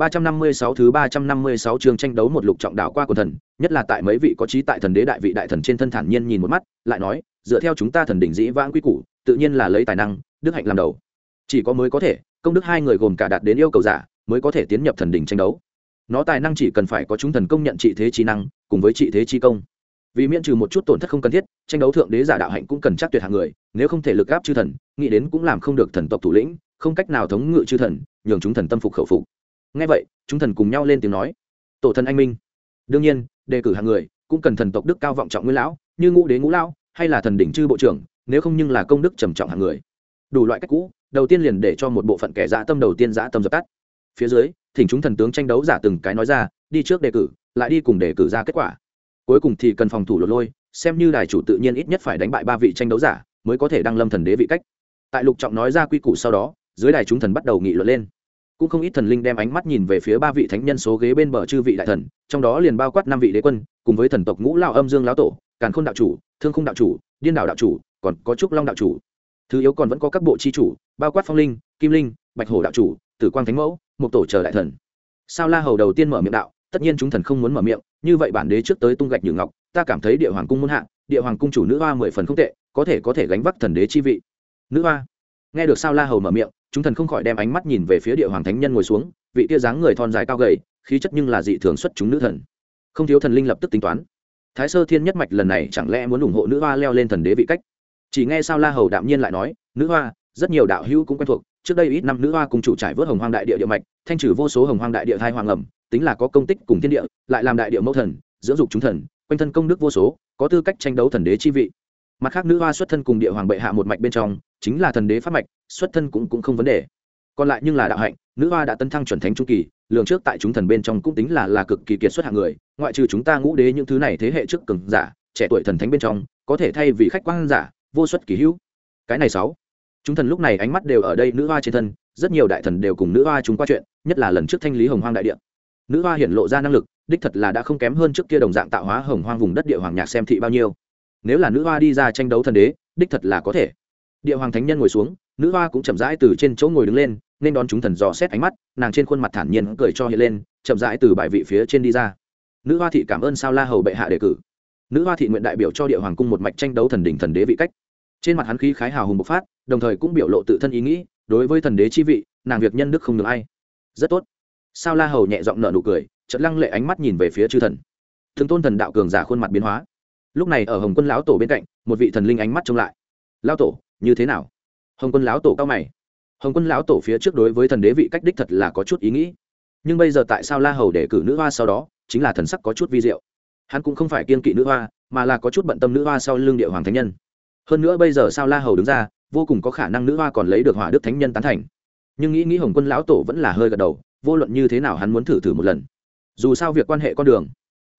356 thứ 356 chương tranh đấu một lục trọng đạo qua của thần, nhất là tại mấy vị có trí tại thần đế đại vị đại thần trên thân thản nhiên nhìn một mắt, lại nói, dựa theo chúng ta thần đỉnh dĩ vãng quy củ, tự nhiên là lấy tài năng, đức hạnh làm đầu. Chỉ có mới có thể, công đức hai người gồm cả đạt đến yêu cầu giả, mới có thể tiến nhập thần đỉnh tranh đấu. Nó tài năng chỉ cần phải có chúng thần công nhận trị thế chi năng, cùng với trị thế chi công. Vì miễn trừ một chút tổn thất không cần thiết, tranh đấu thượng đế giả đạo hạnh cũng cần chắc tuyệt hạng người, nếu không thể lực áp chư thần, nghĩ đến cũng làm không được thần tộc thủ lĩnh, không cách nào thống ngự chư thần, nhường chúng thần tâm phục khẩu phục ngay vậy, chúng thần cùng nhau lên tiếng nói, tổ thần anh minh, đương nhiên, đề cử hàng người cũng cần thần tộc đức cao vọng trọng nguyên lão, như ngũ đế ngũ lão, hay là thần đỉnh chư bộ trưởng, nếu không nhưng là công đức trầm trọng hàng người. Đủ loại cách cũ, đầu tiên liền để cho một bộ phận kẻ dã tâm đầu tiên dã tâm dập tắt. Phía dưới, thỉnh chúng thần tướng tranh đấu giả từng cái nói ra, đi trước đề cử, lại đi cùng đề cử ra kết quả. Cuối cùng thì cần phòng thủ lột lôi, xem như đài chủ tự nhiên ít nhất phải đánh bại ba vị tranh đấu giả mới có thể đăng lâm thần đế vị cách. Tại lục trọng nói ra quy củ sau đó, dưới đài chúng thần bắt đầu nghị luận lên cũng không ít thần linh đem ánh mắt nhìn về phía ba vị thánh nhân số ghế bên bờ chư vị đại thần, trong đó liền bao quát năm vị đế quân, cùng với thần tộc ngũ lao âm dương lão tổ, càn khôn đạo chủ, thương khung đạo chủ, điên đảo đạo chủ, còn có trúc long đạo chủ. Thứ yếu còn vẫn có các bộ chi chủ, bao quát phong linh, kim linh, bạch hổ đạo chủ, tử quang thánh mẫu một tổ chờ đại thần. Sao la hầu đầu tiên mở miệng đạo, tất nhiên chúng thần không muốn mở miệng, như vậy bản đế trước tới tung gạch nhử ngọc, ta cảm thấy địa hoàng cung muốn hạ, địa hoàng cung chủ nữ hoa mười phần không tệ, có thể có thể gánh vác thần đế chi vị. Nữ hoa, nghe được sao la hầu mở miệng chúng thần không khỏi đem ánh mắt nhìn về phía địa hoàng thánh nhân ngồi xuống, vị tia dáng người thon dài cao gầy, khí chất nhưng là dị thường xuất chúng nữ thần. Không thiếu thần linh lập tức tính toán. Thái sơ thiên nhất mạch lần này chẳng lẽ muốn ủng hộ nữ hoa leo lên thần đế vị cách? Chỉ nghe sao la hầu đạm nhiên lại nói, nữ hoa, rất nhiều đạo hữu cũng quen thuộc, trước đây ít năm nữ hoa cùng chủ trải vớt hồng hoang đại địa địa mạch, thanh trừ vô số hồng hoang đại địa thai hoàng ẩm, tính là có công tích cùng thiên địa, lại làm đại địa mẫu thần, dưỡng dục chúng thần, quanh thân công đức vô số, có tư cách tranh đấu thần đế chi vị mặt khác, nữ hoa xuất thân cùng địa hoàng bệ hạ một mạch bên trong, chính là thần đế pháp mạch, xuất thân cũng cũng không vấn đề. Còn lại nhưng là đạo hạnh, nữ hoa đã tấn thăng chuẩn thánh trung kỳ lượng trước tại chúng thần bên trong cũng tính là là cực kỳ kiệt xuất hạng người, ngoại trừ chúng ta ngũ đế những thứ này thế hệ trước cường giả, trẻ tuổi thần thánh bên trong, có thể thay vì khách quan giả, vô xuất kỳ hữu. Cái này sáu. Chúng thần lúc này ánh mắt đều ở đây, nữ hoa trên thân, rất nhiều đại thần đều cùng nữ hoa chúng qua chuyện, nhất là lần trước thanh lý hồng hoang đại địa. Nữ hoa hiện lộ ra năng lực, đích thật là đã không kém hơn trước kia đồng dạng tạo hóa hồng hoang vùng đất địa hoàng nhạc xem thị bao nhiêu nếu là nữ hoa đi ra tranh đấu thần đế, đích thật là có thể. Địa hoàng thánh nhân ngồi xuống, nữ hoa cũng chậm rãi từ trên chỗ ngồi đứng lên, nên đón chúng thần dò xét ánh mắt, nàng trên khuôn mặt thản nhiên cười cho hiện lên, chậm rãi từ bài vị phía trên đi ra. Nữ hoa thị cảm ơn sao la hầu bệ hạ đề cử. Nữ hoa thị nguyện đại biểu cho địa hoàng cung một mạch tranh đấu thần đỉnh thần đế vị cách. Trên mặt hắn khí khái hào hùng bộc phát, đồng thời cũng biểu lộ tự thân ý nghĩ, đối với thần đế chi vị, nàng việc nhân đức không được ai. Rất tốt. Sao la hầu nhẹ giọng nở nụ cười, chợt lăng lệ ánh mắt nhìn về phía chư thần. Thường tôn thần đạo cường giả khuôn mặt biến hóa lúc này ở hồng quân lão tổ bên cạnh, một vị thần linh ánh mắt trông lại. Lão tổ, như thế nào? Hồng quân lão tổ cao mày. Hồng quân lão tổ phía trước đối với thần đế vị cách đích thật là có chút ý nghĩ. Nhưng bây giờ tại sao la hầu để cử nữ hoa sau đó, chính là thần sắc có chút vi diệu. Hắn cũng không phải kiên kỵ nữ hoa, mà là có chút bận tâm nữ hoa sau lưng địa hoàng thánh nhân. Hơn nữa bây giờ sao la hầu đứng ra, vô cùng có khả năng nữ hoa còn lấy được hỏa đức thánh nhân tán thành. Nhưng nghĩ nghĩ hồng quân lão tổ vẫn là hơi gật đầu, vô luận như thế nào hắn muốn thử thử một lần. Dù sao việc quan hệ con đường,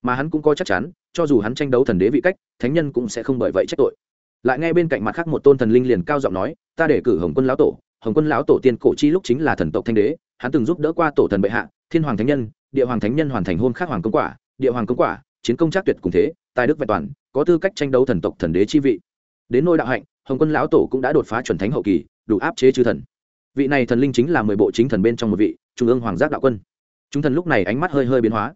mà hắn cũng có chắc chắn cho dù hắn tranh đấu thần đế vị cách, thánh nhân cũng sẽ không bởi vậy trách tội. Lại ngay bên cạnh mặt khác một tôn thần linh liền cao giọng nói, ta để cử hồng quân lão tổ, hồng quân lão tổ tiên cổ chi lúc chính là thần tộc thanh đế, hắn từng giúp đỡ qua tổ thần bệ hạ, thiên hoàng thánh nhân, địa hoàng thánh nhân hoàn thành hôn khắc hoàng công quả, địa hoàng công quả, chiến công trác tuyệt cùng thế, tài đức vẹn toàn, có tư cách tranh đấu thần tộc thần đế chi vị. Đến nôi đạo hạnh, hồng quân lão tổ cũng đã đột phá chuẩn thánh hậu kỳ, đủ áp chế chư thần. Vị này thần linh chính là mười bộ chính thần bên trong một vị, trung ương hoàng giác đạo quân. Chúng thần lúc này ánh mắt hơi hơi biến hóa.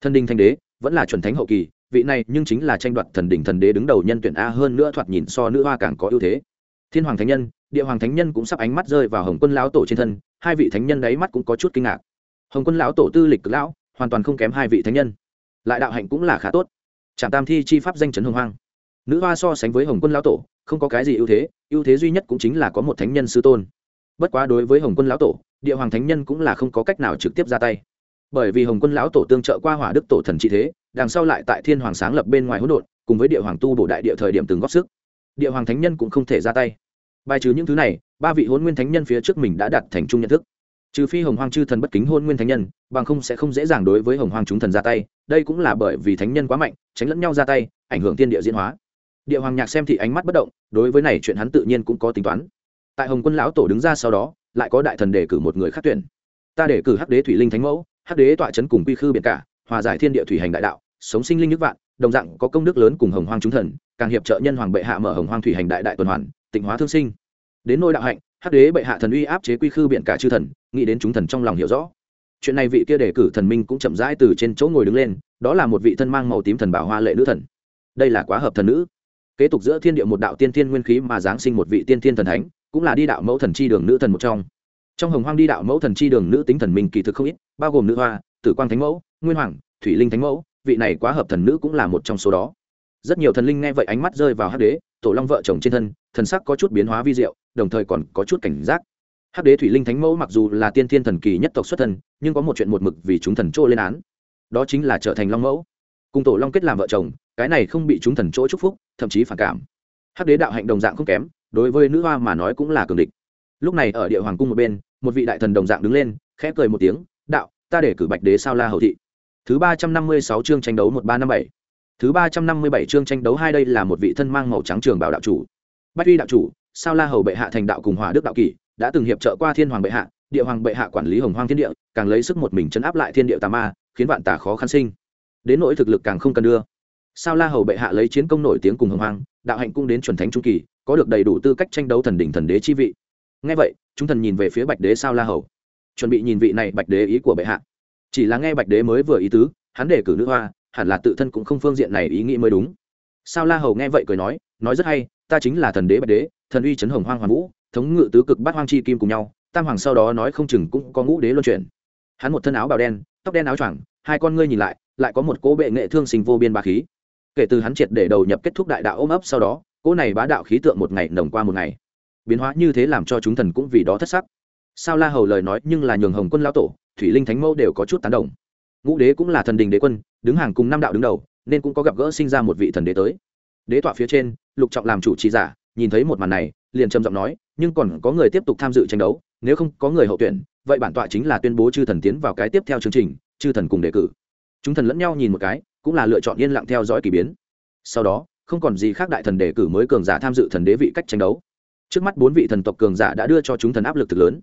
Thần đình thanh đế, vẫn là chuẩn thánh hậu kỳ vị này nhưng chính là tranh đoạt thần đỉnh thần đế đứng đầu nhân tuyển a hơn nữa thoạt nhìn so nữ hoa càng có ưu thế. Thiên hoàng thánh nhân, địa hoàng thánh nhân cũng sắp ánh mắt rơi vào hồng quân lão tổ trên thân, hai vị thánh nhân đáy mắt cũng có chút kinh ngạc. Hồng quân lão tổ tư lịch lão, hoàn toàn không kém hai vị thánh nhân. Lại đạo hạnh cũng là khá tốt. Trạm tam thi chi pháp danh chấn hồng hoang. Nữ hoa so sánh với hồng quân lão tổ, không có cái gì ưu thế ưu thế duy nhất cũng chính là có một thánh nhân sư tôn. Bất quá đối với hồng quân lão tổ, địa hoàng thánh nhân cũng là không có cách nào trực tiếp ra tay. Bởi vì hồng quân lão tổ tương trợ qua hỏa đức tổ thần trị thế đằng sau lại tại thiên hoàng sáng lập bên ngoài hỗn độn, cùng với địa hoàng tu bổ đại địa thời điểm từng góp sức. Địa hoàng thánh nhân cũng không thể ra tay. Bài trừ những thứ này, ba vị hôn nguyên thánh nhân phía trước mình đã đặt thành chung nhận thức. Trừ phi hồng hoàng chư thần bất kính hôn nguyên thánh nhân, bằng không sẽ không dễ dàng đối với hồng hoàng chúng thần ra tay, đây cũng là bởi vì thánh nhân quá mạnh, tránh lẫn nhau ra tay, ảnh hưởng tiên địa diễn hóa. Địa hoàng nhạc xem thì ánh mắt bất động, đối với này chuyện hắn tự nhiên cũng có tính toán. Tại hồng quân lão tổ đứng ra sau đó, lại có đại thần đề cử một người khác tuyển. Ta đề cử hắc đế thủy linh thánh mẫu, hắc đế tọa chấn cùng quy khư biển cả, hòa giải thiên địa thủy hành đại đạo sống sinh linh nước vạn, đồng dạng có công đức lớn cùng hồng hoang chúng thần, càng hiệp trợ nhân hoàng bệ hạ mở hồng hoang thủy hành đại đại tuần hoàn, tịnh hóa thương sinh. Đến nôi đạo hạnh, hắc đế bệ hạ thần uy áp chế quy khư biện cả chư thần, nghĩ đến chúng thần trong lòng hiểu rõ. Chuyện này vị kia đề cử thần minh cũng chậm rãi từ trên chỗ ngồi đứng lên, đó là một vị thân mang màu tím thần bảo hoa lệ nữ thần. Đây là quá hợp thần nữ. Kế tục giữa thiên địa một đạo tiên thiên nguyên khí mà giáng sinh một vị tiên thiên thần thánh, cũng là đi đạo mẫu thần chi đường nữ thần một trong. Trong hồng hoang đi đạo mẫu thần chi đường nữ tính thần minh kỳ thực không ít, bao gồm nữ hoa, tử quang thánh mẫu, nguyên hoàng, thủy linh thánh mẫu vị này quá hợp thần nữ cũng là một trong số đó. Rất nhiều thần linh nghe vậy ánh mắt rơi vào hắc đế, tổ long vợ chồng trên thân, thần sắc có chút biến hóa vi diệu, đồng thời còn có chút cảnh giác. Hắc đế thủy linh thánh mẫu mặc dù là tiên thiên thần kỳ nhất tộc xuất thân, nhưng có một chuyện một mực vì chúng thần trô lên án. Đó chính là trở thành long mẫu. Cùng tổ long kết làm vợ chồng, cái này không bị chúng thần chỗ chúc phúc, thậm chí phản cảm. Hắc đế đạo hạnh đồng dạng không kém, đối với nữ hoa mà nói cũng là cường địch. Lúc này ở địa hoàng cung một bên, một vị đại thần đồng dạng đứng lên, khẽ cười một tiếng, đạo, ta để cử bạch đế sao la hầu thị thứ ba trăm năm mươi sáu chương tranh đấu một ba năm bảy. Thứ ba trăm năm mươi bảy chương tranh đấu hai đây là một vị thân mang màu trắng trường bảo đạo chủ. Bách uy đạo chủ, sao la hầu bệ hạ thành đạo cùng hỏa đức đạo kỷ, đã từng hiệp trợ qua thiên hoàng bệ hạ, địa hoàng bệ hạ quản lý hồng hoang thiên địa, càng lấy sức một mình chấn áp lại thiên địa tà ma, khiến vạn tà khó khăn sinh. Đến nỗi thực lực càng không cần đưa. Sao la hầu bệ hạ lấy chiến công nổi tiếng cùng hồng hoang, đạo hạnh cũng đến chuẩn thánh trung kỳ, có được đầy đủ tư cách tranh đấu thần đỉnh thần đế chi vị. Nghe vậy, chúng thần nhìn về phía bạch đế sao la hầu. Chuẩn bị nhìn vị này bạch đế ý của bệ hạ chỉ là nghe bạch đế mới vừa ý tứ, hắn đề cử nữ hoa, hẳn là tự thân cũng không phương diện này ý nghĩ mới đúng. Sao la hầu nghe vậy cười nói nói rất hay, ta chính là thần đế bạch đế, thần uy chấn hồng hoang hoàng vũ, thống ngự tứ cực bát hoang chi kim cùng nhau, tam hoàng sau đó nói không chừng cũng có ngũ đế luân chuyển. Hắn một thân áo bào đen, tóc đen áo choàng, hai con ngươi nhìn lại lại có một cỗ bệ nghệ thương sinh vô biên ba khí. Kể từ hắn triệt để đầu nhập kết thúc đại đạo ôm ấp sau đó, cỗ này bá đạo khí tượng một ngày nồng qua một ngày. Biến hóa như thế làm cho chúng thần cũng vì đó thất sắc. Sao la hầu lời nói nhưng là nhường hồng quân lão tổ thủy linh thánh mẫu đều có chút tán đồng. Ngũ đế cũng là thần đình đế quân, đứng hàng cùng năm đạo đứng đầu, nên cũng có gặp gỡ sinh ra một vị thần đế tới. Đế tọa phía trên, lục trọng làm chủ trì giả, nhìn thấy một màn này, liền trầm giọng nói, nhưng còn có người tiếp tục tham dự tranh đấu, nếu không có người hậu tuyển, vậy bản tọa chính là tuyên bố chư thần tiến vào cái tiếp theo chương trình, chư thần cùng đề cử. Chúng thần lẫn nhau nhìn một cái, cũng là lựa chọn yên lặng theo dõi k ỳ biến. Sau đó, không còn gì khác đại thần đề cử mới cường giả tham dự thần đế vị cách tranh đấu. Trước mắt bốn vị thần tộc cường giả đã đưa cho chúng thần áp lực thực lớn.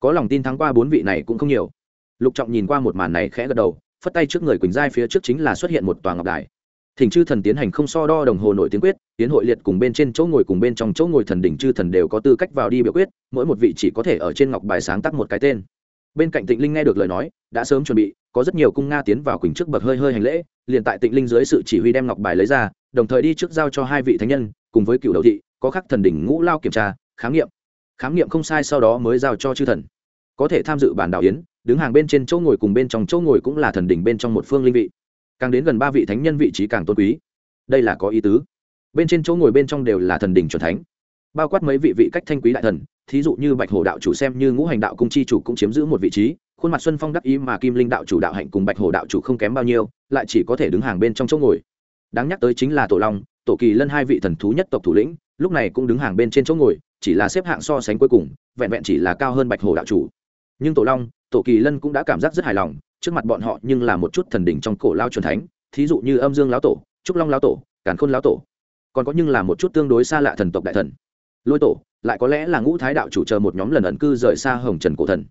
Có lòng tin thắng qua bốn vị này cũng không nhiều lục trọng nhìn qua một màn này khẽ gật đầu, phất tay trước người quỳnh giai phía trước chính là xuất hiện một tòa ngọc đài. Thỉnh chư thần tiến hành không so đo đồng hồ nổi tiếng quyết, tiến hội liệt cùng bên trên chỗ ngồi cùng bên trong chỗ ngồi thần đỉnh chư thần đều có tư cách vào đi biểu quyết, mỗi một vị chỉ có thể ở trên ngọc bài sáng tác một cái tên. Bên cạnh tịnh linh nghe được lời nói, đã sớm chuẩn bị, có rất nhiều cung nga tiến vào quỳnh trước bậc hơi hơi hành lễ, liền tại tịnh linh dưới sự chỉ huy đem ngọc bài lấy ra, đồng thời đi trước giao cho hai vị thánh nhân, cùng với cựu đầu thị, có khắc thần đỉnh ngũ lao kiểm tra, khám nghiệm. Khám nghiệm không sai sau đó mới giao cho chư thần có thể tham dự bản đạo yến, đứng hàng bên trên chỗ ngồi cùng bên trong chỗ ngồi cũng là thần đỉnh bên trong một phương linh vị. Càng đến gần ba vị thánh nhân vị trí càng tôn quý. Đây là có ý tứ. Bên trên chỗ ngồi bên trong đều là thần đỉnh c thánh. Bao quát mấy vị vị cách thanh quý đại thần, thí dụ như bạch hồ đạo chủ xem như ngũ hành đạo cung chi chủ cũng chiếm giữ một vị trí, khuôn mặt xuân phong đắc ý mà kim linh đạo chủ đạo hạnh cùng bạch hồ đạo chủ không kém bao nhiêu, lại chỉ có thể đứng hàng bên trong chỗ ngồi. Đáng nhắc tới chính là tổ long, tổ kỳ lân hai vị thần thú nhất tộc thủ lĩnh, lúc này cũng đứng hàng bên trên chỗ ngồi, chỉ là xếp hạng so sánh cuối cùng, vẹn vẹn chỉ là cao hơn bạch hồ đạo chủ nhưng tổ long, tổ kỳ lân cũng đã cảm giác rất hài lòng, trước mặt bọn họ nhưng là một chút thần đỉnh trong cổ lao truyền thánh, thí dụ như âm dương lão tổ, trúc long lão tổ, càn khôn lão tổ. Còn có nhưng là một chút tương đối xa lạ thần tộc đại thần. Lôi tổ, lại có lẽ là ngũ thái đạo chủ chờ một nhóm lần ẩn cư rời xa hồng trần cổ thần.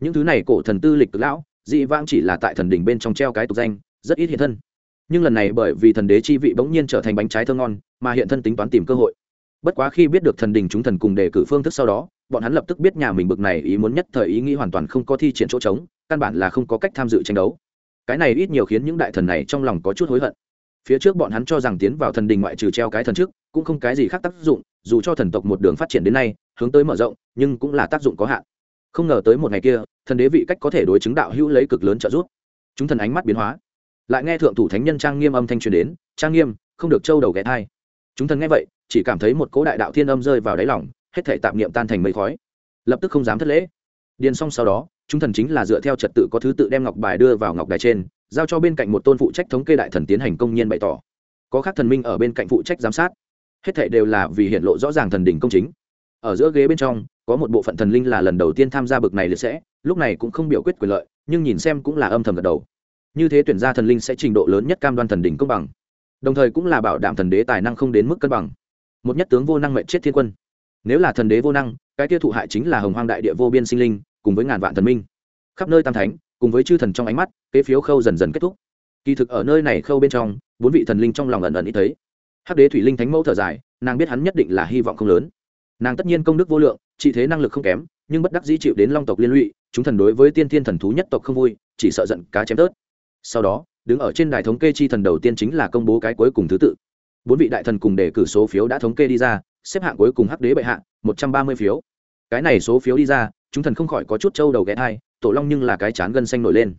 Những thứ này cổ thần tư lịch cực lão, dị vãng chỉ là tại thần đỉnh bên trong treo cái tục danh, rất ít hiện thân. Nhưng lần này bởi vì thần đế chi vị bỗng nhiên trở thành bánh trái thơ ngon, mà hiện thân tính toán tìm cơ hội bất quá khi biết được thần đình chúng thần cùng đề cử phương thức sau đó, bọn hắn lập tức biết nhà mình bực này ý muốn nhất thời ý nghĩ hoàn toàn không có thi triển chỗ trống, căn bản là không có cách tham dự tranh đấu. Cái này ít nhiều khiến những đại thần này trong lòng có chút hối hận. Phía trước bọn hắn cho rằng tiến vào thần đình ngoại trừ treo cái thần trước, cũng không cái gì khác tác dụng, dù cho thần tộc một đường phát triển đến nay, hướng tới mở rộng, nhưng cũng là tác dụng có hạn. Không ngờ tới một ngày kia, thần đế vị cách có thể đối chứng đạo hữu lấy cực lớn trợ giúp. Chúng thần ánh mắt biến hóa. Lại nghe thượng thủ thánh nhân trang nghiêm âm thanh truyền đến, trang nghiêm, không được trâu đầu ghé thai. Chúng thần nghe vậy chỉ cảm thấy một cỗ đại đạo thiên âm rơi vào đáy lòng, hết thể tạm niệm tan thành mây khói. Lập tức không dám thất lễ. Điền xong sau đó, chúng thần chính là dựa theo trật tự có thứ tự đem ngọc bài đưa vào ngọc đài trên, giao cho bên cạnh một tôn phụ trách thống kê đại thần tiến hành công nhiên bày tỏ. Có khác thần minh ở bên cạnh phụ trách giám sát. Hết thể đều là vì hiện lộ rõ ràng thần đỉnh công chính. Ở giữa ghế bên trong, có một bộ phận thần linh là lần đầu tiên tham gia bực này liệt sẽ, lúc này cũng không biểu quyết quyền lợi, nhưng nhìn xem cũng là âm thầm gật đầu. Như thế tuyển ra thần linh sẽ trình độ lớn nhất cam đoan thần đỉnh công bằng. Đồng thời cũng là bảo đảm thần đế tài năng không đến mức cân bằng một nhất tướng vô năng mệnh chết thiên quân. Nếu là thần đế vô năng, cái tiêu thụ hại chính là hồng hoang đại địa vô biên sinh linh, cùng với ngàn vạn thần minh. Khắp nơi tam thánh, cùng với chư thần trong ánh mắt, kế phiếu khâu dần dần kết thúc. Kỳ thực ở nơi này khâu bên trong, bốn vị thần linh trong lòng ẩn ẩn ý thấy. Hắc đế thủy linh thánh mẫu thở dài, nàng biết hắn nhất định là hy vọng không lớn. Nàng tất nhiên công đức vô lượng trị thế năng lực không kém, nhưng bất đắc dĩ chịu đến long tộc liên lụy, chúng thần đối với tiên thiên thần thú nhất tộc không vui, chỉ sợ giận cá chém tớt. Sau đó, đứng ở trên đài thống kê chi thần đầu tiên chính là công bố cái cuối cùng thứ tự bốn vị đại thần cùng đề cử số phiếu đã thống kê đi ra, xếp hạng cuối cùng hắc đế bệ hạ, một trăm ba mươi phiếu. Cái này số phiếu đi ra, chúng thần không khỏi có chút trâu đầu ghé thai, tổ long nhưng là cái chán gân xanh nổi lên.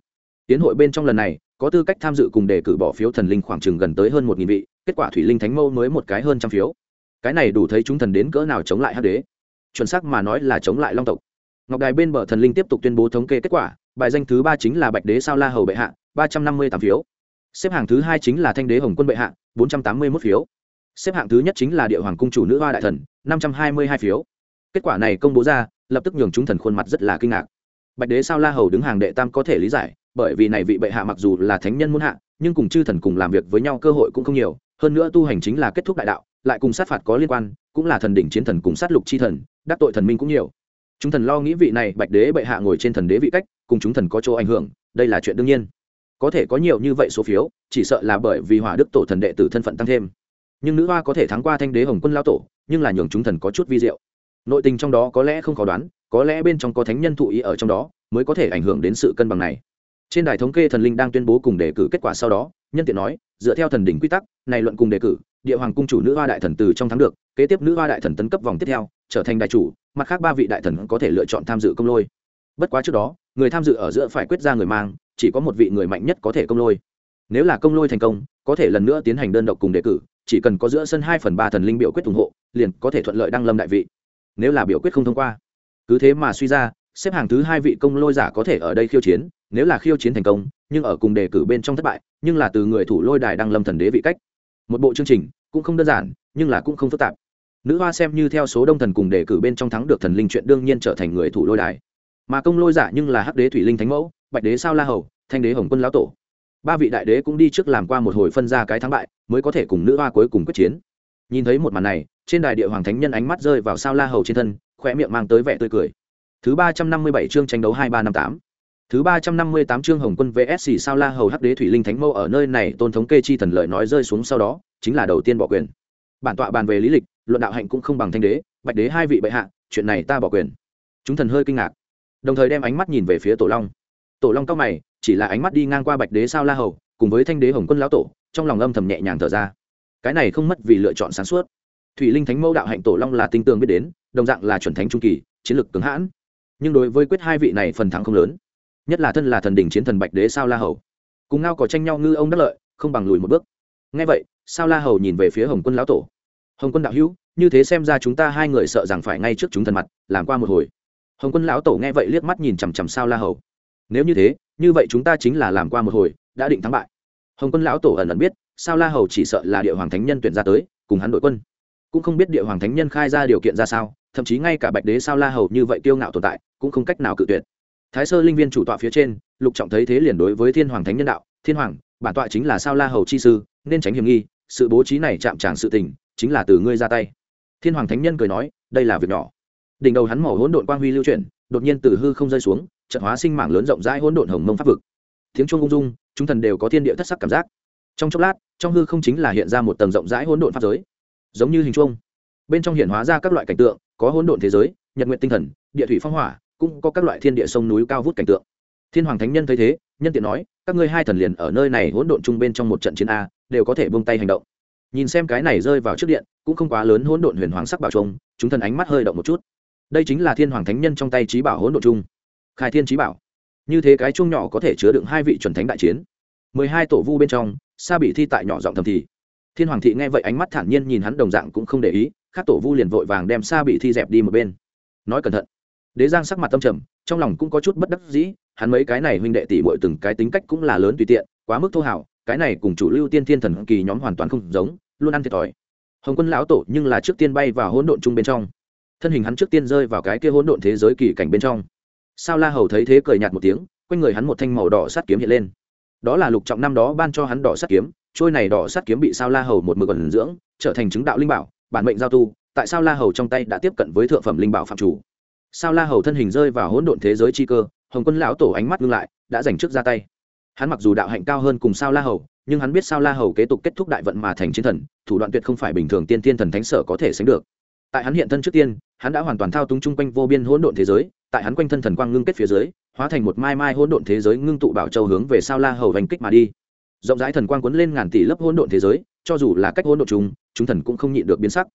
Tiến hội bên trong lần này, có tư cách tham dự cùng đề cử bỏ phiếu thần linh khoảng chừng gần tới hơn một nghìn vị, kết quả thủy linh thánh mâu mới một cái hơn trăm phiếu. Cái này đủ thấy chúng thần đến cỡ nào chống lại hắc đế. Chuẩn xác mà nói là chống lại long tộc. Ngọc đài bên bờ thần linh tiếp tục tuyên bố thống kê kết quả, bài danh thứ ba chính là bạch đế sao la hầu bệ hạ, ba trăm năm mươi tám phiếu xếp hạng thứ hai chính là thanh đế hồng quân bệ hạ, bốn trăm tám mươi mốt phiếu. Xếp hạng thứ nhất chính là địa hoàng cung chủ nữ hoa đại thần, năm trăm hai mươi hai phiếu. Kết quả này công bố ra, lập tức nhường chúng thần khuôn mặt rất là kinh ngạc. Bạch đế sao la hầu đứng hàng đệ tam có thể lý giải, bởi vì này vị bệ hạ mặc dù là thánh nhân muôn hạ, nhưng cùng chư thần cùng làm việc với nhau cơ hội cũng không nhiều, hơn nữa tu hành chính là kết thúc đại đạo, lại cùng sát phạt có liên quan, cũng là thần đỉnh chiến thần cùng sát lục chi thần, đắc tội thần minh cũng nhiều. Chúng thần lo nghĩ vị này bạch đế bệ hạ ngồi trên thần đế vị cách, cùng chúng thần có chỗ ảnh hưởng, đây là chuyện đương nhiên có thể có nhiều như vậy số phiếu, chỉ sợ là bởi vì hỏa đức tổ thần đệ tử thân phận tăng thêm. Nhưng nữ hoa có thể thắng qua thanh đế hồng quân lao tổ, nhưng là nhường chúng thần có chút vi diệu. Nội tình trong đó có lẽ không khó đoán, có lẽ bên trong có thánh nhân thụ ý ở trong đó, mới có thể ảnh hưởng đến sự cân bằng này. Trên đài thống kê thần linh đang tuyên bố cùng đề cử kết quả sau đó, nhân tiện nói, dựa theo thần đỉnh quy tắc, này luận cùng đề cử, địa hoàng cung chủ nữ hoa đại thần từ trong thắng được, kế tiếp nữ hoa đại thần tấn cấp vòng tiếp theo, trở thành đại chủ, mặt khác ba vị đại thần có thể lựa chọn tham dự công lôi. Bất quá trước đó, người tham dự ở giữa phải quyết ra người mang chỉ có một vị người mạnh nhất có thể công lôi. Nếu là công lôi thành công, có thể lần nữa tiến hành đơn độc cùng đề cử, chỉ cần có giữa sân hai phần ba thần linh biểu quyết ủng hộ, liền có thể thuận lợi đăng lâm đại vị. Nếu là biểu quyết không thông qua, cứ thế mà suy ra, xếp hàng thứ hai vị công lôi giả có thể ở đây khiêu chiến, nếu là khiêu chiến thành công, nhưng ở cùng đề cử bên trong thất bại, nhưng là từ người thủ lôi đài đăng lâm thần đế vị cách. Một bộ chương trình, cũng không đơn giản, nhưng là cũng không phức tạp. Nữ hoa xem như theo số đông thần cùng đề cử bên trong thắng được thần linh chuyện đương nhiên trở thành người thủ lôi đài mà công lôi giả nhưng là hắc đế thủy linh thánh mẫu, bạch đế sao la hầu, thanh đế hồng quân lão tổ. Ba vị đại đế cũng đi trước làm qua một hồi phân ra cái thắng bại, mới có thể cùng nữ hoa cuối cùng quyết chiến. Nhìn thấy một màn này, trên đài địa hoàng thánh nhân ánh mắt rơi vào sao la hầu trên thân khỏe miệng mang tới vẻ tươi cười. Thứ ba trăm năm mươi bảy chương tranh đấu hai ba năm tám. Thứ ba trăm năm mươi tám chương hồng quân vs sao la hầu hắc đế thủy linh thánh mâu ở nơi này tôn thống kê chi thần lợi nói rơi xuống sau đó, chính là đầu tiên bỏ quyền. Bản tọa bàn về lý lịch, luận đạo hạnh cũng không bằng thanh đế, bạch đế hai vị bệ hạ, chuyện này ta bỏ quyền. Chúng thần hơi kinh ngạc đồng thời đem ánh mắt nhìn về phía tổ long. Tổ long cao mày, chỉ là ánh mắt đi ngang qua bạch đế sao la hầu, cùng với thanh đế hồng quân lão tổ, trong lòng âm thầm nhẹ nhàng thở ra. Cái này không mất vì lựa chọn sáng suốt. Thủy linh thánh mẫu đạo hạnh tổ long là tinh tường biết đến, đồng dạng là chuẩn thánh trung kỳ, chiến lược cứng hãn. Nhưng đối với quyết hai vị này phần thắng không lớn. Nhất là thân là thần đỉnh chiến thần bạch đế sao la hầu. Cùng ngao có tranh nhau ngư ông đắc lợi, không bằng lùi một bước. Ngay vậy, sao la hầu nhìn về phía hồng quân lão tổ. Hồng quân đạo hữu, như thế xem ra chúng ta hai người sợ rằng phải ngay trước chúng thần mặt, làm qua một hồi hồng quân lão tổ nghe vậy liếc mắt nhìn chằm chằm sao la hầu. Nếu như thế, như vậy chúng ta chính là làm qua một hồi, đã định thắng bại. Hồng quân lão tổ ẩn ẩn biết, sao la hầu chỉ sợ là địa hoàng thánh nhân tuyển ra tới, cùng hắn đội quân. Cũng không biết địa hoàng thánh nhân khai ra điều kiện ra sao, thậm chí ngay cả bạch đế sao la hầu như vậy kiêu ngạo tồn tại, cũng không cách nào cự tuyệt. Thái sơ linh viên chủ tọa phía trên, lục trọng thấy thế liền đối với thiên hoàng thánh nhân đạo, thiên hoàng, bản tọa chính là sao la hầu chi sư, nên tránh hiểm nghi, sự bố trí này chạm tràng sự tình, chính là từ ngươi ra tay. Thiên hoàng thánh nhân cười nói, đây là việc nhỏ đỉnh đầu hắn màu hỗn độn quang huy lưu chuyển, đột nhiên từ hư không rơi xuống trận hóa sinh mảng lớn rộng rãi hỗn độn hồng mông pháp vực. Tiếng chuông ung dung, chúng thần đều có thiên địa thất sắc cảm giác. Trong chốc lát, trong hư không chính là hiện ra một tầng rộng rãi hỗn độn pháp giới, giống như hình chuông. Bên trong hiện hóa ra các loại cảnh tượng, có hỗn độn thế giới, nhật nguyện tinh thần, địa thủy phong hỏa, cũng có các loại thiên địa sông núi cao vút cảnh tượng. Thiên hoàng thánh nhân thấy thế, nhân tiện nói, các ngươi hai thần liền ở nơi này hỗn độn chung bên trong một trận chiến a, đều có thể buông tay hành động. Nhìn xem cái này rơi vào trước điện, cũng không quá lớn hỗn độn huyền hoàng sắc bảo trung chúng thần ánh mắt hơi động một chút đây chính là thiên hoàng thánh nhân trong tay trí bảo hỗn Độ chung. Khai thiên trí bảo. Như thế cái chung nhỏ có thể chứa đựng hai vị chuẩn thánh đại chiến. Mười hai tổ vu bên trong, sa bị thi tại nhỏ giọng thầm thì. Thiên hoàng thị nghe vậy ánh mắt thản nhiên nhìn hắn đồng dạng cũng không để ý, các tổ vu liền vội vàng đem sa bị thi dẹp đi một bên. Nói cẩn thận. Đế giang sắc mặt tâm trầm, trong lòng cũng có chút bất đắc dĩ, hắn mấy cái này huynh đệ tỷ bội từng cái tính cách cũng là lớn tùy tiện, quá mức thô hào cái này cùng chủ lưu tiên thiên thần kỳ nhóm hoàn toàn không giống, luôn ăn thiệt thòi. Hồng quân lão tổ nhưng là trước tiên bay vào hỗn độn chung bên trong thân hình hắn trước tiên rơi vào cái kia hỗn độn thế giới kỳ cảnh bên trong. Sao la hầu thấy thế cười nhạt một tiếng, quanh người hắn một thanh màu đỏ sắt kiếm hiện lên. Đó là lục trọng năm đó ban cho hắn đỏ sắt kiếm, trôi này đỏ sắt kiếm bị sao la hầu một mực ẩn dưỡng, trở thành chứng đạo linh bảo, bản mệnh giao tu, tại sao la hầu trong tay đã tiếp cận với thượng phẩm linh bảo phạm chủ. Sao la hầu thân hình rơi vào hỗn độn thế giới chi cơ, hồng quân lão tổ ánh mắt ngưng lại, đã giành trước ra tay. Hắn mặc dù đạo hạnh cao hơn cùng sao la hầu, nhưng hắn biết sao la hầu kế tục kết thúc đại vận mà thành chiến thần, thủ đoạn tuyệt không phải bình thường tiên tiên thần thánh sở có thể sánh được tại hắn hiện thân trước tiên, hắn đã hoàn toàn thao túng chung quanh vô biên hỗn độn thế giới, tại hắn quanh thân thần quang ngưng kết phía dưới, hóa thành một mai mai hỗn độn thế giới ngưng tụ bảo châu hướng về sao la hầu vành kích mà đi. Rộng rãi thần quang quấn lên ngàn tỷ lớp hỗn độn thế giới, cho dù là cách hỗn độn chúng chúng thần cũng không nhịn được biến sắc.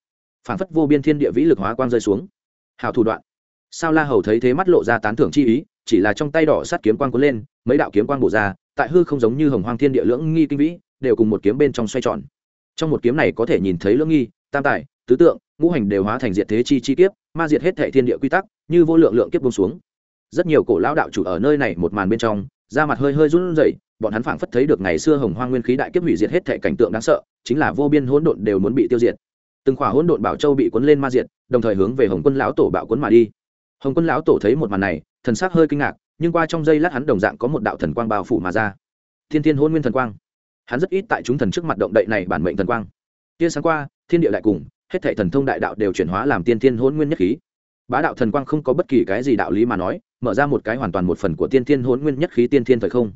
Phản phất vô biên thiên địa vĩ lực hóa quang rơi xuống. Hào thủ đoạn. Sao la hầu thấy thế mắt lộ ra tán thưởng chi ý, chỉ là trong tay đỏ sắt kiếm quang cuốn lên, mấy đạo kiếm quang bổ ra, tại hư không giống như hồng hoang thiên địa lưỡng nghi kinh vĩ, đều cùng một kiếm bên trong xoay tròn. Trong một kiếm này có thể nhìn thấy lưỡng nghi, tam tài, tứ tượng ngũ hành đều hóa thành diệt thế chi chi kiếp, ma diệt hết thệ thiên địa quy tắc, như vô lượng lượng kiếp bông xuống. Rất nhiều cổ lão đạo chủ ở nơi này một màn bên trong, da mặt hơi hơi run rẩy, bọn hắn phảng phất thấy được ngày xưa hồng hoang nguyên khí đại kiếp hủy diệt hết thệ cảnh tượng đáng sợ, chính là vô biên hỗn độn đều muốn bị tiêu diệt. Từng khỏa hỗn độn bảo châu bị cuốn lên ma diệt, đồng thời hướng về hồng quân lão tổ bạo cuốn mà đi. Hồng quân lão tổ thấy một màn này, thần sắc hơi kinh ngạc, nhưng qua trong giây lát hắn đồng dạng có một đạo thần quang bao phủ mà ra. Thiên thiên hôn nguyên thần quang. Hắn rất ít tại chúng thần trước mặt động đậy này bản mệnh thần quang. Tia sáng qua, thiên địa lại cùng hết thảy thần thông đại đạo đều chuyển hóa làm tiên thiên hỗn nguyên nhất khí. Bá đạo thần quang không có bất kỳ cái gì đạo lý mà nói, mở ra một cái hoàn toàn một phần của tiên thiên hỗn nguyên nhất khí tiên thiên thời không.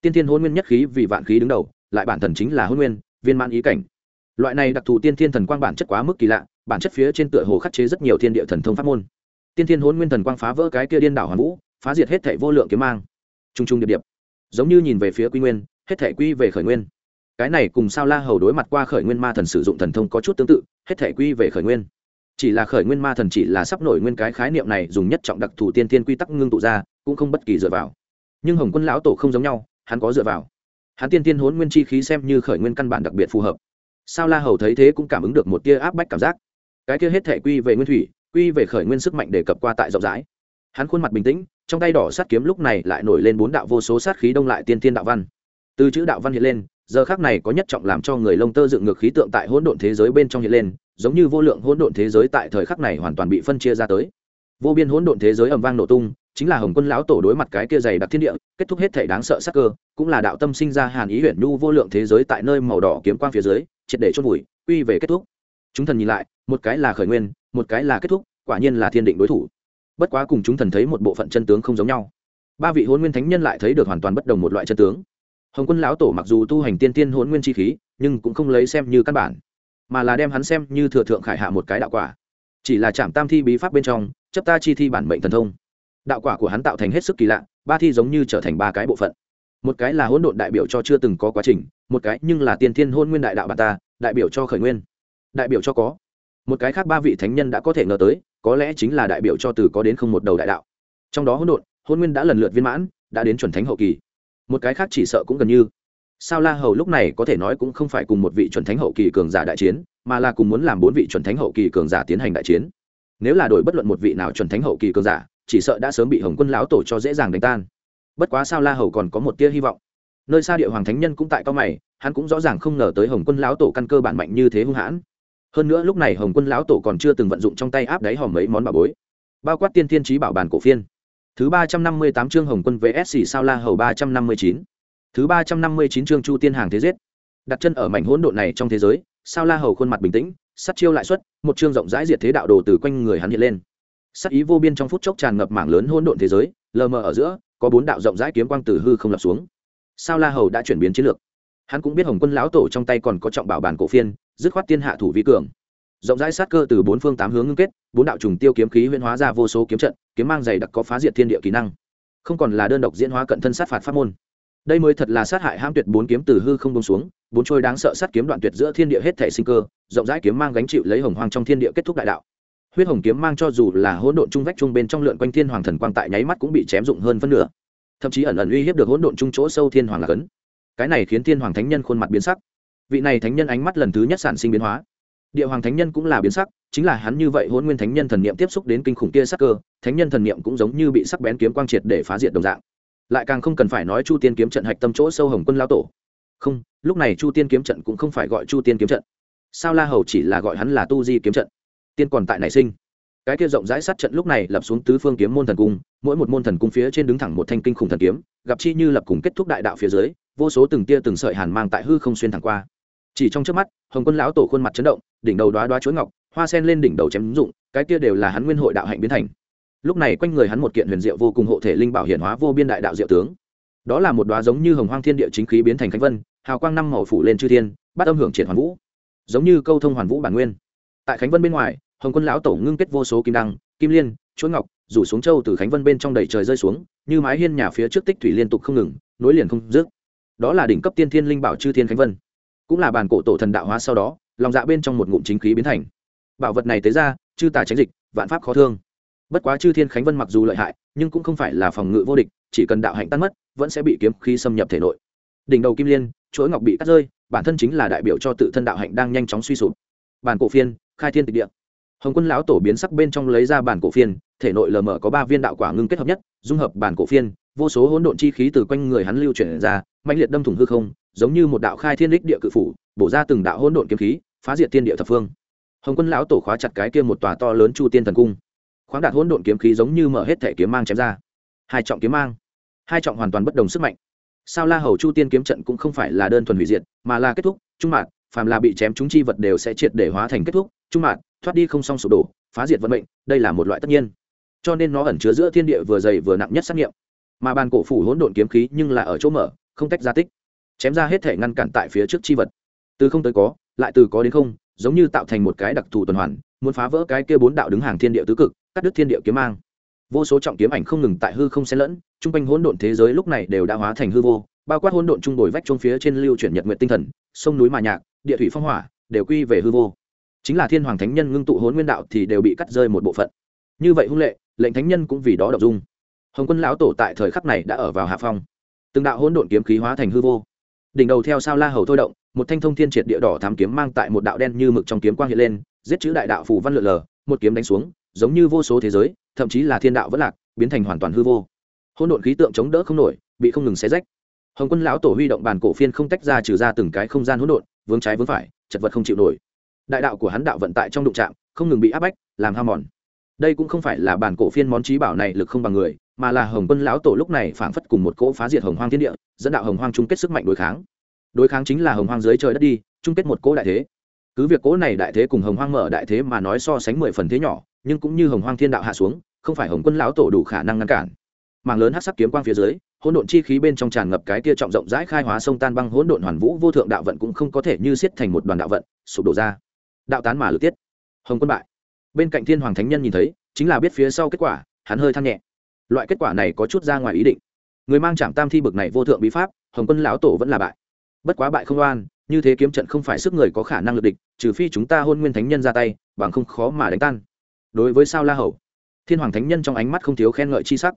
Tiên thiên hỗn nguyên nhất khí vì vạn khí đứng đầu, lại bản thần chính là hỗn nguyên, viên mãn ý cảnh. Loại này đặc thù tiên thiên thần quang bản chất quá mức kỳ lạ, bản chất phía trên tựa hồ khắc chế rất nhiều thiên địa thần thông pháp môn. Tiên thiên hỗn nguyên thần quang phá vỡ cái kia điên đảo hoàn vũ, phá diệt hết thảy vô lượng kiếm mang. Trung trung điệp điệp. Giống như nhìn về phía quy nguyên, hết thảy quy về khởi nguyên cái này cùng sao la hầu đối mặt qua khởi nguyên ma thần sử dụng thần thông có chút tương tự, hết thảy quy về khởi nguyên. Chỉ là khởi nguyên ma thần chỉ là sắp nổi nguyên cái khái niệm này dùng nhất trọng đặc thù tiên thiên quy tắc ngưng tụ ra, cũng không bất kỳ dựa vào. Nhưng hồng quân lão tổ không giống nhau, hắn có dựa vào. Hắn tiên tiên hốn nguyên chi khí xem như khởi nguyên căn bản đặc biệt phù hợp. Sao la hầu thấy thế cũng cảm ứng được một tia áp bách cảm giác. Cái kia hết thể quy về nguyên thủy, quy về khởi nguyên sức mạnh để cập qua tại rộng rãi. Hắn khuôn mặt bình tĩnh, trong tay đỏ sát kiếm lúc này lại nổi lên bốn đạo vô số sát khí đông lại tiên tiên đạo văn. Từ chữ đạo văn hiện lên giờ khác này có nhất trọng làm cho người lông tơ dựng ngược khí tượng tại hỗn độn thế giới bên trong hiện lên, giống như vô lượng hỗn độn thế giới tại thời khắc này hoàn toàn bị phân chia ra tới. Vô biên hỗn độn thế giới ầm vang nổ tung, chính là hồng quân lão tổ đối mặt cái kia dày đặc thiên địa, kết thúc hết thể đáng sợ sắc cơ, cũng là đạo tâm sinh ra hàn ý Huyền nhu vô lượng thế giới tại nơi màu đỏ kiếm quang phía dưới, triệt để chôn vùi, quy về kết thúc. Chúng thần nhìn lại, một cái là khởi nguyên, một cái là kết thúc, quả nhiên là thiên định đối thủ. Bất quá cùng chúng thần thấy một bộ phận chân tướng không giống nhau. Ba vị hôn nguyên thánh nhân lại thấy được hoàn toàn bất đồng một loại chân tướng hồng quân lão tổ mặc dù tu hành tiên tiên hôn nguyên chi khí, nhưng cũng không lấy xem như căn bản, mà là đem hắn xem như thừa thượng khải hạ một cái đạo quả. Chỉ là chạm tam thi bí pháp bên trong, chấp ta chi thi bản mệnh thần thông. Đạo quả của hắn tạo thành hết sức kỳ lạ, ba thi giống như trở thành ba cái bộ phận. Một cái là hỗn độn đại biểu cho chưa từng có quá trình, một cái nhưng là tiên thiên hôn nguyên đại đạo bà ta, đại biểu cho khởi nguyên. Đại biểu cho có. Một cái khác ba vị thánh nhân đã có thể ngờ tới, có lẽ chính là đại biểu cho từ có đến không một đầu đại đạo. Trong đó hỗn độn hôn nguyên đã lần lượt viên mãn, đã đến chuẩn thánh hậu kỳ một cái khác chỉ sợ cũng gần như. Sao la hầu lúc này có thể nói cũng không phải cùng một vị chuẩn thánh hậu kỳ cường giả đại chiến, mà là cùng muốn làm bốn vị chuẩn thánh hậu kỳ cường giả tiến hành đại chiến. Nếu là đổi bất luận một vị nào chuẩn thánh hậu kỳ cường giả, chỉ sợ đã sớm bị hồng quân lão tổ cho dễ dàng đánh tan. Bất quá sao la hầu còn có một tia hy vọng. Nơi xa địa hoàng thánh nhân cũng tại cao mày, hắn cũng rõ ràng không ngờ tới hồng quân lão tổ căn cơ bản mạnh như thế hung hãn. Hơn nữa lúc này hồng quân lão tổ còn chưa từng vận dụng trong tay áp đáy hòm mấy món bà bối. Bao quát tiên thiên trí bảo bàn cổ phiên thứ ba trăm năm mươi tám chương hồng quân vs. Sao la hầu ba trăm năm mươi chín. Thứ ba trăm năm mươi chín chương chu tiên hàng thế giết. Đặt chân ở mảnh hỗn độn này trong thế giới, sao la hầu khuôn mặt bình tĩnh, sát chiêu lại xuất, một chương rộng rãi diệt thế đạo đồ từ quanh người hắn hiện lên. Sát ý vô biên trong phút chốc tràn ngập mảng lớn hỗn độn thế giới, lờ mờ ở giữa, có bốn đạo rộng rãi kiếm quang từ hư không lập xuống. Sao la hầu đã chuyển biến chiến lược. Hắn cũng biết hồng quân lão tổ trong tay còn có trọng bảo bản cổ phiên, dứt khoát tiên hạ thủ vi cường rộng rãi sát cơ từ bốn phương tám hướng ngưng kết, bốn đạo trùng tiêu kiếm khí huyễn hóa ra vô số kiếm trận, kiếm mang dày đặc có phá diệt thiên địa kỹ năng. Không còn là đơn độc diễn hóa cận thân sát phạt pháp môn. Đây mới thật là sát hại ham tuyệt bốn kiếm từ hư không bông xuống, bốn trôi đáng sợ sát kiếm đoạn tuyệt giữa thiên địa hết thể sinh cơ, rộng rãi kiếm mang gánh chịu lấy hồng hoang trong thiên địa kết thúc đại đạo. Huyết hồng kiếm mang cho dù là hỗn độn trung vách trung bên trong lượn quanh thiên hoàng thần quang tại nháy mắt cũng bị chém dụng hơn phân nửa. Thậm chí ẩn ẩn uy hiếp được hỗn độn trung chỗ sâu thiên hoàng là cấn. Cái này khiến thiên hoàng thánh nhân khuôn mặt biến sắc. Vị này thánh nhân ánh mắt lần thứ nhất sản sinh biến hóa địa hoàng thánh nhân cũng là biến sắc, chính là hắn như vậy hôn nguyên thánh nhân thần niệm tiếp xúc đến kinh khủng kia sắc cơ, thánh nhân thần niệm cũng giống như bị sắc bén kiếm quang triệt để phá diệt đồng dạng. Lại càng không cần phải nói chu tiên kiếm trận hạch tâm chỗ sâu hồng quân lao tổ. Không, lúc này chu tiên kiếm trận cũng không phải gọi chu tiên kiếm trận. Sao la hầu chỉ là gọi hắn là tu di kiếm trận? Tiên còn tại nảy sinh. Cái kia rộng rãi sát trận lúc này lập xuống tứ phương kiếm môn thần cung, mỗi một môn thần cung phía trên đứng thẳng một thanh kinh khủng thần kiếm, gặp chi như lập cùng kết thúc đại đạo phía dưới, vô số từng tia từng sợi hàn mang tại hư không xuyên thẳng qua chỉ trong trước mắt, hồng quân lão tổ khuôn mặt chấn động, đỉnh đầu đoá đoá chuỗi ngọc, hoa sen lên đỉnh đầu chém dụng, cái kia đều là hắn nguyên hội đạo hạnh biến thành. Lúc này quanh người hắn một kiện huyền diệu vô cùng hộ thể linh bảo hiển hóa vô biên đại đạo diệu tướng. Đó là một đoá giống như hồng hoang thiên địa chính khí biến thành khánh vân, hào quang năm màu phủ lên chư thiên, bắt âm hưởng triển hoàn vũ. Giống như câu thông hoàn vũ bản nguyên. Tại khánh vân bên ngoài, hồng quân lão tổ ngưng kết vô số kim đăng, kim liên, chuỗi ngọc, rủ xuống châu từ khánh vân bên trong đầy trời rơi xuống, như mái hiên nhà phía trước tích thủy liên tục không ngừng, nối liền không dứt. Đó là đỉnh cấp tiên thiên linh bảo chư thiên khánh vân cũng là bàn cổ tổ thần đạo hóa sau đó, lòng dạ bên trong một ngụm chính khí biến thành. Bảo vật này tế ra, chư tà tránh dịch, vạn pháp khó thương. Bất quá chư thiên khánh vân mặc dù lợi hại, nhưng cũng không phải là phòng ngự vô địch, chỉ cần đạo hạnh tan mất, vẫn sẽ bị kiếm khí xâm nhập thể nội. Đỉnh đầu kim liên, chuỗi ngọc bị cắt rơi, bản thân chính là đại biểu cho tự thân đạo hạnh đang nhanh chóng suy sụp. Bản cổ phiên, khai thiên tịch địa. Hồng quân lão tổ biến sắc bên trong lấy ra bản cổ phiên, thể nội lờ mờ có ba viên đạo quả ngưng kết hợp nhất, dung hợp bản cổ phiên, vô số hỗn độn chi khí từ quanh người hắn lưu chuyển ra mạnh liệt đâm thủng hư không giống như một đạo khai thiên đích địa cự phủ, bổ ra từng đạo hỗn độn kiếm khí, phá diệt tiên địa thập phương. Hồng quân lão tổ khóa chặt cái kia một tòa to lớn chu tiên thần cung. Khoáng đạt hỗn độn kiếm khí giống như mở hết thể kiếm mang chém ra. Hai trọng kiếm mang. Hai trọng hoàn toàn bất đồng sức mạnh. Sao la hầu chu tiên kiếm trận cũng không phải là đơn thuần hủy diệt, mà là kết thúc, trung mạn phàm là bị chém chúng chi vật đều sẽ triệt để hóa thành kết thúc, trung mạn thoát đi không xong sụp đổ, phá diệt vận mệnh, đây là một loại tất nhiên. Cho nên nó ẩn chứa giữa thiên địa vừa dày vừa nặng nhất sát nghiệm. Mà bàn cổ phủ hỗn độn kiếm khí nhưng là ở chỗ mở, không tách ra tích chém ra hết thể ngăn cản tại phía trước chi vật. Từ không tới có, lại từ có đến không, giống như tạo thành một cái đặc thù tuần hoàn, muốn phá vỡ cái kia bốn đạo đứng hàng thiên địa tứ cực, cắt đứt thiên địa kiếm mang. Vô số trọng kiếm ảnh không ngừng tại hư không xen lẫn trung quanh hỗn độn thế giới lúc này đều đã hóa thành hư vô, bao quát hỗn độn trung đồi vách trung phía trên lưu chuyển nhật nguyện tinh thần, sông núi mà nhạc, địa thủy phong hỏa, đều quy về hư vô. Chính là thiên hoàng thánh nhân ngưng tụ hỗn nguyên đạo thì đều bị cắt rơi một bộ phận. Như vậy hung lệ, lệnh thánh nhân cũng vì đó đọc dung. Hồng quân lão tổ tại thời khắc này đã ở vào hạ phong. Từng đạo hỗn độn kiếm khí hóa thành hư vô đỉnh đầu theo sao la hầu thôi động, một thanh thông thiên triệt địa đỏ thám kiếm mang tại một đạo đen như mực trong kiếm quang hiện lên, giết chữ đại đạo phù văn lượn lờ, một kiếm đánh xuống, giống như vô số thế giới, thậm chí là thiên đạo vẫn lạc, biến thành hoàn toàn hư vô. Hỗn độn khí tượng chống đỡ không nổi, bị không ngừng xé rách. Hồng quân lão tổ huy động bàn cổ phiên không tách ra trừ ra từng cái không gian hỗn độn, vướng trái vướng phải, chật vật không chịu nổi. Đại đạo của hắn đạo vận tại trong đụng trạm không ngừng bị áp bách, làm ham mòn. Đây cũng không phải là bản cổ phiên món trí bảo này lực không bằng người mà là hồng quân lão tổ lúc này phảng phất cùng một cỗ phá diệt hồng hoang thiên địa, dẫn đạo hồng hoang chung kết sức mạnh đối kháng. Đối kháng chính là hồng hoang dưới trời đất đi, chung kết một cỗ đại thế. Cứ việc cỗ này đại thế cùng hồng hoang mở đại thế mà nói so sánh mười phần thế nhỏ, nhưng cũng như hồng hoang thiên đạo hạ xuống, không phải hồng quân lão tổ đủ khả năng ngăn cản. Mảng lớn hát sắc kiếm quang phía dưới, hỗn độn chi khí bên trong tràn ngập cái kia trọng rộng rãi khai hóa sông tan băng hỗn độn hoàn vũ vô thượng đạo vận cũng không có thể như siết thành một đoàn đạo vận, sụp đổ ra. Đạo tán mà lực tiết. Hồng quân bại. Bên cạnh thiên hoàng thánh nhân nhìn thấy, chính là biết phía sau kết quả, hắn hơi than nhẹ loại kết quả này có chút ra ngoài ý định. Người mang trạm tam thi bực này vô thượng bí pháp, hồng quân lão tổ vẫn là bại. Bất quá bại không oan, như thế kiếm trận không phải sức người có khả năng lực địch, trừ phi chúng ta hôn nguyên thánh nhân ra tay, bằng không khó mà đánh tan. Đối với sao la hầu, thiên hoàng thánh nhân trong ánh mắt không thiếu khen ngợi chi sắc.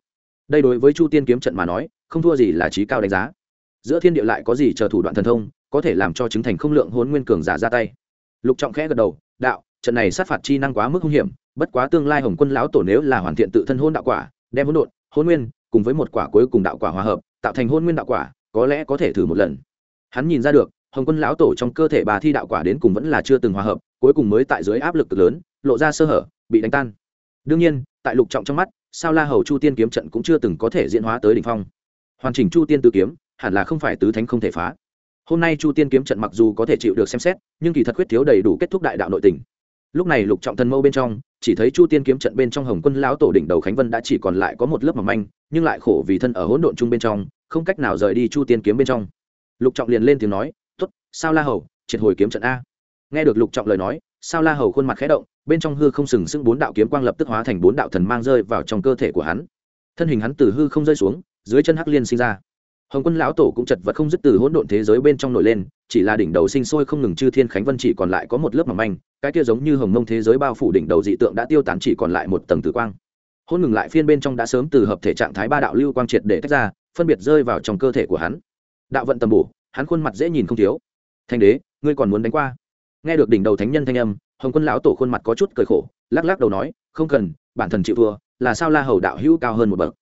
Đây đối với chu tiên kiếm trận mà nói, không thua gì là trí cao đánh giá. Giữa thiên địa lại có gì chờ thủ đoạn thần thông, có thể làm cho chứng thành không lượng hôn nguyên cường giả ra tay. Lục trọng khẽ gật đầu, đạo, trận này sát phạt chi năng quá mức hung hiểm, bất quá tương lai hồng quân lão tổ nếu là hoàn thiện tự thân hôn đạo quả đem hỗn độn, hôn nguyên cùng với một quả cuối cùng đạo quả hòa hợp, tạo thành hôn nguyên đạo quả, có lẽ có thể thử một lần. Hắn nhìn ra được, hồng quân lão tổ trong cơ thể bà thi đạo quả đến cùng vẫn là chưa từng hòa hợp, cuối cùng mới tại dưới áp lực cực lớn, lộ ra sơ hở, bị đánh tan. Đương nhiên, tại lục trọng trong mắt, sao la hầu chu tiên kiếm trận cũng chưa từng có thể diễn hóa tới đ ỉ n h phong. Hoàn chỉnh chu tiên tứ kiếm, hẳn là không phải tứ thánh không thể phá. Hôm nay chu tiên kiếm trận mặc dù có thể chịu được xem xét, nhưng kỳ thật khuyết thiếu đầy đủ kết thúc đại đạo nội tình. Lúc này lục trọng thần mâu bên trong chỉ thấy chu tiên kiếm trận bên trong hồng quân lão tổ đỉnh đầu khánh vân đã chỉ còn lại có một lớp mỏng manh, nhưng lại khổ vì thân ở hỗn độn chung bên trong, không cách nào rời đi chu tiên kiếm bên trong. Lục trọng liền lên tiếng nói t ố t sao la hầu, triệt hồi kiếm trận a. Nghe được lục trọng lời nói, sao la hầu khuôn mặt khẽ động, bên trong hư không sừng sững bốn đạo kiếm quang lập tức hóa thành bốn đạo thần mang rơi vào trong cơ thể của hắn. Thân hình hắn từ hư không rơi xuống, dưới chân hắc liên sinh ra. Hồng quân lão tổ cũng chật vật không dứt từ hỗn độn thế giới bên trong nổi lên chỉ là đỉnh đầu sinh sôi không ngừng chư thiên khánh vân chỉ còn lại có một lớp mỏng manh, cái kia giống như hồng mông thế giới bao phủ đỉnh đầu dị tượng đã tiêu tán chỉ còn lại một tầng tử quang. Hôn ngừng lại phiên bên trong đã sớm từ hợp thể trạng thái ba đạo lưu quang triệt để tách ra, phân biệt rơi vào trong cơ thể của hắn. Đạo vận tầm bổ, hắn khuôn mặt dễ nhìn không thiếu. Thanh đế, ngươi còn muốn đánh qua? Nghe được đỉnh đầu thánh nhân thanh âm, hồng quân lão tổ khuôn mặt có chút cười khổ, lắc lắc đầu nói, không cần, bản thân chịu thua, là sao la hầu đạo hữu cao hơn một bậc.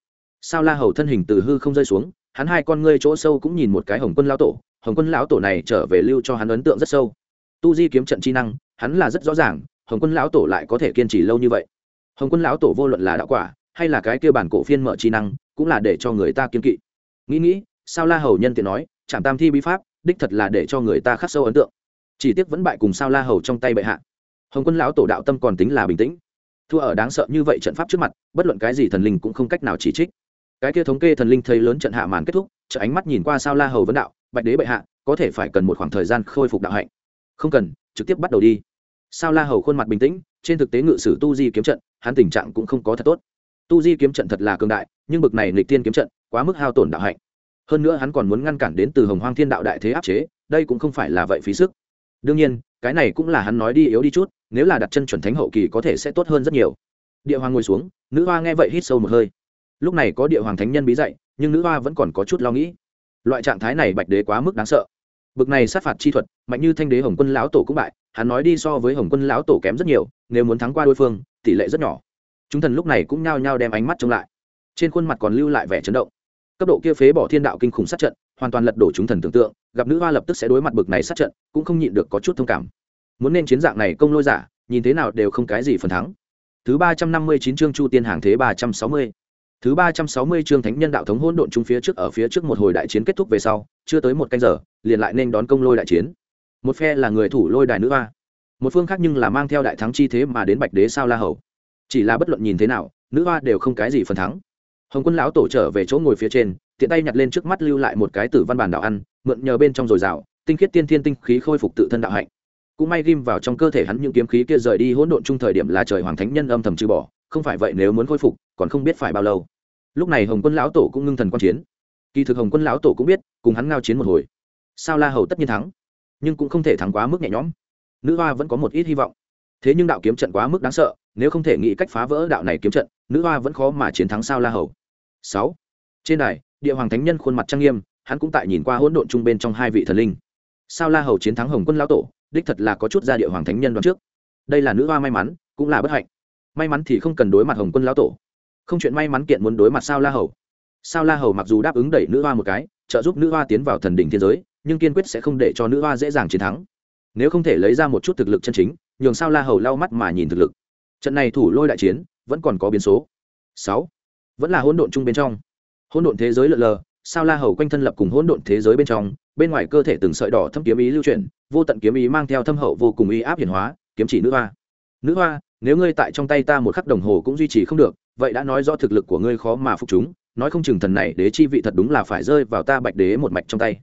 Sao la hầu thân hình từ hư không rơi xuống, hắn hai con ngươi chỗ sâu cũng nhìn một cái hồng quân lão tổ hồng quân lão tổ này trở về lưu cho hắn ấn tượng rất sâu. Tu di kiếm trận chi năng, hắn là rất rõ ràng, hồng quân lão tổ lại có thể kiên trì lâu như vậy. Hồng quân lão tổ vô luận là đạo quả, hay là cái kia bản cổ phiên mở chi năng, cũng là để cho người ta kiên kỵ. Nghĩ nghĩ, sao la hầu nhân tiện nói chẳng tam thi bí pháp, đích thật là để cho người ta khắc sâu ấn tượng. Chỉ tiếc vẫn bại cùng sao la hầu trong tay bệ hạ. Hồng quân lão tổ đạo tâm còn tính là bình tĩnh. Thua ở đáng sợ như vậy trận pháp trước mặt, bất luận cái gì thần linh cũng không cách nào chỉ trích. Cái kia thống kê thần linh thấy lớn trận hạ màn kết thúc, chợ ánh mắt nhìn qua sao la hầu vấn đạo bạch đế bệ hạ, có thể phải cần một khoảng thời gian khôi phục đạo hạnh. Không cần, trực tiếp bắt đầu đi. Sao la hầu khuôn mặt bình tĩnh, trên thực tế ngự sử tu di kiếm trận, hắn tình trạng cũng không có thật tốt. Tu di kiếm trận thật là cường đại, nhưng bực này nghịch tiên kiếm trận, quá mức hao tổn đạo hạnh. Hơn nữa hắn còn muốn ngăn cản đến từ hồng hoang thiên đạo đại thế áp chế, đây cũng không phải là vậy phí sức. Đương nhiên, cái này cũng là hắn nói đi yếu đi chút, nếu là đặt chân chuẩn thánh hậu kỳ có thể sẽ tốt hơn rất nhiều. Địa hoàng ngồi xuống, nữ hoa nghe vậy hít sâu một hơi. Lúc này có địa hoàng thánh nhân bí dậy nhưng nữ hoa vẫn còn có chút lo nghĩ loại trạng thái này bạch đế quá mức đáng sợ. Bực này sát phạt chi thuật, mạnh như thanh đế hồng quân lão tổ cũng bại, hắn nói đi so với hồng quân lão tổ kém rất nhiều, nếu muốn thắng qua đối phương, tỷ lệ rất nhỏ. Chúng thần lúc này cũng nhao nhao đem ánh mắt trông lại. Trên khuôn mặt còn lưu lại vẻ chấn động. Cấp độ kia phế bỏ thiên đạo kinh khủng sát trận, hoàn toàn lật đổ chúng thần tưởng tượng, gặp nữ hoa lập tức sẽ đối mặt bực này sát trận, cũng không nhịn được có chút thông cảm. Muốn nên chiến dạng này công lôi giả, nhìn thế nào đều không cái gì phần thắng. Thứ ba trăm năm mươi chín chương chu tiên hàng thế ba trăm sáu mươi thứ ba trăm sáu mươi chương thánh nhân đạo thống hỗn độn chung phía trước ở phía trước một hồi đại chiến kết thúc về sau, chưa tới một canh giờ, liền lại nên đón công lôi đại chiến. Một phe là người thủ lôi đài nữ hoa, một phương khác nhưng là mang theo đại thắng chi thế mà đến bạch đế sao la hầu. Chỉ là bất luận nhìn thế nào, nữ hoa đều không cái gì phần thắng. Hồng quân lão tổ trở về chỗ ngồi phía trên, tiện tay nhặt lên trước mắt lưu lại một cái tử văn bản đạo ăn, mượn nhờ bên trong dồi dào, tinh khiết tiên thiên tinh khí khôi phục tự thân đạo hạnh. Cũng may ghim vào trong cơ thể hắn những kiếm khí kia rời đi hỗn độn chung thời điểm là trời hoàng thánh nhân âm thầm trừ bỏ không phải vậy nếu muốn khôi phục, còn không biết phải bao lâu. Lúc này hồng quân lão tổ cũng ngưng thần quan chiến. Kỳ thực hồng quân lão tổ cũng biết, cùng hắn ngao chiến một hồi. Sao la hầu tất nhiên thắng, nhưng cũng không thể thắng quá mức nhẹ nhõm. Nữ hoa vẫn có một ít hy vọng. Thế nhưng đạo kiếm trận quá mức đáng sợ, nếu không thể nghĩ cách phá vỡ đạo này kiếm trận, nữ hoa vẫn khó mà chiến thắng sao la hầu. Sáu. Trên đài, địa hoàng thánh nhân khuôn mặt trang nghiêm, hắn cũng tại nhìn qua hỗn độn chung bên trong hai vị thần linh. Sao la hầu chiến thắng hồng quân lão tổ, đích thật là có chút ra địa hoàng thánh nhân đoạn trước. Đây là nữ hoa may mắn, cũng là bất hạnh may mắn thì không cần đối mặt hồng quân lão tổ. Không chuyện may mắn kiện muốn đối mặt sao la hầu. Sao la hầu mặc dù đáp ứng đẩy nữ hoa một cái, trợ giúp nữ hoa tiến vào thần đỉnh thiên giới, nhưng kiên quyết sẽ không để cho nữ hoa dễ dàng chiến thắng. Nếu không thể lấy ra một chút thực lực chân chính, nhường sao la hầu lau mắt mà nhìn thực lực. Trận này thủ lôi đại chiến, vẫn còn có biến số. Sáu. Vẫn là hỗn độn chung bên trong. Hỗn độn thế giới lượn lờ, sao la hầu quanh thân lập cùng hỗn độn thế giới bên trong, bên ngoài cơ thể từng sợi đỏ thâm kiếm ý lưu chuyển, vô tận kiếm ý mang theo thâm hậu vô cùng ý áp hiển hóa, kiếm chỉ nữ hoa. Nữ hoa nếu ngươi tại trong tay ta một khắc đồng hồ cũng duy trì không được, vậy đã nói do thực lực của ngươi khó mà phục chúng, nói không chừng thần này đế chi vị thật đúng là phải rơi vào ta bạch đế một mạch trong tay.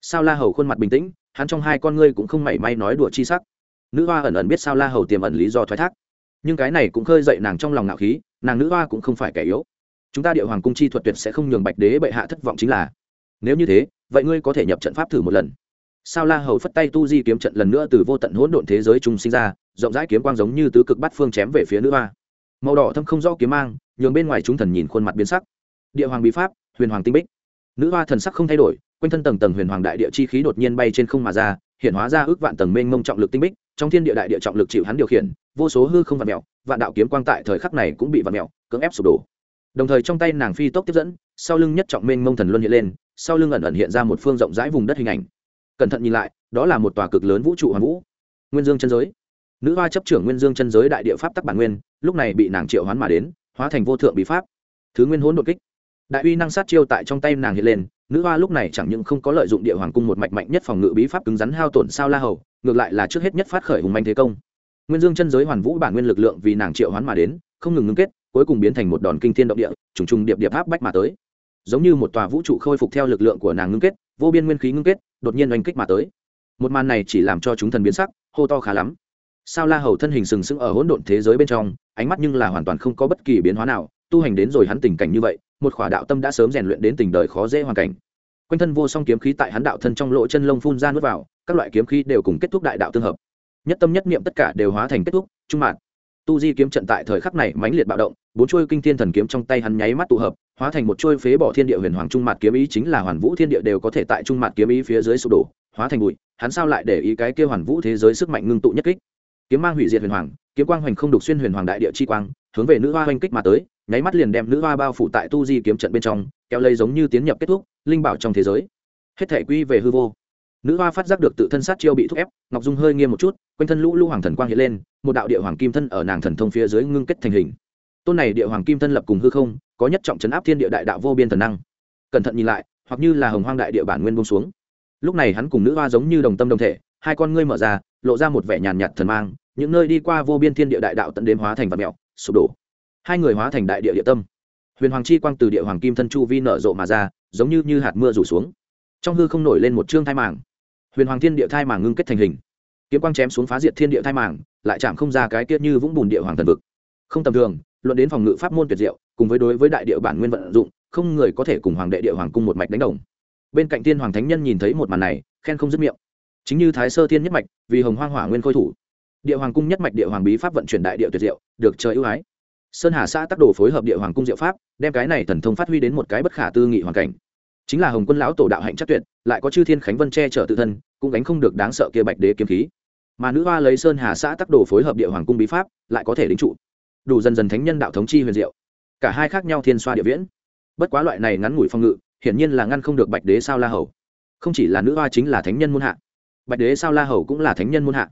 Sao la hầu khuôn mặt bình tĩnh, hắn trong hai con ngươi cũng không mảy may nói đùa chi sắc. Nữ hoa ẩn ẩn biết sao la hầu tiềm ẩn lý do thoái thác. Nhưng cái này cũng khơi dậy nàng trong lòng ngạo khí, nàng nữ hoa cũng không phải kẻ yếu. Chúng ta địa hoàng cung chi thuật tuyệt sẽ không nhường bạch đế bệ hạ thất vọng chính là. Nếu như thế, vậy ngươi có thể nhập trận pháp thử một lần sao la hầu phất tay tu di kiếm trận lần nữa từ vô tận hỗn độn thế giới trung sinh ra, rộng rãi kiếm quang giống như tứ cực bát phương chém về phía nữ hoa. Màu đỏ thâm không rõ kiếm mang, nhường bên ngoài chúng thần nhìn khuôn mặt biến sắc. Địa hoàng bí pháp, huyền hoàng tinh bích. Nữ hoa thần sắc không thay đổi, quanh thân tầng tầng huyền hoàng đại địa chi khí đột nhiên bay trên không mà ra, hiện hóa ra ước vạn tầng mênh mông trọng lực tinh bích, trong thiên địa đại địa trọng lực chịu hắn điều khiển, vô số hư không vạn mèo, vạn đạo kiếm quang tại thời khắc này cũng bị vạn mèo, cưỡng ép sụp đổ. Đồng thời trong tay nàng phi tốc tiếp dẫn, sau lưng nhất trọng mênh mông thần luân hiện lên, sau lưng ẩn ẩn hiện ra một phương rộng rãi vùng đất hình ảnh cẩn thận nhìn lại, đó là một tòa cực lớn vũ trụ hoàn vũ. Nguyên dương chân giới. Nữ hoa chấp trưởng nguyên dương chân giới đại địa pháp tắc bản nguyên, lúc này bị nàng triệu hoán mà đến, hóa thành vô thượng bí pháp. Thứ nguyên hỗn đột kích. Đại uy năng sát chiêu tại trong tay nàng hiện lên, nữ hoa lúc này chẳng những không có lợi dụng địa hoàng cung một mạch mạnh nhất phòng ngự bí pháp cứng rắn hao tổn sao la hầu, ngược lại là trước hết nhất phát khởi hùng manh thế công. Nguyên dương chân giới hoàn vũ bản nguyên lực lượng vì nàng triệu hoán mà đến, không ngừng ngưng kết, cuối cùng biến thành một đòn kinh thiên động địa, trùng trùng điệp điệp áp bách mà tới giống như một tòa vũ trụ khôi phục theo lực lượng của nàng ngưng kết, vô biên nguyên khí ngưng kết, đột nhiên oanh kích mà tới. Một màn này chỉ làm cho chúng thần biến sắc, hô to khá lắm. Sao la hầu thân hình sừng sững ở hỗn độn thế giới bên trong, ánh mắt nhưng là hoàn toàn không có bất kỳ biến hóa nào, tu hành đến rồi hắn tình cảnh như vậy, một khỏa đạo tâm đã sớm rèn luyện đến tình đời khó dễ hoàn cảnh. Quanh thân vô song kiếm khí tại hắn đạo thân trong lỗ chân lông phun ra nuốt vào, các loại kiếm khí đều cùng kết thúc đại đạo tương hợp. Nhất tâm nhất niệm tất cả đều hóa thành kết thúc, trung mạng tu di kiếm trận tại thời khắc này mãnh liệt bạo động, bốn chuôi kinh thiên thần kiếm trong tay hắn nháy mắt tụ hợp hóa thành một chuôi phế bỏ thiên địa huyền hoàng trung mặt kiếm ý chính là hoàn vũ thiên địa đều có thể tại trung mặt kiếm ý phía dưới sụp đổ, hóa thành bụi, hắn sao lại để ý cái kia hoàn vũ thế giới sức mạnh ngưng tụ nhất kích? Kiếm mang hủy diệt huyền hoàng, kiếm quang hoành không đục xuyên huyền hoàng đại địa chi quang, hướng về nữ hoa hoành kích mà tới, nháy mắt liền đem nữ hoa bao phủ tại tu di kiếm trận bên trong, kéo lây giống như tiến nhập kết thúc, linh bảo trong thế giới. Hết thể quy về hư vô. Nữ hoa phát giác được tự thân sát chiêu bị thúc ép, ngọc dung hơi nghiêm một chút, quanh thân lũ lũ hoàng thần quang hiện lên, một đạo địa hoàng kim thân ở nàng thần thông phía dưới ngưng kết thành hình. Tôn này địa hoàng kim thân lập cùng hư không có nhất trọng chấn áp thiên địa đại đạo vô biên thần năng. Cẩn thận nhìn lại, hoặc như là hồng hoang đại địa bản nguyên bông xuống. Lúc này hắn cùng nữ hoa giống như đồng tâm đồng thể, hai con ngươi mở ra, lộ ra một vẻ nhàn nhạt thần mang, những nơi đi qua vô biên thiên địa đại đạo tận đêm hóa thành vật mẹo sụp đổ. Hai người hóa thành đại địa địa tâm. Huyền hoàng chi quang từ địa hoàng kim thân chu vi nở rộ mà ra, giống như như hạt mưa rủ xuống. Trong hư không nổi lên một chương thai màng. Huyền hoàng thiên địa thai màng ngưng kết thành hình. Kiếm quang chém xuống phá diệt thiên địa thai màng, lại chạm không ra cái tiết như vũng bùn địa hoàng thần vực. Không tầm thường luận đến phòng ngự pháp môn tuyệt diệu, cùng với đối với đại địa bản nguyên vận dụng, không người có thể cùng hoàng đệ địa hoàng cung một mạch đánh đồng. Bên cạnh tiên hoàng thánh nhân nhìn thấy một màn này, khen không dứt miệng. Chính như thái sơ thiên nhất mạch, vì hồng hoang hỏa nguyên khôi thủ. Địa hoàng cung nhất mạch địa hoàng bí pháp vận chuyển đại địa tuyệt diệu, được trời ưu ái. Sơn hà xã tác đồ phối hợp địa hoàng cung diệu pháp, đem cái này thần thông phát huy đến một cái bất khả tư nghị hoàn cảnh. Chính là hồng quân lão tổ đạo hạnh chắc tuyệt, lại có chư thiên khánh vân che chở tự thân, cũng gánh không được đáng sợ kia bạch đế kiếm khí. Mà nữ hoa lấy sơn hà xã tác đồ phối hợp địa hoàng cung bí pháp, lại có thể đính trụ đủ dần dần thánh nhân đạo thống chi huyền diệu. Cả hai khác nhau thiên xoa địa viễn. Bất quá loại này ngắn ngủi phong ngự, hiển nhiên là ngăn không được bạch đế sao la hầu. Không chỉ là nữ hoa chính là thánh nhân muôn hạ, bạch đế sao la hầu cũng là thánh nhân muôn hạ.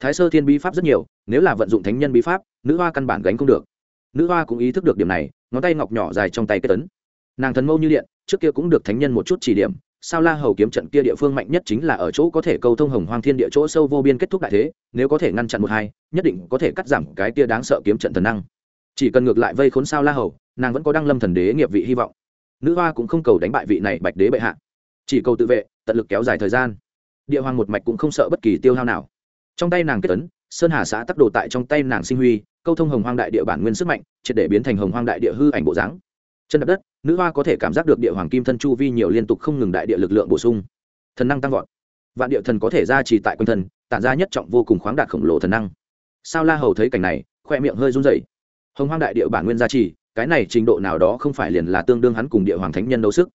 Thái sơ thiên bí pháp rất nhiều, nếu là vận dụng thánh nhân bí pháp, nữ hoa căn bản gánh không được. Nữ hoa cũng ý thức được điểm này, ngón tay ngọc nhỏ dài trong tay kết tấn nàng thần mâu như điện, trước kia cũng được thánh nhân một chút chỉ điểm sao la hầu kiếm trận kia địa phương mạnh nhất chính là ở chỗ có thể câu thông hồng hoang thiên địa chỗ sâu vô biên kết thúc đại thế, nếu có thể ngăn chặn một hai, nhất định có thể cắt giảm cái kia đáng sợ kiếm trận thần năng. Chỉ cần ngược lại vây khốn sao la hầu, nàng vẫn có đăng lâm thần đế nghiệp vị hy vọng. Nữ hoa cũng không cầu đánh bại vị này bạch đế bệ hạ, chỉ cầu tự vệ, tận lực kéo dài thời gian. Địa hoàng một mạch cũng không sợ bất kỳ tiêu hao nào. Trong tay nàng kết tấn, sơn hà xã tắc đồ tại trong tay nàng sinh huy, câu thông hồng hoang đại địa bản nguyên sức mạnh, triệt để biến thành hồng hoang đại địa hư ảnh bộ dáng chân đập đất nữ hoa có thể cảm giác được địa hoàng kim thân chu vi nhiều liên tục không ngừng đại địa lực lượng bổ sung. Thần năng tăng vọt. Vạn địa thần có thể ra trì tại quanh thần, tản ra nhất trọng vô cùng khoáng đạt khổng lồ thần năng. Sao la hầu thấy cảnh này khoe miệng hơi run rẩy. Hồng hoang đại địa bản nguyên gia trì cái này trình độ nào đó không phải liền là tương đương hắn cùng địa hoàng thánh nhân đấu sức.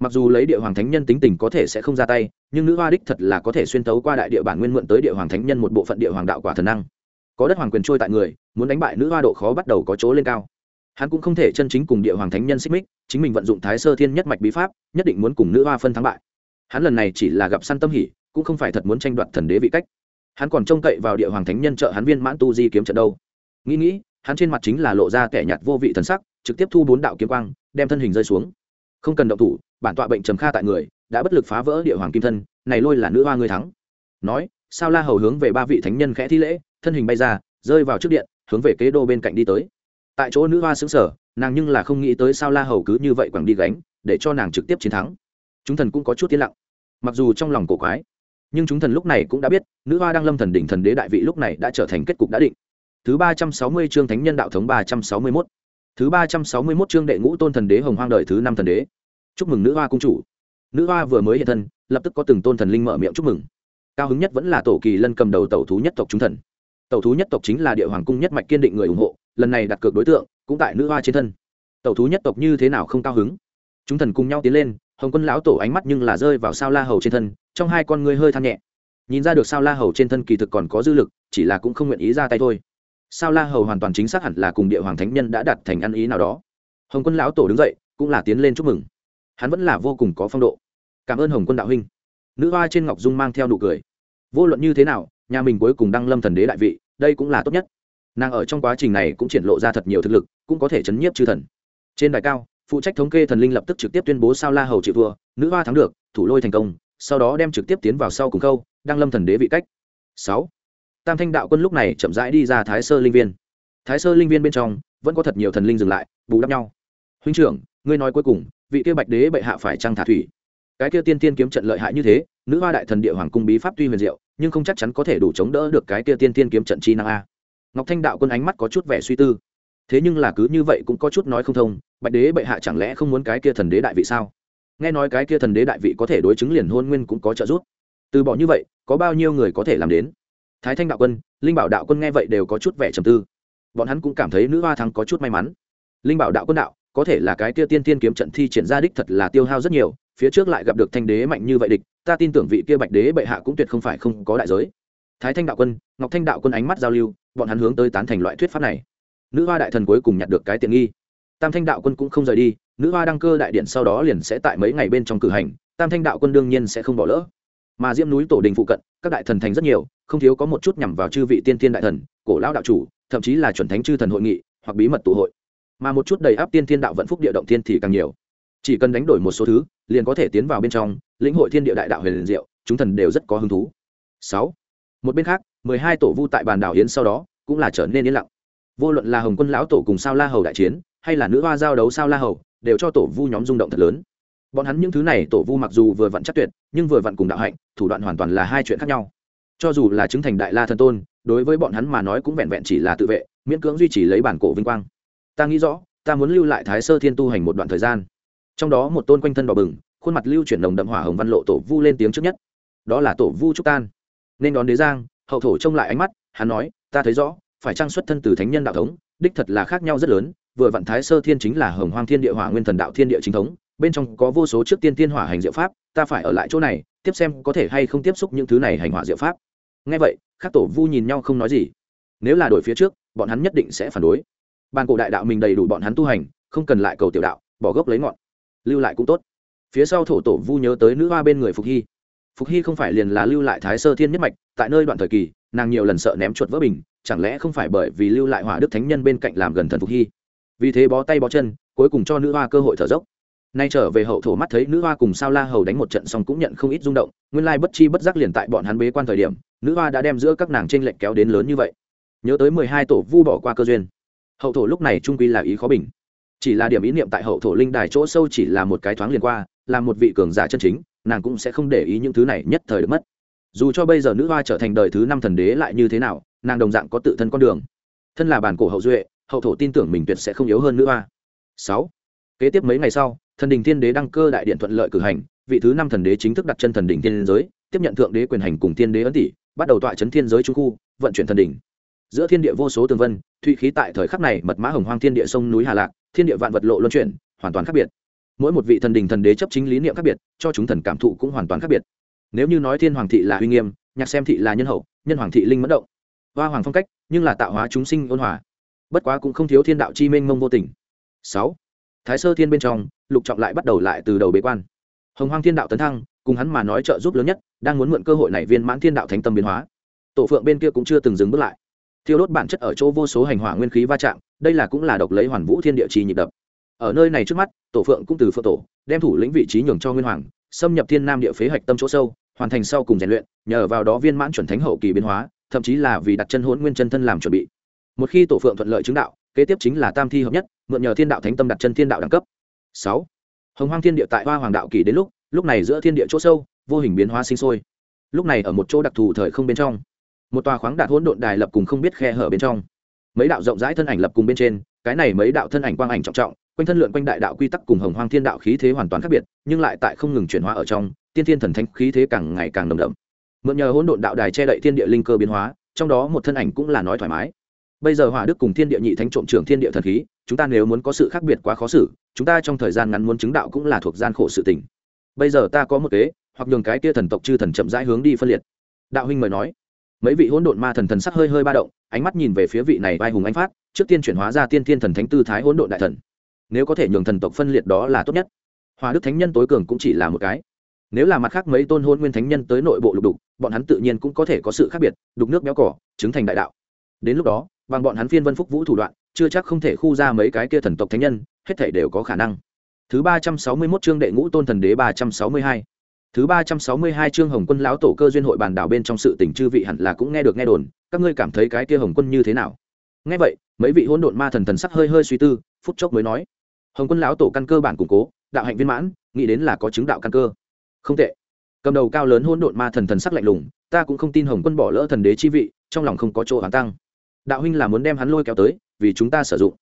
Mặc dù lấy địa hoàng thánh nhân tính tình có thể sẽ không ra tay nhưng nữ hoa đích thật là có thể xuyên tấu qua đại địa bản nguyên mượn tới địa hoàng thánh nhân một bộ phận địa hoàng đạo quả thần năng. Có đất hoàng quyền trôi tại người muốn đánh bại nữ hoa độ khó bắt đầu có chỗ lên cao hắn cũng không thể chân chính cùng địa hoàng thánh nhân xích mích, chính mình vận dụng thái sơ thiên nhất mạch bí pháp, nhất định muốn cùng nữ hoa phân thắng bại. Hắn lần này chỉ là gặp săn tâm hỉ, cũng không phải thật muốn tranh đoạt thần đế vị cách. Hắn còn trông cậy vào địa hoàng thánh nhân trợ hắn viên mãn tu di kiếm trận đâu. Nghĩ nghĩ, hắn trên mặt chính là lộ ra kẻ nhạt vô vị thần sắc, trực tiếp thu bốn đạo kiếm quang, đem thân hình rơi xuống. Không cần động thủ, bản tọa bệnh trầm kha tại người, đã bất lực phá vỡ địa hoàng kim thân, này lôi là nữ hoa người thắng. Nói, sao la hầu hướng về ba vị thánh nhân khẽ thi lễ, thân hình bay ra, rơi vào trước điện, hướng về kế đô bên cạnh đi tới tại chỗ nữ hoa xứng sở nàng nhưng là không nghĩ tới sao la hầu cứ như vậy quẳng đi gánh, để cho nàng trực tiếp chiến thắng. Chúng thần cũng có chút tiến lặng. Mặc dù trong lòng cổ quái, nhưng chúng thần lúc này cũng đã biết, nữ hoa đang lâm thần đỉnh thần đế đại vị lúc này đã trở thành kết cục đã định. Thứ ba trăm sáu mươi chương thánh nhân đạo thống ba trăm sáu mươi mốt. Thứ ba trăm sáu mươi mốt chương đệ ngũ tôn thần đế hồng hoang đời thứ năm thần đế. Chúc mừng nữ hoa cung chủ. Nữ hoa vừa mới hiện thân, lập tức có từng tôn thần linh mở miệng chúc mừng. Cao hứng nhất vẫn là tổ kỳ lân cầm đầu tẩu thú nhất tộc chúng thần. Tẩu thú nhất tộc chính là địa hoàng cung nhất mạch kiên định người ủng hộ lần này đặt cược đối tượng cũng tại nữ hoa trên thân. Tẩu thú nhất tộc như thế nào không cao hứng? Chúng thần cùng nhau tiến lên, hồng quân lão tổ ánh mắt nhưng là rơi vào sao la hầu trên thân, trong hai con ngươi hơi than nhẹ. Nhìn ra được sao la hầu trên thân kỳ thực còn có dư lực, chỉ là cũng không nguyện ý ra tay thôi. Sao la hầu hoàn toàn chính xác hẳn là cùng địa hoàng thánh nhân đã đặt thành ăn ý nào đó. Hồng quân lão tổ đứng dậy, cũng là tiến lên chúc mừng. Hắn vẫn là vô cùng có phong độ. Cảm ơn hồng quân đạo huynh. Nữ hoa trên ngọc dung mang theo nụ cười. Vô luận như thế nào, nhà mình cuối cùng đăng lâm thần đế đại vị, đây cũng là tốt nhất nàng ở trong quá trình này cũng triển lộ ra thật nhiều thực lực cũng có thể chấn nhiếp chư thần. Trên đài cao phụ trách thống kê thần linh lập tức trực tiếp tuyên bố sao la hầu chịu thua, nữ hoa thắng được thủ lôi thành công sau đó đem trực tiếp tiến vào sau cùng câu đăng lâm thần đế vị cách. Sáu. Tam thanh đạo quân lúc này chậm rãi đi ra thái sơ linh viên. Thái sơ linh viên bên trong vẫn có thật nhiều thần linh dừng lại bù đắp nhau. Huynh trưởng ngươi nói cuối cùng vị kia bạch đế bệ hạ phải trăng thả thủy? Cái kia tiên tiên kiếm trận lợi hại như thế nữ hoa đại thần địa hoàng cung bí pháp tuy huyền diệu nhưng không chắc chắn có thể đủ chống đỡ được cái kia tiên tiên kiếm trận chi năng a ngọc thanh đạo quân ánh mắt có chút vẻ suy tư. Thế nhưng là cứ như vậy cũng có chút nói không thông, bạch đế bệ hạ chẳng lẽ không muốn cái kia thần đế đại vị sao? Nghe nói cái kia thần đế đại vị có thể đối chứng liền hôn nguyên cũng có trợ giúp. Từ bỏ như vậy, có bao nhiêu người có thể làm đến? Thái thanh đạo quân, linh bảo đạo quân nghe vậy đều có chút vẻ trầm tư. Bọn hắn cũng cảm thấy nữ hoa thắng có chút may mắn. Linh bảo đạo quân đạo, có thể là cái kia tiên tiên kiếm trận thi triển ra đích thật là tiêu hao rất nhiều, phía trước lại gặp được thanh đế mạnh như vậy địch, ta tin tưởng vị kia bạch đế bệ hạ cũng tuyệt không phải không có đại giới. Thái thanh đạo quân, ngọc thanh đạo quân ánh mắt giao lưu bọn hắn hướng tới tán thành loại thuyết pháp này. Nữ hoa đại thần cuối cùng nhặt được cái tiện nghi. Tam thanh đạo quân cũng không rời đi, nữ hoa đăng cơ đại điện sau đó liền sẽ tại mấy ngày bên trong cử hành, tam thanh đạo quân đương nhiên sẽ không bỏ lỡ. Mà diễm núi tổ đình phụ cận, các đại thần thành rất nhiều, không thiếu có một chút nhằm vào chư vị tiên tiên đại thần, cổ lão đạo chủ, thậm chí là chuẩn thánh chư thần hội nghị, hoặc bí mật tụ hội. Mà một chút đầy áp tiên thiên đạo vận phúc địa động thiên thì càng nhiều. Chỉ cần đánh đổi một số thứ, liền có thể tiến vào bên trong, lĩnh hội thiên địa đại đạo huyền liền diệu, chúng thần đều rất có hứng thú. Sáu. Một bên khác mười hai tổ vu tại bàn đảo yến sau đó, cũng là trở nên yên lặng. Vô luận là hồng quân lão tổ cùng sao la hầu đại chiến, hay là nữ hoa giao đấu sao la hầu, đều cho tổ vu nhóm rung động thật lớn. Bọn hắn những thứ này, tổ vu mặc dù vừa vặn chắc tuyệt, nhưng vừa vặn cùng đạo hạnh, thủ đoạn hoàn toàn là hai chuyện khác nhau. Cho dù là chứng thành đại la thần tôn, đối với bọn hắn mà nói cũng vẹn vẹn chỉ là tự vệ, miễn cưỡng duy trì lấy bản cổ vinh quang. Ta nghĩ rõ, ta muốn lưu lại thái sơ thiên tu hành một đoạn thời gian. Trong đó một tôn quanh thân đỏ bừng, khuôn mặt lưu chuyển đồng đậm hỏa hồng văn lộ tổ vu lên tiếng trước nhất. Đó là tổ vu trúc tan. Nên đón đế giang hậu thổ trông lại ánh mắt, hắn nói, ta thấy rõ, phải trang xuất thân từ thánh nhân đạo thống, đích thật là khác nhau rất lớn, vừa vạn thái sơ thiên chính là hồng hoang thiên địa hỏa nguyên thần đạo thiên địa chính thống, bên trong có vô số trước tiên tiên hỏa hành diệu pháp, ta phải ở lại chỗ này, tiếp xem có thể hay không tiếp xúc những thứ này hành hỏa diệu pháp. Ngay vậy, các tổ vu nhìn nhau không nói gì. Nếu là đổi phía trước, bọn hắn nhất định sẽ phản đối. Bàn cổ đại đạo mình đầy đủ bọn hắn tu hành, không cần lại cầu tiểu đạo, bỏ gốc lấy ngọn, lưu lại cũng tốt. Phía sau thổ tổ vu nhớ tới nữ hoa bên người phục hy phục hy không phải liền là lưu lại thái sơ thiên nhất mạch, tại nơi đoạn thời kỳ, nàng nhiều lần sợ ném chuột vỡ bình, chẳng lẽ không phải bởi vì lưu lại hỏa đức thánh nhân bên cạnh làm gần thần phục hy? Vì thế bó tay bó chân, cuối cùng cho nữ hoa cơ hội thở dốc. Nay trở về hậu thổ mắt thấy nữ hoa cùng sao la hầu đánh một trận xong cũng nhận không ít rung động, nguyên lai bất chi bất giác liền tại bọn hắn bế quan thời điểm, nữ hoa đã đem giữa các nàng t r ê n lệch kéo đến lớn như vậy. Nhớ tới mười hai tổ vu bỏ qua cơ duyên. Hậu thổ lúc này trung quy là ý khó bình. Chỉ là điểm ý niệm tại hậu thổ linh đài chỗ sâu chỉ là một cái thoáng liền qua, là một vị cường giả chân chính nàng cũng sẽ không để ý những thứ này nhất thời được mất. Dù cho bây giờ nữ hoa trở thành đời thứ năm thần đế lại như thế nào, nàng đồng dạng có tự thân con đường. Thân là bản cổ hậu duệ, hậu thổ tin tưởng mình tuyệt sẽ không yếu hơn nữ hoa. Sáu. Kế tiếp mấy ngày sau, thần đình thiên đế đăng cơ đại điện thuận lợi cử hành, vị thứ năm thần đế chính thức đặt chân thần đình thiên giới, tiếp nhận thượng đế quyền hành cùng thiên đế ấn tỷ, bắt đầu tọa chấn thiên giới trung khu, vận chuyển thần đình. Giữa thiên địa vô số tường vân, thụy khí tại thời khắc này mật mã hồng hoang thiên địa sông núi hà lạc, thiên địa vạn vật lộ luân chuyển, hoàn toàn khác biệt mỗi một vị thần đình thần đế chấp chính lý niệm khác biệt, cho chúng thần cảm thụ cũng hoàn toàn khác biệt. Nếu như nói thiên hoàng thị là uy nghiêm, nhạc xem thị là nhân hậu, nhân hoàng thị linh mẫn động. Hoa hoàng phong cách, nhưng là tạo hóa chúng sinh ôn hòa. Bất quá cũng không thiếu thiên đạo chi minh mông vô tình. Sáu, thái sơ thiên bên trong, lục trọng lại bắt đầu lại từ đầu bế quan. Hồng hoang thiên đạo tấn thăng, cùng hắn mà nói trợ giúp lớn nhất, đang muốn mượn cơ hội này viên mãn thiên đạo thánh tâm biến hóa. Tổ phượng bên kia cũng chưa từng dừng bước lại. Thiêu đốt bản chất ở chỗ vô số hành hỏa nguyên khí va chạm, đây là cũng là độc lấy hoàn vũ thiên địa chi nhịp đập ở nơi này trước mắt, tổ phượng cũng từ phượng tổ, đem thủ lĩnh vị trí nhường cho nguyên hoàng, xâm nhập thiên nam địa phế hạch tâm chỗ sâu, hoàn thành sau cùng rèn luyện, nhờ vào đó viên mãn chuẩn thánh hậu kỳ biến hóa, thậm chí là vì đặt chân hôn nguyên chân thân làm chuẩn bị. Một khi tổ phượng thuận lợi chứng đạo, kế tiếp chính là tam thi hợp nhất, mượn nhờ thiên đạo thánh tâm đặt chân thiên đạo đẳng cấp. Sáu. Hồng hoang thiên địa tại hoa hoàng đạo kỳ đến lúc lúc này giữa thiên địa chỗ sâu, vô hình biến hóa sinh sôi. Lúc này ở một chỗ đặc thù thời không bên trong, một tòa khoáng đạt hỗn độn đài lập cùng không biết khe hở bên trong. Mấy đạo rộng rãi thân ảnh lập cùng bên trên, cái này mấy đạo thân ảnh quang ảnh trọng trọng quanh thân lượn quanh đại đạo quy tắc cùng hồng hoang thiên đạo khí thế hoàn toàn khác biệt, nhưng lại tại không ngừng chuyển hóa ở trong, tiên thiên thần thánh khí thế càng ngày càng nồng đậm. Mượn nhờ hỗn độn đạo đài che đậy thiên địa linh cơ biến hóa, trong đó một thân ảnh cũng là nói thoải mái. Bây giờ hỏa đức cùng thiên địa nhị thánh trộm trưởng thiên địa thần khí, chúng ta nếu muốn có sự khác biệt quá khó xử, chúng ta trong thời gian ngắn muốn chứng đạo cũng là thuộc gian khổ sự tình. Bây giờ ta có một kế, hoặc nhường cái kia thần tộc chư thần chậm rãi hướng đi phân liệt. Đạo huynh mời nói. Mấy vị hỗn độn ma thần thần sắc hơi hơi ba động, ánh mắt nhìn về phía vị này vai hùng anh phát, trước tiên chuyển hóa ra tiên thiên thần thánh tư thái hỗn độn đại thần nếu có thể nhường thần tộc phân liệt đó là tốt nhất. Hòa đức thánh nhân tối cường cũng chỉ là một cái. Nếu là mặt khác mấy tôn hôn nguyên thánh nhân tới nội bộ lục đục, bọn hắn tự nhiên cũng có thể có sự khác biệt, đục nước béo cỏ, chứng thành đại đạo. Đến lúc đó, bằng bọn hắn phiên vân phúc vũ thủ đoạn, chưa chắc không thể khu ra mấy cái kia thần tộc thánh nhân, hết thể đều có khả năng. Thứ ba trăm sáu mươi mốt chương đệ ngũ tôn thần đế ba trăm sáu mươi hai. Thứ ba trăm sáu mươi hai chương hồng quân lão tổ cơ duyên hội bàn đảo bên trong sự tình chư vị hẳn là cũng nghe được nghe đồn, các ngươi cảm thấy cái kia hồng quân như thế nào? Nghe vậy, mấy vị hỗn độn ma thần thần sắc hơi hơi suy tư, phút chốc mới nói hồng quân lão tổ căn cơ bản củng cố, đạo hạnh viên mãn, nghĩ đến là có chứng đạo căn cơ. Không tệ. Cầm đầu cao lớn hỗn độn ma thần thần sắc lạnh lùng, ta cũng không tin hồng quân bỏ lỡ thần đế chi vị, trong lòng không có chỗ hoàn tăng. Đạo huynh là muốn đem hắn lôi kéo tới, vì chúng ta sử dụng.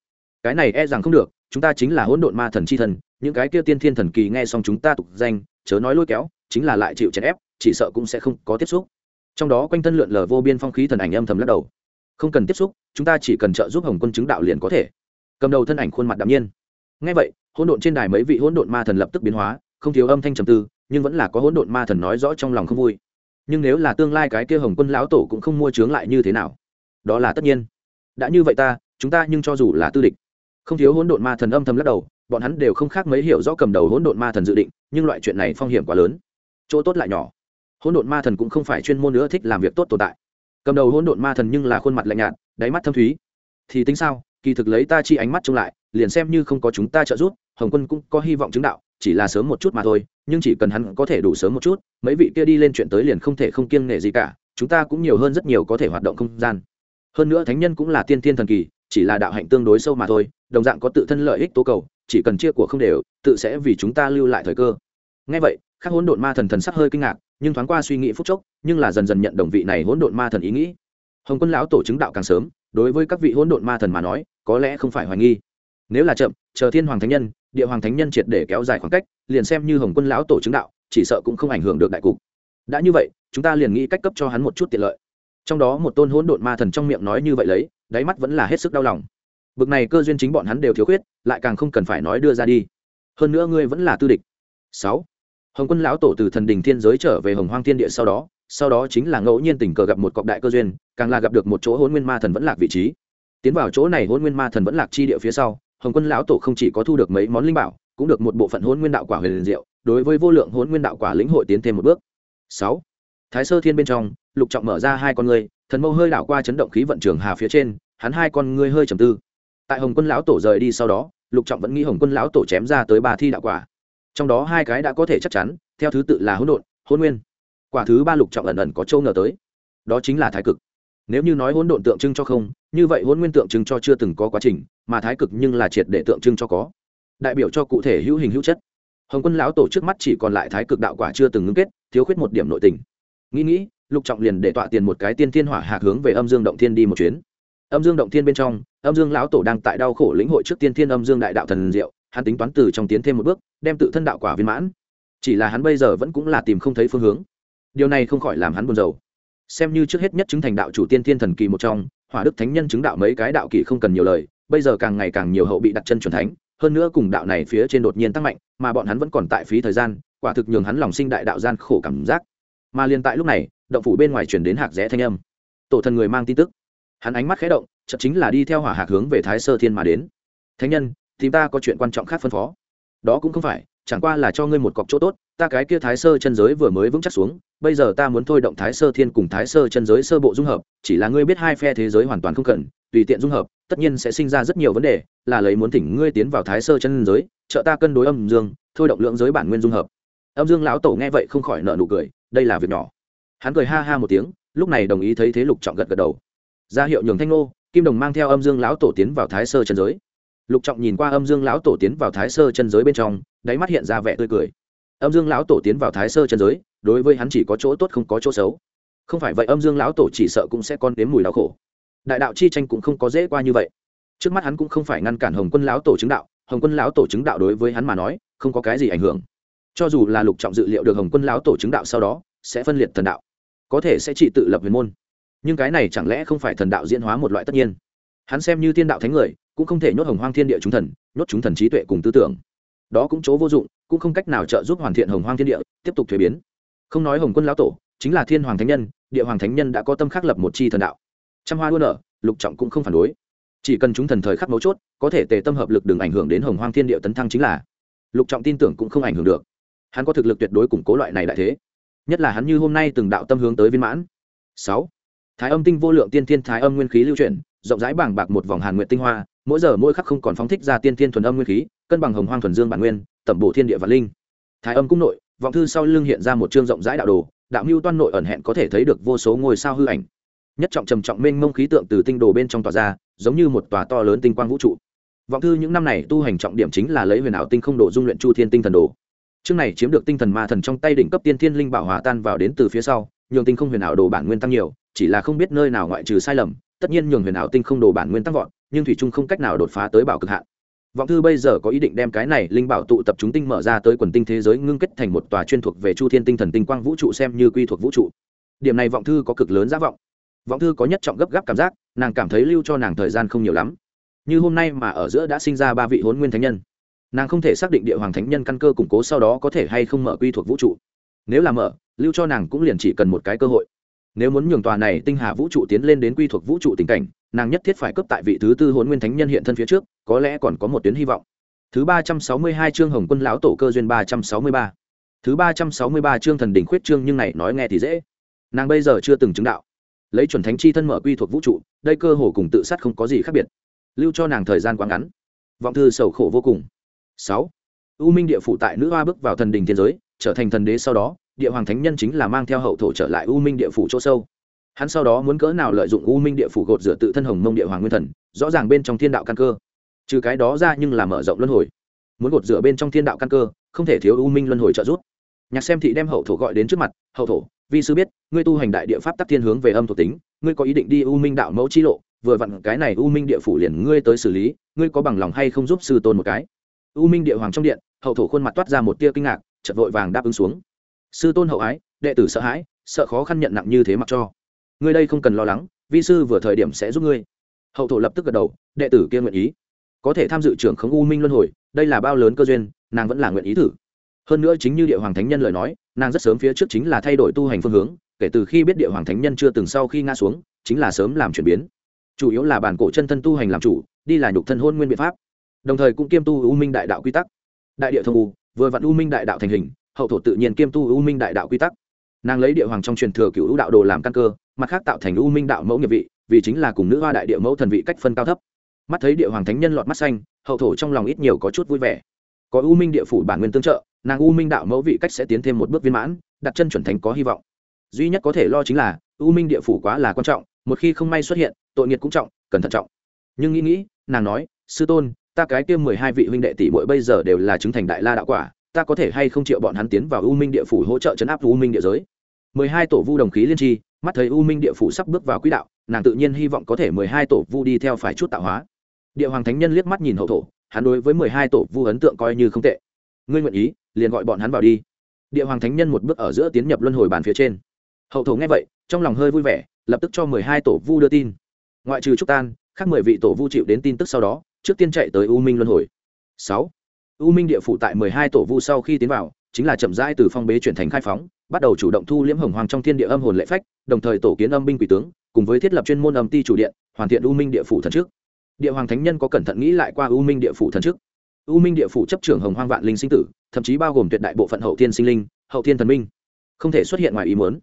Cái này e rằng không được, chúng ta chính là hỗn độn ma thần c h i thần, những cái kia tiên thiên thần kỳ nghe xong chúng ta tục danh, chớ nói lôi kéo, chính là lại chịu chèn ép, chỉ sợ cũng sẽ không có tiếp xúc. Trong đó quanh thân lượn lờ vô biên phong khí thần ảnh âm thầm lắc đầu. Không cần tiếp xúc, chúng ta chỉ cần trợ giúp hồng quân chứng đạo liền có thể. Cầm đầu thân ảnh khuôn mặt đ ạ m nhiên ngay vậy, hỗn độn trên đài mấy vị hỗn độn ma thần lập tức biến hóa, không thiếu âm thanh trầm tư, nhưng vẫn là có hỗn độn ma thần nói rõ trong lòng không vui. Nhưng nếu là tương lai cái kia hồng quân lão tổ cũng không mua chướng lại như thế nào? Đó là tất nhiên. Đã như vậy ta, chúng ta nhưng cho dù là tư địch, không thiếu hỗn độn ma thần âm thầm lắc đầu, bọn hắn đều không khác mấy hiểu rõ cầm đầu hỗn độn ma thần dự định, nhưng loại chuyện này phong hiểm quá lớn. Chỗ tốt lại nhỏ. Hỗn độn ma thần cũng không phải chuyên môn nữa thích làm việc tốt tồn tại. Cầm đầu hỗn độn ma thần nhưng là khuôn mặt lạnh nhạt, đáy mắt thâm thúy. Thì tính sao? Kỳ thực lấy ta chi ánh mắt trông lại, liền xem như không có chúng ta trợ giúp, hồng quân cũng có hy vọng chứng đạo, chỉ là sớm một chút mà thôi, nhưng chỉ cần hắn có thể đủ sớm một chút, mấy vị kia đi lên chuyện tới liền không thể không kiêng nể gì cả, chúng ta cũng nhiều hơn rất nhiều có thể hoạt động không gian. Hơn nữa thánh nhân cũng là tiên thiên thần kỳ, chỉ là đạo hạnh tương đối sâu mà thôi, đồng dạng có tự thân lợi ích tố cầu, chỉ cần chia của không đều, tự sẽ vì chúng ta lưu lại thời cơ. Ngay vậy các hỗn độn ma thần thần sắc hơi kinh ngạc, nhưng thoáng qua suy nghĩ phút chốc, nhưng là dần dần nhận đồng vị này hỗn độn ma thần ý nghĩ. Hồng quân lão tổ chứng đạo càng sớm, đối với các vị hỗn độn ma thần mà nói có lẽ không phải hoài nghi. Nếu là chậm, chờ thiên hoàng thánh nhân, địa hoàng thánh nhân triệt để kéo dài khoảng cách, liền xem như hồng quân lão tổ chứng đạo, chỉ sợ cũng không ảnh hưởng được đại cục. Đã như vậy, chúng ta liền nghĩ cách cấp cho hắn một chút tiện lợi. Trong đó một tôn hỗn độn ma thần trong miệng nói như vậy lấy, đáy mắt vẫn là hết sức đau lòng. Bực này cơ duyên chính bọn hắn đều thiếu khuyết, lại càng không cần phải nói đưa ra đi. Hơn nữa ngươi vẫn là tư địch. Sáu. Hồng quân lão tổ từ thần đình thiên giới trở về hồng hoang thiên địa sau đó sau đó chính là ngẫu nhiên tình cờ gặp một cọc đại cơ duyên, càng là gặp được một chỗ hôn nguyên ma thần vẫn lạc vị trí tiến vào chỗ này hôn nguyên ma thần vẫn lạc chi địa phía sau, hồng quân lão tổ không chỉ có thu được mấy món linh bảo, cũng được một bộ phận hôn nguyên đạo quả huyền diệu, đối với vô lượng hôn nguyên đạo quả lĩnh hội tiến thêm một bước. Sáu, thái sơ thiên bên trong, lục trọng mở ra hai con ngươi, thần mâu hơi đảo qua chấn động khí vận trường hà phía trên, hắn hai con ngươi hơi trầm tư. Tại hồng quân lão tổ rời đi sau đó, lục trọng vẫn nghĩ hồng quân lão tổ chém ra tới ba thi đạo quả. Trong đó hai cái đã có thể chắc chắn, theo thứ tự là hỗn độn hôn nguyên. Quả thứ ba lục trọng ẩn ẩn có châu ngờ tới. Đó chính là thái cực nếu như nói hỗn độn tượng trưng cho không, như vậy hỗn nguyên tượng trưng cho chưa từng có quá trình, mà thái cực nhưng là triệt để tượng trưng cho có. Đại biểu cho cụ thể hữu hình hữu chất. Hồng quân lão tổ trước mắt chỉ còn lại thái cực đạo quả chưa từng ngưng kết, thiếu khuyết một điểm nội tình. Nghĩ nghĩ, lục trọng liền để tọa tiền một cái tiên thiên hỏa hạc hướng về âm dương động thiên đi một chuyến. Âm dương động thiên bên trong, âm dương lão tổ đang tại đau khổ lĩnh hội trước tiên thiên âm dương đại đạo thần diệu, hắn tính toán từ trong tiến thêm một bước, đem tự thân đạo quả viên mãn. Chỉ là hắn bây giờ vẫn cũng là tìm không thấy phương hướng. Điều này không khỏi làm hắn buồn rầu xem như trước hết nhất chứng thành đạo chủ tiên thiên thần kỳ một trong, hỏa đức thánh nhân chứng đạo mấy cái đạo kỳ không cần nhiều lời, bây giờ càng ngày càng nhiều hậu bị đặt chân chuẩn thánh, hơn nữa cùng đạo này phía trên đột nhiên tăng mạnh, mà bọn hắn vẫn còn tại phí thời gian, quả thực nhường hắn lòng sinh đại đạo gian khổ cảm giác. Mà liền tại lúc này, động phủ bên ngoài chuyển đến hạc rẽ thanh âm. Tổ thần người mang tin tức. Hắn ánh mắt khé động chậm chính là đi theo hỏa hạc hướng về thái sơ thiên mà đến. Thánh nhân, thì ta có chuyện quan trọng khác phân phó. Đó cũng không phải, chẳng qua là cho ngươi một cọc chỗ tốt ta cái kia thái sơ chân giới vừa mới vững chắc xuống, bây giờ ta muốn thôi động thái sơ thiên cùng thái sơ chân giới sơ bộ dung hợp, chỉ là ngươi biết hai phe thế giới hoàn toàn không cần, tùy tiện dung hợp, tất nhiên sẽ sinh ra rất nhiều vấn đề, là lấy muốn thỉnh ngươi tiến vào thái sơ chân giới, trợ ta cân đối âm dương, thôi động lượng giới bản nguyên dung hợp. Âm dương lão tổ nghe vậy không khỏi nợ nụ cười, đây là việc nhỏ. Hắn cười ha ha một tiếng, lúc này đồng ý thấy thế lục trọng gật gật đầu. Ra hiệu nhường thanh nô kim đồng mang theo âm dương lão tổ tiến vào thái sơ chân giới. Lục trọng nhìn qua âm dương lão tổ tiến vào thái sơ chân giới bên trong, đáy mắt hiện ra vẻ tươi cười âm dương lão tổ tiến vào thái sơ chân giới, đối với hắn chỉ có chỗ tốt không có chỗ xấu. Không phải vậy âm dương lão tổ chỉ sợ cũng sẽ con đếm mùi đau khổ. Đại đạo chi tranh cũng không có dễ qua như vậy. Trước mắt hắn cũng không phải ngăn cản hồng quân lão tổ chứng đạo, hồng quân lão tổ chứng đạo đối với hắn mà nói, không có cái gì ảnh hưởng. Cho dù là lục trọng dự liệu được hồng quân lão tổ chứng đạo sau đó, sẽ phân liệt thần đạo, có thể sẽ trị tự lập huyền môn. Nhưng cái này chẳng lẽ không phải thần đạo diễn hóa một loại tất nhiên? Hắn xem như thiên đạo thánh người, cũng không thể nhốt hồng hoang thiên địa chúng thần, nhốt chúng thần trí tuệ cùng tư tưởng. Đó cũng chỗ vô dụng cũng không cách nào trợ giúp hoàn thiện hồng hoang thiên địa, tiếp tục thuế biến. Không nói hồng quân lão tổ, chính là thiên hoàng thánh nhân, địa hoàng thánh nhân đã có tâm khắc lập một chi thần đạo. Trăm hoa luôn ở lục trọng cũng không phản đối. Chỉ cần chúng thần thời khắc mấu chốt, có thể tề tâm hợp lực đừng ảnh hưởng đến hồng hoang thiên địa tấn thăng chính là. Lục trọng tin tưởng cũng không ảnh hưởng được. Hắn có thực lực tuyệt đối củng cố loại này đại thế. Nhất là hắn như hôm nay từng đạo tâm hướng tới viên mãn. Sáu. Thái âm tinh vô lượng tiên thiên thái âm nguyên khí lưu chuyển, rộng rãi bảng bạc một vòng hàn nguyện tinh hoa, mỗi giờ mỗi khắc không còn phóng thích ra tiên thiên thuần âm nguyên khí cân bằng hồng hoang thuần dương bản nguyên, tẩm bổ thiên địa và linh. Thái âm cung nội, vọng thư sau lưng hiện ra một chương rộng rãi đạo đồ, đạo mưu toan nội ẩn hẹn có thể thấy được vô số ngôi sao hư ảnh. Nhất trọng trầm trọng mênh mông khí tượng từ tinh đồ bên trong tòa ra, giống như một tòa to lớn tinh quang vũ trụ. Vọng thư những năm này tu hành trọng điểm chính là lấy huyền ảo tinh không đồ dung luyện chu thiên tinh thần đồ. Chương này chiếm được tinh thần ma thần trong tay đỉnh cấp tiên thiên linh bảo hòa tan vào đến từ phía sau, nhường tinh không huyền ảo đồ bản nguyên tăng nhiều, chỉ là không biết nơi nào ngoại trừ sai lầm, tất nhiên nhường huyền ảo tinh không đồ bản nguyên tăng vọt, nhưng thủy trung không cách nào đột phá tới bảo cực hạn vọng thư bây giờ có ý định đem cái này linh bảo tụ tập chúng tinh mở ra tới quần tinh thế giới ngưng kết thành một tòa chuyên thuộc về chu thiên tinh thần tinh quang vũ trụ xem như quy thuộc vũ trụ. Điểm này vọng thư có cực lớn giá vọng. Vọng thư có nhất trọng gấp gáp cảm giác, nàng cảm thấy lưu cho nàng thời gian không nhiều lắm. Như hôm nay mà ở giữa đã sinh ra ba vị hôn nguyên thánh nhân. Nàng không thể xác định địa hoàng thánh nhân căn cơ củng cố sau đó có thể hay không mở quy thuộc vũ trụ. Nếu là mở, lưu cho nàng cũng liền chỉ cần một cái cơ hội. Nếu muốn nhường tòa này tinh hà vũ trụ tiến lên đến quy thuộc vũ trụ tình cảnh, nàng nhất thiết phải cấp tại vị thứ tư hôn nguyên thánh nhân hiện thân phía trước có lẽ còn có một tuyến hy vọng. Thứ ba trăm sáu mươi hai chương hồng quân lão tổ cơ duyên ba trăm sáu mươi ba. Thứ ba trăm sáu mươi ba chương thần đỉnh khuyết chương nhưng này nói nghe thì dễ. Nàng bây giờ chưa từng chứng đạo. Lấy chuẩn thánh chi thân mở quy thuộc vũ trụ, đây cơ hồ cùng tự sát không có gì khác biệt. Lưu cho nàng thời gian quá ngắn. Vọng thư sầu khổ vô cùng. Sáu. U minh địa phủ tại nữ hoa bước vào thần đình thiên giới, trở thành thần đế sau đó, địa hoàng thánh nhân chính là mang theo hậu thổ trở lại u minh địa phủ chỗ sâu. Hắn sau đó muốn cỡ nào lợi dụng u minh địa phủ gột rửa tự thân hồng mông địa hoàng nguyên thần, rõ ràng bên trong thiên đạo căn cơ trừ cái đó ra nhưng là mở rộng luân hồi. Muốn gột rửa bên trong thiên đạo căn cơ, không thể thiếu u minh luân hồi trợ giúp. Nhạc xem thị đem hậu thổ gọi đến trước mặt, hậu thổ, vi sư biết, ngươi tu hành đại địa pháp tắc thiên hướng về âm thuộc tính, ngươi có ý định đi u minh đạo mẫu chi lộ, vừa vặn cái này u minh địa phủ liền ngươi tới xử lý, ngươi có bằng lòng hay không giúp sư tôn một cái? U minh địa hoàng trong điện, hậu thổ khuôn mặt toát ra một tia kinh ngạc chật vội vàng đáp ứng xuống. Sư tôn hậu ái, đệ tử sợ hãi, sợ khó khăn nhận nặng như thế mặc cho. Ngươi đây không cần lo lắng, vi sư vừa thời điểm sẽ giúp ngươi. Hậu thổ lập tức gật đầu, đệ tử kia nguyện ý có thể tham dự trưởng khống u minh luân hồi, đây là bao lớn cơ duyên, nàng vẫn là nguyện ý thử. Hơn nữa chính như địa hoàng thánh nhân lời nói, nàng rất sớm phía trước chính là thay đổi tu hành phương hướng, kể từ khi biết địa hoàng thánh nhân chưa từng sau khi ngã xuống, chính là sớm làm chuyển biến. Chủ yếu là bản cổ chân thân tu hành làm chủ, đi là nhục thân hôn nguyên biện pháp. Đồng thời cũng kiêm tu u minh đại đạo quy tắc. Đại địa thông u, vừa vặn u minh đại đạo thành hình, hậu thổ tự nhiên kiêm tu u minh đại đạo quy tắc. Nàng lấy địa hoàng trong truyền thừa cựu u đạo đồ làm căn cơ, mặt khác tạo thành u minh đạo mẫu nghiệp vị, vì chính là cùng nữ hoa đại địa mẫu thần vị cách phân cao thấp mắt thấy địa hoàng thánh nhân lọt mắt xanh, hậu thổ trong lòng ít nhiều có chút vui vẻ. Có u minh địa phủ bản nguyên tương trợ, nàng u minh đạo mẫu vị cách sẽ tiến thêm một bước viên mãn, đặt chân chuẩn thánh có hy vọng. Duy nhất có thể lo chính là, u minh địa phủ quá là quan trọng, một khi không may xuất hiện, tội nghiệt cũng trọng cần thận trọng. Nhưng nghĩ nghĩ, nàng nói, sư tôn, ta cái kia mười hai vị huynh đệ tỷ mỗi bây giờ đều là chứng thành đại la đạo quả, ta có thể hay không chịu bọn hắn tiến vào u minh địa phủ hỗ trợ chấn áp u minh địa giới? Mười hai tổ vu đồng khí liên tri, mắt thấy u minh địa phủ sắp bước vào quỹ đạo, nàng tự nhiên hy vọng có thể mười hai tổ vu đi theo phải chút tạo hóa địa hoàng thánh nhân liếc mắt nhìn hậu thổ, hắn đối với mười hai tổ vu ấn tượng coi như không tệ. Ngươi nguyện ý, liền gọi bọn hắn vào đi. Địa hoàng thánh nhân một bước ở giữa tiến nhập luân hồi bàn phía trên. Hậu thổ nghe vậy, trong lòng hơi vui vẻ, lập tức cho mười hai tổ vu đưa tin. Ngoại trừ trúc tan, khác mười vị tổ vu chịu đến tin tức sau đó, trước tiên chạy tới u minh luân hồi. Sáu. U minh địa phủ tại mười hai tổ vu sau khi tiến vào, chính là chậm rãi từ phong bế chuyển thành khai phóng, bắt đầu chủ động thu liễm hồng hoàng trong thiên địa âm hồn lệ phách, đồng thời tổ kiến âm binh quỷ tướng, cùng với thiết lập chuyên môn âm ti chủ điện, hoàn thiện u minh địa phủ thần trước địa hoàng thánh nhân có cẩn thận nghĩ lại qua u minh địa phủ thần trước u minh địa phủ chấp trưởng hồng hoang vạn linh sinh tử, thậm chí bao gồm tuyệt đại bộ phận hậu thiên sinh linh, hậu thiên thần minh. Không thể xuất hiện ngoài ý muốn.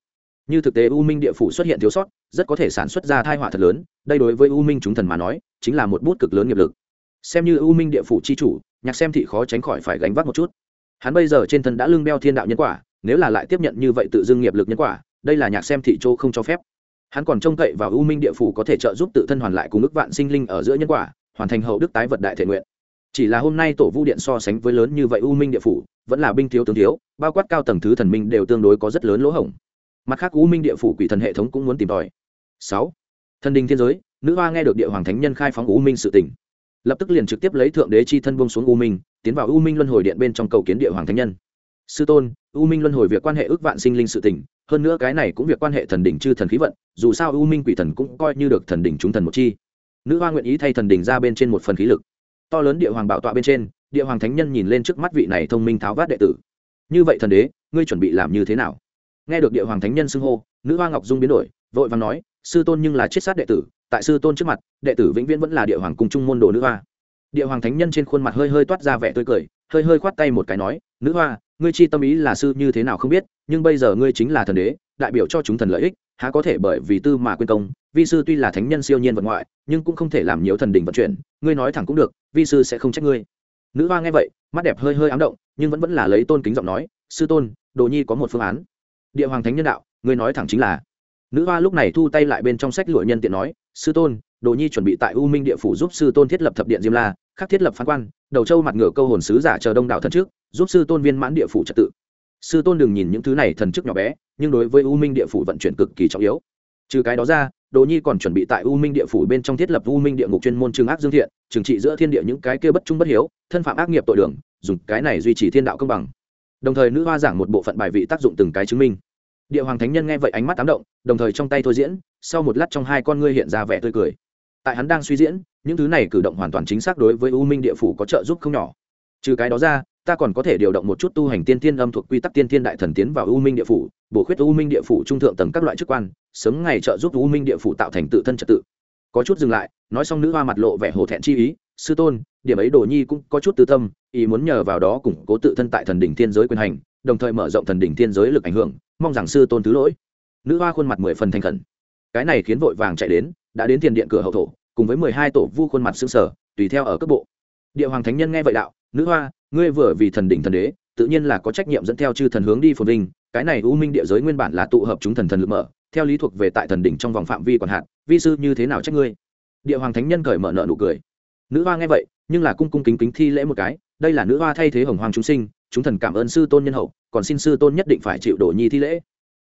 Như thực tế u minh địa phủ xuất hiện thiếu sót, rất có thể sản xuất ra thai họa thật lớn, đây đối với u minh chúng thần mà nói, chính là một bút cực lớn nghiệp lực. Xem như u minh địa phủ c h i chủ, nhạc xem thị khó tránh khỏi phải gánh vác một chút. Hắn bây giờ trên thân đã lưng đeo thiên đạo nhân quả, nếu là lại tiếp nhận như vậy tự dưng nghiệp lực nhân quả, đây là nhạc xem thị châu không cho phép hắn còn trông cậy vào u minh địa phủ có thể trợ giúp tự thân hoàn lại cùng ước vạn sinh linh ở giữa nhân quả, hoàn thành hậu đức tái vật đại thể nguyện. Chỉ là hôm nay tổ vu điện so sánh với lớn như vậy u minh địa phủ, vẫn là binh thiếu tướng thiếu, bao quát cao tầng thứ thần minh đều tương đối có rất lớn lỗ hổng. Mặt khác u minh địa phủ quỷ thần hệ thống cũng muốn tìm tòi. Sáu. Thần đình thiên giới, nữ hoa nghe được địa hoàng thánh nhân khai phóng u minh sự tỉnh lập tức liền trực tiếp lấy thượng đế chi thân buông xuống u minh, tiến vào u minh luân hồi điện bên trong cầu kiến địa hoàng thánh nhân. Sư tôn, u minh luân hồi việc quan hệ ước vạn sinh linh sự tỉnh hơn nữa cái này cũng việc quan hệ thần đỉnh chư thần khí vận, dù sao u minh quỷ thần cũng coi như được thần đỉnh chúng thần một chi. Nữ hoa nguyện ý thay thần đỉnh ra bên trên một phần khí lực. To lớn địa hoàng bảo tọa bên trên, địa hoàng thánh nhân nhìn lên trước mắt vị này thông minh tháo vát đệ tử. Như vậy thần đế, ngươi chuẩn bị làm như thế nào? Nghe được địa hoàng thánh nhân xưng hô, nữ hoa ngọc dung biến đổi, vội vàng nói, sư tôn nhưng là chết sát đệ tử, tại sư tôn trước mặt, đệ tử vĩnh viễn vẫn là địa hoàng cung trung môn đồ nữ hoa. Địa hoàng thánh nhân trên khuôn mặt hơi hơi toát ra vẻ tươi cười, hơi hơi khoát tay một cái nói, nữ hoa ngươi chi tâm ý là sư như thế nào không biết, nhưng bây giờ ngươi chính là thần đế, đại biểu cho chúng thần lợi ích, há có thể bởi vì tư mà quên công, vi sư tuy là thánh nhân siêu nhiên vật ngoại, nhưng cũng không thể làm nhiều thần đình vận chuyển, ngươi nói thẳng cũng được, vi sư sẽ không trách ngươi. Nữ hoa nghe vậy, mắt đẹp hơi hơi ám động, nhưng vẫn vẫn là lấy tôn kính giọng nói, sư tôn, đồ nhi có một phương án. Địa hoàng thánh nhân đạo, ngươi nói thẳng chính là. Nữ hoa lúc này thu tay lại bên trong sách lụa nhân tiện nói, sư tôn, đồ nhi chuẩn bị tại u minh địa phủ giúp sư tôn thiết lập thập điện diêm la, khắc thiết lập phán quan, đầu châu mặt ngựa câu hồn sứ giả chờ đông đảo thần trước giúp sư tôn viên mãn địa phủ trật tự. Sư tôn đừng nhìn những thứ này thần chức nhỏ bé, nhưng đối với u minh địa phủ vận chuyển cực kỳ trọng yếu. Trừ cái đó ra, đồ nhi còn chuẩn bị tại u minh địa phủ bên trong thiết lập u minh địa ngục chuyên môn trừng ác dương thiện trừng trị giữa thiên địa những cái kia bất trung bất hiếu, thân phạm ác nghiệp tội đường, dùng cái này duy trì thiên đạo công bằng. Đồng thời nữ hoa giảng một bộ phận bài vị tác dụng từng cái chứng minh. Địa hoàng thánh nhân nghe vậy ánh mắt tám động, đồng thời trong tay thôi diễn, sau một lát trong hai con ngươi hiện ra vẻ tươi cười. Tại hắn đang suy diễn, những thứ này cử động hoàn toàn chính xác đối với u minh địa phủ có trợ giúp không nhỏ. Trừ cái đó ra ta còn có thể điều động một chút tu hành tiên tiên âm thuộc quy tắc tiên tiên đại thần tiến vào u minh địa phủ, bổ khuyết u minh địa phủ trung thượng tầng các loại chức quan, sớm ngày trợ giúp u minh địa phủ tạo thành tự thân trật tự. Có chút dừng lại, nói xong nữ hoa mặt lộ vẻ hổ thẹn chi ý, sư tôn, điểm ấy đồ nhi cũng có chút tư tâm, ý muốn nhờ vào đó củng cố tự thân tại thần đỉnh thiên giới quyền hành, đồng thời mở rộng thần đỉnh thiên giới lực ảnh hưởng, mong rằng sư tôn thứ lỗi. Nữ hoa khuôn mặt mười phần thành khẩn. Cái này khiến vội vàng chạy đến, đã đến tiền điện cửa hậu thổ, cùng với mười hai tổ vu khuôn mặt xương sở tùy theo ở cấp bộ. Địa hoàng thánh nhân nghe vậy đạo nữ hoa, ngươi vừa vì thần đỉnh thần đế, tự nhiên là có trách nhiệm dẫn theo chư thần hướng đi phồn vinh. Cái này u minh địa giới nguyên bản là tụ hợp chúng thần thần lực mở, theo lý thuộc về tại thần đỉnh trong vòng phạm vi còn hạn, vi sư như thế nào trách ngươi? Địa hoàng thánh nhân cởi mở nợ nụ cười. Nữ hoa nghe vậy, nhưng là cung cung kính kính thi lễ một cái, đây là nữ hoa thay thế hồng hoàng chúng sinh, chúng thần cảm ơn sư tôn nhân hậu, còn xin sư tôn nhất định phải chịu đổ nhi thi lễ.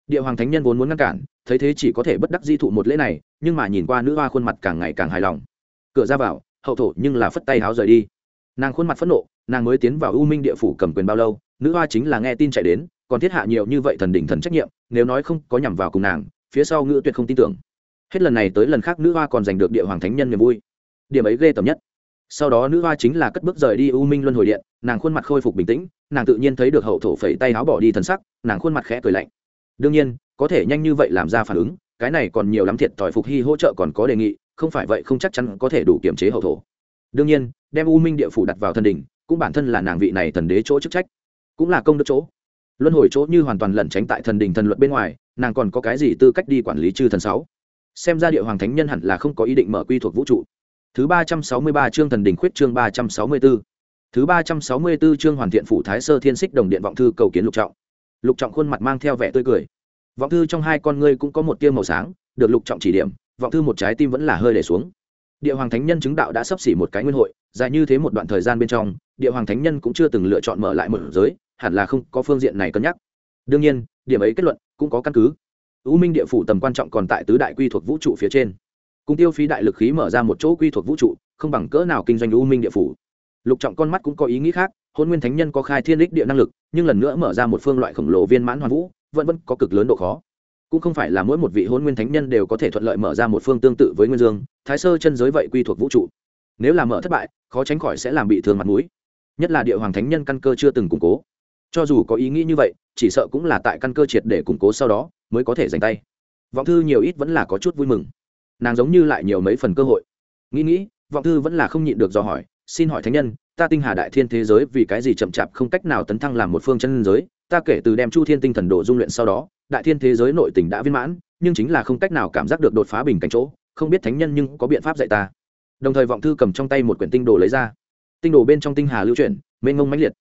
Địa hoàng thánh nhân vốn muốn ngăn cản, thấy thế chỉ có thể bất đắc di thụ một lễ này, nhưng mà nhìn qua nữ hoa khuôn mặt càng ngày càng hài lòng. Cửa ra vào, hậu thổ nhưng là phất tay háo rời đi. Nàng khuôn mặt phẫn nộ nàng mới tiến vào u minh địa phủ cầm quyền bao lâu, nữ hoa chính là nghe tin chạy đến, còn thiết hạ nhiều như vậy thần đỉnh thần trách nhiệm, nếu nói không có nhằm vào cùng nàng, phía sau ngữ tuyệt không tin tưởng. Hết lần này tới lần khác nữ hoa còn giành được địa hoàng thánh nhân niềm vui. Điểm ấy ghê tởm nhất. Sau đó nữ hoa chính là cất bước rời đi u minh luân hồi điện, nàng khuôn mặt khôi phục bình tĩnh, nàng tự nhiên thấy được hậu thổ phẩy tay áo bỏ đi thần sắc, nàng khuôn mặt khẽ cười lạnh. Đương nhiên, có thể nhanh như vậy làm ra phản ứng, cái này còn nhiều lắm thiệt thòi phục hy hỗ trợ còn có đề nghị, không phải vậy không chắc chắn có thể đủ kiểm chế hậu thổ. Đương nhiên, đem u minh địa phủ đặt vào thần đình cũng bản thân là nàng vị này thần đế chỗ chức trách, cũng là công đức chỗ. Luân hồi chỗ như hoàn toàn lẩn tránh tại thần đình thần luật bên ngoài, nàng còn có cái gì tư cách đi quản lý chư thần sáu? Xem ra địa hoàng thánh nhân hẳn là không có ý định mở quy thuộc vũ trụ. Thứ ba trăm sáu mươi ba chương thần đình khuyết chương ba trăm sáu mươi b ố thứ ba trăm sáu mươi b ố chương hoàn thiện phủ thái sơ thiên xích đồng điện vọng thư cầu kiến lục trọng. Lục trọng khuôn mặt mang theo vẻ tươi cười. Vọng thư trong hai con ngươi cũng có một tia màu sáng, được lục trọng chỉ điểm, vọng thư một trái tim vẫn là hơi để xuống địa hoàng thánh nhân chứng đạo đã sắp xỉ một cái nguyên hội, dài như thế một đoạn thời gian bên trong, địa hoàng thánh nhân cũng chưa từng lựa chọn mở lại một giới, hẳn là không có phương diện này cân nhắc. Đương nhiên, điểm ấy kết luận cũng có căn cứ. U minh địa phủ tầm quan trọng còn tại tứ đại quy thuộc vũ trụ phía trên. Cùng tiêu phí đại lực khí mở ra một chỗ quy thuộc vũ trụ, không bằng cỡ nào kinh doanh u minh địa phủ. Lục trọng con mắt cũng có ý nghĩ khác, hôn nguyên thánh nhân có khai thiên đích địa năng lực, nhưng lần nữa mở ra một phương loại khổng lồ viên mãn hoàn vũ, vẫn vẫn có cực lớn độ khó cũng không phải là mỗi một vị hôn nguyên thánh nhân đều có thể thuận lợi mở ra một phương tương tự với nguyên dương, thái sơ chân giới vậy quy thuộc vũ trụ. Nếu làm mở thất bại, khó tránh khỏi sẽ làm bị thương mặt mũi. Nhất là địa hoàng thánh nhân căn cơ chưa từng củng cố. Cho dù có ý nghĩ như vậy, chỉ sợ cũng là tại căn cơ triệt để củng cố sau đó mới có thể giành tay. Vọng thư nhiều ít vẫn là có chút vui mừng. Nàng giống như lại nhiều mấy phần cơ hội. Nghĩ nghĩ, vọng thư vẫn là không nhịn được do hỏi, xin hỏi thánh nhân, ta tinh hà đại thiên thế giới vì cái gì chậm chạp không cách nào tấn thăng làm một phương chân giới ta kể từ đem chu thiên tinh thần đồ dung luyện sau đó, đại thiên thế giới nội tình đã viên mãn, nhưng chính là không cách nào cảm giác được đột phá bình cảnh chỗ, không biết thánh nhân nhưng có biện pháp dạy ta. Đồng thời vọng thư cầm trong tay một quyển tinh đồ lấy ra. Tinh đồ bên trong tinh hà lưu chuyển, mênh ngông mãnh liệt.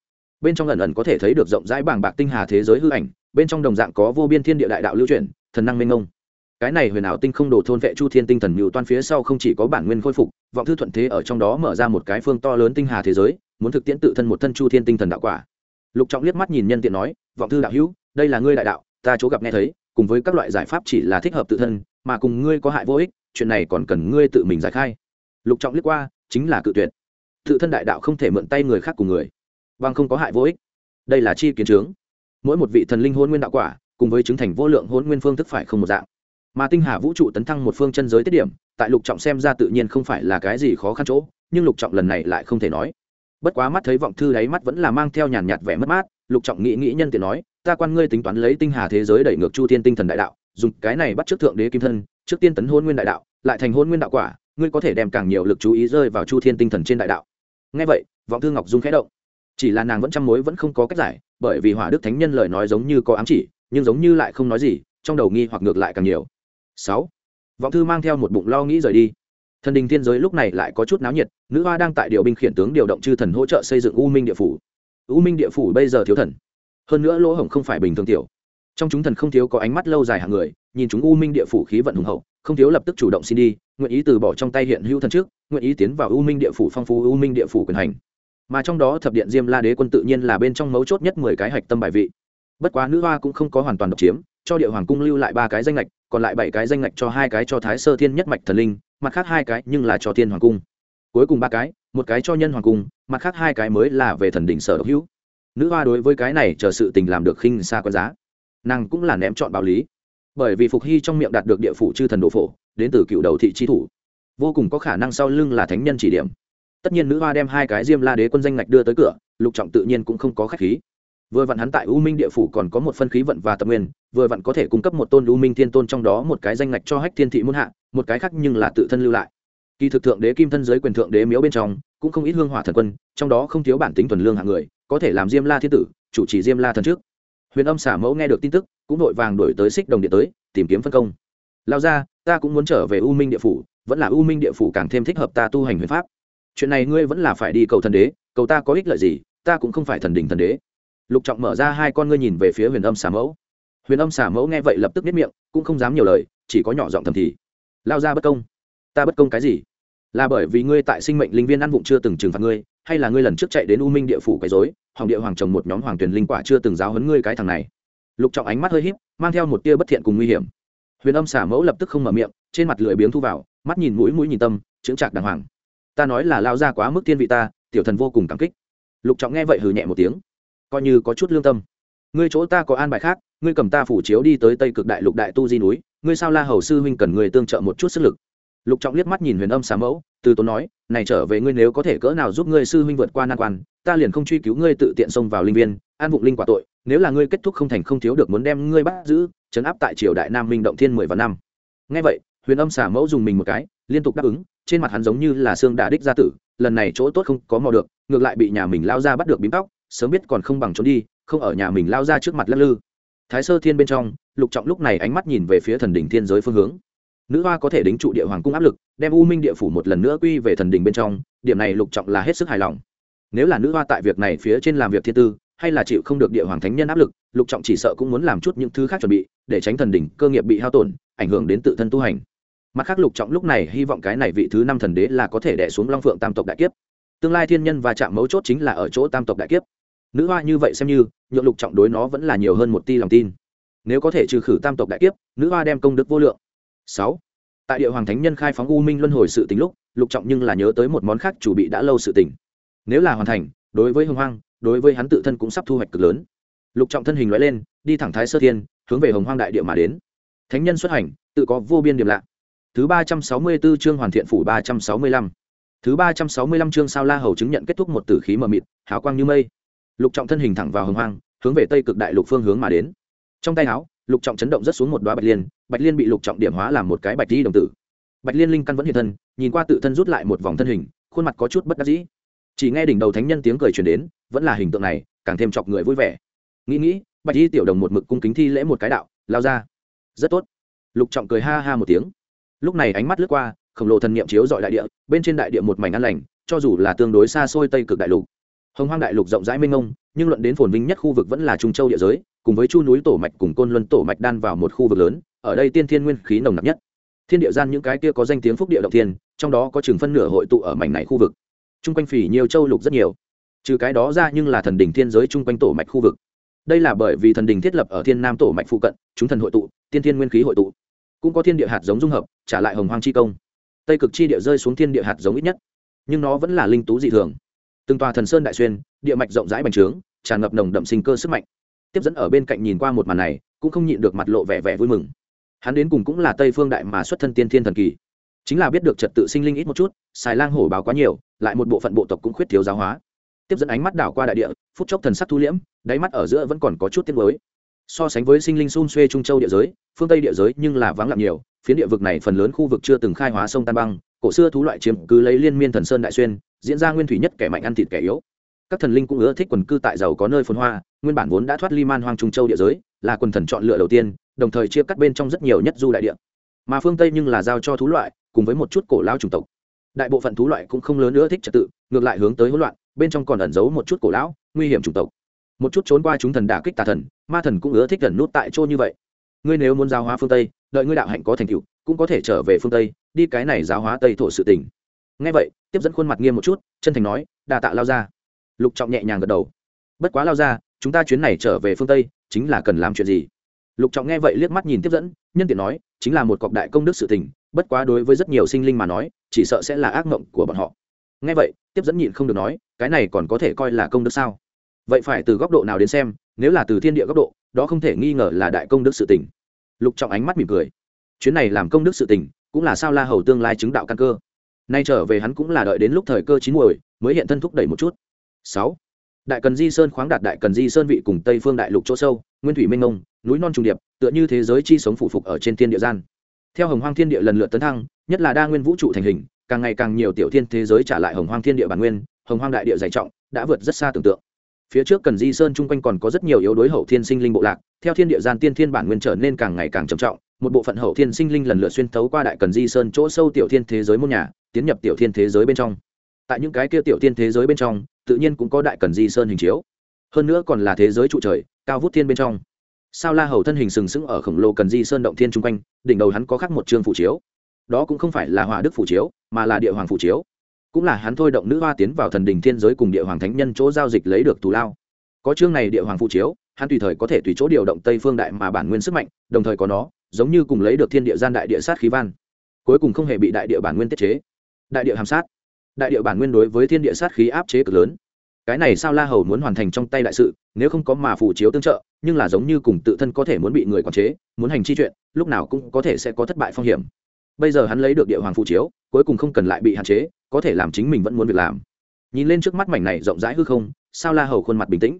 Bên trong ẩn ẩn có thể thấy được rộng rãi bảng bạc tinh hà thế giới hư ảnh, bên trong đồng dạng có vô biên thiên địa đại đạo lưu chuyển, thần năng mênh ngông cái này huyền ảo tinh không đồ thôn vệ chu thiên tinh thần mưu toan phía sau không chỉ có bản nguyên khôi phục, vọng thư thuận thế ở trong đó mở ra một cái phương to lớn tinh hà thế giới, muốn thực tiễn tự thân một thân chu thiên tinh thần đạo quả. Lục trọng liếc mắt nhìn nhân tiện nói vọng thư đạo hữu, đây là ngươi đại đạo, ta chỗ gặp nghe thấy, cùng với các loại giải pháp chỉ là thích hợp tự thân, mà cùng ngươi có hại vô ích, chuyện này còn cần ngươi tự mình giải khai. Lục trọng liếc qua, chính là cự tuyệt. Tự thân đại đạo không thể mượn tay người khác cùng người, bằng không có hại vô ích. Đây là chi kiến trướng mỗi một vị thần linh hôn nguyên đạo quả, cùng với chứng thành vô lượng hôn nguyên phương thức phải không một dạng. Mà tinh hà vũ trụ tấn thăng một phương chân giới tiết điểm, tại lục trọng xem ra tự nhiên không phải là cái gì khó khăn chỗ, nhưng lục trọng lần này lại không thể nói bất quá mắt thấy vọng thư đáy mắt vẫn là mang theo nhàn nhạt vẻ mất mát, lục trọng nghĩ nghĩ nhân tiện nói, ta quan ngươi tính toán lấy tinh hà thế giới đẩy ngược chu thiên tinh thần đại đạo, dùng cái này bắt trước thượng đế kim thân, trước tiên tấn hôn nguyên đại đạo, lại thành hôn nguyên đạo quả, ngươi có thể đem càng nhiều lực chú ý rơi vào chu thiên tinh thần trên đại đạo. Ngay vậy, vọng thư ngọc dung khẽ động. Chỉ là nàng vẫn chăm mối vẫn không có cách giải, bởi vì hỏa đức thánh nhân lời nói giống như có ám chỉ, nhưng giống như lại không nói gì, trong đầu nghi hoặc ngược lại càng nhiều. Sáu. Vọng thư mang theo một bụng lo nghĩ rời đi thần đình thiên giới lúc này lại có chút náo nhiệt, nữ hoa đang tại điều binh khiển tướng điều động chư thần hỗ trợ xây dựng u minh địa phủ. U minh địa phủ bây giờ thiếu thần. Hơn nữa lỗ hổng không phải bình thường tiểu. Trong chúng thần không thiếu có ánh mắt lâu dài hàng người, nhìn chúng u minh địa phủ khí vận hùng hậu, không thiếu lập tức chủ động xin đi, nguyện ý từ bỏ trong tay hiện hữu thần trước, nguyện ý tiến vào u minh địa phủ phong phú u minh địa phủ quyền hành. Mà trong đó thập điện diêm la đế quân tự nhiên là bên trong mấu chốt nhất mười cái hạch tâm bài vị. Bất quá nữ hoa cũng không có hoàn toàn độc chiếm, cho địa hoàng cung lưu lại ba cái danh lệch còn lại bảy cái danh lệch cho hai cái cho thái sơ thiên nhất mạch thần linh mặt khác hai cái nhưng là cho thiên hoàng cung. Cuối cùng ba cái, một cái cho nhân hoàng cung, mặt khác hai cái mới là về thần đỉnh sở độc hữu. Nữ hoa đối với cái này chờ sự tình làm được khinh xa quan giá. Nàng cũng là ném chọn báo lý. Bởi vì phục hy trong miệng đạt được địa phủ chư thần độ phổ, đến từ cựu đầu thị trí thủ. Vô cùng có khả năng sau lưng là thánh nhân chỉ điểm. Tất nhiên nữ hoa đem hai cái diêm la đế quân danh ngạch đưa tới cửa, lục trọng tự nhiên cũng không có khách khí. Vừa vặn hắn tại u minh địa phủ còn có một phân khí vận và tập nguyên, vừa vặn có thể cung cấp một tôn u minh thiên tôn trong đó một cái danh ngạch cho hách thiên thị muôn hạ một cái khác nhưng là tự thân lưu lại. Kỳ thực thượng đế kim thân giới quyền thượng đế miếu bên trong, cũng không ít hương hỏa thần quân, trong đó không thiếu bản tính thuần lương hạng người, có thể làm diêm la thiên tử, chủ trì diêm la thần trước. Huyền âm xả mẫu nghe được tin tức, cũng vội vàng đổi tới xích đồng điện tới, tìm kiếm phân công. Lao ra ta cũng muốn trở về u minh địa phủ, vẫn là u minh địa phủ càng thêm thích hợp ta tu hành huyền pháp. Chuyện này ngươi vẫn là phải đi cầu thần đế, cầu ta có ích lợi gì, ta cũng không phải thần đình thần đế. Lục trọng mở ra hai con ngươi nhìn về phía huyền âm xả mẫu. Huyền âm xả mẫu nghe vậy lập tức biết miệng, cũng không dám nhiều lời, chỉ có nhỏ giọng thầm thì lao ra bất công. Ta bất công cái gì? Là bởi vì ngươi tại sinh mệnh linh viên ăn vụng chưa từng trừng phạt ngươi, hay là ngươi lần trước chạy đến u minh địa phủ quấy dối hoàng địa hoàng trồng một nhóm hoàng tuyển linh quả chưa từng giáo hấn ngươi cái thằng này. Lục trọng ánh mắt hơi híp, mang theo một tia bất thiện cùng nguy hiểm. Huyền âm xả mẫu lập tức không mở miệng, trên mặt lười biếng thu vào, mắt nhìn mũi mũi nhìn tâm, chững chạc đàng hoàng. Ta nói là lao ra quá mức tiên vị ta, tiểu thần vô cùng cảm kích. Lục trọng nghe vậy hừ nhẹ một tiếng, coi như có chút lương tâm. Ngươi chỗ ta có an bài khác ngươi cầm ta phủ chiếu đi tới tây cực đại lục đại tu di núi, ngươi sao la hầu sư huynh cần người tương trợ một chút sức lực? Lục trọng liếc mắt nhìn huyền âm xà mẫu, từ tốn nói, này trở về ngươi nếu có thể cỡ nào giúp ngươi sư huynh vượt qua nan quan, ta liền không truy cứu ngươi tự tiện xông vào linh viên, an vụng linh quả tội, nếu là ngươi kết thúc không thành không thiếu được muốn đem ngươi bắt giữ, chấn áp tại triều đại nam minh động thiên mười và năm. Ngay vậy, huyền âm xà mẫu dùng mình một cái, liên tục đáp ứng, trên mặt hắn giống như là xương đà đích gia tử, lần này chỗ tốt không có mò được, ngược lại bị nhà mình lao ra bắt được bím tóc, sớm biết còn không bằng trốn đi, không ở nhà mình lao ra trước mặt lắc lư thái sơ thiên bên trong, lục trọng lúc này ánh mắt nhìn về phía thần đỉnh thiên giới phương hướng. Nữ hoa có thể đính trụ địa hoàng cung áp lực, đem u minh địa phủ một lần nữa quy về thần đình bên trong, điểm này lục trọng là hết sức hài lòng. Nếu là nữ hoa tại việc này phía trên làm việc thiên tư, hay là chịu không được địa hoàng thánh nhân áp lực, lục trọng chỉ sợ cũng muốn làm chút những thứ khác chuẩn bị, để tránh thần đỉnh cơ nghiệp bị hao tổn, ảnh hưởng đến tự thân tu hành. Mặt khác lục trọng lúc này hy vọng cái này vị thứ năm thần đế là có thể đẻ xuống long phượng tam tộc đại kiếp. Tương lai thiên nhân và chạm mấu chốt chính là ở chỗ tam tộc đại kiếp nữ hoa như vậy xem như, nhượng lục trọng đối nó vẫn là nhiều hơn một ti lòng tin. Nếu có thể trừ khử tam tộc đại kiếp, nữ hoa đem công đức vô lượng. Sáu. Tại địa hoàng thánh nhân khai phóng u minh luân hồi sự tình lúc, lục trọng nhưng là nhớ tới một món khác chủ bị đã lâu sự tình. Nếu là hoàn thành, đối với hồng hoang, đối với hắn tự thân cũng sắp thu hoạch cực lớn. Lục trọng thân hình loại lên, đi thẳng thái sơ thiên, hướng về hồng hoang đại địa mà đến. Thánh nhân xuất hành, tự có vô biên điểm lạ. Thứ ba trăm sáu mươi 364 chương hoàn thiện phủ ba trăm sáu mươi lăm. Thứ ba trăm sáu mươi lăm chương sao la hầu chứng nhận kết thúc một tử khí mờ mịt, hào quang như mây lục trọng thân hình thẳng vào hồng hoang, hướng về tây cực đại lục phương hướng mà đến. Trong tay áo, lục trọng chấn động rất xuống một đoá bạch liên bạch liên bị lục trọng điểm hóa làm một cái bạch di đồng tử. Bạch liên linh căn vẫn hiện thân, nhìn qua tự thân rút lại một vòng thân hình, khuôn mặt có chút bất đắc dĩ. Chỉ nghe đỉnh đầu thánh nhân tiếng cười truyền đến, vẫn là hình tượng này, càng thêm chọc người vui vẻ. Nghĩ nghĩ, bạch di tiểu đồng một mực cung kính thi lễ một cái đạo, lao ra. Rất tốt. Lục trọng cười ha ha một tiếng. Lúc này ánh mắt lướt qua, khổng lồ thần niệm chiếu dọi đại địa, bên trên đại địa một mảnh an lành, cho dù là tương đối xa xôi tây cực đại lục hồng hoang đại lục rộng rãi mênh mông, nhưng luận đến phồn vinh nhất khu vực vẫn là trung châu địa giới, cùng với chu núi tổ mạch cùng côn luân tổ mạch đan vào một khu vực lớn, ở đây tiên thiên nguyên khí nồng nặc nhất. Thiên địa gian những cái kia có danh tiếng phúc địa động thiên, trong đó có chừng phân nửa hội tụ ở mảnh này khu vực. Chung quanh phỉ nhiều châu lục rất nhiều. Trừ cái đó ra nhưng là thần đình thiên giới chung quanh tổ mạch khu vực. Đây là bởi vì thần đình thiết lập ở thiên nam tổ mạch phụ cận, chúng thần hội tụ, tiên thiên nguyên khí hội tụ. Cũng có thiên địa hạt giống dung hợp, trả lại hồng hoang chi công. Tây cực chi địa rơi xuống thiên địa hạt giống ít nhất, nhưng nó vẫn là linh tú dị thường từng tòa thần sơn đại xuyên, địa mạch rộng rãi bành trướng, tràn ngập nồng đậm sinh cơ sức mạnh. Tiếp dẫn ở bên cạnh nhìn qua một màn này, cũng không nhịn được mặt lộ vẻ vẻ vui mừng. Hắn đến cùng cũng là tây phương đại mà xuất thân tiên thiên thần kỳ. Chính là biết được trật tự sinh linh ít một chút, xài lang hổ báo quá nhiều, lại một bộ phận bộ tộc cũng khuyết thiếu giáo hóa. Tiếp dẫn ánh mắt đảo qua đại địa, phút chốc thần sắc thu liễm, đáy mắt ở giữa vẫn còn có chút tiết mới so sánh với sinh linh xun xuê trung châu địa giới, phương tây địa giới nhưng là vắng lặng nhiều phiến địa vực này phần lớn khu vực chưa từng khai hóa sông tan băng, cổ xưa thú loại chiếm cứ lấy liên miên thần sơn đại xuyên, diễn ra nguyên thủy nhất kẻ mạnh ăn thịt kẻ yếu. Các thần linh cũng ưa thích quần cư tại giàu có nơi phồn hoa, nguyên bản vốn đã thoát ly man hoang trung châu địa giới, là quần thần chọn lựa đầu tiên, đồng thời chia cắt bên trong rất nhiều nhất du đại địa. Mà phương tây nhưng là giao cho thú loại, cùng với một chút cổ lao chủng tộc. Đại bộ phận thú loại cũng không lớn nữa thích trật tự, ngược lại hướng tới hỗn loạn, bên trong còn ẩn giấu một chút cổ lão, nguy hiểm chủng tộc. Một chút trốn qua chúng thần đả kích tà thần, ma thần cũng ưa thích gần nút tại chỗ như vậy ngươi nếu muốn giáo hóa phương tây, đợi ngươi đạo hạnh có thành tựu, cũng có thể trở về phương tây, đi cái này giáo hóa tây thổ sự tình. Ngay vậy, tiếp dẫn khuôn mặt nghiêm một chút, chân thành nói đà tạ lao ra lục trọng nhẹ nhàng gật đầu. Bất quá lao ra chúng ta chuyến này trở về phương tây, chính là cần làm chuyện gì? Lục trọng nghe vậy liếc mắt nhìn tiếp dẫn, nhân tiện nói, chính là một cọc đại công đức sự tình, bất quá đối với rất nhiều sinh linh mà nói, chỉ sợ sẽ là ác mộng của bọn họ. Nghe vậy, tiếp dẫn nhịn không được nói, cái này còn có thể coi là công đức sao? Vậy phải từ góc độ nào đến xem, nếu là từ thiên địa góc độ đó không thể nghi ngờ là đại công đức sự tình. Lục trọng ánh mắt mỉm cười. Chuyến này làm công đức sự tình, cũng là sao la hầu tương lai chứng đạo căn cơ. Nay trở về hắn cũng là đợi đến lúc thời cơ chín muồi, mới hiện thân thúc đẩy một chút. Sáu. Đại cần di sơn khoáng đạt đại cần di sơn vị cùng tây phương đại lục chỗ sâu, nguyên thủy minh ngông núi non trùng điệp, tựa như thế giới chi sống phụ phục ở trên thiên địa gian. Theo hồng hoang thiên địa lần lượt tấn thăng, nhất là đa nguyên vũ trụ thành hình, càng ngày càng nhiều tiểu thiên thế giới trả lại hồng hoang thiên địa bản nguyên, hồng hoang đại địa dày trọng, đã vượt rất xa tưởng tượng phía trước cần di sơn chung quanh còn có rất nhiều yếu đối hậu thiên sinh linh bộ lạc, theo thiên địa gian tiên thiên bản nguyên trở nên càng ngày càng trầm trọng, một bộ phận hậu thiên sinh linh lần lượt xuyên thấu qua đại cần di sơn chỗ sâu tiểu thiên thế giới môn nhà, tiến nhập tiểu thiên thế giới bên trong. Tại những cái kia tiểu thiên thế giới bên trong, tự nhiên cũng có đại cần di sơn hình chiếu. Hơn nữa còn là thế giới trụ trời, cao vút thiên bên trong. Sao la hầu thân hình sừng sững ở khổng lồ cần di sơn động thiên chung quanh, đỉnh đầu hắn có khắc một chương phủ chiếu. Đó cũng không phải là hỏa đức phủ chiếu, mà là địa hoàng phủ chiếu cũng là hắn thôi động nữ hoa tiến vào thần đình thiên giới cùng địa hoàng thánh nhân chỗ giao dịch lấy được thù lao. Có chương này địa hoàng phụ chiếu, hắn tùy thời có thể tùy chỗ điều động tây phương đại mà bản nguyên sức mạnh, đồng thời có nó, giống như cùng lấy được thiên địa gian đại địa sát khí văn. Cuối cùng không hề bị đại địa bản nguyên tiết chế. Đại địa hàm sát. Đại địa bản nguyên đối với thiên địa sát khí áp chế cực lớn. Cái này sao la hầu muốn hoàn thành trong tay đại sự, nếu không có mà phụ chiếu tương trợ, nhưng là giống như cùng tự thân có thể muốn bị người quản chế, muốn hành chi chuyện, lúc nào cũng có thể sẽ có thất bại phong hiểm bây giờ hắn lấy được địa hoàng phụ chiếu, cuối cùng không cần lại bị hạn chế, có thể làm chính mình vẫn muốn việc làm. Nhìn lên trước mắt mảnh này rộng rãi hư không, sao la hầu khuôn mặt bình tĩnh.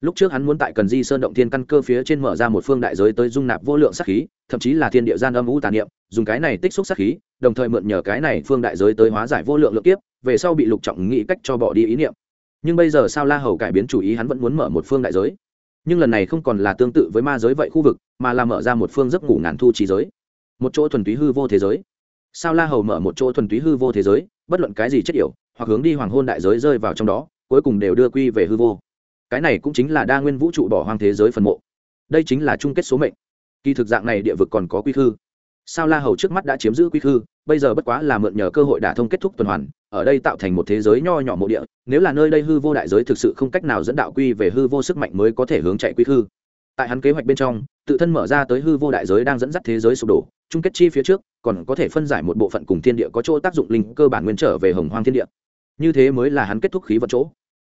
Lúc trước hắn muốn tại cần di sơn động thiên căn cơ phía trên mở ra một phương đại giới tới dung nạp vô lượng sát khí, thậm chí là thiên địa gian âm u tàn niệm, dùng cái này tích xúc sát khí, đồng thời mượn nhờ cái này phương đại giới tới hóa giải vô lượng lượng kiếp, về sau bị lục trọng nghĩ cách cho bỏ đi ý niệm. Nhưng bây giờ sao la hầu cải biến chủ ý hắn vẫn muốn mở một phương đại giới. Nhưng lần này không còn là tương tự với ma giới vậy khu vực, mà là mở ra một phương giấc ngủ ngàn thu trí giới một chỗ thuần túy hư vô thế giới. Sao la hầu mở một chỗ thuần túy hư vô thế giới, bất luận cái gì chất yểu, hoặc hướng đi hoàng hôn đại giới rơi vào trong đó, cuối cùng đều đưa quy về hư vô. Cái này cũng chính là đa nguyên vũ trụ bỏ hoang thế giới phần mộ. Đây chính là chung kết số mệnh. Kỳ thực dạng này địa vực còn có quy khư. Sao la hầu trước mắt đã chiếm giữ quy khư, bây giờ bất quá là mượn nhờ cơ hội đả thông kết thúc tuần hoàn, ở đây tạo thành một thế giới nho nhỏ mộ địa, nếu là nơi đây hư vô đại giới thực sự không cách nào dẫn đạo quy về hư vô sức mạnh mới có thể hướng chạy quy khư tại hắn kế hoạch bên trong, tự thân mở ra tới hư vô đại giới đang dẫn dắt thế giới sụp đổ, chung kết chi phía trước, còn có thể phân giải một bộ phận cùng thiên địa có chỗ tác dụng linh cơ bản nguyên trở về hồng hoang thiên địa. Như thế mới là hắn kết thúc khí vật chỗ.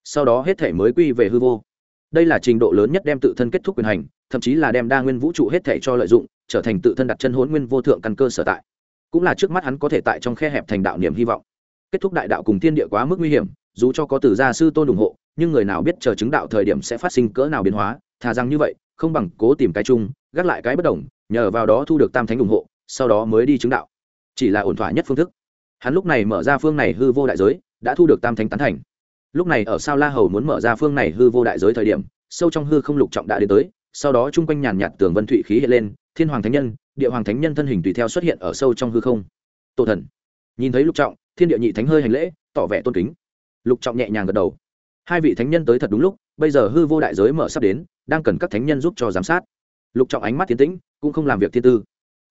Sau đó hết thể mới quy về hư vô. Đây là trình độ lớn nhất đem tự thân kết thúc quyền hành, thậm chí là đem đa nguyên vũ trụ hết thể cho lợi dụng, trở thành tự thân đặt chân hôn nguyên vô thượng căn cơ sở tại. Cũng là trước mắt hắn có thể tại trong khe hẹp thành đạo niềm hy vọng. Kết thúc đại đạo cùng thiên địa quá mức nguy hiểm, dù cho có từ gia sư tôn ủng hộ, nhưng người nào biết chờ chứng đạo thời điểm sẽ phát sinh cỡ nào biến hóa, thà rằng như vậy không bằng cố tìm cái chung, gác lại cái bất đồng, nhờ vào đó thu được tam thánh ủng hộ, sau đó mới đi chứng đạo. Chỉ là ổn thỏa nhất phương thức. Hắn lúc này mở ra phương này hư vô đại giới, đã thu được tam thánh tán thành. Lúc này ở sao la hầu muốn mở ra phương này hư vô đại giới thời điểm, sâu trong hư không lục trọng đã đến tới, sau đó chung quanh nhàn nhạt tường vân thụy khí hiện lên, thiên hoàng thánh nhân, địa hoàng thánh nhân thân hình tùy theo xuất hiện ở sâu trong hư không. Tổ thần. Nhìn thấy lục trọng, thiên địa nhị thánh hơi hành lễ, tỏ vẻ tôn kính. Lục trọng nhẹ nhàng gật đầu. Hai vị thánh nhân tới thật đúng lúc, bây giờ hư vô đại giới mở sắp đến đang cần các thánh nhân giúp cho giám sát lục trọng ánh mắt tiến tĩnh cũng không làm việc thiên tư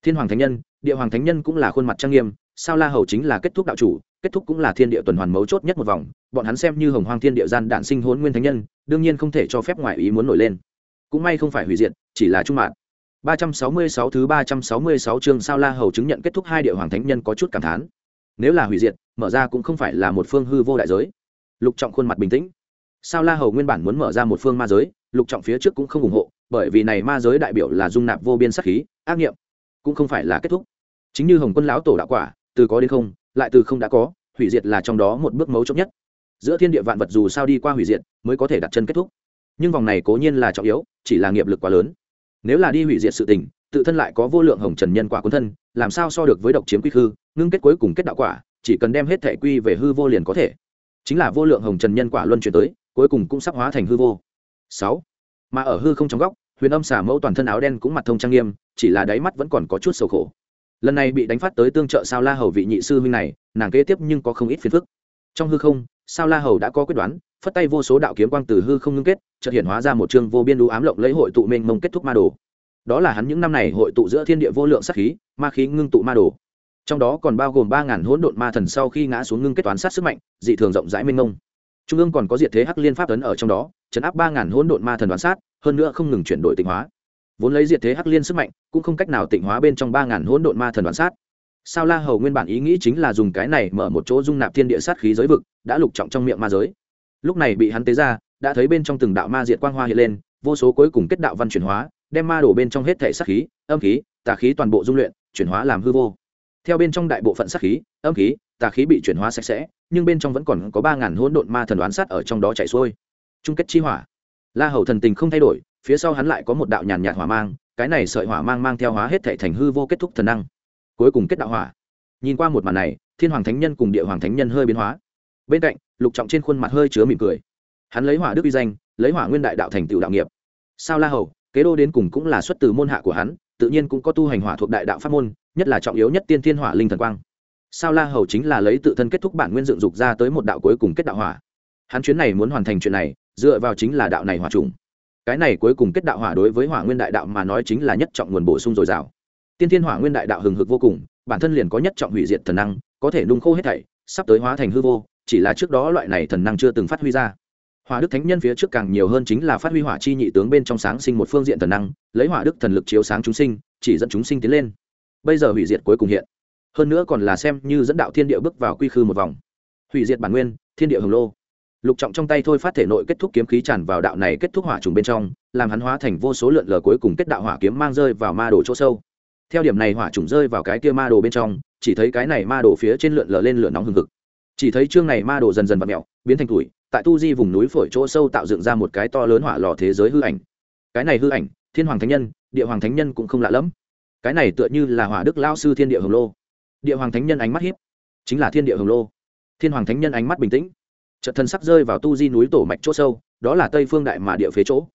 thiên hoàng thánh nhân địa hoàng thánh nhân cũng là khuôn mặt trang nghiêm sao la hầu chính là kết thúc đạo chủ kết thúc cũng là thiên địa tuần hoàn mấu chốt nhất một vòng bọn hắn xem như hồng hoang thiên địa gian đạn sinh hôn nguyên thánh nhân đương nhiên không thể cho phép ngoại ý muốn nổi lên cũng may không phải hủy diệt chỉ là trung mạng 366 thứ 366 chương sao La Hầu chứng nhận kết thúc hai địa hoàng thánh nhân có chút cảm thán. Nếu là hủy diệt, mở ra cũng không phải là một phương hư vô đại giới. Lục Trọng khuôn mặt bình tĩnh. Sao La Hầu nguyên bản muốn mở ra một phương ma giới, Lục Trọng phía trước cũng không ủng hộ, bởi vì này ma giới đại biểu là dung nạp vô biên sắc khí, ác nghiệm, cũng không phải là kết thúc. Chính như Hồng Quân lão tổ đạo quả, từ có đến không, lại từ không đã có, hủy diệt là trong đó một bước mấu chốt nhất. Giữa thiên địa vạn vật dù sao đi qua hủy diệt, mới có thể đặt chân kết thúc. Nhưng vòng này cố nhiên là trọng yếu, chỉ là nghiệp lực quá lớn nếu là đi hủy diệt sự tình tự thân lại có vô lượng hồng trần nhân quả quân thân làm sao so được với độc chiếm quy khư ngưng kết cuối cùng kết đạo quả chỉ cần đem hết thể quy về hư vô liền có thể chính là vô lượng hồng trần nhân quả luân chuyển tới cuối cùng cũng sắp hóa thành hư vô sáu. Mà ở hư không trong góc, huyền âm xả mẫu toàn thân áo đen cũng mặt thông trang nghiêm, chỉ là đáy mắt vẫn còn có chút sầu khổ. Lần này bị đánh phát tới tương trợ sao la hầu vị nhị sư huynh này, nàng kế tiếp nhưng có không ít phiền phức. Trong hư không, sao la hầu đã có quyết đoán, phất tay vô số đạo kiếm quang từ hư không ngưng kết, chợt hiện hóa ra một chương vô biên đũ ám lộng lấy hội tụ mênh mông kết thúc ma đồ. Đó là hắn những năm này hội tụ giữa thiên địa vô lượng sát khí, ma khí ngưng tụ ma đồ. Trong đó còn bao gồm ba ngàn hỗn độn ma thần sau khi ngã xuống ngưng kết toán sát sức mạnh, dị thường rộng rãi mênh mông trung ương còn có diệt thế hắc liên pháp tấn ở trong đó chấn áp ba ngàn hỗn độn ma thần đoán sát, hơn nữa không ngừng chuyển đổi tịnh hóa. Vốn lấy diệt thế hắc liên sức mạnh, cũng không cách nào tịnh hóa bên trong ba ngàn hỗn độn ma thần đoán sát. Sao la hầu nguyên bản ý nghĩ chính là dùng cái này mở một chỗ dung nạp thiên địa sát khí giới vực, đã lục trọng trong miệng ma giới. Lúc này bị hắn tế ra, đã thấy bên trong từng đạo ma diệt quang hoa hiện lên, vô số cuối cùng kết đạo văn chuyển hóa, đem ma đổ bên trong hết thể sát khí, âm khí, tà khí toàn bộ dung luyện, chuyển hóa làm hư vô. Theo bên trong đại bộ phận sát khí âm khí, tà khí bị chuyển hóa sạch sẽ, nhưng bên trong vẫn còn có ba ngàn hỗn độn ma thần đoán sát ở trong đó chạy xuôi. Chung kết chi hỏa. La hầu thần tình không thay đổi, phía sau hắn lại có một đạo nhàn nhạt hỏa mang, cái này sợi hỏa mang mang theo hóa hết thể thành hư vô kết thúc thần năng. Cuối cùng kết đạo hỏa. Nhìn qua một màn này, thiên hoàng thánh nhân cùng địa hoàng thánh nhân hơi biến hóa. Bên cạnh, lục trọng trên khuôn mặt hơi chứa mỉm cười. Hắn lấy hỏa đức uy danh, lấy hỏa nguyên đại đạo thành tựu đạo nghiệp. Sao la hầu, kế đô đến cùng cũng là xuất từ môn hạ của hắn, tự nhiên cũng có tu hành hỏa thuộc đại đạo pháp môn, nhất là trọng yếu nhất tiên thiên hỏa linh thần quang sao la hầu chính là lấy tự thân kết thúc bản nguyên dựng dục ra tới một đạo cuối cùng kết đạo hỏa. Hắn chuyến này muốn hoàn thành chuyện này, dựa vào chính là đạo này hỏa trùng. Cái này cuối cùng kết đạo hỏa đối với hỏa nguyên đại đạo mà nói chính là nhất trọng nguồn bổ sung dồi dào. Tiên thiên hỏa nguyên đại đạo hừng hực vô cùng, bản thân liền có nhất trọng hủy diệt thần năng, có thể nung khô hết thảy, sắp tới hóa thành hư vô, chỉ là trước đó loại này thần năng chưa từng phát huy ra. Hỏa đức thánh nhân phía trước càng nhiều hơn chính là phát huy hỏa chi nhị tướng bên trong sáng sinh một phương diện thần năng, lấy hỏa đức thần lực chiếu sáng chúng sinh, chỉ dẫn chúng sinh tiến lên. Bây giờ hủy diệt cuối cùng hiện hơn nữa còn là xem như dẫn đạo thiên địa bước vào quy khư một vòng. Hủy diệt bản nguyên, thiên địa hồng lô. Lục trọng trong tay thôi phát thể nội kết thúc kiếm khí tràn vào đạo này kết thúc hỏa trùng bên trong, làm hắn hóa thành vô số lượn lờ cuối cùng kết đạo hỏa kiếm mang rơi vào ma đồ chỗ sâu. Theo điểm này hỏa trùng rơi vào cái kia ma đồ bên trong, chỉ thấy cái này ma đồ phía trên lượn lờ lên lửa nóng hừng hực. Chỉ thấy chương này ma đồ dần dần vặt mẹo biến thành tuổi tại tu di vùng núi phổi chỗ sâu tạo dựng ra một cái to lớn hỏa lò thế giới hư ảnh. Cái này hư ảnh, thiên hoàng thánh nhân, địa hoàng thánh nhân cũng không lạ lẫm. Cái này tựa như là hỏa đức lao sư thiên địa hồng lô địa hoàng thánh nhân ánh mắt hiếp. Chính là thiên địa hồng lô. Thiên hoàng thánh nhân ánh mắt bình tĩnh. Trận thân sắc rơi vào tu di núi tổ mạch chỗ sâu, đó là tây phương đại mà địa phế chỗ.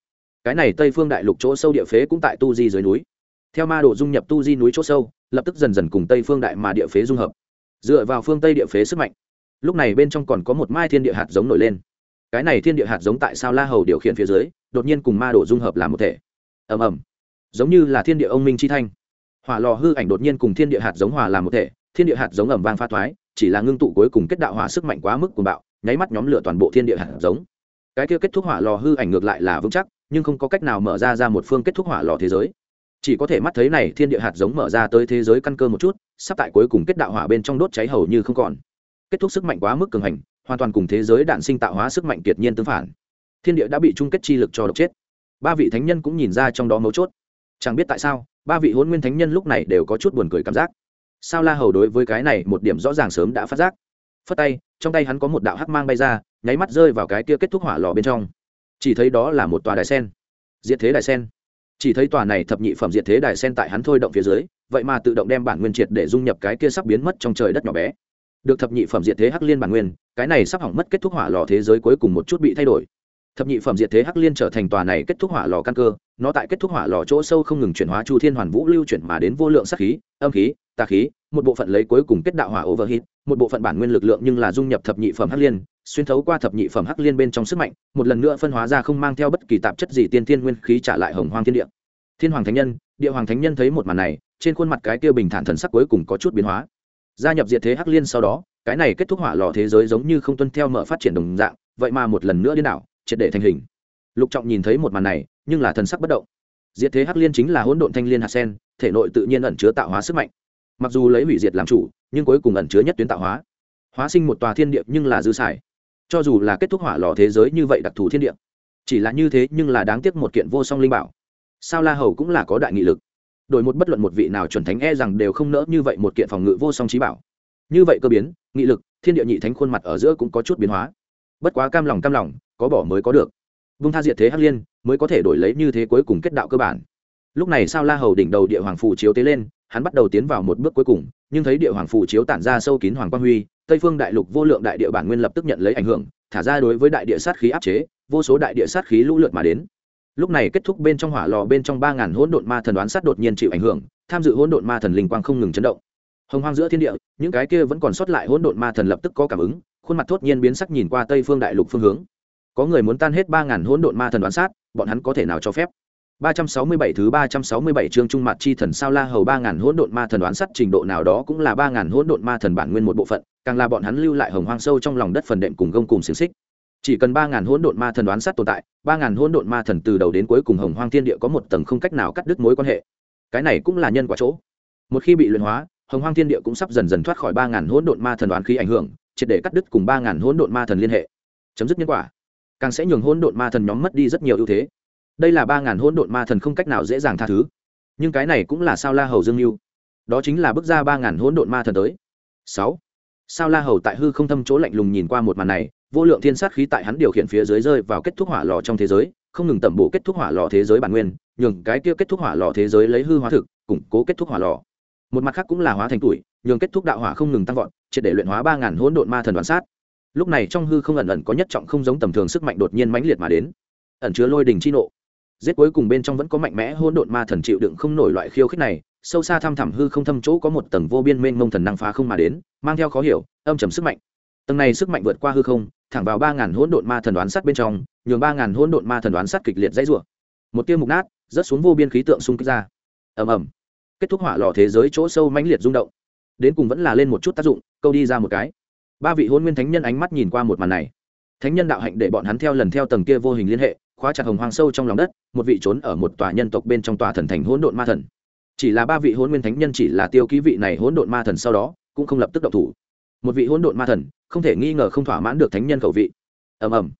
Cái này tây phương đại lục chỗ sâu địa phế cũng tại tu di dưới núi. Theo ma độ dung nhập tu di núi chỗ sâu, lập tức dần dần cùng tây phương đại mà địa phế dung hợp. Dựa vào phương tây địa phế sức mạnh, lúc này bên trong còn có một mai thiên địa hạt giống nổi lên. Cái này thiên địa hạt giống tại sao la hầu điều khiển phía dưới, đột nhiên cùng ma độ dung hợp làm một thể. Ầm ầm. Giống như là thiên địa ông minh chi thanh. Hỏa lò hư ảnh đột nhiên cùng thiên địa hạt giống hòa làm một thể thiên địa hạt giống ẩm vang pha thoái, chỉ là ngưng tụ cuối cùng kết đạo hỏa sức mạnh quá mức của bạo, nháy mắt nhóm lửa toàn bộ thiên địa hạt giống. Cái kia kết thúc hỏa lò hư ảnh ngược lại là vững chắc, nhưng không có cách nào mở ra ra một phương kết thúc hỏa lò thế giới. Chỉ có thể mắt thấy này thiên địa hạt giống mở ra tới thế giới căn cơ một chút, sắp tại cuối cùng kết đạo hỏa bên trong đốt cháy hầu như không còn. Kết thúc sức mạnh quá mức cường hành, hoàn toàn cùng thế giới đạn sinh tạo hóa sức mạnh kiệt nhiên tương phản. Thiên địa đã bị chung kết chi lực cho độc chết. Ba vị thánh nhân cũng nhìn ra trong đó mấu chốt. Chẳng biết tại sao, ba vị hôn nguyên thánh nhân lúc này đều có chút buồn cười cảm giác sao la hầu đối với cái này một điểm rõ ràng sớm đã phát giác. Phất tay, trong tay hắn có một đạo hắc mang bay ra, nháy mắt rơi vào cái kia kết thúc hỏa lò bên trong. Chỉ thấy đó là một tòa đài sen. Diệt thế đài sen. Chỉ thấy tòa này thập nhị phẩm diệt thế đài sen tại hắn thôi động phía dưới, vậy mà tự động đem bản nguyên triệt để dung nhập cái kia sắp biến mất trong trời đất nhỏ bé. Được thập nhị phẩm diệt thế hắc liên bản nguyên, cái này sắp hỏng mất kết thúc hỏa lò thế giới cuối cùng một chút bị thay đổi. Thập nhị phẩm diệt thế hắc liên trở thành tòa này kết thúc hỏa lò căn cơ, nó tại kết thúc hỏa lò chỗ sâu không ngừng chuyển hóa chu thiên hoàn vũ lưu chuyển mà đến vô lượng sắc khí âm khí, tà khí, một bộ phận lấy cuối cùng kết đạo hỏa overheat, một bộ phận bản nguyên lực lượng nhưng là dung nhập thập nhị phẩm hắc liên, xuyên thấu qua thập nhị phẩm hắc liên bên trong sức mạnh, một lần nữa phân hóa ra không mang theo bất kỳ tạp chất gì tiên thiên nguyên khí trả lại hồng hoang thiên địa. Thiên hoàng thánh nhân, địa hoàng thánh nhân thấy một màn này, trên khuôn mặt cái kia bình thản thần sắc cuối cùng có chút biến hóa. Gia nhập diệt thế hắc liên sau đó, cái này kết thúc hỏa lò thế giới giống như không tuân theo mở phát triển đồng dạng, vậy mà một lần nữa điên đảo, triệt để thành hình. Lục trọng nhìn thấy một màn này, nhưng là thần sắc bất động. Diệt thế hắc liên chính là hỗn độn thanh liên hạt sen thể nội tự nhiên ẩn chứa tạo hóa sức mạnh. Mặc dù lấy hủy diệt làm chủ, nhưng cuối cùng ẩn chứa nhất tuyến tạo hóa. Hóa sinh một tòa thiên địa nhưng là dư xài. Cho dù là kết thúc hỏa lò thế giới như vậy đặc thù thiên địa, chỉ là như thế nhưng là đáng tiếc một kiện vô song linh bảo. Sao la hầu cũng là có đại nghị lực. Đổi một bất luận một vị nào chuẩn thánh e rằng đều không nỡ như vậy một kiện phòng ngự vô song trí bảo. Như vậy cơ biến, nghị lực, thiên địa nhị thánh khuôn mặt ở giữa cũng có chút biến hóa. Bất quá cam lòng cam lòng, có bỏ mới có được. Vung tha diệt thế hắc liên, mới có thể đổi lấy như thế cuối cùng kết đạo cơ bản lúc này sao la hầu đỉnh đầu địa hoàng phù chiếu tế lên, hắn bắt đầu tiến vào một bước cuối cùng, nhưng thấy địa hoàng phù chiếu tản ra sâu kín hoàng quang huy, tây phương đại lục vô lượng đại địa bản nguyên lập tức nhận lấy ảnh hưởng, thả ra đối với đại địa sát khí áp chế, vô số đại địa sát khí lũ lượt mà đến. Lúc này kết thúc bên trong hỏa lò bên trong ba ngàn hỗn độn ma thần đoán sát đột nhiên chịu ảnh hưởng, tham dự hỗn độn ma thần linh quang không ngừng chấn động. Hồng hoang giữa thiên địa, những cái kia vẫn còn sót lại hỗn độn ma thần lập tức có cảm ứng, khuôn mặt thốt nhiên biến sắc nhìn qua tây phương đại lục phương hướng. Có người muốn tan hết ba ngàn hỗn độn ma thần đoán sát, bọn hắn có thể nào cho phép? 367 thứ 367 chương trung mặt chi thần sao la hầu 3000 hỗn độn ma thần đoán sát trình độ nào đó cũng là 3000 hỗn độn ma thần bản nguyên một bộ phận, càng là bọn hắn lưu lại hồng hoang sâu trong lòng đất phần đệm cùng gông cùng xiển xích. Chỉ cần 3000 hỗn độn ma thần đoán sát tồn tại, 3000 hỗn độn ma thần từ đầu đến cuối cùng hồng hoang thiên địa có một tầng không cách nào cắt đứt mối quan hệ. Cái này cũng là nhân quả chỗ. Một khi bị luyện hóa, hồng hoang thiên địa cũng sắp dần dần thoát khỏi 3000 hỗn độn ma thần đoán khí ảnh hưởng, triệt để cắt đứt cùng 3000 hỗn độn ma thần liên hệ. Chấm dứt nhân quả, càng sẽ nhường hỗn độn ma thần nhóm mất đi rất nhiều ưu thế đây là ba ngàn hỗn độn ma thần không cách nào dễ dàng tha thứ. Nhưng cái này cũng là sao la hầu dương mưu đó chính là bước ra ba ngàn hỗn độn ma thần tới. Sáu. Sao la hầu tại hư không thâm chỗ lạnh lùng nhìn qua một màn này, vô lượng thiên sát khí tại hắn điều khiển phía dưới rơi vào kết thúc hỏa lò trong thế giới, không ngừng tẩm bổ kết thúc hỏa lò thế giới bản nguyên, nhường cái kia kết thúc hỏa lò thế giới lấy hư hóa thực, củng cố kết thúc hỏa lò. Một mặt khác cũng là hóa thành tuổi, nhường kết thúc đạo hỏa không ngừng tăng vọt, triệt để luyện hóa ba ngàn hỗn độn ma thần đoàn sát. Lúc này trong hư không ẩn ẩn có nhất trọng không giống tầm thường sức mạnh đột nhiên mãnh liệt mà đến. Ẩn chứa lôi đình chi nộ giết cuối cùng bên trong vẫn có mạnh mẽ hỗn độn ma thần chịu đựng không nổi loại khiêu khích này, sâu xa thăm thẳm hư không thâm chỗ có một tầng vô biên mênh mông thần năng phá không mà đến, mang theo khó hiểu, âm trầm sức mạnh. Tầng này sức mạnh vượt qua hư không, thẳng vào ba ngàn hỗn độn ma thần đoán sắt bên trong, nhường ba ngàn hỗn độn ma thần đoán sắt kịch liệt dãy rủa. Một tiêu mục nát, rớt xuống vô biên khí tượng xung kích ra. Ầm ầm. Kết thúc hỏa lò thế giới chỗ sâu mãnh liệt rung động. Đến cùng vẫn là lên một chút tác dụng, câu đi ra một cái. Ba vị hôn nguyên thánh nhân ánh mắt nhìn qua một màn này. Thánh nhân đạo hạnh để bọn hắn theo lần theo tầng kia vô hình liên hệ khóa chặt hồng hoang sâu trong lòng đất, một vị trốn ở một tòa nhân tộc bên trong tòa thần thành hỗn độn ma thần. Chỉ là ba vị hôn nguyên thánh nhân chỉ là tiêu ký vị này hỗn độn ma thần sau đó, cũng không lập tức động thủ. Một vị hỗn độn ma thần, không thể nghi ngờ không thỏa mãn được thánh nhân khẩu vị. Ầm ầm.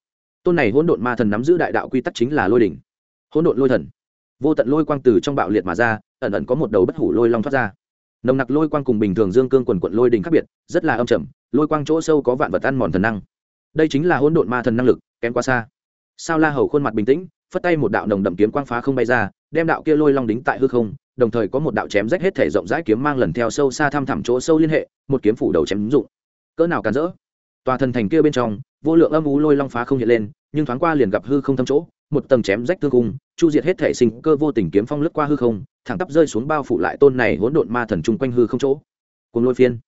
Tôn này hỗn độn ma thần nắm giữ đại đạo quy tắc chính là lôi đỉnh. Hỗn độn lôi thần. Vô tận lôi quang từ trong bạo liệt mà ra, ẩn ẩn có một đầu bất hủ lôi long thoát ra. Nồng nặc lôi quang cùng bình thường dương cương quần quận lôi đỉnh khác biệt, rất là âm trầm, lôi quang chỗ sâu có vạn vật ăn mòn thần năng. Đây chính là hỗn độn ma thần năng lực, kém quá xa sao la hầu khuôn mặt bình tĩnh, phất tay một đạo nồng đậm kiếm quang phá không bay ra, đem đạo kia lôi long đính tại hư không, đồng thời có một đạo chém rách hết thể rộng rãi kiếm mang lần theo sâu xa thăm thẳm chỗ sâu liên hệ, một kiếm phủ đầu chém ứng dụng. Cỡ nào càn rỡ. Tòa thần thành kia bên trong, vô lượng âm ú lôi long phá không hiện lên, nhưng thoáng qua liền gặp hư không thâm chỗ, một tầng chém rách thương cung, chu diệt hết thể sinh cơ vô tình kiếm phong lướt qua hư không, thẳng tắp rơi xuống bao phủ lại tôn này hỗn độn ma thần chung quanh hư không chỗ. Cùng lôi phiên.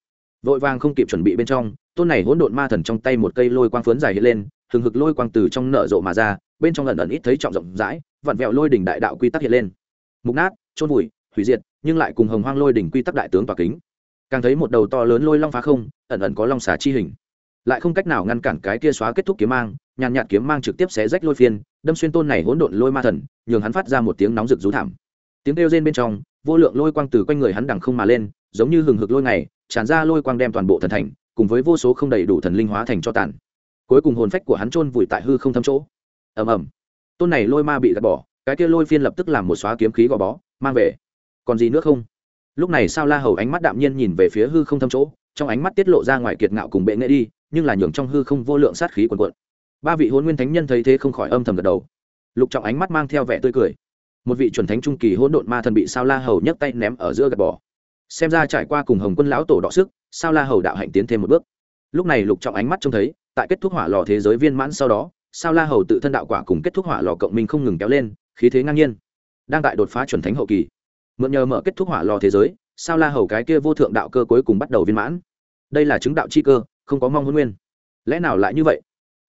Vội vàng không kịp chuẩn bị bên trong, tôn này hỗn độn ma thần trong tay một cây lôi quang phướn dài hiện lên hừng hực lôi quang từ trong nở rộ mà ra, bên trong lần ẩn ít thấy trọng rộng rãi, vặn vẹo lôi đỉnh đại đạo quy tắc hiện lên. Mục nát trôn vùi, hủy diệt, nhưng lại cùng hồng hoang lôi đỉnh quy tắc đại tướng tỏa kính. Càng thấy một đầu to lớn lôi long phá không, ẩn ẩn có long xà chi hình. Lại không cách nào ngăn cản cái kia xóa kết thúc kiếm mang, nhàn nhạt kiếm mang trực tiếp xé rách lôi phiên, đâm xuyên tôn này hỗn độn lôi ma thần, nhường hắn phát ra một tiếng nóng rực rú thảm. Tiếng kêu rên bên trong, vô lượng lôi quang từ quanh người hắn đằng không mà lên, giống như hừng hực lôi ngày, tràn ra lôi quang đem toàn bộ thần thành, cùng với vô số không đầy đủ thần linh hóa thành cho tàn cuối cùng hồn phách của hắn chôn vùi tại hư không thâm chỗ. Ầm ầm. Tôn này lôi ma bị gạt bỏ, cái kia lôi phiên lập tức làm một xóa kiếm khí gò bó, mang về. Còn gì nữa không? Lúc này sao la hầu ánh mắt đạm nhiên nhìn về phía hư không thâm chỗ, trong ánh mắt tiết lộ ra ngoài kiệt ngạo cùng bệ nghệ đi, nhưng là nhường trong hư không vô lượng sát khí quần quận ba vị hôn nguyên thánh nhân thấy thế không khỏi âm thầm gật đầu. Lục trọng ánh mắt mang theo vẻ tươi cười. Một vị chuẩn thánh trung kỳ hỗn độn ma thần bị sao la hầu nhấc tay ném ở giữa gạt bỏ. Xem ra trải qua cùng hồng quân lão tổ đọ sức, sao la hầu đạo hạnh tiến thêm một bước. Lúc này lục trọng ánh mắt trông thấy tại kết thúc hỏa lò thế giới viên mãn sau đó, sao la hầu tự thân đạo quả cùng kết thúc hỏa lò cộng minh không ngừng kéo lên, khí thế ngang nhiên, đang tại đột phá chuẩn thánh hậu kỳ. Mượn nhờ mở kết thúc hỏa lò thế giới, sao la hầu cái kia vô thượng đạo cơ cuối cùng bắt đầu viên mãn. Đây là chứng đạo chi cơ, không có mong hôn nguyên. Lẽ nào lại như vậy?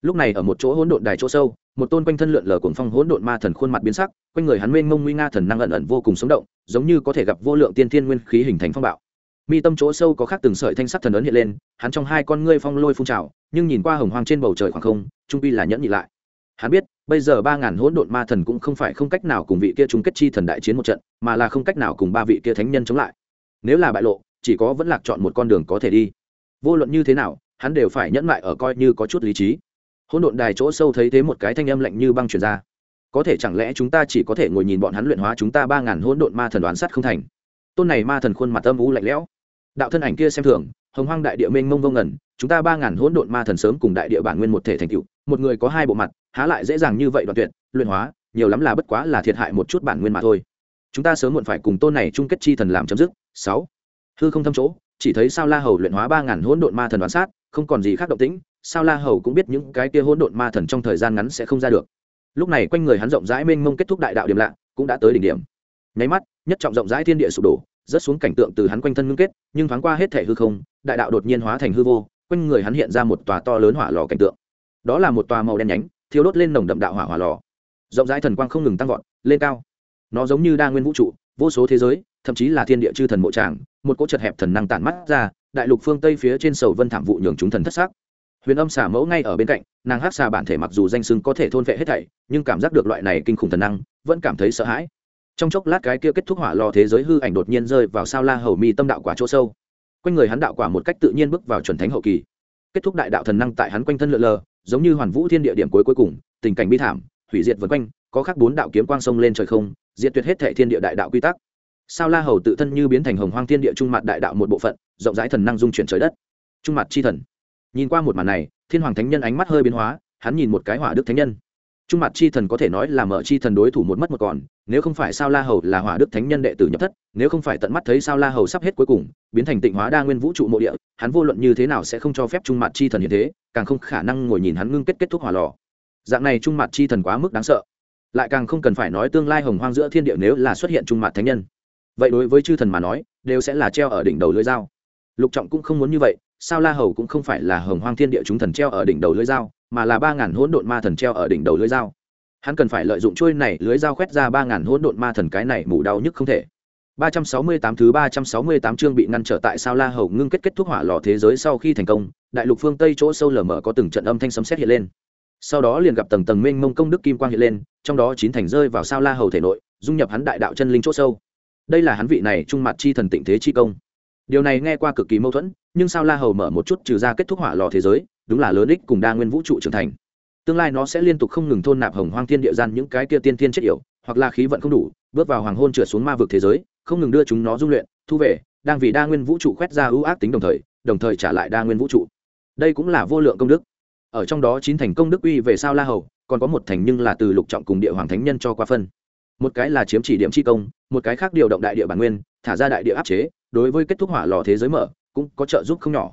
Lúc này ở một chỗ hỗn độn đài chỗ sâu, một tôn quanh thân lượn lờ cuồng phong hỗn độn ma thần khuôn mặt biến sắc, quanh người hắn mênh mông nguy nga thần năng ẩn ẩn vô cùng sống động, giống như có thể gặp vô lượng tiên thiên nguyên khí hình thành phong bạo mi tâm chỗ sâu có khác từng sợi thanh sắc thần ấn hiện lên, hắn trong hai con ngươi phong lôi phun trào, nhưng nhìn qua hồng hoang trên bầu trời khoảng không, trung pi là nhẫn nhị lại. Hắn biết, bây giờ ba ngàn hỗn độn ma thần cũng không phải không cách nào cùng vị kia chung kết chi thần đại chiến một trận, mà là không cách nào cùng ba vị kia thánh nhân chống lại. Nếu là bại lộ, chỉ có vẫn lạc chọn một con đường có thể đi. Vô luận như thế nào, hắn đều phải nhẫn lại ở coi như có chút lý trí. Hỗn độn đài chỗ sâu thấy thế một cái thanh âm lạnh như băng truyền ra. Có thể chẳng lẽ chúng ta chỉ có thể ngồi nhìn bọn hắn luyện hóa chúng ta ba ngàn hỗn độn ma thần đoán sát không thành? Tôn này ma thần khuôn mặt âm u lạnh lẽo. Đạo thân ảnh kia xem thường, hồng hoang đại địa mênh mông vô ngẩn chúng ta ba ngàn hỗn độn ma thần sớm cùng đại địa bản nguyên một thể thành tựu, một người có hai bộ mặt, há lại dễ dàng như vậy đoạn tuyệt, luyện hóa, nhiều lắm là bất quá là thiệt hại một chút bản nguyên mà thôi. Chúng ta sớm muộn phải cùng tôn này chung kết chi thần làm chấm dứt. Sáu. Hư không thâm chỗ, chỉ thấy sao la hầu luyện hóa ba ngàn hỗn độn ma thần đoán sát, không còn gì khác động tĩnh, sao la hầu cũng biết những cái kia hỗn độn ma thần trong thời gian ngắn sẽ không ra được. Lúc này quanh người hắn rộng rãi mênh mông kết thúc đại đạo điểm lạ, cũng đã tới đỉnh điểm. Nháy mắt nhất trọng rộng rãi thiên địa sụp đổ, rớt xuống cảnh tượng từ hắn quanh thân ngưng kết, nhưng thoáng qua hết thể hư không, đại đạo đột nhiên hóa thành hư vô, quanh người hắn hiện ra một tòa to lớn hỏa lò cảnh tượng. Đó là một tòa màu đen nhánh thiếu đốt lên nồng đậm đạo hỏa hỏa lò. Rộng rãi thần quang không ngừng tăng vọt, lên cao. Nó giống như đa nguyên vũ trụ, vô số thế giới, thậm chí là thiên địa chư thần mộ tràng, một cỗ chật hẹp thần năng tản mắt ra, đại lục phương tây phía trên sầu vân thảm vụ nhường chúng thần thất xác huyền âm xả mẫu ngay ở bên cạnh, nàng hát xà bản thể mặc dù danh sưng có thể thôn vệ hết thảy, nhưng cảm giác được loại này kinh khủng thần năng, vẫn cảm thấy sợ hãi trong chốc lát cái kia kết thúc hỏa lò thế giới hư ảnh đột nhiên rơi vào sao la hầu mi tâm đạo quả chỗ sâu. Quanh người hắn đạo quả một cách tự nhiên bước vào chuẩn thánh hậu kỳ. Kết thúc đại đạo thần năng tại hắn quanh thân lượn lờ, giống như hoàn vũ thiên địa điểm cuối cuối cùng, tình cảnh bi thảm, hủy diệt vân quanh, có khắc bốn đạo kiếm quang sông lên trời không, diệt tuyệt hết thể thiên địa đại đạo quy tắc. Sao la hầu tự thân như biến thành hồng hoang thiên địa trung mặt đại đạo một bộ phận, rộng rãi thần năng dung chuyển trời đất. Trung mặt chi thần. Nhìn qua một màn này, thiên hoàng thánh nhân ánh mắt hơi biến hóa, hắn nhìn một cái hỏa đức thánh nhân trung mặt chi thần có thể nói là mở chi thần đối thủ một mất một còn, nếu không phải sao la hầu là hỏa đức thánh nhân đệ tử nhập thất, nếu không phải tận mắt thấy sao la hầu sắp hết cuối cùng, biến thành tịnh hóa đa nguyên vũ trụ mộ địa, hắn vô luận như thế nào sẽ không cho phép trung mặt chi thần như thế, càng không khả năng ngồi nhìn hắn ngưng kết kết thúc hỏa lò. Dạng này trung mặt chi thần quá mức đáng sợ. Lại càng không cần phải nói tương lai hồng hoang giữa thiên địa nếu là xuất hiện trung mặt thánh nhân. Vậy đối với chư thần mà nói, đều sẽ là treo ở đỉnh đầu lưỡi dao. Lục trọng cũng không muốn như vậy, sao la hầu cũng không phải là hồng hoang thiên địa chúng thần treo ở đỉnh đầu lưỡi dao mà là ba ngàn hỗn độn ma thần treo ở đỉnh đầu lưới dao hắn cần phải lợi dụng trôi này lưới dao khoét ra ba ngàn hỗn độn ma thần cái này mù đau nhức không thể ba trăm sáu mươi tám thứ ba trăm sáu mươi tám chương bị ngăn trở tại sao La Hầu ngưng kết kết thúc hỏa lò thế giới sau khi thành công, đại lục phương Tây chỗ sâu lở mở có từng trận âm thanh sấm sét hiện lên. Sau đó liền gặp tầng tầng mênh mông công đức kim quang hiện lên, trong đó chín thành rơi vào sao La Hầu thể nội, dung nhập hắn đại đạo chân linh chỗ sâu. đây là hắn vị này trung mặt chi thần tịnh thế chi công điều này nghe qua cực kỳ mâu thuẫn nhưng sao la hầu mở một chút trừ ra kết thúc hỏa lò thế giới đúng là lớn ích cùng đa nguyên vũ trụ trưởng thành. Tương lai nó sẽ liên tục không ngừng thôn nạp hồng hoang thiên địa gian những cái kia tiên thiên chất yểu, hoặc là khí vận không đủ, bước vào hoàng hôn trượt xuống ma vực thế giới, không ngừng đưa chúng nó dung luyện, thu về, đang vì đa nguyên vũ trụ khoét ra ưu ác tính đồng thời đồng thời trả lại đa nguyên vũ trụ. Đây cũng là vô lượng công đức. Ở trong đó chín thành công đức uy về sao la hầu, còn có một thành nhưng là từ lục trọng cùng địa hoàng thánh nhân cho qua phân. Một cái là chiếm chỉ điểm chi công, một cái khác điều động đại địa bản nguyên, thả ra đại địa áp chế, đối với kết thúc hỏa lò thế giới mở, cũng có trợ giúp không nhỏ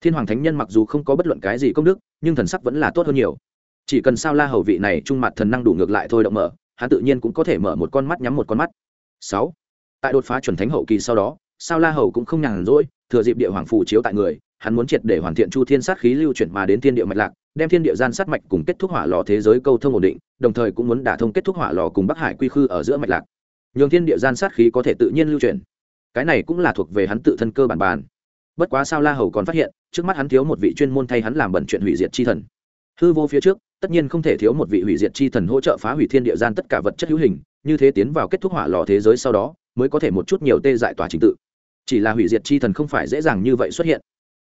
thiên hoàng thánh nhân mặc dù không có bất luận cái gì công đức, nhưng thần sắc vẫn là tốt hơn nhiều. Chỉ cần sao la hầu vị này trung mặt thần năng đủ ngược lại thôi động mở, hắn tự nhiên cũng có thể mở một con mắt nhắm một con mắt. Sáu. Tại đột phá chuẩn thánh hậu kỳ sau đó, sao la hầu cũng không nhàn rỗi, thừa dịp địa hoàng phủ chiếu tại người, hắn muốn triệt để hoàn thiện chu thiên sát khí lưu chuyển mà đến thiên địa mạch lạc, đem thiên địa gian sát mạch cùng kết thúc hỏa lò thế giới câu thông ổn định, đồng thời cũng muốn đả thông kết thúc hỏa lò cùng bắc hải quy khư ở giữa mạch lạc. Nhường thiên địa gian sát khí có thể tự nhiên lưu chuyển. Cái này cũng là thuộc về hắn tự thân cơ bản bàn bất quá sao la hầu còn phát hiện, trước mắt hắn thiếu một vị chuyên môn thay hắn làm bẩn chuyện hủy diệt chi thần. Hư vô phía trước, tất nhiên không thể thiếu một vị hủy diệt chi thần hỗ trợ phá hủy thiên địa gian tất cả vật chất hữu hình, như thế tiến vào kết thúc hỏa lò thế giới sau đó, mới có thể một chút nhiều tê dại tòa trình tự. Chỉ là hủy diệt chi thần không phải dễ dàng như vậy xuất hiện.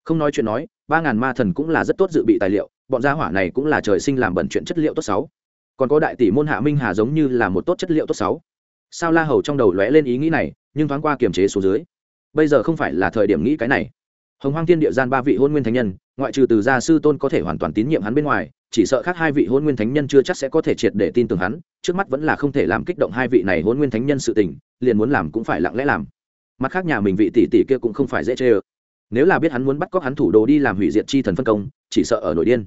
Không nói chuyện nói, ba ngàn ma thần cũng là rất tốt dự bị tài liệu, bọn gia hỏa này cũng là trời sinh làm bẩn chuyện chất liệu tốt sáu còn có đại tỷ môn hạ minh hà giống như là một tốt chất liệu tốt sáu sao la hầu trong đầu lóe lên ý nghĩ này, nhưng thoáng qua kiềm chế số dưới. Bây giờ không phải là thời điểm nghĩ cái này hồng hoang thiên địa gian ba vị hôn nguyên thánh nhân, ngoại trừ từ gia sư tôn có thể hoàn toàn tín nhiệm hắn bên ngoài, chỉ sợ khác hai vị hôn nguyên thánh nhân chưa chắc sẽ có thể triệt để tin tưởng hắn, trước mắt vẫn là không thể làm kích động hai vị này hôn nguyên thánh nhân sự tình, liền muốn làm cũng phải lặng lẽ làm. Mặt khác nhà mình vị tỷ tỷ kia cũng không phải dễ chê ơ. Nếu là biết hắn muốn bắt cóc hắn thủ đồ đi làm hủy diệt chi thần phân công, chỉ sợ ở nội điên.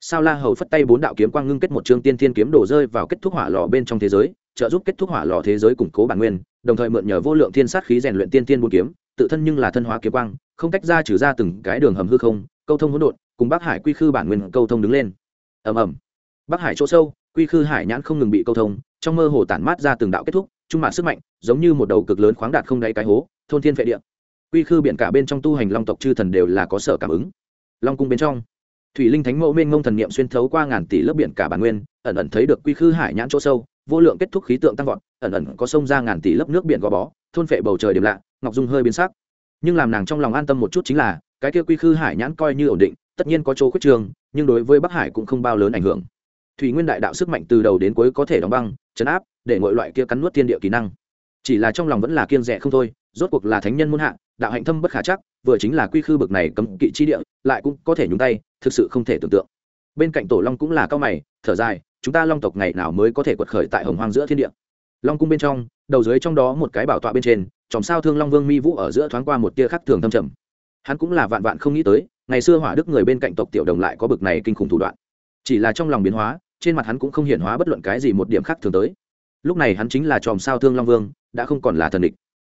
Sao la hầu phất tay bốn đạo kiếm quang ngưng kết một chương tiên thiên kiếm đổ rơi vào kết thúc hỏa lò bên trong thế giới, trợ giúp kết thúc hỏa lò thế giới củng cố bản nguyên, đồng thời mượn nhờ vô lượng thiên sát khí rèn luyện tiên thiên bốn kiếm, tự thân nhưng là thân hóa kiếm quang không tách ra trừ ra từng cái đường hầm hư không, câu thông hỗn độn, cùng bắc hải quy khư bản nguyên câu thông đứng lên. Ầm ầm. Bắc hải chỗ sâu, quy khư hải nhãn không ngừng bị câu thông, trong mơ hồ tản mát ra từng đạo kết thúc, trung mạng sức mạnh, giống như một đầu cực lớn khoáng đạt không đáy cái hố, thôn thiên vệ địa. Quy khư biển cả bên trong tu hành long tộc chư thần đều là có sở cảm ứng. Long cung bên trong, thủy linh thánh mẫu mênh ngông thần niệm xuyên thấu qua ngàn tỷ lớp biển cả bản nguyên, ẩn ẩn thấy được quy khư hải nhãn chỗ sâu, vô lượng kết thúc khí tượng tăng vọt, ẩn ẩn có sông ra ngàn tỷ lớp nước biển gò bó, thôn phệ bầu trời điểm lạ, ngọc dung hơi biến sắc nhưng làm nàng trong lòng an tâm một chút chính là, cái kia quy khư hải nhãn coi như ổn định, tất nhiên có chỗ khuyết trường nhưng đối với bắc hải cũng không bao lớn ảnh hưởng. Thủy nguyên đại đạo sức mạnh từ đầu đến cuối có thể đóng băng, chấn áp, để ngội loại kia cắn nuốt thiên địa kỹ năng. Chỉ là trong lòng vẫn là kiên rẻ không thôi, rốt cuộc là thánh nhân muôn hạ, đạo hạnh thâm bất khả chắc, vừa chính là quy khư bực này cấm kỵ chi địa, lại cũng có thể nhúng tay, thực sự không thể tưởng tượng. Bên cạnh tổ long cũng là cao mày, thở dài, chúng ta long tộc ngày nào mới có thể quật khởi tại hồng hoang giữa thiên địa? Long cung bên trong, đầu dưới trong đó một cái bảo tọa bên trên chòm sao thương long vương mi vũ ở giữa thoáng qua một tia khắc thường thâm trầm. Hắn cũng là vạn vạn không nghĩ tới, ngày xưa hỏa đức người bên cạnh tộc tiểu đồng lại có bực này kinh khủng thủ đoạn. Chỉ là trong lòng biến hóa, trên mặt hắn cũng không hiển hóa bất luận cái gì một điểm khác thường tới. Lúc này hắn chính là chòm sao thương long vương, đã không còn là thần địch.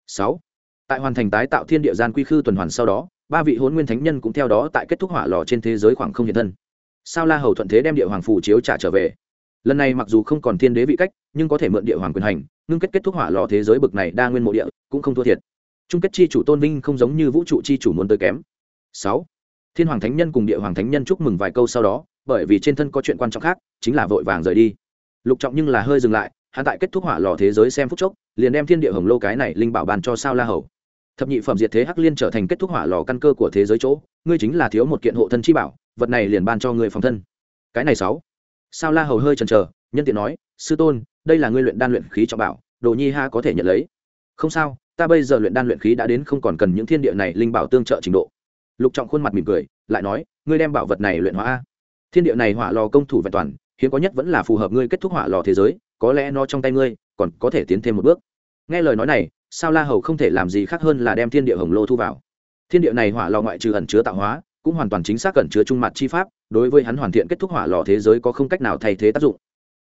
Sáu. Tại hoàn thành tái tạo thiên địa gian quy khư tuần hoàn sau đó, ba vị hôn nguyên thánh nhân cũng theo đó tại kết thúc hỏa lò trên thế giới khoảng không hiện thân. Sao la hầu thuận thế đem địa hoàng phủ chiếu trả trở về. Lần này mặc dù không còn thiên đế vị cách, nhưng có thể mượn địa hoàng quyền hành ngưng kết kết thúc hỏa lò thế giới bực này đa nguyên mộ địa, cũng không thua thiệt. Chung kết chi chủ tôn vinh không giống như vũ trụ chi chủ muốn tới kém. Sáu. Thiên hoàng thánh nhân cùng địa hoàng thánh nhân chúc mừng vài câu sau đó, bởi vì trên thân có chuyện quan trọng khác, chính là vội vàng rời đi. Lục trọng nhưng là hơi dừng lại, hắn tại kết thúc hỏa lò thế giới xem phút chốc, liền đem thiên địa hồng lô cái này linh bảo bàn cho sao la hầu. Thập nhị phẩm diệt thế hắc liên trở thành kết thúc hỏa lò căn cơ của thế giới chỗ, ngươi chính là thiếu một kiện hộ thân chi bảo, vật này liền ban cho người phòng thân. Cái này sáu. Sao la hầu hơi chần chờ, nhân tiện nói, sư tôn đây là ngươi luyện đan luyện khí trọng bảo, đồ nhi ha có thể nhận lấy. Không sao, ta bây giờ luyện đan luyện khí đã đến không còn cần những thiên địa này linh bảo tương trợ trình độ. Lục trọng khuôn mặt mỉm cười, lại nói, ngươi đem bảo vật này luyện hóa thiên địa này hỏa lò công thủ vẹn toàn, hiếm có nhất vẫn là phù hợp ngươi kết thúc hỏa lò thế giới, có lẽ nó trong tay ngươi còn có thể tiến thêm một bước. Nghe lời nói này, sao la hầu không thể làm gì khác hơn là đem thiên địa hồng lô thu vào. Thiên địa này hỏa lò ngoại trừ ẩn chứa tạo hóa, cũng hoàn toàn chính xác ẩn chứa trung mặt chi pháp, đối với hắn hoàn thiện kết thúc hỏa lò thế giới có không cách nào thay thế tác dụng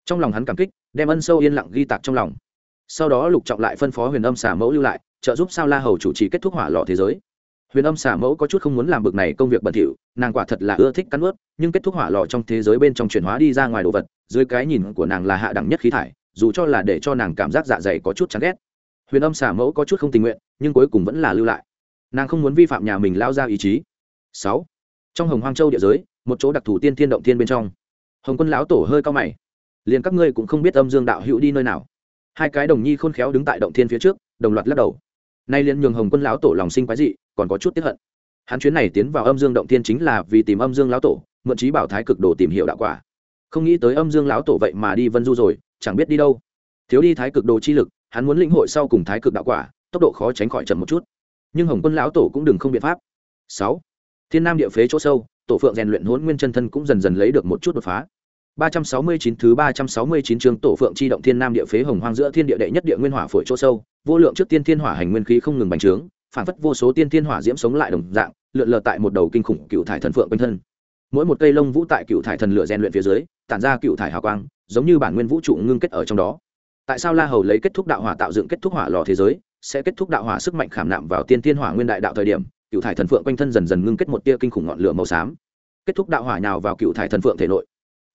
trong lòng hắn cảm kích, đem ân sâu yên lặng ghi tạc trong lòng. Sau đó lục trọng lại phân phó huyền âm xả mẫu lưu lại, trợ giúp sao la hầu chủ trì kết thúc hỏa lò thế giới. Huyền âm xả mẫu có chút không muốn làm bực này công việc bẩn thỉu, nàng quả thật là ưa thích cắn ướt, nhưng kết thúc hỏa lò trong thế giới bên trong chuyển hóa đi ra ngoài đồ vật, dưới cái nhìn của nàng là hạ đẳng nhất khí thải, dù cho là để cho nàng cảm giác dạ dày có chút chán ghét. Huyền âm xả mẫu có chút không tình nguyện, nhưng cuối cùng vẫn là lưu lại. Nàng không muốn vi phạm nhà mình lao ra ý chí. Sáu. Trong hồng hoang châu địa giới, một chỗ đặc thù tiên thiên động thiên bên trong. Hồng quân lão tổ hơi cao mày liền các ngươi cũng không biết âm dương đạo hữu đi nơi nào. Hai cái đồng nhi khôn khéo đứng tại động thiên phía trước, đồng loạt lắc đầu. Nay liền nhường hồng quân lão tổ lòng sinh quái dị, còn có chút tiếp hận. Hắn chuyến này tiến vào âm dương động thiên chính là vì tìm âm dương lão tổ, mượn trí bảo thái cực đồ tìm hiểu đạo quả. Không nghĩ tới âm dương lão tổ vậy mà đi vân du rồi, chẳng biết đi đâu. Thiếu đi thái cực đồ chi lực, hắn muốn lĩnh hội sau cùng thái cực đạo quả, tốc độ khó tránh khỏi chậm một chút. Nhưng hồng quân lão tổ cũng đừng không biện pháp. Sáu. Thiên nam địa phế chỗ sâu, tổ phượng rèn luyện hỗn nguyên chân thân cũng dần dần lấy được một chút đột phá. 369 thứ 369 chương tổ phượng chi động thiên nam địa phế hồng hoang giữa thiên địa đệ nhất địa nguyên hỏa phổi chỗ sâu, vô lượng trước tiên thiên hỏa hành nguyên khí không ngừng bành trướng, phản phất vô số tiên thiên hỏa diễm sống lại đồng dạng, lượn lờ tại một đầu kinh khủng cựu thải thần phượng quanh thân. Mỗi một cây lông vũ tại cựu thải thần lửa rèn luyện phía dưới, tản ra cựu thải hào quang, giống như bản nguyên vũ trụ ngưng kết ở trong đó. Tại sao La Hầu lấy kết thúc đạo hỏa tạo dựng kết thúc hỏa lò thế giới, sẽ kết thúc đạo hỏa sức mạnh khảm nạm vào tiên thiên hỏa nguyên đại đạo thời điểm, cựu thải thần phượng quanh thân dần dần ngưng kết một tia kinh khủng ngọn lửa màu xám. Kết thúc đạo hỏa nhào vào cựu thải thần phượng thể nội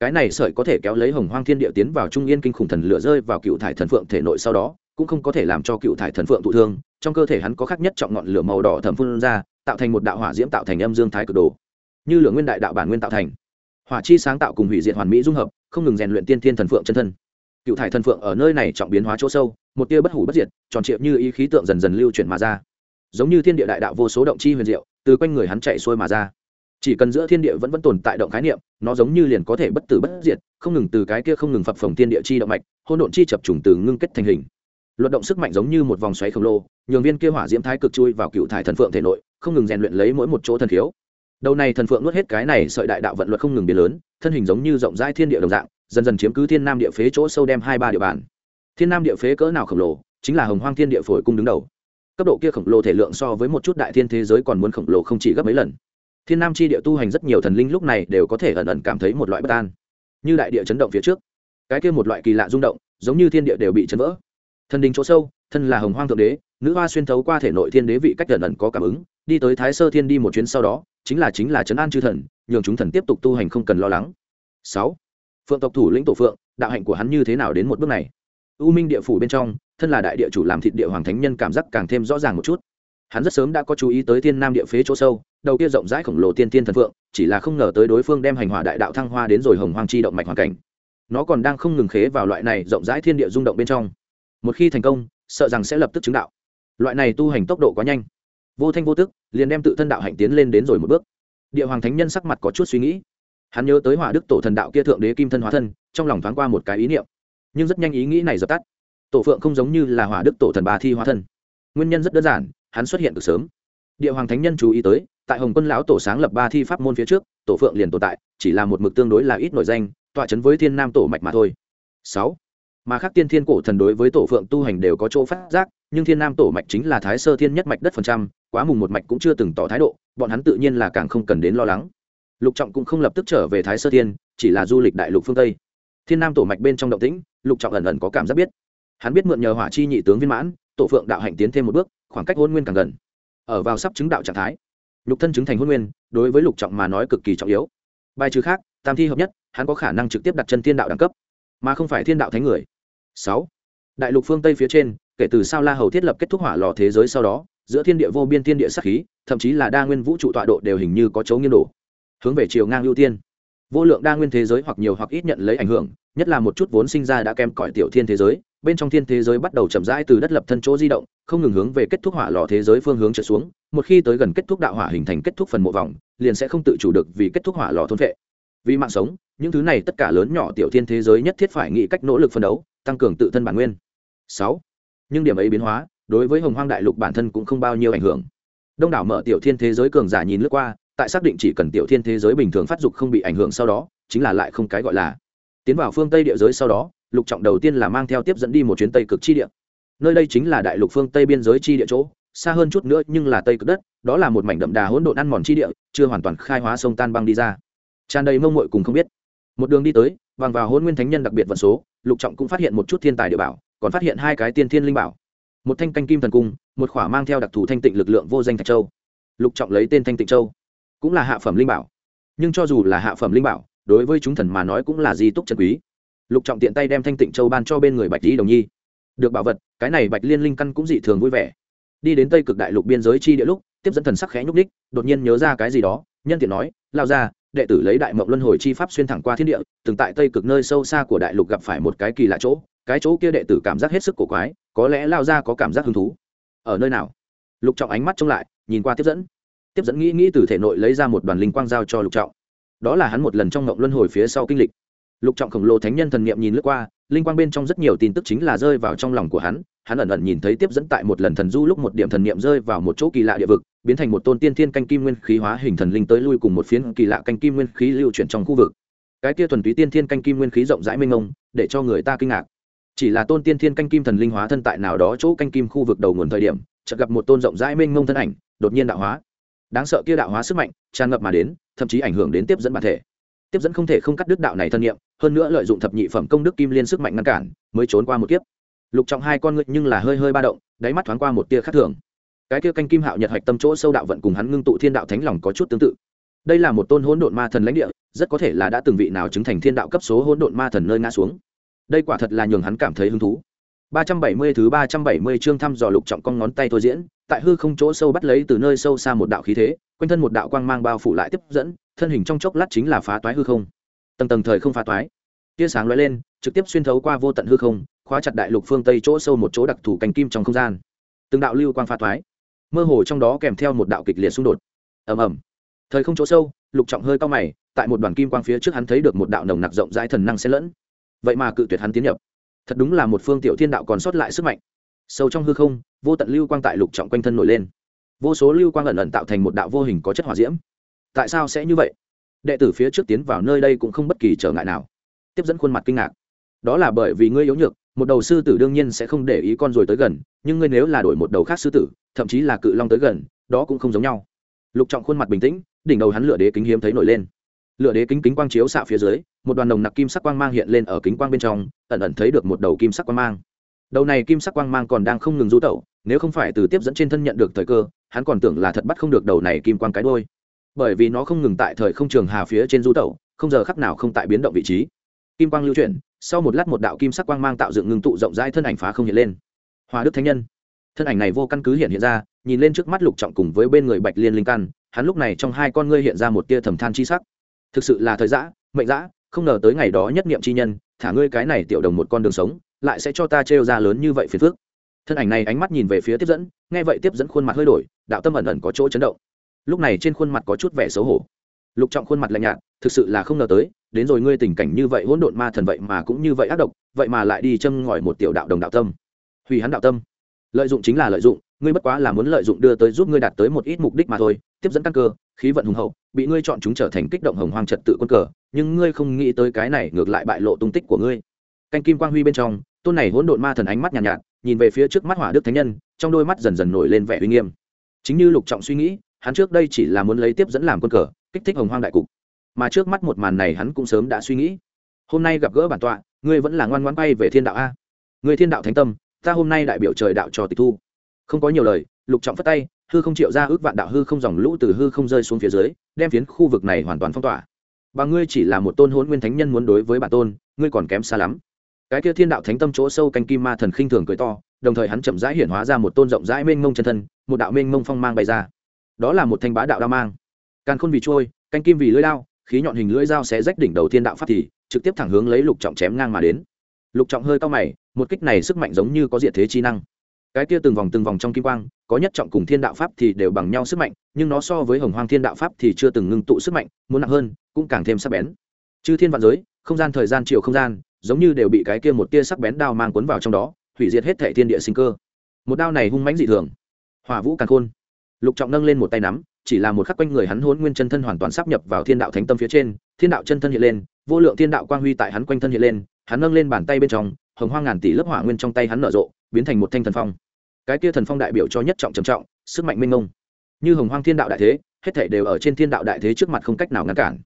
cái này sợi có thể kéo lấy hồng hoang thiên địa tiến vào trung yên kinh khủng thần lửa rơi vào cựu thải thần phượng thể nội sau đó, cũng không có thể làm cho cựu thải thần phượng thụ thương, trong cơ thể hắn có khác nhất trọng ngọn lửa màu đỏ thẩm phun ra, tạo thành một đạo hỏa diễm tạo thành âm dương thái cực đồ. Như lửa nguyên đại đạo bản nguyên tạo thành. Hỏa chi sáng tạo cùng hủy diệt hoàn mỹ dung hợp, không ngừng rèn luyện tiên thiên thần phượng chân thân. Cựu thải thần phượng ở nơi này trọng biến hóa chỗ sâu, một tia bất hủ bất diệt, tròn triệu như ý khí tượng dần dần lưu chuyển mà ra. Giống như thiên địa đại đạo vô số động chi huyền diệu, từ quanh người hắn chạy xuôi mà ra chỉ cần giữa thiên địa vẫn vẫn tồn tại động khái niệm, nó giống như liền có thể bất tử bất diệt, không ngừng từ cái kia không ngừng phập phồng thiên địa chi động mạch hôn độn chi chập trùng từ ngưng kết thành hình. Luận động sức mạnh giống như một vòng xoáy khổng lồ, nhường viên kia hỏa diễm thái cực chui vào cựu thải thần phượng thể nội, không ngừng rèn luyện lấy mỗi một chỗ thần khiếu. Đầu này thần phượng nuốt hết cái này sợi đại đạo vận luật không ngừng biến lớn, thân hình giống như rộng rãi thiên địa đồng dạng, dần dần chiếm cứ thiên nam địa phế chỗ sâu đem hai ba địa bàn. Thiên nam địa phế cỡ nào khổng lồ, chính là hồng hoang thiên địa phổi cung đứng đầu. Cấp độ kia khổng lồ thể lượng so với một chút đại thiên thế giới còn muốn khổng lồ không chỉ gấp mấy lần thiên nam chi địa tu hành rất nhiều thần linh lúc này đều có thể ẩn ẩn cảm thấy một loại bất an. Như đại địa chấn động phía trước, cái kia một loại kỳ lạ rung động, giống như thiên địa đều bị chấn vỡ. Thần đình chỗ sâu, thân là hồng hoang thượng đế, nữ hoa xuyên thấu qua thể nội thiên đế vị cách ẩn ẩn có cảm ứng, đi tới thái sơ thiên đi một chuyến sau đó, chính là chính là chấn an chư thần, nhường chúng thần tiếp tục tu hành không cần lo lắng. Sáu, phượng tộc thủ lĩnh tổ phượng, đạo hạnh của hắn như thế nào đến một bước này? U minh địa phủ bên trong, thân là đại địa chủ làm thịt địa hoàng thánh nhân cảm giác càng thêm rõ ràng một chút hắn rất sớm đã có chú ý tới thiên nam địa phế chỗ sâu, đầu kia rộng rãi khổng lồ tiên tiên thần phượng, chỉ là không ngờ tới đối phương đem hành hỏa đại đạo thăng hoa đến rồi hồng hoang chi động mạch hoàn cảnh. Nó còn đang không ngừng khế vào loại này rộng rãi thiên địa rung động bên trong. Một khi thành công, sợ rằng sẽ lập tức chứng đạo. Loại này tu hành tốc độ quá nhanh. Vô thanh vô tức, liền đem tự thân đạo hạnh tiến lên đến rồi một bước. Địa hoàng thánh nhân sắc mặt có chút suy nghĩ. Hắn nhớ tới hỏa đức tổ thần đạo kia thượng đế kim thân hóa thân, trong lòng thoáng qua một cái ý niệm. Nhưng rất nhanh ý nghĩ này dập tắt. Tổ phượng không giống như là hỏa đức tổ thần bà thi hóa thân. Nguyên nhân rất đơn giản hắn xuất hiện từ sớm. Địa hoàng thánh nhân chú ý tới, tại hồng quân lão tổ sáng lập ba thi pháp môn phía trước, tổ phượng liền tồn tại, chỉ là một mực tương đối là ít nổi danh, tọa chấn với thiên nam tổ mạch mà thôi. Sáu. Mà khác tiên thiên cổ thần đối với tổ phượng tu hành đều có chỗ phát giác, nhưng thiên nam tổ mạch chính là thái sơ thiên nhất mạch đất phần trăm, quá mùng một mạch cũng chưa từng tỏ thái độ, bọn hắn tự nhiên là càng không cần đến lo lắng. Lục trọng cũng không lập tức trở về thái sơ thiên, chỉ là du lịch đại lục phương tây. Thiên nam tổ mạch bên trong động tĩnh, lục trọng ẩn ẩn có cảm giác biết. Hắn biết mượn nhờ hỏa chi nhị tướng viên mãn, tổ phượng đạo hạnh tiến thêm một bước khoảng cách hôn nguyên càng gần, ở vào sắp chứng đạo trạng thái lục thân chứng thành hôn nguyên, đối với lục trọng mà nói cực kỳ trọng yếu. Bài trừ khác, tam thi hợp nhất, hắn có khả năng trực tiếp đặt chân thiên đạo đẳng cấp, mà không phải thiên đạo thánh người. Sáu, đại lục phương tây phía trên, kể từ sao la hầu thiết lập kết thúc hỏa lò thế giới sau đó, giữa thiên địa vô biên thiên địa sắc khí, thậm chí là đa nguyên vũ trụ tọa độ đều hình như có chấu nghiêng đổ. Hướng về chiều ngang ưu tiên, vô lượng đa nguyên thế giới hoặc nhiều hoặc ít nhận lấy ảnh hưởng nhất là một chút vốn sinh ra đã kém cỏi tiểu thiên thế giới, bên trong thiên thế giới bắt đầu chậm rãi từ đất lập thân chỗ di động, không ngừng hướng về kết thúc hỏa lò thế giới phương hướng trở xuống, một khi tới gần kết thúc đạo hỏa hình thành kết thúc phần mộ vòng, liền sẽ không tự chủ được vì kết thúc hỏa lò thôn vệ. Vì mạng sống, những thứ này tất cả lớn nhỏ tiểu thiên thế giới nhất thiết phải nghĩ cách nỗ lực phân đấu, tăng cường tự thân bản nguyên. Sáu, nhưng điểm ấy biến hóa, đối với hồng hoang đại lục bản thân cũng không bao nhiêu ảnh hưởng. Đông đảo mở tiểu thiên thế giới cường giả nhìn lướt qua, tại xác định chỉ cần tiểu thiên thế giới bình thường phát dục không bị ảnh hưởng sau đó, chính là lại không cái gọi là tiến vào phương tây địa giới sau đó, lục trọng đầu tiên là mang theo tiếp dẫn đi một chuyến tây cực chi địa. Nơi đây chính là đại lục phương tây biên giới chi địa chỗ, xa hơn chút nữa nhưng là tây cực đất, đó là một mảnh đậm đà hỗn độn ăn mòn chi địa, chưa hoàn toàn khai hóa sông tan băng đi ra. Tràn đầy mông mội cùng không biết. Một đường đi tới, bằng vào hôn nguyên thánh nhân đặc biệt vận số, lục trọng cũng phát hiện một chút thiên tài địa bảo, còn phát hiện hai cái tiên thiên linh bảo. Một thanh canh kim thần cung, một khỏa mang theo đặc thù thanh tịnh lực lượng vô danh thạch châu. Lục trọng lấy tên thanh tịnh châu, cũng là hạ phẩm linh bảo. Nhưng cho dù là hạ phẩm linh bảo đối với chúng thần mà nói cũng là di túc trần quý. Lục trọng tiện tay đem thanh tịnh châu ban cho bên người bạch lý đồng nhi. Được bảo vật, cái này bạch liên linh căn cũng dị thường vui vẻ. Đi đến tây cực đại lục biên giới chi địa lúc, tiếp dẫn thần sắc khẽ nhúc đích đột nhiên nhớ ra cái gì đó, nhân tiện nói lao ra đệ tử lấy đại mộng luân hồi chi pháp xuyên thẳng qua thiên địa, từng tại tây cực nơi sâu xa của đại lục gặp phải một cái kỳ lạ chỗ, cái chỗ kia đệ tử cảm giác hết sức cổ quái, có lẽ lao ra có cảm giác hứng thú. Ở nơi nào? Lục trọng ánh mắt trông lại, nhìn qua tiếp dẫn. Tiếp dẫn nghĩ nghĩ từ thể nội lấy ra một đoàn linh quang giao cho lục trọng đó là hắn một lần trong ngộng luân hồi phía sau kinh lịch. Lục trọng khổng lồ thánh nhân thần niệm nhìn lướt qua, linh quang bên trong rất nhiều tin tức chính là rơi vào trong lòng của hắn hắn ẩn ẩn nhìn thấy tiếp dẫn tại một lần thần du lúc một điểm thần niệm rơi vào một chỗ kỳ lạ địa vực, biến thành một tôn tiên thiên canh kim nguyên khí hóa hình thần linh tới lui cùng một phiến kỳ lạ canh kim nguyên khí lưu chuyển trong khu vực. Cái kia thuần túy tiên thiên canh kim nguyên khí rộng rãi mênh mông, để cho người ta kinh ngạc. Chỉ là tôn tiên thiên canh kim thần linh hóa thân tại nào đó chỗ canh kim khu vực đầu nguồn thời điểm, chợt gặp một tôn rộng rãi mênh mông thân ảnh, đột nhiên đạo hóa đáng sợ kia đạo hóa sức mạnh tràn ngập mà đến, thậm chí ảnh hưởng đến tiếp dẫn bản thể. Tiếp dẫn không thể không cắt đứt đạo này thân nhiệm hơn nữa lợi dụng thập nhị phẩm công đức kim liên sức mạnh ngăn cản, mới trốn qua một kiếp. Lục trọng hai con ngươi nhưng là hơi hơi ba động, đáy mắt thoáng qua một tia khác thường. Cái kia canh kim hạo nhật hạch tâm chỗ sâu đạo vận cùng hắn ngưng tụ thiên đạo thánh lòng có chút tương tự. Đây là một tôn hỗn độn ma thần lãnh địa, rất có thể là đã từng vị nào chứng thành thiên đạo cấp số hỗn độn ma thần nơi ngã xuống. Đây quả thật là nhường hắn cảm thấy hứng thú. 370 thứ 370 chương thăm dò lục trọng cong ngón tay thôi diễn, tại hư không chỗ sâu bắt lấy từ nơi sâu xa một đạo khí thế, quanh thân một đạo quang mang bao phủ lại tiếp dẫn, thân hình trong chốc lát chính là phá toái hư không. Tầng tầng thời không phá toái. Tia sáng lóe lên, trực tiếp xuyên thấu qua vô tận hư không, khóa chặt đại lục phương tây chỗ sâu một chỗ đặc thù cành kim trong không gian. Từng đạo lưu quang phá toái, mơ hồ trong đó kèm theo một đạo kịch liệt xung đột. Ầm ầm. Thời không chỗ sâu, lục trọng hơi cao mày, tại một đoàn kim quang phía trước hắn thấy được một đạo nồng nặc rộng rãi thần năng xen lẫn. Vậy mà cự tuyệt hắn tiến nhập thật đúng là một phương tiểu thiên đạo còn sót lại sức mạnh. Sâu trong hư không, vô tận lưu quang tại lục trọng quanh thân nổi lên. Vô số lưu quang ẩn ẩn tạo thành một đạo vô hình có chất hỏa diễm. Tại sao sẽ như vậy? Đệ tử phía trước tiến vào nơi đây cũng không bất kỳ trở ngại nào. Tiếp dẫn khuôn mặt kinh ngạc. Đó là bởi vì ngươi yếu nhược, một đầu sư tử đương nhiên sẽ không để ý con rồi tới gần, nhưng ngươi nếu là đổi một đầu khác sư tử, thậm chí là cự long tới gần, đó cũng không giống nhau. Lục trọng khuôn mặt bình tĩnh, đỉnh đầu hắn lửa đế kính hiếm thấy nổi lên lửa đế kính kính quang chiếu xạ phía dưới, một đoàn nồng nặc kim sắc quang mang hiện lên ở kính quang bên trong, ẩn ẩn thấy được một đầu kim sắc quang mang. Đầu này kim sắc quang mang còn đang không ngừng du tẩu, nếu không phải từ tiếp dẫn trên thân nhận được thời cơ, hắn còn tưởng là thật bắt không được đầu này kim quang cái đôi bởi vì nó không ngừng tại thời không trường hà phía trên du tẩu, không giờ khắc nào không tại biến động vị trí. Kim quang lưu chuyển, sau một lát một đạo kim sắc quang mang tạo dựng ngưng tụ rộng rãi thân ảnh phá không hiện lên. Hòa đức thánh nhân. Thân ảnh này vô căn cứ hiện hiện ra, nhìn lên trước mắt lục trọng cùng với bên người bạch liên linh căn, hắn lúc này trong hai con ngươi hiện ra một tia thầm than chi sắc thực sự là thời giã mệnh giã không ngờ tới ngày đó nhất niệm chi nhân, thả ngươi cái này tiểu đồng một con đường sống, lại sẽ cho ta trêu ra lớn như vậy phiền phước thân ảnh này ánh mắt nhìn về phía tiếp dẫn, nghe vậy tiếp dẫn khuôn mặt hơi đổi, đạo tâm ẩn ẩn có chỗ chấn động. Lúc này trên khuôn mặt có chút vẻ xấu hổ. Lục trọng khuôn mặt lạnh nhạt, thực sự là không ngờ tới, đến rồi ngươi tình cảnh như vậy hỗn độn ma thần vậy mà cũng như vậy ác độc, vậy mà lại đi châm ngòi một tiểu đạo đồng đạo tâm. Hủy hắn đạo tâm. Lợi dụng chính là lợi dụng ngươi bất quá là muốn lợi dụng đưa tới giúp ngươi đạt tới một ít mục đích mà thôi tiếp dẫn căn cơ khí vận hùng hậu bị ngươi chọn chúng trở thành kích động hồng hoang trật tự quân cờ nhưng ngươi không nghĩ tới cái này ngược lại bại lộ tung tích của ngươi. Canh kim quang huy bên trong tôn này hỗn độn ma thần ánh mắt nhàn nhạt, nhạt nhìn về phía trước mắt hỏa đức thánh nhân trong đôi mắt dần dần nổi lên vẻ uy nghiêm. Chính như lục trọng suy nghĩ hắn trước đây chỉ là muốn lấy tiếp dẫn làm quân cờ kích thích hồng hoang đại cục. Mà trước mắt một màn này hắn cũng sớm đã suy nghĩ. Hôm nay gặp gỡ bản tọa ngươi vẫn là ngoan ngoan bay về thiên đạo a. Người thiên đạo thánh tâm ta hôm nay đại biểu trời đạo cho tịch thu không có nhiều lời, lục trọng phất tay, hư không triệu ra ước vạn đạo hư không dòng lũ từ hư không rơi xuống phía dưới, đem phiến khu vực này hoàn toàn phong tỏa. Và ngươi chỉ là một tôn hôn nguyên thánh nhân muốn đối với bản tôn, ngươi còn kém xa lắm. Cái kia thiên đạo thánh tâm chỗ sâu canh kim ma thần khinh thường cười to, đồng thời hắn chậm rãi hiển hóa ra một tôn rộng rãi mênh mông chân thân, một đạo mênh mông phong mang bay ra. Đó là một thanh bá đạo đao mang. Càn khôn vì trôi, canh kim vì lưỡi lao khí nhọn hình lưỡi dao sẽ rách đỉnh đầu thiên đạo pháp thì, trực tiếp thẳng hướng lấy lục trọng chém ngang mà đến. Lục trọng hơi cao mày, một kích này sức mạnh giống như có diện thế chi năng cái kia từng vòng từng vòng trong kim quang, có nhất trọng cùng thiên đạo pháp thì đều bằng nhau sức mạnh, nhưng nó so với hồng hoang thiên đạo pháp thì chưa từng ngưng tụ sức mạnh, muốn nặng hơn, cũng càng thêm sắc bén. Chư thiên vạn giới, không gian thời gian chiều không gian, giống như đều bị cái kia một tia sắc bén đao mang cuốn vào trong đó, hủy diệt hết thể thiên địa sinh cơ. Một đao này hung mãnh dị thường. Hỏa vũ càng khôn. Lục trọng nâng lên một tay nắm, chỉ là một khắc quanh người hắn hôn nguyên chân thân hoàn toàn sắp nhập vào thiên đạo thánh tâm phía trên, thiên đạo chân thân hiện lên, vô lượng thiên đạo quang huy tại hắn quanh thân hiện lên, hắn nâng lên bàn tay bên trong hồng hoang ngàn tỷ lớp hỏa nguyên trong tay hắn nở rộ, biến thành một thanh thần phong. Cái kia thần phong đại biểu cho nhất trọng trầm trọng, sức mạnh minh ngông như hồng hoang thiên đạo đại thế, hết thể đều ở trên thiên đạo đại thế trước mặt không cách nào ngăn cản.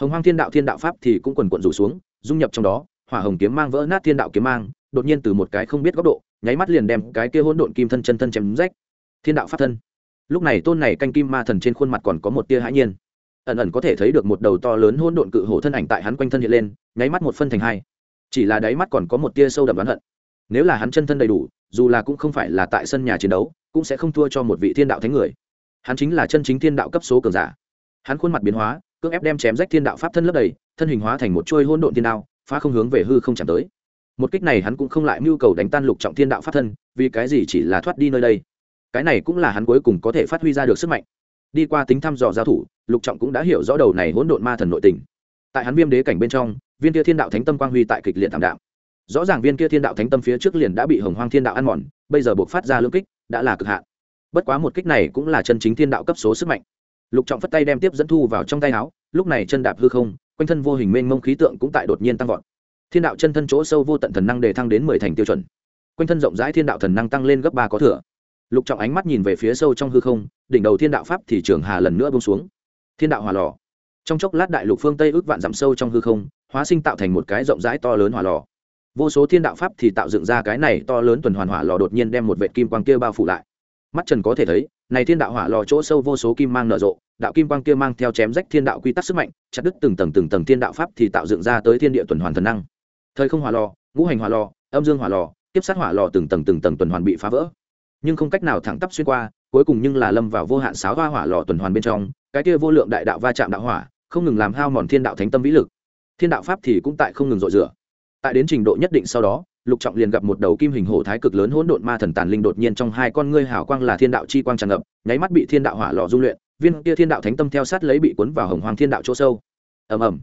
Hồng hoang thiên đạo thiên đạo pháp thì cũng quần quận rủ xuống, dung nhập trong đó, hỏa hồng kiếm mang vỡ nát thiên đạo kiếm mang, đột nhiên từ một cái không biết góc độ, nháy mắt liền đem cái kia hỗn độn kim thân chân thân chém rách. Thiên đạo pháp thân. Lúc này tôn này canh kim ma thần trên khuôn mặt còn có một tia hãi nhiên. Ẩn ẩn có thể thấy được một đầu to lớn hỗn độn cự hổ thân ảnh tại hắn quanh thân hiện lên, nháy mắt một phân thành hai chỉ là đáy mắt còn có một tia sâu đậm đoán hận. Nếu là hắn chân thân đầy đủ, dù là cũng không phải là tại sân nhà chiến đấu, cũng sẽ không thua cho một vị thiên đạo thánh người. Hắn chính là chân chính thiên đạo cấp số cường giả. Hắn khuôn mặt biến hóa, cưỡng ép đem chém rách thiên đạo pháp thân lấp đầy, thân hình hóa thành một chuôi hôn độn thiên đao, phá không hướng về hư không chạm tới. Một kích này hắn cũng không lại mưu cầu đánh tan lục trọng thiên đạo pháp thân, vì cái gì chỉ là thoát đi nơi đây? Cái này cũng là hắn cuối cùng có thể phát huy ra được sức mạnh. Đi qua tính thăm dò giao thủ, lục trọng cũng đã hiểu rõ đầu này hỗn độn ma thần nội tình. Tại hắn viêm đế cảnh bên trong viên kia thiên đạo thánh tâm quang huy tại kịch liệt thảm đạo rõ ràng viên kia thiên đạo thánh tâm phía trước liền đã bị hồng hoang thiên đạo ăn mòn, bây giờ buộc phát ra lưỡng kích, đã là cực hạn. Bất quá một kích này cũng là chân chính thiên đạo cấp số sức mạnh. Lục trọng phất tay đem tiếp dẫn thu vào trong tay áo, lúc này chân đạp hư không, quanh thân vô hình mênh mông khí tượng cũng tại đột nhiên tăng vọt. Thiên đạo chân thân chỗ sâu vô tận thần năng đề thăng đến mười thành tiêu chuẩn. Quanh thân rộng rãi thiên đạo thần năng tăng lên gấp ba có thừa. Lục trọng ánh mắt nhìn về phía sâu trong hư không, đỉnh đầu thiên đạo pháp thì trường hà lần nữa bông xuống. Thiên đạo hỏa lò. Trong chốc lát đại lục phương tây ước vạn dặm sâu trong hư không hóa sinh tạo thành một cái rộng rãi to lớn hỏa lò. Vô số thiên đạo pháp thì tạo dựng ra cái này to lớn tuần hoàn hỏa lò đột nhiên đem một vệ kim quang kia bao phủ lại. Mắt trần có thể thấy, này thiên đạo hỏa lò chỗ sâu vô số kim mang nở rộ, đạo kim quang kia mang theo chém rách thiên đạo quy tắc sức mạnh, chặt đứt từng tầng từng tầng thiên đạo pháp thì tạo dựng ra tới thiên địa tuần hoàn thần năng. Thời không hỏa lò, ngũ hành hỏa lò, âm dương hỏa lò tiếp sát hỏa lò từng tầng từng tầng tuần hoàn bị phá vỡ. Nhưng không cách nào thẳng tắp xuyên qua, cuối cùng nhưng là lâm vào vô hạn sáo hoa hỏa lò tuần hoàn bên trong, cái kia vô lượng đại đạo va chạm đạo hỏa, không ngừng làm hao mòn thiên đạo thánh tâm vĩ lực thiên đạo pháp thì cũng tại không ngừng rội rửa. Tại đến trình độ nhất định sau đó, lục trọng liền gặp một đầu kim hình hổ thái cực lớn hỗn độn ma thần tàn linh đột nhiên trong hai con ngươi hào quang là thiên đạo chi quang tràn ngập, nháy mắt bị thiên đạo hỏa lò dung luyện, viên kia thiên đạo thánh tâm theo sát lấy bị cuốn vào hồng hoàng thiên đạo chỗ sâu. Ầm ầm.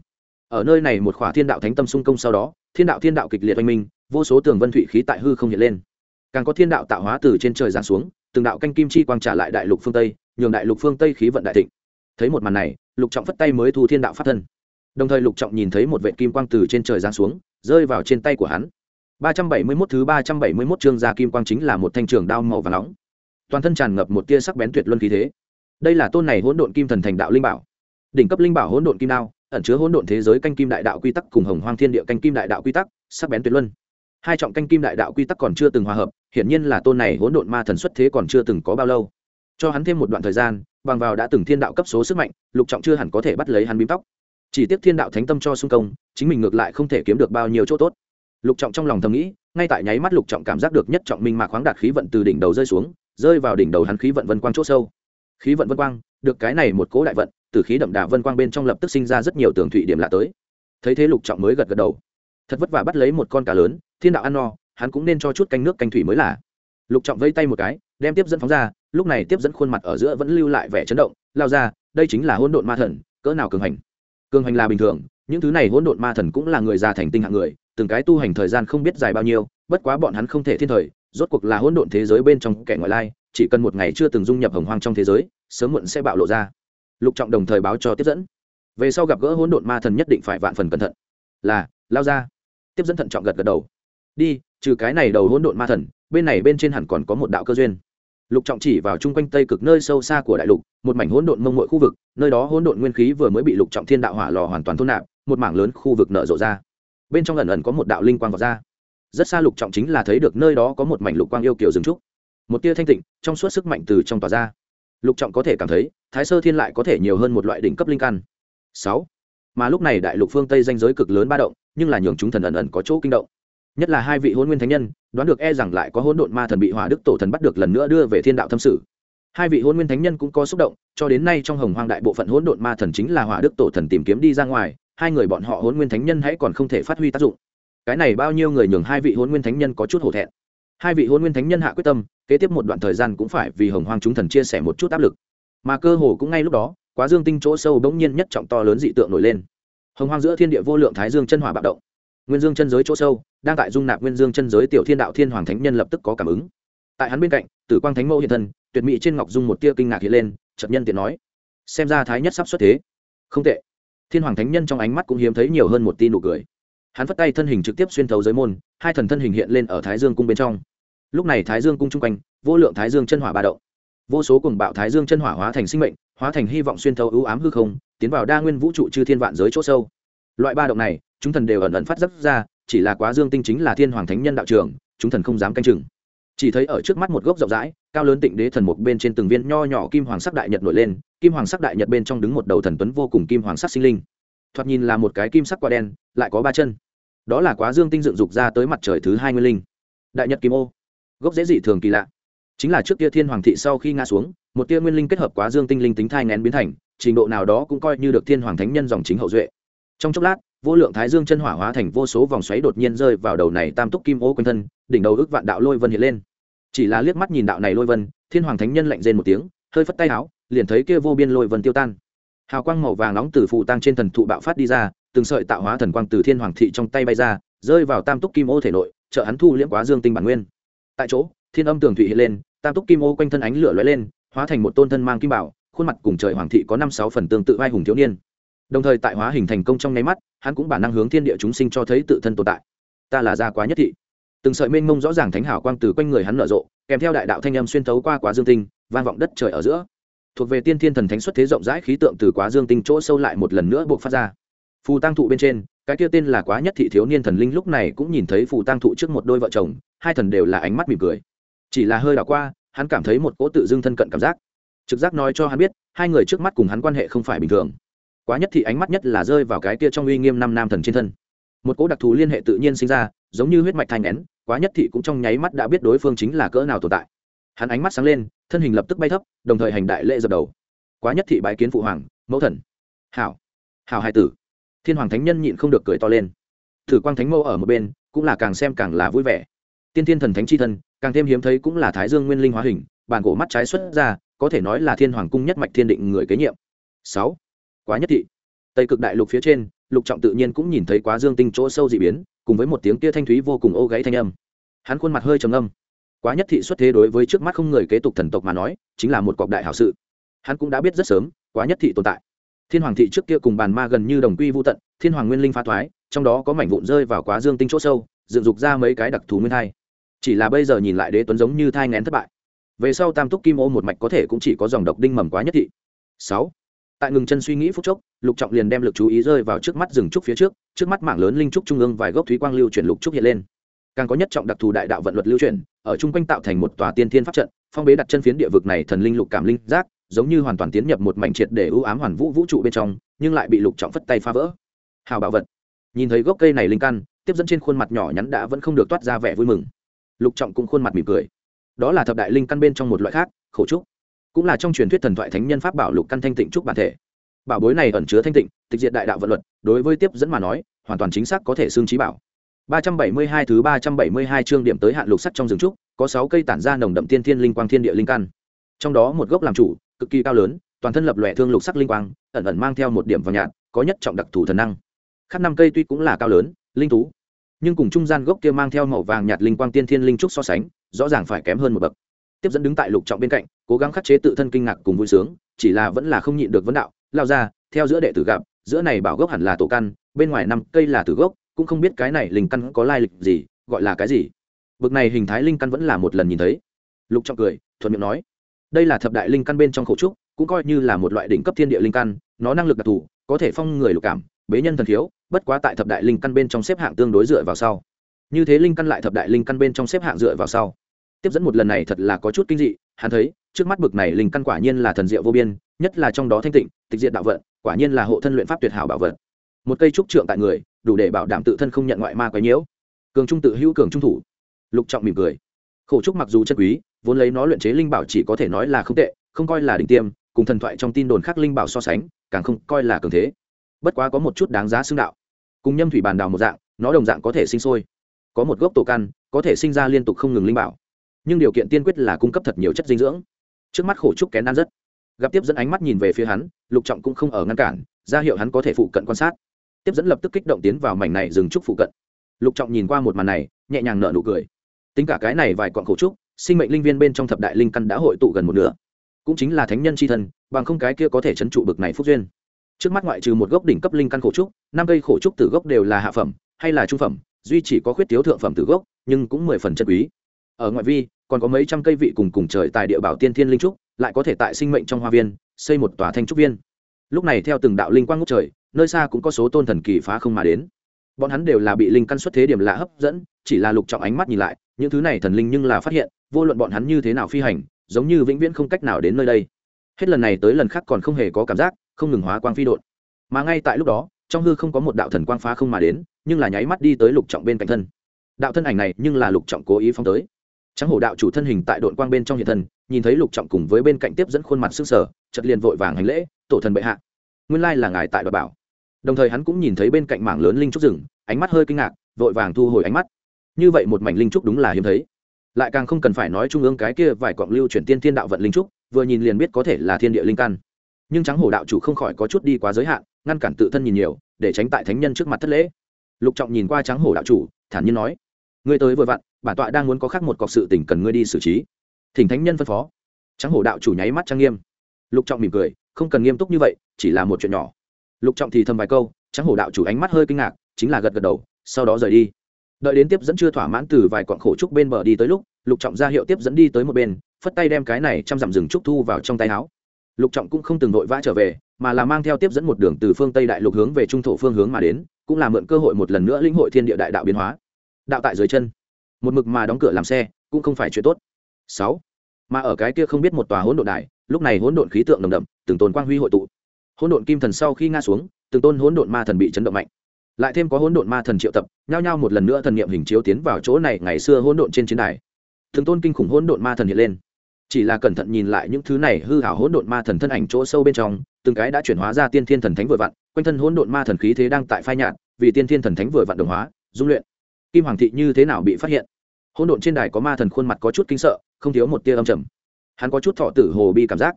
Ở nơi này một khỏa thiên đạo thánh tâm xung công sau đó, thiên đạo thiên đạo kịch liệt oanh minh, vô số tường vân thụy khí tại hư không hiện lên. Càng có thiên đạo tạo hóa từ trên trời giáng xuống, từng đạo canh kim chi quang trả lại đại lục phương tây, nhường đại lục phương tây khí vận đại thịnh. Thấy một màn này, lục trọng phất tay mới thu thiên đạo pháp thân đồng thời lục trọng nhìn thấy một vệ kim quang từ trên trời giáng xuống, rơi vào trên tay của hắn. 371 thứ 371 chương gia kim quang chính là một thanh trường đao màu vàng nóng. Toàn thân tràn ngập một tia sắc bén tuyệt luân khí thế. Đây là tôn này hỗn độn kim thần thành đạo linh bảo. Đỉnh cấp linh bảo hỗn độn kim đao, ẩn chứa hỗn độn thế giới canh kim đại đạo quy tắc cùng hồng hoang thiên địa canh kim đại đạo quy tắc, sắc bén tuyệt luân. Hai trọng canh kim đại đạo quy tắc còn chưa từng hòa hợp, hiển nhiên là tôn này hỗn độn ma thần xuất thế còn chưa từng có bao lâu. Cho hắn thêm một đoạn thời gian, bằng vào đã từng thiên đạo cấp số sức mạnh, lục trọng chưa hẳn có thể bắt lấy hắn bím tóc chỉ tiếc thiên đạo thánh tâm cho xung công, chính mình ngược lại không thể kiếm được bao nhiêu chỗ tốt. Lục trọng trong lòng thầm nghĩ, ngay tại nháy mắt lục trọng cảm giác được nhất trọng minh mạc khoáng đạt khí vận từ đỉnh đầu rơi xuống, rơi vào đỉnh đầu hắn khí vận vân quang chỗ sâu. Khí vận vân quang, được cái này một cố đại vận, từ khí đậm đà vân quang bên trong lập tức sinh ra rất nhiều tường thụy điểm lạ tới. Thấy thế lục trọng mới gật gật đầu. Thật vất vả bắt lấy một con cá lớn, thiên đạo ăn no, hắn cũng nên cho chút canh nước canh thủy mới là. Lục trọng vây tay một cái, đem tiếp dẫn phóng ra, lúc này tiếp dẫn khuôn mặt ở giữa vẫn lưu lại vẻ chấn động, lao ra, đây chính là hôn độn ma thần, cỡ nào cường hành cường hành là bình thường, những thứ này hỗn độn ma thần cũng là người già thành tinh hạng người, từng cái tu hành thời gian không biết dài bao nhiêu, bất quá bọn hắn không thể thiên thời, rốt cuộc là hỗn độn thế giới bên trong kẻ ngoại lai, chỉ cần một ngày chưa từng dung nhập hồng hoang trong thế giới, sớm muộn sẽ bạo lộ ra. Lục trọng đồng thời báo cho tiếp dẫn. Về sau gặp gỡ hỗn độn ma thần nhất định phải vạn phần cẩn thận. Là, lao ra. Tiếp dẫn thận trọng gật gật đầu. Đi, trừ cái này đầu hỗn độn ma thần, bên này bên trên hẳn còn có một đạo cơ duyên lục trọng chỉ vào chung quanh tây cực nơi sâu xa của đại lục, một mảnh hỗn độn mông mội khu vực, nơi đó hỗn độn nguyên khí vừa mới bị lục trọng thiên đạo hỏa lò hoàn toàn thôn nạp, một mảng lớn khu vực nở rộ ra. Bên trong ẩn ẩn có một đạo linh quang vọt ra. Rất xa lục trọng chính là thấy được nơi đó có một mảnh lục quang yêu kiểu dừng trúc. Một tia thanh tịnh, trong suốt sức mạnh từ trong tỏa ra. Lục trọng có thể cảm thấy, thái sơ thiên lại có thể nhiều hơn một loại đỉnh cấp linh căn. Sáu. Mà lúc này đại lục phương tây danh giới cực lớn ba động, nhưng là nhường chúng thần ẩn ẩn có chỗ kinh động. Nhất là hai vị hôn nguyên thánh nhân đoán được e rằng lại có hỗn độn ma thần bị hỏa đức tổ thần bắt được lần nữa đưa về thiên đạo thâm sử. Hai vị hôn nguyên thánh nhân cũng có xúc động, cho đến nay trong hồng hoang đại bộ phận hỗn độn ma thần chính là hỏa đức tổ thần tìm kiếm đi ra ngoài, hai người bọn họ hôn nguyên thánh nhân hãy còn không thể phát huy tác dụng. Cái này bao nhiêu người nhường hai vị hôn nguyên thánh nhân có chút hổ thẹn. Hai vị hôn nguyên thánh nhân hạ quyết tâm, kế tiếp một đoạn thời gian cũng phải vì hồng hoang chúng thần chia sẻ một chút áp lực. Mà cơ hồ cũng ngay lúc đó, quá dương tinh chỗ sâu bỗng nhiên nhất trọng to lớn dị tượng nổi lên. Hồng hoang giữa thiên địa vô lượng thái dương chân hỏa bạo động nguyên dương chân giới chỗ sâu, đang tại dung nạp nguyên dương chân giới tiểu thiên đạo thiên hoàng thánh nhân lập tức có cảm ứng. Tại hắn bên cạnh, tử quang thánh mẫu hiện thân, tuyệt mỹ trên ngọc dung một tia kinh ngạc hiện lên chậm nhân tiện nói, xem ra thái nhất sắp xuất thế. Không tệ. Thiên hoàng thánh nhân trong ánh mắt cũng hiếm thấy nhiều hơn một tin nụ cười. Hắn phất tay thân hình trực tiếp xuyên thấu giới môn, hai thần thân hình hiện lên ở thái dương cung bên trong. Lúc này thái dương cung chung quanh, vô lượng thái dương chân hỏa ba động. Vô số cùng bạo thái dương chân hỏa hóa thành sinh mệnh, hóa thành hy vọng xuyên thấu ưu ám hư không, tiến vào đa nguyên vũ trụ chư thiên vạn giới chỗ sâu. Loại ba động này chúng thần đều ẩn ẩn phát dấp ra, chỉ là quá dương tinh chính là thiên hoàng thánh nhân đạo trường, chúng thần không dám canh chừng. Chỉ thấy ở trước mắt một gốc rộng rãi, cao lớn tịnh đế thần mục bên trên từng viên nho nhỏ kim hoàng sắc đại nhật nổi lên, kim hoàng sắc đại nhật bên trong đứng một đầu thần tuấn vô cùng kim hoàng sắc sinh linh. Thoạt nhìn là một cái kim sắc quả đen, lại có ba chân. Đó là quá dương tinh dựng dục ra tới mặt trời thứ hai nguyên linh. Đại nhật kim ô. Gốc dễ dị thường kỳ lạ. Chính là trước kia thiên hoàng thị sau khi ngã xuống, một tia nguyên linh kết hợp quá dương tinh linh tính thai ngén biến thành, trình độ nào đó cũng coi như được thiên hoàng thánh nhân dòng chính hậu duệ. Trong chốc lát vô lượng thái dương chân hỏa hóa thành vô số vòng xoáy đột nhiên rơi vào đầu này tam túc kim ô quanh thân, đỉnh đầu ước vạn đạo lôi vân hiện lên. Chỉ là liếc mắt nhìn đạo này lôi vân, thiên hoàng thánh nhân lạnh rên một tiếng, hơi phất tay áo liền thấy kia vô biên lôi vân tiêu tan. Hào quang màu vàng nóng từ phụ tăng trên thần thụ bạo phát đi ra, từng sợi tạo hóa thần quang từ thiên hoàng thị trong tay bay ra, rơi vào tam túc kim ô thể nội, trợ hắn thu liễm quá dương tinh bản nguyên. Tại chỗ, thiên âm tường thụy hiện lên, tam túc kim ô quanh thân ánh lửa lóe lên, hóa thành một tôn thân mang kim bảo, khuôn mặt cùng trời hoàng thị có năm sáu phần tương tự vai hùng thiếu niên đồng thời tại hóa hình thành công trong nháy mắt, hắn cũng bản năng hướng thiên địa chúng sinh cho thấy tự thân tồn tại. Ta là gia quá nhất thị. Từng sợi mênh mông rõ ràng thánh hảo quang từ quanh người hắn nở rộ, kèm theo đại đạo thanh âm xuyên thấu qua quá dương tinh, vang vọng đất trời ở giữa. Thuộc về tiên thiên thần thánh xuất thế rộng rãi khí tượng từ quá dương tinh chỗ sâu lại một lần nữa buộc phát ra. Phù tăng thụ bên trên, cái kia tên là quá nhất thị thiếu niên thần linh lúc này cũng nhìn thấy phù tăng thụ trước một đôi vợ chồng, hai thần đều là ánh mắt mỉm cười. Chỉ là hơi đảo qua, hắn cảm thấy một cỗ tự dưng thân cận cảm giác. Trực giác nói cho hắn biết, hai người trước mắt cùng hắn quan hệ không phải bình thường quá nhất thị ánh mắt nhất là rơi vào cái kia trong uy nghiêm năm nam thần trên thân. Một cỗ đặc thù liên hệ tự nhiên sinh ra, giống như huyết mạch thanh nén, quá nhất thị cũng trong nháy mắt đã biết đối phương chính là cỡ nào tồn tại. Hắn ánh mắt sáng lên, thân hình lập tức bay thấp, đồng thời hành đại lễ dập đầu. Quá nhất thị bái kiến phụ hoàng, mẫu thần. Hảo. Hảo hai tử. Thiên hoàng thánh nhân nhịn không được cười to lên. Thử quang thánh mẫu ở một bên, cũng là càng xem càng là vui vẻ. Tiên thiên thần thánh c h i thân, càng thêm hiếm thấy cũng là thái dương nguyên linh hóa hình, bản cổ mắt trái xuất ra, có thể nói là thiên hoàng cung nhất mạch thiên định người kế nhiệm. Sáu quá nhất thị. Tây cực đại lục phía trên, lục trọng tự nhiên cũng nhìn thấy quá dương tinh chỗ sâu dị biến, cùng với một tiếng kia thanh thúy vô cùng ô gáy thanh âm. Hắn khuôn mặt hơi trầm âm quá nhất thị xuất thế đối với trước mắt không người kế tục thần tộc mà nói, chính là một cọc đại hảo sự. Hắn cũng đã biết rất sớm, quá nhất thị tồn tại. Thiên hoàng thị trước kia cùng bàn ma gần như đồng quy vô tận, thiên hoàng nguyên linh phá thoái, trong đó có mảnh vụn rơi vào quá dương tinh chỗ sâu, dựng dục ra mấy cái đặc thù nguyên thai. Chỉ là bây giờ nhìn lại đế tuấn giống như thai ngén thất bại. Về sau tam túc kim ô một mạch có thể cũng chỉ có dòng độc đinh mầm quá nhất thị. Sáu tại ngừng chân suy nghĩ phút chốc, lục trọng liền đem lực chú ý rơi vào trước mắt rừng trúc phía trước trước mắt mảng lớn linh trúc trung ương vài gốc thúy quang lưu chuyển lục trúc hiện lên. Càng có nhất trọng đặc thù đại đạo vận luật lưu chuyển, ở chung quanh tạo thành một tòa tiên thiên pháp trận, phong bế đặt chân phiến địa vực này thần linh lục cảm linh giác, giống như hoàn toàn tiến nhập một mảnh triệt để ưu ám hoàn vũ vũ trụ bên trong, nhưng lại bị lục trọng phất tay phá vỡ. Hào bảo vật. Nhìn thấy gốc cây này linh căn, tiếp dẫn trên khuôn mặt nhỏ nhắn đã vẫn không được toát ra vẻ vui mừng. Lục trọng cũng khuôn mặt mỉm cười. Đó là thập đại linh căn bên trong một loại khác, khổ trúc cũng là trong truyền thuyết thần thoại thánh nhân pháp bảo lục căn thanh tịnh trúc bản thể bảo bối này ẩn chứa thanh tịnh tịch diệt đại đạo vận luật đối với tiếp dẫn mà nói hoàn toàn chính xác có thể xương trí bảo 372 thứ 372 chương điểm tới hạn lục sắt trong rừng trúc, có 6 cây tản ra nồng đậm tiên thiên linh quang thiên địa linh căn. Trong đó một gốc làm chủ, cực kỳ cao lớn, toàn thân lập lòe thương lục sắc linh quang, ẩn ẩn mang theo một điểm vào nhạt, có nhất trọng đặc thù thần năng. Khác năm cây tuy cũng là cao lớn, linh tú, nhưng cùng trung gian gốc kia mang theo màu vàng nhạt linh quang tiên thiên linh trúc so sánh, rõ ràng phải kém hơn một bậc. Tiếp dẫn đứng tại lục trọng bên cạnh, cố gắng khắc chế tự thân kinh ngạc cùng vui sướng, chỉ là vẫn là không nhịn được vấn đạo, lao ra, theo giữa đệ tử gặp, giữa này bảo gốc hẳn là tổ căn, bên ngoài năm cây là tử gốc, cũng không biết cái này linh căn có lai lịch gì gọi là cái gì? Bực này hình thái linh căn vẫn là một lần nhìn thấy. Lục trọng cười thuận miệng nói đây là thập đại linh căn bên trong khẩu trúc cũng coi như là một loại đỉnh cấp thiên địa linh căn nó năng lực đặc thù có thể phong người lục cảm bế nhân thần thiếu bất quá tại thập đại linh căn bên trong xếp hạng tương đối dựa vào sau. Như thế linh căn lại thập đại linh căn bên trong xếp hạng dựa vào sau tiếp dẫn một lần này thật là có chút kinh dị, hắn thấy, trước mắt bực này linh căn quả nhiên là thần diệu vô biên, nhất là trong đó thanh tịnh, tịch diện đạo vận, quả nhiên là hộ thân luyện pháp tuyệt hảo bảo vật. Một cây trúc trượng tại người, đủ để bảo đảm tự thân không nhận ngoại ma quấy nhiễu. Cường trung tự hữu cường trung thủ. Lục trọng mỉm cười. Khổ trúc mặc dù chân quý, vốn lấy nó luyện chế linh bảo chỉ có thể nói là không tệ, không coi là đỉnh tiêm, cùng thần thoại trong tin đồn khác linh bảo so sánh, càng không coi là cường thế. Bất quá có một chút đáng giá xưng đạo. Cùng nhâm thủy bàn đào một dạng, nó đồng dạng có thể sinh sôi. Có một gốc tổ căn, có thể sinh ra liên tục không ngừng linh bảo nhưng điều kiện tiên quyết là cung cấp thật nhiều chất dinh dưỡng. Trước mắt khổ trúc kén ăn rất. Gặp tiếp dẫn ánh mắt nhìn về phía hắn, lục trọng cũng không ở ngăn cản, ra hiệu hắn có thể phụ cận quan sát. Tiếp dẫn lập tức kích động tiến vào mảnh này dừng trúc phụ cận. Lục trọng nhìn qua một màn này, nhẹ nhàng nở nụ cười. Tính cả cái này vài quặng khổ trúc, sinh mệnh linh viên bên trong thập đại linh căn đã hội tụ gần một nửa. Cũng chính là thánh nhân c h i thân, bằng không cái kia có thể c h ấ n trụ bực này phúc duyên. Trước mắt ngoại trừ một gốc đỉnh cấp linh căn khổ trúc, năm cây khổ trúc từ gốc đều là hạ phẩm, hay là trung phẩm, duy chỉ có khuyết thiếu thượng phẩm từ gốc, nhưng cũng mười phần chân quý. Ở ngoại vi còn có mấy trăm cây vị cùng cùng trời tại địa bảo tiên thiên linh trúc, lại có thể tại sinh mệnh trong hoa viên, xây một tòa thanh trúc viên. Lúc này theo từng đạo linh quang ngốc trời, nơi xa cũng có số tôn thần kỳ phá không mà đến. Bọn hắn đều là bị linh căn xuất thế điểm lạ hấp dẫn, chỉ là lục trọng ánh mắt nhìn lại, những thứ này thần linh nhưng là phát hiện, vô luận bọn hắn như thế nào phi hành, giống như vĩnh viễn không cách nào đến nơi đây. Hết lần này tới lần khác còn không hề có cảm giác, không ngừng hóa quang phi đột mà ngay tại lúc đó, trong hư không có một đạo thần quang phá không mà đến, nhưng là nháy mắt đi tới lục trọng bên cạnh thân. Đạo thân ảnh này nhưng là lục trọng cố ý phóng tới trắng hổ đạo chủ thân hình tại đội quang bên trong hiện thân, nhìn thấy lục trọng cùng với bên cạnh tiếp dẫn khuôn mặt sức sở chật liền vội vàng hành lễ, tổ thần bệ hạ, nguyên lai là ngài tại đoạt bảo. Đồng thời hắn cũng nhìn thấy bên cạnh mảng lớn linh trúc rừng, ánh mắt hơi kinh ngạc, vội vàng thu hồi ánh mắt. Như vậy một mảnh linh trúc đúng là hiếm thấy. Lại càng không cần phải nói trung ương cái kia vài quặng lưu chuyển tiên thiên đạo vận linh trúc, vừa nhìn liền biết có thể là thiên địa linh căn. Nhưng trắng hổ đạo chủ không khỏi có chút đi quá giới hạn, ngăn cản tự thân nhìn nhiều, để tránh tại thánh nhân trước mặt thất lễ. Lục trọng nhìn qua trắng hổ đạo chủ, thản nhiên nói, ngươi tới vừa vặn bản tọa đang muốn có khác một cọc sự tình cần ngươi đi xử trí. Thỉnh thánh nhân phân phó. Trắng hổ đạo chủ nháy mắt trang nghiêm. Lục trọng mỉm cười, không cần nghiêm túc như vậy, chỉ là một chuyện nhỏ. Lục trọng thì thầm vài câu, trắng hổ đạo chủ ánh mắt hơi kinh ngạc, chính là gật gật đầu, sau đó rời đi. Đợi đến tiếp dẫn chưa thỏa mãn từ vài quặng khổ trúc bên bờ đi tới lúc, lục trọng ra hiệu tiếp dẫn đi tới một bên, phất tay đem cái này chăm dặm rừng trúc thu vào trong tay áo. Lục trọng cũng không từng vội vã trở về, mà là mang theo tiếp dẫn một đường từ phương tây đại lục hướng về trung thổ phương hướng mà đến, cũng là mượn cơ hội một lần nữa lĩnh hội thiên địa đại đạo biến hóa. Đạo tại dưới chân một mực mà đóng cửa làm xe, cũng không phải chuyện tốt. Sáu, mà ở cái kia không biết một tòa hỗn độn đài, lúc này hỗn độn khí tượng nồng đậm, từng tôn quang huy hội tụ. Hỗn độn kim thần sau khi nga xuống, từng tôn hỗn độn ma thần bị chấn động mạnh. Lại thêm có hỗn độn ma thần triệu tập, nhao nhao một lần nữa thần niệm hình chiếu tiến vào chỗ này ngày xưa hỗn độn trên chiến đài. Từng tôn kinh khủng hỗn độn ma thần hiện lên. Chỉ là cẩn thận nhìn lại những thứ này hư hảo hỗn độn ma thần thân ảnh chỗ sâu bên trong, từng cái đã chuyển hóa ra tiên thiên thần thánh vừa vặn, quanh thân hỗn độn ma thần khí thế đang tại phai nhạt, vì tiên thiên thần thánh vừa vặn đồng hóa, dung luyện. Kim hoàng thị như thế nào bị phát hiện? Hỗn độn trên đài có ma thần khuôn mặt có chút kinh sợ, không thiếu một tia âm trầm. Hắn có chút thọ tử hồ bi cảm giác.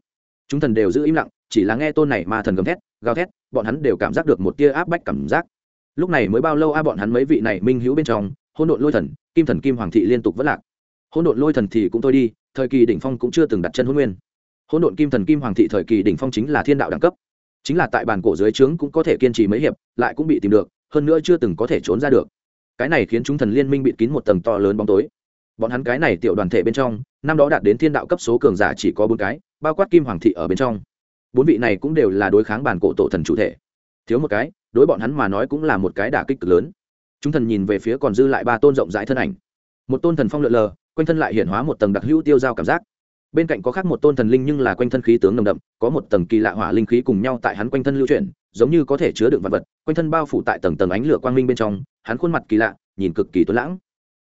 Chúng thần đều giữ im lặng, chỉ là nghe tôn này ma thần gầm thét, gào thét, bọn hắn đều cảm giác được một tia áp bách cảm giác. Lúc này mới bao lâu a bọn hắn mấy vị này minh hữu bên trong, hỗn độn lôi thần, kim thần, kim hoàng thị liên tục vất lạc. Hỗn độn lôi thần thì cũng thôi đi, thời kỳ đỉnh phong cũng chưa từng đặt chân hôn nguyên. Hỗn độn kim thần, kim hoàng thị thời kỳ đỉnh phong chính là thiên đạo đẳng cấp. Chính là tại bàn cổ dưới trướng cũng có thể kiên trì mấy hiệp, lại cũng bị tìm được, hơn nữa chưa từng có thể trốn ra được cái này khiến chúng thần liên minh bị kín một tầng to lớn bóng tối. Bọn hắn cái này tiểu đoàn thể bên trong, năm đó đạt đến thiên đạo cấp số cường giả chỉ có bốn cái, bao quát kim hoàng thị ở bên trong. Bốn vị này cũng đều là đối kháng bản cổ tổ thần chủ thể. Thiếu một cái, đối bọn hắn mà nói cũng là một cái đả kích cực lớn. Chúng thần nhìn về phía còn dư lại ba tôn rộng rãi thân ảnh. Một tôn thần phong lượn lờ, quanh thân lại hiện hóa một tầng đặc hữu tiêu dao cảm giác bên cạnh có khác một tôn thần linh nhưng là quanh thân khí tướng nồng đậm, có một tầng kỳ lạ hỏa linh khí cùng nhau tại hắn quanh thân lưu chuyển, giống như có thể chứa đựng vật vật, quanh thân bao phủ tại tầng tầng ánh lửa quang minh bên trong, hắn khuôn mặt kỳ lạ, nhìn cực kỳ tuấn lãng.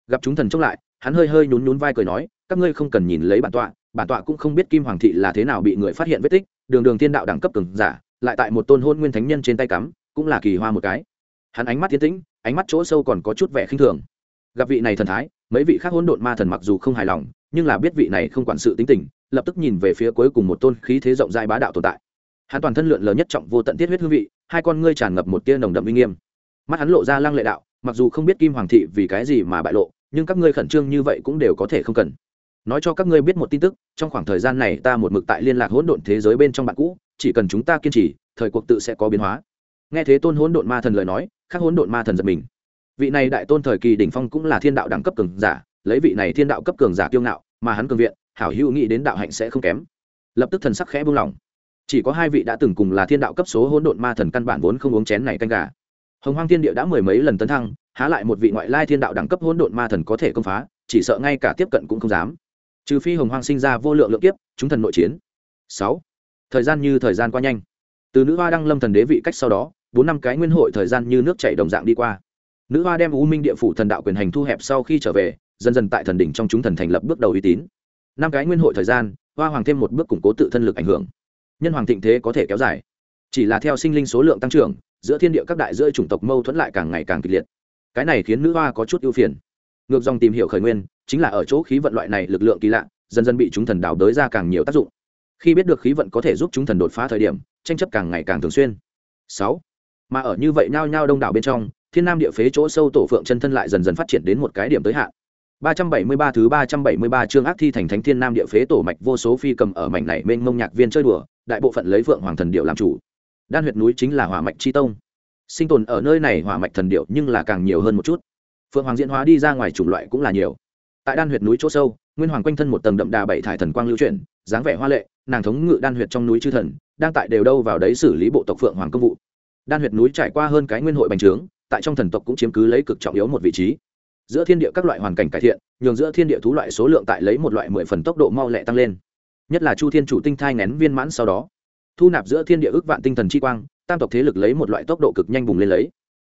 Gặp chúng thần trông lại, hắn hơi hơi nhún nhún vai cười nói, các ngươi không cần nhìn lấy bản tọa bản tọa cũng không biết kim hoàng thị là thế nào bị người phát hiện vết tích, đường đường thiên đạo đẳng cấp cường giả, lại tại một tôn hôn nguyên thánh nhân trên tay cắm, cũng là kỳ hoa một cái. Hắn ánh mắt thiên tĩnh, ánh mắt chỗ sâu còn có chút vẻ khinh thường. Gặp vị này thần thái, mấy vị khác hỗn độn ma thần mặc dù không hài lòng nhưng là biết vị này không quản sự tính tình, lập tức nhìn về phía cuối cùng một tôn khí thế rộng rãi bá đạo tồn tại. Hắn toàn thân lượn lờ nhất trọng vô tận tiết huyết hương vị, hai con ngươi tràn ngập một tia nồng đậm uy nghiêm. Mắt hắn lộ ra lăng lệ đạo, mặc dù không biết kim hoàng thị vì cái gì mà bại lộ, nhưng các ngươi khẩn trương như vậy cũng đều có thể không cần. Nói cho các ngươi biết một tin tức, trong khoảng thời gian này ta một mực tại liên lạc hỗn độn thế giới bên trong bạn cũ, chỉ cần chúng ta kiên trì, thời cuộc tự sẽ có biến hóa. Nghe thế tôn hỗn độn ma thần lời nói, khác hỗn độn ma thần giật mình. Vị này đại tôn thời kỳ đỉnh phong cũng là thiên đạo đẳng cấp cường giả lấy vị này thiên đạo cấp cường giả kiêu ngạo, mà hắn cường viện, hảo hữu nghĩ đến đạo hạnh sẽ không kém. Lập tức thần sắc khẽ buông lỏng. Chỉ có hai vị đã từng cùng là thiên đạo cấp số hỗn độn ma thần căn bản vốn không uống chén này canh gà. Hồng hoang thiên địa đã mười mấy lần tấn thăng, há lại một vị ngoại lai thiên đạo đẳng cấp hỗn độn ma thần có thể công phá, chỉ sợ ngay cả tiếp cận cũng không dám. Trừ phi hồng hoang sinh ra vô lượng lượng kiếp, chúng thần nội chiến. Sáu. Thời gian như thời gian qua nhanh. Từ nữ hoa đăng lâm thần đế vị cách sau đó, bốn năm cái nguyên hội thời gian như nước chảy đồng dạng đi qua. Nữ hoa đem u minh địa phủ thần đạo quyền hành thu hẹp sau khi trở về dần dần tại thần đỉnh trong chúng thần thành lập bước đầu uy tín. Năm cái nguyên hội thời gian, hoa hoàng thêm một bước củng cố tự thân lực ảnh hưởng. Nhân hoàng thịnh thế có thể kéo dài. Chỉ là theo sinh linh số lượng tăng trưởng, giữa thiên địa các đại giữa chủng tộc mâu thuẫn lại càng ngày càng kịch liệt. Cái này khiến nữ hoa có chút ưu phiền. Ngược dòng tìm hiểu khởi nguyên, chính là ở chỗ khí vận loại này lực lượng kỳ lạ, dần dần bị chúng thần đào đới ra càng nhiều tác dụng. Khi biết được khí vận có thể giúp chúng thần đột phá thời điểm, tranh chấp càng ngày càng thường xuyên. Sáu, mà ở như vậy nhao nhao đông đảo bên trong, thiên nam địa phế chỗ sâu tổ phượng chân thân lại dần dần phát triển đến một cái điểm tới hạn. 373 thứ 373 chương ác thi thành thánh thiên nam địa phế tổ mạch vô số phi cầm ở mảnh này mênh mông nhạc viên chơi đùa, đại bộ phận lấy vượng hoàng thần điệu làm chủ. Đan huyệt núi chính là hỏa mạch chi tông. Sinh tồn ở nơi này hỏa mạch thần điệu nhưng là càng nhiều hơn một chút. Phượng hoàng diễn hóa đi ra ngoài chủng loại cũng là nhiều. Tại đan huyệt núi chỗ sâu, nguyên hoàng quanh thân một tầng đậm đà bảy thải thần quang lưu chuyển, dáng vẻ hoa lệ, nàng thống ngự đan huyệt trong núi chư thần, đang tại đều đâu vào đấy xử lý bộ tộc phượng hoàng công vụ. Đan huyệt núi trải qua hơn cái nguyên hội bành trướng, tại trong thần tộc cũng chiếm cứ lấy cực trọng yếu một vị trí giữa thiên địa các loại hoàn cảnh cải thiện, nhường giữa thiên địa thú loại số lượng tại lấy một loại mười phần tốc độ mau lẹ tăng lên. Nhất là chu thiên chủ tinh thai ngén viên mãn sau đó, thu nạp giữa thiên địa ước vạn tinh thần chi quang, tam tộc thế lực lấy một loại tốc độ cực nhanh bùng lên lấy.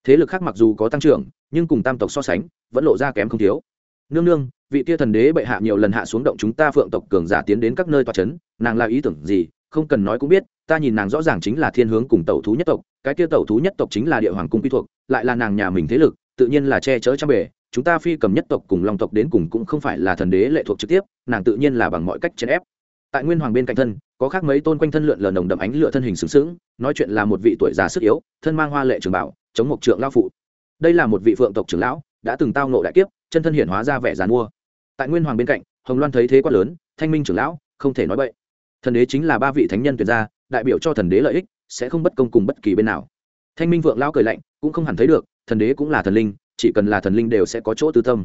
Thế lực khác mặc dù có tăng trưởng, nhưng cùng tam tộc so sánh, vẫn lộ ra kém không thiếu. Nương nương, vị tia thần đế bệ hạ nhiều lần hạ xuống động chúng ta phượng tộc cường giả tiến đến các nơi tòa c h ấ n nàng là ý tưởng gì, không cần nói cũng biết, ta nhìn nàng rõ ràng chính là thiên hướng cùng tẩu thú nhất tộc, cái tia tẩu thú nhất tộc chính là địa hoàng cung quy thuộc, lại là nàng nhà mình thế lực, tự nhiên là che chở trăm bề chúng ta phi cầm nhất tộc cùng long tộc đến cùng cũng không phải là thần đế lệ thuộc trực tiếp, nàng tự nhiên là bằng mọi cách chèn ép. Tại nguyên hoàng bên cạnh thân, có khác mấy tôn quanh thân lượn lờ nồng đậm ánh lửa thân hình sướng sướng nói chuyện là một vị tuổi già sức yếu, thân mang hoa lệ trường bảo, chống một trượng lao phụ. Đây là một vị phượng tộc trưởng lão, đã từng tao nộ đại kiếp, chân thân hiển hóa ra vẻ giàn mua tại nguyên hoàng bên cạnh, hồng loan thấy thế quá lớn, thanh minh trưởng lão, không thể nói vậy thần đế chính là ba vị thánh nhân tuyệt gia, đại biểu cho thần đế lợi ích, sẽ không bất công cùng bất kỳ bên nào. Thanh minh vượng lao cười lạnh, cũng không hẳn thấy được, thần đế cũng là thần linh chỉ cần là thần linh đều sẽ có chỗ tư tâm.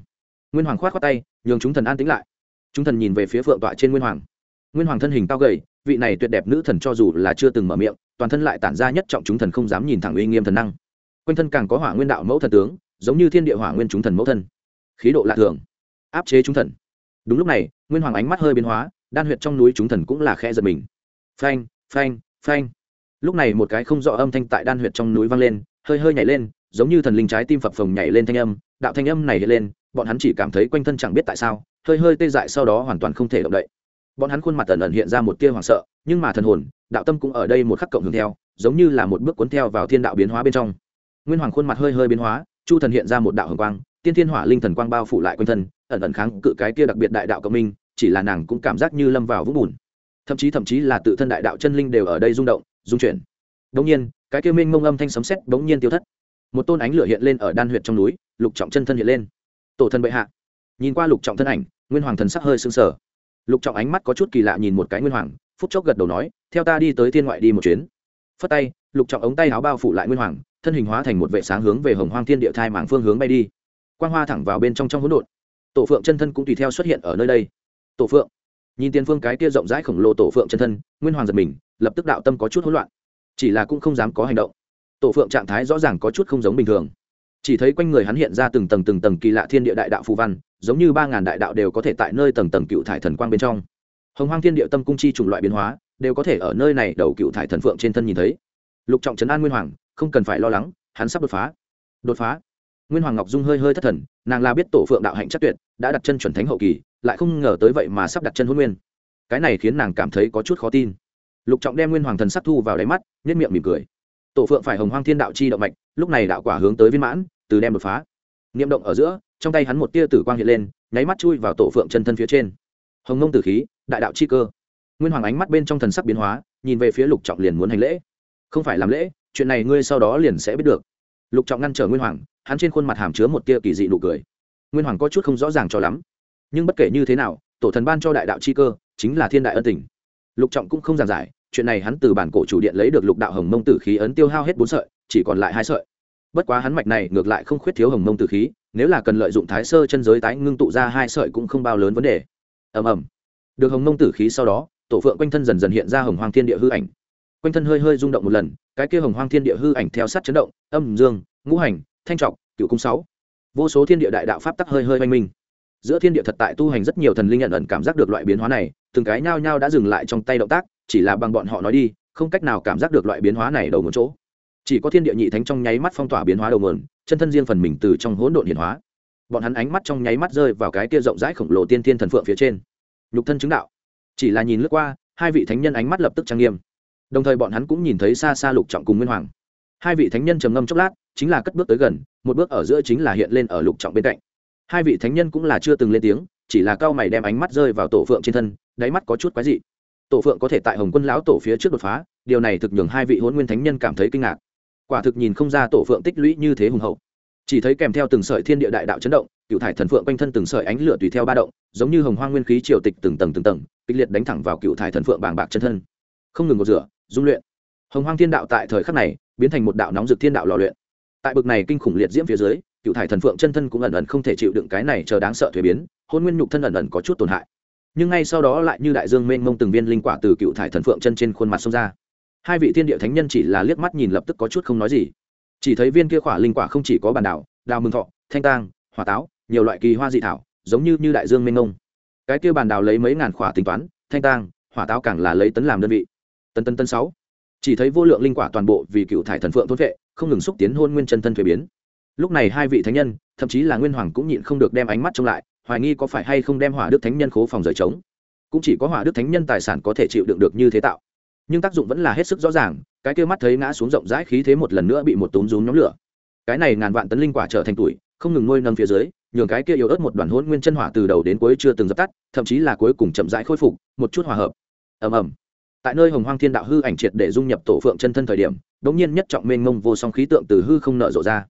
Nguyên hoàng khoát khoát tay, nhường chúng thần an tĩnh lại. Chúng thần nhìn về phía phượng tọa trên nguyên hoàng. Nguyên hoàng thân hình cao gầy, vị này tuyệt đẹp nữ thần cho dù là chưa từng mở miệng, toàn thân lại tản ra nhất trọng chúng thần không dám nhìn thẳng uy nghiêm thần năng. Quanh thân càng có hỏa nguyên đạo mẫu thần tướng, giống như thiên địa hỏa nguyên chúng thần mẫu thân. Khí độ lạ thường, áp chế chúng thần. Đúng lúc này, nguyên hoàng ánh mắt hơi biến hóa, đan huyệt trong núi chúng thần cũng là khe giật mình. Phanh phanh phanh. Lúc này một cái không rõ âm thanh tại đan huyệt trong núi vang lên, hơi hơi nhảy lên giống như thần linh trái tim phập phồng nhảy lên thanh âm, đạo thanh âm này hiện lên, bọn hắn chỉ cảm thấy quanh thân chẳng biết tại sao, hơi hơi tê dại sau đó hoàn toàn không thể động đậy. Bọn hắn khuôn mặt ẩn ẩn hiện ra một tia hoảng sợ, nhưng mà thần hồn, đạo tâm cũng ở đây một khắc cộng hưởng theo, giống như là một bước cuốn theo vào thiên đạo biến hóa bên trong. Nguyên hoàng khuôn mặt hơi hơi biến hóa, chu thần hiện ra một đạo hồng quang, tiên thiên hỏa linh thần quang bao phủ lại quanh thân, ẩn ẩn kháng cự cái kia đặc biệt đại đạo cộng minh, chỉ là nàng cũng cảm giác như lâm vào vũng bùn. Thậm chí thậm chí là tự thân đại đạo chân linh đều ở đây rung động, rung chuyển. Đống nhiên, cái kia minh mông âm thanh sấm sét đống nhiên tiêu thất một tôn ánh lửa hiện lên ở đan huyệt trong núi, lục trọng chân thân hiện lên. Tổ thân bệ hạ, nhìn qua lục trọng thân ảnh, nguyên hoàng thần sắc hơi sưng sờ. Lục trọng ánh mắt có chút kỳ lạ nhìn một cái nguyên hoàng, phút chốc gật đầu nói, theo ta đi tới thiên ngoại đi một chuyến. Phất tay, lục trọng ống tay áo bao phủ lại nguyên hoàng, thân hình hóa thành một vệ sáng hướng về hồng hoang thiên địa thai mảng phương hướng bay đi. Quang hoa thẳng vào bên trong trong hỗn độn. Tổ phượng chân thân cũng tùy theo xuất hiện ở nơi đây. Tổ phượng, nhìn tiền phương cái kia rộng rãi khổng lồ tổ phượng chân thân, nguyên hoàng giật mình, lập tức đạo tâm có chút hỗn loạn. Chỉ là cũng không dám có hành động tổ phượng trạng thái rõ ràng có chút không giống bình thường. Chỉ thấy quanh người hắn hiện ra từng tầng từng tầng kỳ lạ thiên địa đại đạo phù văn, giống như ba ngàn đại đạo đều có thể tại nơi tầng tầng cựu thải thần quang bên trong. Hồng hoang thiên địa tâm cung chi chủng loại biến hóa, đều có thể ở nơi này đầu cựu thải thần phượng trên thân nhìn thấy. Lục trọng trấn an nguyên hoàng, không cần phải lo lắng, hắn sắp đột phá. Đột phá. Nguyên hoàng ngọc dung hơi hơi thất thần, nàng là biết tổ phượng đạo hạnh chắc tuyệt, đã đặt chân chuẩn thánh hậu kỳ, lại không ngờ tới vậy mà sắp đặt chân hôn nguyên. Cái này khiến nàng cảm thấy có chút khó tin. Lục trọng đem nguyên hoàng thần sắc thu vào đáy mắt nhất miệng mỉm cười tổ phượng phải hồng hoang thiên đạo chi động mạch, lúc này đạo quả hướng tới viên mãn, từ đem đột phá. Niệm động ở giữa, trong tay hắn một tia tử quang hiện lên, nháy mắt chui vào tổ phượng chân thân phía trên. Hồng ngông tử khí, đại đạo chi cơ. Nguyên hoàng ánh mắt bên trong thần sắc biến hóa, nhìn về phía lục trọng liền muốn hành lễ. Không phải làm lễ, chuyện này ngươi sau đó liền sẽ biết được. Lục trọng ngăn trở nguyên hoàng, hắn trên khuôn mặt hàm chứa một tia kỳ dị nụ cười. Nguyên hoàng có chút không rõ ràng cho lắm. Nhưng bất kể như thế nào, tổ thần ban cho đại đạo chi cơ, chính là thiên đại ân tình. Lục trọng cũng không giảng giải chuyện này hắn từ bản cổ chủ điện lấy được lục đạo hồng mông tử khí ấn tiêu hao hết bốn sợi, chỉ còn lại hai sợi. Bất quá hắn mạch này ngược lại không khuyết thiếu hồng mông tử khí, nếu là cần lợi dụng thái sơ chân giới tái ngưng tụ ra hai sợi cũng không bao lớn vấn đề. Ầm ầm. Được hồng mông tử khí sau đó, tổ phượng quanh thân dần dần hiện ra hồng hoàng thiên địa hư ảnh. Quanh thân hơi hơi rung động một lần, cái kia hồng hoang thiên địa hư ảnh theo sát chấn động, âm, dương, ngũ hành, thanh trọc cựu cung sáu. Vô số thiên địa đại đạo pháp tắc hơi hơi oanh minh. Giữa thiên địa thật tại tu hành rất nhiều thần linh nhận ẩn cảm giác được loại biến hóa này, từng cái nhao nhao đã dừng lại trong tay động tác chỉ là bằng bọn họ nói đi, không cách nào cảm giác được loại biến hóa này đầu một chỗ. Chỉ có thiên địa nhị thánh trong nháy mắt phong tỏa biến hóa đầu nguồn, chân thân riêng phần mình từ trong hỗn độn hiển hóa. Bọn hắn ánh mắt trong nháy mắt rơi vào cái kia rộng rãi khổng lồ tiên thiên thần phượng phía trên. Nhục thân chứng đạo. Chỉ là nhìn lướt qua, hai vị thánh nhân ánh mắt lập tức trang nghiêm. Đồng thời bọn hắn cũng nhìn thấy xa xa lục trọng cùng nguyên hoàng. Hai vị thánh nhân trầm ngâm chốc lát, chính là cất bước tới gần, một bước ở giữa chính là hiện lên ở lục trọng bên cạnh. Hai vị thánh nhân cũng là chưa từng lên tiếng, chỉ là cao mày đem ánh mắt rơi vào tổ phượng trên thân, đáy mắt có chút quái dị tổ phượng có thể tại hồng quân lão tổ phía trước đột phá, điều này thực nhường hai vị hôn nguyên thánh nhân cảm thấy kinh ngạc. Quả thực nhìn không ra tổ phượng tích lũy như thế hùng hậu. Chỉ thấy kèm theo từng sợi thiên địa đại đạo chấn động cựu thải thần phượng quanh thân từng sợi ánh lửa tùy theo ba động, giống như hồng hoang nguyên khí triều tịch từng tầng từng tầng, kịch liệt đánh thẳng vào cựu thải thần phượng bàng bạc chân thân. Không ngừng một rửa, dung luyện. Hồng hoang thiên đạo tại thời khắc này, biến thành một đạo nóng rực thiên đạo lò luyện. Tại bực này kinh khủng liệt diễm phía dưới cựu thải thần phượng chân thân cũng ẩn ẩn không thể chịu đựng cái này chờ đáng sợ thuế biến, hôn nguyên nhục thân ẩn ẩn có chút tổn hại nhưng ngay sau đó lại như đại dương mênh mông từng viên linh quả từ cựu thải thần phượng chân trên khuôn mặt xông ra. Hai vị thiên địa thánh nhân chỉ là liếc mắt nhìn lập tức có chút không nói gì. Chỉ thấy viên kia khỏa linh quả không chỉ có bản đảo, đào mừng thọ, thanh tang, hỏa táo, nhiều loại kỳ hoa dị thảo, giống như như đại dương mênh mông. Cái kia bản đào lấy mấy ngàn khỏa tính toán, thanh tang, hỏa táo càng là lấy tấn làm đơn vị. Tân tân tân sáu. Chỉ thấy vô lượng linh quả toàn bộ vì cựu thải thần phượng thôn vệ, không ngừng xúc tiến hôn nguyên chân thân thuế biến. Lúc này hai vị thánh nhân, thậm chí là nguyên hoàng cũng nhịn không được đem ánh mắt trông lại hoài nghi có phải hay không đem hỏa đức thánh nhân khố phòng rời trống. Cũng chỉ có hỏa đức thánh nhân tài sản có thể chịu đựng được như thế tạo. Nhưng tác dụng vẫn là hết sức rõ ràng, cái kia mắt thấy ngã xuống rộng rãi khí thế một lần nữa bị một túm rúm nhóm lửa. Cái này ngàn vạn tấn linh quả trở thành tuổi, không ngừng nuôi nâng phía dưới, nhường cái kia yếu ớt một đoàn hỗn nguyên chân hỏa từ đầu đến cuối chưa từng dập tắt, thậm chí là cuối cùng chậm rãi khôi phục, một chút hòa hợp. Ầm ầm. Tại nơi hồng hoang thiên đạo hư ảnh triệt để dung nhập tổ phượng chân thân thời điểm, đống nhiên nhất trọng mênh mông vô song khí tượng từ hư không nở rộ ra.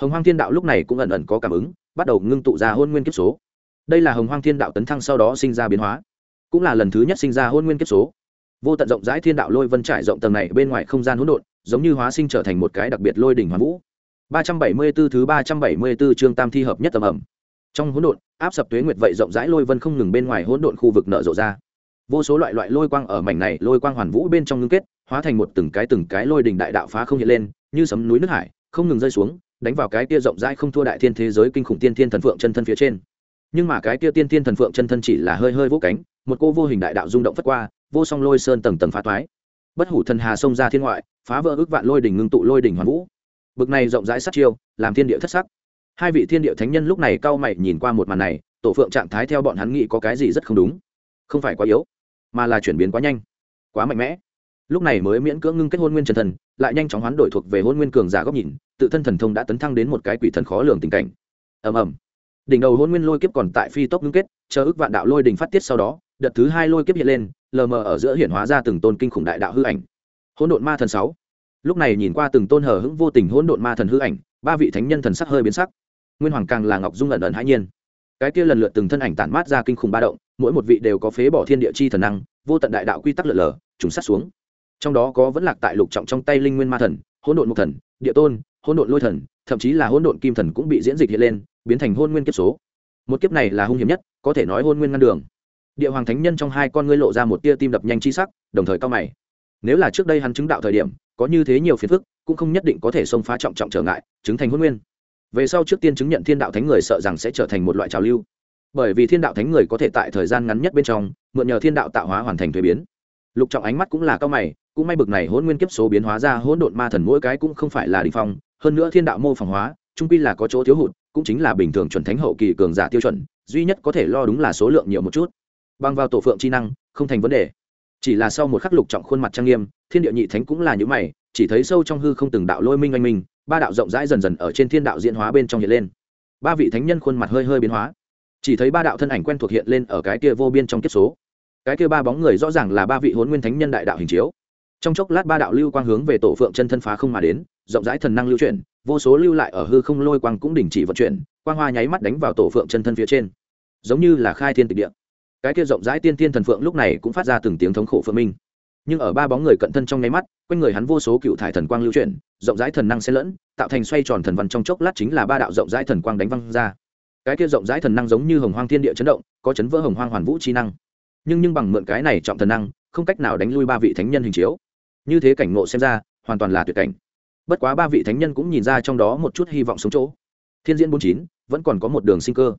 Hồng hoang thiên đạo lúc này cũng ẩn ẩn có cảm ứng, bắt đầu ngưng tụ ra hôn nguyên kiếp số đây là hồng hoang thiên đạo tấn thăng sau đó sinh ra biến hóa. Cũng là lần thứ nhất sinh ra hôn nguyên kiếp số. Vô tận rộng rãi thiên đạo lôi vân trải rộng tầng này bên ngoài không gian hỗn độn, giống như hóa sinh trở thành một cái đặc biệt lôi đỉnh hoàn vũ. 374 thứ 374 chương tam thi hợp nhất tầm ẩm. Trong hỗn độn, áp sập tuế nguyệt vậy rộng rãi lôi vân không ngừng bên ngoài hỗn độn khu vực nở rộ ra. Vô số loại loại lôi quang ở mảnh này lôi quang hoàn vũ bên trong ngưng kết, hóa thành một từng cái từng cái lôi đỉnh đại đạo phá không hiện lên, như sấm núi nước hải, không ngừng rơi xuống, đánh vào cái kia rộng rãi không thua đại thiên thế giới kinh khủng tiên thiên thần phượng chân thân phía trên nhưng mà cái kia tiên thiên thần phượng chân thân chỉ là hơi hơi vỗ cánh, một cô vô hình đại đạo rung động phất qua, vô song lôi sơn tầng tầng phá toái bất hủ thần hà xông ra thiên ngoại, phá vỡ ước vạn lôi đỉnh ngưng tụ lôi đỉnh hoàn vũ. Bực này rộng rãi sát chiêu, làm thiên địa thất sắc. Hai vị thiên địa thánh nhân lúc này cau mày nhìn qua một màn này, tổ phượng trạng thái theo bọn hắn nghĩ có cái gì rất không đúng. Không phải quá yếu, mà là chuyển biến quá nhanh, quá mạnh mẽ. Lúc này mới miễn cưỡng ngưng kết hôn nguyên chân thần, lại nhanh chóng hoán đổi thuộc về hôn nguyên cường giả góc nhìn, tự thân thần thông đã tấn thăng đến một cái quỷ thần khó lường tình cảnh. Ầm ầm đỉnh đầu hôn nguyên lôi kiếp còn tại phi tốc ngưng kết, chờ ước vạn đạo lôi đình phát tiết sau đó, đợt thứ hai lôi kiếp hiện lên, lờ mờ ở giữa hiển hóa ra từng tôn kinh khủng đại đạo hư ảnh. Hỗn độn ma thần sáu. Lúc này nhìn qua từng tôn hờ hững vô tình hỗn độn ma thần hư ảnh, ba vị thánh nhân thần sắc hơi biến sắc. Nguyên hoàng càng là ngọc dung ẩn ẩn hãi nhiên. Cái kia lần lượt từng thân ảnh tản mát ra kinh khủng ba động, mỗi một vị đều có phế bỏ thiên địa chi thần năng, vô tận đại đạo quy tắc lượn lờ, trùng sát xuống. Trong đó có vẫn lạc tại lục trọng trong tay linh nguyên ma thần, hỗn độn mục thần, địa tôn, hỗn độn lôi thần, thậm chí là hỗn độn kim thần cũng bị diễn dịch hiện lên biến thành hôn nguyên kiếp số. Một kiếp này là hung hiểm nhất, có thể nói hôn nguyên ngăn đường. Địa hoàng thánh nhân trong hai con ngươi lộ ra một tia tim đập nhanh chi sắc, đồng thời cao mày. Nếu là trước đây hắn chứng đạo thời điểm, có như thế nhiều phiền phức, cũng không nhất định có thể xông phá trọng trọng trở ngại, chứng thành hôn nguyên. Về sau trước tiên chứng nhận thiên đạo thánh người sợ rằng sẽ trở thành một loại trào lưu. Bởi vì thiên đạo thánh người có thể tại thời gian ngắn nhất bên trong, mượn nhờ thiên đạo tạo hóa hoàn thành thuế biến. Lục trọng ánh mắt cũng là cao mày, cũng may bực này hôn nguyên kiếp số biến hóa ra hỗn độn ma thần mỗi cái cũng không phải là đình phong, hơn nữa thiên đạo mô phỏng hóa, trung pi là có chỗ thiếu hụt cũng chính là bình thường chuẩn thánh hậu kỳ cường giả tiêu chuẩn, duy nhất có thể lo đúng là số lượng nhiều một chút. Băng vào tổ phượng chi năng, không thành vấn đề. Chỉ là sau một khắc lục trọng khuôn mặt trang nghiêm, thiên địa nhị thánh cũng là những mày, chỉ thấy sâu trong hư không từng đạo lôi minh anh minh, ba đạo rộng rãi dần dần ở trên thiên đạo diễn hóa bên trong hiện lên. Ba vị thánh nhân khuôn mặt hơi hơi biến hóa. Chỉ thấy ba đạo thân ảnh quen thuộc hiện lên ở cái kia vô biên trong kiếp số. Cái kia ba bóng người rõ ràng là ba vị huấn nguyên thánh nhân đại đạo hình chiếu. Trong chốc lát ba đạo lưu quang hướng về tổ phượng chân thân phá không mà đến, rộng rãi thần năng lưu chuyển vô số lưu lại ở hư không lôi quang cũng đình chỉ vận chuyển, quang hoa nháy mắt đánh vào tổ phượng chân thân phía trên. Giống như là khai thiên tịch địa. Cái kia rộng rãi tiên tiên thần phượng lúc này cũng phát ra từng tiếng thống khổ phượng minh. Nhưng ở ba bóng người cận thân trong nháy mắt, quanh người hắn vô số cựu thải thần quang lưu chuyển, rộng rãi thần năng xen lẫn, tạo thành xoay tròn thần văn trong chốc lát chính là ba đạo rộng rãi thần quang đánh văng ra. Cái kia rộng rãi thần năng giống như hồng hoang thiên địa chấn động, có chấn vỡ hồng hoang hoàn vũ chi năng. Nhưng nhưng bằng mượn cái này trọng thần năng, không cách nào đánh lui ba vị thánh nhân hình chiếu. Như thế cảnh ngộ xem ra, hoàn toàn là tuyệt cảnh bất quá ba vị thánh nhân cũng nhìn ra trong đó một chút hy vọng sống chỗ. Thiên diễn bốn chín, vẫn còn có một đường sinh cơ.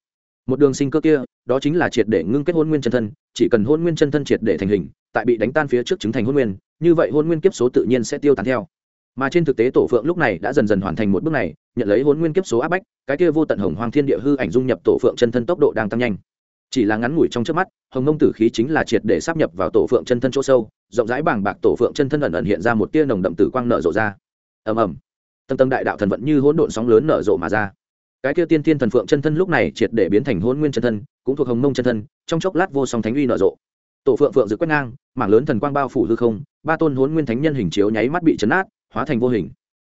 Một đường sinh cơ kia, đó chính là triệt để ngưng kết hôn nguyên chân thân, chỉ cần hôn nguyên chân thân triệt để thành hình, tại bị đánh tan phía trước chứng thành hôn nguyên, như vậy hôn nguyên kiếp số tự nhiên sẽ tiêu tán theo. Mà trên thực tế tổ phượng lúc này đã dần dần hoàn thành một bước này, nhận lấy hôn nguyên kiếp số áp bách, cái kia vô tận hồng hoàng thiên địa hư ảnh dung nhập tổ phượng chân thân tốc độ đang tăng nhanh. Chỉ là ngắn ngủi trong trước mắt, hồng nông tử khí chính là triệt để sắp nhập vào tổ phượng chân thân chỗ sâu, rộng rãi bảng bạc tổ phượng chân thân ẩn ẩn hiện ra một tia nồng đậm tử quang nở rộ ra ầm ầm. Tầng tầng đại đạo thần vận như hỗn độn sóng lớn nở rộ mà ra. Cái kia tiên tiên thần phượng chân thân lúc này triệt để biến thành hôn nguyên chân thân, cũng thuộc hồng mông chân thân, trong chốc lát vô song thánh uy nở rộ. Tổ phượng phượng dự quét ngang, mảng lớn thần quang bao phủ hư không, ba tôn hôn nguyên thánh nhân hình chiếu nháy mắt bị chấn át, hóa thành vô hình.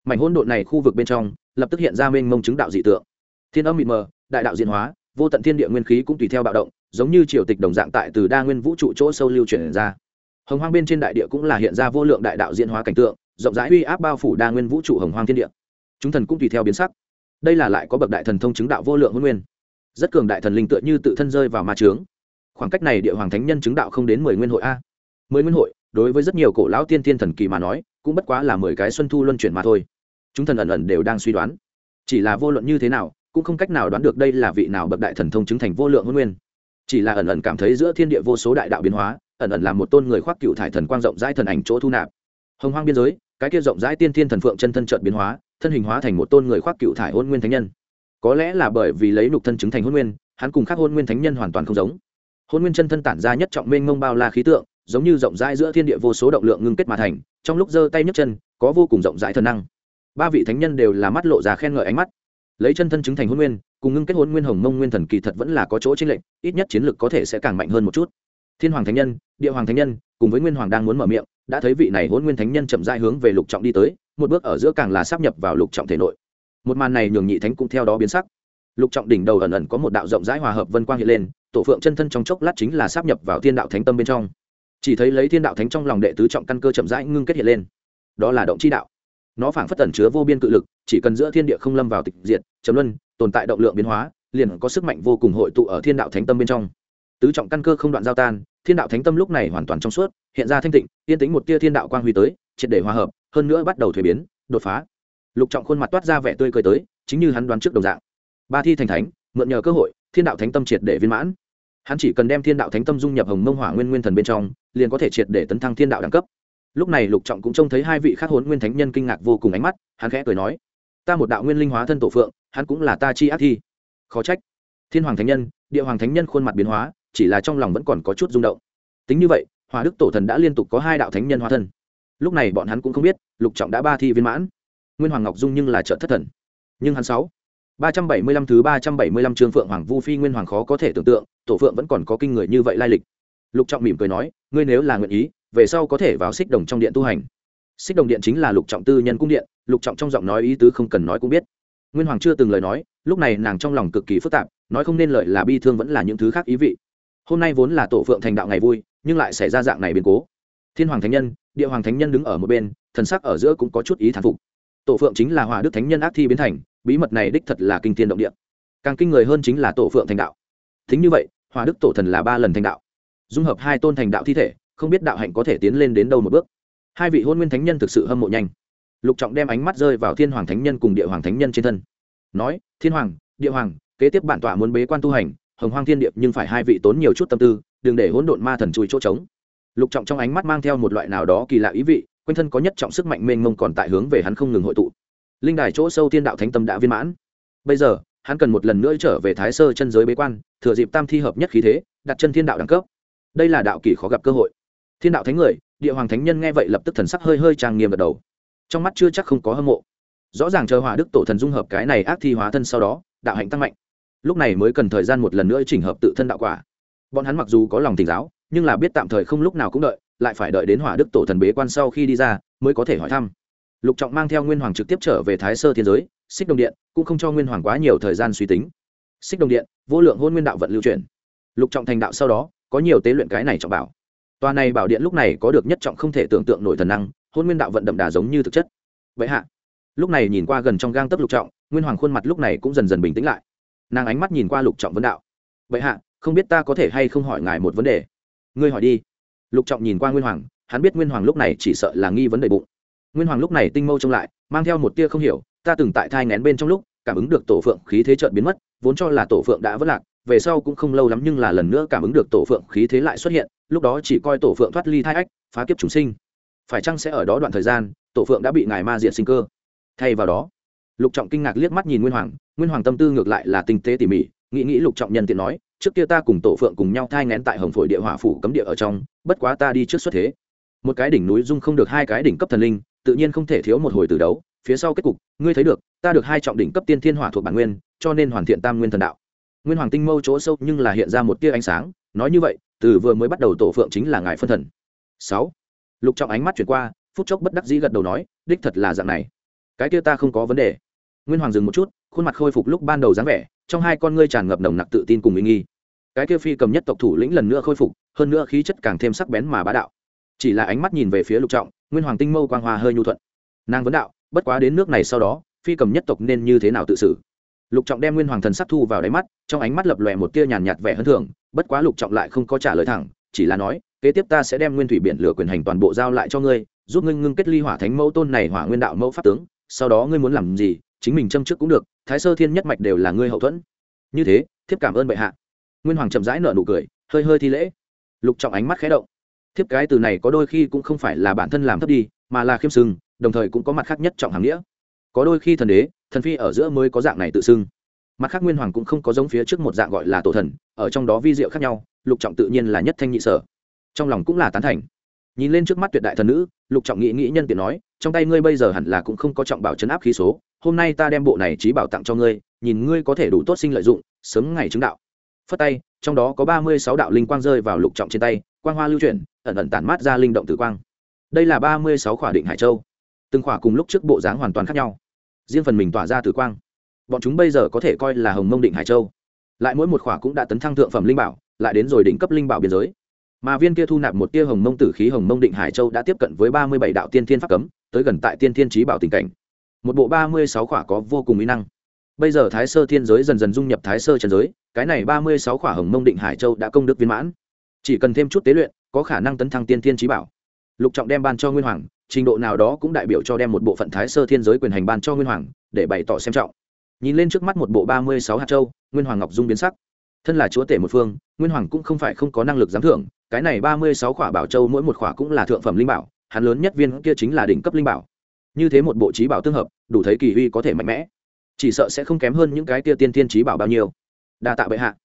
Mảnh hôn độn này khu vực bên trong, lập tức hiện ra mênh mông chứng đạo dị tượng. Thiên âm mịt mờ, đại đạo diễn hóa, vô tận thiên địa nguyên khí cũng tùy theo bạo động, giống như triều tịch đồng dạng tại từ đa nguyên vũ trụ chỗ sâu lưu chuyển ra. Hồng hoang bên trên đại địa cũng là hiện ra vô lượng đại đạo diễn hóa cảnh tượng rộng rãi uy áp bao phủ đa nguyên vũ trụ hồng hoang thiên địa. Chúng thần cũng tùy theo biến sắc. Đây là lại có bậc đại thần thông chứng đạo vô lượng hôn nguyên. Rất cường đại thần linh tựa như tự thân rơi vào ma trướng khoảng cách này địa hoàng thánh nhân chứng đạo không đến mười nguyên hội a. Mười nguyên hội, đối với rất nhiều cổ lão tiên tiên thần kỳ mà nói, cũng bất quá là mười cái xuân thu luân chuyển mà thôi. Chúng thần ẩn ẩn đều đang suy đoán. Chỉ là vô luận như thế nào, cũng không cách nào đoán được đây là vị nào bậc đại thần thông chứng thành vô lượng hôn nguyên. Chỉ là ẩn ẩn cảm thấy giữa thiên địa vô số đại đạo biến hóa, ẩn ẩn là một tôn người khoác cựu thải thần quang rộng rãi thần ảnh chỗ thu nạp. Hồng hoang biên giới cái kia rộng rãi tiên thiên thần phượng chân thân trợn biến hóa thân hình hóa thành một tôn người khoác cựu thải hôn nguyên thánh nhân. Có lẽ là bởi vì lấy nục thân chứng thành hôn nguyên hắn cùng các hôn nguyên thánh nhân hoàn toàn không giống. Hôn nguyên chân thân tản ra nhất trọng mênh mông bao la khí tượng giống như rộng rãi giữa thiên địa vô số động lượng ngưng kết mà thành trong lúc giơ tay nhấc chân có vô cùng rộng rãi thần năng. Ba vị thánh nhân đều là mắt lộ ra khen ngợi ánh mắt. Lấy chân thân chứng thành hôn nguyên cùng ngưng kết hôn nguyên hồng mông nguyên thần kỳ thật vẫn là có chỗ chênh lệnh, ít nhất chiến lược có thể sẽ càng mạnh hơn một chút. Thiên hoàng thánh nhân địa hoàng thánh nhân cùng với nguyên hoàng đang muốn mở miệng đã thấy vị này hôn nguyên thánh nhân chậm rãi hướng về lục trọng đi tới, một bước ở giữa càng là sắp nhập vào lục trọng thể nội. Một màn này nhường nhị thánh cũng theo đó biến sắc. Lục trọng đỉnh đầu ẩn ẩn có một đạo rộng rãi hòa hợp vân quang hiện lên, tổ phượng chân thân trong chốc lát chính là sắp nhập vào thiên đạo thánh tâm bên trong. Chỉ thấy lấy thiên đạo thánh trong lòng đệ tứ trọng căn cơ chậm rãi ngưng kết hiện lên. Đó là động chi đạo. Nó phảng phất tẩn chứa vô biên cự lực, chỉ cần giữa thiên địa không lâm vào tịch diệt chấm luân, tồn tại động lượng biến hóa, liền có sức mạnh vô cùng hội tụ ở thiên đạo thánh tâm bên trong. Tứ trọng căn cơ không đoạn giao tan thiên đạo thánh tâm lúc này hoàn toàn trong suốt, hiện ra thanh tịnh, yên tính một tia thiên đạo quang huy tới, triệt để hòa hợp, hơn nữa bắt đầu thuế biến, đột phá. Lục trọng khuôn mặt toát ra vẻ tươi cười tới, chính như hắn đoán trước đồng dạng. Ba thi thành thánh, mượn nhờ cơ hội, thiên đạo thánh tâm triệt để viên mãn. Hắn chỉ cần đem thiên đạo thánh tâm dung nhập hồng mông hỏa nguyên nguyên thần bên trong, liền có thể triệt để tấn thăng thiên đạo đẳng cấp. Lúc này lục trọng cũng trông thấy hai vị khắc hốn nguyên thánh nhân kinh ngạc vô cùng ánh mắt, hắn khẽ cười nói, ta một đạo nguyên linh hóa thân tổ phượng, hắn cũng là ta chi ác thi. Khó trách. Thiên hoàng thánh nhân, địa hoàng thánh nhân khuôn mặt biến hóa chỉ là trong lòng vẫn còn có chút rung động. Tính như vậy, hòa đức tổ thần đã liên tục có hai đạo thánh nhân hóa thân. Lúc này bọn hắn cũng không biết, lục trọng đã ba thi viên mãn. Nguyên hoàng ngọc dung nhưng là trợ thất thần. Nhưng hắn sáu, ba trăm bảy mươi lăm thứ ba trăm bảy mươi lăm chương phượng hoàng vu phi nguyên hoàng khó có thể tưởng tượng, tổ phượng vẫn còn có kinh người như vậy lai lịch. Lục trọng mỉm cười nói, ngươi nếu là nguyện ý, về sau có thể vào xích đồng trong điện tu hành. Xích đồng điện chính là lục trọng tư nhân cung điện, lục trọng trong giọng nói ý tứ không cần nói cũng biết. Nguyên hoàng chưa từng lời nói, lúc này nàng trong lòng cực kỳ phức tạp, nói không nên lợi là bi thương vẫn là những thứ khác ý vị hôm nay vốn là tổ phượng thành đạo ngày vui, nhưng lại xảy ra dạng này biến cố. Thiên hoàng thánh nhân, địa hoàng thánh nhân đứng ở một bên, thần sắc ở giữa cũng có chút ý thán phục. Tổ phượng chính là hòa đức thánh nhân ác thi biến thành, bí mật này đích thật là kinh thiên động địa. Càng kinh người hơn chính là tổ phượng thành đạo. Thính như vậy hòa đức tổ thần là ba lần thành đạo. Dung hợp hai tôn thành đạo thi thể, không biết đạo hạnh có thể tiến lên đến đâu một bước. Hai vị hôn nguyên thánh nhân thực sự hâm mộ nhanh. Lục trọng đem ánh mắt rơi vào thiên hoàng thánh nhân cùng địa hoàng thánh nhân trên thân. Nói, thiên hoàng, địa hoàng, kế tiếp bản tọa muốn bế quan tu hành hồng hoang thiên điệp nhưng phải hai vị tốn nhiều chút tâm tư, đừng để hỗn độn ma thần chui chỗ trống. Lục trọng trong ánh mắt mang theo một loại nào đó kỳ lạ ý vị, quanh thân có nhất trọng sức mạnh mênh mông còn tại hướng về hắn không ngừng hội tụ. Linh đài chỗ sâu thiên đạo thánh tâm đã viên mãn. Bây giờ, hắn cần một lần nữa trở về thái sơ chân giới bế quan, thừa dịp tam thi hợp nhất khí thế, đặt chân thiên đạo đẳng cấp. Đây là đạo kỳ khó gặp cơ hội. Thiên đạo thánh người, địa hoàng thánh nhân nghe vậy lập tức thần sắc hơi hơi trang nghiêm gật đầu. Trong mắt chưa chắc không có hâm mộ. Rõ ràng chờ hòa đức tổ thần dung hợp cái này ác thi hóa thân sau đó, đạo hạnh tăng mạnh lúc này mới cần thời gian một lần nữa chỉnh hợp tự thân đạo quả. Bọn hắn mặc dù có lòng tỉnh giáo, nhưng là biết tạm thời không lúc nào cũng đợi, lại phải đợi đến hỏa đức tổ thần bế quan sau khi đi ra, mới có thể hỏi thăm. Lục trọng mang theo nguyên hoàng trực tiếp trở về thái sơ thiên giới, xích đồng điện cũng không cho nguyên hoàng quá nhiều thời gian suy tính. Xích đồng điện, vô lượng hôn nguyên đạo vận lưu truyền. Lục trọng thành đạo sau đó, có nhiều tế luyện cái này trọng bảo. Tòa này bảo điện lúc này có được nhất trọng không thể tưởng tượng nổi thần năng, hôn nguyên đạo vận đậm đà giống như thực chất. Vậy hạ, lúc này nhìn qua gần trong gang tấp lục trọng, nguyên hoàng khuôn mặt lúc này cũng dần dần bình tĩnh lại nàng ánh mắt nhìn qua lục trọng vấn đạo. Vậy hạ, không biết ta có thể hay không hỏi ngài một vấn đề? Ngươi hỏi đi. Lục trọng nhìn qua nguyên hoàng, hắn biết nguyên hoàng lúc này chỉ sợ là nghi vấn đề bụng. Nguyên hoàng lúc này tinh mâu trông lại, mang theo một tia không hiểu, ta từng tại thai ngén bên trong lúc, cảm ứng được tổ phượng khí thế trợn biến mất, vốn cho là tổ phượng đã vất lạc, về sau cũng không lâu lắm nhưng là lần nữa cảm ứng được tổ phượng khí thế lại xuất hiện, lúc đó chỉ coi tổ phượng thoát ly thai ách, phá kiếp chúng sinh. Phải chăng sẽ ở đó đoạn thời gian, tổ phượng đã bị ngài ma diện sinh cơ? Thay vào đó lục trọng kinh ngạc liếc mắt nhìn nguyên hoàng nguyên hoàng tâm tư ngược lại là tinh tế tỉ mỉ, nghĩ nghĩ lục trọng nhân tiện nói, trước kia ta cùng tổ phượng cùng nhau thai ngén tại hồng phổi địa hỏa phủ cấm địa ở trong, bất quá ta đi trước xuất thế. Một cái đỉnh núi dung không được hai cái đỉnh cấp thần linh, tự nhiên không thể thiếu một hồi từ đấu, phía sau kết cục, ngươi thấy được, ta được hai trọng đỉnh cấp tiên thiên hỏa thuộc bản nguyên, cho nên hoàn thiện tam nguyên thần đạo. Nguyên hoàng tinh mâu chỗ sâu nhưng là hiện ra một tia ánh sáng, nói như vậy, từ vừa mới bắt đầu tổ phượng chính là ngài phân thần. Sáu. Lục trọng ánh mắt chuyển qua, phút chốc bất đắc dĩ gật đầu nói, đích thật là dạng này. Cái kia ta không có vấn đề nguyên hoàng dừng một chút, khuôn mặt khôi phục lúc ban đầu dáng vẻ, trong hai con ngươi tràn ngập nồng nặc tự tin cùng ý nghi. Cái kia phi cầm nhất tộc thủ lĩnh lần nữa khôi phục, hơn nữa khí chất càng thêm sắc bén mà bá đạo. Chỉ là ánh mắt nhìn về phía lục trọng, nguyên hoàng tinh mâu quang hoa hơi nhu thuận. Nàng vấn đạo, bất quá đến nước này sau đó, phi cầm nhất tộc nên như thế nào tự xử? Lục trọng đem nguyên hoàng thần sắc thu vào đáy mắt, trong ánh mắt lập lòe một tia nhàn nhạt vẻ hơn thường, bất quá lục trọng lại không có trả lời thẳng, chỉ là nói, kế tiếp ta sẽ đem nguyên thủy biển lửa quyền hành toàn bộ giao lại cho ngươi, giúp ngươi ngưng kết ly hỏa thánh mẫu tôn này hỏa nguyên đạo mẫu pháp tướng, sau đó ngươi muốn làm gì chính mình châm trước cũng được, thái sơ thiên nhất mạch đều là ngươi hậu thuẫn. Như thế, thiếp cảm ơn bệ hạ. Nguyên hoàng chậm rãi nở nụ cười, hơi hơi thi lễ. Lục trọng ánh mắt khé động. Thiếp cái từ này có đôi khi cũng không phải là bản thân làm thấp đi, mà là khiêm sừng, đồng thời cũng có mặt khác nhất trọng hàng nghĩa. Có đôi khi thần đế, thần phi ở giữa mới có dạng này tự xưng. Mặt khác nguyên hoàng cũng không có giống phía trước một dạng gọi là tổ thần, ở trong đó vi diệu khác nhau, lục trọng tự nhiên là nhất thanh nhị sở. Trong lòng cũng là tán thành nhìn lên trước mắt tuyệt đại thần nữ, lục trọng nghĩ nghĩ nhân tiện nói, trong tay ngươi bây giờ hẳn là cũng không có trọng bảo chấn áp khí số, hôm nay ta đem bộ này trí bảo tặng cho ngươi, nhìn ngươi có thể đủ tốt sinh lợi dụng, sớm ngày chứng đạo. Phất tay, trong đó có ba mươi sáu đạo linh quang rơi vào lục trọng trên tay, quang hoa lưu chuyển, ẩn ẩn tản mát ra linh động tử quang. Đây là ba mươi sáu khỏa định hải châu. Từng khỏa cùng lúc trước bộ dáng hoàn toàn khác nhau. Riêng phần mình tỏa ra tử quang. Bọn chúng bây giờ có thể coi là hồng mông định hải châu. Lại mỗi một khỏa cũng đã tấn thăng thượng phẩm linh bảo, lại đến rồi đỉnh cấp linh bảo biên giới mà viên kia thu nạp một tia hồng mông tử khí hồng mông định hải châu đã tiếp cận với ba mươi bảy đạo tiên thiên pháp cấm, tới gần tại tiên thiên trí bảo tình cảnh. Một bộ ba mươi sáu khỏa có vô cùng mỹ năng. Bây giờ thái sơ thiên giới dần dần dung nhập thái sơ trần giới, cái này ba mươi sáu khỏa hồng mông định hải châu đã công đức viên mãn. Chỉ cần thêm chút tế luyện, có khả năng tấn thăng tiên thiên trí bảo. Lục trọng đem ban cho nguyên hoàng, trình độ nào đó cũng đại biểu cho đem một bộ phận thái sơ thiên giới quyền hành ban cho nguyên hoàng, để bày tỏ xem trọng. Nhìn lên trước mắt một bộ ba mươi sáu hạt châu, nguyên hoàng ngọc dung biến sắc thân là chúa tể một phương, nguyên hoàng cũng không phải không có năng lực giám thưởng, cái này ba mươi sáu khỏa bảo châu mỗi một khỏa cũng là thượng phẩm linh bảo, hắn lớn nhất viên kia chính là đỉnh cấp linh bảo. Như thế một bộ trí bảo tương hợp, đủ thấy kỳ uy có thể mạnh mẽ. Chỉ sợ sẽ không kém hơn những cái kia tiên tiên trí bảo bao nhiêu. Đa tạ bệ hạ.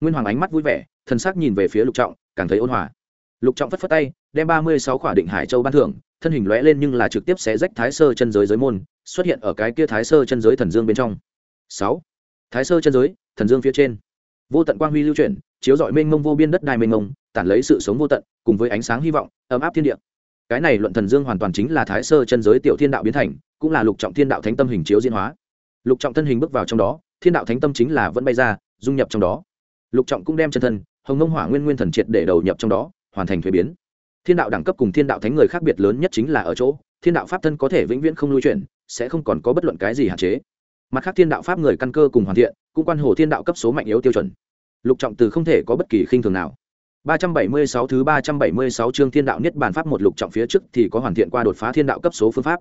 Nguyên hoàng ánh mắt vui vẻ thân xác nhìn về phía lục trọng, càng thấy ôn hòa. Lục trọng phất phất tay, đem ba mươi sáu khỏa định hải châu ban thưởng, thân hình lóe lên nhưng là trực tiếp sẽ rách thái sơ chân giới giới môn, xuất hiện ở cái kia thái sơ chân giới thần dương bên trong. Sáu. Thái sơ chân giới, thần dương phía trên vô tận quang huy lưu chuyển, chiếu dọi mênh mông vô biên đất đai mênh mông, tản lấy sự sống vô tận, cùng với ánh sáng hy vọng, ấm áp thiên địa. Cái này luận thần dương hoàn toàn chính là thái sơ chân giới tiểu thiên đạo biến thành, cũng là lục trọng thiên đạo thánh tâm hình chiếu diễn hóa. Lục trọng thân hình bước vào trong đó, thiên đạo thánh tâm chính là vẫn bay ra, dung nhập trong đó. Lục trọng cũng đem chân thân, hồng ngông hỏa nguyên nguyên thần triệt để đầu nhập trong đó, hoàn thành thuế biến. Thiên đạo đẳng cấp cùng thiên đạo thánh người khác biệt lớn nhất chính là ở chỗ, thiên đạo pháp thân có thể vĩnh viễn không lưu chuyển, sẽ không còn có bất luận cái gì hạn chế mặt khác thiên đạo pháp người căn cơ cùng hoàn thiện cũng quan hồ thiên đạo cấp số mạnh yếu tiêu chuẩn lục trọng từ không thể có bất kỳ khinh thường nào 376 thứ 376 chương Thiên đạo niết bàn pháp một lục trọng phía trước thì có hoàn thiện qua đột phá thiên đạo cấp số phương pháp.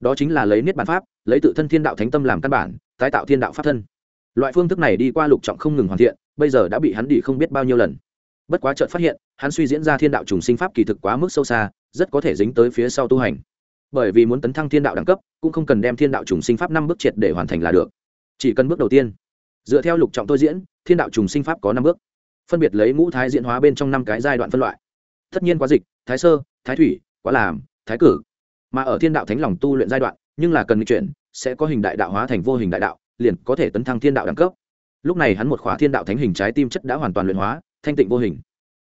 Đó chính là lấy niết bàn pháp, lấy tự thân thiên đạo thánh tâm làm căn bản, tái tạo thiên đạo pháp thân. Loại phương thức này đi qua lục trọng không ngừng hoàn thiện, bây giờ đã bị hắn đi không biết bao nhiêu lần. Bất quá chợt phát hiện, hắn suy diễn ra thiên đạo trùng sinh pháp kỳ thực quá mức sâu xa, rất có thể dính tới phía sau tu hành. Bởi vì muốn tấn thăng thiên đạo đẳng cấp, cũng không cần đem thiên đạo trùng sinh pháp năm bước triệt để hoàn thành là được. Chỉ cần bước đầu tiên, dựa theo lục trọng tôi diễn, thiên đạo trùng sinh pháp có năm bước. Phân biệt lấy ngũ thái diễn hóa bên trong năm cái giai đoạn phân loại. Tất nhiên quá dịch thái sơ thái thủy quá làm thái cử. Mà ở thiên đạo thánh lòng tu luyện giai đoạn nhưng là cần chuyển sẽ có hình đại đạo hóa thành vô hình đại đạo liền có thể tấn thăng thiên đạo đẳng cấp. Lúc này hắn một khóa thiên đạo thánh hình trái tim chất đã hoàn toàn luyện hóa thanh tịnh vô hình.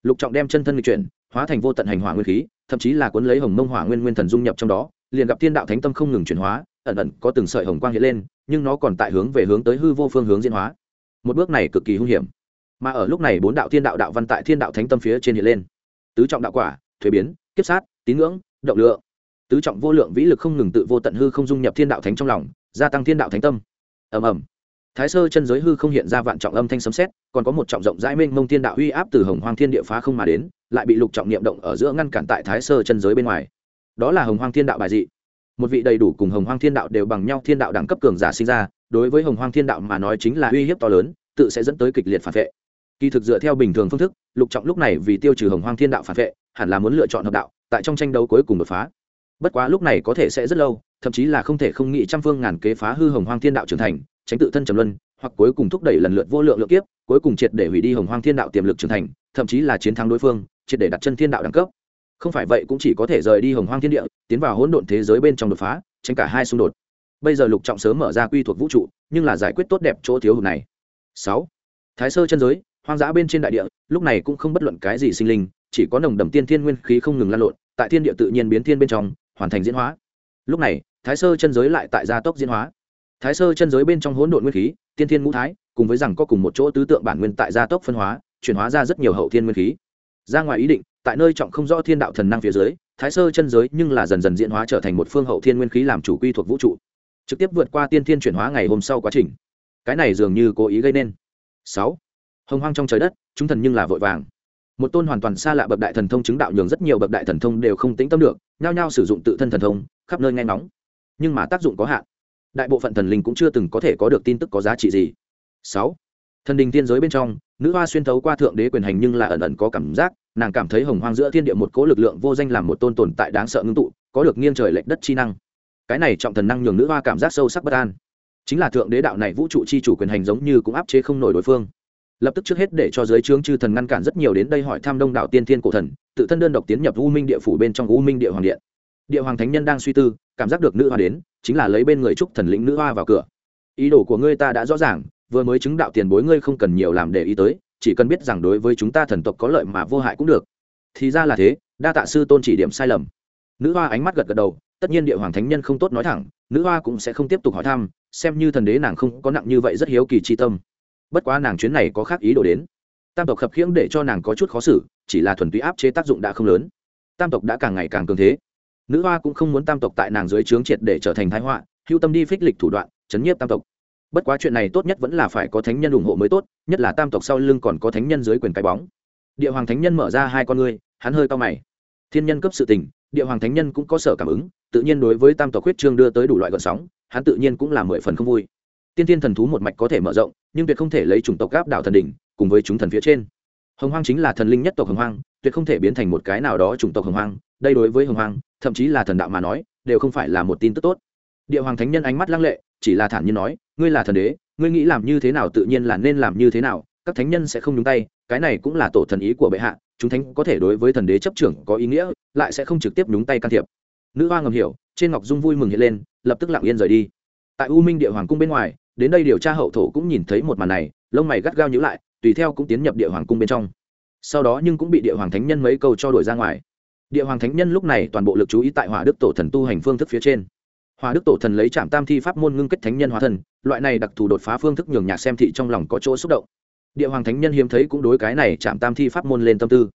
Lục trọng đem chân thân chuyển hóa thành vô tận hành hỏa nguyên khí thậm chí là cuốn lấy hồng mông hỏa nguyên nguyên thần dung nhập trong đó liền gặp thiên đạo thánh tâm không ngừng chuyển hóa, ẩn ẩn có từng sợi hồng quang hiện lên, nhưng nó còn tại hướng về hướng tới hư vô phương hướng diễn hóa. Một bước này cực kỳ hung hiểm. Mà ở lúc này bốn đạo thiên đạo đạo văn tại thiên đạo thánh tâm phía trên hiện lên. Tứ trọng đạo quả, thuế biến, kiếp sát, tín ngưỡng, động lượng. Tứ trọng vô lượng vĩ lực không ngừng tự vô tận hư không dung nhập thiên đạo thánh trong lòng, gia tăng thiên đạo thánh tâm. Ầm ầm. Thái sơ chân giới hư không hiện ra vạn trọng âm thanh sấm xét còn có một trọng rộng rãi mênh mông thiên đạo uy áp từ hồng hoang thiên địa phá không mà đến, lại bị lục trọng niệm động ở giữa ngăn cản tại thái sơ chân giới bên ngoài đó là hồng hoang thiên đạo bài dị. Một vị đầy đủ cùng hồng hoang thiên đạo đều bằng nhau thiên đạo đẳng cấp cường giả sinh ra, đối với hồng hoang thiên đạo mà nói chính là uy hiếp to lớn, tự sẽ dẫn tới kịch liệt phản vệ. Kỳ thực dựa theo bình thường phương thức, lục trọng lúc này vì tiêu trừ hồng hoang thiên đạo phản vệ, hẳn là muốn lựa chọn hợp đạo, tại trong tranh đấu cuối cùng đột phá. Bất quá lúc này có thể sẽ rất lâu, thậm chí là không thể không nghĩ trăm phương ngàn kế phá hư hồng hoang thiên đạo trưởng thành, tránh tự thân trầm luân, hoặc cuối cùng thúc đẩy lần lượt vô lượng lượng kiếp, cuối cùng triệt để hủy đi hồng hoang thiên đạo tiềm lực trưởng thành, thậm chí là chiến thắng đối phương, triệt để đặt chân thiên đạo đẳng cấp không phải vậy cũng chỉ có thể rời đi hồng hoang thiên địa, tiến vào hỗn độn thế giới bên trong đột phá, tránh cả hai xung đột. Bây giờ lục trọng sớm mở ra quy thuộc vũ trụ, nhưng là giải quyết tốt đẹp chỗ thiếu hụt này. Sáu. Thái sơ chân giới, hoang dã bên trên đại địa, lúc này cũng không bất luận cái gì sinh linh, chỉ có nồng đậm tiên thiên nguyên khí không ngừng lan lộn, tại thiên địa tự nhiên biến thiên bên trong, hoàn thành diễn hóa. Lúc này, thái sơ chân giới lại tại gia tốc diễn hóa. Thái sơ chân giới bên trong hỗn độn nguyên khí, tiên thiên ngũ thái, cùng với rằng có cùng một chỗ tứ tượng bản nguyên tại gia tốc phân hóa, chuyển hóa ra rất nhiều hậu thiên nguyên khí. Ra ngoài ý định tại nơi trọng không rõ thiên đạo thần năng phía dưới, thái sơ chân giới nhưng là dần dần diễn hóa trở thành một phương hậu thiên nguyên khí làm chủ quy thuộc vũ trụ, trực tiếp vượt qua tiên thiên chuyển hóa ngày hôm sau quá trình. Cái này dường như cố ý gây nên. Sáu, hồng hoang trong trời đất, chúng thần nhưng là vội vàng. Một tôn hoàn toàn xa lạ bậc đại thần thông chứng đạo nhường rất nhiều bậc đại thần thông đều không tĩnh tâm được, nhao nhao sử dụng tự thân thần thông, khắp nơi nghe ngóng. Nhưng mà tác dụng có hạn. Đại bộ phận thần linh cũng chưa từng có thể có được tin tức có giá trị gì. Sáu, thần đình tiên giới bên trong, nữ hoa xuyên thấu qua thượng đế quyền hành nhưng là ẩn ẩn có cảm giác nàng cảm thấy hồng hoang giữa thiên địa một cố lực lượng vô danh làm một tôn tồn tại đáng sợ ngưng tụ, có được nghiêng trời lệch đất chi năng. Cái này trọng thần năng nhường nữ hoa cảm giác sâu sắc bất an. Chính là thượng đế đạo này vũ trụ chi chủ quyền hành giống như cũng áp chế không nổi đối phương. Lập tức trước hết để cho giới trướng chư thần ngăn cản rất nhiều đến đây hỏi thăm đông đảo tiên thiên cổ thần, tự thân đơn độc tiến nhập u minh địa phủ bên trong u minh địa hoàng điện. Địa hoàng thánh nhân đang suy tư, cảm giác được nữ hoa đến, chính là lấy bên người trúc thần lĩnh nữ hoa vào cửa. Ý đồ của ngươi ta đã rõ ràng, vừa mới chứng đạo tiền bối ngươi không cần nhiều làm để ý tới chỉ cần biết rằng đối với chúng ta thần tộc có lợi mà vô hại cũng được. Thì ra là thế, đa tạ sư tôn chỉ điểm sai lầm. Nữ hoa ánh mắt gật gật đầu, tất nhiên địa hoàng thánh nhân không tốt nói thẳng, nữ hoa cũng sẽ không tiếp tục hỏi thăm, xem như thần đế nàng không có nặng như vậy rất hiếu kỳ chi tâm. Bất quá nàng chuyến này có khác ý đồ đến. Tam tộc khập khiễng để cho nàng có chút khó xử, chỉ là thuần túy áp chế tác dụng đã không lớn. Tam tộc đã càng ngày càng cường thế. Nữ hoa cũng không muốn tam tộc tại nàng dưới trướng triệt để trở thành thái họa, hưu tâm đi phích lịch thủ đoạn, chấn nhiếp tam tộc bất quá chuyện này tốt nhất vẫn là phải có thánh nhân ủng hộ mới tốt, nhất là tam tộc sau lưng còn có thánh nhân dưới quyền cái bóng. Địa hoàng thánh nhân mở ra hai con ngươi, hắn hơi cao mày. Thiên nhân cấp sự tình, địa hoàng thánh nhân cũng có sở cảm ứng, tự nhiên đối với tam tộc huyết trương đưa tới đủ loại gợn sóng, hắn tự nhiên cũng là mười phần không vui. Tiên tiên thần thú một mạch có thể mở rộng, nhưng tuyệt không thể lấy chủng tộc gáp đảo thần đỉnh, cùng với chúng thần phía trên. Hồng hoang chính là thần linh nhất tộc hồng hoang, tuyệt không thể biến thành một cái nào đó chủng tộc hồng hoang, đây đối với hồng hoang, thậm chí là thần đạo mà nói, đều không phải là một tin tức tốt. Địa hoàng thánh nhân ánh mắt lăng lệ chỉ là thản nhiên nói, ngươi là thần đế, ngươi nghĩ làm như thế nào tự nhiên là nên làm như thế nào, các thánh nhân sẽ không nhúng tay, cái này cũng là tổ thần ý của bệ hạ, chúng thánh có thể đối với thần đế chấp trưởng có ý nghĩa, lại sẽ không trực tiếp nhúng tay can thiệp. Nữ hoa ngầm hiểu, trên ngọc dung vui mừng hiện lên, lập tức lặng yên rời đi. Tại u minh địa hoàng cung bên ngoài, đến đây điều tra hậu thổ cũng nhìn thấy một màn này, lông mày gắt gao nhữ lại, tùy theo cũng tiến nhập địa hoàng cung bên trong. Sau đó nhưng cũng bị địa hoàng thánh nhân mấy câu cho đuổi ra ngoài. Địa hoàng thánh nhân lúc này toàn bộ lực chú ý tại hỏa đức tổ thần tu hành phương thức phía trên hỏa đức tổ thần lấy trạm tam thi pháp môn ngưng kết thánh nhân hóa thần, loại này đặc thù đột phá phương thức nhường nhạc xem thị trong lòng có chỗ xúc động. Địa hoàng thánh nhân hiếm thấy cũng đối cái này trảm tam thi pháp môn lên tâm tư.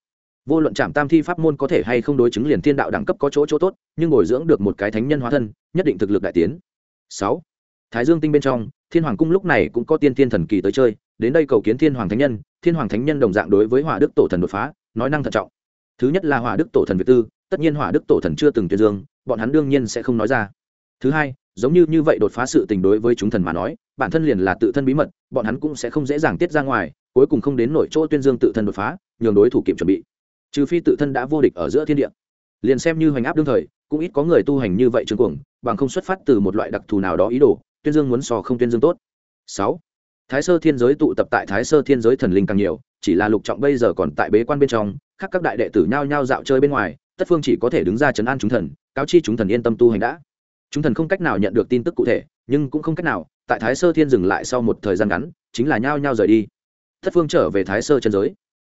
Vô luận trảm tam thi pháp môn có thể hay không đối chứng liền thiên đạo đẳng cấp có chỗ chỗ tốt, nhưng bồi dưỡng được một cái thánh nhân hóa thân, nhất định thực lực đại tiến. Sáu, thái dương tinh bên trong, thiên hoàng cung lúc này cũng có tiên tiên thần kỳ tới chơi, đến đây cầu kiến thiên hoàng thánh nhân, thiên hoàng thánh nhân đồng dạng đối với hỏa đức tổ thần đột phá, nói năng thận trọng. Thứ nhất là hỏa đức tổ thần việt tư, tất nhiên hỏa đức tổ thần chưa từng tuyên dương, bọn hắn đương nhiên sẽ không nói ra thứ hai, giống như như vậy đột phá sự tình đối với chúng thần mà nói, bản thân liền là tự thân bí mật, bọn hắn cũng sẽ không dễ dàng tiết ra ngoài, cuối cùng không đến nổi chỗ tuyên dương tự thân đột phá, nhường đối thủ kịp chuẩn bị. Trừ phi tự thân đã vô địch ở giữa thiên địa. Liền xem như hoành áp đương thời, cũng ít có người tu hành như vậy trường cuồng, bằng không xuất phát từ một loại đặc thù nào đó ý đồ, tuyên dương muốn so không tuyên dương tốt. Sáu, thái sơ thiên giới tụ tập tại thái sơ thiên giới thần linh càng nhiều, chỉ là lục trọng bây giờ còn tại bế quan bên trong, khác các đại đệ tử nhao nhao dạo chơi bên ngoài, tất phương chỉ có thể đứng ra chấn an chúng thần, cáo chi chúng thần yên tâm tu hành đã chúng thần không cách nào nhận được tin tức cụ thể, nhưng cũng không cách nào, tại thái sơ thiên dừng lại sau một thời gian ngắn, chính là nhao nhao rời đi. Thất phương trở về thái sơ chân giới.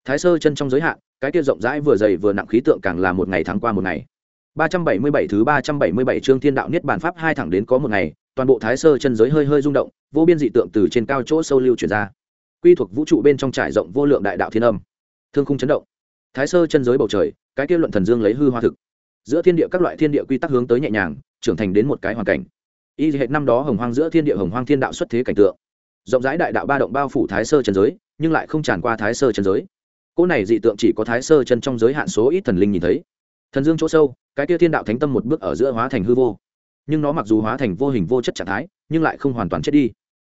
Thái sơ chân trong giới hạn, cái kia rộng rãi vừa dày vừa nặng khí tượng càng là một ngày tháng qua một ngày. Ba trăm bảy mươi bảy thứ ba trăm bảy mươi bảy chương thiên đạo niết bàn pháp hai thẳng đến có một ngày, toàn bộ thái sơ chân giới hơi hơi rung động, vô biên dị tượng từ trên cao chỗ sâu lưu chuyển ra. Quy thuộc vũ trụ bên trong trải rộng vô lượng đại đạo thiên âm. Thương khung chấn động. Thái sơ chân giới bầu trời, cái kia luận thần dương lấy hư hoa thực giữa thiên địa các loại thiên địa quy tắc hướng tới nhẹ nhàng, trưởng thành đến một cái hoàn cảnh. Y hệ năm đó hồng hoang giữa thiên địa hồng hoang thiên đạo xuất thế cảnh tượng. Rộng rãi đại đạo ba động bao phủ thái sơ chân giới, nhưng lại không tràn qua thái sơ chân giới. Cỗ này dị tượng chỉ có thái sơ chân trong giới hạn số ít thần linh nhìn thấy. Thần dương chỗ sâu, cái kia thiên đạo thánh tâm một bước ở giữa hóa thành hư vô. Nhưng nó mặc dù hóa thành vô hình vô chất trạng thái, nhưng lại không hoàn toàn chết đi.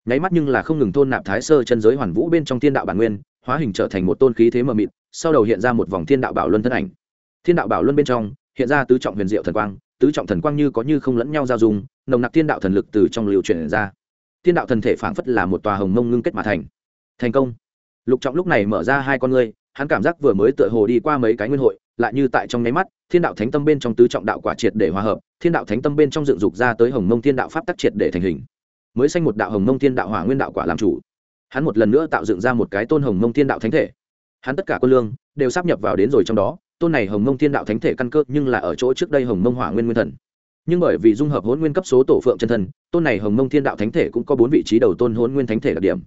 Nháy mắt nhưng là không ngừng thôn nạp thái sơ chân giới hoàn vũ bên trong thiên đạo bản nguyên, hóa hình trở thành một tôn khí thế mờ mịt, sau đầu hiện ra một vòng thiên đạo bảo luân thân ảnh. Thiên đạo bảo luân bên trong hiện ra tứ trọng huyền diệu thần quang, tứ trọng thần quang như có như không lẫn nhau giao dung, nồng nặc thiên đạo thần lực từ trong liều chuyển ra. Thiên đạo thần thể phảng phất là một tòa hồng mông ngưng kết mà thành. Thành công. Lục trọng lúc này mở ra hai con ngươi, hắn cảm giác vừa mới tựa hồ đi qua mấy cái nguyên hội, lại như tại trong nháy mắt, thiên đạo thánh tâm bên trong tứ trọng đạo quả triệt để hòa hợp, thiên đạo thánh tâm bên trong dựng dục ra tới hồng mông thiên đạo pháp tắc triệt để thành hình. Mới sanh một đạo hồng mông thiên đạo hỏa nguyên đạo quả làm chủ. Hắn một lần nữa tạo dựng ra một cái tôn hồng mông thiên đạo thánh thể. Hắn tất cả quân lương đều sắp nhập vào đến rồi trong đó tôn này hồng mông thiên đạo thánh thể căn cơ nhưng là ở chỗ trước đây hồng mông hỏa nguyên nguyên thần. Nhưng bởi vì dung hợp hôn nguyên cấp số tổ phượng chân thần tôn này hồng mông thiên đạo thánh thể cũng có bốn vị trí đầu tôn hôn nguyên thánh thể đặc điểm.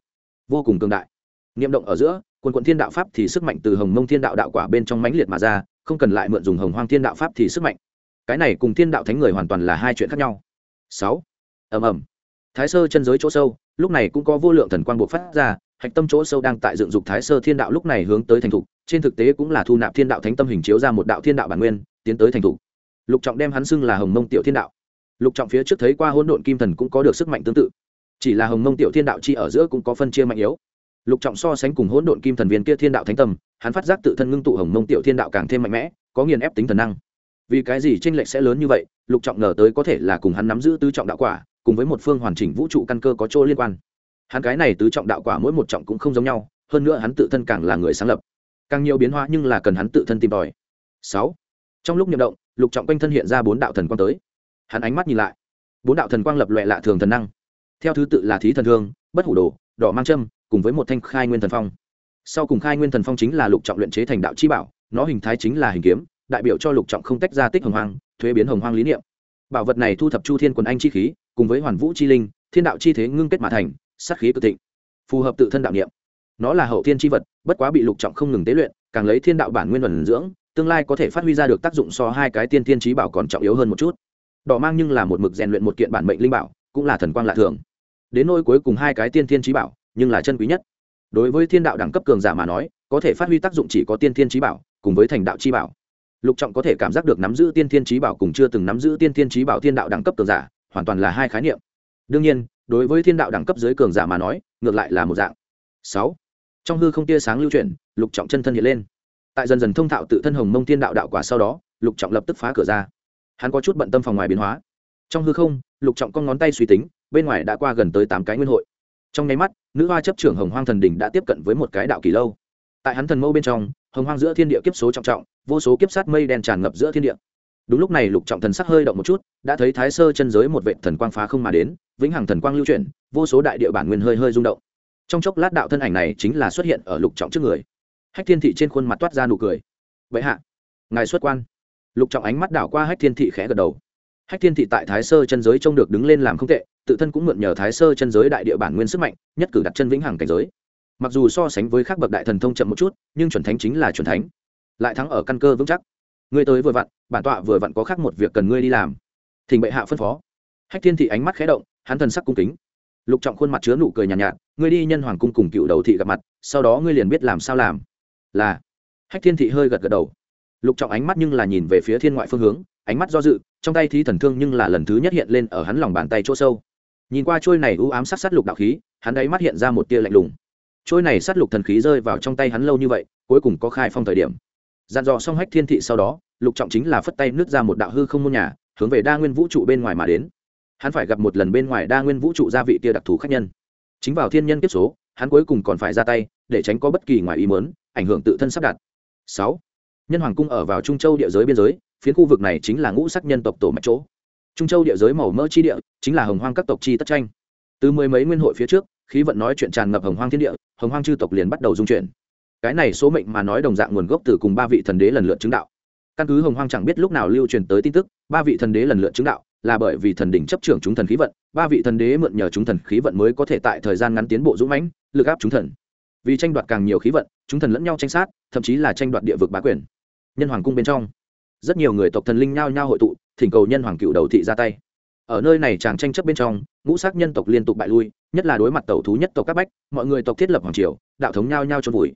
Vô cùng cường đại. Niệm động ở giữa quân quận thiên đạo pháp thì sức mạnh từ hồng mông thiên đạo đạo quả bên trong mãnh liệt mà ra, không cần lại mượn dùng hồng hoang thiên đạo pháp thì sức mạnh. Cái này cùng thiên đạo thánh người hoàn toàn là hai chuyện khác nhau. Sáu. Ầm ầm. Thái sơ chân giới chỗ sâu, lúc này cũng có vô lượng thần quang buộc phát ra hạch tâm chỗ sâu đang tại dựng dục thái sơ thiên đạo lúc này hướng tới thành thục, trên thực tế cũng là thu nạp thiên đạo thánh tâm hình chiếu ra một đạo thiên đạo bản nguyên, tiến tới thành thục. Lục trọng đem hắn xưng là hồng mông tiểu thiên đạo. Lục trọng phía trước thấy qua hỗn độn kim thần cũng có được sức mạnh tương tự. Chỉ là hồng mông tiểu thiên đạo chi ở giữa cũng có phân chia mạnh yếu. Lục trọng so sánh cùng hỗn độn kim thần viên kia thiên đạo thánh tâm, hắn phát giác tự thân ngưng tụ hồng mông tiểu thiên đạo càng thêm mạnh mẽ, có nghiền ép tính thần năng. Vì cái gì tranh lệch sẽ lớn như vậy, lục trọng ngờ tới có thể là cùng hắn nắm giữ tứ trọng đạo quả, cùng với một phương hoàn chỉnh vũ trụ căn cơ có chỗ liên quan hắn cái này tứ trọng đạo quả mỗi một trọng cũng không giống nhau, hơn nữa hắn tự thân càng là người sáng lập. Càng nhiều biến hóa nhưng là cần hắn tự thân tìm tòi. Sáu. Trong lúc nhậm động, lục trọng quanh thân hiện ra bốn đạo thần quang tới. Hắn ánh mắt nhìn lại. Bốn đạo thần quang lập loẹ lạ thường thần năng. Theo thứ tự là thí thần thương, bất hủ đồ, đỏ mang châm, cùng với một thanh khai nguyên thần phong. Sau cùng khai nguyên thần phong chính là lục trọng luyện chế thành đạo chi bảo, nó hình thái chính là hình kiếm, đại biểu cho lục trọng không tách ra tích hồng hoang, thuế biến hồng hoang lý niệm. Bảo vật này thu thập chu thiên quần anh chi khí, cùng với hoàn vũ chi linh, thiên đạo chi thế ngưng kết mà thành sát khí cực thịnh, phù hợp tự thân đạo niệm. Nó là hậu thiên chi vật, bất quá bị lục trọng không ngừng tế luyện, càng lấy thiên đạo bản nguyên vần dưỡng, tương lai có thể phát huy ra được tác dụng so hai cái tiên thiên trí bảo còn trọng yếu hơn một chút. Đỏ mang nhưng là một mực rèn luyện một kiện bản mệnh linh bảo, cũng là thần quang lạ thường. Đến nôi cuối cùng hai cái tiên thiên trí bảo, nhưng là chân quý nhất. Đối với thiên đạo đẳng cấp cường giả mà nói, có thể phát huy tác dụng chỉ có tiên thiên trí bảo, cùng với thành đạo trí bảo. Lục trọng có thể cảm giác được nắm giữ tiên thiên trí bảo cùng chưa từng nắm giữ tiên thiên trí bảo thiên đạo đẳng cấp cường giả, hoàn toàn là hai khái niệm. Đương nhiên đối với thiên đạo đẳng cấp dưới cường giả mà nói, ngược lại là một dạng. Sáu, trong hư không tia sáng lưu chuyển, lục trọng chân thân hiện lên. Tại dần dần thông thạo tự thân hồng mông thiên đạo đạo quả sau đó, lục trọng lập tức phá cửa ra. Hắn có chút bận tâm phòng ngoài biến hóa. Trong hư không, lục trọng con ngón tay suy tính, bên ngoài đã qua gần tới tám cái nguyên hội. Trong nháy mắt, nữ hoa chấp trưởng hồng hoang thần đỉnh đã tiếp cận với một cái đạo kỳ lâu. Tại hắn thần mâu bên trong, hồng hoang giữa thiên địa kiếp số trọng trọng, vô số kiếp sát mây đen tràn ngập giữa thiên địa đúng lúc này lục trọng thần sắc hơi động một chút, đã thấy thái sơ chân giới một vệ thần quang phá không mà đến, vĩnh hằng thần quang lưu chuyển, vô số đại địa bản nguyên hơi hơi rung động. Trong chốc lát đạo thân ảnh này chính là xuất hiện ở lục trọng trước người. Hách thiên thị trên khuôn mặt toát ra nụ cười. Vậy hạ, ngài xuất quan. Lục trọng ánh mắt đảo qua hách thiên thị khẽ gật đầu. Hách thiên thị tại thái sơ chân giới trông được đứng lên làm không tệ, tự thân cũng mượn nhờ thái sơ chân giới đại địa bản nguyên sức mạnh, nhất cử đặt chân vĩnh hằng cảnh giới. Mặc dù so sánh với các bậc đại thần thông chậm một chút, nhưng chuẩn thánh chính là chuẩn thánh. Lại thắng ở căn cơ vững chắc ngươi tới vừa vặn bản tọa vừa vặn có khác một việc cần ngươi đi làm. Thỉnh bệ hạ phân phó. Hách thiên thị ánh mắt khẽ động hắn thần sắc cung kính. Lục trọng khuôn mặt chứa nụ cười nhàn nhạt, nhạt ngươi đi nhân hoàng cung cùng cựu đầu thị gặp mặt sau đó ngươi liền biết làm sao làm. Là. Hách thiên thị hơi gật gật đầu. Lục trọng ánh mắt nhưng là nhìn về phía thiên ngoại phương hướng ánh mắt do dự trong tay thí thần thương nhưng là lần thứ nhất hiện lên ở hắn lòng bàn tay chỗ sâu. Nhìn qua trôi này u ám sát sát lục đạo khí hắn ấy mắt hiện ra một tia lạnh lùng. Trôi này sát lục thần khí rơi vào trong tay hắn lâu như vậy cuối cùng có khai phong thời điểm dàn dò xong hách thiên thị sau đó, lục trọng chính là phất tay nước ra một đạo hư không môn nhà, hướng về đa nguyên vũ trụ bên ngoài mà đến. Hắn phải gặp một lần bên ngoài đa nguyên vũ trụ gia vị tia đặc thù khác nhân. Chính vào thiên nhân kiếp số, hắn cuối cùng còn phải ra tay, để tránh có bất kỳ ngoài ý mớn ảnh hưởng tự thân sắp đặt. Sáu. Nhân hoàng cung ở vào trung châu địa giới biên giới, phiến khu vực này chính là ngũ sắc nhân tộc tổ mạch chỗ. Trung châu địa giới màu mỡ chi địa, chính là hồng hoang các tộc chi tất tranh. Từ mười mấy nguyên hội phía trước, khí vận nói chuyện tràn ngập hồng hoang thiên địa, hồng hoang chư tộc liền bắt đầu dung chuyển cái này số mệnh mà nói đồng dạng nguồn gốc từ cùng ba vị thần đế lần lượt chứng đạo. Căn cứ hồng hoang chẳng biết lúc nào lưu truyền tới tin tức, ba vị thần đế lần lượt chứng đạo là bởi vì thần đỉnh chấp trưởng chúng thần khí vận, ba vị thần đế mượn nhờ chúng thần khí vận mới có thể tại thời gian ngắn tiến bộ dũng mãnh, lực áp chúng thần. Vì tranh đoạt càng nhiều khí vận, chúng thần lẫn nhau tranh sát, thậm chí là tranh đoạt địa vực bá quyền. Nhân hoàng cung bên trong, rất nhiều người tộc thần linh nhao nhao hội tụ, thỉnh cầu nhân hoàng cựu đầu thị ra tay. Ở nơi này chàng tranh chấp bên trong, ngũ sắc nhân tộc liên tục bại lui, nhất là đối mặt tẩu thú nhất tộc các bách, mọi người tộc thiết lập hoàng triều, đạo thống nhao nhao trôn vùi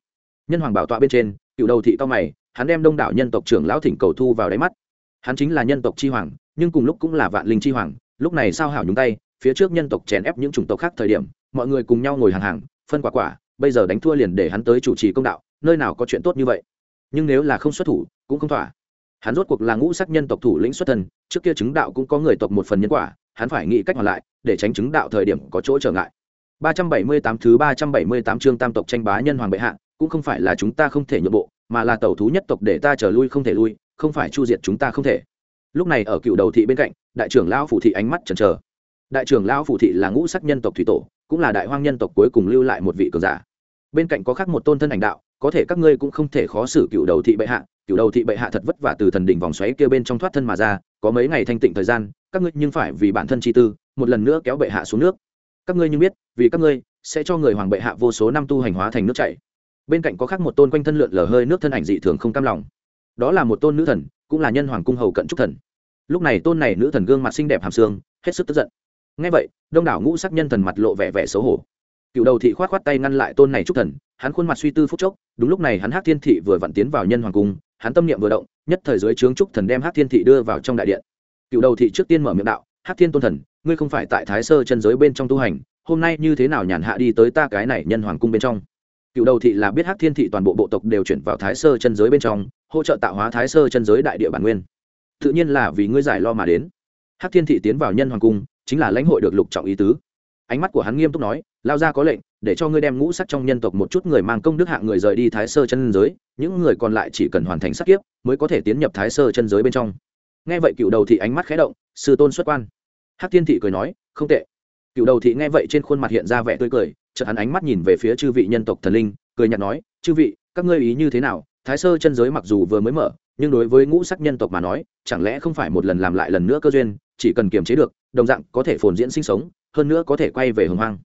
nhân hoàng bảo tọa bên trên, cựu đầu thị to mày, hắn đem đông đảo nhân tộc trưởng lão thỉnh cầu thu vào đáy mắt. Hắn chính là nhân tộc chi hoàng, nhưng cùng lúc cũng là vạn linh chi hoàng, lúc này sao hảo nhúng tay, phía trước nhân tộc chèn ép những chủng tộc khác thời điểm, mọi người cùng nhau ngồi hàng hàng, phân quả quả, bây giờ đánh thua liền để hắn tới chủ trì công đạo, nơi nào có chuyện tốt như vậy. Nhưng nếu là không xuất thủ, cũng không thỏa. Hắn rốt cuộc là ngũ sắc nhân tộc thủ lĩnh xuất thần trước kia chứng đạo cũng có người tộc một phần nhân quả, hắn phải nghĩ cách hoàn lại, để tránh chứng đạo thời điểm có chỗ trở ngại. 378 thứ 378 chương tam tộc tranh bá nhân hoàng bệ hạ cũng không phải là chúng ta không thể nhượng bộ, mà là tẩu thú nhất tộc để ta trở lui không thể lui, không phải chu diệt chúng ta không thể. Lúc này ở cựu đầu thị bên cạnh, đại trưởng lão phủ thị ánh mắt chần chờ. Đại trưởng lão phủ thị là ngũ sắc nhân tộc thủy tổ, cũng là đại hoang nhân tộc cuối cùng lưu lại một vị cường giả. Bên cạnh có khác một tôn thân ảnh đạo, có thể các ngươi cũng không thể khó xử cựu đầu thị bệ hạ, cựu đầu thị bệ hạ thật vất vả từ thần đỉnh vòng xoáy kia bên trong thoát thân mà ra, có mấy ngày thanh tịnh thời gian, các ngươi nhưng phải vì bản thân chi tư, một lần nữa kéo bệ hạ xuống nước. Các ngươi nhưng biết, vì các ngươi sẽ cho người hoàng bệ hạ vô số năm tu hành hóa thành nước chảy bên cạnh có khác một tôn quanh thân lượn lờ hơi nước thân ảnh dị thường không cam lòng. Đó là một tôn nữ thần, cũng là nhân hoàng cung hầu cận trúc thần. Lúc này tôn này nữ thần gương mặt xinh đẹp hàm xương, hết sức tức giận. Ngay vậy, đông đảo ngũ sắc nhân thần mặt lộ vẻ vẻ xấu hổ. Cựu đầu thị khoát khoát tay ngăn lại tôn này trúc thần, hắn khuôn mặt suy tư phúc chốc, đúng lúc này hắn hát thiên thị vừa vặn tiến vào nhân hoàng cung, hắn tâm niệm vừa động, nhất thời dưới trướng trúc thần đem hát thiên thị đưa vào trong đại điện. Cựu đầu thị trước tiên mở miệng đạo hát thiên tôn thần, ngươi không phải tại thái sơ chân giới bên trong tu hành, hôm nay như thế nào nhàn hạ đi tới ta cái này nhân hoàng cung bên trong? Cựu đầu thị là biết hát thiên thị toàn bộ bộ tộc đều chuyển vào thái sơ chân giới bên trong, hỗ trợ tạo hóa thái sơ chân giới đại địa bản nguyên. Tự nhiên là vì ngươi giải lo mà đến. Hát thiên thị tiến vào nhân hoàng cung, chính là lãnh hội được lục trọng ý tứ. Ánh mắt của hắn nghiêm túc nói, lao ra có lệnh, để cho ngươi đem ngũ sắc trong nhân tộc một chút người mang công đức hạng người rời đi thái sơ chân giới, những người còn lại chỉ cần hoàn thành sắc kiếp, mới có thể tiến nhập thái sơ chân giới bên trong. Nghe vậy cựu đầu thị ánh mắt khé động, sư tôn xuất quan. Hắc thiên thị cười nói, không tệ. Cựu đầu thị nghe vậy trên khuôn mặt hiện ra vẻ tươi cười chợt hắn ánh mắt nhìn về phía chư vị nhân tộc thần linh, cười nhạt nói, chư vị, các ngươi ý như thế nào? Thái sơ chân giới mặc dù vừa mới mở, nhưng đối với ngũ sắc nhân tộc mà nói, chẳng lẽ không phải một lần làm lại lần nữa cơ duyên, chỉ cần kiềm chế được, đồng dạng có thể phồn diễn sinh sống, hơn nữa có thể quay về hồng hoang.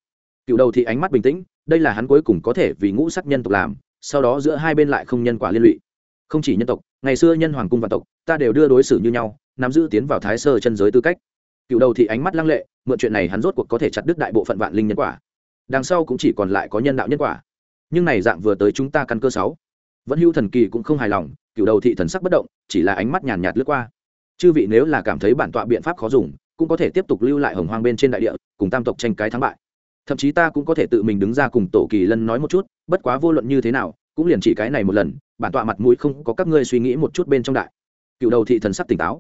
Cựu đầu thị ánh mắt bình tĩnh, đây là hắn cuối cùng có thể vì ngũ sắc nhân tộc làm, sau đó giữa hai bên lại không nhân quả liên lụy. Không chỉ nhân tộc, ngày xưa nhân hoàng cung và tộc, ta đều đưa đối xử như nhau, nắm giữ tiến vào thái sơ chân giới tư cách. Cựu đầu thị ánh mắt lăng lệ, mượn chuyện này hắn rốt cuộc có thể chặt đứt đại bộ phận vạn linh nhân quả đằng sau cũng chỉ còn lại có nhân đạo nhân quả. Nhưng này dạng vừa tới chúng ta căn cơ sáu. Vẫn hưu thần kỳ cũng không hài lòng cựu đầu thị thần sắc bất động, chỉ là ánh mắt nhàn nhạt lướt qua. Chư vị nếu là cảm thấy bản tọa biện pháp khó dùng, cũng có thể tiếp tục lưu lại hồng hoang bên trên đại địa, cùng tam tộc tranh cái thắng bại. Thậm chí ta cũng có thể tự mình đứng ra cùng tổ kỳ lân nói một chút, bất quá vô luận như thế nào, cũng liền chỉ cái này một lần, bản tọa mặt mũi không có các ngươi suy nghĩ một chút bên trong đại. Cựu đầu thị thần sắc tỉnh táo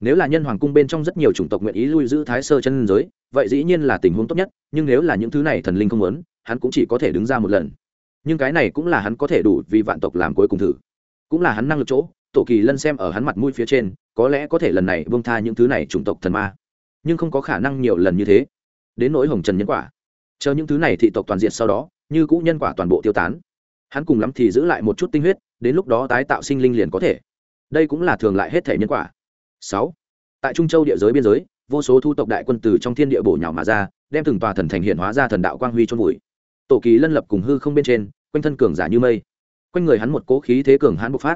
nếu là nhân hoàng cung bên trong rất nhiều chủng tộc nguyện ý lui giữ thái sơ chân giới, vậy dĩ nhiên là tình huống tốt nhất, nhưng nếu là những thứ này thần linh không muốn, hắn cũng chỉ có thể đứng ra một lần. Nhưng cái này cũng là hắn có thể đủ vì vạn tộc làm cuối cùng thử. Cũng là hắn năng lực chỗ, tổ kỳ lân xem ở hắn mặt mũi phía trên, có lẽ có thể lần này bông tha những thứ này chủng tộc thần ma. Nhưng không có khả năng nhiều lần như thế. Đến nỗi hồng trần nhân quả. Chờ những thứ này thị tộc toàn diện sau đó, như cũ nhân quả toàn bộ tiêu tán. Hắn cùng lắm thì giữ lại một chút tinh huyết, đến lúc đó tái tạo sinh linh liền có thể. Đây cũng là thường lại hết thể nhân quả sáu. Tại trung châu địa giới biên giới, vô số thu tộc đại quân từ trong thiên địa bổ nhào mà ra, đem từng tòa thần thành hiện hóa ra thần đạo quang huy trôn vùi. Tổ kỳ lân lập cùng hư không bên trên, quanh thân cường giả như mây. Quanh người hắn một cố khí thế cường hãn bộc phát.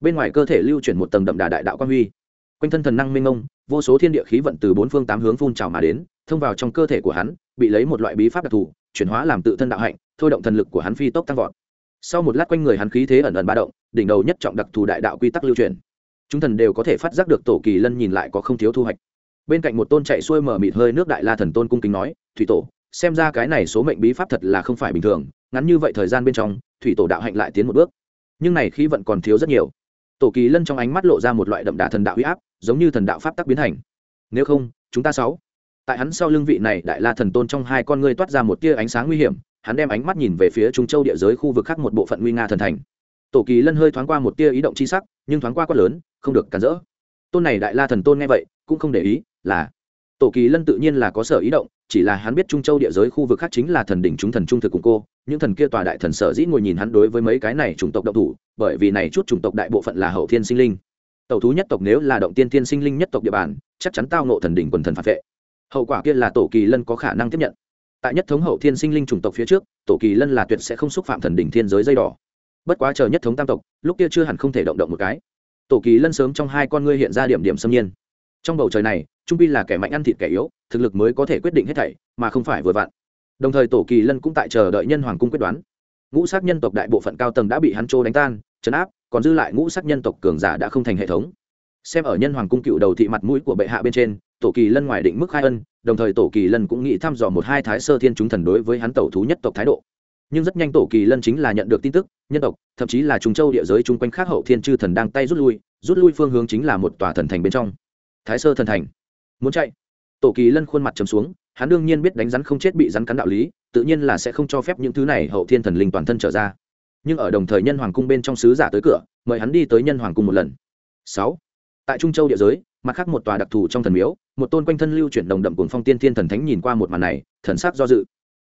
Bên ngoài cơ thể lưu chuyển một tầng đậm đà đại đạo quang huy. Quanh thân thần năng minh ngông vô số thiên địa khí vận từ bốn phương tám hướng phun trào mà đến, thông vào trong cơ thể của hắn, bị lấy một loại bí pháp đặc thù, chuyển hóa làm tự thân đạo hạnh, thôi động thần lực của hắn phi tốc tăng vọt. Sau một lát quanh người hắn khí thế ẩn ẩn ba động, đỉnh đầu nhất trọng đặc thù đại đạo quy tắc lưu truyền chúng thần đều có thể phát giác được tổ kỳ lân nhìn lại có không thiếu thu hoạch. Bên cạnh một tôn chạy xuôi mở mịt hơi nước đại la thần tôn cung kính nói, thủy tổ, xem ra cái này số mệnh bí pháp thật là không phải bình thường, ngắn như vậy thời gian bên trong, thủy tổ đạo hạnh lại tiến một bước. Nhưng này khí vận còn thiếu rất nhiều. Tổ kỳ lân trong ánh mắt lộ ra một loại đậm đà thần đạo huy áp, giống như thần đạo pháp tắc biến thành. Nếu không, chúng ta sáu. Tại hắn sau lưng vị này đại la thần tôn trong hai con ngươi toát ra một tia ánh sáng nguy hiểm, hắn đem ánh mắt nhìn về phía trung châu địa giới khu vực khác một bộ phận nguy nga thần thành tổ kỳ lân hơi thoáng qua một tia ý động c h i sắc, nhưng thoáng qua quát lớn, không được cản rỡ. Tôn này đại la thần tôn nghe vậy, cũng không để ý, là tổ kỳ lân tự nhiên là có sở ý động, chỉ là hắn biết trung châu địa giới khu vực khác chính là thần đỉnh chúng thần trung thực cùng cô, những thần kia tòa đại thần sở dĩ ngồi nhìn hắn đối với mấy cái này chủng tộc động thủ, bởi vì này chút chủng tộc đại bộ phận là hậu thiên sinh linh. Tẩu thú nhất tộc nếu là động tiên thiên sinh linh nhất tộc địa bàn, chắc chắn tao nộ thần đỉnh quần thần phản vệ. Hậu quả kia là tổ kỳ lân có khả năng tiếp nhận. Tại nhất thống hậu thiên sinh linh chủng tộc phía trước, tổ kỳ lân là tuyệt sẽ không xúc phạm thần đỉnh thiên giới dây đỏ bất quá chờ nhất thống tam tộc, lúc kia chưa hẳn không thể động động một cái. Tổ kỳ lân sớm trong hai con ngươi hiện ra điểm điểm xâm nhiên. Trong bầu trời này, trung pi là kẻ mạnh ăn thịt kẻ yếu, thực lực mới có thể quyết định hết thảy, mà không phải vừa vặn. Đồng thời tổ kỳ lân cũng tại chờ đợi nhân hoàng cung quyết đoán. Ngũ sắc nhân tộc đại bộ phận cao tầng đã bị hắn trô đánh tan chấn áp, còn dư lại ngũ sắc nhân tộc cường giả đã không thành hệ thống. Xem ở nhân hoàng cung cựu đầu thị mặt mũi của bệ hạ bên trên, tổ kỳ lân ngoài định mức khai ân, đồng thời tổ kỳ lân cũng nghĩ thăm dò một hai thái sơ thiên chúng thần đối với hắn tẩu thú nhất tộc thái độ nhưng rất nhanh tổ kỳ lân chính là nhận được tin tức, nhân tộc, thậm chí là trung châu địa giới chung quanh khác hậu thiên chư thần đang tay rút lui rút lui phương hướng chính là một tòa thần thành bên trong. Thái sơ thần thành. Muốn chạy. Tổ kỳ lân khuôn mặt chấm xuống, hắn đương nhiên biết đánh rắn không chết bị rắn cắn đạo lý, tự nhiên là sẽ không cho phép những thứ này hậu thiên thần linh toàn thân trở ra. Nhưng ở đồng thời nhân hoàng cung bên trong sứ giả tới cửa, mời hắn đi tới nhân hoàng cung một lần. Sáu. Tại trung châu địa giới, mặt khác một tòa đặc thù trong thần miếu, một tôn quanh thân lưu chuyển đồng đậm cuồng phong tiên thiên thần thánh nhìn qua một màn này, thần sắc do dự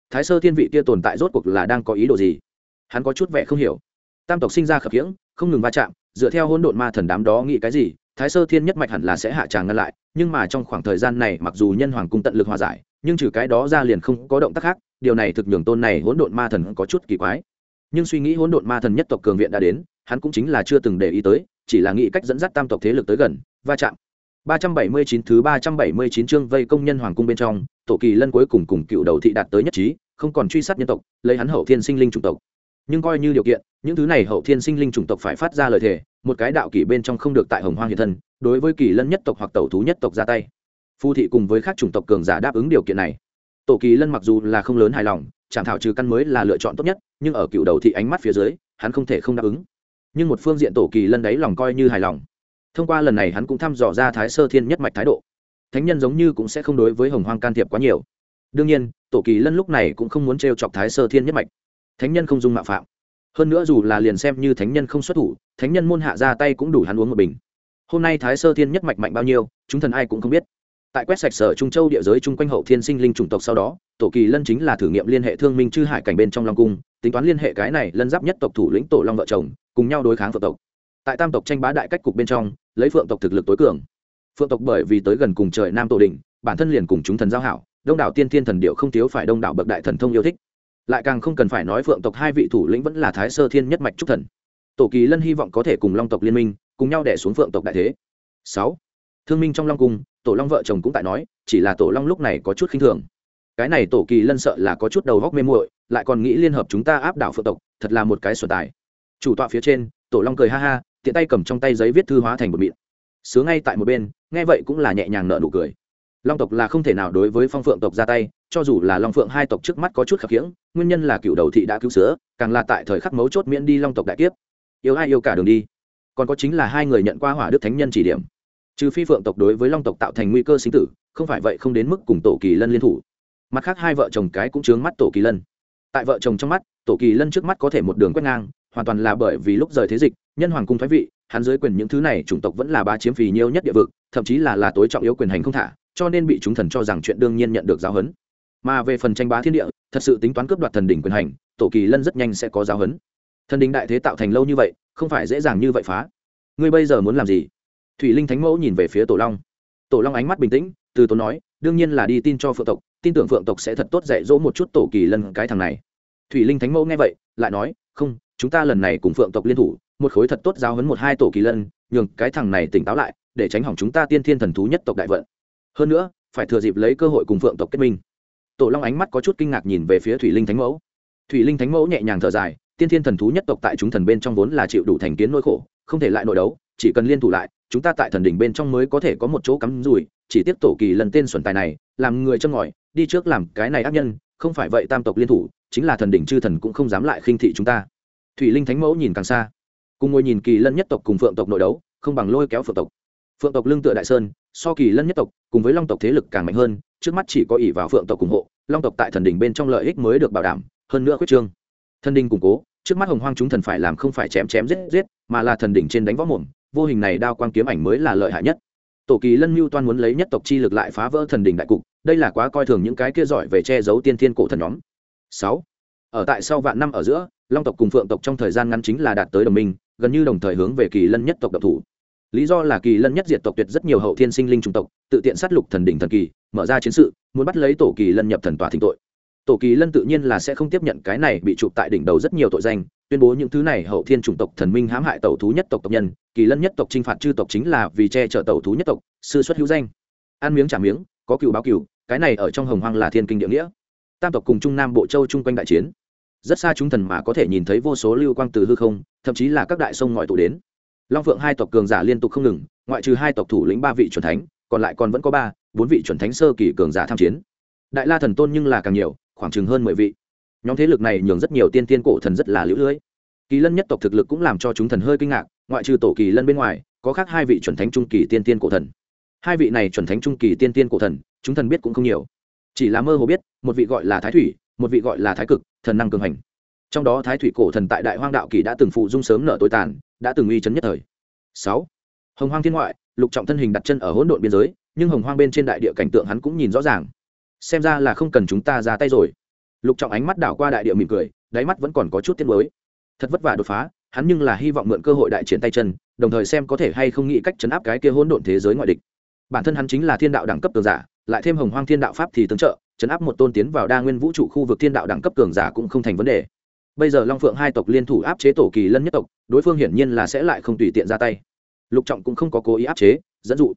thái sơ thiên vị kia tồn tại rốt cuộc là đang có ý đồ gì? Hắn có chút vẻ không hiểu. Tam tộc sinh ra khập khiễng, không ngừng va chạm, dựa theo hỗn độn ma thần đám đó nghĩ cái gì, thái sơ thiên nhất mạch hẳn là sẽ hạ tràng ngăn lại, nhưng mà trong khoảng thời gian này mặc dù nhân hoàng cung tận lực hòa giải, nhưng trừ cái đó ra liền không có động tác khác, điều này thực nhường tôn này hỗn độn ma thần có chút kỳ quái. Nhưng suy nghĩ hỗn độn ma thần nhất tộc cường viện đã đến, hắn cũng chính là chưa từng để ý tới, chỉ là nghĩ cách dẫn dắt tam tộc thế lực tới gần, va chạm. 379 thứ 379 chương vây công nhân hoàng cung bên trong, tổ kỳ lân cuối cùng cùng cựu đầu thị đạt tới nhất trí, không còn truy sát nhân tộc, lấy hắn hậu thiên sinh linh chủng tộc. Nhưng coi như điều kiện, những thứ này hậu thiên sinh linh chủng tộc phải phát ra lời thề, một cái đạo kỳ bên trong không được tại hồng hoang hiện thân, đối với kỳ lân nhất tộc hoặc tẩu thú nhất tộc ra tay. Phu thị cùng với các chủng tộc cường giả đáp ứng điều kiện này. Tổ kỳ lân mặc dù là không lớn hài lòng, chẳng thảo trừ căn mới là lựa chọn tốt nhất, nhưng ở cựu đầu thị ánh mắt phía dưới, hắn không thể không đáp ứng. Nhưng một phương diện tổ kỳ lân đấy lòng coi như hài lòng thông qua lần này hắn cũng thăm dò ra thái sơ thiên nhất mạch thái độ. Thánh nhân giống như cũng sẽ không đối với hồng hoang can thiệp quá nhiều. Đương nhiên, tổ kỳ lân lúc này cũng không muốn t chọc thái sơ thiên nhất mạch. Thánh nhân không dung mạo phạm. Hơn nữa dù là liền xem như thánh nhân không xuất thủ, thánh nhân môn hạ ra tay cũng đủ hắn uống một bình. Hôm nay thái sơ thiên nhất mạch mạnh bao nhiêu, chúng thần ai cũng không biết. Tại quét sạch sở trung châu địa giới chung quanh hậu thiên sinh linh chủng tộc sau đó, tổ kỳ lân chính là thử nghiệm liên hệ thương minh chư hải cảnh bên trong long cung, tính toán liên hệ cái này lân giáp nhất tộc thủ lĩnh tổ long vợ chồng, cùng nhau đối kháng vợ tộc tại tam tộc tranh bá đại cách cục bên trong, lấy phượng tộc thực lực tối cường. Phượng tộc bởi vì tới gần cùng trời nam tổ đình bản thân liền cùng chúng thần giao hảo, đông đảo tiên thiên thần điệu không thiếu phải đông đảo bậc đại thần thông yêu thích. Lại càng không cần phải nói phượng tộc hai vị thủ lĩnh vẫn là thái sơ thiên nhất mạch trúc thần. Tổ kỳ lân hy vọng có thể cùng long tộc liên minh, cùng nhau đẻ xuống phượng tộc đại thế. Sáu, thương minh trong long cung, tổ long vợ chồng cũng tại nói, chỉ là tổ long lúc này có chút khinh thường. Cái này tổ kỳ lân sợ là có chút đầu góc mê muội, lại còn nghĩ liên hợp chúng ta áp đảo phượng tộc, thật là một cái sổ tài. Chủ tọa phía trên, tổ long cười ha ha tiện tay cầm trong tay giấy viết thư hóa thành một mịn sứa ngay tại một bên, nghe vậy cũng là nhẹ nhàng nợ nụ cười. Long tộc là không thể nào đối với phong phượng tộc ra tay, cho dù là long phượng hai tộc trước mắt có chút khập khiễng, nguyên nhân là cựu đầu thị đã cứu sứa càng là tại thời khắc mấu chốt miễn đi long tộc đại kiếp. Yêu ai yêu cả đường đi. Còn có chính là hai người nhận qua hỏa đức thánh nhân chỉ điểm. Trừ phi phượng tộc đối với long tộc tạo thành nguy cơ sinh tử, không phải vậy không đến mức cùng tổ kỳ lân liên thủ. Mặt khác hai vợ chồng cái cũng chướng mắt tổ kỳ lân. Tại vợ chồng trong mắt, tổ kỳ lân trước mắt có thể một đường quét ngang hoàn toàn là bởi vì lúc rời thế dịch, nhân hoàng cung thái vị, hắn dưới quyền những thứ này chủng tộc vẫn là ba chiếm phì nhiêu nhất địa vực, thậm chí là là tối trọng yếu quyền hành không thả, cho nên bị chúng thần cho rằng chuyện đương nhiên nhận được giáo huấn. Mà về phần tranh bá thiên địa, thật sự tính toán cướp đoạt thần đỉnh quyền hành, tổ kỳ lân rất nhanh sẽ có giáo huấn. Thần đỉnh đại thế tạo thành lâu như vậy, không phải dễ dàng như vậy phá. Ngươi bây giờ muốn làm gì? Thủy linh thánh mẫu nhìn về phía tổ long. Tổ long ánh mắt bình tĩnh, từ tốn nói, đương nhiên là đi tin cho phượng tộc, tin tưởng phượng tộc sẽ thật tốt dạy dỗ một chút tổ kỳ lân cái thằng này. Thủy linh thánh mẫu nghe vậy, lại nói, không chúng ta lần này cùng phượng tộc liên thủ, một khối thật tốt giáo hấn một hai tổ kỳ lân, nhường cái thằng này tỉnh táo lại, để tránh hỏng chúng ta tiên thiên thần thú nhất tộc đại vận. Hơn nữa, phải thừa dịp lấy cơ hội cùng phượng tộc kết minh. Tổ long ánh mắt có chút kinh ngạc nhìn về phía thủy linh thánh mẫu. Thủy linh thánh mẫu nhẹ nhàng thở dài, tiên thiên thần thú nhất tộc tại chúng thần bên trong vốn là chịu đủ thành kiến nỗi khổ, không thể lại nội đấu, chỉ cần liên thủ lại, chúng ta tại thần đỉnh bên trong mới có thể có một chỗ cắm rủi, chỉ tiếp tổ kỳ lần tên xuẩn tài này, làm người châm ngòi, đi trước làm cái này ác nhân, không phải vậy tam tộc liên thủ, chính là thần đỉnh chư thần cũng không dám lại khinh thị chúng ta thủy linh thánh mẫu nhìn càng xa. Cùng ngồi nhìn kỳ lân nhất tộc cùng phượng tộc nội đấu, không bằng lôi kéo phượng tộc. Phượng tộc lương tựa đại sơn, so kỳ lân nhất tộc cùng với long tộc thế lực càng mạnh hơn, trước mắt chỉ có ỷ vào phượng tộc ủng hộ, long tộc tại thần đỉnh bên trong lợi ích mới được bảo đảm, hơn nữa quyết trương. Thần đình củng cố, trước mắt hồng hoang chúng thần phải làm không phải chém chém giết giết, mà là thần đỉnh trên đánh võ mồm, vô hình này đao quang kiếm ảnh mới là lợi hại nhất. Tổ kỳ lân mưu toan muốn lấy nhất tộc chi lực lại phá vỡ thần đỉnh đại cục, đây là quá coi thường những cái kia giỏi về che giấu tiên thiên cổ thần nhóm. Sáu, ở tại sau vạn năm ở giữa long tộc cùng phượng tộc trong thời gian ngắn chính là đạt tới đồng minh, gần như đồng thời hướng về kỳ lân nhất tộc độc thủ. Lý do là kỳ lân nhất diệt tộc tuyệt rất nhiều hậu thiên sinh linh chủng tộc, tự tiện sát lục thần đỉnh thần kỳ, mở ra chiến sự, muốn bắt lấy tổ kỳ lân nhập thần tòa thỉnh tội. Tổ kỳ lân tự nhiên là sẽ không tiếp nhận cái này bị chụp tại đỉnh đầu rất nhiều tội danh, tuyên bố những thứ này hậu thiên chủng tộc thần minh hãm hại tẩu thú nhất tộc tộc nhân, kỳ lân nhất tộc t r i n h phạt chư tộc chính là vì che chở tẩu thú nhất tộc, sư xuất hữu danh. Ăn miếng trả miếng, có cựu báo cựu, cái này ở trong hồng hoang là thiên kinh địa nghĩa. Tam tộc cùng trung nam bộ châu chung quanh đại chiến rất xa chúng thần mà có thể nhìn thấy vô số lưu quang từ hư không, thậm chí là các đại sông ngòi tụ đến. Long phượng hai tộc cường giả liên tục không ngừng, ngoại trừ hai tộc thủ lĩnh ba vị c thánh, còn lại còn vẫn có ba, bốn vị c thánh sơ kỳ cường giả tham chiến. Đại la thần tôn nhưng là càng nhiều, khoảng chừng hơn mười vị. Nhóm thế lực này nhường rất nhiều tiên tiên cổ thần rất là lũ lưỡi kỳ lân nhất tộc thực lực cũng làm cho chúng thần hơi kinh ngạc, ngoại trừ tổ kỳ lân bên ngoài, có khác hai vị chuẩn thánh trung kỳ tiên tiên cổ thần. Hai vị này chuẩn thánh trung kỳ tiên tiên cổ thần, chúng thần biết cũng không nhiều. Chỉ là mơ hồ biết, một vị gọi là thái thủy một vị gọi là thái cực, thần năng cường hành. Trong đó thái thủy cổ thần tại đại hoang đạo kỳ đã từng phụ dung sớm nợ tối tàn, đã từng uy chấn nhất thời. Sáu, hồng hoang thiên ngoại, lục trọng thân hình đặt chân ở hỗn độn biên giới, nhưng hồng hoang bên trên đại địa cảnh tượng hắn cũng nhìn rõ ràng. Xem ra là không cần chúng ta ra tay rồi. Lục trọng ánh mắt đảo qua đại địa mỉm cười, đáy mắt vẫn còn có chút tiết mới thật vất vả đột phá, hắn nhưng là hy vọng mượn cơ hội đại triển tay chân, đồng thời xem có thể hay không nghĩ cách chấn áp cái kia hỗn độn thế giới ngoại địch. Bản thân hắn chính là thiên đạo đẳng cấp cường giả, lại thêm hồng hoang thiên đạo pháp thì tương trợ chấn áp một tôn tiến vào đa nguyên vũ trụ khu vực thiên đạo đẳng cấp cường giả cũng không thành vấn đề. Bây giờ long phượng hai tộc liên thủ áp chế tổ kỳ lân nhất tộc, đối phương hiển nhiên là sẽ lại không tùy tiện ra tay. Lục trọng cũng không có cố ý áp chế, dẫn dụ.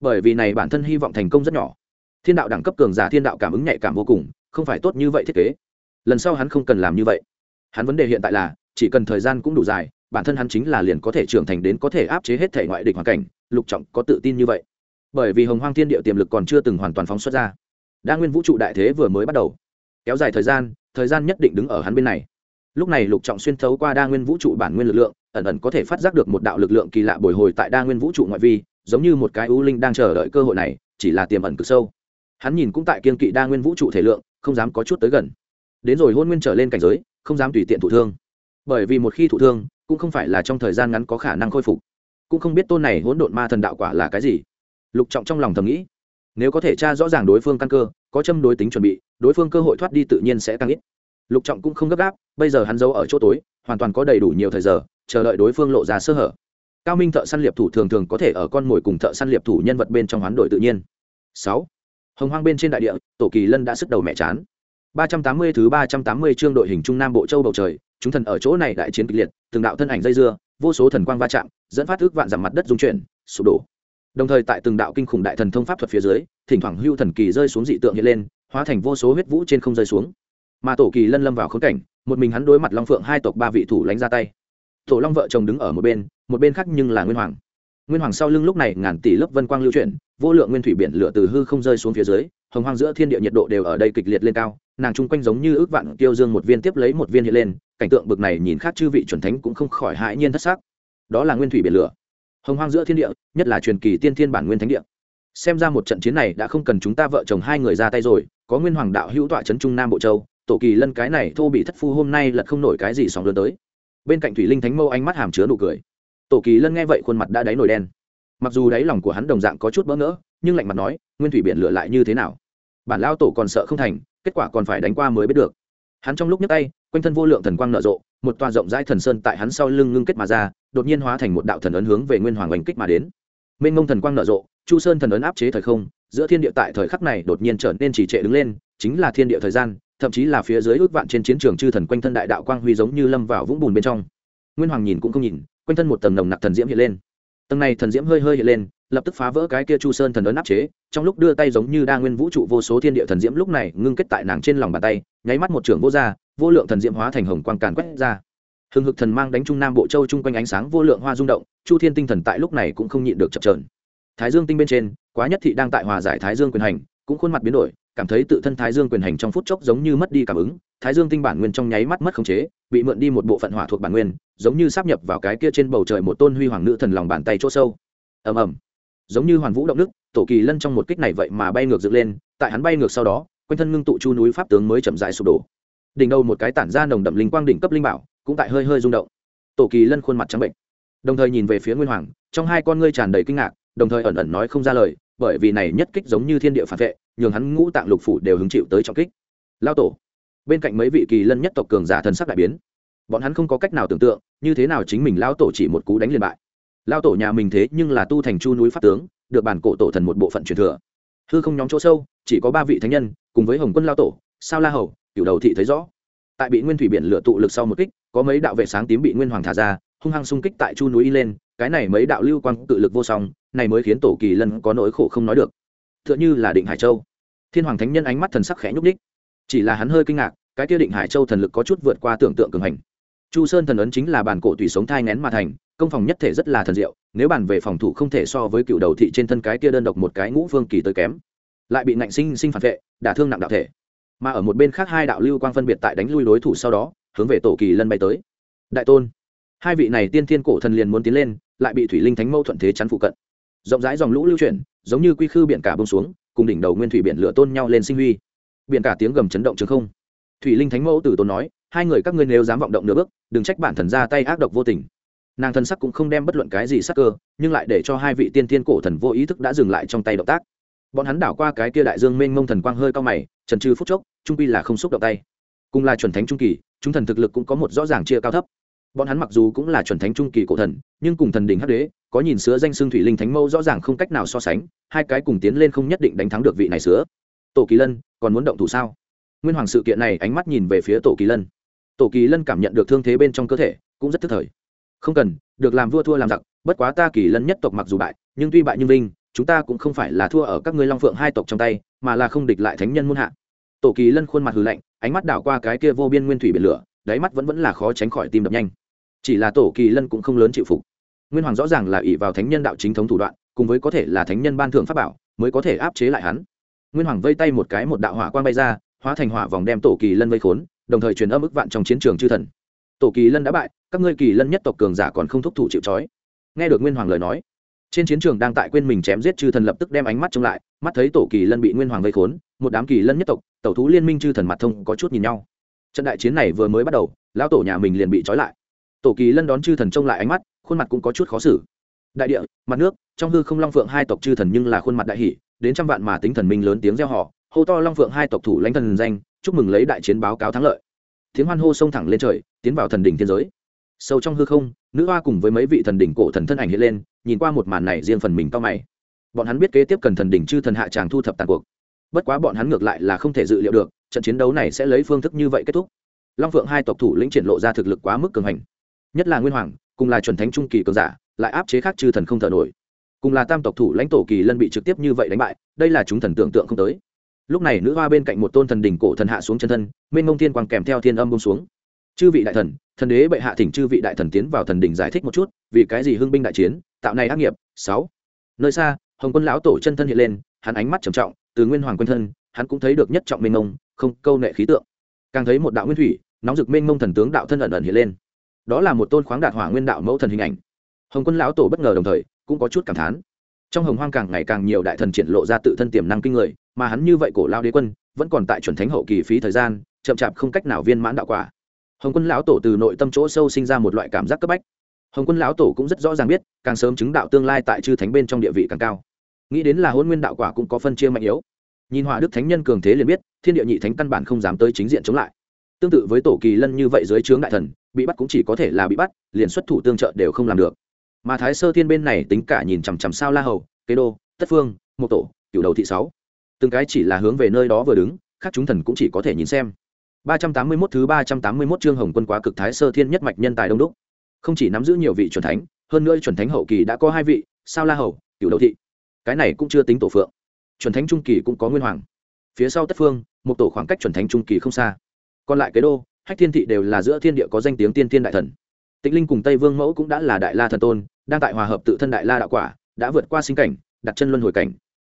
Bởi vì này bản thân hy vọng thành công rất nhỏ. Thiên đạo đẳng cấp cường giả thiên đạo cảm ứng nhạy cảm vô cùng, không phải tốt như vậy thiết kế. Lần sau hắn không cần làm như vậy. Hắn vấn đề hiện tại là, chỉ cần thời gian cũng đủ dài, bản thân hắn chính là liền có thể trưởng thành đến có thể áp chế hết thể ngoại địch hoàn cảnh, lục trọng có tự tin như vậy. Bởi vì hồng hoang thiên địa tiềm lực còn chưa từng hoàn toàn phóng xuất ra đa nguyên vũ trụ đại thế vừa mới bắt đầu. Kéo dài thời gian thời gian nhất định đứng ở hắn bên này. Lúc này lục trọng xuyên thấu qua đa nguyên vũ trụ bản nguyên lực lượng, ẩn ẩn có thể phát giác được một đạo lực lượng kỳ lạ bồi hồi tại đa nguyên vũ trụ ngoại vi, giống như một cái ưu linh đang chờ đợi cơ hội này, chỉ là tiềm ẩn cực sâu. Hắn nhìn cũng tại kiên kỵ đa nguyên vũ trụ thể lượng, không dám có chút tới gần. Đến rồi hôn nguyên trở lên cảnh giới, không dám tùy tiện thụ thương. Bởi vì một khi thụ thương, cũng không phải là trong thời gian ngắn có khả năng khôi phục. Cũng không biết tôn này hỗn độn ma thần đạo quả là cái gì. Lục trọng trong lòng thầm nghĩ nếu có thể tra rõ ràng đối phương căn cơ, có châm đối tính chuẩn bị, đối phương cơ hội thoát đi tự nhiên sẽ tăng ít. Lục trọng cũng không gấp gáp, bây giờ hắn giấu ở chỗ tối, hoàn toàn có đầy đủ nhiều thời giờ, chờ đợi đối phương lộ ra sơ hở. Cao minh thợ săn liệp thủ thường thường có thể ở con mồi cùng thợ săn liệp thủ nhân vật bên trong hoán đổi tự nhiên. Sáu. Hồng hoang bên trên đại địa, tổ kỳ lân đã sức đầu mẹ chán. Ba trăm tám mươi thứ ba trăm tám mươi chương đội hình trung nam bộ châu bầu trời, chúng thần ở chỗ này đại chiến kịch liệt, từng đạo thân ảnh dây dưa, vô số thần quang va chạm, dẫn phát ước vạn dặm mặt đất dung chuyển, sụp đổ đồng thời tại từng đạo kinh khủng đại thần thông pháp thuật phía dưới, thỉnh thoảng hưu thần kỳ rơi xuống dị tượng hiện lên, hóa thành vô số huyết vũ trên không rơi xuống. Mà tổ kỳ lân lâm vào khốn cảnh, một mình hắn đối mặt long phượng hai tộc ba vị thủ lánh ra tay. Tổ long vợ chồng đứng ở một bên một bên khác nhưng là nguyên hoàng. Nguyên hoàng sau lưng lúc này ngàn tỷ lớp vân quang lưu chuyển, vô lượng nguyên thủy biển lửa từ hư không rơi xuống phía dưới, hồng hoang giữa thiên địa nhiệt độ đều ở đây kịch liệt lên cao, nàng chung quanh giống như ước vạn tiêu dương một viên tiếp lấy một viên hiện lên, cảnh tượng bực này nhìn khác chư vị chuẩn thánh cũng không khỏi hãi nhiên thất xác đó là nguyên thủy biển lửa hồng hoang giữa thiên địa, nhất là truyền kỳ tiên thiên bản nguyên thánh địa. Xem ra một trận chiến này đã không cần chúng ta vợ chồng hai người ra tay rồi, có nguyên hoàng đạo hữu tọa trấn trung nam bộ châu, tổ kỳ lân cái này thô bị thất phu hôm nay lật không nổi cái gì sóng lớn tới. Bên cạnh thủy linh thánh mâu ánh mắt hàm chứa nụ cười. Tổ kỳ lân nghe vậy khuôn mặt đã đáy nổi đen. Mặc dù đáy lòng của hắn đồng dạng có chút bỡ ngỡ, nhưng lạnh mặt nói, nguyên thủy biển lửa lại như thế nào? Bản lao tổ còn sợ không thành, kết quả còn phải đánh qua mới biết được hắn trong lúc nhấc tay, quanh thân vô lượng thần quang nở rộ, một tòa rộng rãi thần sơn tại hắn sau lưng ngưng kết mà ra, đột nhiên hóa thành một đạo thần ấn hướng về nguyên hoàng oanh kích mà đến. Mênh mông thần quang nở rộ, chu sơn thần ấn áp chế thời không, giữa thiên địa tại thời khắc này đột nhiên trở nên chỉ trệ đứng lên, chính là thiên địa thời gian, thậm chí là phía dưới ước vạn trên chiến trường chư thần quanh thân đại đạo quang huy giống như lâm vào vũng bùn bên trong. Nguyên hoàng nhìn cũng không nhìn, quanh thân một tầng nồng nặc thần diễm hiện lên tầng này thần diễm hơi hơi hiện lên, lập tức phá vỡ cái kia chu sơn thần ấn áp chế, trong lúc đưa tay giống như đa nguyên vũ trụ vô số thiên địa thần diễm lúc này ngưng kết tại nàng trên lòng bàn tay, nháy mắt một trưởng vô r vô lượng thần diễm hóa thành hồng quang càn quét ra. Hừng hực thần mang đánh trung nam bộ châu chung quanh ánh sáng vô lượng hoa rung động, chu thiên tinh thần tại lúc này cũng không nhịn được chập trờn thái dương tinh bên trên, quá nhất thị đang tại hòa giải thái dương quyền hành, cũng khuôn mặt biến đổi, cảm thấy tự thân thái dương quyền hành trong phút chốc giống như mất đi cảm ứng thái dương tinh bản nguyên trong nháy mắt mất khống chế, bị mượn đi một bộ phận hỏa thuộc bản nguyên, giống như sắp nhập vào cái kia trên bầu trời một tôn huy hoàng nữ thần lòng bàn tay chỗ sâu. Ầm ầm. Giống như hoàn vũ động đức, tổ kỳ lân trong một kích này vậy mà bay ngược dựng lên, tại hắn bay ngược sau đó, quanh thân ngưng tụ chu núi pháp tướng mới chậm dài sụp đổ. Đỉnh đầu một cái tản ra nồng đậm linh quang đỉnh cấp linh bảo, cũng tại hơi hơi rung động. Tổ kỳ lân khuôn mặt trắng bệnh. Đồng thời nhìn về phía nguyên hoàng, trong hai con ngươi tràn đầy kinh ngạc, đồng thời ẩn ẩn nói không ra lời, bởi vì này nhất kích giống như thiên địa phản vệ, nhường hắn ngũ tạng lục phủ đều hứng chịu tới trọng kích. Lao tổ bên cạnh mấy vị kỳ lân nhất tộc cường giả thần sắc đại biến. Bọn hắn không có cách nào tưởng tượng, như thế nào chính mình lao tổ chỉ một cú đánh liền bại. Lao tổ nhà mình thế nhưng là tu thành chu núi pháp tướng, được bản cổ tổ thần một bộ phận truyền thừa. Hư không nhóm chỗ sâu, chỉ có ba vị thánh nhân, cùng với hồng quân lao tổ, sao la hầu cựu đầu thị thấy rõ. Tại bị nguyên thủy biển lửa tụ lực sau một kích, có mấy đạo vệ sáng tím bị nguyên hoàng thả ra, hung hăng xung kích tại chu núi y lên, cái này mấy đạo lưu quang tự lực vô song, này mới khiến tổ kỳ lân có nỗi khổ không nói được. T h ư ợ n h ư là định hải châu. Thiên hoàng thánh nhân ánh mắt thần sắc khẽ nhúc ních chỉ là hắn hơi kinh ngạc, cái kia định hải châu thần lực có chút vượt qua tưởng tượng cường hành. Chu sơn thần ấn chính là bản cổ tùy sống thai ngén mà thành, công phòng nhất thể rất là thần diệu, nếu bàn về phòng thủ không thể so với cựu đầu thị trên thân cái kia đơn độc một cái ngũ phương kỳ tới kém, lại bị nạnh sinh sinh phản vệ, đả thương nặng đạo thể. Mà ở một bên khác hai đạo lưu quang phân biệt tại đánh lui đối thủ sau đó, hướng về tổ kỳ lân bay tới. Đại tôn, hai vị này tiên thiên cổ thần liền muốn tiến lên, lại bị thủy linh thánh mâu thuận thế chắn phụ cận. Rộng rãi dòng lũ lưu chuyển, giống như quy khư biển cả bông xuống, cùng đỉnh đầu nguyên thủy biển lửa tôn nhau lên sinh huy biển cả tiếng gầm chấn động trường không. Thủy linh thánh mẫu tử tôn nói, hai người các ngươi nếu dám vọng động nửa bước, đừng trách bản thần ra tay ác độc vô tình. Nàng thân sắc cũng không đem bất luận cái gì sắc cơ, nhưng lại để cho hai vị tiên tiên cổ thần vô ý thức đã dừng lại trong tay động tác. Bọn hắn đảo qua cái kia đại dương mênh mông thần quang hơi cao mày, trần trừ phút chốc, trung pi là không xúc động tay. Cùng là chuẩn thánh trung kỳ, chúng thần thực lực cũng có một rõ ràng chia cao thấp. Bọn hắn mặc dù cũng là chuẩn thánh trung kỳ cổ thần, nhưng cùng thần đỉnh hắc đế, có nhìn sứa danh xương thủy linh thánh mâu rõ ràng không cách nào so sánh, hai cái cùng tiến lên không nhất định đánh thắng được vị này sứa. tổ kỳ lân còn muốn động thủ sao? Nguyên hoàng sự kiện này ánh mắt nhìn về phía tổ kỳ lân. Tổ kỳ lân cảm nhận được thương thế bên trong cơ thể, cũng rất thức thời. Không cần, được làm vua thua làm giặc, bất quá ta kỳ lân nhất tộc mặc dù bại, nhưng tuy bại nhưng linh chúng ta cũng không phải là thua ở các ngươi long phượng hai tộc trong tay, mà là không địch lại thánh nhân muôn hạ. Tổ kỳ lân khuôn mặt hừ lạnh, ánh mắt đảo qua cái kia vô biên nguyên thủy biển lửa, đáy mắt vẫn vẫn là khó tránh khỏi tim đập nhanh. Chỉ là tổ kỳ lân cũng không lớn chịu phục. Nguyên hoàng rõ ràng là ỷ vào thánh nhân đạo chính thống thủ đoạn, cùng với có thể là thánh nhân ban thượng pháp bảo, mới có thể áp chế lại hắn nguyên hoàng vây tay một cái một đạo hỏa quang bay ra, hóa thành hỏa vòng đem tổ kỳ lân vây khốn, đồng thời truyền âm ức vạn trong chiến trường chư thần. Tổ kỳ lân đã bại, các ngươi kỳ lân nhất tộc cường giả còn không thúc thủ chịu trói. Nghe được nguyên hoàng lời nói, trên chiến trường đang tại quên mình chém giết chư thần lập tức đem ánh mắt trông lại, mắt thấy tổ kỳ lân bị nguyên hoàng vây khốn, một đám kỳ lân nhất tộc, tẩu thú liên minh chư thần mặt thông có chút nhìn nhau. Trận đại chiến này vừa mới bắt đầu, lão tổ nhà mình liền bị trói lại. Tổ kỳ lân đón chư thần trông lại ánh mắt, khuôn mặt cũng có chút khó xử. Đại địa, mặt nước, trong hư không long phượng hai tộc chư thần nhưng là khuôn mặt đại hỷ đến trăm vạn mà tính thần minh lớn tiếng reo hò, hô to long phượng hai tộc thủ lãnh thần danh, chúc mừng lấy đại chiến báo cáo thắng lợi. Tiếng hoan hô xông thẳng lên trời, tiến vào thần đỉnh thiên giới. Sâu trong hư không, nữ hoa cùng với mấy vị thần đỉnh cổ thần thân ảnh hiện lên, nhìn qua một màn này riêng phần mình to mày. Bọn hắn biết kế tiếp cần thần đỉnh chư thần hạ tràng thu thập tàn cuộc. Bất quá bọn hắn ngược lại là không thể dự liệu được, trận chiến đấu này sẽ lấy phương thức như vậy kết thúc. Long phượng hai tộc thủ lĩnh triển lộ ra thực lực quá mức cường hành. Nhất là nguyên hoàng, cùng là chuẩn thánh trung kỳ cường giả, lại áp chế khác chư thần không thở nổi cùng là tam tộc thủ lãnh tổ kỳ lân bị trực tiếp như vậy đánh bại, đây là chúng thần tưởng tượng không tới. Lúc này nữ hoa bên cạnh một tôn thần đỉnh cổ thần hạ xuống chân thân, mênh mông thiên quang kèm theo thiên âm bông xuống. Chư vị đại thần thần đế bệ hạ thỉnh chư vị đại thần tiến vào thần đỉnh giải thích một chút, vì cái gì hưng binh đại chiến, tạo này ác nghiệp. Sáu. Nơi xa, hồng quân lão tổ chân thân hiện lên, hắn ánh mắt trầm trọng, từ nguyên hoàng quân thân, hắn cũng thấy được nhất trọng mênh mông, không câu nệ khí tượng. Càng thấy một đạo nguyên thủy, nóng rực mênh mông thần tướng đạo thân ẩn ẩn hiện lên. Đó là một tôn khoáng đạt hỏa nguyên đạo mẫu thần hình ảnh. Hồng quân lão tổ bất ngờ đồng thời cũng có chút cảm thán. Trong hồng hoang càng ngày càng nhiều đại thần triển lộ ra tự thân tiềm năng kinh người, mà hắn như vậy cổ lao đế quân, vẫn còn tại chuẩn thánh hậu kỳ phí thời gian, chậm chạp không cách nào viên mãn đạo quả. Hồng quân lão tổ từ nội tâm chỗ sâu sinh ra một loại cảm giác cấp bách. Hồng quân lão tổ cũng rất rõ ràng biết, càng sớm chứng đạo tương lai tại chư thánh bên trong địa vị càng cao. Nghĩ đến là hôn nguyên đạo quả cũng có phân chia mạnh yếu. Nhìn hòa đức thánh nhân cường thế liền biết, thiên địa nhị thánh căn bản không dám tới chính diện chống lại. Tương tự với tổ kỳ lân như vậy dưới trướng đại thần, bị bắt cũng chỉ có thể là bị bắt, liền xuất thủ tương trợ đều không làm được mà thái sơ thiên bên này tính cả nhìn chằm chằm sao la hầu kế đô tất phương một tổ cựu đầu thị sáu từng cái chỉ là hướng về nơi đó vừa đứng khác chúng thần cũng chỉ có thể nhìn xem 381 thứ 381 chương Hồng Quân quá cực thái sơ thiên nhất mạch nhân tài đông đúc. Không chỉ nắm giữ nhiều vị chuẩn thánh, hơn nữa chuẩn thánh hậu kỳ đã có hai vị, sao La Hầu, Cửu Đầu thị. Cái này cũng chưa tính tổ phượng. Chuẩn thánh trung kỳ cũng có Nguyên Hoàng. Phía sau Tất Phương, một tổ khoảng cách chuẩn thánh trung kỳ không xa. Còn lại Kế Đô, Hách Thiên thị đều là giữa thiên địa có danh tiếng tiên tiên đại thần. Tịnh Linh cùng Tây Vương Mẫu cũng đã là đại la thần tôn, đang tại hòa hợp tự thân đại la đạo quả, đã vượt qua sinh cảnh, đặt chân luân hồi cảnh.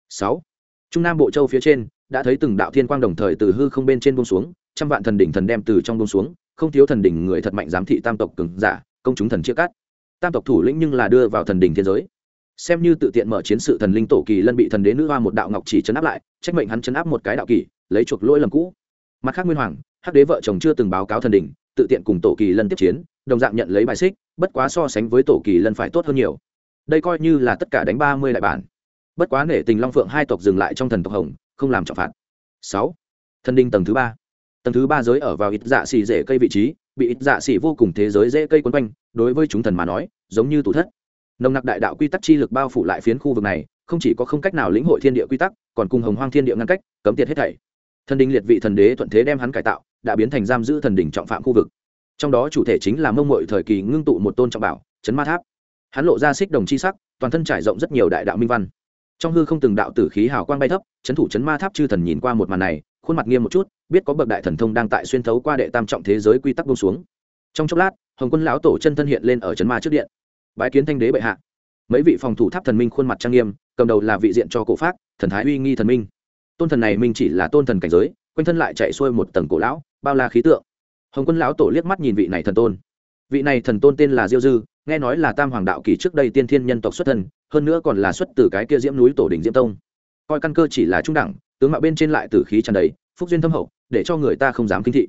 6. Trung Nam Bộ Châu phía trên, đã thấy từng đạo thiên quang đồng thời từ hư không bên trên buông xuống, trăm vạn thần đỉnh thần đem từ trong buông xuống, không thiếu thần đỉnh người thật mạnh giám thị tam tộc cường giả, công chúng thần chia cắt. Tam tộc thủ lĩnh nhưng là đưa vào thần đỉnh thiên giới. Xem như tự tiện mở chiến sự thần linh tổ kỳ lân bị thần đế nữ hoa một đạo ngọc chỉ chấn áp lại, trách mệnh hắn chấn áp một cái đạo kỳ, lấy chuộc lỗi lầm cũ. Mặt khác Nguyên Hoàng, Hắc đế vợ chồng chưa từng báo cáo thần đỉnh, tự tiện cùng tổ kỳ lân tiếp chiến, đồng dạng nhận lấy bài xích, bất quá so sánh với tổ kỳ lân phải tốt hơn nhiều. Đây coi như là tất cả đánh ba mươi đại bản. Bất quá nể tình Long Phượng hai tộc dừng lại trong thần tộc Hồng, không làm trọng phạt. sáu Thần đinh tầng thứ ba tầng thứ ba giới ở vào ít dạ xỉ rễ cây vị trí bị ít dạ xỉ vô cùng thế giới dễ cây quấn quanh đối với chúng thần mà nói giống như tủ thất nồng nặc đại đạo quy tắc chi lực bao phủ lại phiến khu vực này không chỉ có không cách nào lĩnh hội thiên địa quy tắc còn cùng hồng hoang thiên địa ngăn cách cấm tiệt hết thảy thần đình liệt vị thần đế thuận thế đem hắn cải tạo đã biến thành giam giữ thần đình trọng phạm khu vực trong đó chủ thể chính là mông mội thời kỳ ngưng tụ một tôn trọng bảo, chấn ma tháp. Hắn lộ ra xích đồng chi sắc, toàn thân trải rộng rất nhiều đại đạo minh văn. Trong hư không từng đạo tử khí hào quang bay thấp, chấn thủ chấn ma tháp chư thần nhìn qua một màn này, khuôn mặt nghiêm một chút, biết có bậc đại thần thông đang tại xuyên thấu qua đệ tam trọng thế giới quy tắc bông xuống. Trong chốc lát, hồng quân lão tổ chân thân hiện lên ở chấn ma trước điện. Bãi kiến thanh đế bệ hạ. Mấy vị phòng thủ tháp thần minh khuôn mặt trang nghiêm, cầm đầu là vị diện cho cổ pháp thần thái uy nghi thần minh. Tôn thần này minh chỉ là tôn thần cảnh giới, quanh thân lại chạy xuôi một tầng cổ lão, bao la khí tượng hồng quân lão tổ liếc mắt nhìn vị này thần tôn. Vị này thần tôn tên là diêu dư, nghe nói là tam hoàng đạo kỳ trước đây tiên thiên nhân tộc xuất thân, hơn nữa còn là xuất từ cái kia diễm núi tổ đình diễm tông. Coi căn cơ chỉ là trung đẳng, tướng mạo bên trên lại tử khí tràn đầy, phúc duyên thâm hậu, để cho người ta không dám kinh thị.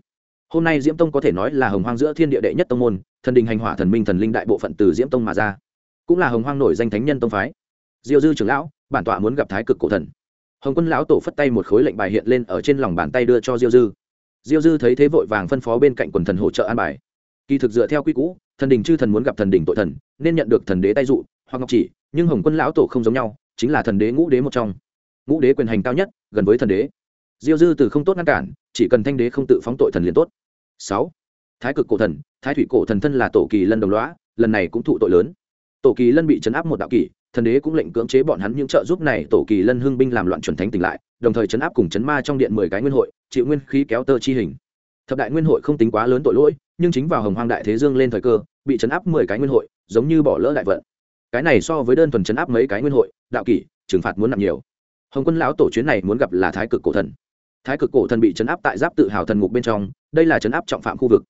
Hôm nay diễm tông có thể nói là hồng hoang giữa thiên địa đệ nhất tông môn, thần đình hành hỏa thần minh thần linh đại bộ phận từ diễm tông mà ra. Cũng là hồng hoang nổi danh thánh nhân tông phái. Diêu dư trưởng lão, bản tọa muốn gặp thái cực cổ thần. Hồng quân lão tổ phất tay một khối lệnh bài hiện lên ở trên lòng bàn tay đưa cho diêu dư diêu dư thấy thế vội vàng phân phó bên cạnh quần thần hỗ trợ an bài. Kỳ thực dựa theo quy cũ thần đình chư thần muốn gặp thần đình tội thần, nên nhận được thần đế tay dụ, hoặc ngọc chỉ, nhưng hồng quân lão tổ không giống nhau, chính là thần đế ngũ đế một trong. Ngũ đế quyền hành cao nhất, gần với thần đế. Diêu dư từ không tốt ngăn cản, chỉ cần thanh đế không tự phóng tội thần liền tốt. Sáu. Thái cực cổ thần, thái thủy cổ thần thân là tổ kỳ lân đồng loá lần này cũng thụ tội lớn. Tổ kỳ lân bị chấn áp một đạo kỳ thần đế cũng lệnh cưỡng chế bọn hắn những trợ giúp này, tổ kỳ lân hưng binh làm loạn chuẩn thánh tỉnh lại, đồng thời chấn áp cùng chấn ma trong điện mười cái nguyên hội, chịu nguyên khí kéo tơ chi hình. Thập đại nguyên hội không tính quá lớn tội lỗi, nhưng chính vào hồng hoang đại thế dương lên thời cơ, bị chấn áp mười cái nguyên hội, giống như bỏ lỡ đại vận. Cái này so với đơn thuần chấn áp mấy cái nguyên hội, đạo kỷ, trừng phạt muốn nặng nhiều. Hồng quân lão tổ chuyến này muốn gặp là thái cực cổ thần. Thái cực cổ thần bị chấn áp tại giáp tự hào thần ngục bên trong, đây là chấn áp trọng phạm khu vực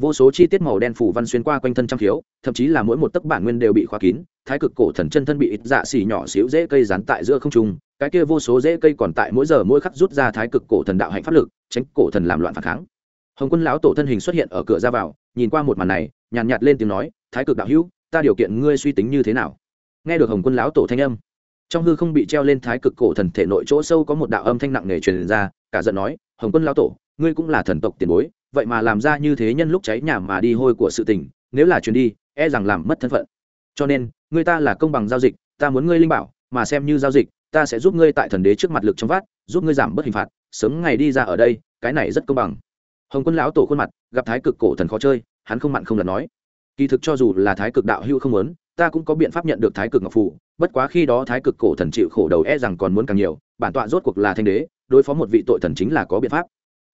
vô số chi tiết màu đen phủ văn xuyên qua quanh thân trăm khiếu thậm chí là mỗi một tấc bản nguyên đều bị khóa kín thái cực cổ thần chân thân bị ít dạ xỉ nhỏ xíu dễ cây rán tại giữa không trung cái kia vô số dễ cây còn tại mỗi giờ mỗi khắc rút ra thái cực cổ thần đạo hạnh pháp lực tránh cổ thần làm loạn phản kháng. Hồng quân lão tổ thân hình xuất hiện ở cửa ra vào nhìn qua một màn này nhàn nhạt, nhạt lên tiếng nói thái cực đạo hữu ta điều kiện ngươi suy tính như thế nào? Nghe được hồng quân lão tổ thanh âm trong hư không bị treo lên thái cực cổ thần thể nội chỗ sâu có một đạo âm thanh nặng nề truyền ra cả giận nói hồng quân lão tổ ngươi cũng là thần tộc tiền bối vậy mà làm ra như thế nhân lúc cháy nhà mà đi hôi của sự tình, nếu là chuyến đi e rằng làm mất thân phận. Cho nên, người ta là công bằng giao dịch, ta muốn ngươi linh bảo, mà xem như giao dịch, ta sẽ giúp ngươi tại thần đế trước mặt lực trong vát giúp ngươi giảm bớt hình phạt, sớm ngày đi ra ở đây, cái này rất công bằng. Hồng quân lão tổ khuôn mặt, gặp thái cực cổ thần khó chơi, hắn không mặn không lần nói. Kỳ thực cho dù là thái cực đạo hưu không muốn, ta cũng có biện pháp nhận được thái cực ngọc phụ bất quá khi đó thái cực cổ thần chịu khổ đầu e rằng còn muốn càng nhiều, bản tọa rốt cuộc là thanh đế, đối phó một vị tội thần chính là có biện pháp.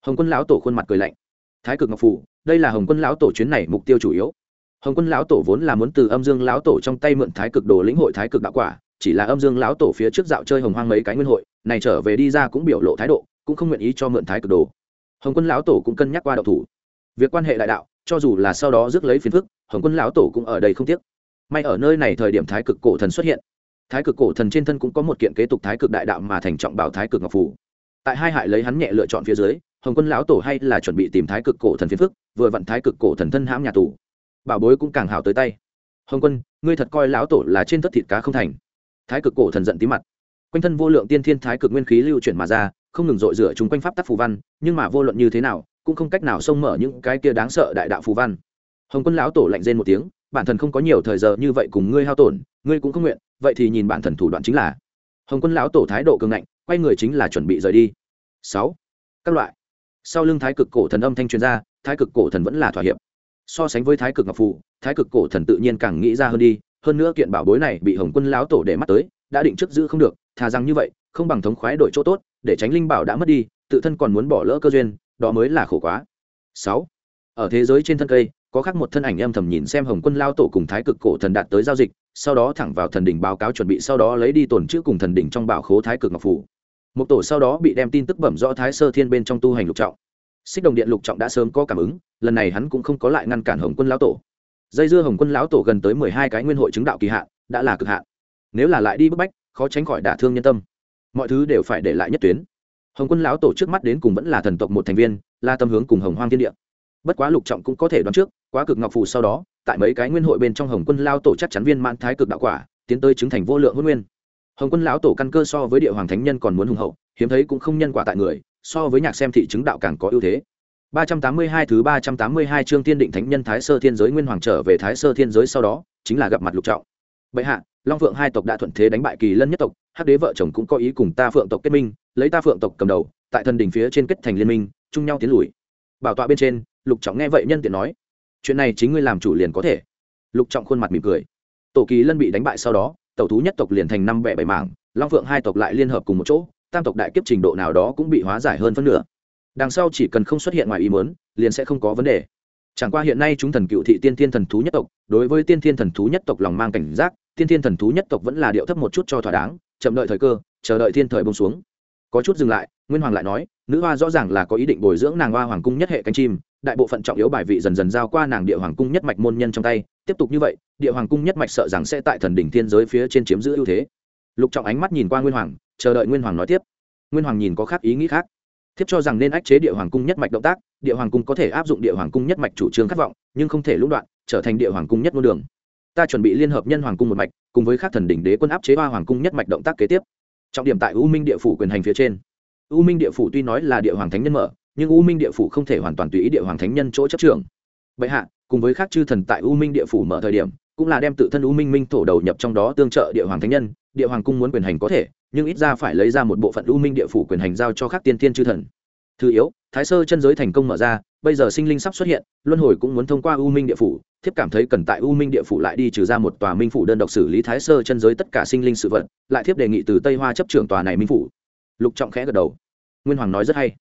Hồng quân lão tổ khuôn mặt cười lạnh thái cực ngọc phủ, đây là hồng quân lão tổ chuyến này mục tiêu chủ yếu. Hồng quân lão tổ vốn là muốn từ âm dương lão tổ trong tay mượn thái cực đồ lĩnh hội thái cực đạo quả, chỉ là âm dương lão tổ phía trước dạo chơi hồng hoang mấy cái nguyên hội, này trở về đi ra cũng biểu lộ thái độ, cũng không nguyện ý cho mượn thái cực đồ. Hồng quân lão tổ cũng cân nhắc qua đạo thủ. Việc quan hệ đại đạo, cho dù là sau đó rước lấy phiền phức, hồng quân lão tổ cũng ở đây không tiếc. May ở nơi này thời điểm thái cực cổ thần xuất hiện. Thái cực cổ thần trên thân cũng có một kiện kế tục thái cực đại đạo mà thành trọng bảo thái cực ngọc phủ. Tại hai hại lấy hắn nhẹ lựa chọn phía dưới hồng quân lão tổ hay là chuẩn bị tìm thái cực cổ thần phiền phức, vừa vặn thái cực cổ thần thân hãm nhà tù. Bảo bối cũng càng hảo tới tay. Hồng quân, ngươi thật coi lão tổ là trên tất thịt cá không thành. Thái cực cổ thần giận tí mặt. Quanh thân vô lượng tiên thiên thái cực nguyên khí lưu chuyển mà ra, không ngừng dội rửa chúng quanh pháp tắc phù văn, nhưng mà vô luận như thế nào, cũng không cách nào xông mở những cái kia đáng sợ đại đạo phù văn. Hồng quân lão tổ lạnh rên một tiếng, bản thần không có nhiều thời giờ như vậy cùng ngươi hao tổn, ngươi cũng không nguyện, vậy thì nhìn bản thần thủ đoạn chính là. Hồng quân lão tổ thái độ cường ngạnh, quay người chính là chuẩn bị rời đi. Sáu. Các loại sau lưng thái cực cổ thần âm thanh truyền ra thái cực cổ thần vẫn là thỏa hiệp. So sánh với thái cực ngọc phụ, thái cực cổ thần tự nhiên càng nghĩ ra hơn đi hơn nữa kiện bảo bối này bị hồng quân lão tổ để mắt tới đã định trước giữ không được thà rằng như vậy không bằng thống khoái đổi chỗ tốt để tránh linh bảo đã mất đi tự thân còn muốn bỏ lỡ cơ duyên đó mới là khổ quá. Sáu ở thế giới trên thân cây có khác một thân ảnh âm thầm nhìn xem hồng quân lao tổ cùng thái cực cổ thần đạt tới giao dịch sau đó thẳng vào thần đỉnh báo cáo chuẩn bị sau đó lấy đi tồn chữ cùng thần đỉnh trong bảo khố thái cực ngọc phủ một tổ sau đó bị đem tin tức bẩm rõ thái sơ thiên bên trong tu hành lục trọng. Xích đồng điện lục trọng đã sớm có cảm ứng, lần này hắn cũng không có lại ngăn cản hồng quân lão tổ. Dây dưa hồng quân lão tổ gần tới mười hai cái nguyên hội chứng đạo kỳ hạn, đã là cực hạn. Nếu là lại đi bức bách, khó tránh khỏi đả thương nhân tâm. Mọi thứ đều phải để lại nhất tuyến. Hồng quân lão tổ trước mắt đến cùng vẫn là thần tộc một thành viên, là tâm hướng cùng hồng hoang thiên địa. Bất quá lục trọng cũng có thể đoán trước, quá cực ngọc phù sau đó, tại mấy cái nguyên hội bên trong hồng quân lao tổ chắc chắn viên mãn thái cực đạo quả, tiến tới chứng thành vô lượng hôn nguyên hồng quân lão tổ căn cơ so với địa hoàng thánh nhân còn muốn hùng hậu hiếm thấy cũng không nhân quả tại người so với nhạc xem thị chứng đạo càng có ưu thế 382 thứ 382 chương tiên định thánh nhân Thái Sơ Thiên giới nguyên hoàng trở về Thái Sơ Thiên giới sau đó, chính là gặp mặt Lục Trọng. Bệ hạ, Long Phượng hai tộc đã thuận thế đánh bại Kỳ Lân nhất tộc, Hắc Đế vợ chồng cũng có ý cùng ta Phượng tộc kết minh, lấy ta Phượng tộc cầm đầu, tại thần đỉnh phía trên kết thành liên minh, chung nhau tiến lùi. Bảo tọa bên trên, Lục Trọng nghe vậy nhân tiện nói, chuyện này chính ngươi làm chủ liền có thể. Lục Trọng khuôn mặt mỉm cười. Tổ Kỳ Lân bị đánh bại sau đó, tẩu thú nhất tộc liền thành năm bẻ bảy mảng, Long Phượng hai tộc lại liên hợp cùng một chỗ, tam tộc đại kiếp trình độ nào đó cũng bị hóa giải hơn phân nửa. Đằng sau chỉ cần không xuất hiện ngoài ý muốn liền sẽ không có vấn đề. Chẳng qua hiện nay chúng thần cựu thị tiên thiên thần thú nhất tộc đối với tiên thiên thần thú nhất tộc lòng mang cảnh giác tiên thiên thần thú nhất tộc vẫn là điệu thấp một chút cho thỏa đáng chậm đợi thời cơ chờ đợi thiên thời bông xuống. Có chút dừng lại nguyên hoàng lại nói nữ hoa rõ ràng là có ý định bồi dưỡng nàng hoa hoàng cung nhất hệ cánh chim đại bộ phận trọng yếu bài vị dần dần giao qua nàng địa hoàng cung nhất mạch môn nhân trong tay. Tiếp tục như vậy, địa hoàng cung nhất mạch sợ rằng sẽ tại thần đỉnh thiên giới phía trên chiếm giữ ưu thế. Lục trọng ánh mắt nhìn qua nguyên hoàng, chờ đợi nguyên hoàng nói tiếp. Nguyên hoàng nhìn có khác ý nghĩ khác. Thiếp cho rằng nên ách chế địa hoàng cung nhất mạch động tác, địa hoàng cung có thể áp dụng địa hoàng cung nhất mạch chủ trương khát vọng, nhưng không thể lũng đoạn, trở thành địa hoàng cung nhất ngôn đường. Ta chuẩn bị liên hợp nhân hoàng cung một mạch, cùng với các thần đỉnh đế quân áp chế hoa hoàng cung nhất mạch động tác kế tiếp. Trọng điểm tại u minh địa phủ quyền hành phía trên. U minh địa phủ tuy nói là địa hoàng thánh nhân mở nhưng u minh địa phủ không thể hoàn toàn tùy ý địa hoàng thánh nhân chỗ chấp trường bệ hạ, cùng với các chư thần tại u minh địa phủ mở thời điểm, cũng là đem tự thân u minh minh thổ đầu nhập trong đó tương trợ địa hoàng thánh nhân, địa hoàng cung muốn quyền hành có thể, nhưng ít ra phải lấy ra một bộ phận u minh địa phủ quyền hành giao cho các tiên tiên chư thần. Thứ yếu, thái sơ chân giới thành công mở ra, bây giờ sinh linh sắp xuất hiện, luân hồi cũng muốn thông qua u minh địa phủ, thiếp cảm thấy cần tại u minh địa phủ lại đi trừ ra một tòa minh phủ đơn độc xử lý thái sơ chân giới tất cả sinh linh sự vật, lại thiếp đề nghị từ tây hoa chấp trưởng tòa này minh phủ. Lục trọng khẽ gật đầu. Nguyên hoàng nói rất hay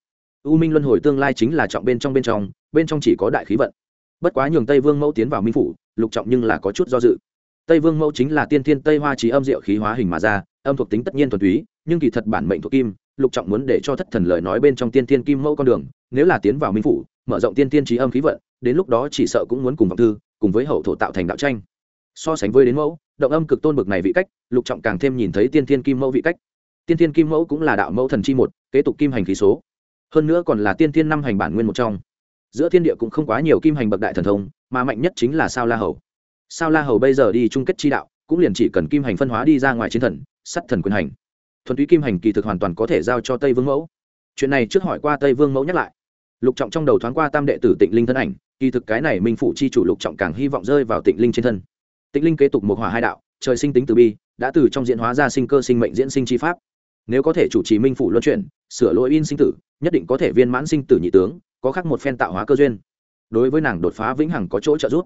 u minh luân hồi tương lai chính là trọng bên trong bên trong bên trong chỉ có đại khí vận. Bất quá nhường tây vương mẫu tiến vào minh phủ, lục trọng nhưng là có chút do dự. Tây vương mẫu chính là tiên thiên tây hoa trí âm diệu khí hóa hình mà ra, âm thuộc tính tất nhiên thuần túy, nhưng kỳ thật bản mệnh thuộc kim, lục trọng muốn để cho thất thần lời nói bên trong tiên thiên kim mẫu con đường, nếu là tiến vào minh phủ, mở rộng tiên thiên trí âm khí vận, đến lúc đó chỉ sợ cũng muốn cùng vọng thư, cùng với hậu thổ tạo thành đạo tranh. So sánh với đến mẫu, động âm cực tôn bực này vị cách, lục trọng càng thêm nhìn thấy tiên thiên kim mẫu vị cách. Tiên thiên kim mẫu cũng là đạo mẫu thần chi một, kế tục kim hành khí số hơn nữa còn là tiên thiên năm hành bản nguyên một trong. Giữa thiên địa cũng không quá nhiều kim hành bậc đại thần thông, mà mạnh nhất chính là sao la hầu. Sao la hầu bây giờ đi chung kết chi đạo, cũng liền chỉ cần kim hành phân hóa đi ra ngoài chiến thần sắt thần quyền hành. Thuần túy kim hành kỳ thực hoàn toàn có thể giao cho tây vương mẫu. Chuyện này trước hỏi qua tây vương mẫu nhắc lại. Lục trọng trong đầu thoáng qua tam đệ tử tịnh linh thân ảnh, kỳ thực cái này minh phụ chi chủ lục trọng càng hy vọng rơi vào tịnh linh trên thân. Tịnh linh kế tục một hỏa hai đạo, trời sinh tính từ bi, đã từ trong diễn hóa ra sinh cơ sinh mệnh diễn sinh chi pháp. Nếu có thể chủ trì minh phủ luân chuyển, sửa lỗi in sinh tử nhất định có thể viên mãn sinh tử nhị tướng, có khác một phen tạo hóa cơ duyên. Đối với nàng đột phá vĩnh hằng có chỗ trợ giúp.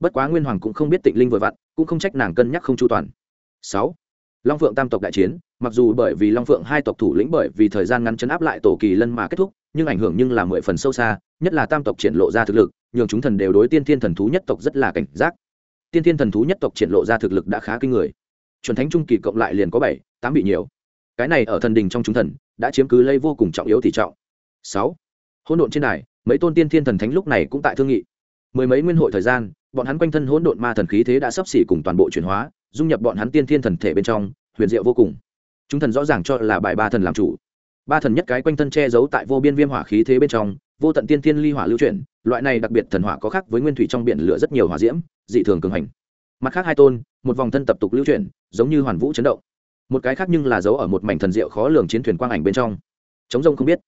Bất quá nguyên hoàng cũng không biết tịnh linh vừa vặn, cũng không trách nàng cân nhắc không chu toàn. Sáu, long phượng tam tộc đại chiến, mặc dù bởi vì long phượng hai tộc thủ lĩnh bởi vì thời gian ngắn chấn áp lại tổ kỳ lân mà kết thúc, nhưng ảnh hưởng nhưng là mười phần sâu xa, nhất là tam tộc triển lộ ra thực lực, nhường chúng thần đều đối tiên thiên thần thú nhất tộc rất là cảnh giác. Tiên thiên thần thú nhất tộc triển lộ ra thực lực đã khá kinh người. Chuẩn thánh trung kỳ cộng lại liền có bảy, tám bị nhiều. Cái này ở thần đình trong chúng thần, đã chiếm cứ lây vô cùng trọng yếu tỷ trọng sáu. Hỗn độn trên đài, mấy tôn tiên thiên thần thánh lúc này cũng tại thương nghị. Mười mấy nguyên hội thời gian, bọn hắn quanh thân hỗn độn ma thần khí thế đã sắp xỉ cùng toàn bộ chuyển hóa, dung nhập bọn hắn tiên thiên thần thể bên trong, huyền diệu vô cùng. Chúng thần rõ ràng cho là bài ba thần làm chủ. Ba thần nhất cái quanh thân che giấu tại vô biên viêm hỏa khí thế bên trong, vô tận tiên thiên ly hỏa lưu chuyển, loại này đặc biệt thần hỏa có khác với nguyên thủy trong biển lửa rất nhiều hỏa diễm, dị thường cường hành. Mặt khác hai tôn, một vòng thân tập tục lưu chuyển, giống như hoàn vũ chấn động. Một cái khác nhưng là giấu ở một mảnh thần diệu khó lường chiến thuyền quang ảnh bên trong. Chống rông không biết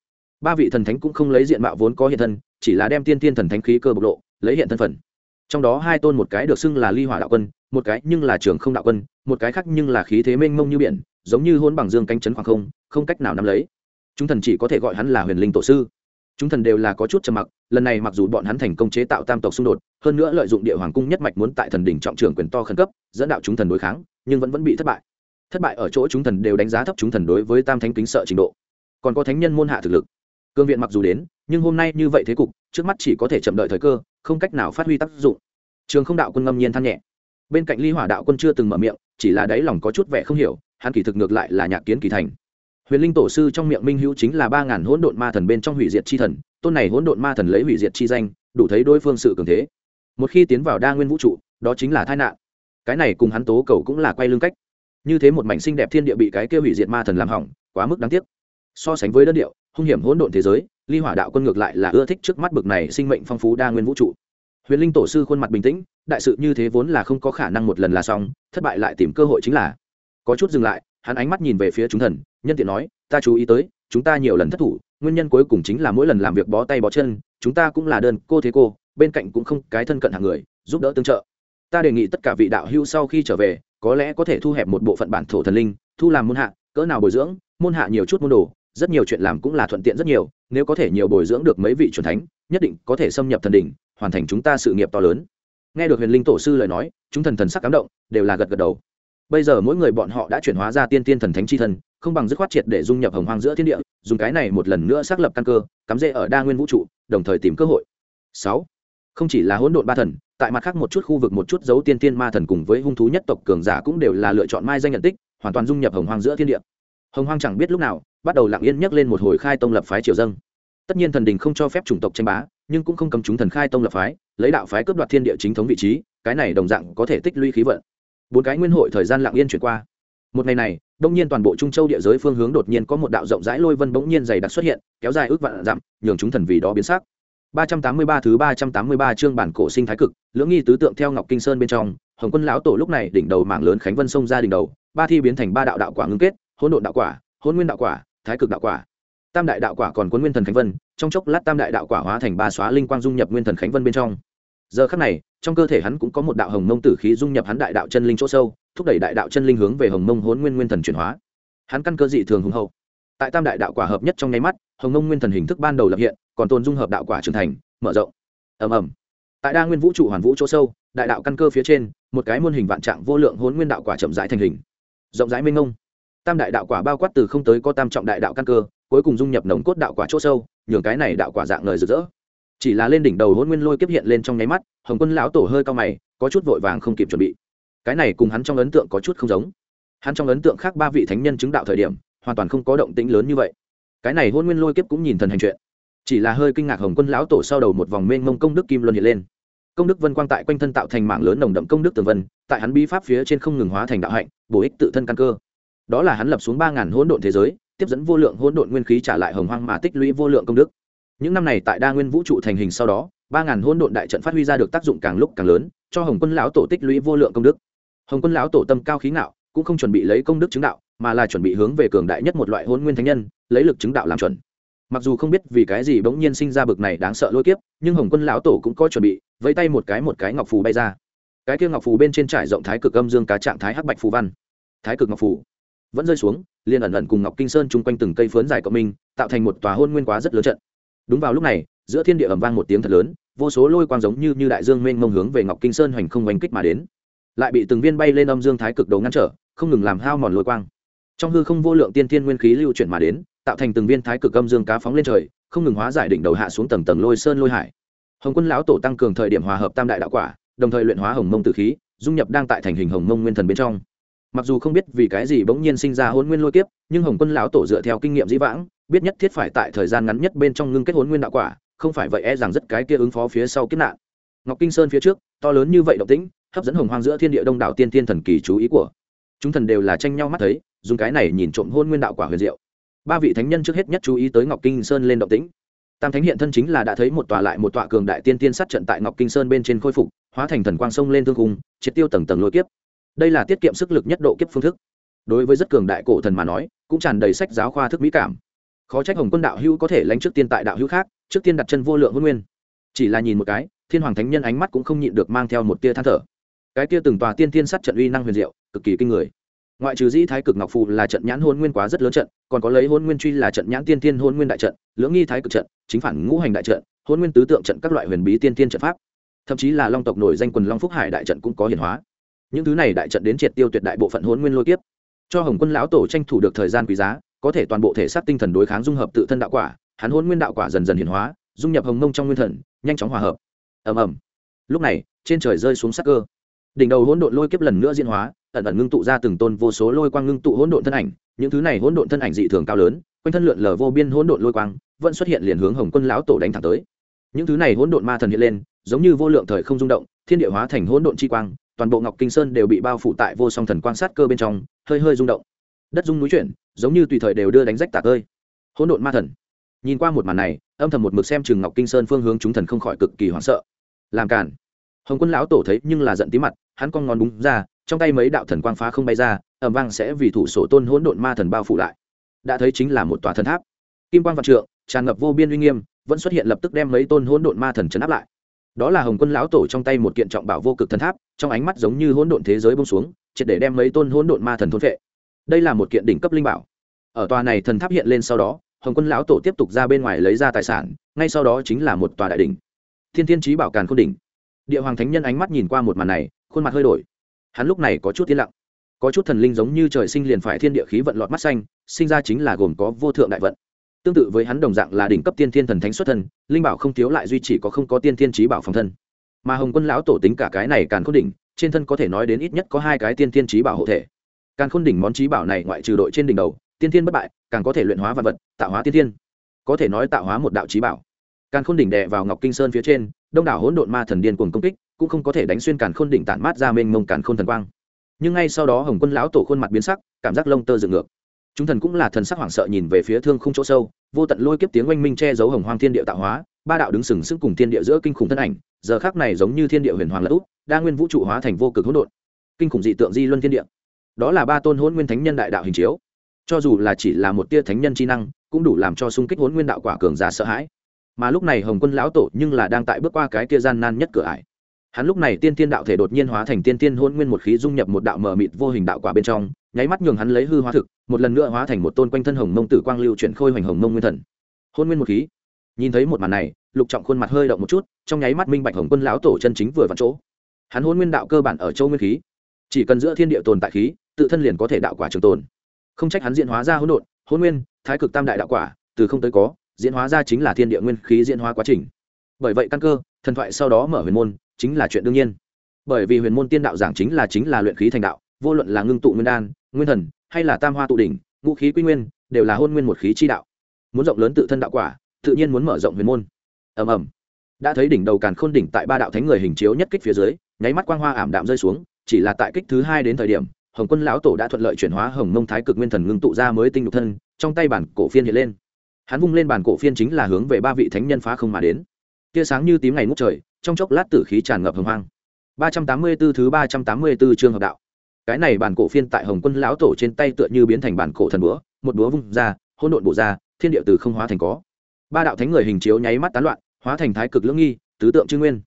ba vị thần thánh cũng không lấy diện mạo vốn có hiện thân, chỉ là đem tiên tiên thần thánh khí cơ bộc lộ, lấy hiện thân phận trong đó hai tôn một cái được xưng là ly hỏa đạo quân, một cái nhưng là trường không đạo quân, một cái khác nhưng là khí thế mênh mông như biển, giống như hôn bằng dương canh chấn khoảng không không cách nào nắm lấy. Chúng thần chỉ có thể gọi hắn là huyền linh tổ sư. Chúng thần đều là có chút trầm mặc, lần này mặc dù bọn hắn thành công chế tạo tam tộc xung đột, hơn nữa lợi dụng địa hoàng cung nhất mạch muốn tại thần đỉnh trọng trường quyền to khẩn cấp, dẫn đạo chúng thần đối kháng, nhưng vẫn vẫn bị thất bại. Thất bại ở chỗ chúng thần đều đánh giá thấp chúng thần đối với tam thánh kính sợ trình độ. Còn có thánh nhân môn hạ thực lực cương viện mặc dù đến, nhưng hôm nay như vậy thế cục, trước mắt chỉ có thể chậm đợi thời cơ, không cách nào phát huy tác dụng. Trường không đạo quân ngâm nhiên than nhẹ. Bên cạnh ly hỏa đạo quân chưa từng mở miệng, chỉ là đáy lòng có chút vẻ không hiểu, hắn kỳ thực ngược lại là nhạc kiến kỳ thành. Huyền linh tổ sư trong miệng minh hữu chính là ba ngàn hỗn độn ma thần bên trong hủy diệt chi thần, tôn này hỗn độn ma thần lấy hủy diệt chi danh, đủ thấy đối phương sự cường thế. Một khi tiến vào đa nguyên vũ trụ, đó chính là tai nạn. Cái này cùng hắn tố cầu cũng là quay lưng cách. Như thế một mảnh xinh đẹp thiên địa bị cái kia hủy diệt ma thần làm hỏng, quá mức đáng tiếc so sánh với đơn điệu, hung hiểm hỗn độn thế giới, ly hỏa đạo quân ngược lại là ưa thích trước mắt bực này sinh mệnh phong phú đa nguyên vũ trụ. Huyền linh tổ sư khuôn mặt bình tĩnh, đại sự như thế vốn là không có khả năng một lần là xong, thất bại lại tìm cơ hội chính là. Có chút dừng lại, hắn ánh mắt nhìn về phía chúng thần, nhân tiện nói, ta chú ý tới, chúng ta nhiều lần thất thủ, nguyên nhân cuối cùng chính là mỗi lần làm việc bó tay bó chân, chúng ta cũng là đơn cô thế cô, bên cạnh cũng không cái thân cận hàng người, giúp đỡ tương trợ. Ta đề nghị tất cả vị đạo hữu sau khi trở về, có lẽ có thể thu hẹp một bộ phận bản thổ thần linh, thu làm môn hạ, cỡ nào bồi dưỡng, môn hạ nhiều chút môn đồ rất nhiều chuyện làm cũng là thuận tiện rất nhiều, nếu có thể nhiều bồi dưỡng được mấy vị c thánh, nhất định có thể xâm nhập thần đỉnh, hoàn thành chúng ta sự nghiệp to lớn. Nghe được huyền linh tổ sư lời nói, chúng thần thần sắc cảm động, đều là gật gật đầu. Bây giờ mỗi người bọn họ đã chuyển hóa ra tiên tiên thần thánh chi thần không bằng dứt khoát triệt để dung nhập hồng hoang giữa thiên địa, dùng cái này một lần nữa xác lập căn cơ, cắm rễ ở đa nguyên vũ trụ, đồng thời tìm cơ hội. Sáu, không chỉ là hỗn độn ba thần, tại mặt khác một chút khu vực một chút dấu tiên tiên ma thần cùng với hung thú nhất tộc cường giả cũng đều là lựa chọn mai danh nhận tích, hoàn toàn dung nhập hồng hoang giữa thiên địa. Hồng hoang chẳng biết lúc nào bắt đầu lặng yên nhắc lên một hồi khai tông lập phái triều dâng. Tất nhiên thần đình không cho phép chủng tộc tranh bá nhưng cũng không cấm chúng thần khai tông lập phái lấy đạo phái cướp đoạt thiên địa chính thống vị trí cái này đồng dạng có thể tích lũy khí vận. Bốn cái nguyên hội thời gian lặng yên chuyển qua. Một ngày này đông nhiên toàn bộ trung châu địa giới phương hướng đột nhiên có một đạo rộng rãi lôi vân bỗng nhiên dày đặc xuất hiện kéo dài ước vạn dặm nhường chúng thần vì đó biến sắc. 383 thứ 383 chương bản cổ sinh thái cực, lưỡng nghi tứ tượng theo Ngọc Kinh Sơn bên trong, Hồng Quân lão tổ lúc này đỉnh đầu mảng lớn khánh vân sông ra đỉnh đầu, ba thi biến thành ba đạo đạo quả ngưng kết, hỗn độn đạo quả, hỗn nguyên đạo quả, thái cực đạo quả. Tam đại đạo quả còn cuốn nguyên thần khánh vân, trong chốc lát tam đại đạo quả hóa thành ba xóa linh quang dung nhập nguyên thần khánh vân bên trong. Giờ khắc này, trong cơ thể hắn cũng có một đạo hồng mông tử khí dung nhập hắn đại đạo chân linh chỗ sâu, thúc đẩy đại đạo chân linh hướng về hồng mông hốn nguyên nguyên thần chuyển hóa. Hắn căn cơ dị thường hùng hậu. Tại tam đại đạo quả hợp nhất trong nháy mắt, hồng mông nguyên thần hình thức ban đầu lập hiện, còn tồn dung hợp đạo quả trưởng thành, mở rộng ầm ầm tại đa nguyên vũ trụ hoàn vũ chỗ sâu đại đạo căn cơ phía trên một cái muôn hình vạn trạng vô lượng hốn nguyên đạo quả chậm rãi thành hình rộng rãi mênh mông tam đại đạo quả bao quát từ không tới có tam trọng đại đạo căn cơ, cuối cùng dung nhập nồng cốt đạo quả chỗ sâu, nhường cái này đạo quả dạng lời rực rỡ. Chỉ là lên đỉnh đầu hôn nguyên lôi kiếp hiện lên trong nháy mắt, hồng quân lão tổ hơi cao mày, có chút vội vàng không kịp chuẩn bị. Cái này cùng hắn trong ấn tượng có chút không giống. Hắn trong ấn tượng khác ba vị thánh nhân chứng đạo thời điểm, hoàn toàn không có động tĩnh lớn như vậy. Cái này hôn nguyên lôi kiếp cũng nhìn thần hành chuyện. Chỉ là hơi kinh ngạc hồng quân lão tổ sau đầu một vòng mênh mông công đức kim luân hiện lên. Công đức vân quang tại quanh thân tạo thành mạng lớn nồng đậm công đức tường vân, tại hắn bi pháp phía trên không ngừng hóa thành đạo hạnh, bổ ích tự thân căn cơ đó là hắn lập xuống ba ngàn hỗn độn thế giới, tiếp dẫn vô lượng hỗn độn nguyên khí trả lại hồng hoang mà tích lũy vô lượng công đức. Những năm này tại đa nguyên vũ trụ thành hình sau đó, ba ngàn hỗn độn đại trận phát huy ra được tác dụng càng lúc càng lớn, cho hồng quân lão tổ tích lũy vô lượng công đức. Hồng quân lão tổ tâm cao khí ngạo, cũng không chuẩn bị lấy công đức chứng đạo, mà là chuẩn bị hướng về cường đại nhất một loại hôn nguyên thánh nhân, lấy lực chứng đạo làm chuẩn. Mặc dù không biết vì cái gì bỗng nhiên sinh ra bực này đáng sợ lôi kiếp, nhưng hồng quân lão tổ cũng có chuẩn bị, vẫy tay một cái một cái ngọc phù bay ra. Cái kia ngọc phù bên trên trải rộng thái cực âm dương cá trạng thái hắc bạch phù văn. Thái cực ngọc phù vẫn rơi xuống, liền ẩn ẩn cùng ngọc kinh sơn chung quanh từng cây phớn dài cộng minh, tạo thành một tòa hôn nguyên quá rất lớn trận. Đúng vào lúc này, giữa thiên địa ẩm vang một tiếng thật lớn, vô số lôi quang giống như như đại dương mênh mông hướng về ngọc kinh sơn hoành không oanh kích mà đến. Lại bị từng viên bay lên âm dương thái cực đầu ngăn trở, không ngừng làm hao mòn lôi quang. Trong hư không vô lượng tiên thiên nguyên khí lưu chuyển mà đến, tạo thành từng viên thái cực âm dương cá phóng lên trời, không ngừng hóa giải đỉnh đầu hạ xuống tầng tầng lôi sơn lôi hải. Hồng quân lão tổ tăng cường thời điểm hòa hợp tam đại đạo quả, đồng thời luyện hóa hồng mông tử khí, dung nhập đang tại thành hình hồng mông nguyên thần bên trong mặc dù không biết vì cái gì bỗng nhiên sinh ra hôn nguyên lôi kiếp, nhưng hồng quân lão tổ dựa theo kinh nghiệm dĩ vãng, biết nhất thiết phải tại thời gian ngắn nhất bên trong ngưng kết hôn nguyên đạo quả, không phải vậy e rằng rất cái kia ứng phó phía sau kiếp nạn. Ngọc kinh sơn phía trước, to lớn như vậy động tĩnh, hấp dẫn hồng hoang giữa thiên địa đông đảo tiên thiên thần kỳ chú ý của chúng thần đều là tranh nhau mắt thấy, dùng cái này nhìn trộm hôn nguyên đạo quả huyền diệu. Ba vị thánh nhân trước hết nhất chú ý tới ngọc kinh sơn lên động tĩnh. Tam thánh hiện thân chính là đã thấy một tòa lại một tòa cường đại tiên tiên sát trận tại ngọc kinh sơn bên trên khôi phục, hóa thành thần quang sông lên thương cung triệt tiêu tầng tầng lôi kiếp đây là tiết kiệm sức lực nhất độ kiếp phương thức. Đối với rất cường đại cổ thần mà nói, cũng tràn đầy sách giáo khoa thức mỹ cảm. Khó trách hồng quân đạo hữu có thể lánh trước tiên tại đạo hữu khác, trước tiên đặt chân vô lượng hôn nguyên. Chỉ là nhìn một cái, thiên hoàng thánh nhân ánh mắt cũng không nhịn được mang theo một tia than thở. Cái tia từng tòa tiên thiên sát trận uy năng huyền diệu, cực kỳ kinh người. Ngoại trừ dĩ thái cực ngọc phù là trận nhãn hôn nguyên quá rất lớn trận, còn có lấy hôn nguyên truy là trận nhãn tiên thiên hôn nguyên đại trận, lưỡng nghi thái cực trận, chính phản ngũ hành đại trận, hôn nguyên tứ tượng trận các loại huyền bí tiên thiên trận pháp. Thậm chí là long tộc nổi danh quần long phúc hải đại trận cũng có hiển hóa những thứ này đại trận đến triệt tiêu tuyệt đại bộ phận hôn nguyên lôi kiếp. Cho hồng quân lão tổ tranh thủ được thời gian quý giá, có thể toàn bộ thể xác tinh thần đối kháng dung hợp tự thân đạo quả, hắn hôn nguyên đạo quả dần dần hiển hóa, dung nhập hồng mông trong nguyên thần, nhanh chóng hòa hợp. Ầm ầm. Lúc này, trên trời rơi xuống sắc cơ. Đỉnh đầu hỗn độn lôi kiếp lần nữa diễn hóa, ẩn ẩn ngưng tụ ra từng tôn vô số lôi quang ngưng tụ hỗn độn thân ảnh. Những thứ này hỗn độn thân ảnh dị thường cao lớn, quanh thân lượn lờ vô biên hỗn độn lôi quang, vẫn xuất hiện liền hướng hồng quân lão tổ đánh thẳng tới. Những thứ này hỗn độn ma thần hiện lên, giống như vô lượng thời không rung động, thiên địa hóa thành hỗn độn chi quang toàn bộ ngọc kinh sơn đều bị bao phủ tại vô song thần quan sát cơ bên trong, hơi hơi rung động. Đất rung núi chuyển, giống như tùy thời đều đưa đánh rách tạc ơi. Hỗn độn ma thần. Nhìn qua một màn này, âm thầm một mực xem chừng ngọc kinh sơn phương hướng chúng thần không khỏi cực kỳ hoảng sợ. Làm cản hồng quân lão tổ thấy nhưng là giận tí mặt, hắn con ngón búng ra, trong tay mấy đạo thần quang phá không bay ra ẩm vang sẽ vì thủ sổ tôn hỗn độn ma thần bao phủ lại. Đã thấy chính là một tòa thần tháp. Kim quang vạn trượng, tràn ngập vô biên uy nghiêm, vẫn xuất hiện lập tức đem mấy tôn hỗn độn ma thần chấn áp lại đó là hồng quân lão tổ trong tay một kiện trọng bảo vô cực thần tháp, trong ánh mắt giống như hỗn độn thế giới bông xuống, triệt để đem mấy tôn hỗn độn ma thần thôn vệ đây là một kiện đỉnh cấp linh bảo. Ở tòa này thần tháp hiện lên sau đó, hồng quân lão tổ tiếp tục ra bên ngoài lấy ra tài sản, ngay sau đó chính là một tòa đại đỉnh. Thiên thiên trí bảo càn khôn đỉnh. Địa hoàng thánh nhân ánh mắt nhìn qua một màn này, khuôn mặt hơi đổi. Hắn lúc này có chút yên lặng. Có chút thần linh giống như trời sinh liền phải thiên địa khí vận lọt mắt xanh, sinh ra chính là gồm có vô thượng đại vận tương tự với hắn đồng dạng là đỉnh cấp tiên thiên thần thánh xuất thân, linh bảo không thiếu lại duy chỉ có không có tiên thiên trí bảo phòng thân. Mà hồng quân lão tổ tính cả cái này càn khôn đỉnh, trên thân có thể nói đến ít nhất có hai cái tiên thiên trí bảo hộ thể. Càn khôn đỉnh món trí bảo này ngoại trừ đội trên đỉnh đầu, tiên thiên bất bại, càng có thể luyện hóa vật vật, tạo hóa tiên thiên. Có thể nói tạo hóa một đạo trí bảo. Càn khôn đỉnh đè vào ngọc kinh sơn phía trên, đông đảo hỗn độn ma thần điên cuồng công kích, cũng không có thể đánh xuyên càn khôn đỉnh tản mát ra mênh mông càn khôn thần quang. Nhưng ngay sau đó hồng quân lão tổ khuôn mặt biến sắc, cảm giác lông tơ dựng ngược chúng thần cũng là thần sắc hoảng sợ nhìn về phía thương khung chỗ sâu, vô tận lôi kiếp tiếng oanh minh che giấu hồng hoang thiên địa tạo hóa, ba đạo đứng sừng sững cùng thiên địa giữa kinh khủng thân ảnh, giờ khác này giống như thiên địa huyền hoàng lật úp đa nguyên vũ trụ hóa thành vô cực hỗn độn. Kinh khủng dị tượng di luân thiên địa. Đó là ba tôn hôn nguyên thánh nhân đại đạo hình chiếu. Cho dù là chỉ là một tia thánh nhân chi năng, cũng đủ làm cho xung kích hôn nguyên đạo quả cường giả sợ hãi. Mà lúc này hồng quân lão tổ nhưng là đang tại bước qua cái kia gian nan nhất cửa ải. Hắn lúc này tiên tiên đạo thể đột nhiên hóa thành tiên tiên hôn nguyên một khí dung nhập một đạo mờ mịt vô hình đạo quả bên trong nháy mắt nhường hắn lấy hư hóa thực, một lần nữa hóa thành một tôn quanh thân hồng mông tử quang lưu chuyển khôi hoành hồng mông nguyên thần. Hôn nguyên một khí. Nhìn thấy một màn này, lục trọng khuôn mặt hơi động một chút, trong nháy mắt minh bạch hồng quân lão tổ chân chính vừa vặn chỗ. Hắn hôn nguyên đạo cơ bản ở châu nguyên khí. Chỉ cần giữa thiên địa tồn tại khí, tự thân liền có thể đạo quả trường tồn. Không trách hắn diễn hóa ra hỗn độn, hôn nguyên, thái cực tam đại đạo quả, từ không tới có, diễn hóa ra chính là thiên địa nguyên khí diễn hóa quá trình. Bởi vậy căn cơ, thần thoại sau đó mở huyền môn, chính là chuyện đương nhiên. Bởi vì huyền môn tiên đạo giảng chính là chính là luyện khí thành đạo, vô luận là ngưng tụ nguyên đan nguyên thần, hay là tam hoa tụ đỉnh, ngũ khí quy nguyên, đều là hôn nguyên một khí chi đạo. Muốn rộng lớn tự thân đạo quả, tự nhiên muốn mở rộng huyền môn. Ầm ầm. Đã thấy đỉnh đầu càn khôn đỉnh tại ba đạo thánh người hình chiếu nhất kích phía dưới, nháy mắt quang hoa ảm đạm rơi xuống, chỉ là tại kích thứ hai đến thời điểm, hồng quân lão tổ đã thuận lợi chuyển hóa hồng mông thái cực nguyên thần ngưng tụ ra mới tinh nhục thân, trong tay bản cổ phiên hiện lên. Hắn vung lên bản cổ phiên chính là hướng về ba vị thánh nhân phá không mà đến. Tia sáng như tím ngày ngút trời, trong chốc lát tử khí tràn ngập hồng hoang. Ba trăm tám mươi 384 thứ ba trăm tám mươi 384 chương hợp đạo cái này bản cổ phiên tại hồng quân lão tổ trên tay tựa như biến thành bản cổ thần búa, một búa vung ra, hỗn độn bổ ra, thiên địa từ không hóa thành có. Ba đạo thánh người hình chiếu nháy mắt tán loạn, hóa thành thái cực lưỡng nghi, tứ tượng chư nguyên.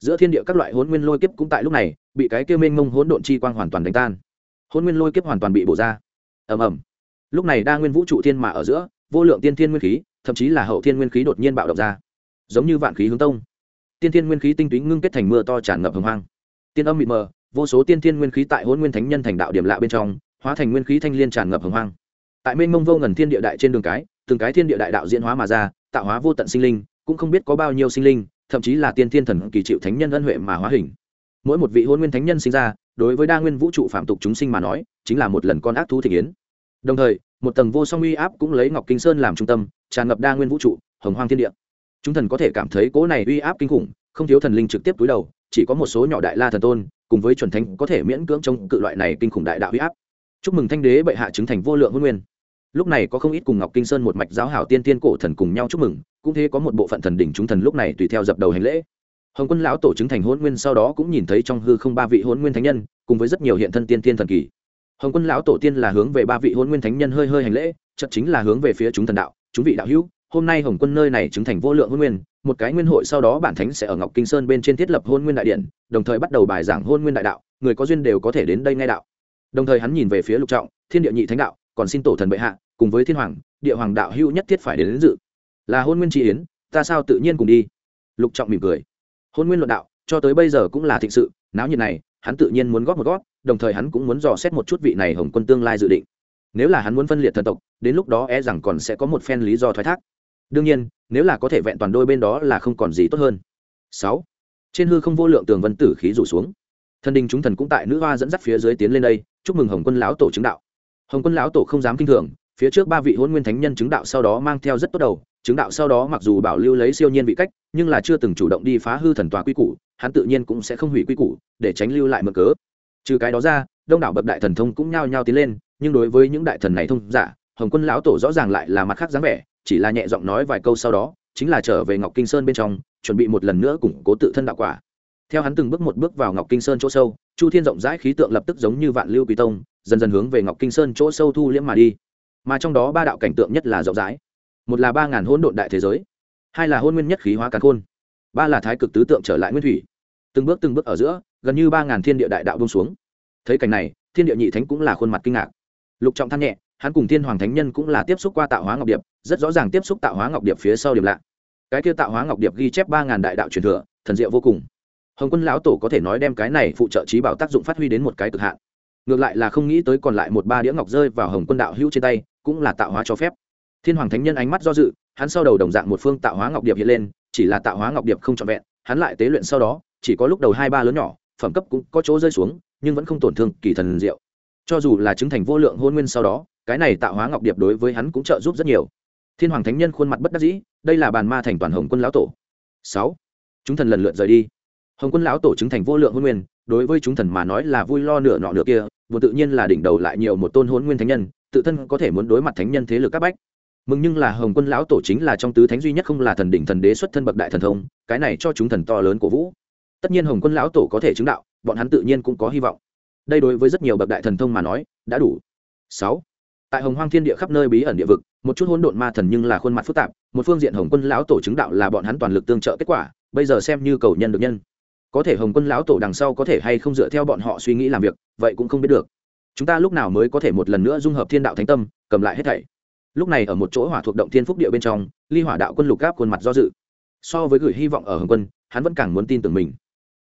Giữa thiên địa các loại hỗn nguyên lôi kiếp cũng tại lúc này, bị cái kia mênh mông hỗn độn chi quang hoàn toàn đánh tan. Hỗn nguyên lôi kiếp hoàn toàn bị bổ ra. Ầm ầm. Lúc này đa nguyên vũ trụ thiên mà ở giữa, vô lượng tiên thiên nguyên khí, thậm chí là hậu thiên nguyên khí đột nhiên bạo động ra. Giống như vạn khí hướng tông. Tiên thiên nguyên khí tinh túy ngưng kết thành mưa to tràn ngập hồng hoang. Tiên âm mịt mờ vô số tiên thiên nguyên khí tại hôn nguyên thánh nhân thành đạo điểm lạ bên trong, hóa thành nguyên khí thanh liên tràn ngập hồng hoang. Tại mênh mông vô ngần thiên địa đại trên đường cái, từng cái thiên địa đại đạo diễn hóa mà ra, tạo hóa vô tận sinh linh, cũng không biết có bao nhiêu sinh linh, thậm chí là tiên thiên thần kỳ chịu thánh nhân ân huệ mà hóa hình. Mỗi một vị hôn nguyên thánh nhân sinh ra, đối với đa nguyên vũ trụ phạm tục chúng sinh mà nói, chính là một lần con ác thú thị kiến đồng thời, một tầng vô song uy áp cũng lấy ngọc kinh sơn làm trung tâm, tràn ngập đa nguyên vũ trụ, hồng hoang thiên địa. Chúng thần có thể cảm thấy cỗ này uy áp kinh khủng, không thiếu thần linh trực tiếp túi đầu chỉ có một số nhỏ đại la thần tôn, cùng với chuẩn thánh có thể miễn cưỡng chống cự loại này kinh khủng đại đạo huy áp. Chúc mừng thanh đế bệ hạ chứng thành vô lượng hôn nguyên. Lúc này có không ít cùng ngọc kinh sơn một mạch giáo hảo tiên tiên cổ thần cùng nhau chúc mừng, cũng thế có một bộ phận thần đỉnh chúng thần lúc này tùy theo dập đầu hành lễ. Hồng quân lão tổ chứng thành hôn nguyên sau đó cũng nhìn thấy trong hư không ba vị hôn nguyên thánh nhân, cùng với rất nhiều hiện thân tiên tiên thần kỳ. Hồng quân lão tổ tiên là hướng về ba vị hôn nguyên thánh nhân hơi hơi hành lễ chật chính là hướng về phía chúng thần đạo, chúng vị đạo hữu hôm nay hồng quân nơi này chứng thành vô lượng hôn nguyên một cái nguyên hội sau đó bản thánh sẽ ở ngọc kinh sơn bên trên thiết lập hôn nguyên đại điện đồng thời bắt đầu bài giảng hôn nguyên đại đạo người có duyên đều có thể đến đây nghe đạo. Đồng thời hắn nhìn về phía lục trọng thiên địa nhị thánh đạo còn xin tổ thần bệ hạ cùng với thiên hoàng địa hoàng đạo hữu nhất thiết phải đến, đến dự. Là hôn nguyên tri yến ta sao tự nhiên cùng đi? Lục trọng mỉm cười. Hôn nguyên luận đạo cho tới bây giờ cũng là thịnh sự náo nhiệt này hắn tự nhiên muốn góp một góp đồng thời hắn cũng muốn dò xét một chút vị này hồng quân tương lai dự định. Nếu là hắn muốn phân liệt thần tộc đến lúc đó e rằng còn sẽ có một phen lý do thoái thác đương nhiên, nếu là có thể vẹn toàn đôi bên đó là không còn gì tốt hơn. Sáu. Trên hư không vô lượng tường vân tử khí rủ xuống. Thần đình chúng thần cũng tại nữ hoa dẫn dắt phía dưới tiến lên đây, chúc mừng hồng quân lão tổ chứng đạo. Hồng quân lão tổ không dám kinh thường, phía trước ba vị hôn nguyên thánh nhân chứng đạo sau đó mang theo rất tốt đầu, chứng đạo sau đó mặc dù bảo lưu lấy siêu nhiên vị cách, nhưng là chưa từng chủ động đi phá hư thần tòa quy củ, hắn tự nhiên cũng sẽ không hủy quy củ, để tránh lưu lại mở cớ. Trừ cái đó ra, đông đảo bậc đại thần thông cũng nhao nhao tiến lên, nhưng đối với những đại thần này thông giả, hồng quân lão tổ rõ ràng lại là mặt khác dáng vẻ chỉ là nhẹ giọng nói vài câu sau đó, chính là trở về ngọc kinh sơn bên trong, chuẩn bị một lần nữa củng cố tự thân đạo quả. Theo hắn từng bước một bước vào ngọc kinh sơn chỗ sâu, chu thiên rộng rãi khí tượng lập tức giống như vạn lưu quý tông, dần dần hướng về ngọc kinh sơn chỗ sâu thu liễm mà đi. Mà trong đó ba đạo cảnh tượng nhất là rộng rãi. Một là ba ngàn hôn độn đại thế giới, hai là hôn nguyên nhất khí hóa càn khôn, ba là thái cực tứ tượng trở lại nguyên thủy. Từng bước từng bước ở giữa, gần như ba ngàn thiên địa đại đạo bông xuống. Thấy cảnh này, thiên địa nhị thánh cũng là khuôn mặt kinh ngạc. Lục trọng than nhẹ, hắn cùng thiên hoàng thánh nhân cũng là tiếp xúc qua tạo hóa ngọc điệp rất rõ ràng tiếp xúc tạo hóa ngọc điệp phía sau điểm lạ. Cái kia tạo hóa ngọc điệp ghi chép ba ngàn đại đạo truyền thừa, thần diệu vô cùng. Hồng quân lão tổ có thể nói đem cái này phụ trợ trí bảo tác dụng phát huy đến một cái cực hạn. Ngược lại là không nghĩ tới còn lại một ba đĩa ngọc rơi vào hồng quân đạo hữu trên tay, cũng là tạo hóa cho phép. Thiên hoàng thánh nhân ánh mắt do dự, hắn sau đầu đồng dạng một phương tạo hóa ngọc điệp hiện lên, chỉ là tạo hóa ngọc điệp không trọn vẹn, hắn lại tế luyện sau đó, chỉ có lúc đầu hai ba lớn nhỏ, phẩm cấp cũng có chỗ rơi xuống, nhưng vẫn không tổn thương kỳ thần diệu. Cho dù là chứng thành vô lượng hôn nguyên sau đó, cái này tạo hóa ngọc điệp đối với hắn cũng trợ giúp rất nhiều thiên hoàng thánh nhân khuôn mặt bất đắc dĩ, đây là bàn ma thành toàn hồng quân lão tổ. Sáu, chúng thần lần lượt rời đi. Hồng quân lão tổ chứng thành vô lượng hôn nguyên, đối với chúng thần mà nói là vui lo nửa nọ nửa kia vừa tự nhiên là đỉnh đầu lại nhiều một tôn hôn nguyên thánh nhân, tự thân có thể muốn đối mặt thánh nhân thế lực các bách. Mừng nhưng là hồng quân lão tổ chính là trong tứ thánh duy nhất không là thần đỉnh thần đế xuất thân bậc đại thần thông, cái này cho chúng thần to lớn của vũ. Tất nhiên hồng quân lão tổ có thể chứng đạo, bọn hắn tự nhiên cũng có hy vọng. Đây đối với rất nhiều bậc đại thần thông mà nói, đã đủ. Sáu tại hồng hoang thiên địa khắp nơi bí ẩn địa vực, một chút hỗn độn ma thần nhưng là khuôn mặt phức tạp, một phương diện hồng quân lão tổ chứng đạo là bọn hắn toàn lực tương trợ kết quả, bây giờ xem như cầu nhân được nhân. Có thể hồng quân lão tổ đằng sau có thể hay không dựa theo bọn họ suy nghĩ làm việc, vậy cũng không biết được. Chúng ta lúc nào mới có thể một lần nữa dung hợp thiên đạo thánh tâm, cầm lại hết thảy. Lúc này ở một chỗ hỏa thuộc động thiên phúc địa bên trong, ly hỏa đạo quân lục gáp khuôn mặt do dự. So với gửi hy vọng ở hồng quân, hắn vẫn càng muốn tin tưởng mình.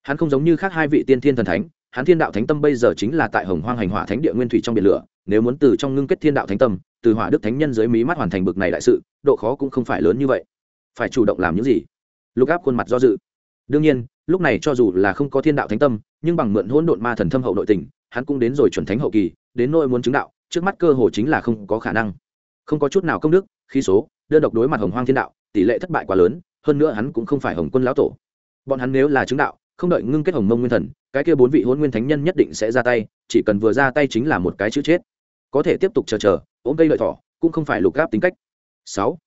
Hắn không giống như khác hai vị tiên thiên thần thánh hắn thiên đạo thánh tâm bây giờ chính là tại hồng hoang hành hỏa thánh địa nguyên thủy trong biển lửa, nếu muốn từ trong ngưng kết thiên đạo thánh tâm, từ hỏa đức thánh nhân dưới mí mắt hoàn thành bực này đại sự, độ khó cũng không phải lớn như vậy. Phải chủ động làm những gì? Lục áp khuôn mặt do dự. Đương nhiên, lúc này cho dù là không có thiên đạo thánh tâm, nhưng bằng mượn hỗn độn ma thần thâm hậu nội tình, hắn cũng đến rồi chuẩn thánh hậu kỳ, đến nỗi muốn chứng đạo, trước mắt cơ hồ chính là không có khả năng. Không có chút nào công đức, khí số, đơn độc đối mặt hồng hoang thiên đạo, tỷ lệ thất bại quá lớn, hơn nữa hắn cũng không phải hồng quân lão tổ. Bọn hắn nếu là chứng đạo không đợi ngưng kết hồng mông nguyên thần, cái kia bốn vị hôn nguyên thánh nhân nhất định sẽ ra tay, chỉ cần vừa ra tay chính là một cái chữ chết. Có thể tiếp tục chờ chờ, ôm cây lợi thỏ, cũng không phải lục gáp tính cách. Sáu,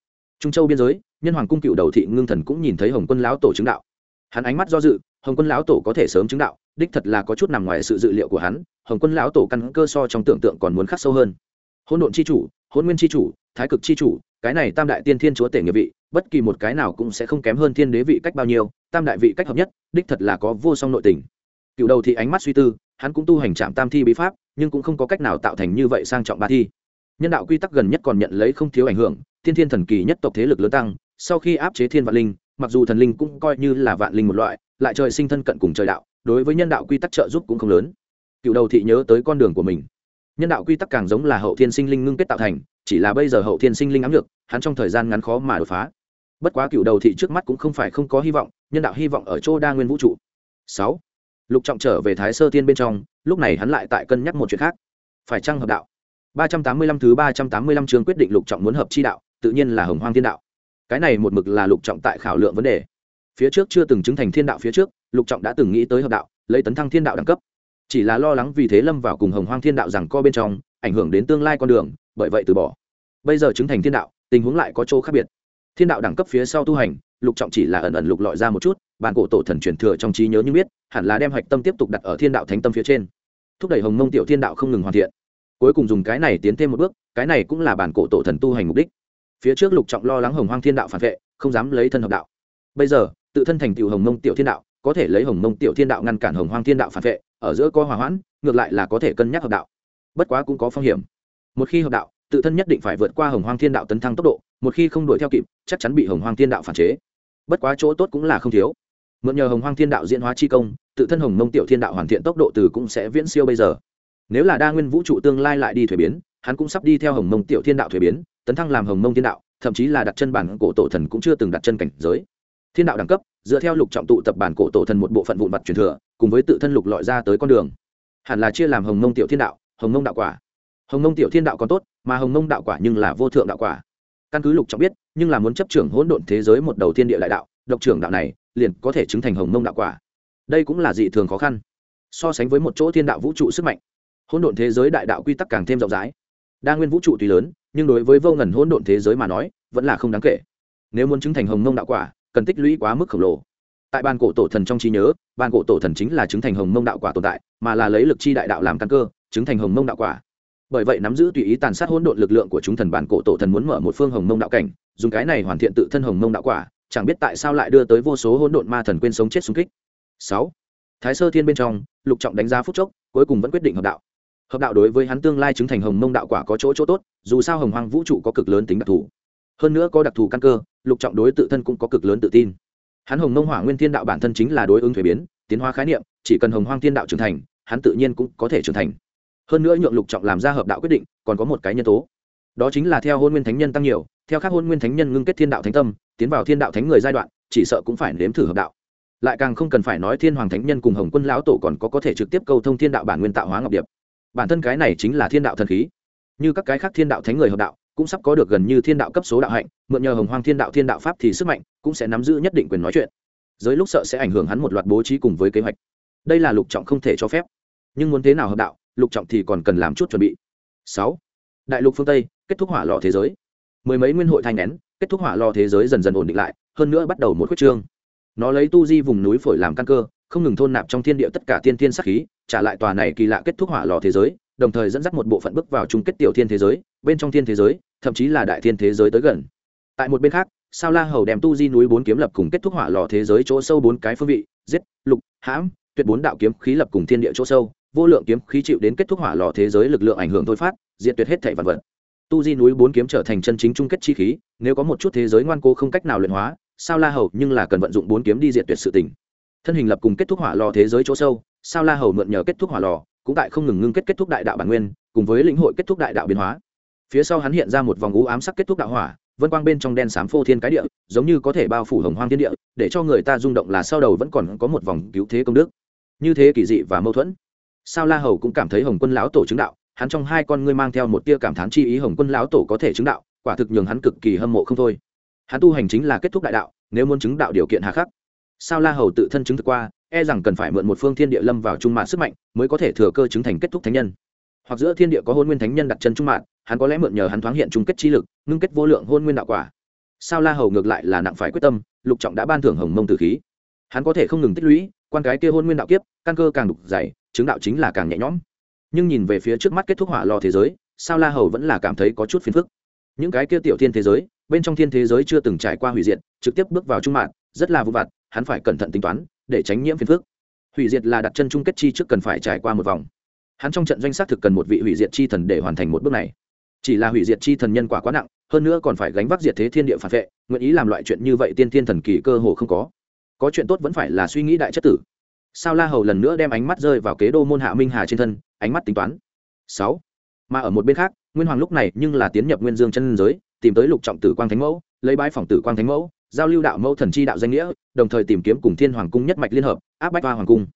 trung châu biên giới, nhân hoàng cung cựu đầu thị ngưng thần cũng nhìn thấy hồng quân lão tổ chứng đạo. Hắn ánh mắt do dự, hồng quân lão tổ có thể sớm chứng đạo, đích thật là có chút nằm ngoài sự dự liệu của hắn, hồng quân lão tổ căn cơ so trong tưởng tượng còn muốn khắc sâu hơn. Hôn độn c h i chủ hôn nguyên c h i chủ, thái cực c h i chủ cái này tam đại tiên thiên chúa tể nghiệp vị, bất kỳ một cái nào cũng sẽ không kém hơn thiên đế vị cách bao nhiêu, tam đại vị cách hợp nhất, đích thật là có vô song nội tình. Cựu đầu thị ánh mắt suy tư, hắn cũng tu hành trạm tam thi bí pháp, nhưng cũng không có cách nào tạo thành như vậy sang trọng ba thi. Nhân đạo quy tắc gần nhất còn nhận lấy không thiếu ảnh hưởng, thiên thiên thần kỳ nhất tộc thế lực lớn tăng, sau khi áp chế thiên vạn linh, mặc dù thần linh cũng coi như là vạn linh một loại, lại trời sinh thân cận cùng trời đạo, đối với nhân đạo quy tắc trợ giúp cũng không lớn. Cựu đầu thị nhớ tới con đường của mình nhân đạo quy tắc càng giống là hậu thiên sinh linh ngưng kết tạo thành, chỉ là bây giờ hậu thiên sinh linh ám được hắn trong thời gian ngắn khó mà đột phá. Bất quá cựu đầu thị trước mắt cũng không phải không có hy vọng, nhân đạo hy vọng ở chỗ đa nguyên vũ trụ. Sáu. Lục trọng trở về thái sơ tiên bên trong, lúc này hắn lại tại cân nhắc một chuyện khác. Phải chăng hợp đạo? Ba trăm tám mươi lăm thứ ba trăm tám mươi lăm chương quyết định lục trọng muốn hợp chi đạo, tự nhiên là hồng hoang thiên đạo. Cái này một mực là lục trọng tại khảo lượng vấn đề. Phía trước chưa từng chứng thành thiên đạo phía trước, lục trọng đã từng nghĩ tới hợp đạo, lấy tấn thăng thiên đạo đẳng cấp chỉ là lo lắng vì thế lâm vào cùng hồng hoang thiên đạo rằng co bên trong, ảnh hưởng đến tương lai con đường, bởi vậy từ bỏ. Bây giờ chứng thành thiên đạo, tình huống lại có chỗ khác biệt. Thiên đạo đẳng cấp phía sau tu hành, lục trọng chỉ là ẩn ẩn lục lọi ra một chút, bản cổ tổ thần truyền thừa trong trí nhớ như biết, hẳn là đem hạch tâm tiếp tục đặt ở thiên đạo thánh tâm phía trên. Thúc đẩy hồng mông tiểu thiên đạo không ngừng hoàn thiện. Cuối cùng dùng cái này tiến thêm một bước, cái này cũng là bản cổ tổ thần tu hành mục đích. Phía trước lục trọng lo lắng hồng hoang thiên đạo phản vệ, không dám lấy thân hợp đạo. Bây giờ, tự thân thành tiểu hồng mông tiểu thiên đạo, có thể lấy hồng mông tiểu thiên đạo ngăn cản hồng hoang thiên đạo phản vệ ở giữa có hòa hoãn, ngược lại là có thể cân nhắc hợp đạo. Bất quá cũng có phong hiểm. Một khi hợp đạo, tự thân nhất định phải vượt qua hồng hoang thiên đạo tấn thăng tốc độ, một khi không đuổi theo kịp, chắc chắn bị hồng hoang thiên đạo phản chế. Bất quá chỗ tốt cũng là không thiếu. Mượn nhờ hồng hoang thiên đạo diễn hóa chi công, tự thân hồng mông tiểu thiên đạo hoàn thiện tốc độ từ cũng sẽ viễn siêu bây giờ. Nếu là đa nguyên vũ trụ tương lai lại đi thuế biến, hắn cũng sắp đi theo hồng mông tiểu thiên đạo thuế biến, tấn thăng làm hồng mông thiên đạo, thậm chí là đặt chân bản cổ tổ thần cũng chưa từng đặt chân cảnh giới. Thiên đạo đẳng cấp dựa theo lục trọng tụ tập bản cổ tổ thần một bộ phận vụn vặt truyền thừa, cùng với tự thân lục lọi ra tới con đường. Hẳn là chia làm hồng mông tiểu thiên đạo, hồng mông đạo quả. Hồng mông tiểu thiên đạo còn tốt, mà hồng mông đạo quả nhưng là vô thượng đạo quả. Căn cứ lục trọng biết, nhưng là muốn chấp trưởng hỗn độn thế giới một đầu thiên địa đại đạo, độc trưởng đạo này, liền có thể chứng thành hồng mông đạo quả. Đây cũng là dị thường khó khăn. So sánh với một chỗ thiên đạo vũ trụ sức mạnh, hỗn độn thế giới đại đạo quy tắc càng thêm rộng rãi. Đa nguyên vũ trụ tuy lớn, nhưng đối với vô ngần hỗn độn thế giới mà nói, vẫn là không đáng kể. Nếu muốn chứng thành hồng mông đạo quả cần tích lũy quá mức khổng lồ. Tại ban cổ tổ thần trong trí nhớ ban cổ tổ thần chính là chứng thành hồng mông đạo quả tồn tại, mà là lấy lực chi đại đạo làm căn cơ, chứng thành hồng mông đạo quả. Bởi vậy nắm giữ tùy ý tàn sát hỗn độn lực lượng của chúng thần bản cổ tổ thần muốn mở một phương hồng mông đạo cảnh, dùng cái này hoàn thiện tự thân hồng mông đạo quả, chẳng biết tại sao lại đưa tới vô số hỗn độn ma thần quên sống chết xung kích. Sáu, thái sơ thiên bên trong, lục trọng đánh giá phút chốc, cuối cùng vẫn quyết định hợp đạo. Hợp đạo đối với hắn tương lai chứng thành hồng mông đạo quả có chỗ chỗ tốt, dù sao hồng hoang vũ trụ có cực lớn tính đặc thù hơn nữa có đặc thù căn cơ, lục trọng đối tự thân cũng có cực lớn tự tin. Hắn hồng mông hỏa nguyên thiên đạo bản thân chính là đối ứng thuế biến, tiến hóa khái niệm, chỉ cần hồng hoang thiên đạo trưởng thành, hắn tự nhiên cũng có thể trưởng thành. Hơn nữa nhượng lục trọng làm ra hợp đạo quyết định, còn có một cái nhân tố. Đó chính là theo hôn nguyên thánh nhân tăng nhiều, theo các hôn nguyên thánh nhân ngưng kết thiên đạo thánh tâm, tiến vào thiên đạo thánh người giai đoạn, chỉ sợ cũng phải nếm thử hợp đạo. Lại càng không cần phải nói thiên hoàng thánh nhân cùng hồng quân lão tổ còn có có thể trực tiếp câu thông thiên đạo bản nguyên tạo hóa ngọc điệp. Bản thân cái này chính là thiên đạo thần khí. Như các cái khác thiên đạo thánh người hợp đạo cũng sắp có được gần như thiên đạo cấp số đạo hạnh, mượn nhờ hồng hoang thiên đạo thiên đạo pháp thì sức mạnh cũng sẽ nắm giữ nhất định quyền nói chuyện. Giới lúc sợ sẽ ảnh hưởng hắn một loạt bố trí cùng với kế hoạch. Đây là lục trọng không thể cho phép. Nhưng muốn thế nào hợp đạo, lục trọng thì còn cần làm chút chuẩn bị. Sáu. Đại lục phương tây, kết thúc hỏa lò thế giới. Mười mấy nguyên hội thanh nén, kết thúc hỏa lò thế giới dần dần ổn định lại, hơn nữa bắt đầu một quyết trương. Nó lấy tu di vùng núi phổi làm căn cơ, không ngừng thôn nạp trong thiên địa tất cả tiên thiên sắc khí, trả lại tòa này kỳ lạ kết thúc hỏa lò thế giới, đồng thời dẫn dắt một bộ phận bước vào chung kết tiểu thiên thế giới bên trong thiên thế giới, thậm chí là đại thiên thế giới tới gần. Tại một bên khác, sao la hầu đem tu di núi bốn kiếm lập cùng kết thúc hỏa lò thế giới chỗ sâu bốn cái phương vị, giết, lục, hãm, tuyệt bốn đạo kiếm khí lập cùng thiên địa chỗ sâu, vô lượng kiếm khí chịu đến kết thúc hỏa lò thế giới lực lượng ảnh hưởng thôi phát, diệt tuyệt hết thảy vật vật. Tu di núi bốn kiếm trở thành chân chính chung kết chi khí, nếu có một chút thế giới ngoan cố không cách nào luyện hóa, sao la hầu nhưng là cần vận dụng bốn kiếm đi diệt tuyệt sự tình. Thân hình lập cùng kết thúc hỏa lò thế giới chỗ sâu, sao la hầu mượn nhờ kết thúc hỏa lò, cũng tại không ngừng ngưng kết kết thúc đại đạo bản nguyên, cùng với lĩnh hội kết thúc đại đạo biến hóa phía sau hắn hiện ra một vòng u ám sắc kết thúc đạo hỏa, vân quang bên trong đen xám phô thiên cái địa, giống như có thể bao phủ hồng hoang thiên địa, để cho người ta rung động là sau đầu vẫn còn có một vòng cứu thế công đức. Như thế kỳ dị và mâu thuẫn. Sao la hầu cũng cảm thấy hồng quân lão tổ chứng đạo, hắn trong hai con ngươi mang theo một tia cảm thán chi ý hồng quân lão tổ có thể chứng đạo, quả thực nhường hắn cực kỳ hâm mộ không thôi. Hắn tu hành chính là kết thúc đại đạo, nếu muốn chứng đạo điều kiện hà khắc. Sao la hầu tự thân chứng thực qua e rằng cần phải mượn một phương thiên địa lâm vào trung mạng sức mạnh mới có thể thừa cơ chứng thành kết thúc thánh nhân hoặc giữa thiên địa có hôn nguyên thánh nhân đặt chân trung mạng hắn có lẽ mượn nhờ hắn thoáng hiện trung kết chi lực, ngưng kết vô lượng hôn nguyên đạo quả. Sao la hầu ngược lại là nặng phải quyết tâm, lục trọng đã ban thưởng hồng mông tử khí. Hắn có thể không ngừng tích lũy, quan cái kia hôn nguyên đạo kiếp, căn cơ càng đục dày, chứng đạo chính là càng nhẹ nhõm. Nhưng nhìn về phía trước mắt kết thúc hỏa lò thế giới, sao la hầu vẫn là cảm thấy có chút phiền phức. Những cái kia tiểu thiên thế giới, bên trong thiên thế giới chưa từng trải qua hủy diệt, trực tiếp bước vào trung mạng rất là vụ vặt, hắn phải cẩn thận tính toán, để tránh nhiễm phiền phức. Hủy diệt là đặt chân chung kết chi trước cần phải trải qua một vòng hắn trong trận doanh xác thực cần một vị hủy diệt chi thần để hoàn thành một bước này. Chỉ là hủy diệt chi thần nhân quả quá nặng, hơn nữa còn phải gánh vác diệt thế thiên địa phản vệ, nguyện ý làm loại chuyện như vậy tiên thiên thần kỳ cơ hồ không có. Có chuyện tốt vẫn phải là suy nghĩ đại chất tử. Sao la hầu lần nữa đem ánh mắt rơi vào kế đô môn hạ minh hà trên thân, ánh mắt tính toán. Sáu. Mà ở một bên khác, nguyên hoàng lúc này nhưng là tiến nhập nguyên dương chân giới, tìm tới lục trọng tử quang thánh mẫu, lấy bãi phòng tử quang thánh mẫu, giao lưu đạo mẫu thần chi đạo danh nghĩa, đồng thời tìm kiếm cùng thiên hoàng cung nhất mạch liên hợp, áp bách hoa hoàng cung.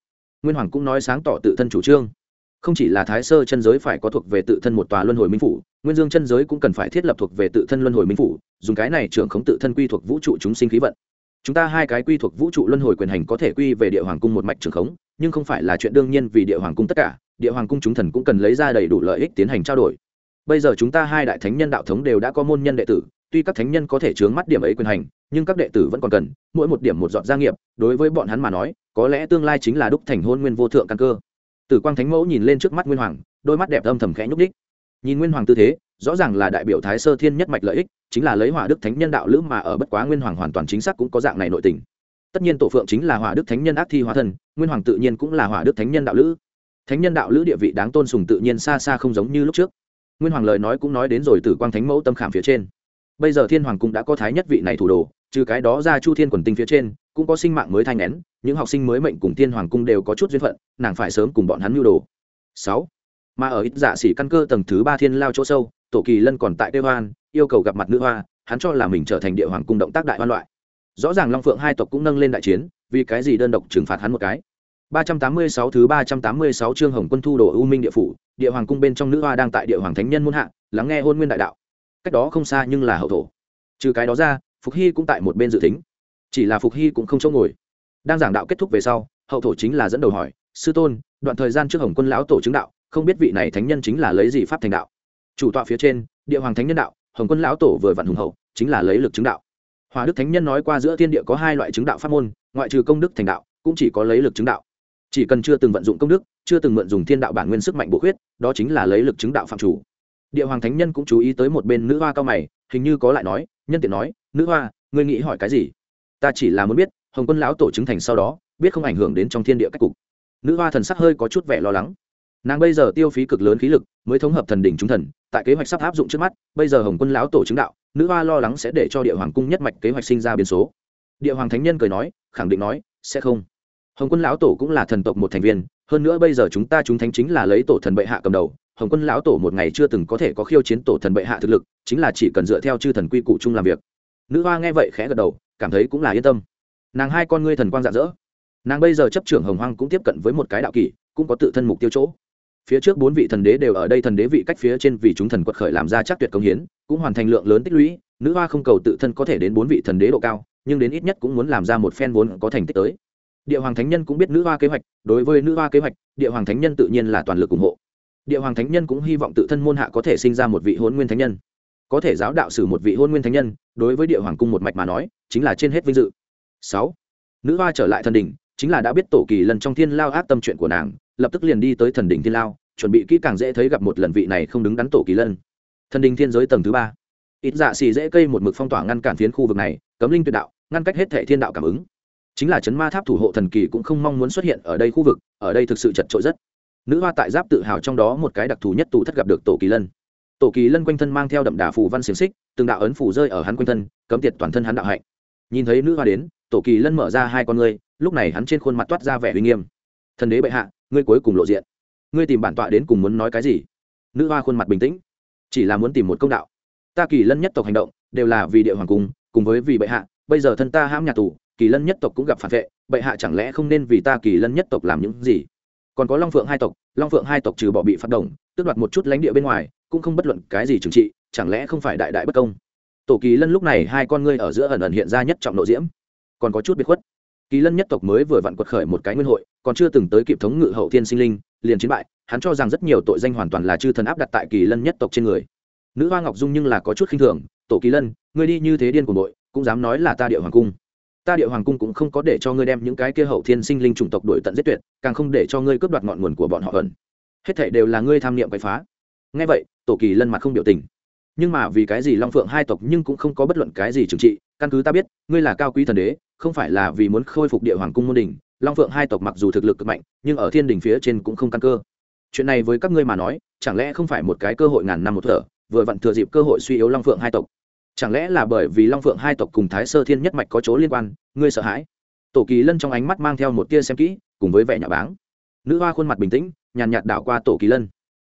Nguyên hoàng cũng nói sáng tỏ tự thân chủ trương không chỉ là thái sơ chân giới phải có thuộc về tự thân một tòa luân hồi minh phủ, nguyên dương chân giới cũng cần phải thiết lập thuộc về tự thân luân hồi minh phủ, dùng cái này trưởng khống tự thân quy thuộc vũ trụ chúng sinh khí vận. Chúng ta hai cái quy thuộc vũ trụ luân hồi quyền hành có thể quy về địa hoàng cung một mạch trưởng khống, nhưng không phải là chuyện đương nhiên vì địa hoàng cung tất cả, địa hoàng cung chúng thần cũng cần lấy ra đầy đủ lợi ích tiến hành trao đổi. Bây giờ chúng ta hai đại thánh nhân đạo thống đều đã có môn nhân đệ tử, tuy các thánh nhân có thể chướng mắt điểm ấy quyền hành, nhưng các đệ tử vẫn còn cần, mỗi một điểm một dọn gia nghiệp, đối với bọn hắn mà nói, có lẽ tương lai chính là đúc thành hôn nguyên vô thượng căn cơ tử quang thánh mẫu nhìn lên trước mắt nguyên hoàng, đôi mắt đẹp âm thầm khẽ nhúc đích nhìn nguyên hoàng tư thế, rõ ràng là đại biểu thái sơ thiên nhất mạch lợi ích, chính là lấy hỏa đức thánh nhân đạo lữ mà ở bất quá nguyên hoàng hoàn toàn chính xác cũng có dạng này nội tình. Tất nhiên tổ phượng chính là hỏa đức thánh nhân ác thi hóa thân, nguyên hoàng tự nhiên cũng là hỏa đức thánh nhân đạo lữ. Thánh nhân đạo lữ địa vị đáng tôn sùng tự nhiên xa xa không giống như lúc trước. Nguyên hoàng lời nói cũng nói đến rồi tử quang thánh mẫu tâm khảm phía trên. Bây giờ thiên hoàng cũng đã có thái nhất vị này thủ đồ trừ cái đó ra chu thiên quần tinh phía trên cũng có sinh mạng mới thanh nén những học sinh mới mệnh cùng thiên hoàng cung đều có chút duyên phận nàng phải sớm cùng bọn hắn mưu đồ sáu mà ở ít dạ xỉ căn cơ tầng thứ ba thiên lao chỗ sâu tổ kỳ lân còn tại tây hoan yêu cầu gặp mặt nữ hoa hắn cho là mình trở thành địa hoàng cung động tác đại hoan loại rõ ràng long phượng hai tộc cũng nâng lên đại chiến vì cái gì đơn độc trừng phạt hắn một cái 386 thứ 386 chương Hồng Quân thu đồ U Minh địa phủ, địa hoàng cung bên trong nữ hoa đang tại địa hoàng thánh nhân môn hạ, lắng nghe hôn nguyên đại đạo. Cách đó không xa nhưng là hậu thổ. Trừ cái đó ra, Phục Hy cũng tại một bên dự tính. Chỉ là Phục Hy cũng không chỗ ngồi. Đang giảng đạo kết thúc về sau, hậu thổ chính là dẫn đầu hỏi, "Sư tôn, đoạn thời gian trước Hồng Quân lão tổ chứng đạo, không biết vị này thánh nhân chính là lấy gì pháp thành đạo?" Chủ tọa phía trên, địa hoàng thánh nhân đạo, Hồng Quân lão tổ vừa vặn hùng hậu, chính là lấy lực chứng đạo. Hòa Đức thánh nhân nói qua giữa thiên địa có hai loại chứng đạo pháp môn, ngoại trừ công đức thành đạo, cũng chỉ có lấy lực chứng đạo chỉ cần chưa từng vận dụng công đức chưa từng mượn dùng thiên đạo bản nguyên sức mạnh bổ khuyết đó chính là lấy lực chứng đạo phạm chủ địa hoàng thánh nhân cũng chú ý tới một bên nữ hoa cao mày hình như có lại nói nhân tiện nói, nữ hoa, ngươi nghĩ hỏi cái gì? Ta chỉ là muốn biết, hồng quân lão tổ chứng thành sau đó, biết không ảnh hưởng đến trong thiên địa cách cục. Nữ hoa thần sắc hơi có chút vẻ lo lắng. Nàng bây giờ tiêu phí cực lớn khí lực, mới thống hợp thần đỉnh chúng thần, tại kế hoạch sắp áp dụng trước mắt, bây giờ hồng quân lão tổ chứng đạo, nữ hoa lo lắng sẽ để cho địa hoàng cung nhất mạch kế hoạch sinh ra biến số. Địa hoàng thánh nhân cười nói, khẳng định nói, sẽ không. Hồng quân lão tổ cũng là thần tộc một thành viên, hơn nữa bây giờ chúng ta chúng thánh chính là lấy tổ thần bệ hạ cầm đầu hồng quân lão tổ một ngày chưa từng có thể có khiêu chiến tổ thần bệ hạ thực lực, chính là chỉ cần dựa theo chư thần quy củ chung làm việc. Nữ hoa nghe vậy khẽ gật đầu, cảm thấy cũng là yên tâm. Nàng hai con ngươi thần quang rạng rỡ. Nàng bây giờ chấp trưởng hồng hoang cũng tiếp cận với một cái đạo kỷ, cũng có tự thân mục tiêu chỗ. Phía trước bốn vị thần đế đều ở đây thần đế vị cách phía trên vì chúng thần quật khởi làm ra chắc tuyệt công hiến, cũng hoàn thành lượng lớn tích lũy, nữ hoa không cầu tự thân có thể đến bốn vị thần đế độ cao, nhưng đến ít nhất cũng muốn làm ra một phen vốn có thành tích tới. Địa hoàng thánh nhân cũng biết nữ hoa kế hoạch, đối với nữ hoa kế hoạch, địa hoàng thánh nhân tự nhiên là toàn lực ủng hộ địa hoàng thánh nhân cũng hy vọng tự thân môn hạ có thể sinh ra một vị hôn nguyên thánh nhân. Có thể giáo đạo sử một vị hôn nguyên thánh nhân, đối với địa hoàng cung một mạch mà nói, chính là trên hết vinh dự. Sáu. Nữ hoa trở lại thần đỉnh, chính là đã biết tổ kỳ lần trong thiên lao ác tâm chuyện của nàng, lập tức liền đi tới thần đỉnh thiên lao, chuẩn bị kỹ càng dễ thấy gặp một lần vị này không đứng đắn tổ kỳ lân. Thần đình thiên giới tầng thứ ba. Ít dạ xì dễ cây một mực phong tỏa ngăn cản phiến khu vực này, cấm linh tuyệt đạo, ngăn cách hết thệ thiên đạo cảm ứng. Chính là chấn ma tháp thủ hộ thần kỳ cũng không mong muốn xuất hiện ở đây khu vực, ở đây thực sự chật trội rất nữ hoa tại giáp tự hào trong đó một cái đặc thù nhất tù thất gặp được tổ kỳ lân. Tổ kỳ lân quanh thân mang theo đậm đà phù văn xiềng xích, từng đạo ấn phủ rơi ở hắn quanh thân, cấm tiệt toàn thân hắn đạo hạnh. Nhìn thấy nữ hoa đến, tổ kỳ lân mở ra hai con ngươi, lúc này hắn trên khuôn mặt toát ra vẻ uy nghiêm. Thần đế bệ hạ, ngươi cuối cùng lộ diện. Ngươi tìm bản tọa đến cùng muốn nói cái gì? Nữ hoa khuôn mặt bình tĩnh. Chỉ là muốn tìm một công đạo. Ta kỳ lân nhất tộc hành động, đều là vì địa hoàng cung, cùng với vì bệ hạ, bây giờ thân ta hãm nhà tù, kỳ lân nhất tộc cũng gặp phản vệ, bệ hạ chẳng lẽ không nên vì ta kỳ lân nhất tộc làm những gì? Còn có long phượng hai tộc, long phượng hai tộc trừ bỏ bị phát động tước đoạt một chút lãnh địa bên ngoài, cũng không bất luận cái gì trừng trị, chẳng lẽ không phải đại đại bất công? Tổ kỳ lân lúc này hai con ngươi ở giữa ẩn ẩn hiện ra nhất trọng nội diễm. Còn có chút biệt khuất. Kỳ lân nhất tộc mới vừa vặn quật khởi một cái nguyên hội, còn chưa từng tới kịp thống ngự hậu thiên sinh linh, liền chiến bại, hắn cho rằng rất nhiều tội danh hoàn toàn là chư thần áp đặt tại kỳ lân nhất tộc trên người. Nữ hoa ngọc dung nhưng là có chút khinh thường, tổ kỳ lân, ngươi đi như thế điên của nội cũng dám nói là ta địa hoàng cung ta địa hoàng cung cũng không có để cho ngươi đem những cái kia hậu thiên sinh linh chủng tộc đổi tận giết tuyệt, càng không để cho ngươi cướp đoạt ngọn nguồn của bọn họ ẩn. Hết thảy đều là ngươi tham niệm quậy phá. Ngay vậy, tổ kỳ lân mặt không biểu tình. Nhưng mà vì cái gì long phượng hai tộc nhưng cũng không có bất luận cái gì trừng trị, căn cứ ta biết, ngươi là cao quý thần đế, không phải là vì muốn khôi phục địa hoàng cung môn đình. Long phượng hai tộc mặc dù thực lực cực mạnh, nhưng ở thiên đình phía trên cũng không căn cơ. Chuyện này với các ngươi mà nói, chẳng lẽ không phải một cái cơ hội ngàn năm một thở, vừa vặn thừa dịp cơ hội suy yếu long phượng hai tộc? Chẳng lẽ là bởi vì long phượng hai tộc cùng thái sơ thiên nhất mạch có chỗ liên quan, ngươi sợ hãi? Tổ kỳ lân trong ánh mắt mang theo một tia xem kỹ, cùng với vẻ nhà báng. Nữ hoa khuôn mặt bình tĩnh, nhàn nhạt đảo qua tổ kỳ lân.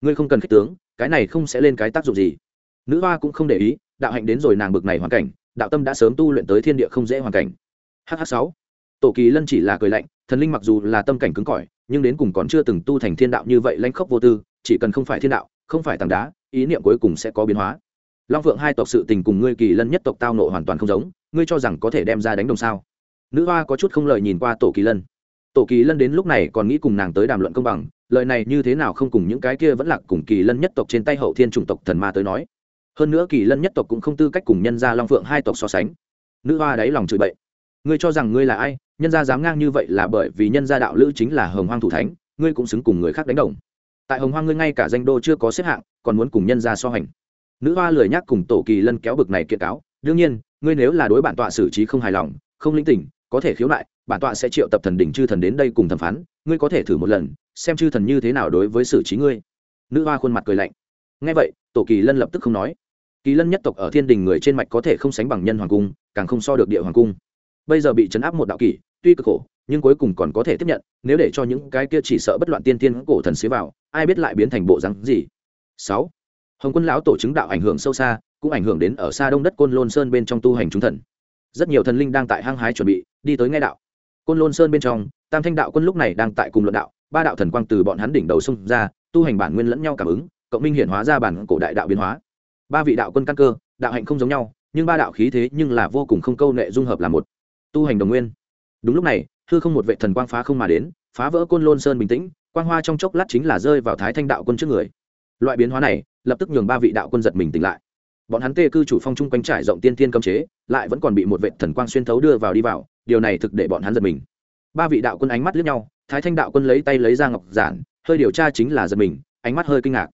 Ngươi không cần khích tướng, cái này không sẽ lên cái tác dụng gì. Nữ hoa cũng không để ý, đạo hạnh đến rồi nàng bực này hoàn cảnh, đạo tâm đã sớm tu luyện tới thiên địa không dễ hoàn cảnh. Hh sáu. Tổ kỳ lân chỉ là cười lạnh, thần linh mặc dù là tâm cảnh cứng cỏi, nhưng đến cùng còn chưa từng tu thành thiên đạo như vậy lãnh khốc vô tư, chỉ cần không phải thiên đạo, không phải tảng đá, ý niệm cuối cùng sẽ có biến hóa long phượng hai tộc sự tình cùng ngươi kỳ lân nhất tộc tao nộ hoàn toàn không giống, ngươi cho rằng có thể đem ra đánh đồng sao? Nữ hoa có chút không lời nhìn qua tổ kỳ lân. Tổ kỳ lân đến lúc này còn nghĩ cùng nàng tới đàm luận công bằng, lời này như thế nào không cùng những cái kia vẫn lạc cùng kỳ lân nhất tộc trên tay hậu thiên chủng tộc thần ma tới nói. Hơn nữa kỳ lân nhất tộc cũng không tư cách cùng nhân gia long phượng hai tộc so sánh. Nữ hoa đáy lòng chửi bậy. Ngươi cho rằng ngươi là ai, nhân gia dám ngang như vậy là bởi vì nhân gia đạo lữ chính là hồng hoang thủ thánh, ngươi cũng xứng cùng người khác đánh đồng. Tại hồng hoang ngươi ngay cả danh đô chưa có xếp hạng, còn muốn cùng nhân gia so hành nữ hoa lười nhắc cùng tổ kỳ lân kéo bực này kiện cáo, đương nhiên, ngươi nếu là đối bản tọa xử trí không hài lòng, không linh tỉnh, có thể khiếu nại, bản tọa sẽ triệu tập thần đỉnh chư thần đến đây cùng thẩm phán, ngươi có thể thử một lần, xem chư thần như thế nào đối với xử trí ngươi. Nữ hoa khuôn mặt cười lạnh. Ngay vậy, tổ kỳ lân lập tức không nói. Kỳ lân nhất tộc ở thiên đình người trên mạch có thể không sánh bằng nhân hoàng cung, càng không so được địa hoàng cung. Bây giờ bị chấn áp một đạo kỷ, tuy cực khổ, nhưng cuối cùng còn có thể tiếp nhận, nếu để cho những cái kia chỉ sợ bất loạn tiên tiên cổ thần xế vào, ai biết lại biến thành bộ rắn gì? Sáu hồng quân lão tổ chứng đạo ảnh hưởng sâu xa, cũng ảnh hưởng đến ở xa đông đất côn lôn sơn bên trong tu hành chúng thần. rất nhiều thần linh đang tại hang hái chuẩn bị, đi tới ngay đạo. côn lôn sơn bên trong, tam thanh đạo quân lúc này đang tại cùng luận đạo, ba đạo thần quang từ bọn hắn đỉnh đầu xông ra, tu hành bản nguyên lẫn nhau cảm ứng, cộng minh hiển hóa ra bản cổ đại đạo biến hóa. ba vị đạo quân căn cơ, đạo hạnh không giống nhau, nhưng ba đạo khí thế nhưng là vô cùng không câu nệ dung hợp là một. tu hành đồng nguyên. đúng lúc này, hư không một vệ thần quang phá không mà đến, phá vỡ côn lôn sơn bình tĩnh, quang hoa trong chốc lát chính là rơi vào thái thanh đạo quân trước người loại biến hóa này, lập tức nhường ba vị đạo quân giật mình tỉnh lại. Bọn hắn tê cư chủ phong chung quanh trải rộng tiên tiên cấm chế, lại vẫn còn bị một vệ thần quang xuyên thấu đưa vào đi vào, điều này thực để bọn hắn giật mình. Ba vị đạo quân ánh mắt lướt nhau, thái thanh đạo quân lấy tay lấy ra ngọc giản, hơi điều tra chính là giật mình, ánh mắt hơi kinh ngạc.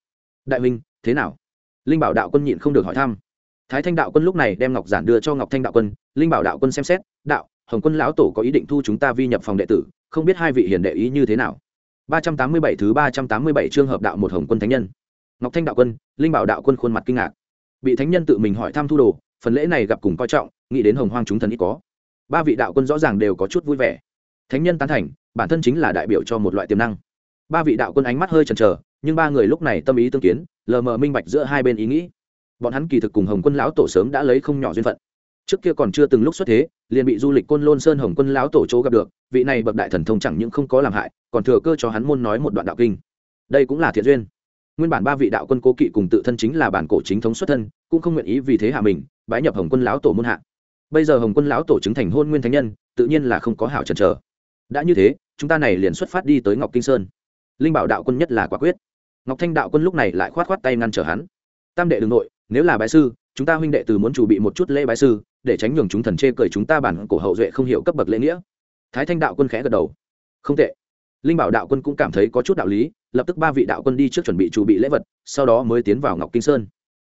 Đại minh thế nào? Linh bảo đạo quân nhịn không được hỏi thăm. Thái thanh đạo quân lúc này đem ngọc giản đưa cho ngọc thanh đạo quân, linh bảo đạo quân xem xét, đạo, hồng quân lão tổ có ý định thu chúng ta vi nhập phòng đệ tử, không biết hai vị hiền đệ ý như thế nào? ba trăm tám mươi bảy thứ ba trăm tám mươi bảy chương hợp đạo một hồng quân thánh nhân ngọc thanh đạo quân, linh bảo đạo quân khuôn mặt kinh ngạc. Bị thánh nhân tự mình hỏi thăm thu đồ, phần lễ này gặp cùng coi trọng, nghĩ đến hồng hoang chúng thần ít có. Ba vị đạo quân rõ ràng đều có chút vui vẻ. Thánh nhân tán thành, bản thân chính là đại biểu cho một loại tiềm năng. Ba vị đạo quân ánh mắt hơi chần chờ, nhưng ba người lúc này tâm ý tương kiến, lờ mờ minh bạch giữa hai bên ý nghĩ. Bọn hắn kỳ thực cùng hồng quân lão tổ sớm đã lấy không nhỏ duyên phận. Trước kia còn chưa từng lúc xuất thế, liền bị du lịch côn lôn sơn hồng quân lão tổ chỗ gặp được, vị này bậc đại thần thông chẳng những không có làm hại, còn thừa cơ cho hắn môn nói một đoạn đạo kinh. Đây cũng là thiện duyên nguyên bản ba vị đạo quân cố kỵ cùng tự thân chính là bản cổ chính thống xuất thân, cũng không nguyện ý vì thế hạ mình, bái nhập hồng quân lão tổ môn hạ. Bây giờ hồng quân lão tổ chứng thành hôn nguyên thánh nhân, tự nhiên là không có hảo trần trở đã như thế, chúng ta này liền xuất phát đi tới ngọc kinh sơn. Linh bảo đạo quân nhất là quả quyết. Ngọc thanh đạo quân lúc này lại khoát khoát tay ngăn trở hắn. Tam đệ đường nội, nếu là bái sư, chúng ta huynh đệ từ muốn chuẩn bị một chút lễ bái sư, để tránh nhường chúng thần chê cười chúng ta bản cổ hậu duệ không hiểu cấp bậc lễ nghĩa. Thái thanh đạo quân khẽ gật đầu. Không tệ. Linh bảo đạo quân cũng cảm thấy có chút đạo lý lập tức ba vị đạo quân đi trước chuẩn bị chuẩn bị lễ vật, sau đó mới tiến vào ngọc kinh sơn.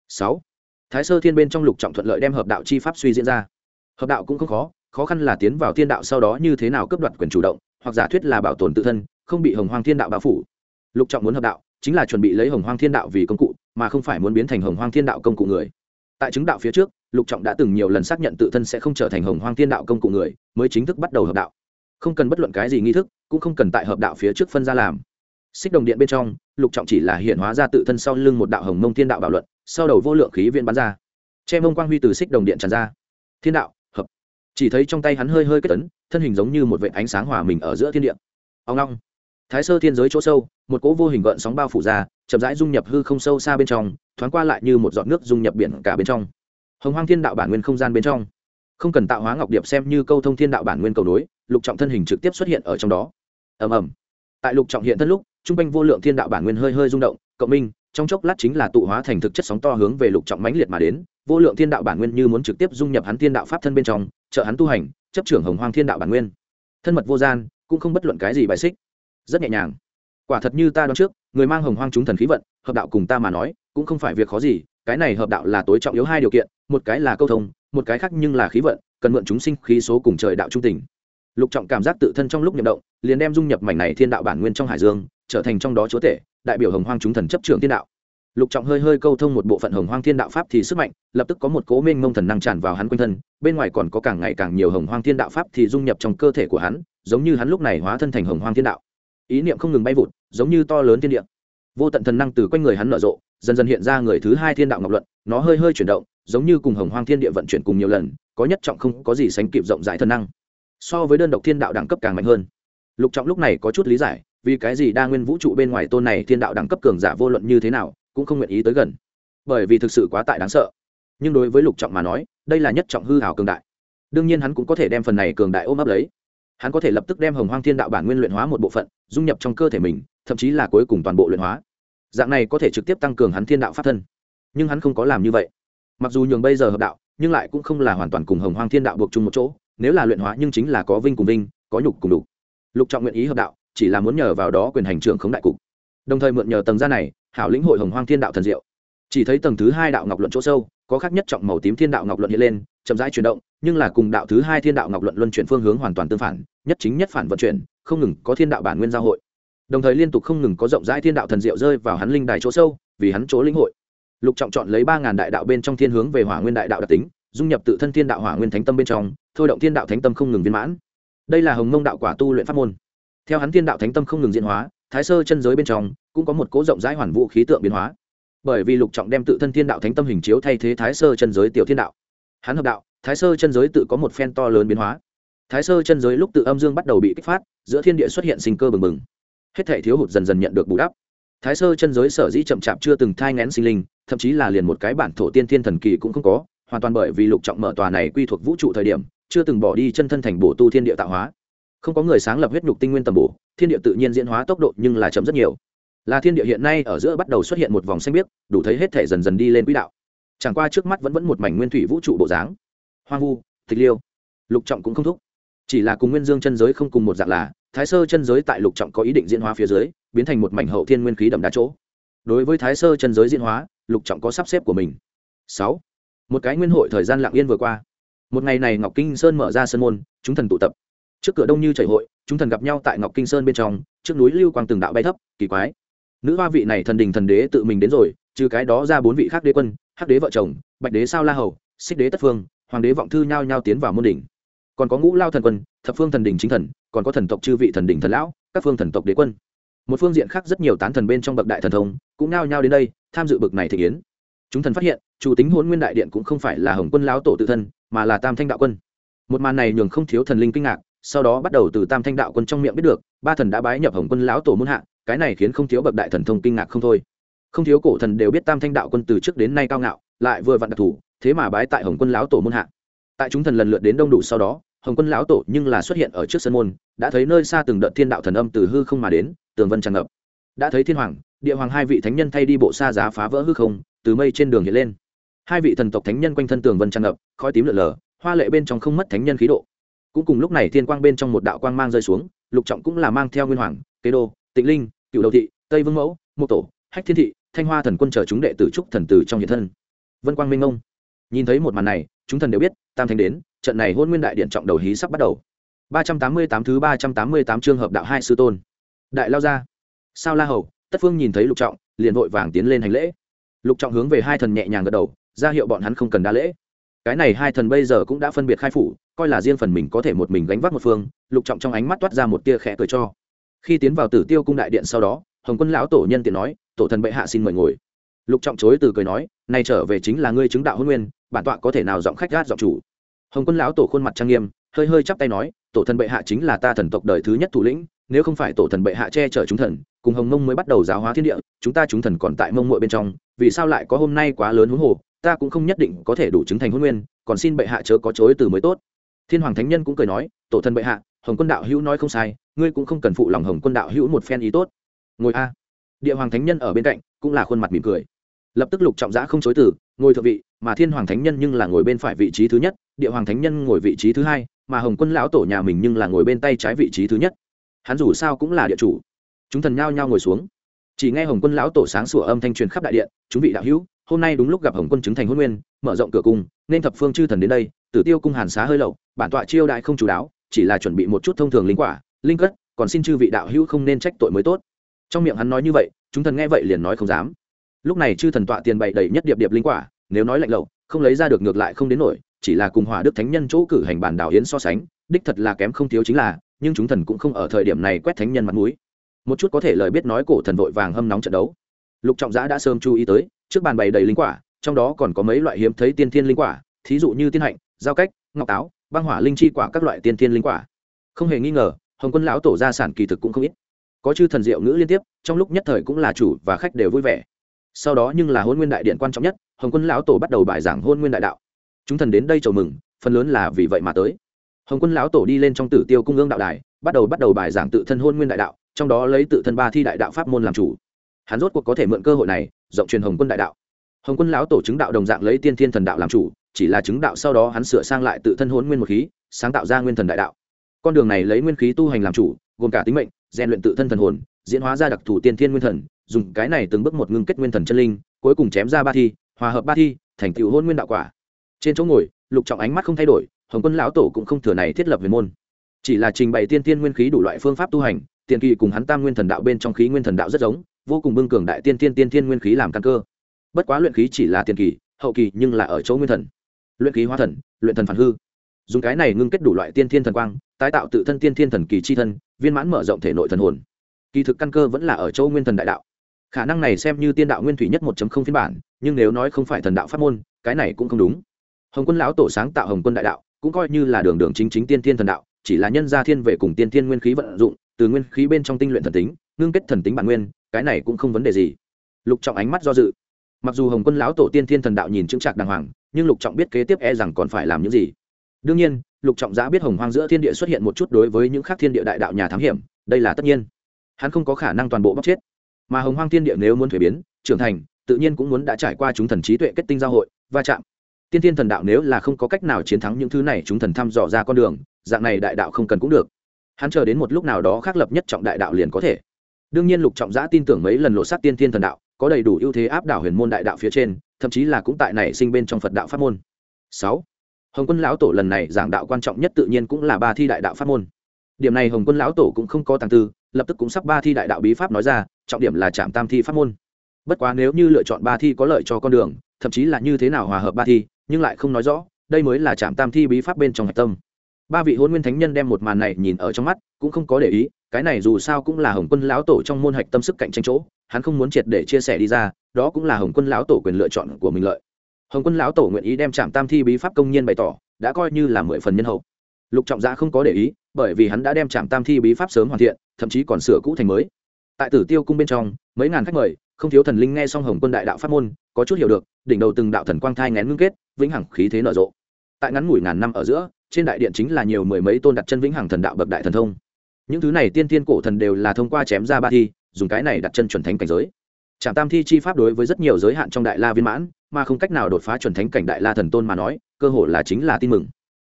Sáu, thái sơ thiên bên trong lục trọng thuận lợi đem hợp đạo chi pháp suy diễn ra. Hợp đạo cũng không khó khó khăn là tiến vào thiên đạo sau đó như thế nào cướp đoạt quyền chủ động, hoặc giả thuyết là bảo tồn tự thân, không bị hồng hoang thiên đạo bao phủ. Lục trọng muốn hợp đạo, chính là chuẩn bị lấy hồng hoang thiên đạo vì công cụ, mà không phải muốn biến thành hồng hoang thiên đạo công cụ người. Tại chứng đạo phía trước, lục trọng đã từng nhiều lần xác nhận tự thân sẽ không trở thành hồng hoang thiên đạo công cụ người, mới chính thức bắt đầu hợp đạo. Không cần bất luận cái gì nghi thức, cũng không cần tại hợp đạo phía trước phân ra làm xích đồng điện bên trong, lục trọng chỉ là hiện hóa ra tự thân sau lưng một đạo hồng mông thiên đạo bảo luận, sau đầu vô lượng khí viên bắn ra. Che mông quang huy từ xích đồng điện tràn ra. Thiên đạo, hợp. Chỉ thấy trong tay hắn hơi hơi kết tấn thân hình giống như một vệ ánh sáng hòa mình ở giữa thiên địa. Ông long thái sơ thiên giới chỗ sâu, một cỗ vô hình gợn sóng bao phủ ra, chậm rãi dung nhập hư không sâu xa bên trong, thoáng qua lại như một giọt nước dung nhập biển cả bên trong. Hồng hoang thiên đạo bản nguyên không gian bên trong. Không cần tạo hóa ngọc điệp xem như câu thông thiên đạo bản nguyên cầu nối, lục trọng thân hình trực tiếp xuất hiện ở trong đó. Ầm ầm. Tại lục trọng hiện thân lúc trung quanh vô lượng thiên đạo bản nguyên hơi hơi rung động, cộng minh, trong chốc lát chính là tụ hóa thành thực chất sóng to hướng về lục trọng mãnh liệt mà đến. Vô lượng thiên đạo bản nguyên như muốn trực tiếp dung nhập hắn thiên đạo pháp thân bên trong, trợ hắn tu hành, chấp trưởng hồng hoang thiên đạo bản nguyên. Thân mật vô gian, cũng không bất luận cái gì bài xích. Rất nhẹ nhàng. Quả thật như ta đoán trước, người mang hồng hoang chúng thần khí vận, hợp đạo cùng ta mà nói, cũng không phải việc khó gì, cái này hợp đạo là tối trọng yếu hai điều kiện, một cái là câu thông, một cái khác nhưng là khí vận, cần mượn chúng sinh khí số cùng trời đạo trung tình. Lục trọng cảm giác tự thân trong lúc nhập động, liền đem dung nhập mảnh này thiên đạo bản nguyên trong hải dương trở thành trong đó chúa tể, đại biểu hồng hoang chúng thần chấp trưởng thiên đạo. Lục trọng hơi hơi câu thông một bộ phận hồng hoang thiên đạo pháp thì sức mạnh, lập tức có một cố minh mông thần năng tràn vào hắn quanh thân, bên ngoài còn có càng ngày càng nhiều hồng hoang thiên đạo pháp thì dung nhập trong cơ thể của hắn, giống như hắn lúc này hóa thân thành hồng hoang thiên đạo. Ý niệm không ngừng bay vụt, giống như to lớn thiên địa. Vô tận thần năng từ quanh người hắn nở rộ, dần dần hiện ra người thứ hai thiên đạo ngọc luận, nó hơi hơi chuyển động, giống như cùng hồng hoang thiên địa vận chuyển cùng nhiều lần, có nhất trọng không có gì sánh kịp rộng rãi thần năng. So với đơn độc thiên đạo đẳng cấp càng mạnh hơn. Lục trọng lúc này có chút lý giải vì cái gì đa nguyên vũ trụ bên ngoài tôn này thiên đạo đẳng cấp cường giả vô luận như thế nào, cũng không nguyện ý tới gần. Bởi vì thực sự quá tại đáng sợ. Nhưng đối với lục trọng mà nói, đây là nhất trọng hư hào cường đại. Đương nhiên hắn cũng có thể đem phần này cường đại ôm ấp lấy. Hắn có thể lập tức đem hồng hoang thiên đạo bản nguyên luyện hóa một bộ phận, dung nhập trong cơ thể mình, thậm chí là cuối cùng toàn bộ luyện hóa. Dạng này có thể trực tiếp tăng cường hắn thiên đạo pháp thân. Nhưng hắn không có làm như vậy. Mặc dù nhường bây giờ hợp đạo, nhưng lại cũng không là hoàn toàn cùng hồng hoang thiên đạo buộc chung một chỗ. Nếu là luyện hóa nhưng chính là có vinh cùng vinh, có nhục cùng đục lục trọng nguyện ý hợp đạo chỉ là muốn nhờ vào đó quyền hành trưởng khống đại cục. Đồng thời mượn nhờ tầng gia này, hảo lĩnh hội hồng hoang thiên đạo thần diệu. Chỉ thấy tầng thứ hai đạo ngọc luận chỗ sâu, có khác nhất trọng màu tím thiên đạo ngọc luận hiện lên, chậm rãi chuyển động, nhưng là cùng đạo thứ hai thiên đạo ngọc luận luân chuyển phương hướng hoàn toàn tương phản, nhất chính nhất phản vận chuyển, không ngừng có thiên đạo bản nguyên giao hội. Đồng thời liên tục không ngừng có rộng rãi thiên đạo thần diệu rơi vào hắn linh đài chỗ sâu, vì hắn chỗ lĩnh hội. Lục trọng chọn lấy ba ngàn đại đạo bên trong thiên hướng về hỏa nguyên đại đạo đặc tính, dung nhập tự thân thiên đạo hỏa nguyên thánh tâm bên trong, thôi động thiên đạo thánh tâm không ngừng viên mãn. Đây là hồng mông đạo quả tu luyện pháp môn theo hắn thiên đạo thánh tâm không ngừng diễn hóa, thái sơ chân giới bên trong cũng có một cố rộng rãi hoàn vũ khí tượng biến hóa. Bởi vì lục trọng đem tự thân thiên đạo thánh tâm hình chiếu thay thế thái sơ chân giới tiểu thiên đạo. Hắn hợp đạo, thái sơ chân giới tự có một phen to lớn biến hóa. Thái sơ chân giới lúc tự âm dương bắt đầu bị kích phát, giữa thiên địa xuất hiện sinh cơ bừng bừng. Hết thể thiếu hụt dần dần nhận được bù đắp. Thái sơ chân giới sở dĩ chậm chạp chưa từng thai ngén sinh linh, thậm chí là liền một cái bản thổ tiên thiên thần kỳ cũng không có, hoàn toàn bởi vì lục trọng mở tòa này quy thuộc vũ trụ thời điểm, chưa từng bỏ đi chân thân thành bổ tu thiên địa tạo hóa không có người sáng lập huyết nhục tinh nguyên tầm bổ, thiên địa tự nhiên diễn hóa tốc độ nhưng là chậm rất nhiều. Là thiên địa hiện nay ở giữa bắt đầu xuất hiện một vòng xanh biếc, đủ thấy hết thể dần dần đi lên quỹ đạo. Chẳng qua trước mắt vẫn vẫn một mảnh nguyên thủy vũ trụ bộ dáng. Hoang vu, tịch liêu. Lục trọng cũng không thúc. Chỉ là cùng nguyên dương chân giới không cùng một dạng là, thái sơ chân giới tại lục trọng có ý định diễn hóa phía dưới, biến thành một mảnh hậu thiên nguyên khí đậm đá chỗ. Đối với thái sơ chân giới diễn hóa, lục trọng có sắp xếp của mình. Sáu. Một cái nguyên hội thời gian lặng yên vừa qua. Một ngày này ngọc kinh sơn mở ra sân môn, chúng thần tụ tập trước cửa đông như chảy hội, chúng thần gặp nhau tại ngọc kinh sơn bên trong, trước núi lưu quang từng đạo bay thấp, kỳ quái. Nữ hoa vị này thần đình thần đế tự mình đến rồi, trừ cái đó ra bốn vị khác đế quân, hắc đế vợ chồng, bạch đế sao la hầu, xích đế tất phương, hoàng đế vọng thư nhao nhao tiến vào môn đỉnh. Còn có ngũ lao thần quân, thập phương thần đình chính thần, còn có thần tộc chư vị thần đình thần lão, các phương thần tộc đế quân. Một phương diện khác rất nhiều tán thần bên trong bậc đại thần thông, cũng nao nhao đến đây, tham dự bậc này thể kiến chúng thần phát hiện, chủ tính hôn nguyên đại điện cũng không phải là hồng quân lão tổ tự thân, mà là tam thanh đạo quân. Một màn này nhường không thiếu thần linh kinh ngạc sau đó bắt đầu từ tam thanh đạo quân trong miệng biết được, ba thần đã bái nhập hồng quân lão tổ muôn hạ, cái này khiến không thiếu bậc đại thần thông kinh ngạc không thôi. Không thiếu cổ thần đều biết tam thanh đạo quân từ trước đến nay cao ngạo, lại vừa vặn đặc thủ, thế mà bái tại hồng quân lão tổ muôn hạ. Tại chúng thần lần lượt đến đông đủ sau đó, hồng quân lão tổ nhưng là xuất hiện ở trước sân môn, đã thấy nơi xa từng đợt thiên đạo thần âm từ hư không mà đến, tường vân tràn ngập. Đã thấy thiên hoàng, địa hoàng hai vị thánh nhân thay đi bộ xa giá phá vỡ hư không, từ mây trên đường hiện lên. Hai vị thần tộc thánh nhân quanh thân tường vân tràn ngập, khói tím lợn lờ hoa lệ bên trong không mất thánh nhân khí độ cũng cùng lúc này thiên quang bên trong một đạo quang mang rơi xuống, lục trọng cũng là mang theo nguyên hoàng, kế đô, tịnh linh, cựu đầu thị, tây vương mẫu, mộ tổ, hách thiên thị, thanh hoa thần quân chờ chúng đệ tử trúc thần tử trong hiện thân. Vân quang minh ông nhìn thấy một màn này, chúng thần đều biết, tam thanh đến, trận này hôn nguyên đại điện trọng đầu hí sắp bắt đầu. ba trăm tám mươi tám thứ ba trăm tám mươi tám trường hợp đạo hai sư tôn. Đại lao ra. Sao la hầu, tất phương nhìn thấy lục trọng, liền vội vàng tiến lên hành lễ. Lục trọng hướng về hai thần nhẹ nhàng gật đầu, ra hiệu bọn hắn không cần đa lễ. Cái này hai thần bây giờ cũng đã phân biệt khai phủ coi là riêng phần mình có thể một mình gánh vác một phương, lục trọng trong ánh mắt toát ra một tia khẽ cười cho. Khi tiến vào tử tiêu cung đại điện sau đó, hồng quân lão tổ nhân tiện nói, tổ thần bệ hạ xin mời ngồi. Lục trọng chối từ cười nói, nay trở về chính là ngươi chứng đạo hôn nguyên, bản tọa có thể nào giọng khách gát giọng chủ? Hồng quân lão tổ khuôn mặt trang nghiêm, hơi hơi chắp tay nói, tổ thần bệ hạ chính là ta thần tộc đời thứ nhất thủ lĩnh, nếu không phải tổ thần bệ hạ che chở chúng thần, cùng hồng mông mới bắt đầu giáo hóa thiên địa, chúng ta chúng thần còn tại mông muội bên trong, vì sao lại có hôm nay quá lớn huống hồ, ta cũng không nhất định có thể đủ chứng thành hôn nguyên, còn xin bệ hạ chớ có chối từ mới tốt thiên hoàng thánh nhân cũng cười nói, tổ thân bệ hạ, hồng quân đạo hữu nói không sai, ngươi cũng không cần phụ lòng hồng quân đạo hữu một phen ý tốt. Ngồi a. Địa hoàng thánh nhân ở bên cạnh cũng là khuôn mặt mỉm cười. Lập tức lục trọng giã không chối từ, ngồi thượng vị, mà thiên hoàng thánh nhân nhưng là ngồi bên phải vị trí thứ nhất, địa hoàng thánh nhân ngồi vị trí thứ hai, mà hồng quân lão tổ nhà mình nhưng là ngồi bên tay trái vị trí thứ nhất. Hắn dù sao cũng là địa chủ. Chúng thần nhao nhao ngồi xuống. Chỉ nghe hồng quân lão tổ sáng sủa âm thanh truyền khắp đại điện, chúng vị đạo hữu, hôm nay đúng lúc gặp hồng quân chứng thành hôn nguyên, mở rộng cửa cung, nên thập phương chư thần đến đây, tử tiêu cung hàn xá hơi lậu bản tọa chiêu đại không chú đáo, chỉ là chuẩn bị một chút thông thường linh quả, linh cất, còn xin chư vị đạo hữu không nên trách tội mới tốt. Trong miệng hắn nói như vậy, chúng thần nghe vậy liền nói không dám. Lúc này chư thần tọa tiền bày đầy nhất điệp điệp linh quả, nếu nói lạnh lậu, không lấy ra được ngược lại không đến nổi, chỉ là cùng hỏa đức thánh nhân chỗ cử hành bản đảo hiến so sánh, đích thật là kém không thiếu chính là, nhưng chúng thần cũng không ở thời điểm này quét thánh nhân mặt mũi. Một chút có thể lời biết nói cổ thần vội vàng hâm nóng trận đấu. Lục trọng giã đã sớm chú ý tới, trước bàn bày đầy linh quả, trong đó còn có mấy loại hiếm thấy tiên thiên linh quả, thí dụ như tiên hạnh, giao cách, ngọc táo băng hỏa linh chi quả các loại tiên thiên linh quả. Không hề nghi ngờ, hồng quân lão tổ gia sản kỳ thực cũng không ít. Có chư thần diệu ngữ liên tiếp, trong lúc nhất thời cũng là chủ và khách đều vui vẻ. Sau đó nhưng là hôn nguyên đại điện quan trọng nhất, hồng quân lão tổ bắt đầu bài giảng hôn nguyên đại đạo. Chúng thần đến đây chầu mừng, phần lớn là vì vậy mà tới. Hồng quân lão tổ đi lên trong tử tiêu cung ương đạo đài, bắt đầu bắt đầu bài giảng tự thân hôn nguyên đại đạo, trong đó lấy tự thân ba thi đại đạo pháp môn làm chủ. Hắn rốt cuộc có thể mượn cơ hội này, rộng truyền hồng quân đại đạo. Hồng quân lão tổ chứng đạo đồng dạng lấy tiên thiên thần đạo làm chủ chỉ là chứng đạo sau đó hắn sửa sang lại tự thân hôn nguyên một khí, sáng tạo ra nguyên thần đại đạo. Con đường này lấy nguyên khí tu hành làm chủ, gồm cả tính mệnh, rèn luyện tự thân thần hồn, diễn hóa ra đặc thù tiên thiên nguyên thần, dùng cái này từng bước một ngưng kết nguyên thần chân linh, cuối cùng chém ra ba thi, hòa hợp ba thi, thành tựu hôn nguyên đạo quả. Trên chỗ ngồi, lục trọng ánh mắt không thay đổi, hồng quân lão tổ cũng không thừa này thiết lập về môn. Chỉ là trình bày tiên tiên nguyên khí đủ loại phương pháp tu hành, tiền kỳ cùng hắn tam nguyên thần đạo bên trong khí nguyên thần đạo rất giống, vô cùng bưng cường đại tiên tiên tiên tiên nguyên khí làm căn cơ. Bất quá luyện khí chỉ là tiền kỳ, hậu kỳ nhưng là ở chỗ nguyên thần luyện khí hóa thần, luyện thần phản hư. Dùng cái này ngưng kết đủ loại tiên thiên thần quang, tái tạo tự thân tiên thiên thần kỳ chi thân, viên mãn mở rộng thể nội thần hồn. Kỳ thực căn cơ vẫn là ở châu nguyên thần đại đạo. Khả năng này xem như tiên đạo nguyên thủy nhất một phiên bản, nhưng nếu nói không phải thần đạo pháp môn, cái này cũng không đúng. Hồng quân lão tổ sáng tạo hồng quân đại đạo, cũng coi như là đường đường chính chính tiên thiên thần đạo, chỉ là nhân gia thiên về cùng tiên thiên nguyên khí vận dụng, từ nguyên khí bên trong tinh luyện thần tính, ngưng kết thần tính bản nguyên, cái này cũng không vấn đề gì. Lục trọng ánh mắt do dự. Mặc dù hồng quân lão tổ tiên thiên thần đạo nhìn chững chạc đàng hoàng nhưng lục trọng biết kế tiếp e rằng còn phải làm những gì. Đương nhiên, lục trọng giã biết hồng hoang giữa thiên địa xuất hiện một chút đối với những khác thiên địa đại đạo nhà thám hiểm, đây là tất nhiên. Hắn không có khả năng toàn bộ bóc chết. Mà hồng hoang thiên địa nếu muốn thuế biến, trưởng thành, tự nhiên cũng muốn đã trải qua chúng thần trí tuệ kết tinh giao hội, va chạm. Tiên thiên thần đạo nếu là không có cách nào chiến thắng những thứ này, chúng thần thăm dò ra con đường, dạng này đại đạo không cần cũng được. Hắn chờ đến một lúc nào đó khác lập nhất trọng đại đạo liền có thể. Đương nhiên lục trọng giã tin tưởng mấy lần lộ sát tiên thiên thần đạo, có đầy đủ ưu thế áp đảo huyền môn đại đạo phía trên thậm chí là cũng tại này sinh bên trong phật đạo pháp môn. Sáu, hồng quân lão tổ lần này giảng đạo quan trọng nhất tự nhiên cũng là ba thi đại đạo pháp môn. Điểm này hồng quân lão tổ cũng không có tàng tư, lập tức cũng sắp ba thi đại đạo bí pháp nói ra, trọng điểm là chạm tam thi pháp môn. Bất quá nếu như lựa chọn ba thi có lợi cho con đường, thậm chí là như thế nào hòa hợp ba thi, nhưng lại không nói rõ, đây mới là chạm tam thi bí pháp bên trong hạch tâm. Ba vị hôn nguyên thánh nhân đem một màn này nhìn ở trong mắt, cũng không có để ý, cái này dù sao cũng là hồng quân lão tổ trong môn hạch tâm sức cạnh tranh chỗ, hắn không muốn triệt để chia sẻ đi ra đó cũng là hồng quân lão tổ quyền lựa chọn của mình lợi. Hồng quân lão tổ nguyện ý đem trạm tam thi bí pháp công nhiên bày tỏ, đã coi như là mười phần nhân hậu. Lục trọng giã không có để ý, bởi vì hắn đã đem trạm tam thi bí pháp sớm hoàn thiện, thậm chí còn sửa cũ thành mới. Tại tử tiêu cung bên trong, mấy ngàn khách mời, không thiếu thần linh nghe xong hồng quân đại đạo pháp môn, có chút hiểu được, đỉnh đầu từng đạo thần quang thai ngén ngưng kết, vĩnh hằng khí thế nở rộ. Tại ngắn ngủi ngàn năm ở giữa, trên đại điện chính là nhiều mười mấy tôn đặt chân vĩnh hằng thần đạo bậc đại thần thông. Những thứ này tiên tiên cổ thần đều là thông qua chém ra ba thi, dùng cái này đặt chân chuẩn thánh cảnh giới trạm tam thi chi pháp đối với rất nhiều giới hạn trong đại la viên mãn, mà không cách nào đột phá chuẩn thánh cảnh đại la thần tôn mà nói, cơ hội là chính là tin mừng.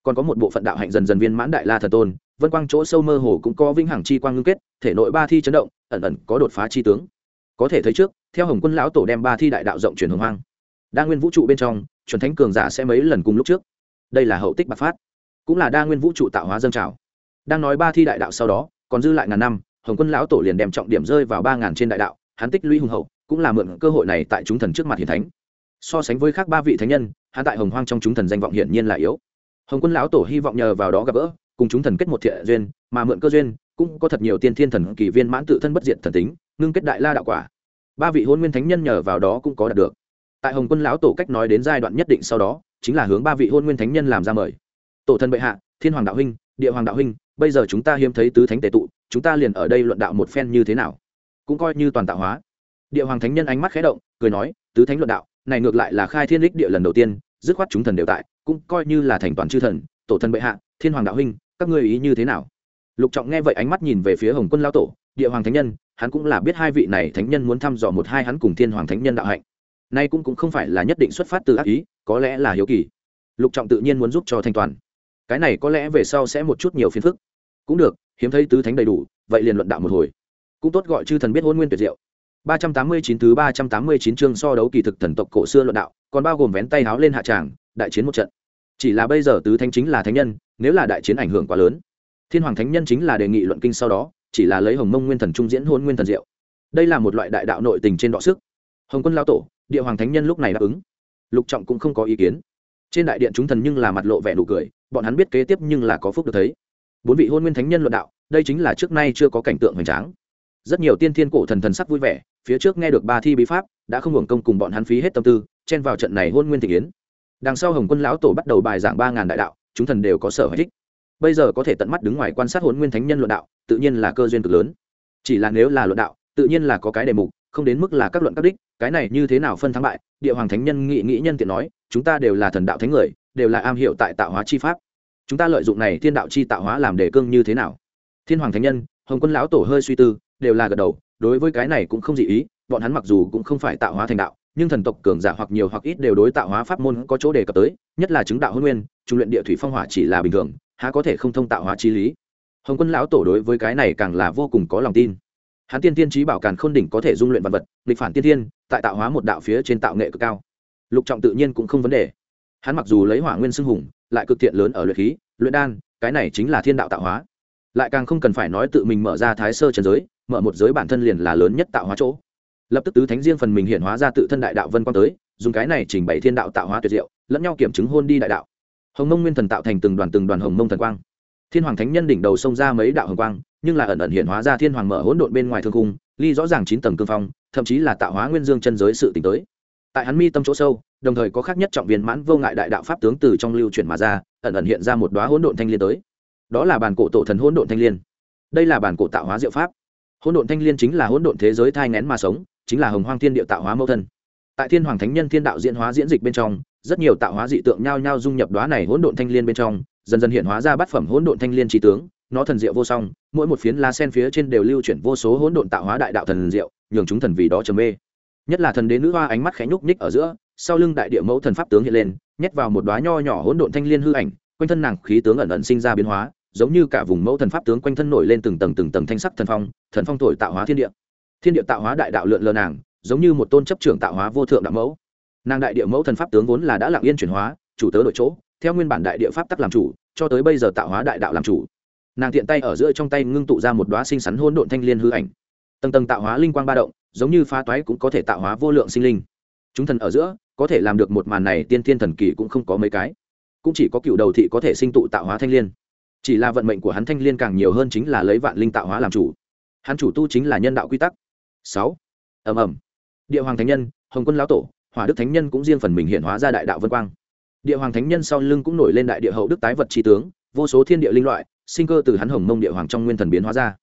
Còn có một bộ phận đạo hạnh dần dần viên mãn đại la thần tôn, vân quang chỗ sâu mơ hồ cũng có vĩnh hằng chi quang ngưng kết, thể nội ba thi chấn động, ẩn ẩn có đột phá chi tướng. Có thể thấy trước, theo hồng quân lão tổ đem ba thi đại đạo rộng truyền hồng hoang. Đa nguyên vũ trụ bên trong, chuẩn thánh cường giả sẽ mấy lần cùng lúc trước. Đây là hậu tích bạc phát, cũng là đa nguyên vũ trụ tạo hóa dâng trào. Đang nói ba thi đại đạo sau đó, còn dư lại ngàn năm, hồng quân lão tổ liền đem trọng điểm rơi vào ba ngàn trên đại đạo, hắn tích lũy hùng hậu cũng là mượn cơ hội này tại chúng thần trước mặt hiền thánh. So sánh với khác ba vị thánh nhân hắn tại hồng hoang trong chúng thần danh vọng hiển nhiên là yếu. Hồng quân lão tổ hy vọng nhờ vào đó gặp gỡ, cùng chúng thần kết một thiện duyên, mà mượn cơ duyên, cũng có thật nhiều tiên thiên thần kỳ viên mãn tự thân bất diệt thần tính, ngưng kết đại la đạo quả. Ba vị hôn nguyên thánh nhân nhờ vào đó cũng có đạt được. Tại hồng quân lão tổ cách nói đến giai đoạn nhất định sau đó, chính là hướng ba vị hôn nguyên thánh nhân làm ra mời. Tổ thân bệ hạ, thiên hoàng đạo huynh, địa hoàng đạo huynh, bây giờ chúng ta hiếm thấy tứ thánh tế tụ, chúng ta liền ở đây luận đạo một phen như thế nào? Cũng coi như toàn tạo hóa địa hoàng thánh nhân ánh mắt khé động, cười nói, tứ thánh luận đạo, này ngược lại là khai thiên đích địa lần đầu tiên, dứt khoát chúng thần đều tại, cũng coi như là thành toàn chư thần, tổ thần bệ hạ, thiên hoàng đạo huynh, các ngươi ý như thế nào? Lục trọng nghe vậy ánh mắt nhìn về phía hồng quân lao tổ, địa hoàng thánh nhân, hắn cũng là biết hai vị này thánh nhân muốn thăm dò một hai hắn cùng thiên hoàng thánh nhân đạo hạnh. Nay cũng cũng không phải là nhất định xuất phát từ ác ý, có lẽ là hiếu kỳ. Lục trọng tự nhiên muốn giúp cho thanh toàn. Cái này có lẽ về sau sẽ một chút nhiều phiền phức. Cũng được, hiếm thấy tứ thánh đầy đủ, vậy liền luận đạo một hồi. Cũng tốt gọi chư thần biết hôn nguyên tuyệt diệu ba trăm tám mươi chín thứ ba trăm tám mươi chín chương so đấu kỳ thực thần tộc cổ xưa luận đạo, còn bao gồm vén tay háo lên hạ tràng, đại chiến một trận. Chỉ là bây giờ tứ thánh chính là thánh nhân, nếu là đại chiến ảnh hưởng quá lớn, thiên hoàng thánh nhân chính là đề nghị luận kinh sau đó, chỉ là lấy hồng mông nguyên thần trung diễn hôn nguyên thần diệu. Đây là một loại đại đạo nội tình trên đọ sức. Hồng quân lão tổ, địa hoàng thánh nhân lúc này đáp ứng. Lục trọng cũng không có ý kiến. Trên đại điện chúng thần nhưng là mặt lộ vẻ nụ cười, bọn hắn biết kế tiếp nhưng là có phúc được thấy. Bốn vị hôn nguyên thánh nhân luận đạo, đây chính là trước nay chưa có cảnh tượng hoành tráng rất nhiều tiên thiên cổ thần thần sắc vui vẻ, phía trước nghe được ba thi bí pháp, đã không hưởng công cùng bọn hắn phí hết tâm tư, chen vào trận này hôn nguyên thị kiến đằng sau hồng quân lão tổ bắt đầu bài giảng ba ngàn đại đạo, chúng thần đều có sở hữu thích. Bây giờ có thể tận mắt đứng ngoài quan sát hôn nguyên thánh nhân luận đạo, tự nhiên là cơ duyên cực lớn. Chỉ là nếu là luận đạo, tự nhiên là có cái đề mục, không đến mức là các luận các đích, cái này như thế nào phân thắng bại, địa hoàng thánh nhân nghị nghĩ nhân tiện nói, chúng ta đều là thần đạo thánh người, đều là am hiểu tại tạo hóa chi pháp. Chúng ta lợi dụng này thiên đạo chi tạo hóa làm đề cương như thế nào? Thiên hoàng thánh nhân, hồng quân lão tổ hơi suy tư đều là gật đầu, đối với cái này cũng không dị ý, bọn hắn mặc dù cũng không phải tạo hóa thành đạo, nhưng thần tộc cường giả hoặc nhiều hoặc ít đều đối tạo hóa pháp môn có chỗ đề cập tới, nhất là chứng đạo hôn nguyên trung luyện địa thủy phong hỏa chỉ là bình thường, há có thể không thông tạo hóa chi lý. Hồng quân lão tổ đối với cái này càng là vô cùng có lòng tin. Hắn tiên tiên trí bảo càn khôn đỉnh có thể dung luyện vật vật lịch phản tiên tiên, tại tạo hóa một đạo phía trên tạo nghệ cực cao. Lục trọng tự nhiên cũng không vấn đề. Hắn mặc dù lấy hỏa nguyên xưng hùng, lại cực thiện lớn ở luyện khí, luyện đan, cái này chính là thiên đạo tạo hóa. Lại càng không cần phải nói tự mình mở ra thái sơ trần giới mở một giới bản thân liền là lớn nhất tạo hóa chỗ. Lập tức tứ thánh riêng phần mình hiện hóa ra tự thân đại đạo vân quang tới, dùng cái này trình bày thiên đạo tạo hóa tuyệt diệu, lẫn nhau kiểm chứng hôn đi đại đạo. Hồng mông nguyên thần tạo thành từng đoàn từng đoàn hồng mông thần quang. Thiên hoàng thánh nhân đỉnh đầu xông ra mấy đạo hồng quang, nhưng là ẩn ẩn hiện hóa ra thiên hoàng mở hỗn độn bên ngoài thương cung ly rõ ràng chín tầng cương phong, thậm chí là tạo hóa nguyên dương chân giới sự tính tới. Tại hắn mi tâm chỗ sâu, đồng thời có khác nhất trọng viên mãn vô ngại đại đạo pháp tướng từ trong lưu chuyển mà ra, ẩn ẩn hiện ra một đoá hỗn độn thanh liên tới. Đó là bản cổ tổ thần hỗn độn thanh liên. Đây là bản cổ tạo hóa diệu pháp hỗn độn thanh liên chính là hỗn độn thế giới thai ngén mà sống, chính là hồng hoang thiên địa tạo hóa mẫu thân. Tại thiên hoàng thánh nhân thiên đạo diễn hóa diễn dịch bên trong, rất nhiều tạo hóa dị tượng nhao nhao dung nhập đoá này hỗn độn thanh liên bên trong, dần dần hiện hóa ra bát phẩm hỗn độn thanh liên trí tướng, nó thần diệu vô song, mỗi một phiến lá sen phía trên đều lưu chuyển vô số hỗn độn tạo hóa đại đạo thần diệu, nhường chúng thần vì đó trầm mê. Nhất là thần đế nữ hoa ánh mắt khẽ nhúc nhích ở giữa, sau lưng đại địa mẫu thần pháp tướng hiện lên, nhét vào một đoá nho nhỏ hỗn độn thanh liên hư ảnh, quanh thân nàng khí tướng ẩn ẩn sinh ra biến hóa giống như cả vùng mẫu thần pháp tướng quanh thân nổi lên từng tầng từng tầng thanh sắc thần phong thần phong thổi tạo hóa thiên địa. Thiên địa tạo hóa đại đạo lượn lờ nàng, giống như một tôn chấp trưởng tạo hóa vô thượng đạo mẫu. Nàng đại địa mẫu thần pháp tướng vốn là đã lặng yên chuyển hóa, chủ tớ đổi chỗ, theo nguyên bản đại địa pháp tắc làm chủ, cho tới bây giờ tạo hóa đại đạo làm chủ. Nàng tiện tay ở giữa trong tay ngưng tụ ra một đoá sinh sắn hôn độn thanh liên hư ảnh. Tầng tầng tạo hóa linh quang ba động, giống như phá toái cũng có thể tạo hóa vô lượng sinh linh. Chúng thần ở giữa, có thể làm được một màn này tiên thiên thần kỳ cũng không có mấy cái. Cũng chỉ có cựu đầu thị có thể sinh tụ tạo hóa thanh liên chỉ là vận mệnh của hắn thanh liên càng nhiều hơn chính là lấy vạn linh tạo hóa làm chủ. Hắn chủ tu chính là nhân đạo quy tắc. Sáu. Ầm ầm. Địa hoàng thánh nhân, hồng quân lão tổ, hỏa đức thánh nhân cũng riêng phần mình hiện hóa ra đại đạo vân quang. Địa hoàng thánh nhân sau lưng cũng nổi lên đại địa hậu đức tái vật trí tướng, vô số thiên địa linh loại, sinh cơ từ hắn hồng mông địa hoàng trong nguyên thần biến hóa ra.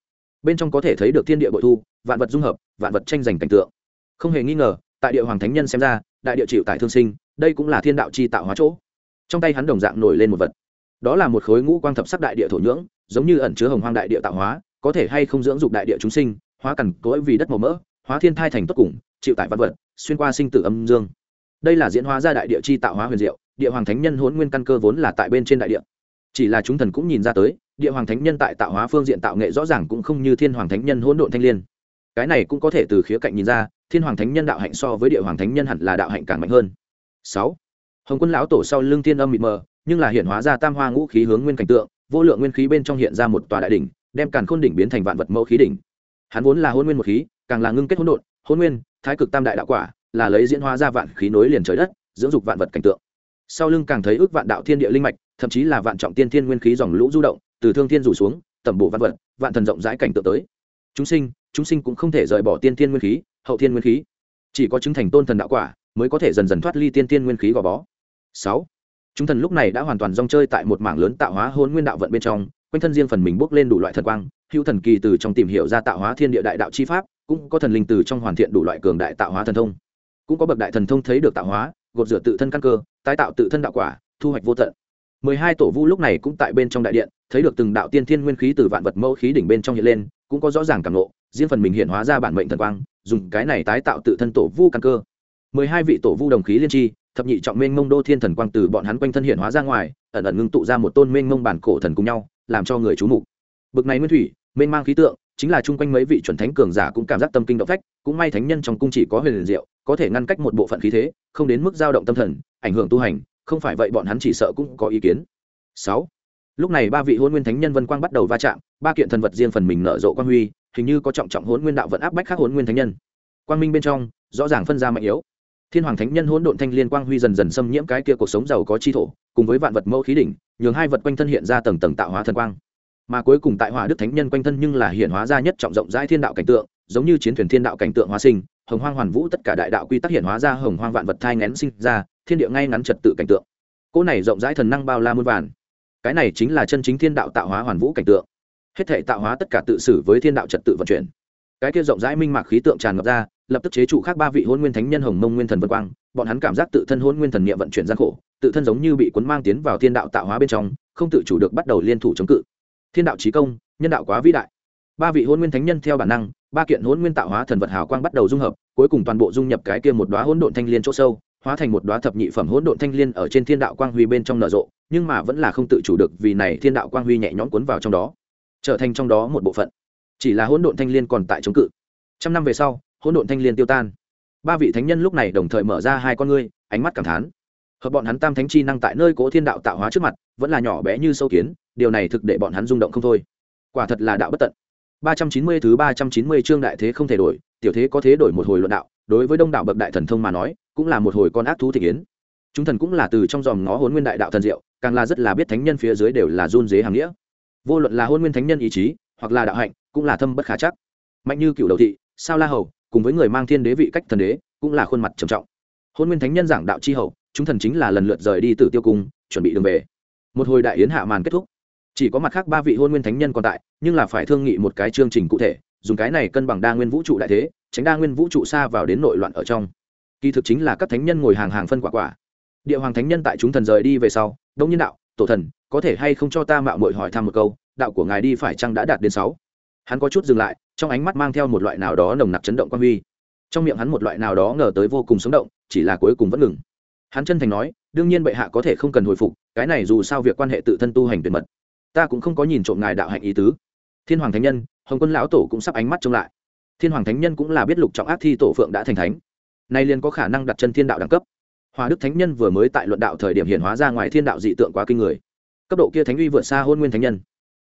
Bên trong có thể thấy được thiên địa bội thu, vạn vật dung hợp, vạn vật tranh giành cảnh tượng. Không hề nghi ngờ, tại địa hoàng thánh nhân xem ra, đại địa chịu tại thương sinh, đây cũng là thiên đạo chi tạo hóa chỗ. Trong tay hắn đồng dạng nổi lên một vật đó là một khối ngũ quang thập sắc đại địa thổ nhưỡng, giống như ẩn chứa hồng hoang đại địa tạo hóa, có thể hay không dưỡng dục đại địa chúng sinh, hóa cằn cỗi vì đất màu mỡ, hóa thiên thai thành tốt cùng, chịu tại văn vật, xuyên qua sinh tử âm dương. Đây là diễn hóa ra đại địa chi tạo hóa huyền diệu, địa hoàng thánh nhân hôn nguyên căn cơ vốn là tại bên trên đại địa. Chỉ là chúng thần cũng nhìn ra tới, địa hoàng thánh nhân tại tạo hóa phương diện tạo nghệ rõ ràng cũng không như thiên hoàng thánh nhân hỗn độn thanh liên. Cái này cũng có thể từ khía cạnh nhìn ra, thiên hoàng thánh nhân đạo hạnh so với địa hoàng thánh nhân hẳn là đạo hạnh càng mạnh hơn. Sáu. Hồng quân lão tổ sau lưng thiên âm mịt mờ nhưng là hiện hóa ra tam hoa ngũ khí hướng nguyên cảnh tượng, vô lượng nguyên khí bên trong hiện ra một tòa đại đỉnh, đem càn khôn đỉnh biến thành vạn vật mẫu khí đỉnh. Hắn vốn là hôn nguyên một khí, càng là ngưng kết hỗn độn, hôn nguyên, thái cực tam đại đạo quả, là lấy diễn hóa ra vạn khí nối liền trời đất, dưỡng dục vạn vật cảnh tượng. Sau lưng càng thấy ước vạn đạo thiên địa linh mạch, thậm chí là vạn trọng tiên thiên nguyên khí dòng lũ du động, từ thương thiên rủ xuống, tẩm bộ vạn vật, vạn thần rộng rãi cảnh tượng tới. Chúng sinh chúng sinh cũng không thể rời bỏ tiên thiên nguyên khí, hậu thiên nguyên khí. Chỉ có chứng thành tôn thần đạo quả, mới có thể dần dần thoát ly tiên thiên nguyên khí gò bó. Sáu chúng thần lúc này đã hoàn toàn rong chơi tại một mảng lớn tạo hóa hôn nguyên đạo vận bên trong, quanh thân riêng phần mình bốc lên đủ loại thần quang, hữu thần kỳ từ trong tìm hiểu ra tạo hóa thiên địa đại đạo chi pháp, cũng có thần linh từ trong hoàn thiện đủ loại cường đại tạo hóa thần thông. Cũng có bậc đại thần thông thấy được tạo hóa, gột rửa tự thân căn cơ, tái tạo tự thân đạo quả, thu hoạch vô tận. Mười hai tổ vu lúc này cũng tại bên trong đại điện, thấy được từng đạo tiên thiên nguyên khí từ vạn vật mẫu khí đỉnh bên trong hiện lên, cũng có rõ ràng cảm lộ riêng phần mình hiện hóa ra bản mệnh thần quang, dùng cái này tái tạo tự thân tổ vu căn cơ mười hai vị tổ vu đồng khí liên tri, thập nhị trọng mênh mông đô thiên thần quang từ bọn hắn quanh thân hiện hóa ra ngoài, ẩn ẩn ngưng tụ ra một tôn mênh mông bản cổ thần cùng nhau, làm cho người chú mục. Bực này nguyên thủy, mênh mang khí tượng, chính là chung quanh mấy vị chuẩn thánh cường giả cũng cảm giác tâm kinh động phách, cũng may thánh nhân trong cung chỉ có huyền liền diệu, có thể ngăn cách một bộ phận khí thế, không đến mức dao động tâm thần, ảnh hưởng tu hành, không phải vậy bọn hắn chỉ sợ cũng có ý kiến. Sáu. Lúc này ba vị hôn nguyên thánh nhân vân quang bắt đầu va chạm, ba kiện thần vật riêng phần mình nở rộ quang huy, hình như có trọng trọng hôn nguyên đạo vận áp bách khác hôn nguyên thánh nhân. Quang minh bên trong, rõ ràng phân ra mạnh yếu thiên hoàng thánh nhân hỗn độn thanh liên quang huy dần dần xâm nhiễm cái kia cuộc sống giàu có chi thổ, cùng với vạn vật mẫu khí đỉnh, nhường hai vật quanh thân hiện ra tầng tầng tạo hóa thần quang. Mà cuối cùng tại hỏa đức thánh nhân quanh thân nhưng là hiện hóa ra nhất trọng rộng rãi thiên đạo cảnh tượng, giống như chiến thuyền thiên đạo cảnh tượng hóa sinh, hồng hoang hoàn vũ tất cả đại đạo quy tắc hiện hóa ra hồng hoang vạn vật thai ngén sinh ra, thiên địa ngay ngắn trật tự cảnh tượng. Cỗ này rộng rãi thần năng bao la muôn vàn. Cái này chính là chân chính thiên đạo tạo hóa hoàn vũ cảnh tượng. Hết thể tạo hóa tất cả tự xử với thiên đạo trật tự vận chuyển. Cái kia rộng rãi minh mạc khí tượng tràn ngập ra lập tức chế trụ khác ba vị hôn nguyên thánh nhân hồng mông nguyên thần vân quang. Bọn hắn cảm giác tự thân hôn nguyên thần niệm vận chuyển gian khổ, tự thân giống như bị cuốn mang tiến vào thiên đạo tạo hóa bên trong, không tự chủ được bắt đầu liên thủ chống cự. Thiên đạo trí công, nhân đạo quá vĩ đại. Ba vị hôn nguyên thánh nhân theo bản năng, ba kiện hôn nguyên tạo hóa thần vật hào quang bắt đầu dung hợp, cuối cùng toàn bộ dung nhập cái kia một đoá hỗn độn thanh liên chỗ sâu, hóa thành một đoá thập nhị phẩm hỗn độn thanh liên ở trên thiên đạo quang huy bên trong nở rộ, nhưng mà vẫn là không tự chủ được vì này thiên đạo quang huy nhẹ nhõm cuốn vào trong đó, trở thành trong đó một bộ phận. Chỉ là hỗn độn thanh liên còn tại chống cự. Trăm năm về sau hỗn độn thanh liên tiêu tan. Ba vị thánh nhân lúc này đồng thời mở ra hai con ngươi, ánh mắt cảm thán. Hợp bọn hắn tam thánh chi năng tại nơi cố thiên đạo tạo hóa trước mặt, vẫn là nhỏ bé như sâu kiến, điều này thực để bọn hắn rung động không thôi. Quả thật là đạo bất tận. Ba trăm chín mươi thứ ba trăm chín mươi chương đại thế không thể đổi, tiểu thế có thế đổi một hồi luận đạo, đối với đông đảo bậc đại thần thông mà nói, cũng là một hồi con ác thú thị kiến. Chúng thần cũng là từ trong dòng ngó hôn nguyên đại đạo thần diệu, càng là rất là biết thánh nhân phía dưới đều là run dế hàng nghĩa. Vô luận là hôn nguyên thánh nhân ý chí, hoặc là đạo hạnh, cũng là thâm bất khả chắc. Mạnh như cựu đầu thị, sao la hầu cùng với người mang thiên đế vị cách thần đế, cũng là khuôn mặt trầm trọng. Hôn nguyên thánh nhân giảng đạo chi hậu, chúng thần chính là lần lượt rời đi từ tiêu cung, chuẩn bị đường về. Một hồi đại yến hạ màn kết thúc. Chỉ có mặt khác ba vị hôn nguyên thánh nhân còn tại, nhưng là phải thương nghị một cái chương trình cụ thể, dùng cái này cân bằng đa nguyên vũ trụ đại thế, tránh đa nguyên vũ trụ xa vào đến nội loạn ở trong. Kỳ thực chính là các thánh nhân ngồi hàng hàng phân quả quả. Địa hoàng thánh nhân tại chúng thần rời đi về sau, đông nhân đạo, tổ thần, có thể hay không cho ta mạo mội hỏi thăm một câu, đạo của ngài đi phải chăng đã đạt đến sáu? Hắn có chút dừng lại trong ánh mắt mang theo một loại nào đó nồng nặc chấn động quan huy. Trong miệng hắn một loại nào đó ngờ tới vô cùng sống động, chỉ là cuối cùng vẫn ngừng. Hắn chân thành nói, đương nhiên bệ hạ có thể không cần hồi phục, cái này dù sao việc quan hệ tự thân tu hành tuyệt mật. Ta cũng không có nhìn trộm ngài đạo hạnh ý tứ. Thiên hoàng thánh nhân, hồng quân lão tổ cũng sắp ánh mắt trông lại. Thiên hoàng thánh nhân cũng là biết lục trọng ác thi tổ phượng đã thành thánh. Nay liền có khả năng đặt chân thiên đạo đẳng cấp. Hòa đức thánh nhân vừa mới tại luận đạo thời điểm hiển hóa ra ngoài thiên đạo dị tượng quá kinh người. Cấp độ kia thánh uy vượt xa hôn nguyên thánh nhân.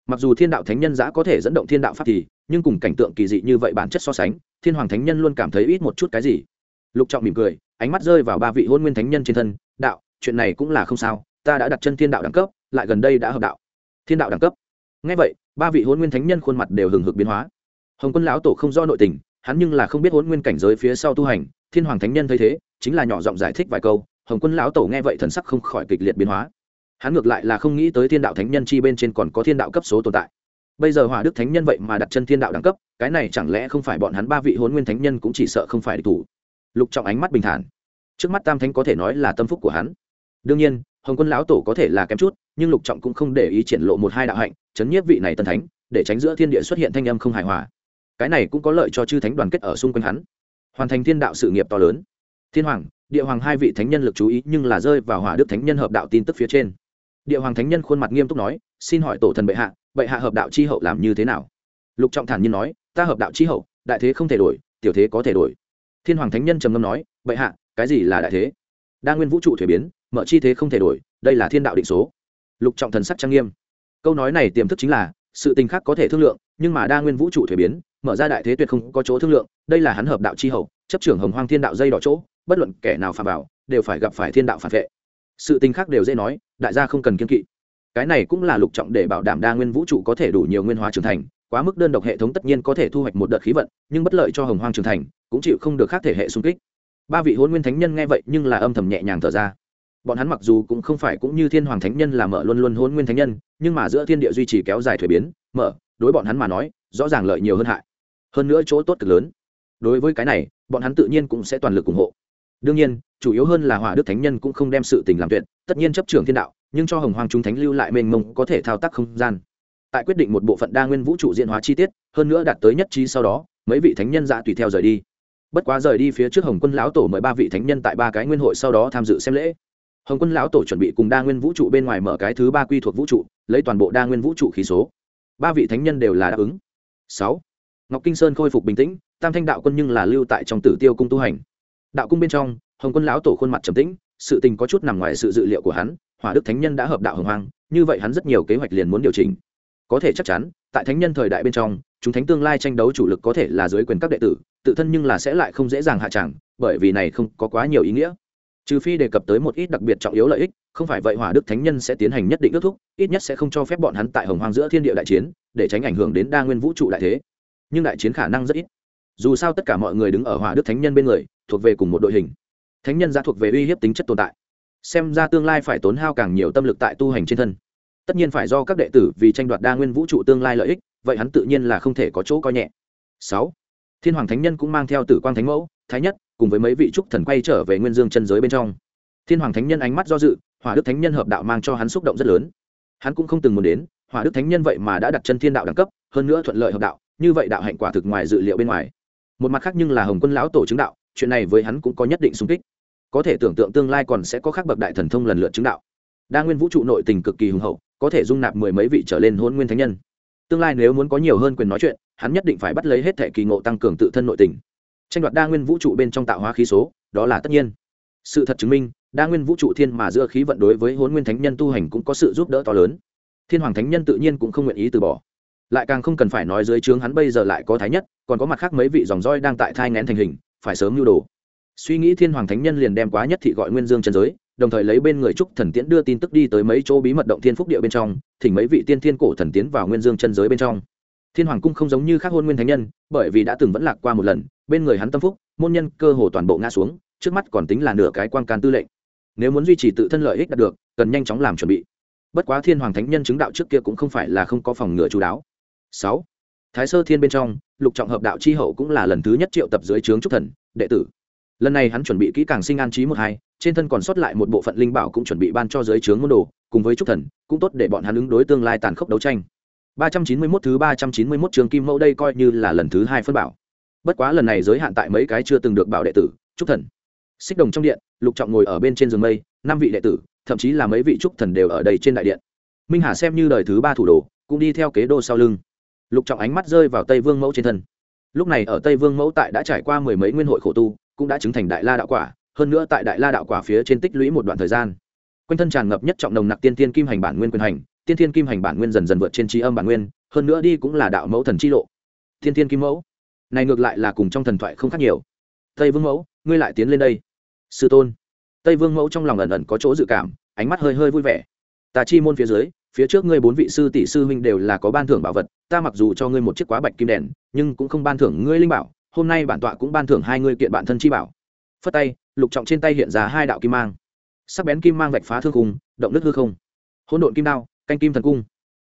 Mặc dù thiên đạo thánh nhân giã có thể dẫn động thiên đạo pháp thì nhưng cùng cảnh tượng kỳ dị như vậy bản chất so sánh, thiên hoàng thánh nhân luôn cảm thấy ít một chút cái gì. Lục trọng mỉm cười, ánh mắt rơi vào ba vị hôn nguyên thánh nhân trên thân, đạo, chuyện này cũng là không sao, ta đã đặt chân thiên đạo đẳng cấp, lại gần đây đã hợp đạo. Thiên đạo đẳng cấp? Ngay vậy, ba vị hôn nguyên thánh nhân khuôn mặt đều hừng hực biến hóa. Hồng quân lão tổ không do nội tình, hắn nhưng là không biết hôn nguyên cảnh giới phía sau tu hành, thiên hoàng thánh nhân thấy thế, chính là nhỏ giọng giải thích vài câu, hồng quân lão tổ nghe vậy thần sắc không khỏi kịch liệt biến hóa. Hắn ngược lại là không nghĩ tới thiên đạo thánh nhân chi bên trên còn có thiên đạo cấp số tồn tại bây giờ hỏa đức thánh nhân vậy mà đặt chân thiên đạo đẳng cấp, cái này chẳng lẽ không phải bọn hắn ba vị hôn nguyên thánh nhân cũng chỉ sợ không phải địch thủ? Lục trọng ánh mắt bình thản. Trước mắt tam thánh có thể nói là tâm phúc của hắn. Đương nhiên, hồng quân lão tổ có thể là kém chút, nhưng lục trọng cũng không để ý triển lộ một hai đạo hạnh, chấn nhiếp vị này tân thánh, để tránh giữa thiên địa xuất hiện thanh âm không hài hòa. Cái này cũng có lợi cho chư thánh đoàn kết ở xung quanh hắn. Hoàn thành thiên đạo sự nghiệp to lớn. Thiên hoàng, địa hoàng hai vị thánh nhân lực chú ý nhưng là rơi vào hỏa đức thánh nhân hợp đạo tin tức phía trên. Địa hoàng thánh nhân khuôn mặt nghiêm túc nói, xin hỏi tổ thần bệ hạ vậy hạ hợp đạo chi hậu làm như thế nào? Lục trọng thản nhiên nói, ta hợp đạo chi hậu, đại thế không thể đổi, tiểu thế có thể đổi. Thiên hoàng thánh nhân trầm ngâm nói, vậy hạ, cái gì là đại thế? Đa nguyên vũ trụ thuế biến, mở chi thế không thể đổi, đây là thiên đạo định số. Lục trọng thần sắc trang nghiêm. Câu nói này tiềm thức chính là, sự tình khác có thể thương lượng, nhưng mà đa nguyên vũ trụ thuế biến, mở ra đại thế tuyệt không có chỗ thương lượng, đây là hắn hợp đạo chi hậu, chấp trưởng hồng hoang thiên đạo dây đỏ chỗ, bất luận kẻ nào phạm vào, đều phải gặp phải thiên đạo phản vệ. Sự tình khác đều dễ nói, đại gia không cần kiên kỵ cái này cũng là lục trọng để bảo đảm đa nguyên vũ trụ có thể đủ nhiều nguyên hóa trưởng thành, quá mức đơn độc hệ thống tất nhiên có thể thu hoạch một đợt khí vận, nhưng bất lợi cho hồng hoang trưởng thành, cũng chịu không được khác thể hệ xung kích. Ba vị hôn nguyên thánh nhân nghe vậy nhưng là âm thầm nhẹ nhàng thở ra. Bọn hắn mặc dù cũng không phải cũng như thiên hoàng thánh nhân là mở luôn luôn hôn nguyên thánh nhân, nhưng mà giữa thiên địa duy trì kéo dài thuế biến, mở, đối bọn hắn mà nói, rõ ràng lợi nhiều hơn hại. Hơn nữa chỗ tốt cực lớn. Đối với cái này, bọn hắn tự nhiên cũng sẽ toàn lực ủng hộ. Đương nhiên, chủ yếu hơn là hỏa đức thánh nhân cũng không đem sự tình làm tuyệt, tất nhiên chấp trưởng thiên đạo nhưng cho hồng hoàng chúng thánh lưu lại mênh mông có thể thao tác không gian. Tại quyết định một bộ phận đa nguyên vũ trụ diễn hóa chi tiết, hơn nữa đạt tới nhất trí sau đó, mấy vị thánh nhân dạ tùy theo rời đi. Bất quá rời đi phía trước hồng quân lão tổ mời ba vị thánh nhân tại ba cái nguyên hội sau đó tham dự xem lễ. Hồng quân lão tổ chuẩn bị cùng đa nguyên vũ trụ bên ngoài mở cái thứ ba quy thuộc vũ trụ, lấy toàn bộ đa nguyên vũ trụ khí số. Ba vị thánh nhân đều là đáp ứng. Sáu. Ngọc kinh sơn khôi phục bình tĩnh, tam thanh đạo quân nhưng là lưu tại trong tử tiêu cung tu hành. Đạo cung bên trong, hồng quân lão tổ khuôn mặt trầm tĩnh, sự tình có chút nằm ngoài sự dự liệu của hắn hỏa đức thánh nhân đã hợp đạo hồng hoang, như vậy hắn rất nhiều kế hoạch liền muốn điều chỉnh. Có thể chắc chắn, tại thánh nhân thời đại bên trong, chúng thánh tương lai tranh đấu chủ lực có thể là dưới quyền các đệ tử, tự thân nhưng là sẽ lại không dễ dàng hạ tràng bởi vì này không có quá nhiều ý nghĩa. Trừ phi đề cập tới một ít đặc biệt trọng yếu lợi ích, không phải vậy hỏa đức thánh nhân sẽ tiến hành nhất định ước thúc, ít nhất sẽ không cho phép bọn hắn tại hồng hoang giữa thiên địa đại chiến, để tránh ảnh hưởng đến đa nguyên vũ trụ đại thế. Nhưng đại chiến khả năng rất ít. Dù sao tất cả mọi người đứng ở hỏa đức thánh nhân bên người, thuộc về cùng một đội hình. Thánh nhân ra thuộc về uy hiếp tính chất tồn tại xem ra tương lai phải tốn hao càng nhiều tâm lực tại tu hành trên thân. Tất nhiên phải do các đệ tử vì tranh đoạt đa nguyên vũ trụ tương lai lợi ích, vậy hắn tự nhiên là không thể có chỗ coi nhẹ. Sáu, thiên hoàng thánh nhân cũng mang theo tử quang thánh mẫu, thái nhất, cùng với mấy vị trúc thần quay trở về nguyên dương chân giới bên trong. Thiên hoàng thánh nhân ánh mắt do dự, hỏa đức thánh nhân hợp đạo mang cho hắn xúc động rất lớn. Hắn cũng không từng muốn đến, hỏa đức thánh nhân vậy mà đã đặt chân thiên đạo đẳng cấp, hơn nữa thuận lợi hợp đạo, như vậy đạo hạnh quả thực ngoài dự liệu bên ngoài. Một mặt khác nhưng là hồng quân lão tổ chứng đạo, chuyện này với hắn cũng có nhất định sung kích có thể tưởng tượng tương lai còn sẽ có các bậc đại thần thông lần lượt chứng đạo. Đa nguyên vũ trụ nội tình cực kỳ hùng hậu, có thể dung nạp mười mấy vị trở lên hôn nguyên thánh nhân. Tương lai nếu muốn có nhiều hơn quyền nói chuyện, hắn nhất định phải bắt lấy hết thẻ kỳ ngộ tăng cường tự thân nội tình. Tranh đoạt đa nguyên vũ trụ bên trong tạo hóa khí số, đó là tất nhiên. Sự thật chứng minh, đa nguyên vũ trụ thiên mà giữa khí vận đối với hôn nguyên thánh nhân tu hành cũng có sự giúp đỡ to lớn. Thiên hoàng thánh nhân tự nhiên cũng không nguyện ý từ bỏ. Lại càng không cần phải nói dưới trướng hắn bây giờ lại có thái nhất, còn có mặt khác mấy vị dòng roi đang tại thai ngén thành hình, phải sớm nhu đồ suy nghĩ thiên hoàng thánh nhân liền đem quá nhất thị gọi nguyên dương trần giới, đồng thời lấy bên người trúc thần tiễn đưa tin tức đi tới mấy chỗ bí mật động thiên phúc địa bên trong, thỉnh mấy vị tiên thiên cổ thần tiến vào nguyên dương chân giới bên trong. Thiên hoàng cung không giống như các hôn nguyên thánh nhân, bởi vì đã từng vẫn lạc qua một lần, bên người hắn tâm phúc, môn nhân cơ hồ toàn bộ ngã xuống, trước mắt còn tính là nửa cái quan can tư lệnh. Nếu muốn duy trì tự thân lợi ích đạt được, cần nhanh chóng làm chuẩn bị. Bất quá thiên hoàng thánh nhân chứng đạo trước kia cũng không phải là không có phòng ngừa chú đáo. Sáu. Thái sơ thiên bên trong, lục trọng hợp đạo chi hậu cũng là lần thứ nhất triệu tập dưới trướng trúc thần, đệ tử lần này hắn chuẩn bị kỹ càng sinh an trí một hai, trên thân còn sót lại một bộ phận linh bảo cũng chuẩn bị ban cho dưới trướng môn đồ, cùng với trúc thần, cũng tốt để bọn hắn ứng đối tương lai tàn khốc đấu tranh. ba trăm chín mươi 391 thứ ba trăm chín mươi 391 trường kim mẫu đây coi như là lần thứ hai phân bảo. Bất quá lần này giới hạn tại mấy cái chưa từng được bảo đệ tử, trúc thần. Xích đồng trong điện, lục trọng ngồi ở bên trên giường mây, năm vị đệ tử, thậm chí là mấy vị trúc thần đều ở đây trên đại điện. Minh hà xem như đời thứ ba thủ đồ, cũng đi theo kế đô sau lưng. Lục trọng ánh mắt rơi vào tây vương mẫu trên thân. Lúc này ở tây vương mẫu tại đã trải qua mười mấy nguyên hội khổ tu cũng đã chứng thành đại la đạo quả, hơn nữa tại đại la đạo quả phía trên tích lũy một đoạn thời gian. Quanh thân tràn ngập nhất trọng nồng nặc tiên tiên kim hành bản nguyên quyền hành, tiên tiên kim hành bản nguyên dần dần vượt trên trí âm bản nguyên, hơn nữa đi cũng là đạo mẫu thần chi lộ. Tiên tiên kim mẫu? Này ngược lại là cùng trong thần thoại không khác nhiều. Tây vương mẫu, ngươi lại tiến lên đây. Sư tôn. Tây vương mẫu trong lòng ẩn ẩn có chỗ dự cảm, ánh mắt hơi hơi vui vẻ. Ta chi môn phía dưới, phía trước ngươi bốn vị sư tỷ sư huynh đều là có ban thưởng bảo vật, ta mặc dù cho ngươi một chiếc quá bạch kim đèn, nhưng cũng không ban thưởng ngươi linh bảo hôm nay bản tọa cũng ban thưởng hai ngươi kiện bản thân chi bảo. Phất tay, lục trọng trên tay hiện ra hai đạo kim mang. Sắc bén kim mang vạch phá thương khung, động nước hư không. Hỗn độn kim đao, canh kim thần cung.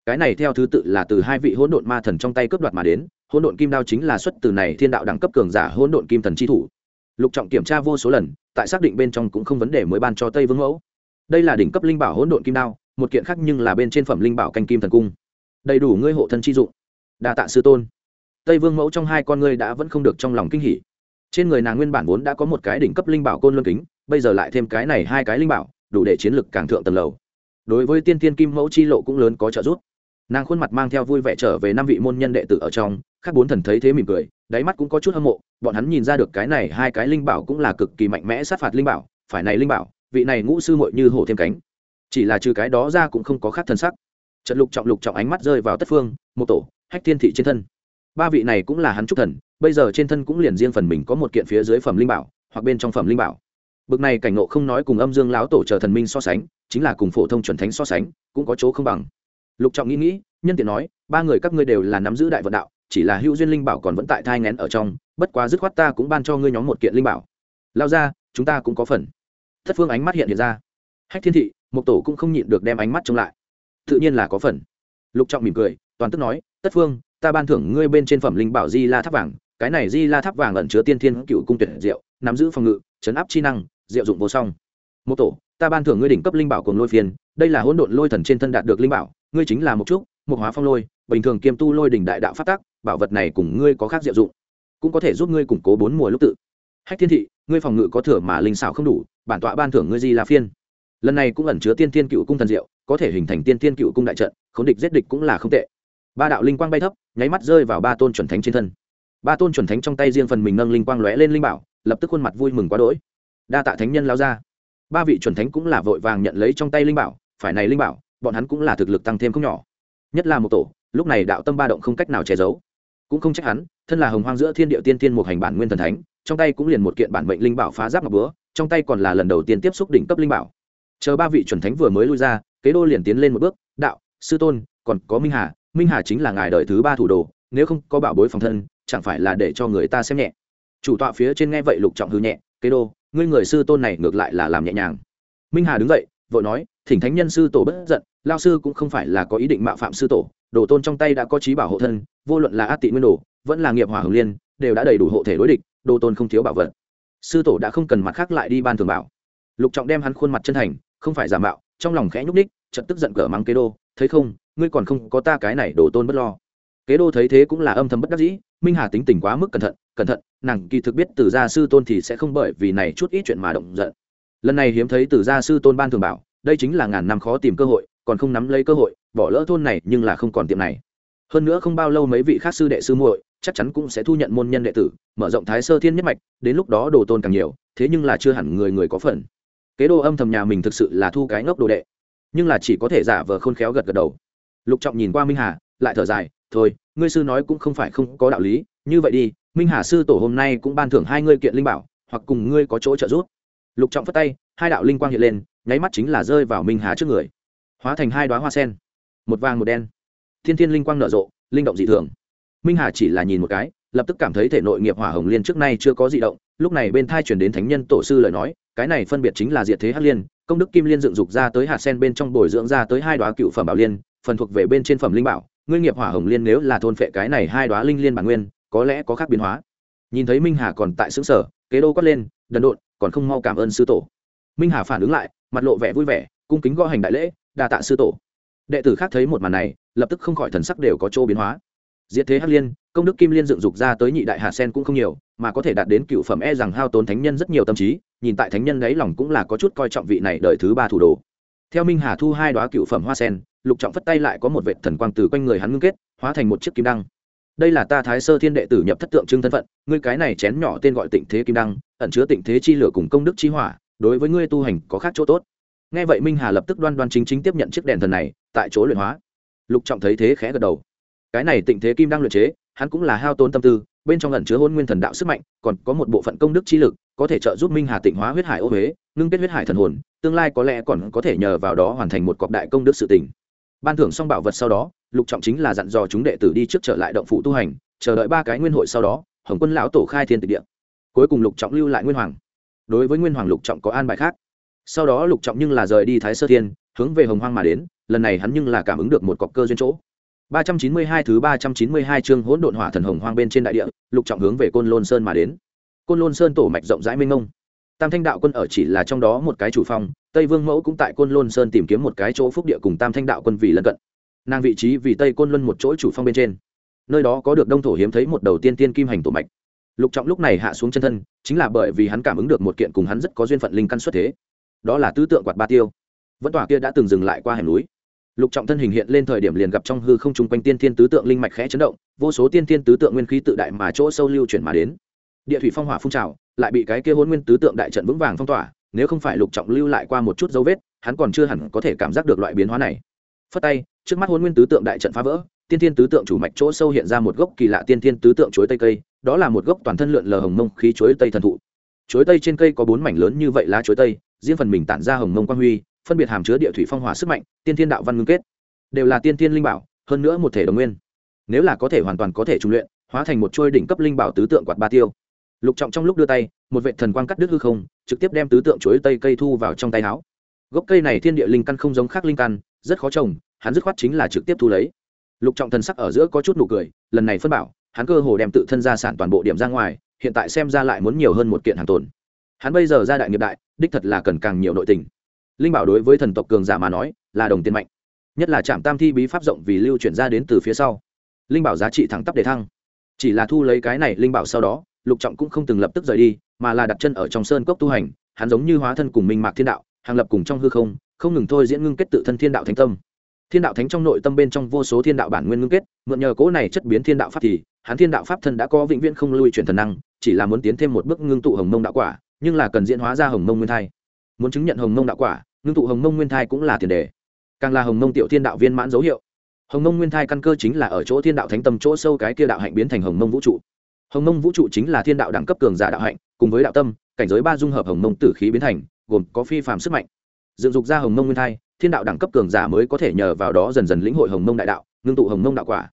Cái này theo thứ tự là từ hai vị hỗn độn ma thần trong tay cướp đoạt mà đến, hỗn độn kim đao chính là xuất từ này thiên đạo đẳng cấp cường giả hỗn độn kim thần chi thủ. Lục trọng kiểm tra vô số lần, tại xác định bên trong cũng không vấn đề mới ban cho tây vương mẫu. Đây là đỉnh cấp linh bảo hỗn độn kim đao, một kiện khác nhưng là bên trên phẩm linh bảo canh kim thần cung. Đầy đủ ngươi hộ thân chi dụng. Đa tạ sư tôn tây vương mẫu trong hai con ngươi đã vẫn không được trong lòng kinh hỉ. Trên người nàng nguyên bản vốn đã có một cái đỉnh cấp linh bảo côn luân kính, bây giờ lại thêm cái này hai cái linh bảo, đủ để chiến lực càng thượng tầng lầu. Đối với tiên tiên kim mẫu chi lộ cũng lớn có trợ giúp. Nàng khuôn mặt mang theo vui vẻ trở về năm vị môn nhân đệ tử ở trong các bốn thần thấy thế mỉm cười, đáy mắt cũng có chút hâm mộ, bọn hắn nhìn ra được cái này hai cái linh bảo cũng là cực kỳ mạnh mẽ sát phạt linh bảo, phải này linh bảo, vị này ngũ sư muội như hổ thêm cánh. Chỉ là trừ cái đó ra cũng không có khác thân sắc. Trận lục trọng lục trọng ánh mắt rơi vào tất phương, một tổ, hách thiên thị trên thân ba vị này cũng là hắn trúc thần, bây giờ trên thân cũng liền riêng phần mình có một kiện phía dưới phẩm linh bảo, hoặc bên trong phẩm linh bảo. Bực này cảnh ngộ không nói cùng âm dương lão tổ chờ thần minh so sánh, chính là cùng phổ thông chuẩn thánh so sánh, cũng có chỗ không bằng. Lục trọng nghĩ nghĩ, nhân tiện nói, ba người các ngươi đều là nắm giữ đại vận đạo, chỉ là hữu duyên linh bảo còn vẫn tại thai ngén ở trong, bất quá dứt khoát ta cũng ban cho ngươi nhóm một kiện linh bảo. Lao ra, chúng ta cũng có phần. Thất phương ánh mắt hiện hiện ra. Hách thiên thị một tổ cũng không nhịn được đem ánh mắt trông lại. Tự nhiên là có phần. Lục trọng mỉm cười, toàn tức nói, tất phương ta ban thưởng ngươi bên trên phẩm linh bảo di la tháp vàng cái này di la tháp vàng ẩn chứa tiên thiên cựu cung tuyển diệu nắm giữ phòng ngự chấn áp chi năng diệu dụng vô song. Một tổ ta ban thưởng ngươi đỉnh cấp linh bảo cùng lôi phiền, đây là hỗn độn lôi thần trên thân đạt được linh bảo ngươi chính là một chút một hóa phong lôi bình thường kiêm tu lôi đỉnh đại đạo phát tác bảo vật này cùng ngươi có khác diệu dụng cũng có thể giúp ngươi củng cố bốn mùa lúc tự. Hách thiên thị ngươi phòng ngự có thừa mà linh xảo không đủ bản tọa ban thưởng ngươi di la phiên. Lần này cũng ẩn chứa tiên thiên cựu cung thần diệu có thể hình thành tiên thiên cựu cung đại trận khốn địch giết địch cũng là không tệ ba đạo linh quang bay thấp, nháy mắt rơi vào ba tôn chuẩn thánh trên thân. Ba tôn chuẩn thánh trong tay riêng phần mình nâng linh quang lóe lên linh bảo, lập tức khuôn mặt vui mừng quá đỗi. Đa tạ thánh nhân lao ra. Ba vị chuẩn thánh cũng là vội vàng nhận lấy trong tay linh bảo, phải này linh bảo, bọn hắn cũng là thực lực tăng thêm không nhỏ. Nhất là một tổ, lúc này đạo tâm ba động không cách nào che giấu. Cũng không trách hắn, thân là hồng hoang giữa thiên địa tiên tiên một hành bản nguyên thần thánh, trong tay cũng liền một kiện bản mệnh linh bảo phá giáp ngọc búa, trong tay còn là lần đầu tiên tiếp xúc đỉnh cấp linh bảo. Chờ ba vị chuẩn thánh vừa mới lui ra, kế đô liền tiến lên một bước, đạo, sư tôn, còn có minh hà minh hà chính là ngài đời thứ ba thủ đồ, nếu không có bảo bối phòng thân, chẳng phải là để cho người ta xem nhẹ. Chủ tọa phía trên nghe vậy lục trọng hư nhẹ, kế đô, ngươi người sư tôn này ngược lại là làm nhẹ nhàng. Minh hà đứng dậy, vội nói, thỉnh thánh nhân sư tổ bất giận, lao sư cũng không phải là có ý định mạo phạm sư tổ, đồ tôn trong tay đã có trí bảo hộ thân, vô luận là át tị nguyên đồ, vẫn là nghiệp hỏa hồng liên, đều đã đầy đủ hộ thể đối địch, đồ tôn không thiếu bảo vật. Sư tổ đã không cần mặt khác lại đi ban thường bảo. Lục trọng đem hắn khuôn mặt chân thành, không phải giả mạo, trong lòng khẽ nhúc ních trận tức giận cờ mắng kế đô, thấy không, ngươi còn không có ta cái này đồ tôn bất lo. Kế đô thấy thế cũng là âm thầm bất đắc dĩ, minh hà tính tình quá mức cẩn thận cẩn thận, nàng kỳ thực biết từ gia sư tôn thì sẽ không bởi vì này chút ít chuyện mà động giận. Lần này hiếm thấy từ gia sư tôn ban thường bảo, đây chính là ngàn năm khó tìm cơ hội, còn không nắm lấy cơ hội, bỏ lỡ thôn này nhưng là không còn tiệm này. Hơn nữa không bao lâu mấy vị khác sư đệ sư muội, chắc chắn cũng sẽ thu nhận môn nhân đệ tử, mở rộng thái sơ thiên nhất mạch, đến lúc đó đồ tôn càng nhiều, thế nhưng là chưa hẳn người người có phần. Kế đô âm thầm nhà mình thực sự là thu cái ngốc đồ đệ nhưng là chỉ có thể giả vờ khôn khéo gật gật đầu. Lục trọng nhìn qua minh hà, lại thở dài, thôi, ngươi sư nói cũng không phải không có đạo lý, như vậy đi, minh hà sư tổ hôm nay cũng ban thưởng hai ngươi kiện linh bảo, hoặc cùng ngươi có chỗ trợ giúp. Lục trọng phất tay, hai đạo linh quang hiện lên, nháy mắt chính là rơi vào minh hà trước người. Hóa thành hai đoá hoa sen, một vàng một đen. Thiên thiên linh quang nở rộ, linh động dị thường. Minh hà chỉ là nhìn một cái, lập tức cảm thấy thể nội nghiệp hỏa hồng liên trước nay chưa có dị động, lúc này bên thai chuyển đến thánh nhân tổ sư lời nói, cái này phân biệt chính là diệt thế hắc liên công đức kim liên dựng dục ra tới hạt sen bên trong bồi dưỡng ra tới hai đoá cựu phẩm bảo liên, phần thuộc về bên trên phẩm linh bảo. Ngươi nghiệp hỏa hồng liên nếu là thôn phệ cái này hai đoá linh liên bản nguyên, có lẽ có khác biến hóa. Nhìn thấy minh hà còn tại xứ sở kế đô quát lên, đần độn, còn không mau cảm ơn sư tổ. Minh hà phản ứng lại, mặt lộ vẻ vui vẻ, cung kính gõ hành đại lễ, đa tạ sư tổ. Đệ tử khác thấy một màn này, lập tức không khỏi thần sắc đều có chỗ biến hóa. Diệt thế hắc liên công đức kim liên dựng dục ra tới nhị đại hạ sen cũng không nhiều, mà có thể đạt đến cựu phẩm e rằng hao tốn thánh nhân rất nhiều tâm trí, nhìn tại thánh nhân đấy lòng cũng là có chút coi trọng vị này đợi thứ ba thủ đồ. Theo minh hà thu hai đoá cựu phẩm hoa sen, lục trọng phất tay lại có một vệ thần quang từ quanh người hắn ngưng kết, hóa thành một chiếc kim đăng. Đây là ta thái sơ thiên đệ tử nhập thất tượng trưng thân phận, ngươi cái này chén nhỏ tên gọi tịnh thế kim đăng, ẩn chứa tịnh thế chi lửa cùng công đức chi hỏa, đối với ngươi tu hành có khác chỗ tốt. Nghe vậy minh hà lập tức đoan đoan chính chính tiếp nhận chiếc đèn thần này, tại chỗ luyện hóa. Lục trọng thấy thế khẽ gật đầu cái này tịnh thế kim đang luyện chế, hắn cũng là hao tốn tâm tư, bên trong ẩn chứa hôn nguyên thần đạo sức mạnh, còn có một bộ phận công đức chi lực, có thể trợ giúp minh hà tịnh hóa huyết hải ô huế, ngưng kết huyết hải thần hồn, tương lai có lẽ còn có thể nhờ vào đó hoàn thành một cọc đại công đức sự tình. Ban thưởng xong bảo vật sau đó, lục trọng chính là dặn dò chúng đệ tử đi trước trở lại động phủ tu hành, chờ đợi ba cái nguyên hội sau đó, hồng quân lão tổ khai thiên tịch địa. Cuối cùng lục trọng lưu lại nguyên hoàng. Đối với nguyên hoàng lục trọng có an bài khác. Sau đó lục trọng nhưng là rời đi thái sơ thiên, hướng về hồng hoang mà đến, lần này hắn nhưng là cảm ứng được một cọc cơ duyên chỗ. 392 thứ 392 chương hỗn độn hỏa thần hồng hoang bên trên đại địa, lục trọng hướng về Côn Lôn Sơn mà đến. Côn Lôn Sơn tổ mạch rộng rãi mênh mông. Tam Thanh đạo quân ở chỉ là trong đó một cái chủ phong, Tây Vương mẫu cũng tại Côn Lôn Sơn tìm kiếm một cái chỗ phúc địa cùng Tam Thanh đạo quân vì lân cận. Nàng vị trí vì Tây Côn Luân một chỗ chủ phong bên trên. Nơi đó có được đông thổ hiếm thấy một đầu tiên tiên kim hành tổ mạch. Lục Trọng lúc này hạ xuống chân thân, chính là bởi vì hắn cảm ứng được một kiện cùng hắn rất có duyên phận linh căn xuất thế. Đó là tứ tượng quạt ba tiêu. Vẫn tòa kia đã từng dừng lại qua hẻm núi lục trọng thân hình hiện lên thời điểm liền gặp trong hư không trùng quanh tiên thiên tứ tượng linh mạch khẽ chấn động, vô số tiên thiên tứ tượng nguyên khí tự đại mà chỗ sâu lưu chuyển mà đến. Địa thủy phong hỏa phun trào, lại bị cái kia hôn nguyên tứ tượng đại trận vững vàng phong tỏa, nếu không phải lục trọng lưu lại qua một chút dấu vết, hắn còn chưa hẳn có thể cảm giác được loại biến hóa này. Phất tay, trước mắt hôn nguyên tứ tượng đại trận phá vỡ, tiên thiên tứ tượng chủ mạch chỗ sâu hiện ra một gốc kỳ lạ tiên thiên tứ tượng chuối tây cây, đó là một gốc toàn thân lượn lờ hồng mông khí chuối tây thần thụ. Chuối tây trên cây có bốn mảnh lớn như vậy lá chuối tây, riêng phần mình tản ra hồng mông quang huy phân biệt hàm chứa địa thủy phong hỏa sức mạnh, tiên thiên đạo văn ngưng kết. Đều là tiên thiên linh bảo, hơn nữa một thể đồng nguyên. Nếu là có thể hoàn toàn có thể trung luyện, hóa thành một trôi đỉnh cấp linh bảo tứ tượng quạt ba tiêu. Lục trọng trong lúc đưa tay, một vệ thần quang cắt đứt hư không, trực tiếp đem tứ tượng chuối tây cây thu vào trong tay áo. Gốc cây này thiên địa linh căn không giống khác linh căn, rất khó trồng, hắn dứt khoát chính là trực tiếp thu lấy. Lục trọng thần sắc ở giữa có chút nụ cười, lần này phân bảo, hắn cơ hồ đem tự thân gia sản toàn bộ điểm ra ngoài, hiện tại xem ra lại muốn nhiều hơn một kiện hàng tồn. Hắn bây giờ ra đại nghiệp đại, đích thật là cần càng nhiều nội tình linh bảo đối với thần tộc cường giả mà nói, là đồng tiền mạnh, nhất là trạm tam thi bí pháp rộng vì lưu chuyển ra đến từ phía sau. Linh bảo giá trị thẳng tắp để thăng. Chỉ là thu lấy cái này linh bảo sau đó, lục trọng cũng không từng lập tức rời đi, mà là đặt chân ở trong sơn cốc tu hành, hắn giống như hóa thân cùng minh mạc thiên đạo, hàng lập cùng trong hư không không ngừng thôi diễn ngưng kết tự thân thiên đạo thánh tâm. Thiên đạo thánh trong nội tâm bên trong vô số thiên đạo bản nguyên ngưng kết, mượn nhờ cố này chất biến thiên đạo pháp thì, hắn thiên đạo pháp thân đã có vĩnh viễn không lui chuyển thần năng, chỉ là muốn tiến thêm một bước ngưng tụ hồng mông đạo quả, nhưng là cần diễn hóa ra hồng mông nguyên thai muốn chứng nhận hồng mông đạo quả ngưng tụ hồng mông nguyên thai cũng là tiền đề càng là hồng mông tiểu thiên đạo viên mãn dấu hiệu hồng mông nguyên thai căn cơ chính là ở chỗ thiên đạo thánh tâm chỗ sâu cái kia đạo hạnh biến thành hồng mông vũ trụ hồng mông vũ trụ chính là thiên đạo đẳng cấp cường giả đạo hạnh cùng với đạo tâm cảnh giới ba dung hợp hồng mông tử khí biến thành gồm có phi phạm sức mạnh dựng dục ra hồng mông nguyên thai thiên đạo đẳng cấp cường giả mới có thể nhờ vào đó dần dần lĩnh hội hồng mông đại đạo ngưng tụ hồng mông đạo quả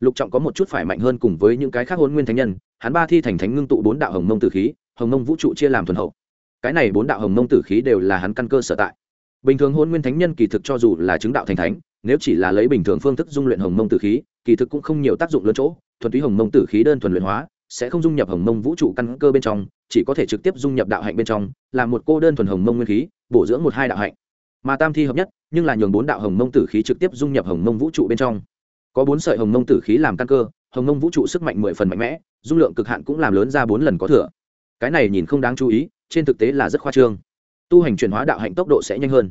lục trọng có một chút phải mạnh hơn cùng với những cái khác hôn nguyên thánh nhân hắn ba thi thành thánh ngưng tụ bốn đạo hồng mông tử khí hồng mông vũ trụ chia làm thuần hậu cái này bốn đạo hồng mông tử khí đều là hắn căn cơ sở tại. Bình thường hôn nguyên thánh nhân kỳ thực cho dù là chứng đạo thành thánh, nếu chỉ là lấy bình thường phương thức dung luyện hồng mông tử khí, kỳ thực cũng không nhiều tác dụng lớn chỗ. Thuần túy hồng mông tử khí đơn thuần luyện hóa, sẽ không dung nhập hồng mông vũ trụ căn cơ bên trong, chỉ có thể trực tiếp dung nhập đạo hạnh bên trong, là một cô đơn thuần hồng mông nguyên khí, bổ dưỡng một hai đạo hạnh. Mà tam thi hợp nhất, nhưng là nhường bốn đạo hồng mông tử khí trực tiếp dung nhập hồng mông vũ trụ bên trong. Có bốn sợi hồng mông tử khí làm căn cơ, hồng mông vũ trụ sức mạnh mười phần mạnh mẽ, dung lượng cực hạn cũng làm lớn ra bốn lần có thừa. Cái này nhìn không đáng chú ý trên thực tế là rất khoa trương. Tu hành chuyển hóa đạo hạnh tốc độ sẽ nhanh hơn.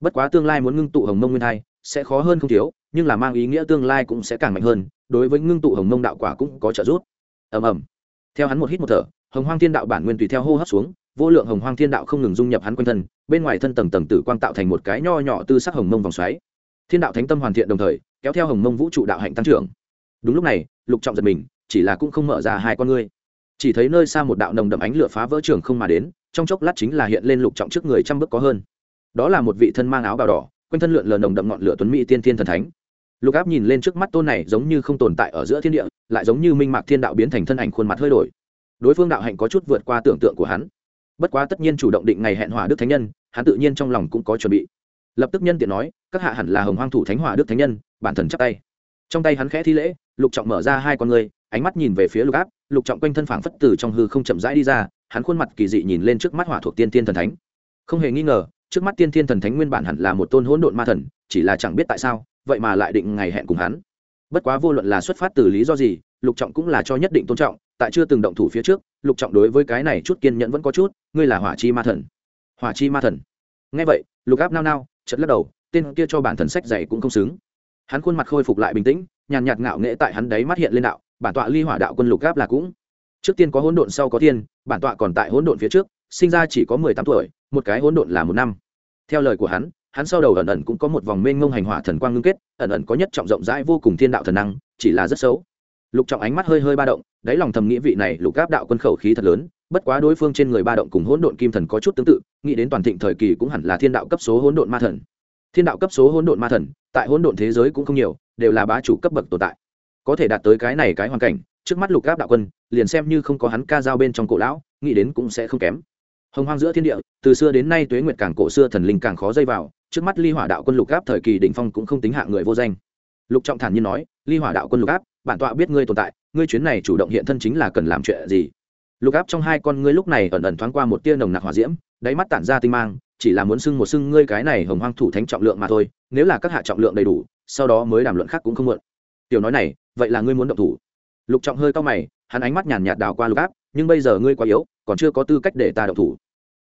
Bất quá tương lai muốn ngưng tụ hồng mông nguyên thai sẽ khó hơn không thiếu, nhưng là mang ý nghĩa tương lai cũng sẽ càng mạnh hơn, đối với ngưng tụ hồng mông đạo quả cũng có trợ giúp. Ầm ầm. Theo hắn một hít một thở, hồng hoang thiên đạo bản nguyên tùy theo hô hấp xuống, vô lượng hồng hoang thiên đạo không ngừng dung nhập hắn quanh thân, bên ngoài thân tầng tầng tử quang tạo thành một cái nho nhỏ tư sắc hồng mông vòng xoáy. Thiên đạo thánh tâm hoàn thiện đồng thời, kéo theo hồng mông vũ trụ đạo hạnh tăng trưởng. Đúng lúc này, lục trọng giật mình, chỉ là cũng không mở ra hai con ngươi chỉ thấy nơi xa một đạo nồng đậm ánh lửa phá vỡ trường không mà đến, trong chốc lát chính là hiện lên lục trọng trước người trăm bước có hơn. Đó là một vị thân mang áo bào đỏ, quanh thân lượn lờ nồng đậm ngọn lửa tuấn mỹ tiên thiên thần thánh. Lục áp nhìn lên trước mắt tôn này giống như không tồn tại ở giữa thiên địa, lại giống như minh mạc thiên đạo biến thành thân ảnh khuôn mặt hơi đổi. Đối phương đạo hạnh có chút vượt qua tưởng tượng của hắn. Bất quá tất nhiên chủ động định ngày hẹn hòa đức thánh nhân, hắn tự nhiên trong lòng cũng có chuẩn bị. Lập tức nhân tiện nói, các hạ hẳn là hồng hoang thủ thánh hòa đức thánh nhân, bản thần chắp tay. Trong tay hắn khẽ thi lễ, lục trọng mở ra hai con người ánh mắt nhìn về phía lục áp lục trọng quanh thân phảng phất từ trong hư không chậm rãi đi ra, hắn khuôn mặt kỳ dị nhìn lên trước mắt hỏa thuộc tiên tiên thần thánh. Không hề nghi ngờ, trước mắt tiên thiên thần thánh nguyên bản hẳn là một tôn hỗn độn ma thần, chỉ là chẳng biết tại sao, vậy mà lại định ngày hẹn cùng hắn. Bất quá vô luận là xuất phát từ lý do gì, lục trọng cũng là cho nhất định tôn trọng, tại chưa từng động thủ phía trước, lục trọng đối với cái này chút kiên nhẫn vẫn có chút, ngươi là hỏa chi ma thần. Hỏa chi ma thần. Ngay vậy, lục áp nao nao chật lắc đầu, tên kia cho bản thần sách dày cũng không xứng. Hắn khuôn mặt khôi phục lại bình tĩnh, nhàn nhạt ngạo nghễ tại hắn đấy mắt hiện lên đạo bản tọa ly hỏa đạo quân lục áp là cũng. Trước tiên có hỗn độn, sau có thiên, bản tọa còn tại hỗn độn phía trước, sinh ra chỉ có mười tám tuổi, một cái hỗn độn là một năm. Theo lời của hắn hắn sau đầu ẩn ẩn cũng có một vòng mênh ngông hành hỏa thần quang ngưng kết, ẩn ẩn có nhất trọng rộng rãi vô cùng thiên đạo thần năng, chỉ là rất xấu. Lục trọng ánh mắt hơi hơi ba động, đáy lòng thầm nghĩ vị này lục gáp đạo quân khẩu khí thật lớn, bất quá đối phương trên người ba động cùng hỗn độn kim thần có chút tương tự, nghĩ đến toàn thịnh thời kỳ cũng hẳn là thiên đạo cấp số hỗn độn ma thần. Thiên đạo cấp số hỗn độn ma thần, tại hỗn độn thế giới cũng không nhiều, đều là bá chủ cấp bậc tồn tại có thể đạt tới cái này cái hoàn cảnh, trước mắt lục gáp đạo quân, liền xem như không có hắn ca giao bên trong cổ lão, nghĩ đến cũng sẽ không kém. Hồng hoang giữa thiên địa, từ xưa đến nay tuế nguyệt càng cổ xưa thần linh càng khó dây vào, trước mắt ly hỏa đạo quân lục áp thời kỳ đỉnh phong cũng không tính hạng người vô danh. Lục trọng thản nhiên nói, ly hỏa đạo quân lục áp bản tọa biết ngươi tồn tại, ngươi chuyến này chủ động hiện thân chính là cần làm chuyện gì? Lục áp trong hai con ngươi lúc này ẩn ẩn thoáng qua một tia nồng nặc hỏa diễm, đáy mắt tản ra tinh mang, chỉ là muốn xưng một xưng ngươi cái này hồng hoang thủ thánh trọng lượng mà thôi, nếu là các hạ trọng lượng đầy đủ, sau đó mới đàm luận khác cũng không muộn. Tiểu nói này vậy là ngươi muốn động thủ? Lục trọng hơi cao mày, hắn ánh mắt nhàn nhạt đào qua lục áp, nhưng bây giờ ngươi quá yếu, còn chưa có tư cách để ta động thủ.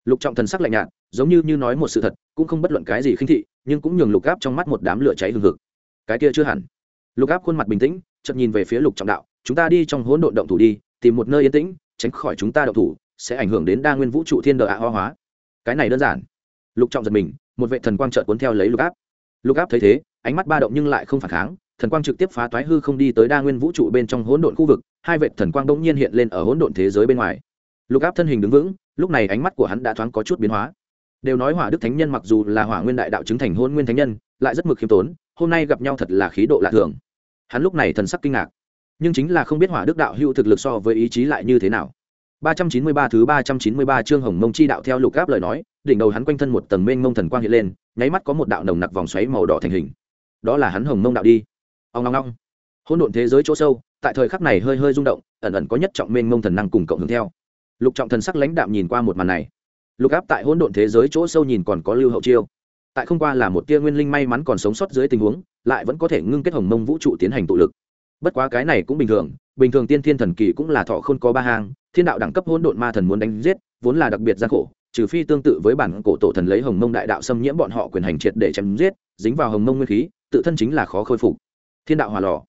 Lục trọng thần sắc lạnh nhạt, giống như như nói một sự thật, cũng không bất luận cái gì khinh thị, nhưng cũng nhường lục áp trong mắt một đám lửa cháy hừng hực. Cái kia chưa hẳn. Lục áp khuôn mặt bình tĩnh, chợt nhìn về phía lục trọng đạo, chúng ta đi trong hỗn độn động thủ đi, tìm một nơi yên tĩnh, tránh khỏi chúng ta động thủ, sẽ ảnh hưởng đến đa nguyên vũ trụ thiên đờ ạ hoa hóa. Cái này đơn giản. Lục trọng giật mình, một vệ thần quang trợt cuốn theo lấy lục áp. Lục áp thấy thế, ánh mắt ba động nhưng lại không phản kháng thần quang trực tiếp phá toái hư không đi tới đa nguyên vũ trụ bên trong hỗn độn khu vực hai vệ thần quang bỗng nhiên hiện lên ở hỗn độn thế giới bên ngoài lục áp thân hình đứng vững lúc này ánh mắt của hắn đã thoáng có chút biến hóa đều nói hỏa đức thánh nhân mặc dù là hỏa nguyên đại đạo chứng thành hôn nguyên thánh nhân lại rất mực khiêm tốn hôm nay gặp nhau thật là khí độ lạ thường hắn lúc này thần sắc kinh ngạc nhưng chính là không biết hỏa đức đạo hữu thực lực so với ý chí lại như thế nào 393 thứ 393 chương Hồng Mông chi đạo theo lục áp lời nói, đỉnh đầu hắn quanh thân một tầng mênh mông thần quang hiện lên, nháy mắt có một đạo nồng nặc vòng xoáy màu đỏ thành hình. Đó là hắn Hồng Mông đạo đi. Ong ong ong. Hỗn độn thế giới chỗ sâu, tại thời khắc này hơi hơi rung động, ẩn ẩn có nhất trọng mênh mông thần năng cùng cộng hưởng theo. Lục trọng thần sắc lãnh đạm nhìn qua một màn này. Lục áp tại hỗn độn thế giới chỗ sâu nhìn còn có lưu hậu chiêu. Tại không qua là một tia nguyên linh may mắn còn sống sót dưới tình huống lại vẫn có thể ngưng kết hồng mông vũ trụ tiến hành tụ lực. Bất quá cái này cũng bình thường bình thường tiên thiên thần kỳ cũng là thọ không có ba hang thiên đạo đẳng cấp hỗn độn ma thần muốn đánh giết vốn là đặc biệt gian khổ trừ phi tương tự với bản cổ tổ thần lấy hồng mông đại đạo xâm nhiễm bọn họ quyền hành triệt để chém giết dính vào hồng mông nguyên khí tự thân chính là khó khôi phục thiên đạo hòa lò.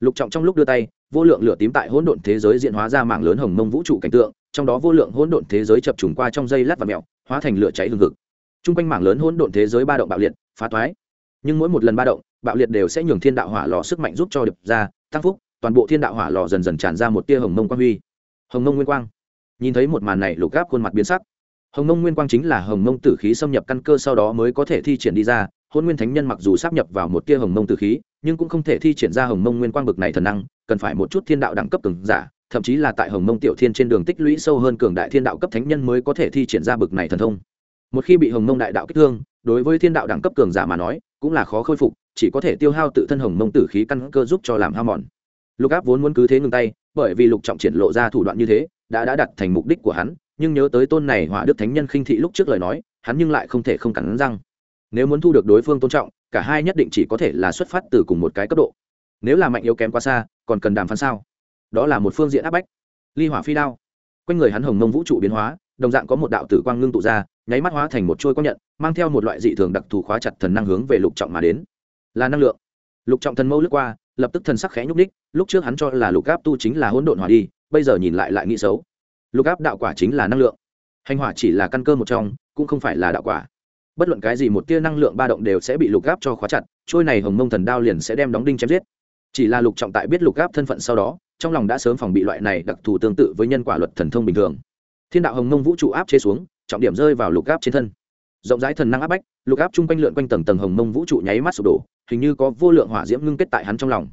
Lục trọng trong lúc đưa tay, vô lượng lửa tím tại hỗn độn thế giới diễn hóa ra mạng lớn hồng mông vũ trụ cảnh tượng, trong đó vô lượng hỗn độn thế giới chập trùng qua trong dây lát và mẹo, hóa thành lửa cháy hừng hực. T quanh mảng lớn hỗn độn thế giới ba động bạo liệt, phá toái. Nhưng mỗi một lần ba động, bạo liệt đều sẽ nhường thiên đạo hỏa lò sức mạnh giúp cho đập ra, tăng phúc, toàn bộ thiên đạo hỏa lò dần dần tràn ra một tia hồng mông quang huy. Hồng mông nguyên quang. Nhìn thấy một màn này, lục gáp khuôn mặt biến sắc. Hồng mông nguyên quang chính là hồng mông tử khí xâm nhập căn cơ sau đó mới có thể thi triển đi ra hôn nguyên thánh nhân mặc dù sắp nhập vào một tia hồng mông tử khí, nhưng cũng không thể thi triển ra hồng mông nguyên quang bực này thần năng, cần phải một chút thiên đạo đẳng cấp cường giả, thậm chí là tại hồng mông tiểu thiên trên đường tích lũy sâu hơn cường đại thiên đạo cấp thánh nhân mới có thể thi triển ra bực này thần thông. Một khi bị hồng mông đại đạo kích thương, đối với thiên đạo đẳng cấp cường giả mà nói, cũng là khó khôi phục, chỉ có thể tiêu hao tự thân hồng mông tử khí căn cơ giúp cho làm hao mòn. Lục áp vốn muốn cứ thế ngừng tay, bởi vì lục trọng triển lộ ra thủ đoạn như thế, đã đã đặt thành mục đích của hắn, nhưng nhớ tới tôn này hỏa đức thánh nhân khinh thị lúc trước lời nói, hắn nhưng lại không thể không cắn răng nếu muốn thu được đối phương tôn trọng, cả hai nhất định chỉ có thể là xuất phát từ cùng một cái cấp độ. Nếu là mạnh yếu kém quá xa, còn cần đàm phán sao? Đó là một phương diện áp bách. Ly hỏa phi đao. Quanh người hắn hồng mông vũ trụ biến hóa, đồng dạng có một đạo tử quang ngưng tụ ra, nháy mắt hóa thành một trôi quang nhận, mang theo một loại dị thường đặc thù khóa chặt thần năng hướng về lục trọng mà đến. Là năng lượng. Lục trọng thần mâu lướt qua, lập tức thần sắc khẽ nhúc ních lúc trước hắn cho là lục áp tu chính là hỗn độn hỏa đi, bây giờ nhìn lại lại nghĩ xấu. Lục áp đạo quả chính là năng lượng. Hành hỏa chỉ là căn cơ một trong, cũng không phải là đạo quả bất luận cái gì một tia năng lượng ba động đều sẽ bị lục áp cho khóa chặt, trôi này hồng mông thần đao liền sẽ đem đóng đinh chém giết. Chỉ là lục trọng tại biết lục áp thân phận sau đó, trong lòng đã sớm phòng bị loại này đặc thù tương tự với nhân quả luật thần thông bình thường. Thiên đạo hồng mông vũ trụ áp chế xuống, trọng điểm rơi vào lục áp trên thân. Rộng rãi thần năng áp bách, lục áp chung quanh lượn quanh tầng tầng hồng mông vũ trụ nháy mắt sụp đổ, hình như có vô lượng hỏa diễm ngưng kết tại hắn trong lòng.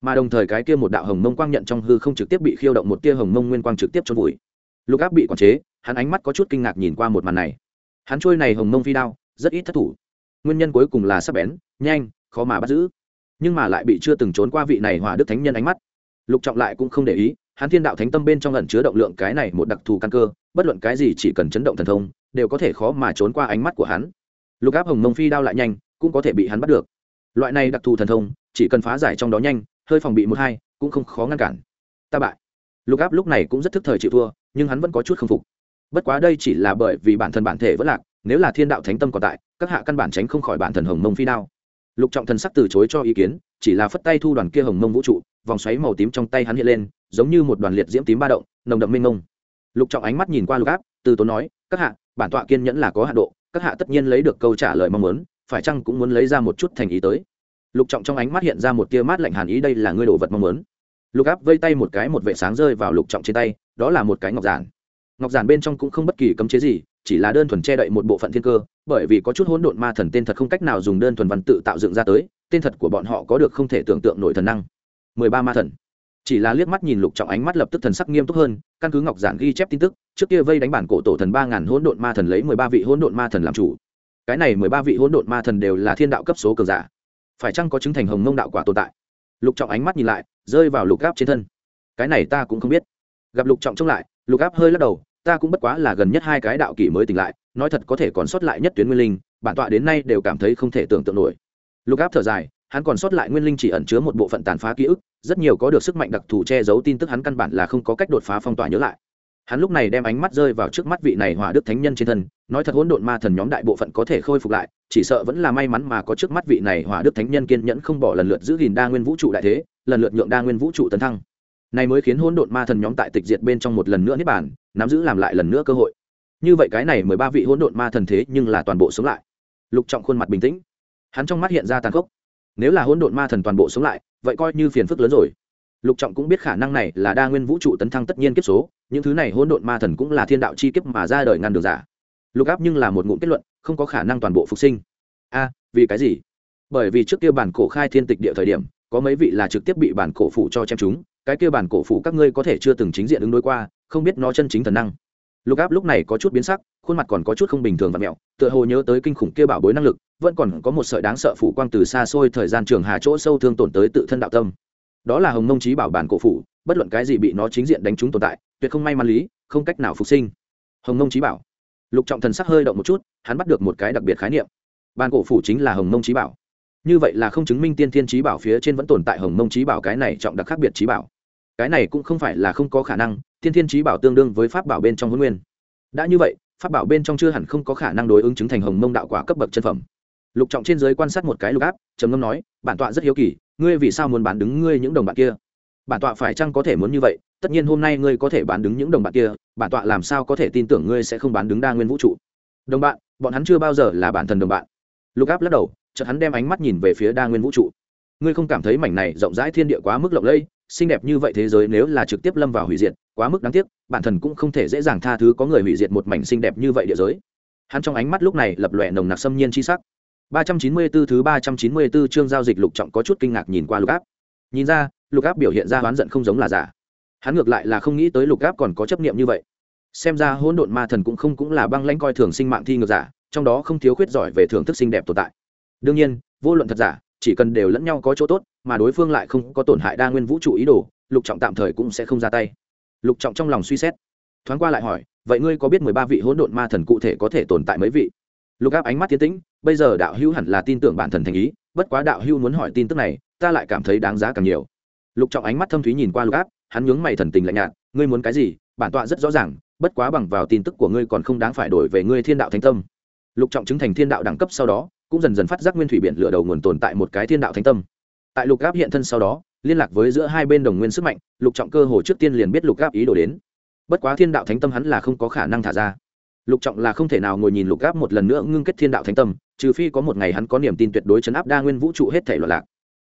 Mà đồng thời cái kia một đạo hồng mông quang nhận trong hư không trực tiếp bị khiêu động một tia hồng mông nguyên quang trực tiếp trôn vùi. Lục áp bị quản chế, hắn ánh mắt có chút kinh ngạc nhìn qua một màn này. Hắn trôi này hồng mông phi đao rất ít thất thủ. Nguyên nhân cuối cùng là sắc bén, nhanh, khó mà bắt giữ. Nhưng mà lại bị chưa từng trốn qua vị này hỏa đức thánh nhân ánh mắt. Lục trọng lại cũng không để ý, hắn thiên đạo thánh tâm bên trong ẩn chứa động lượng cái này một đặc thù căn cơ, bất luận cái gì chỉ cần chấn động thần thông, đều có thể khó mà trốn qua ánh mắt của hắn. Lục áp hồng mông phi đao lại nhanh, cũng có thể bị hắn bắt được. Loại này đặc thù thần thông, chỉ cần phá giải trong đó nhanh, hơi phòng bị một hai, cũng không khó ngăn cản. Ta bại. Lục áp lúc này cũng rất thức thời chịu thua, nhưng hắn vẫn có chút k phục. Bất quá đây chỉ là bởi vì bản thân bản thể vẫn lạc nếu là thiên đạo thánh tâm còn tại, các hạ căn bản tránh không khỏi bản thần hồng mông phi đao. Lục trọng thần sắc từ chối cho ý kiến, chỉ là phất tay thu đoàn kia hồng mông vũ trụ, vòng xoáy màu tím trong tay hắn hiện lên, giống như một đoàn liệt diễm tím ba động, nồng đậm mênh mông. Lục trọng ánh mắt nhìn qua lục áp, từ tốn nói, các hạ, bản tọa kiên nhẫn là có hạ độ, các hạ tất nhiên lấy được câu trả lời mong muốn, phải chăng cũng muốn lấy ra một chút thành ý tới? Lục trọng trong ánh mắt hiện ra một tia mát lạnh hàn ý, đây là ngươi đồ vật mong muốn. Lục áp vây tay một cái, một vệ sáng rơi vào lục trọng trên tay, đó là một cái ngọc giản ngọc giản bên trong cũng không bất kỳ cấm chế gì, chỉ là đơn thuần che đậy một bộ phận thiên cơ, bởi vì có chút hỗn độn ma thần tên thật không cách nào dùng đơn thuần văn tự tạo dựng ra tới, tên thật của bọn họ có được không thể tưởng tượng nổi thần năng. Mười ba ma thần. Chỉ là liếc mắt nhìn lục trọng ánh mắt lập tức thần sắc nghiêm túc hơn, căn cứ ngọc giản ghi chép tin tức, trước kia vây đánh bản cổ tổ thần ba ngàn hỗn độn ma thần lấy mười ba vị hỗn độn ma thần làm chủ. Cái này mười ba vị hỗn độn ma thần đều là thiên đạo cấp số cường giả. Phải chăng có chứng thành hồng mông đạo quả tồn tại? Lục trọng ánh mắt nhìn lại, rơi vào lục gáp trên thân. Cái này ta cũng không biết. Gặp lục trọng trông lại, lục áp hơi lắc đầu ta cũng bất quá là gần nhất hai cái đạo kỷ mới tỉnh lại, nói thật có thể còn sót lại nhất tuyến nguyên linh, bản tọa đến nay đều cảm thấy không thể tưởng tượng nổi. Lục áp thở dài, hắn còn sót lại nguyên linh chỉ ẩn chứa một bộ phận tàn phá ký ức, rất nhiều có được sức mạnh đặc thù che giấu tin tức hắn căn bản là không có cách đột phá phong tỏa nhớ lại. Hắn lúc này đem ánh mắt rơi vào trước mắt vị này hỏa đức thánh nhân trên thân, nói thật hỗn độn ma thần nhóm đại bộ phận có thể khôi phục lại, chỉ sợ vẫn là may mắn mà có trước mắt vị này hỏa đức thánh nhân kiên nhẫn không bỏ lần lượt giữ gìn đa nguyên vũ trụ đại thế, lần lượt nhượng đa nguyên vũ trụ tấn thăng này mới khiến hỗn độn ma thần nhóm tại tịch diệt bên trong một lần nữa niết bàn, nắm giữ làm lại lần nữa cơ hội. Như vậy cái này mười ba vị hỗn độn ma thần thế nhưng là toàn bộ sống lại. Lục trọng khuôn mặt bình tĩnh. Hắn trong mắt hiện ra tàn khốc. Nếu là hỗn độn ma thần toàn bộ sống lại, vậy coi như phiền phức lớn rồi. Lục trọng cũng biết khả năng này là đa nguyên vũ trụ tấn thăng tất nhiên kiếp số, những thứ này hỗn độn ma thần cũng là thiên đạo chi kiếp mà ra đời ngăn đường giả. Lục áp nhưng là một ngụm kết luận, không có khả năng toàn bộ phục sinh. A, vì cái gì? Bởi vì trước kia bản cổ khai thiên tịch địa thời điểm, có mấy vị là trực tiếp bị bản cổ phủ cho chém chúng cái kia bản cổ phủ các ngươi có thể chưa từng chính diện ứng đối qua, không biết nó chân chính thần năng. Lục áp lúc này có chút biến sắc, khuôn mặt còn có chút không bình thường và mẹo, tựa hồ nhớ tới kinh khủng kia bảo bối năng lực, vẫn còn có một sợi đáng sợ phủ quang từ xa xôi thời gian trường hà chỗ sâu thương tổn tới tự thân đạo tâm. Đó là hồng mông trí bảo bản cổ phủ, bất luận cái gì bị nó chính diện đánh trúng tồn tại, tuyệt không may mắn lý, không cách nào phục sinh. Hồng mông trí bảo. Lục trọng thần sắc hơi động một chút, hắn bắt được một cái đặc biệt khái niệm. Bản cổ phủ chính là hồng mông trí bảo như vậy là không chứng minh tiên thiên trí bảo phía trên vẫn tồn tại hồng mông trí bảo cái này trọng đặc khác biệt trí bảo. Cái này cũng không phải là không có khả năng, tiên thiên trí bảo tương đương với pháp bảo bên trong huấn nguyên. Đã như vậy, pháp bảo bên trong chưa hẳn không có khả năng đối ứng chứng thành hồng mông đạo quả cấp bậc chân phẩm. Lục trọng trên giới quan sát một cái lục áp, trầm ngâm nói, bản tọa rất hiếu kỳ, ngươi vì sao muốn bán đứng ngươi những đồng bạn kia? Bản tọa phải chăng có thể muốn như vậy? Tất nhiên hôm nay ngươi có thể bán đứng những đồng bạn kia, bản tọa làm sao có thể tin tưởng ngươi sẽ không bán đứng đa nguyên vũ trụ? Đồng bạn, bọn hắn chưa bao giờ là bản thân đồng bạn. Lục áp lắc đầu chợt hắn đem ánh mắt nhìn về phía đa nguyên vũ trụ. Ngươi không cảm thấy mảnh này rộng rãi thiên địa quá mức lộng lẫy, xinh đẹp như vậy thế giới nếu là trực tiếp lâm vào hủy diệt, quá mức đáng tiếc, bản thân cũng không thể dễ dàng tha thứ có người hủy diệt một mảnh xinh đẹp như vậy địa giới. Hắn trong ánh mắt lúc này lập lòe nồng nặc xâm nhiên chi sắc. 394 thứ 394 chương giao dịch lục trọng có chút kinh ngạc nhìn qua lục áp. Nhìn ra, lục áp biểu hiện ra oán giận không giống là giả. Hắn ngược lại là không nghĩ tới lục áp còn có chấp niệm như vậy. Xem ra hỗn độn ma thần cũng không cũng là băng lãnh coi thường sinh mạng thi ngược giả, trong đó không thiếu khuyết giỏi về thưởng thức xinh đẹp tồn tại đương nhiên, vô luận thật giả, chỉ cần đều lẫn nhau có chỗ tốt, mà đối phương lại không có tổn hại đa nguyên vũ trụ ý đồ, lục trọng tạm thời cũng sẽ không ra tay. Lục trọng trong lòng suy xét, thoáng qua lại hỏi, vậy ngươi có biết mười ba vị hỗn độn ma thần cụ thể có thể tồn tại mấy vị? Lục áp ánh mắt tiến tĩnh, bây giờ đạo hữu hẳn là tin tưởng bản thần thành ý, bất quá đạo hữu muốn hỏi tin tức này, ta lại cảm thấy đáng giá càng nhiều. Lục trọng ánh mắt thâm thúy nhìn qua lục áp, hắn nhướng mày thần tình lạnh nhạt, ngươi muốn cái gì? Bản tọa rất rõ ràng, bất quá bằng vào tin tức của ngươi còn không đáng phải đổi về ngươi thiên đạo thánh tâm. Lục trọng chứng thành thiên đạo đẳng cấp sau đó cũng dần dần phát giác nguyên thủy biển lửa đầu nguồn tồn tại một cái thiên đạo thánh tâm. Tại lục áp hiện thân sau đó, liên lạc với giữa hai bên đồng nguyên sức mạnh, lục trọng cơ hồ trước tiên liền biết lục áp ý đồ đến. Bất quá thiên đạo thánh tâm hắn là không có khả năng thả ra. Lục trọng là không thể nào ngồi nhìn lục áp một lần nữa ngưng kết thiên đạo thánh tâm, trừ phi có một ngày hắn có niềm tin tuyệt đối chấn áp đa nguyên vũ trụ hết thể loạn lạc.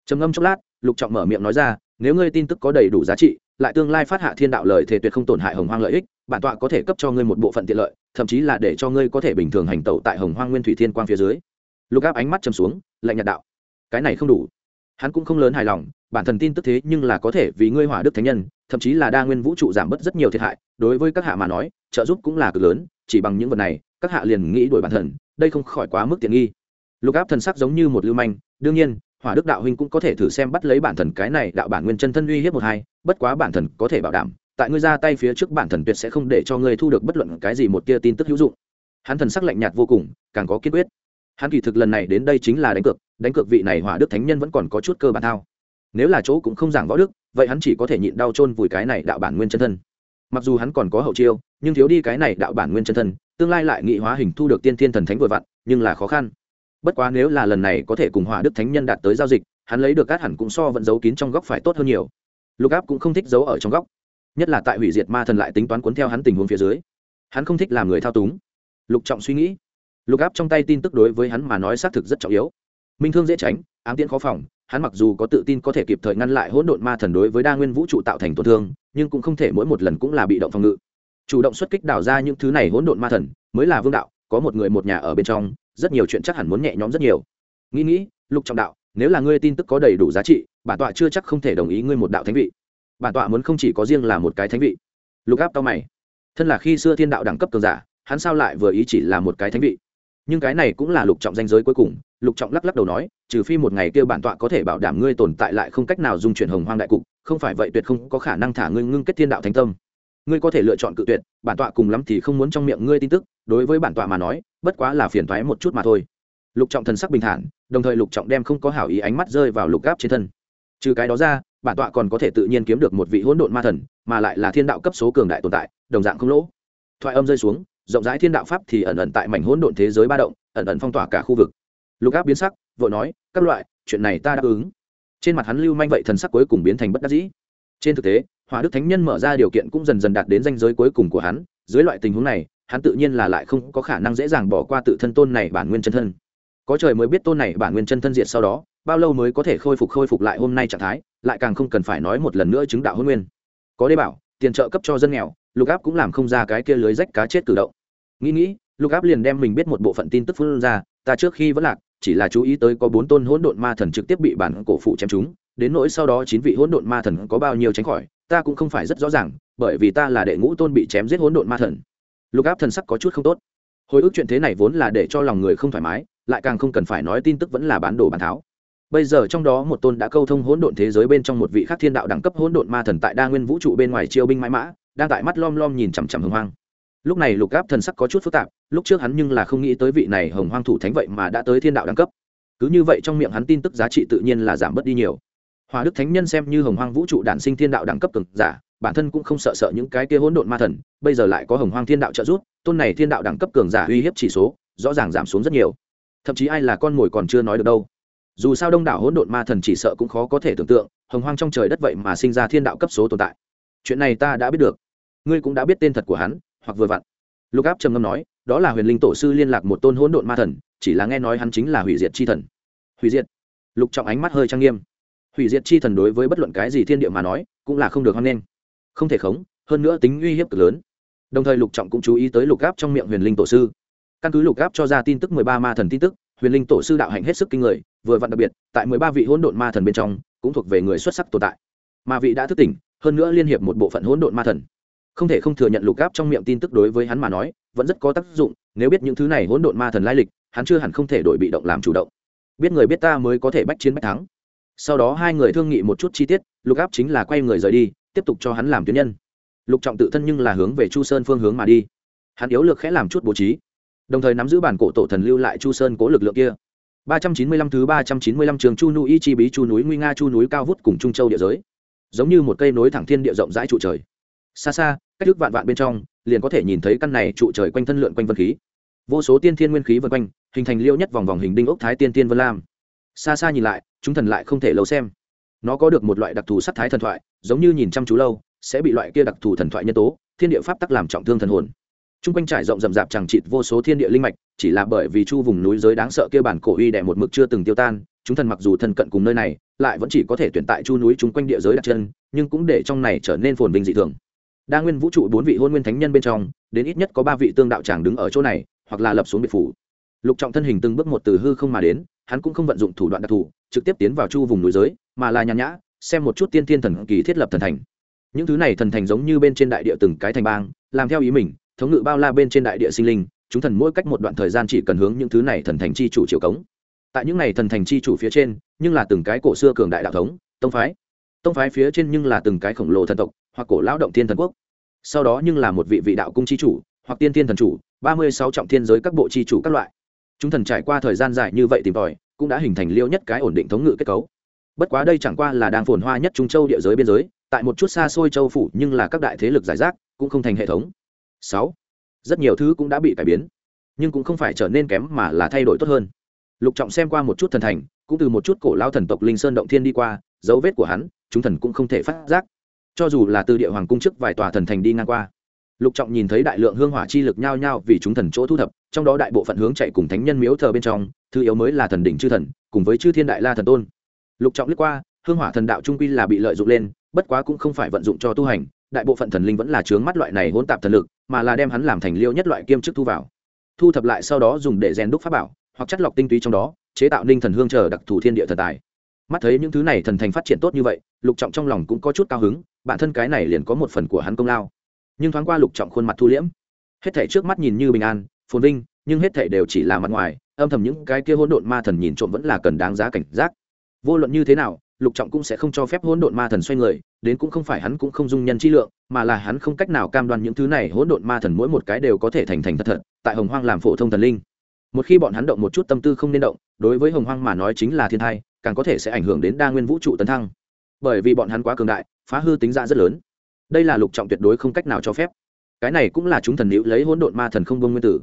Trầm ngâm chốc lát, lục trọng mở miệng nói ra, nếu ngươi tin tức có đầy đủ giá trị, lại tương lai phát hạ thiên đạo lời thể tuyệt không tổn hại hồng hoang lợi ích, bản tọa có thể cấp cho ngươi một bộ phận tiện lợi, thậm chí là để cho ngươi có thể bình thường hành tẩu tại hồng hoang nguyên thủy thiên quang phía dưới lục áp ánh mắt chầm xuống, lạnh nhạt đạo. Cái này không đủ. Hắn cũng không lớn hài lòng, bản thân tin tức thế nhưng là có thể vì ngươi hỏa đức thánh nhân, thậm chí là đa nguyên vũ trụ giảm bớt rất nhiều thiệt hại, đối với các hạ mà nói, trợ giúp cũng là cực lớn, chỉ bằng những vật này, các hạ liền nghĩ đuổi bản thân, đây không khỏi quá mức tiện nghi. Lục áp thần sắc giống như một lưu manh, đương nhiên, hỏa đức đạo huynh cũng có thể thử xem bắt lấy bản thần cái này đạo bản nguyên chân thân uy hiếp một hai, bất quá bản thần có thể bảo đảm, tại ngươi ra tay phía trước bản thần tuyệt sẽ không để cho ngươi thu được bất luận cái gì một tia tin tức hữu dụng. Hắn thần sắc lạnh nhạt vô cùng, càng có kiên quyết hắn kỳ thực lần này đến đây chính là đánh cược đánh cược vị này hỏa đức thánh nhân vẫn còn có chút cơ bản thao. Nếu là chỗ cũng không giảng võ đức, vậy hắn chỉ có thể nhịn đau chôn vùi cái này đạo bản nguyên chân thân. Mặc dù hắn còn có hậu chiêu, nhưng thiếu đi cái này đạo bản nguyên chân thân, tương lai lại nghị hóa hình thu được tiên thiên thần thánh vội vặn, nhưng là khó khăn. Bất quá nếu là lần này có thể cùng hỏa đức thánh nhân đạt tới giao dịch, hắn lấy được cát hẳn cũng so vẫn giấu kín trong góc phải tốt hơn nhiều. Lục áp cũng không thích giấu ở trong góc. Nhất là tại hủy diệt ma thần lại tính toán cuốn theo hắn tình huống phía dưới. Hắn không thích làm người thao túng. Lục trọng suy nghĩ lục áp trong tay tin tức đối với hắn mà nói xác thực rất trọng yếu. Minh thương dễ tránh, ám tiễn khó phòng, hắn mặc dù có tự tin có thể kịp thời ngăn lại hỗn độn ma thần đối với đa nguyên vũ trụ tạo thành tổn thương, nhưng cũng không thể mỗi một lần cũng là bị động phòng ngự. Chủ động xuất kích đảo ra những thứ này hỗn độn ma thần, mới là vương đạo, có một người một nhà ở bên trong, rất nhiều chuyện chắc hẳn muốn nhẹ nhõm rất nhiều. Nghĩ nghĩ, lục trọng đạo, nếu là ngươi tin tức có đầy đủ giá trị, bản tọa chưa chắc không thể đồng ý ngươi một đạo thánh vị. Bản tọa muốn không chỉ có riêng là một cái thánh vị. Lục áp tao mày. Thân là khi xưa thiên đạo đẳng cấp cường giả, hắn sao lại vừa ý chỉ là một cái thánh vị? Nhưng cái này cũng là lục trọng danh giới cuối cùng, lục trọng lắc lắc đầu nói, trừ phi một ngày kia bản tọa có thể bảo đảm ngươi tồn tại lại không cách nào dung chuyển hồng hoang đại cục, không phải vậy tuyệt không có khả năng thả ngươi ngưng kết thiên đạo thánh tâm. Ngươi có thể lựa chọn cự tuyệt, bản tọa cùng lắm thì không muốn trong miệng ngươi tin tức, đối với bản tọa mà nói, bất quá là phiền thoái một chút mà thôi. Lục trọng thần sắc bình thản, đồng thời lục trọng đem không có hảo ý ánh mắt rơi vào lục gáp trên thân. Trừ cái đó ra, bản tọa còn có thể tự nhiên kiếm được một vị hỗn độn ma thần, mà lại là thiên đạo cấp số cường đại tồn tại, đồng dạng không lỗ. Thoại âm rơi xuống rộng rãi thiên đạo pháp thì ẩn ẩn tại mảnh hỗn độn thế giới ba động, ẩn ẩn phong tỏa cả khu vực. Lục áp biến sắc, vội nói, các loại, chuyện này ta đáp ứng. Trên mặt hắn lưu manh vậy thần sắc cuối cùng biến thành bất đắc dĩ. Trên thực tế, hỏa đức thánh nhân mở ra điều kiện cũng dần dần đạt đến danh giới cuối cùng của hắn, dưới loại tình huống này, hắn tự nhiên là lại không có khả năng dễ dàng bỏ qua tự thân tôn này bản nguyên chân thân. Có trời mới biết tôn này bản nguyên chân thân diệt sau đó, bao lâu mới có thể khôi phục khôi phục lại hôm nay trạng thái, lại càng không cần phải nói một lần nữa chứng đạo hôn nguyên. Có đế bảo, tiền trợ cấp cho dân nghèo, lục áp cũng làm không ra cái kia lưới rách cá chết cử động nghĩ nghĩ, lục áp liền đem mình biết một bộ phận tin tức phân ra, ta trước khi vẫn lạc, chỉ là chú ý tới có bốn tôn hỗn độn ma thần trực tiếp bị bản cổ phụ chém chúng đến nỗi sau đó chín vị hỗn độn ma thần có bao nhiêu tránh khỏi, ta cũng không phải rất rõ ràng, bởi vì ta là đệ ngũ tôn bị chém giết hỗn độn ma thần. Lục áp thần sắc có chút không tốt. Hồi ức chuyện thế này vốn là để cho lòng người không thoải mái, lại càng không cần phải nói tin tức vẫn là bán đồ bán tháo bây giờ trong đó một tôn đã câu thông hỗn độn thế giới bên trong một vị khắc thiên đạo đẳng cấp hỗn độn ma thần tại đa nguyên vũ trụ bên ngoài chiêu binh mãi mã, đang tại mắt lom lom nhìn chằm chằm hưng hoang lúc này lục áp thần sắc có chút phức tạp, lúc trước hắn nhưng là không nghĩ tới vị này hồng hoang thủ thánh vậy mà đã tới thiên đạo đẳng cấp. Cứ như vậy trong miệng hắn tin tức giá trị tự nhiên là giảm bớt đi nhiều. Hòa đức thánh nhân xem như hồng hoang vũ trụ đản sinh thiên đạo đẳng cấp cực giả, bản thân cũng không sợ sợ những cái kia hỗn độn ma thần, bây giờ lại có hồng hoang thiên đạo trợ giúp, tôn này thiên đạo đẳng cấp cường giả uy hiếp chỉ số, rõ ràng giảm xuống rất nhiều. Thậm chí ai là con mồi còn chưa nói được đâu. Dù sao đông đảo hỗn độn ma thần chỉ sợ cũng khó có thể tưởng tượng, hồng hoang trong trời đất vậy mà sinh ra thiên đạo cấp số tồn tại. Chuyện này ta đã biết được. Ngươi cũng đã biết tên thật của hắn hoặc vừa vặn. Lục áp trầm ngâm nói, đó là huyền linh tổ sư liên lạc một tôn hỗn độn ma thần, chỉ là nghe nói hắn chính là hủy diệt chi thần. Hủy diệt? Lục trọng ánh mắt hơi trang nghiêm. Hủy diệt chi thần đối với bất luận cái gì thiên địa mà nói, cũng là không được hoan nghênh. Không thể khống, hơn nữa tính uy hiếp cực lớn. Đồng thời lục trọng cũng chú ý tới lục áp trong miệng huyền linh tổ sư. Căn cứ lục áp cho ra tin tức mười ba ma thần tin tức, huyền linh tổ sư đạo hạnh hết sức kinh người, vừa vặn đặc biệt, tại mười ba vị hỗn độn ma thần bên trong, cũng thuộc về người xuất sắc tồn tại. Mà vị đã thức tỉnh, hơn nữa liên hiệp một bộ phận hỗn độn ma thần không thể không thừa nhận lục áp trong miệng tin tức đối với hắn mà nói, vẫn rất có tác dụng, nếu biết những thứ này hỗn độn ma thần lai lịch, hắn chưa hẳn không thể đổi bị động làm chủ động. Biết người biết ta mới có thể bách chiến bách thắng. Sau đó hai người thương nghị một chút chi tiết, lục áp chính là quay người rời đi, tiếp tục cho hắn làm tuyến nhân. Lục trọng tự thân nhưng là hướng về chu sơn phương hướng mà đi. Hắn yếu lược khẽ làm chút bố trí. Đồng thời nắm giữ bản cổ tổ thần lưu lại chu sơn cố lực lượng kia. ba trăm chín mươi lăm thứ ba trăm chín mươi lăm trường chu nu y chi bí, chu núi, nguy nga, chu núi, cao vút cùng trung châu địa giới. Giống như một cây nối thẳng thiên địa rộng rãi trụ trời xa xa, cách thức vạn vạn bên trong, liền có thể nhìn thấy căn này trụ trời quanh thân lượn quanh vân khí. Vô số tiên thiên nguyên khí vân quanh, hình thành liêu nhất vòng vòng hình đinh ốc thái tiên tiên vân lam. Xa xa nhìn lại, chúng thần lại không thể lâu xem. Nó có được một loại đặc thù sắc thái thần thoại, giống như nhìn chăm chú lâu, sẽ bị loại kia đặc thù thần thoại nhân tố, thiên địa pháp tắc làm trọng thương thần hồn. T r u n g quanh trải rộng rậm rạp chẳng trịt vô số thiên địa linh mạch, chỉ là bởi vì chu vùng núi giới đáng sợ kia bản cổ uy đẻ một mực chưa từng tiêu tan, chúng thần mặc dù thân cận cùng nơi này, lại vẫn chỉ có thể tuyển tại chu núi chung quanh địa giới đặt chân, nhưng cũng để trong này trở nên phồn vinh dị thường đa nguyên vũ trụ bốn vị hôn nguyên thánh nhân bên trong, đến ít nhất có ba vị tương đạo tràng đứng ở chỗ này, hoặc là lập xuống biệt phủ. Lục trọng thân hình từng bước một từ hư không mà đến, hắn cũng không vận dụng thủ đoạn đặc thù, trực tiếp tiến vào chu vùng núi giới, mà là nhàn nhã, xem một chút tiên thiên thần kỳ thiết lập thần thành. Những thứ này thần thành giống như bên trên đại địa từng cái thành bang, làm theo ý mình, thống ngự bao la bên trên đại địa sinh linh, chúng thần mỗi cách một đoạn thời gian chỉ cần hướng những thứ này thần thành chi chủ triều cống. Tại những này thần thành chi chủ phía trên, nhưng là từng cái cổ xưa cường đại đạo thống, tông phái. Tông phái phía trên nhưng là từng cái khổng lồ thần tộc, hoặc cổ lão động thiên thần quốc sau đó nhưng là một vị vị đạo cung chi chủ, hoặc tiên tiên thần chủ, ba mươi sáu trọng thiên giới các bộ chi chủ các loại. Chúng thần trải qua thời gian dài như vậy tìm tòi, cũng đã hình thành liêu nhất cái ổn định thống ngự kết cấu. Bất quá đây chẳng qua là đang phồn hoa nhất trung châu địa giới biên giới, tại một chút xa xôi châu phủ nhưng là các đại thế lực giải rác, cũng không thành hệ thống. Sáu. Rất nhiều thứ cũng đã bị cải biến, nhưng cũng không phải trở nên kém mà là thay đổi tốt hơn. Lục trọng xem qua một chút thần thành, cũng từ một chút cổ lao thần tộc linh sơn động thiên đi qua, dấu vết của hắn, chúng thần cũng không thể phát giác cho dù là từ địa hoàng cung chức vài tòa thần thành đi ngang qua, lục trọng nhìn thấy đại lượng hương hỏa chi lực nhao nhao vì chúng thần chỗ thu thập, trong đó đại bộ phận hướng chạy cùng thánh nhân miếu thờ bên trong, thứ yếu mới là thần đỉnh chư thần, cùng với chư thiên đại la thần tôn. Lục trọng lướt qua, hương hỏa thần đạo trung quy là bị lợi dụng lên, bất quá cũng không phải vận dụng cho tu hành, đại bộ phận thần linh vẫn là chướng mắt loại này hỗn tạp thần lực, mà là đem hắn làm thành liêu nhất loại kiêm chức thu vào. Thu thập lại sau đó dùng để rèn đúc pháp bảo, hoặc chất lọc tinh túy trong đó, chế tạo ninh thần hương chờ đặc thù thiên địa thần tài. Mắt thấy những thứ này thần thành phát triển tốt như vậy, lục trọng trong lòng cũng có chút cao hứng bản thân cái này liền có một phần của hắn công lao. Nhưng thoáng qua lục trọng khuôn mặt thu liễm. Hết thảy trước mắt nhìn như bình an, phồn vinh, nhưng hết thảy đều chỉ là mặt ngoài, âm thầm những cái kia hỗn độn ma thần nhìn trộm vẫn là cần đáng giá cảnh giác. Vô luận như thế nào, lục trọng cũng sẽ không cho phép hỗn độn ma thần xoay người, đến cũng không phải hắn cũng không dung nhân chi lượng, mà là hắn không cách nào cam đoan những thứ này hỗn độn ma thần mỗi một cái đều có thể thành thành thật thật, tại hồng hoang làm phổ thông thần linh. Một khi bọn hắn động một chút tâm tư không nên động, đối với hồng hoang mà nói chính là thiên thai càng có thể sẽ ảnh hưởng đến đa nguyên vũ trụ tấn thăng bởi vì bọn hắn quá cường đại, phá hư tính ra rất lớn. Đây là lục trọng tuyệt đối không cách nào cho phép. Cái này cũng là chúng thần nữ lấy hỗn độn ma thần không bông nguyên tử.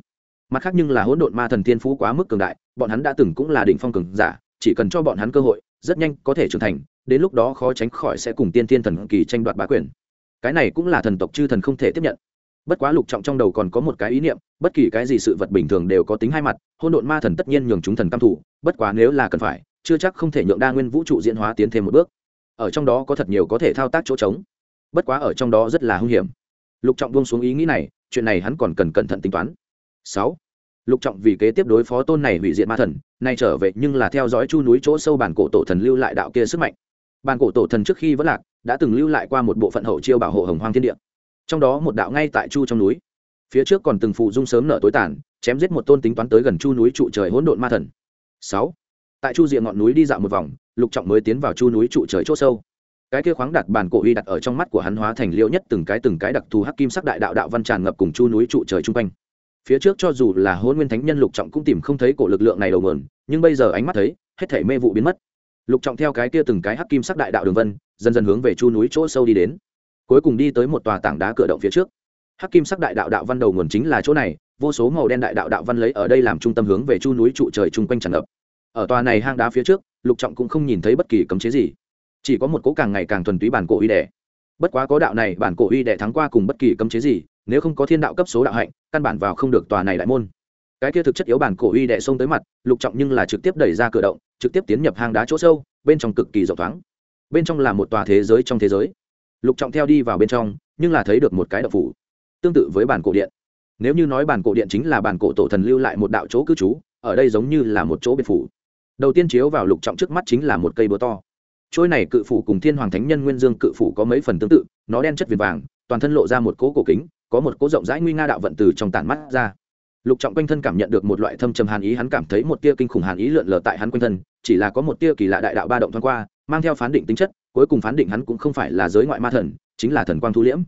Mặt khác nhưng là hỗn độn ma thần thiên phú quá mức cường đại, bọn hắn đã từng cũng là đỉnh phong cường giả, chỉ cần cho bọn hắn cơ hội, rất nhanh có thể trưởng thành, đến lúc đó khó tránh khỏi sẽ cùng tiên thiên thần kỳ tranh đoạt bá quyền. Cái này cũng là thần tộc chư thần không thể tiếp nhận. Bất quá lục trọng trong đầu còn có một cái ý niệm, bất kỳ cái gì sự vật bình thường đều có tính hai mặt hôn độn ma thần tất nhiên nhường chúng thần cam thủ bất quá nếu là cần phải, chưa chắc không thể nhượng đa nguyên vũ trụ diễn hóa tiến thêm một bước ở trong đó có thật nhiều có thể thao tác chỗ trống. Bất quá ở trong đó rất là hung hiểm. Lục trọng buông xuống ý nghĩ này, chuyện này hắn còn cần cẩn thận tính toán. Sáu, lục trọng vì kế tiếp đối phó tôn này hủy diệt ma thần, nay trở về nhưng là theo dõi chu núi chỗ sâu bản cổ tổ thần lưu lại đạo kia sức mạnh. Bản cổ tổ thần trước khi vẫn lạc, đã từng lưu lại qua một bộ phận hậu chiêu bảo hộ hồng hoang thiên địa. Trong đó một đạo ngay tại chu trong núi. Phía trước còn từng phụ dung sớm nợ tối tàn, chém giết một tôn tính toán tới gần chu núi trụ trời hỗn độn ma thần. Sáu tại chu diện ngọn núi đi dạo một vòng, lục trọng mới tiến vào chu núi trụ trời chỗ sâu. Cái kia khoáng đặt bản cổ uy đặt ở trong mắt của hắn hóa thành liêu nhất từng cái từng cái đặc thù hắc kim sắc đại đạo đạo văn tràn ngập cùng chu núi trụ trời chung quanh. Phía trước cho dù là hôn nguyên thánh nhân lục trọng cũng tìm không thấy cổ lực lượng này đầu mườn nhưng bây giờ ánh mắt thấy, hết thể mê vụ biến mất. Lục trọng theo cái kia từng cái hắc kim sắc đại đạo đường vân, dần dần hướng về chu núi chỗ sâu đi đến. Cuối cùng đi tới một tòa tảng đá cửa động phía trước. Hắc kim sắc đại đạo đạo văn đầu nguồn chính là chỗ này, vô số màu đen đại đạo đạo văn lấy ở đây làm trung tâm hướng về chu núi trụ trời chung quanh tràn ngập ở tòa này hang đá phía trước, lục trọng cũng không nhìn thấy bất kỳ cấm chế gì. Chỉ có một cỗ càng ngày càng thuần túy bản cổ uy đẻ bất quá có đạo này bản cổ uy đẻ thắng qua cùng bất kỳ cấm chế gì, nếu không có thiên đạo cấp số đạo hạnh, căn bản vào không được tòa này đại môn. Cái kia thực chất yếu bản cổ uy đẻ xông tới mặt, lục trọng nhưng là trực tiếp đẩy ra cửa động, trực tiếp tiến nhập hang đá chỗ sâu, bên trong cực kỳ rộng thoáng. Bên trong là một tòa thế giới trong thế giới. Lục trọng theo đi vào bên trong, nhưng là thấy được một cái động phủ, tương tự với bản cổ điện. Nếu như nói bản cổ điện chính là bản cổ tổ thần lưu lại một đạo chỗ cư trú, ở đây giống như là một chỗ biệt phủ đầu tiên chiếu vào lục trọng trước mắt chính là một cây búa to. Trôi này cự phủ cùng thiên hoàng thánh nhân nguyên dương cự phủ có mấy phần tương tự, nó đen chất viền vàng, toàn thân lộ ra một cố cổ kính, có một cố rộng rãi nguy nga đạo vận từ trong tản mắt ra. Lục trọng quanh thân cảm nhận được một loại thâm trầm hàn ý, hắn cảm thấy một tia kinh khủng hàn ý lượn lờ tại hắn quanh thân, chỉ là có một tia kỳ lạ đại đạo ba động thoáng qua, mang theo phán định tính chất, cuối cùng phán định hắn cũng không phải là giới ngoại ma thần, chính là thần quang thu liễm.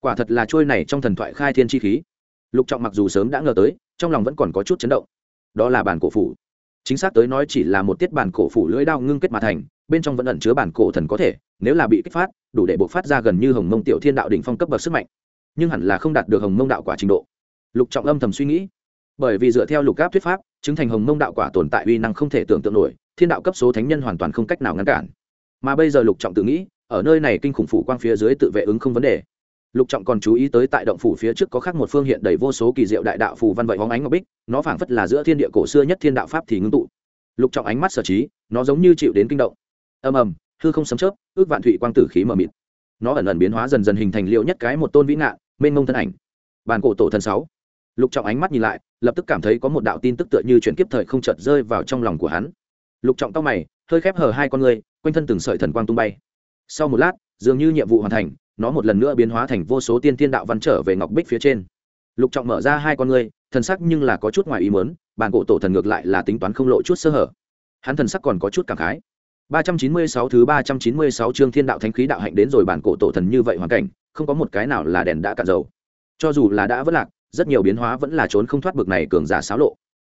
Quả thật là trôi này trong thần thoại khai thiên chi khí. Lục trọng mặc dù sớm đã ngờ tới, trong lòng vẫn còn có chút chấn động. Đó là bản cổ phủ chính xác tới nói chỉ là một tiết bản cổ phủ lưỡi đao ngưng kết mà thành, bên trong vẫn ẩn chứa bản cổ thần có thể, nếu là bị kích phát, đủ để buộc phát ra gần như hồng mông tiểu thiên đạo đỉnh phong cấp bậc sức mạnh. Nhưng hẳn là không đạt được hồng mông đạo quả trình độ. Lục trọng âm thầm suy nghĩ. Bởi vì dựa theo lục áp thuyết pháp, chứng thành hồng mông đạo quả tồn tại uy năng không thể tưởng tượng nổi, thiên đạo cấp số thánh nhân hoàn toàn không cách nào ngăn cản. Mà bây giờ lục trọng tự nghĩ, ở nơi này kinh khủng phủ quang phía dưới tự vệ ứng không vấn đề lục trọng còn chú ý tới tại động phủ phía trước có khác một phương hiện đầy vô số kỳ diệu đại đạo phù văn vậy hóng ánh ngọc bích, nó phảng phất là giữa thiên địa cổ xưa nhất thiên đạo pháp thì ngưng tụ. Lục trọng ánh mắt sở trí, nó giống như chịu đến kinh động. Ầm ầm, hư không sấm chớp, ước vạn thụy quang tử khí mờ mịt. Nó ẩn ẩn biến hóa dần dần hình thành liệu nhất cái một tôn vĩ ngạn, mênh mông thân ảnh. Bàn cổ tổ thần sáu. Lục trọng ánh mắt nhìn lại, lập tức cảm thấy có một đạo tin tức tựa như chuyển kiếp thời không chợt rơi vào trong lòng của hắn. Lục trọng tóc mày, hơi khép hờ hai con người, quanh thân từng sợi thần quang tung bay. Sau một lát, dường như nhiệm vụ hoàn thành nó một lần nữa biến hóa thành vô số tiên tiên đạo văn trở về ngọc bích phía trên. Lục trọng mở ra hai con ngươi, thần sắc nhưng là có chút ngoài ý mớn bàn cổ tổ thần ngược lại là tính toán không lộ chút sơ hở. Hắn thần sắc còn có chút cảm khái. 396 thứ 396 chương thiên đạo thánh khí đạo hạnh đến rồi bản cổ tổ thần như vậy hoàn cảnh, không có một cái nào là đèn đã cạn dầu. Cho dù là đã vất lạc, rất nhiều biến hóa vẫn là trốn không thoát bực này cường giả xáo lộ.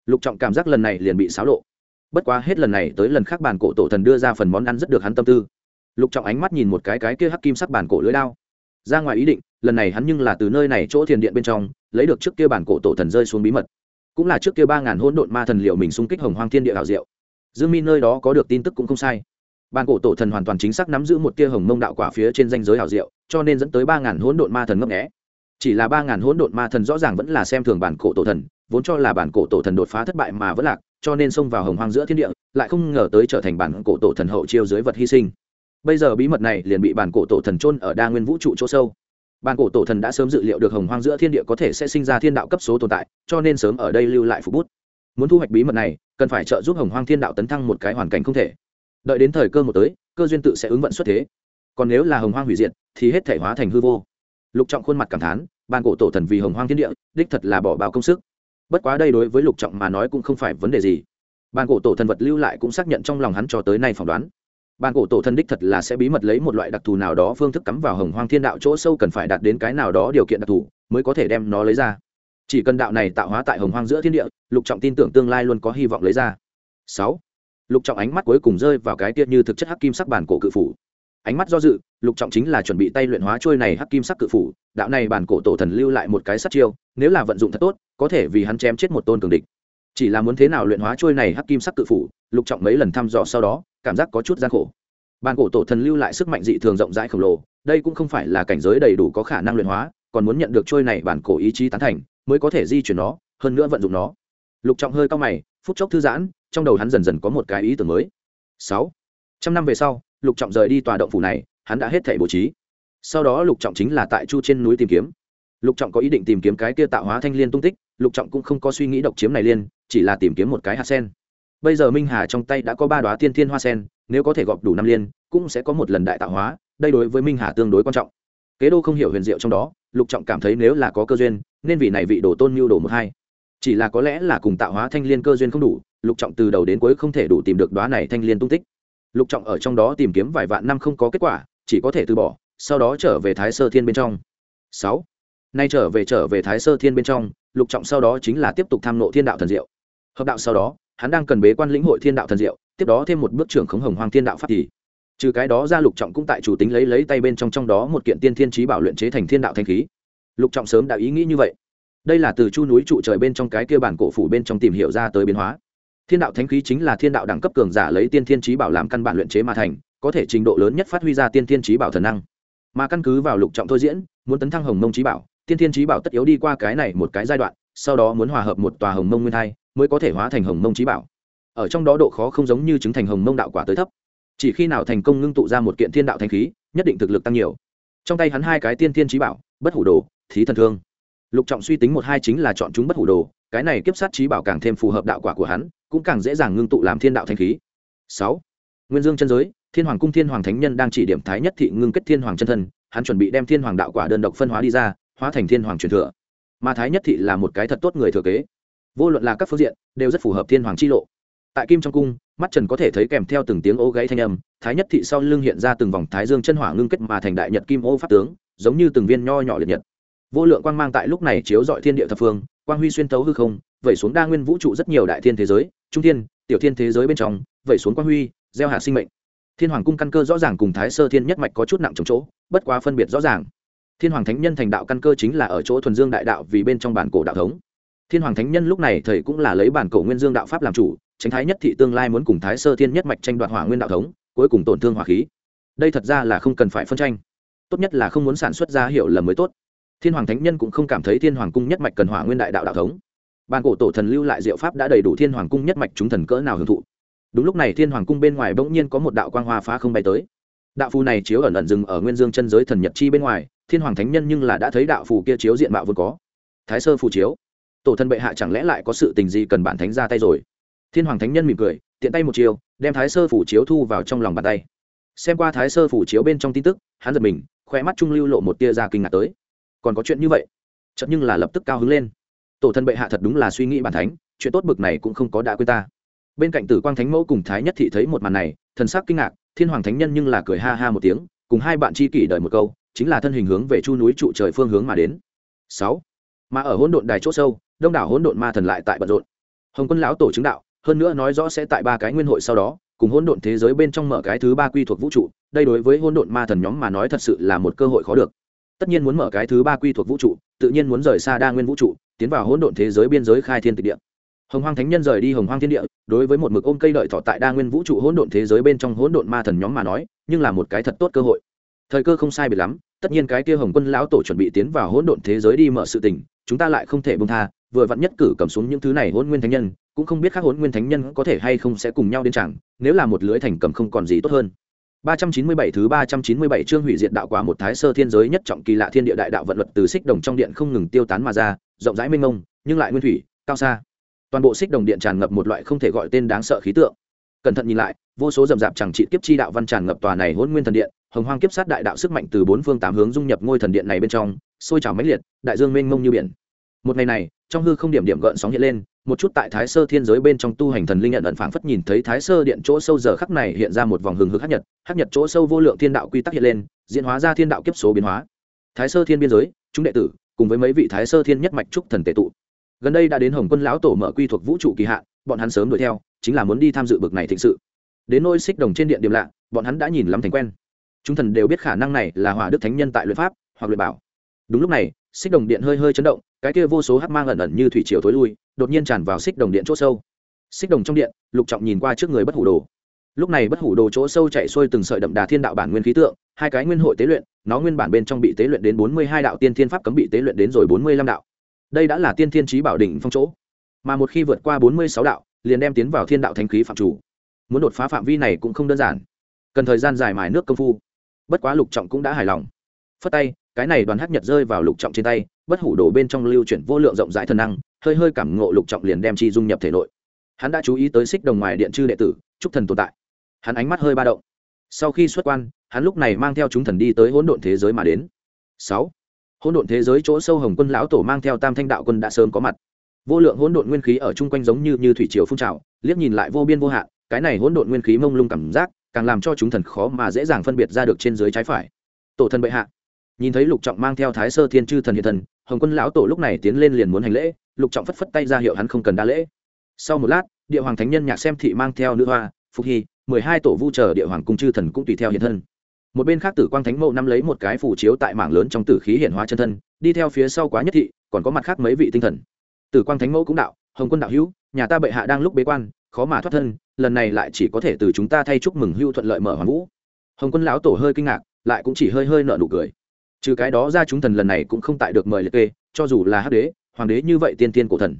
Lục trọng cảm giác lần này liền bị xáo lộ. Bất quá hết lần này tới lần khác bản cổ tổ thần đưa ra phần món ăn rất được hắn tâm tư lục trọng ánh mắt nhìn một cái cái kia hắc kim sắc bản cổ lưới đao. Ra ngoài ý định, lần này hắn nhưng là từ nơi này chỗ thiền điện bên trong, lấy được trước kia bản cổ tổ thần rơi xuống bí mật. Cũng là trước kia ba ngàn hỗn độn ma thần liệu mình xung kích hồng hoang thiên địa hào diệu. Dương mi nơi đó có được tin tức cũng không sai. Bản cổ tổ thần hoàn toàn chính xác nắm giữ một tia hồng mông đạo quả phía trên danh giới hào diệu, cho nên dẫn tới ba ngàn hỗn độn ma thần ngấp nghẽ chỉ là ba ngàn hỗn độn ma thần rõ ràng vẫn là xem thường bản cổ tổ thần, vốn cho là bản cổ tổ thần đột phá thất bại mà vẫn lạc, cho nên xông vào hồng hoang giữa thiên địa, lại không ngờ tới trở thành bản cổ tổ thần hậu chiêu dưới vật hy sinh bây giờ bí mật này liền bị bản cổ tổ thần chôn ở đa nguyên vũ trụ chỗ sâu. Bản cổ tổ thần đã sớm dự liệu được hồng hoang giữa thiên địa có thể sẽ sinh ra thiên đạo cấp số tồn tại, cho nên sớm ở đây lưu lại phục bút. Muốn thu hoạch bí mật này, cần phải trợ giúp hồng hoang thiên đạo tấn thăng một cái hoàn cảnh không thể. Đợi đến thời cơ một tới, cơ duyên tự sẽ ứng vận xuất thế. Còn nếu là hồng hoang hủy diệt, thì hết thể hóa thành hư vô. Lục trọng khuôn mặt cảm thán ban cổ tổ thần vì hồng hoang thiên địa, đích thật là bỏ bao công sức. Bất quá đây đối với lục trọng mà nói cũng không phải vấn đề gì. Ban cổ tổ thần vật lưu lại cũng xác nhận trong lòng hắn cho tới nay phỏng đoán bàn cổ tổ thần đích thật là sẽ bí mật lấy một loại đặc thù nào đó phương thức cắm vào hồng hoang thiên đạo chỗ sâu cần phải đạt đến cái nào đó điều kiện đặc thù mới có thể đem nó lấy ra. Chỉ cần đạo này tạo hóa tại hồng hoang giữa thiên địa, lục trọng tin tưởng tương lai luôn có hy vọng lấy ra. Sáu, lục trọng ánh mắt cuối cùng rơi vào cái tiết như thực chất hắc kim sắc bản cổ cự phủ. Ánh mắt do dự, lục trọng chính là chuẩn bị tay luyện hóa trôi này hắc kim sắc cự phủ. Đạo này bản cổ tổ thần lưu lại một cái sắt chiêu, nếu là vận dụng thật tốt, có thể vì hắn chém chết một tôn cường địch. Chỉ là muốn thế nào luyện hóa trôi này hắc kim sắc cự phủ, lục trọng mấy lần thăm dò sau đó cảm giác có chút gian khổ. Bản cổ tổ thần lưu lại sức mạnh dị thường rộng rãi khổng lồ, đây cũng không phải là cảnh giới đầy đủ có khả năng luyện hóa, còn muốn nhận được trôi này bản cổ ý chí tán thành, mới có thể di chuyển nó, hơn nữa vận dụng nó. Lục trọng hơi cao mày, phút chốc thư giãn, trong đầu hắn dần dần có một cái ý tưởng mới. Sáu. Trăm năm về sau, lục trọng rời đi tòa động phủ này, hắn đã hết thể bố trí. Sau đó lục trọng chính là tại chu trên núi tìm kiếm. Lục trọng có ý định tìm kiếm cái kia tạo hóa thanh liên tung tích, lục trọng cũng không có suy nghĩ độc chiếm này liên, chỉ là tìm kiếm một cái hạt sen bây giờ minh hà trong tay đã có ba đoá tiên thiên hoa sen, nếu có thể gọp đủ năm liên, cũng sẽ có một lần đại tạo hóa, đây đối với minh hà tương đối quan trọng. Kế đô không hiểu huyền diệu trong đó, lục trọng cảm thấy nếu là có cơ duyên, nên vị này vị đồ tôn mưu đồ một hai. Chỉ là có lẽ là cùng tạo hóa thanh liên cơ duyên không đủ, lục trọng từ đầu đến cuối không thể đủ tìm được đoá này thanh liên tung tích. Lục trọng ở trong đó tìm kiếm vài vạn năm không có kết quả, chỉ có thể từ bỏ, sau đó trở về thái sơ thiên bên trong. Sáu. Nay trở về trở về thái sơ thiên bên trong, lục trọng sau đó chính là tiếp tục tham nộ thiên đạo thần diệu. Hợp đạo sau đó hắn đang cần bế quan lĩnh hội thiên đạo thần diệu, tiếp đó thêm một bước trưởng khống hồng hoàng thiên đạo pháp thì. Trừ cái đó ra, lục trọng cũng tại chủ tính lấy lấy tay bên trong trong đó một kiện tiên thiên trí bảo luyện chế thành thiên đạo thanh khí. Lục trọng sớm đã ý nghĩ như vậy. Đây là từ chu núi trụ trời bên trong cái kia bản cổ phủ bên trong tìm hiểu ra tới biến hóa. Thiên đạo thánh khí chính là thiên đạo đẳng cấp cường giả lấy tiên thiên trí bảo làm căn bản luyện chế mà thành, có thể trình độ lớn nhất phát huy ra tiên thiên trí bảo thần năng. Mà căn cứ vào lục trọng thôi diễn, muốn tấn thăng hồng mông trí bảo, tiên thiên trí bảo tất yếu đi qua cái này một cái giai đoạn, sau đó muốn hòa hợp một tòa hồng mông nguyên thai mới có thể hóa thành hồng mông trí bảo. Ở trong đó độ khó không giống như chứng thành hồng mông đạo quả tới thấp. Chỉ khi nào thành công ngưng tụ ra một kiện thiên đạo thanh khí, nhất định thực lực tăng nhiều. Trong tay hắn hai cái tiên thiên trí bảo, bất hủ đồ, thí thần thương. Lục trọng suy tính một hai chính là chọn chúng bất hủ đồ, cái này kiếp sát trí bảo càng thêm phù hợp đạo quả của hắn, cũng càng dễ dàng ngưng tụ làm thiên đạo thanh khí. Sáu, nguyên dương chân giới, thiên hoàng cung thiên hoàng thánh nhân đang chỉ điểm thái nhất thị ngưng kết thiên hoàng chân thân, hắn chuẩn bị đem thiên hoàng đạo quả đơn độc phân hóa đi ra, hóa thành thiên hoàng truyền thừa. Mà thái nhất thị là một cái thật tốt người thừa kế vô luận là các phương diện, đều rất phù hợp thiên hoàng chi lộ. Tại kim trong cung, mắt trần có thể thấy kèm theo từng tiếng ô gáy thanh âm, thái nhất thị sau lưng hiện ra từng vòng thái dương chân hỏa ngưng kết mà thành đại nhật kim ô pháp tướng, giống như từng viên nho nhỏ liệt nhật. Vô lượng quang mang tại lúc này chiếu dọi thiên địa thập phương, quang huy xuyên tấu hư không, vẩy xuống đa nguyên vũ trụ rất nhiều đại thiên thế giới, trung thiên, tiểu thiên thế giới bên trong, vẩy xuống quang huy, gieo hạ sinh mệnh. Thiên hoàng cung căn cơ rõ ràng cùng thái sơ thiên nhất mạch có chút nặng trong chỗ, bất quá phân biệt rõ ràng. Thiên hoàng thánh nhân thành đạo căn cơ chính là ở chỗ thuần dương đại đạo vì bên trong bản cổ đạo thống thiên hoàng thánh nhân lúc này thầy cũng là lấy bản cổ nguyên dương đạo pháp làm chủ, tránh thái nhất thị tương lai muốn cùng thái sơ thiên nhất mạch tranh đoạt hỏa nguyên đạo thống, cuối cùng tổn thương hỏa khí. Đây thật ra là không cần phải phân tranh. Tốt nhất là không muốn sản xuất ra hiệu lầm mới tốt. Thiên hoàng thánh nhân cũng không cảm thấy thiên hoàng cung nhất mạch cần hỏa nguyên đại đạo đạo thống. Bản cổ tổ thần lưu lại diệu pháp đã đầy đủ thiên hoàng cung nhất mạch chúng thần cỡ nào hưởng thụ. Đúng lúc này thiên hoàng cung bên ngoài bỗng nhiên có một đạo quang hoa phá không bay tới. Đạo phù này chiếu ẩn ẩn dừng ở nguyên dương chân giới thần nhật chi bên ngoài, thiên hoàng thánh nhân nhưng là đã thấy đạo phù kia chiếu diện mạo vốn có. Thái sơ phù chiếu tổ thân bệ hạ chẳng lẽ lại có sự tình gì cần bản thánh ra tay rồi? Thiên hoàng thánh nhân mỉm cười, tiện tay một chiều đem thái sơ phủ chiếu thu vào trong lòng bàn tay. Xem qua thái sơ phủ chiếu bên trong tin tức, hắn giật mình khoe mắt trung lưu lộ một tia ra kinh ngạc tới. Còn có chuyện như vậy? Chậm nhưng là lập tức cao hứng lên. Tổ thân bệ hạ thật đúng là suy nghĩ bản thánh, chuyện tốt bực này cũng không có đã quên ta. Bên cạnh tử quang thánh mẫu cùng thái nhất thị thấy một màn này, thần sắc kinh ngạc, thiên hoàng thánh nhân nhưng là cười ha ha một tiếng, cùng hai bạn tri kỷ đợi một câu, chính là thân hình hướng về chu núi trụ trời phương hướng mà đến. Sáu. Mà ở hỗn độn đài chỗ sâu đông đảo hỗn độn ma thần lại tại bận rộn. Hồng quân lão tổ chứng đạo, hơn nữa nói rõ sẽ tại ba cái nguyên hội sau đó, cùng hỗn độn thế giới bên trong mở cái thứ ba quy thuộc vũ trụ, đây đối với hỗn độn ma thần nhóm mà nói thật sự là một cơ hội khó được. Tất nhiên muốn mở cái thứ ba quy thuộc vũ trụ, tự nhiên muốn rời xa đa nguyên vũ trụ, tiến vào hỗn độn thế giới biên giới khai thiên tịch địa. Hồng hoang thánh nhân rời đi hồng hoang thiên địa, đối với một mực ôm cây đợi thọ tại đa nguyên vũ trụ hỗn độn thế giới bên trong hỗn độn ma thần nhóm mà nói, nhưng là một cái thật tốt cơ hội. Thời cơ không sai biệt lắm, tất nhiên cái kia hồng quân lão tổ chuẩn bị tiến vào hỗn độn thế giới đi mở sự tình, chúng ta lại không thể bông tha vừa vặn nhất cử cầm xuống những thứ này hôn nguyên thánh nhân cũng không biết các hôn nguyên thánh nhân có thể hay không sẽ cùng nhau đến chẳng nếu là một lưới thành cầm không còn gì tốt hơn 397 thứ 397 chương hủy diệt đạo quả một thái sơ thiên giới nhất trọng kỳ lạ thiên địa đại đạo vận luật từ xích đồng trong điện không ngừng tiêu tán mà ra, rộng rãi mênh mông, nhưng lại nguyên thủy, cao xa. Toàn bộ xích đồng điện tràn ngập một loại không thể gọi tên đáng sợ khí tượng. Cẩn thận nhìn lại, vô số rầm rạp chẳng trị kiếp chi đạo văn tràn ngập tòa này hỗn nguyên thần điện, hồng hoang kiếp sát đại đạo sức mạnh từ bốn phương tám hướng dung nhập ngôi thần điện này bên trong, sôi trào mãnh liệt, đại dương mênh mông như biển. Một ngày này, trong hư không điểm điểm gợn sóng hiện lên, một chút tại thái sơ thiên giới bên trong tu hành thần linh nhận ẩn phảng phất nhìn thấy thái sơ điện chỗ sâu giờ khắc này hiện ra một vòng hừng hực hắc nhật hắc nhật chỗ sâu vô lượng thiên đạo quy tắc hiện lên diễn hóa ra thiên đạo kiếp số biến hóa. Thái sơ thiên biên giới chúng đệ tử cùng với mấy vị thái sơ thiên nhất mạch trúc thần tệ tụ. Gần đây đã đến hồng quân lão tổ mở quy thuộc vũ trụ kỳ hạn bọn hắn sớm đuổi theo chính là muốn đi tham dự bực này thịnh sự. Đến nôi xích đồng trên điện điểm lạ bọn hắn đã nhìn lắm thành quen. Chúng thần đều biết khả năng này là hỏa đức thánh nhân tại luyện pháp hoặc luyện bảo. Đúng lúc này xích đồng điện hơi hơi chấn động, cái kia vô số hắc mang ẩn ẩn như thủy triều thối lui, đột nhiên tràn vào xích đồng điện chỗ sâu. Xích đồng trong điện, lục trọng nhìn qua trước người bất hủ đồ. Lúc này bất hủ đồ chỗ sâu chạy xuôi từng sợi đậm đà thiên đạo bản nguyên khí tượng, hai cái nguyên hội tế luyện, nó nguyên bản bên trong bị tế luyện đến bốn mươi hai đạo tiên thiên pháp cấm bị tế luyện đến rồi bốn mươi lăm đạo. Đây đã là tiên thiên trí bảo đỉnh phong chỗ. Mà một khi vượt qua bốn mươi sáu đạo, liền đem tiến vào thiên đạo thanh khí phạm chủ. Muốn đột phá phạm vi này cũng không đơn giản. Cần thời gian dài mài nước công phu. Bất quá lục trọng cũng đã hài lòng. Phất tay cái này đoàn hắc nhật rơi vào lục trọng trên tay, bất hủ đồ bên trong lưu chuyển vô lượng rộng rãi thần năng, hơi hơi cảm ngộ lục trọng liền đem chi dung nhập thể nội. Hắn đã chú ý tới xích đồng ngoài điện chư đệ tử chúc thần tồn tại. Hắn ánh mắt hơi ba động. Sau khi xuất quan, hắn lúc này mang theo chúng thần đi tới hỗn độn thế giới mà đến. Sáu. Hỗn độn thế giới chỗ sâu hồng quân lão tổ mang theo tam thanh đạo quân đã sớm có mặt. Vô lượng hỗn độn nguyên khí ở chung quanh giống như như thủy triều phun trào, liếc nhìn lại vô biên vô hạn, cái này hỗn độn nguyên khí mông lung cảm giác, càng làm cho chúng thần khó mà dễ dàng phân biệt ra được trên dưới trái phải. Tổ thần bệ hạ nhìn thấy lục trọng mang theo thái sơ thiên chư thần hiện thần, hồng quân lão tổ lúc này tiến lên liền muốn hành lễ, lục trọng phất phất tay ra hiệu hắn không cần đa lễ. Sau một lát, địa hoàng thánh nhân nhạc xem thị mang theo nữ hoa, phục hy, mười hai tổ vu chờ địa hoàng cung chư thần cũng tùy theo hiện thân. Một bên khác tử quang thánh mẫu nắm lấy một cái phủ chiếu tại mảng lớn trong tử khí hiển hóa chân thân, đi theo phía sau quá nhất thị, còn có mặt khác mấy vị tinh thần. Tử quang thánh mẫu cũng đạo, hồng quân đạo hữu, nhà ta bệ hạ đang lúc bế quan, khó mà thoát thân, lần này lại chỉ có thể từ chúng ta thay chúc mừng hưu thuận lợi mở hoàng vũ. Hồng quân lão tổ hơi kinh ngạc, lại cũng chỉ hơi hơi nợ nụ cười trừ cái đó ra chúng thần lần này cũng không tại được mời liệt kê, cho dù là hắc đế, hoàng đế như vậy tiên tiên cổ thần.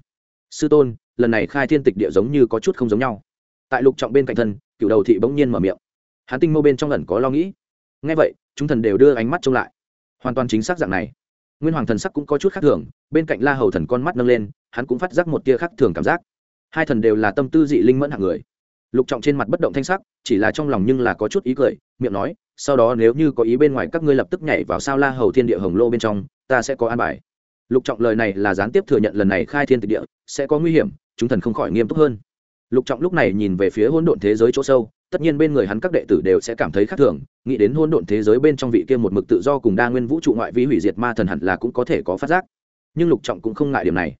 Sư tôn, lần này khai thiên tịch địa giống như có chút không giống nhau. Tại lục trọng bên cạnh thân, cựu đầu thị bỗng nhiên mở miệng. Hắn tinh mâu bên trong lần có lo nghĩ. Ngay vậy, chúng thần đều đưa ánh mắt trông lại. Hoàn toàn chính xác dạng này. Nguyên hoàng thần sắc cũng có chút khác thường, bên cạnh la hầu thần con mắt nâng lên, hắn cũng phát giác một tia khác thường cảm giác. Hai thần đều là tâm tư dị linh mẫn hạng người. Lục trọng trên mặt bất động thanh sắc, chỉ là trong lòng nhưng là có chút ý cười, miệng nói sau đó nếu như có ý bên ngoài các ngươi lập tức nhảy vào sao la hầu thiên địa hồng lô bên trong, ta sẽ có an bài. Lục trọng lời này là gián tiếp thừa nhận lần này khai thiên tịch địa, sẽ có nguy hiểm, chúng thần không khỏi nghiêm túc hơn. Lục trọng lúc này nhìn về phía hỗn độn thế giới chỗ sâu, tất nhiên bên người hắn các đệ tử đều sẽ cảm thấy khác thường, nghĩ đến hỗn độn thế giới bên trong vị kia một mực tự do cùng đa nguyên vũ trụ ngoại vi hủy diệt ma thần hẳn là cũng có thể có phát giác. Nhưng lục trọng cũng không ngại điểm này.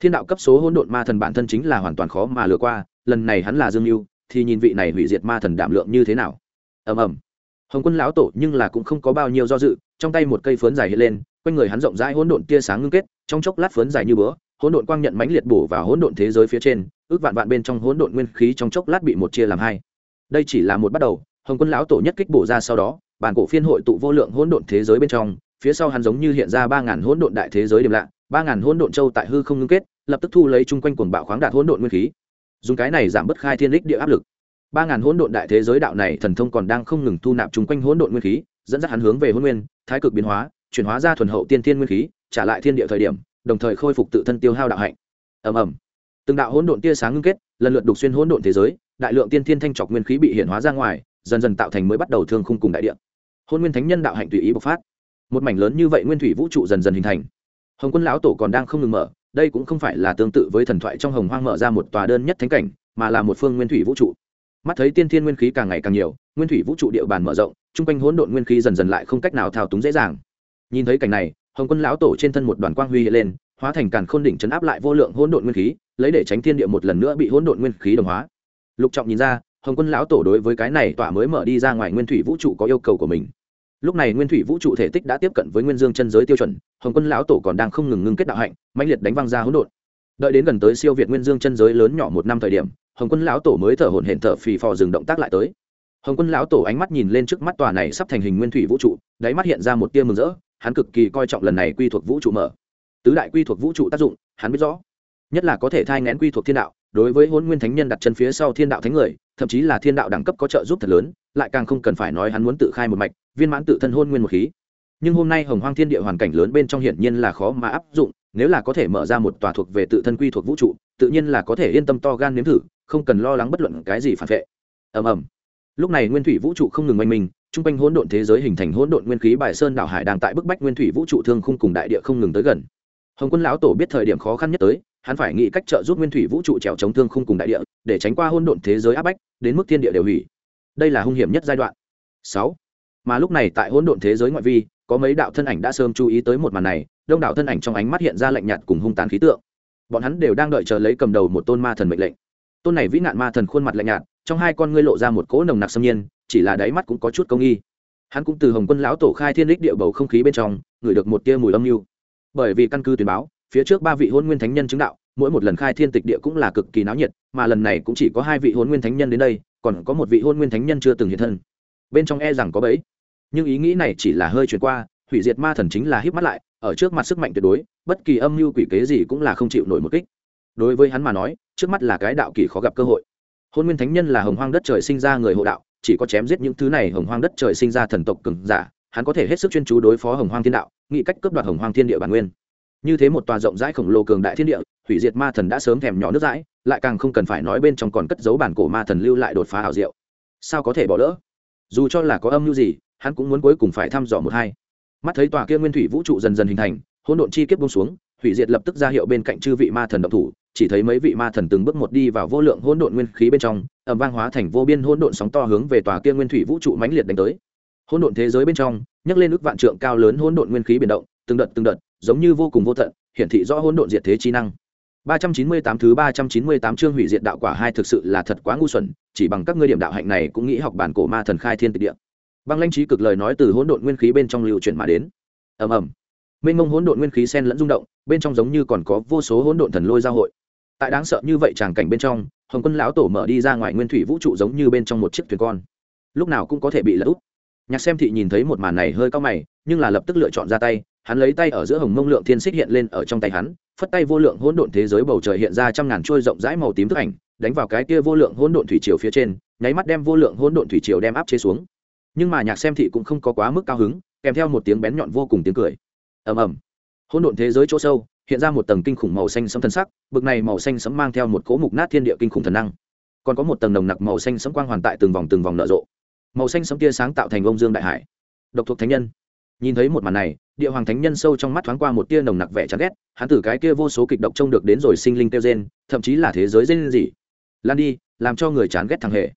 Thiên đạo cấp số hỗn độn ma thần bản thân chính là hoàn toàn khó mà lừa qua, lần này hắn là dương mưu thì nhìn vị này hủy diệt ma thần đảm lượng như thế nào? Ầm ầm hồng quân lão tổ nhưng là cũng không có bao nhiêu do dự, trong tay một cây phớn dài hiện lên, quanh người hắn rộng rãi hỗn độn tia sáng ngưng kết, trong chốc lát phớn dài như búa, hỗn độn quang nhận mãnh liệt bổ vào hỗn độn thế giới phía trên, ước vạn vạn bên trong hỗn độn nguyên khí trong chốc lát bị một chia làm hai. Đây chỉ là một bắt đầu, hồng quân lão tổ nhất kích bổ ra sau đó, bản cổ phiên hội tụ vô lượng hỗn độn thế giới bên trong, phía sau hắn giống như hiện ra ba ngàn hỗn độn đại thế giới điểm lạ, ba ngàn hỗn độn châu tại hư không ngưng kết, lập tức thu lấy chung quanh cuồng bạo khoáng đạt hỗn độn nguyên khí. Dùng cái này giảm bớt khai thiên lích địa áp lực ba ngàn hỗn độn đại thế giới đạo này thần thông còn đang không ngừng thu nạp chung quanh hỗn độn nguyên khí, dẫn dắt hắn hướng về hỗn nguyên, thái cực biến hóa, chuyển hóa ra thuần hậu tiên thiên nguyên khí, trả lại thiên địa thời điểm, đồng thời khôi phục tự thân tiêu hao đạo hạnh. Ầm ầm. Từng đạo hỗn độn tia sáng ngưng kết, lần lượt đục xuyên hỗn độn thế giới, đại lượng tiên thiên thanh trọc nguyên khí bị hiện hóa ra ngoài, dần dần tạo thành mới bắt đầu thương khung cùng đại địa. Hôn nguyên thánh nhân đạo hạnh tùy ý bộc phát. Một mảnh lớn như vậy nguyên thủy vũ trụ dần dần hình thành. Hồng quân lão tổ còn đang không ngừng mở, đây cũng không phải là tương tự với thần thoại trong hồng hoang mở ra một tòa đơn nhất thánh cảnh, mà là một phương nguyên thủy vũ trụ mắt thấy tiên thiên nguyên khí càng ngày càng nhiều, nguyên thủy vũ trụ địa bàn mở rộng, chung quanh hỗn độn nguyên khí dần dần lại không cách nào thao túng dễ dàng. Nhìn thấy cảnh này, hồng quân lão tổ trên thân một đoàn quang huy hiện lên, hóa thành càn khôn đỉnh chấn áp lại vô lượng hỗn độn nguyên khí, lấy để tránh thiên địa một lần nữa bị hỗn độn nguyên khí đồng hóa. Lục trọng nhìn ra, hồng quân lão tổ đối với cái này tỏa mới mở đi ra ngoài nguyên thủy vũ trụ có yêu cầu của mình. Lúc này nguyên thủy vũ trụ thể tích đã tiếp cận với nguyên dương chân giới tiêu chuẩn, hồng quân lão tổ còn đang không ngừng ngưng kết đạo hạnh, mãnh liệt đánh văng ra hỗn độn. Đợi đến gần tới siêu việt nguyên dương chân giới lớn nhỏ một năm thời điểm hồng quân lão tổ mới thở hổn hển thở phì phò dừng động tác lại tới. Hồng quân lão tổ ánh mắt nhìn lên trước mắt tòa này sắp thành hình nguyên thủy vũ trụ, đáy mắt hiện ra một tia mừng rỡ, hắn cực kỳ coi trọng lần này quy thuộc vũ trụ mở. Tứ đại quy thuộc vũ trụ tác dụng, hắn biết rõ. Nhất là có thể thai ngén quy thuộc thiên đạo, đối với hôn nguyên thánh nhân đặt chân phía sau thiên đạo thánh người, thậm chí là thiên đạo đẳng cấp có trợ giúp thật lớn, lại càng không cần phải nói hắn muốn tự khai một mạch, viên mãn tự thân hôn nguyên một khí. Nhưng hôm nay hồng hoang thiên địa hoàn cảnh lớn bên trong hiển nhiên là khó mà áp dụng, nếu là có thể mở ra một tòa thuộc về tự thân quy thuộc vũ trụ, tự nhiên là có thể yên tâm to gan nếm thử không cần lo lắng bất luận cái gì phản vệ. Ầm ầm. Lúc này nguyên thủy vũ trụ không ngừng oanh mình chung quanh hỗn độn thế giới hình thành hỗn độn nguyên khí bài sơn đảo hải đang tại bức bách nguyên thủy vũ trụ thương khung cùng đại địa không ngừng tới gần. Hồng quân lão tổ biết thời điểm khó khăn nhất tới, hắn phải nghĩ cách trợ giúp nguyên thủy vũ trụ trèo chống thương khung cùng đại địa, để tránh qua hỗn độn thế giới áp bách, đến mức thiên địa đều hủy. Đây là hung hiểm nhất giai đoạn. Sáu. Mà lúc này tại hỗn độn thế giới ngoại vi, có mấy đạo thân ảnh đã sớm chú ý tới một màn này, đông đảo thân ảnh trong ánh mắt hiện ra lạnh nhạt cùng hung tàn khí tượng. Bọn hắn đều đang đợi chờ lấy cầm đầu một tôn ma thần mệnh lệnh tôn này vĩ nạn ma thần khuôn mặt lạnh nhạt, trong hai con ngươi lộ ra một cỗ nồng nặc xâm nhiên, chỉ là đáy mắt cũng có chút công nghi. Hắn cũng từ hồng quân lão tổ khai thiên đích địa bầu không khí bên trong, ngửi được một tia mùi âm mưu. Bởi vì căn cứ tuyển báo, phía trước ba vị hôn nguyên thánh nhân chứng đạo, mỗi một lần khai thiên tịch địa cũng là cực kỳ náo nhiệt, mà lần này cũng chỉ có hai vị hôn nguyên thánh nhân đến đây, còn có một vị hôn nguyên thánh nhân chưa từng hiện thân. Bên trong e rằng có bẫy. Nhưng ý nghĩ này chỉ là hơi chuyển qua, hủy diệt ma thần chính là híp mắt lại, ở trước mặt sức mạnh tuyệt đối, bất kỳ âm mưu quỷ kế gì cũng là không chịu nổi một kích đối với hắn mà nói, trước mắt là cái đạo kỳ khó gặp cơ hội. Hôn nguyên thánh nhân là hồng hoang đất trời sinh ra người hộ đạo, chỉ có chém giết những thứ này hồng hoang đất trời sinh ra thần tộc cường giả, hắn có thể hết sức chuyên chú đối phó hồng hoang thiên đạo, nghĩ cách cướp đoạt hồng hoang thiên địa bản nguyên. Như thế một tòa rộng rãi khổng lồ cường đại thiên địa, hủy diệt ma thần đã sớm thèm nhỏ nước rãi, lại càng không cần phải nói bên trong còn cất giấu bản cổ ma thần lưu lại đột phá hảo diệu. Sao có thể bỏ lỡ? Dù cho là có âm mưu gì, hắn cũng muốn cuối cùng phải thăm dò một hai. Mắt thấy tòa kia nguyên thủy vũ trụ dần dần hình thành, hỗn độn chi kiếp buông xuống hủy diệt lập tức ra hiệu bên cạnh chư vị ma thần động thủ chỉ thấy mấy vị ma thần từng bước một đi vào vô lượng hỗn độn nguyên khí bên trong ẩm vang hóa thành vô biên hỗn độn sóng to hướng về tòa kia nguyên thủy vũ trụ mãnh liệt đánh tới hỗn độn thế giới bên trong nhấc lên ước vạn trượng cao lớn hỗn độn nguyên khí biển động từng đợt từng đợt giống như vô cùng vô tận hiển thị rõ hỗn độn diệt thế chi năng 398 thứ 398 chương hủy diệt đạo quả hai thực sự là thật quá ngu xuẩn, chỉ bằng các ngươi điểm đạo hạnh này cũng nghĩ học bản cổ ma thần khai thiên tịch địa. Băng lãnh trí cực lời nói từ hỗn độn nguyên khí bên trong lưu chuyển mà đến. Ầm ầm. Mênh mông hỗn độn nguyên khí xen lẫn rung động, bên trong giống như còn có vô số hỗn độn thần lôi giao hội. Tại đáng sợ như vậy tràng cảnh bên trong, Hồng Quân lão tổ mở đi ra ngoài nguyên thủy vũ trụ giống như bên trong một chiếc thuyền con. Lúc nào cũng có thể bị lật úp. Nhạc Xem thị nhìn thấy một màn này hơi cao mày, nhưng là lập tức lựa chọn ra tay, hắn lấy tay ở giữa hồng mông lượng thiên xích hiện lên ở trong tay hắn, phất tay vô lượng hỗn độn thế giới bầu trời hiện ra trăm ngàn trôi rộng rãi màu tím thức ảnh đánh vào cái kia vô lượng hỗn độn thủy triều phía trên nháy mắt đem vô lượng hỗn độn thủy triều đem áp chế xuống nhưng mà nhạc xem thị cũng không có quá mức cao hứng kèm theo một tiếng bén nhọn vô cùng tiếng cười ầm ầm. Hỗn độn thế giới chỗ sâu, hiện ra một tầng kinh khủng màu xanh sẫm thần sắc, bực này màu xanh sẫm mang theo một cỗ mục nát thiên địa kinh khủng thần năng. Còn có một tầng nồng nặc màu xanh sẫm quang hoàn tại từng vòng từng vòng nở rộ. Màu xanh sẫm tia sáng tạo thành ông dương đại hải, độc thuộc thánh nhân. Nhìn thấy một màn này, địa hoàng thánh nhân sâu trong mắt thoáng qua một tia nồng nặc vẻ chán ghét, hắn từ cái kia vô số kịch độc trông được đến rồi sinh linh tiêu gen, thậm chí là thế giới gen gì lan đi, làm cho người chán ghét thằng hề.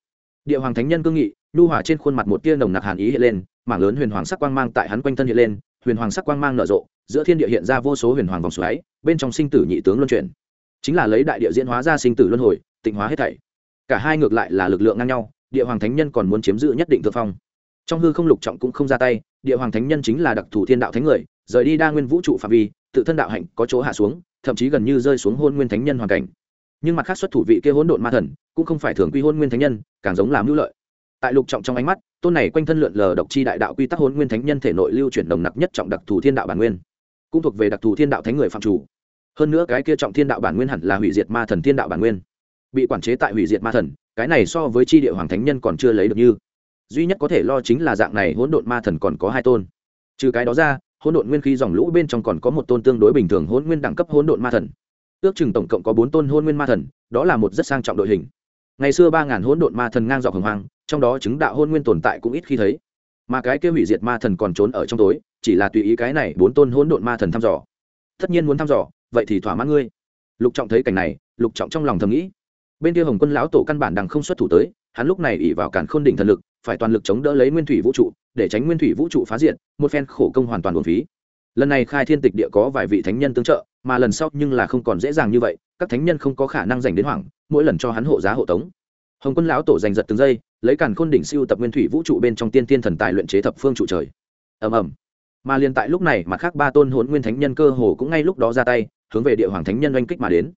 Địa hoàng thánh nhân cương nghị, nhu hỏa trên khuôn mặt một tia nồng nặc hàn ý hiện lên, mảng lớn huyền hoàng sắc quang mang tại hắn quanh thân hiện lên huyền hoàng sắc quang mang nở rộ, giữa thiên địa hiện ra vô số huyền hoàng vòng xoáy, bên trong sinh tử nhị tướng luân chuyển. Chính là lấy đại địa diễn hóa ra sinh tử luân hồi, tịnh hóa hết thảy. Cả hai ngược lại là lực lượng ngang nhau, địa hoàng thánh nhân còn muốn chiếm giữ nhất định thượng phong. Trong hư không lục trọng cũng không ra tay, địa hoàng thánh nhân chính là đặc thù thiên đạo thánh người, rời đi đa nguyên vũ trụ phạm vi, tự thân đạo hạnh có chỗ hạ xuống, thậm chí gần như rơi xuống hôn nguyên thánh nhân hoàn cảnh. Nhưng mặt khác xuất thủ vị kia hỗn độn ma thần, cũng không phải thường quy hôn nguyên thánh nhân, càng giống làm hữu lợi tại lục trọng trong ánh mắt, tôn này quanh thân lượn lờ độc chi đại đạo quy tắc hôn nguyên thánh nhân thể nội lưu chuyển đồng nặc nhất trọng đặc thù thiên đạo bản nguyên, cũng thuộc về đặc thù thiên đạo thánh người phạm chủ. Hơn nữa cái kia trọng thiên đạo bản nguyên hẳn là hủy diệt ma thần thiên đạo bản nguyên. Bị quản chế tại hủy diệt ma thần, cái này so với chi địa hoàng thánh nhân còn chưa lấy được như. Duy nhất có thể lo chính là dạng này hỗn độn ma thần còn có hai tôn. Trừ cái đó ra, hỗn độn nguyên khí dòng lũ bên trong còn có một tôn tương đối bình thường hỗn nguyên đẳng cấp hỗn độn ma thần. Ước chừng tổng cộng có bốn tôn hôn nguyên ma thần, đó là một rất sang trọng đội hình ngày xưa ba ngàn hỗn độn ma thần ngang dọc hồng hoang, trong đó chứng đạo hôn nguyên tồn tại cũng ít khi thấy. Mà cái kia hủy diệt ma thần còn trốn ở trong tối, chỉ là tùy ý cái này bốn tôn hỗn độn ma thần thăm dò. Tất nhiên muốn thăm dò, vậy thì thỏa mãn ngươi. Lục trọng thấy cảnh này, lục trọng trong lòng thầm nghĩ. Bên kia hồng quân lão tổ căn bản đằng không xuất thủ tới, hắn lúc này ỉ vào cản khôn đỉnh thần lực, phải toàn lực chống đỡ lấy nguyên thủy vũ trụ, để tránh nguyên thủy vũ trụ phá diện một phen khổ công hoàn toàn buồn phí. Lần này khai thiên tịch địa có vài vị thánh nhân tương trợ, mà lần sau nhưng là không còn dễ dàng như vậy các thánh nhân không có khả năng giành đến hoảng, mỗi lần cho hắn hộ giá hộ tống. Hồng quân lão tổ giành giật từng giây, lấy càn khôn đỉnh siêu tập nguyên thủy vũ trụ bên trong tiên tiên thần tài luyện chế thập phương trụ trời. Ầm ầm. Mà liền tại lúc này, mặt khác ba tôn hỗn nguyên thánh nhân cơ hồ cũng ngay lúc đó ra tay, hướng về địa hoàng thánh nhân oanh kích mà đến.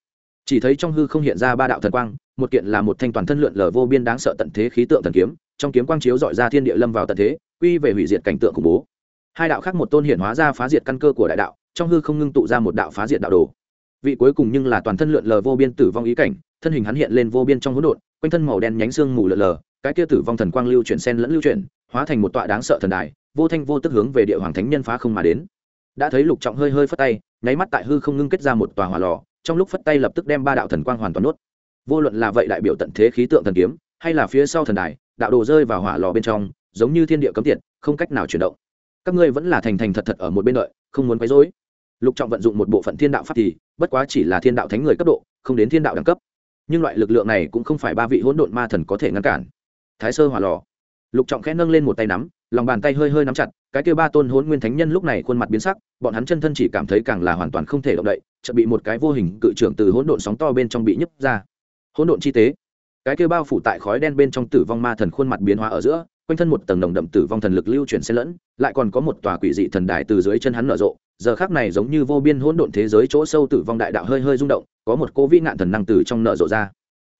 Chỉ thấy trong hư không hiện ra ba đạo thần quang, một kiện là một thanh toàn thân lượn lờ vô biên đáng sợ tận thế khí tượng thần kiếm, trong kiếm quang chiếu dọi ra thiên địa lâm vào tận thế, quy về hủy diệt cảnh tượng khủng bố. Hai đạo khác một tôn hiển hóa ra phá diệt căn cơ của đại đạo, trong hư không ngưng tụ ra một đạo phá diệt đạo đồ vị cuối cùng nhưng là toàn thân lượn lờ vô biên tử vong ý cảnh, thân hình hắn hiện lên vô biên trong hỗn độn, quanh thân màu đen nhánh xương mù lượn lờ, cái kia tử vong thần quang lưu chuyển sen lẫn lưu chuyển, hóa thành một tọa đáng sợ thần đài, vô thanh vô tức hướng về địa hoàng thánh nhân phá không mà đến. Đã thấy lục trọng hơi hơi phất tay, nháy mắt tại hư không ngưng kết ra một tòa hỏa lò, trong lúc phất tay lập tức đem ba đạo thần quang hoàn toàn nuốt. Vô luận là vậy đại biểu tận thế khí tượng thần kiếm, hay là phía sau thần đài, đạo đồ rơi vào hỏa lò bên trong, giống như thiên địa cấm tiệt, không cách nào chuyển động. Các ngươi vẫn là thành thành thật thật ở một bên đợi, không muốn quấy rối lục trọng vận dụng một bộ phận thiên đạo pháp thì, bất quá chỉ là thiên đạo thánh người cấp độ, không đến thiên đạo đẳng cấp. Nhưng loại lực lượng này cũng không phải ba vị hỗn độn ma thần có thể ngăn cản. Thái sơ hỏa lò. Lục trọng khẽ nâng lên một tay nắm, lòng bàn tay hơi hơi nắm chặt, cái kêu ba tôn hỗn nguyên thánh nhân lúc này khuôn mặt biến sắc, bọn hắn chân thân chỉ cảm thấy càng là hoàn toàn không thể động đậy, chợt bị một cái vô hình cự trưởng từ hỗn độn sóng to bên trong bị nhấp ra. Hỗn độn chi tế. Cái kêu bao phủ tại khói đen bên trong tử vong ma thần khuôn mặt biến hóa ở giữa quanh thân một tầng nồng đậm tử vong thần lực lưu chuyển xen lẫn, lại còn có một tòa quỷ dị thần đài từ dưới chân hắn nở rộ. Giờ khác này giống như vô biên hỗn độn thế giới chỗ sâu tử vong đại đạo hơi hơi rung động, có một cô vĩ nạn thần năng từ trong nở rộ ra.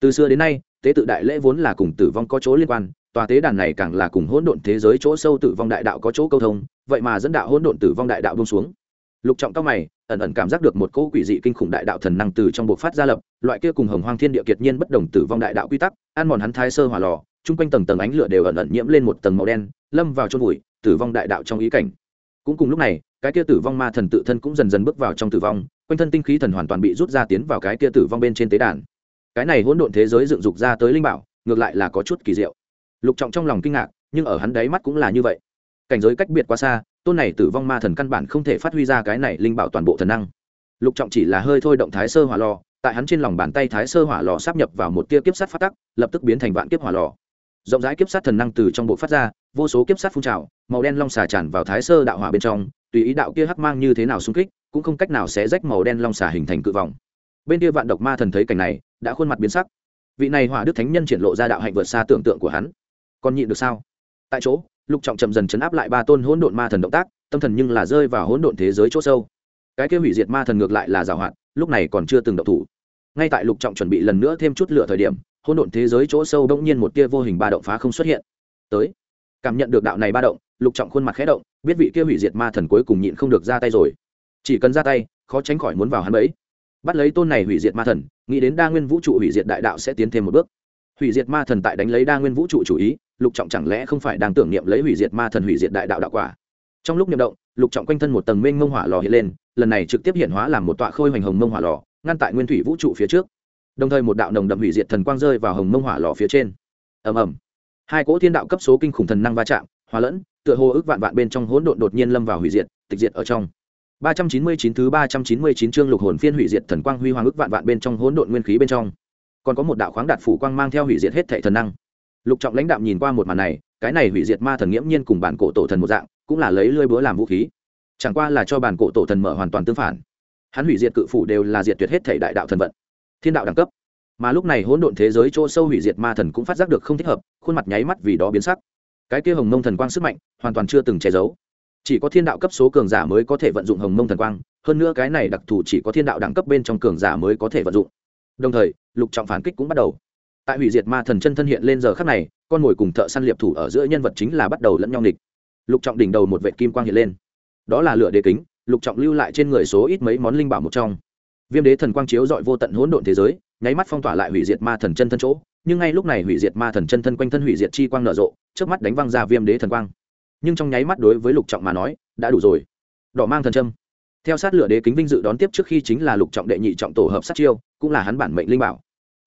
Từ xưa đến nay, tế tự đại lễ vốn là cùng tử vong có chỗ liên quan, tòa tế đàn này càng là cùng hỗn độn thế giới chỗ sâu tử vong đại đạo có chỗ câu thông, vậy mà dẫn đạo hỗn độn tử vong đại đạo bông xuống. Lục trọng cao mày, ẩn ẩn cảm giác được một cỗ quỷ dị kinh khủng đại đạo thần năng từ trong bộ phát ra lập, loại kia cùng hồng hoang thiên địa kiệt nhiên bất đồng tử vong đại đạo quy tắc, ăn mòn hắn thái sơ hỏa lò chung quanh tầng tầng ánh lửa đều ẩn ẩn nhiễm lên một tầng màu đen, lâm vào chôn vùi, tử vong đại đạo trong ý cảnh. Cũng cùng lúc này, cái kia tử vong ma thần tự thân cũng dần dần bước vào trong tử vong, quanh thân tinh khí thần hoàn toàn bị rút ra tiến vào cái kia tử vong bên trên tế đàn. Cái này hỗn độn thế giới dựng dục ra tới linh bảo, ngược lại là có chút kỳ diệu. Lục trọng trong lòng kinh ngạc, nhưng ở hắn đáy mắt cũng là như vậy. Cảnh giới cách biệt quá xa, tôn này tử vong ma thần căn bản không thể phát huy ra cái này linh bảo toàn bộ thần năng. Lục trọng chỉ là hơi thôi động thái sơ hỏa lò, tại hắn trên lòng bàn tay thái sơ hỏa lò sắp nhập vào một tia kiếp sắt phát tắc, lập tức biến thành vạn kiếp hỏa lò rộng rãi kiếp sát thần năng từ trong bộ phát ra, vô số kiếp sát phun trào, màu đen long xà tràn vào thái sơ đạo hỏa bên trong, tùy ý đạo kia hắc mang như thế nào xung kích, cũng không cách nào sẽ rách màu đen long xà hình thành cự vòng. Bên kia vạn độc ma thần thấy cảnh này, đã khuôn mặt biến sắc. Vị này hỏa đức thánh nhân triển lộ ra đạo hạnh vượt xa tưởng tượng của hắn. Còn nhịn được sao? Tại chỗ, lục trọng chậm dần chấn áp lại ba tôn hỗn độn ma thần động tác, tâm thần nhưng là rơi vào hỗn độn thế giới chỗ sâu. Cái kia hủy diệt ma thần ngược lại là giảo hoạt, lúc này còn chưa từng động thủ. Ngay tại lục trọng chuẩn bị lần nữa thêm chút lửa thời điểm hỗn độn thế giới chỗ sâu bỗng nhiên một tia vô hình ba động phá không xuất hiện. Tới. Cảm nhận được đạo này ba động, lục trọng khuôn mặt khẽ động, biết vị kia hủy diệt ma thần cuối cùng nhịn không được ra tay rồi. Chỉ cần ra tay, khó tránh khỏi muốn vào hắn bẫy. Bắt lấy tôn này hủy diệt ma thần, nghĩ đến đa nguyên vũ trụ hủy diệt đại đạo sẽ tiến thêm một bước. Hủy diệt ma thần tại đánh lấy đa nguyên vũ trụ chủ ý, lục trọng chẳng lẽ không phải đang tưởng niệm lấy hủy diệt ma thần hủy diệt đại đạo đạo quả? Trong lúc niệm động, lục trọng quanh thân một tầng mênh mông hỏa lò hiện lên, lần này trực tiếp hiện hóa làm một tọa khôi hoành hồng mông hỏa lò, ngăn tại nguyên thủy vũ trụ phía trước đồng thời một đạo nồng đậm hủy diệt thần quang rơi vào hồng mông hỏa lò phía trên. Ầm ầm. Hai cỗ thiên đạo cấp số kinh khủng thần năng va chạm, hòa lẫn, tựa hồ ước vạn vạn bên trong hỗn độn đột nhiên lâm vào hủy diệt, tịch diệt ở trong. 399 thứ 399 chương lục hồn phiên hủy diệt thần quang huy hoàng ước vạn vạn bên trong hỗn độn nguyên khí bên trong. Còn có một đạo khoáng đạt phủ quang mang theo hủy diệt hết thảy thần năng. Lục trọng lãnh đạm nhìn qua một màn này, cái này hủy diệt ma thần nghiễm nhiên cùng bản cổ tổ thần một dạng, cũng là lấy lưỡi búa làm vũ khí. Chẳng qua là cho bản cổ tổ thần mở hoàn toàn tương phản. Hắn hủy diệt cự phủ đều là diệt tuyệt hết thảy đại đạo thần vận thiên đạo đẳng cấp. Mà lúc này hỗn độn thế giới chỗ sâu hủy diệt ma thần cũng phát giác được không thích hợp, khuôn mặt nháy mắt vì đó biến sắc. Cái kia hồng mông thần quang sức mạnh, hoàn toàn chưa từng che giấu. Chỉ có thiên đạo cấp số cường giả mới có thể vận dụng hồng mông thần quang, hơn nữa cái này đặc thù chỉ có thiên đạo đẳng cấp bên trong cường giả mới có thể vận dụng. Đồng thời, lục trọng phản kích cũng bắt đầu. Tại hủy diệt ma thần chân thân hiện lên giờ khắc này, con mồi cùng thợ săn liệp thủ ở giữa nhân vật chính là bắt đầu lẫn nhau nghịch. Lục trọng đỉnh đầu một vệ kim quang hiện lên. Đó là lửa đế kính, lục trọng lưu lại trên người số ít mấy món linh bảo một trong viêm đế thần quang chiếu dọi vô tận hỗn độn thế giới, nháy mắt phong tỏa lại hủy diệt ma thần chân thân chỗ. Nhưng ngay lúc này hủy diệt ma thần chân thân quanh thân hủy diệt chi quang nở rộ trước mắt đánh văng ra viêm đế thần quang. Nhưng trong nháy mắt đối với lục trọng mà nói, đã đủ rồi. Đỏ mang thần trâm theo sát lửa đế kính vinh dự đón tiếp trước khi chính là lục trọng đệ nhị trọng tổ hợp sát chiêu, cũng là hắn bản mệnh linh bảo.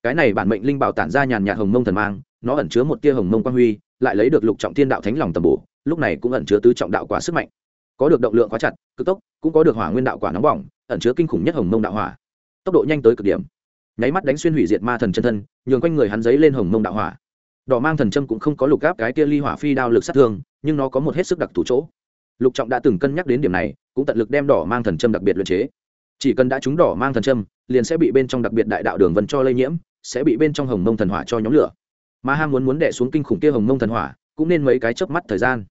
Cái này bản mệnh linh bảo tản ra nhàn nhạt hồng mông thần mang, nó ẩn chứa một tia hồng mông quang huy, lại lấy được lục trọng thiên đạo thánh lòng tầm bổ, lúc này cũng ẩn chứa tứ trọng đạo quả sức mạnh. Có được động lượng quá chặt, cực tốc, cũng có được hỏa nguyên đạo quả nóng bỏng ẩn chứa kinh khủng nhất hồng mông đạo hỏa. Tốc độ nhanh tới cực điểm. Nháy mắt đánh xuyên hủy diệt ma thần chân thân, nhường quanh người hắn giấy lên hồng mông đạo hỏa. Đỏ mang thần châm cũng không có lục gáp cái tia ly hỏa phi đao lực sát thương, nhưng nó có một hết sức đặc thủ chỗ. Lục trọng đã từng cân nhắc đến điểm này, cũng tận lực đem đỏ mang thần châm đặc biệt luyện chế. Chỉ cần đã trúng đỏ mang thần châm, liền sẽ bị bên trong đặc biệt đại đạo đường vân cho lây nhiễm, sẽ bị bên trong hồng mông thần hỏa cho nhóm lửa. Mà ham muốn muốn đẻ xuống kinh khủng kia hồng mông thần hỏa, cũng nên mấy cái chớp mắt thời gian.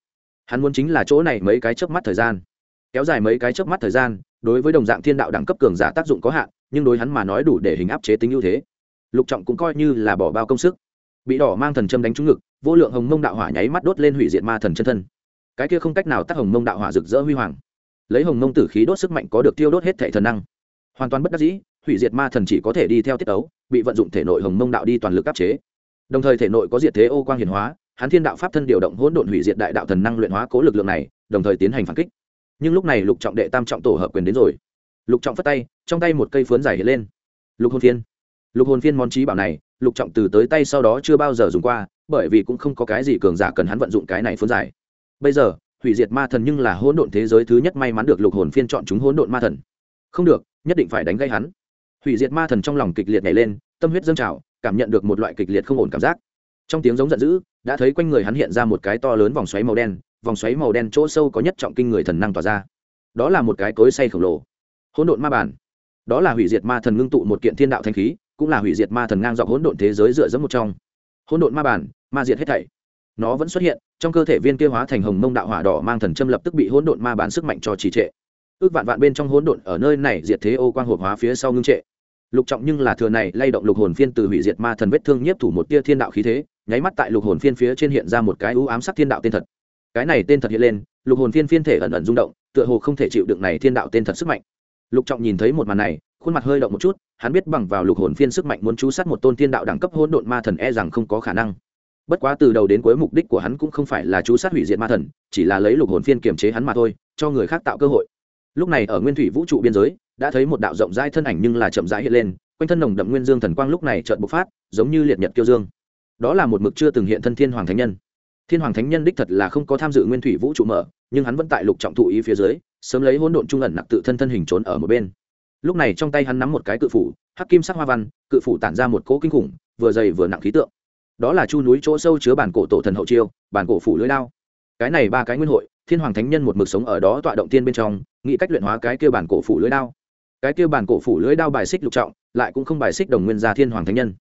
Hắn muốn chính là chỗ này mấy cái chớp mắt thời gian. Kéo dài mấy cái chớp mắt thời gian đối với đồng dạng thiên đạo đẳng cấp cường giả tác dụng có hạn, nhưng đối hắn mà nói đủ để hình áp chế tính ưu thế. Lục trọng cũng coi như là bỏ bao công sức. Bị đỏ mang thần châm đánh trúng ngực, vô lượng hồng mông đạo hỏa nháy mắt đốt lên hủy diệt ma thần chân thân. Cái kia không cách nào tắt hồng mông đạo hỏa rực rỡ huy hoàng. Lấy hồng mông tử khí đốt sức mạnh có được tiêu đốt hết thể thần năng. Hoàn toàn bất đắc dĩ, hủy diệt ma thần chỉ có thể đi theo tiết tấu, bị vận dụng thể nội hồng mông đạo đi toàn lực áp chế. Đồng thời thể nội có diệt thế ô quang hiển hóa, hắn thiên đạo pháp thân điều động hỗn độn hủy diệt đại đạo thần năng luyện hóa cố lực lượng này, đồng thời tiến hành phản kích nhưng lúc này lục trọng đệ tam trọng tổ hợp quyền đến rồi. Lục trọng phất tay, trong tay một cây phướn dài hiện lên. Lục hồn phiên. Lục hồn phiên món trí bảo này, lục trọng từ tới tay sau đó chưa bao giờ dùng qua, bởi vì cũng không có cái gì cường giả cần hắn vận dụng cái này phướn dài. Bây giờ, hủy diệt ma thần nhưng là hỗn độn thế giới thứ nhất may mắn được lục hồn phiên chọn chúng hỗn độn ma thần. Không được, nhất định phải đánh gây hắn. Hủy diệt ma thần trong lòng kịch liệt nhảy lên, tâm huyết dâng trào, cảm nhận được một loại kịch liệt không ổn cảm giác. Trong tiếng giống giận dữ, đã thấy quanh người hắn hiện ra một cái to lớn vòng xoáy màu đen vòng xoáy màu đen chỗ sâu có nhất trọng kinh người thần năng tỏa ra. Đó là một cái cối say khổng lồ. Hỗn độn ma bản đó là hủy diệt ma thần ngưng tụ một kiện thiên đạo thanh khí, cũng là hủy diệt ma thần ngang dọc hỗn độn thế giới dựa dẫm một trong. Hỗn độn ma bản ma diệt hết thảy. Nó vẫn xuất hiện, trong cơ thể viên kia hóa thành hồng mông đạo hỏa đỏ mang thần châm lập tức bị hỗn độn ma bản sức mạnh cho trì trệ. Ước vạn vạn bên trong hỗn độn ở nơi này diệt thế ô quang hộp hóa phía sau ngưng trệ. Lục trọng nhưng là thừa này lay động lục hồn phiên từ hủy diệt ma thần vết thương nhiếp thủ một tia thiên đạo khí thế, nháy mắt tại lục hồn phiên phía trên hiện ra một cái ưu ám sắc thiên đạo tên thật cái này tên thật hiện lên, lục hồn phiên phiên thể ẩn ẩn rung động, tựa hồ không thể chịu đựng này thiên đạo tên thật sức mạnh. Lục trọng nhìn thấy một màn này, khuôn mặt hơi động một chút, hắn biết bằng vào lục hồn phiên sức mạnh muốn chú sát một tôn thiên đạo đẳng cấp hỗn độn ma thần e rằng không có khả năng. Bất quá từ đầu đến cuối mục đích của hắn cũng không phải là chú sát hủy diệt ma thần, chỉ là lấy lục hồn phiên kiềm chế hắn mà thôi, cho người khác tạo cơ hội. Lúc này ở nguyên thủy vũ trụ biên giới, đã thấy một đạo rộng rãi thân ảnh nhưng là chậm rãi hiện lên, quanh thân nồng đậm nguyên dương thần quang lúc này chợt bộc phát, giống như liệt nhật kiêu dương. Đó là một mực chưa từng hiện thân thiên hoàng thánh nhân thiên hoàng thánh nhân đích thật là không có tham dự nguyên thủy vũ trụ mở, nhưng hắn vẫn tại lục trọng thụ ý phía dưới, sớm lấy hỗn độn trung ẩn nặc tự thân thân hình trốn ở một bên. Lúc này trong tay hắn nắm một cái cự phủ, hắc kim sắc hoa văn, cự phủ tản ra một cỗ kinh khủng, vừa dày vừa nặng khí tượng. Đó là chu núi chỗ sâu chứa bản cổ tổ thần hậu chiêu, bản cổ phủ lưới đao. Cái này ba cái nguyên hội, thiên hoàng thánh nhân một mực sống ở đó tọa động tiên bên trong, nghĩ cách luyện hóa cái kia bản cổ phủ lưới đao. Cái kia bản cổ phủ lưới đao bài xích lục trọng, lại cũng không bài xích đồng nguyên gia thiên hoàng thánh nhân.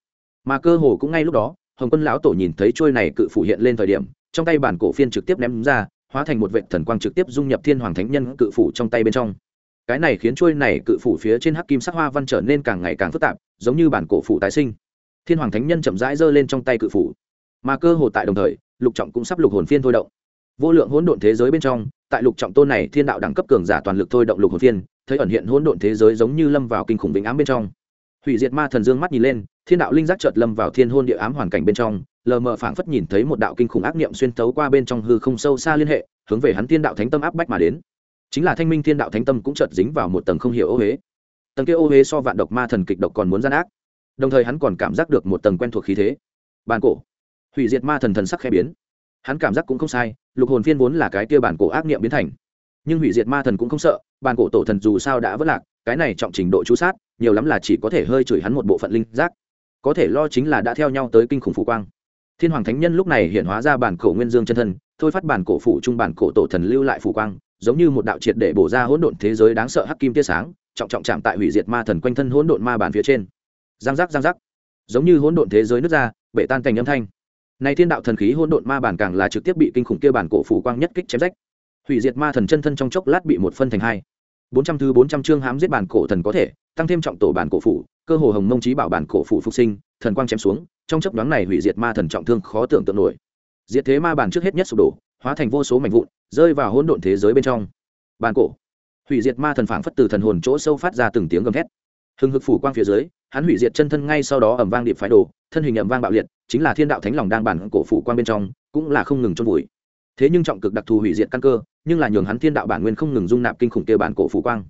Mà cơ hồ cũng ngay lúc đó, hồng quân lão tổ nhìn thấy trôi này cự phủ hiện lên thời điểm trong tay bản cổ phiên trực tiếp ném ra, hóa thành một vệ thần quang trực tiếp dung nhập thiên hoàng thánh nhân cự phủ trong tay bên trong. Cái này khiến trôi này cự phủ phía trên hắc kim sắc hoa văn trở nên càng ngày càng phức tạp, giống như bản cổ phủ tái sinh. Thiên hoàng thánh nhân chậm rãi giơ lên trong tay cự phủ. Mà cơ hồ tại đồng thời, lục trọng cũng sắp lục hồn phiên thôi động. Vô lượng hỗn độn thế giới bên trong, tại lục trọng tôn này thiên đạo đẳng cấp cường giả toàn lực thôi động lục hồn phiên, thấy ẩn hiện hỗn độn thế giới giống như lâm vào kinh khủng vĩnh ám bên trong. Hủy diệt ma thần dương mắt nhìn lên, thiên đạo linh giác chợt lâm vào thiên hôn địa ám hoàn cảnh bên trong lờ mờ phảng phất nhìn thấy một đạo kinh khủng ác niệm xuyên thấu qua bên trong hư không sâu xa liên hệ, hướng về hắn thiên đạo thánh tâm áp bách mà đến. Chính là thanh minh thiên đạo thánh tâm cũng chợt dính vào một tầng không hiểu ô huế tầng kia ô huế so vạn độc ma thần kịch độc còn muốn gian ác. Đồng thời hắn còn cảm giác được một tầng quen thuộc khí thế. Bàn cổ. Hủy diệt ma thần thần sắc khẽ biến. Hắn cảm giác cũng không sai, lục hồn phiên vốn là cái kia bản cổ ác niệm biến thành. Nhưng hủy diệt ma thần cũng không sợ, bản cổ tổ thần dù sao đã vất lạc, cái này trọng trình độ chú sát, nhiều lắm là chỉ có thể hơi chửi hắn một bộ phận linh giác. Có thể lo chính là đã theo nhau tới kinh khủng phù quang thiên hoàng thánh nhân lúc này hiện hóa ra bản cổ nguyên dương chân thân, thôi phát bản cổ phủ trung bản cổ tổ thần lưu lại phù quang, giống như một đạo triệt để bổ ra hỗn độn thế giới đáng sợ hắc kim tia sáng, trọng trọng chạm tại hủy diệt ma thần quanh thân hỗn độn ma bản phía trên. Giang giác giang giác. Giống như hỗn độn thế giới nước ra, bể tan thành âm thanh. Này thiên đạo thần khí hỗn độn ma bản càng là trực tiếp bị kinh khủng kia bản cổ phủ quang nhất kích chém rách. Hủy diệt ma thần chân thân trong chốc lát bị một phân thành hai. Bốn trăm thứ bốn trăm chương hám giết bản cổ thần có thể, tăng thêm trọng tổ bản cổ phủ, cơ hồ hồng mông trí bảo bản cổ phủ phục sinh, thần quang chém xuống trong chấp đoán này hủy diệt ma thần trọng thương khó tưởng tượng nổi. Diệt thế ma bản trước hết nhất sụp đổ, hóa thành vô số mảnh vụn, rơi vào hỗn độn thế giới bên trong. Bản cổ. Hủy diệt ma thần phảng phất từ thần hồn chỗ sâu phát ra từng tiếng gầm thét. Hừng hực phủ quang phía dưới, hắn hủy diệt chân thân ngay sau đó ẩm vang điệp phái đồ, thân hình ẩm vang bạo liệt, chính là thiên đạo thánh lòng đang bản cổ phủ quang bên trong, cũng là không ngừng trôn vùi. Thế nhưng trọng cực đặc thù hủy diệt căn cơ, nhưng là nhường hắn thiên đạo bản nguyên không ngừng dung nạp kinh khủng kia bản cổ phủ quang.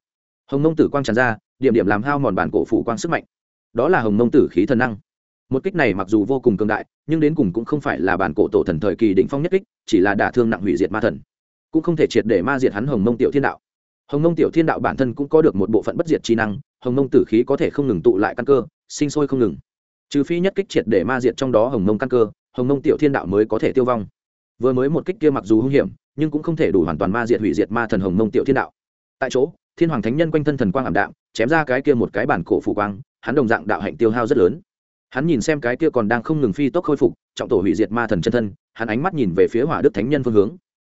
Hồng nông tử quang tràn ra, điểm điểm làm hao mòn bản cổ phủ quang sức mạnh. Đó là hồng nông tử khí thần năng một kích này mặc dù vô cùng cường đại, nhưng đến cùng cũng không phải là bản cổ tổ thần thời kỳ đỉnh phong nhất kích, chỉ là đả thương nặng hủy diệt ma thần. Cũng không thể triệt để ma diệt hắn hồng nông tiểu thiên đạo. Hồng nông tiểu thiên đạo bản thân cũng có được một bộ phận bất diệt trí năng, hồng nông tử khí có thể không ngừng tụ lại căn cơ, sinh sôi không ngừng. Trừ phi nhất kích triệt để ma diệt trong đó hồng nông căn cơ, hồng nông tiểu thiên đạo mới có thể tiêu vong. Vừa mới một kích kia mặc dù hung hiểm, nhưng cũng không thể đủ hoàn toàn ma diệt hủy diệt ma thần hồng nông tiểu thiên đạo. Tại chỗ, thiên hoàng thánh nhân quanh thân thần quang ảm đạm, chém ra cái kia một cái bản cổ phủ quang, hắn đồng dạng đạo hạnh tiêu hao rất lớn hắn nhìn xem cái kia còn đang không ngừng phi tốc khôi phục, trọng tổ hủy diệt ma thần chân thân, hắn ánh mắt nhìn về phía hỏa đức thánh nhân phương hướng.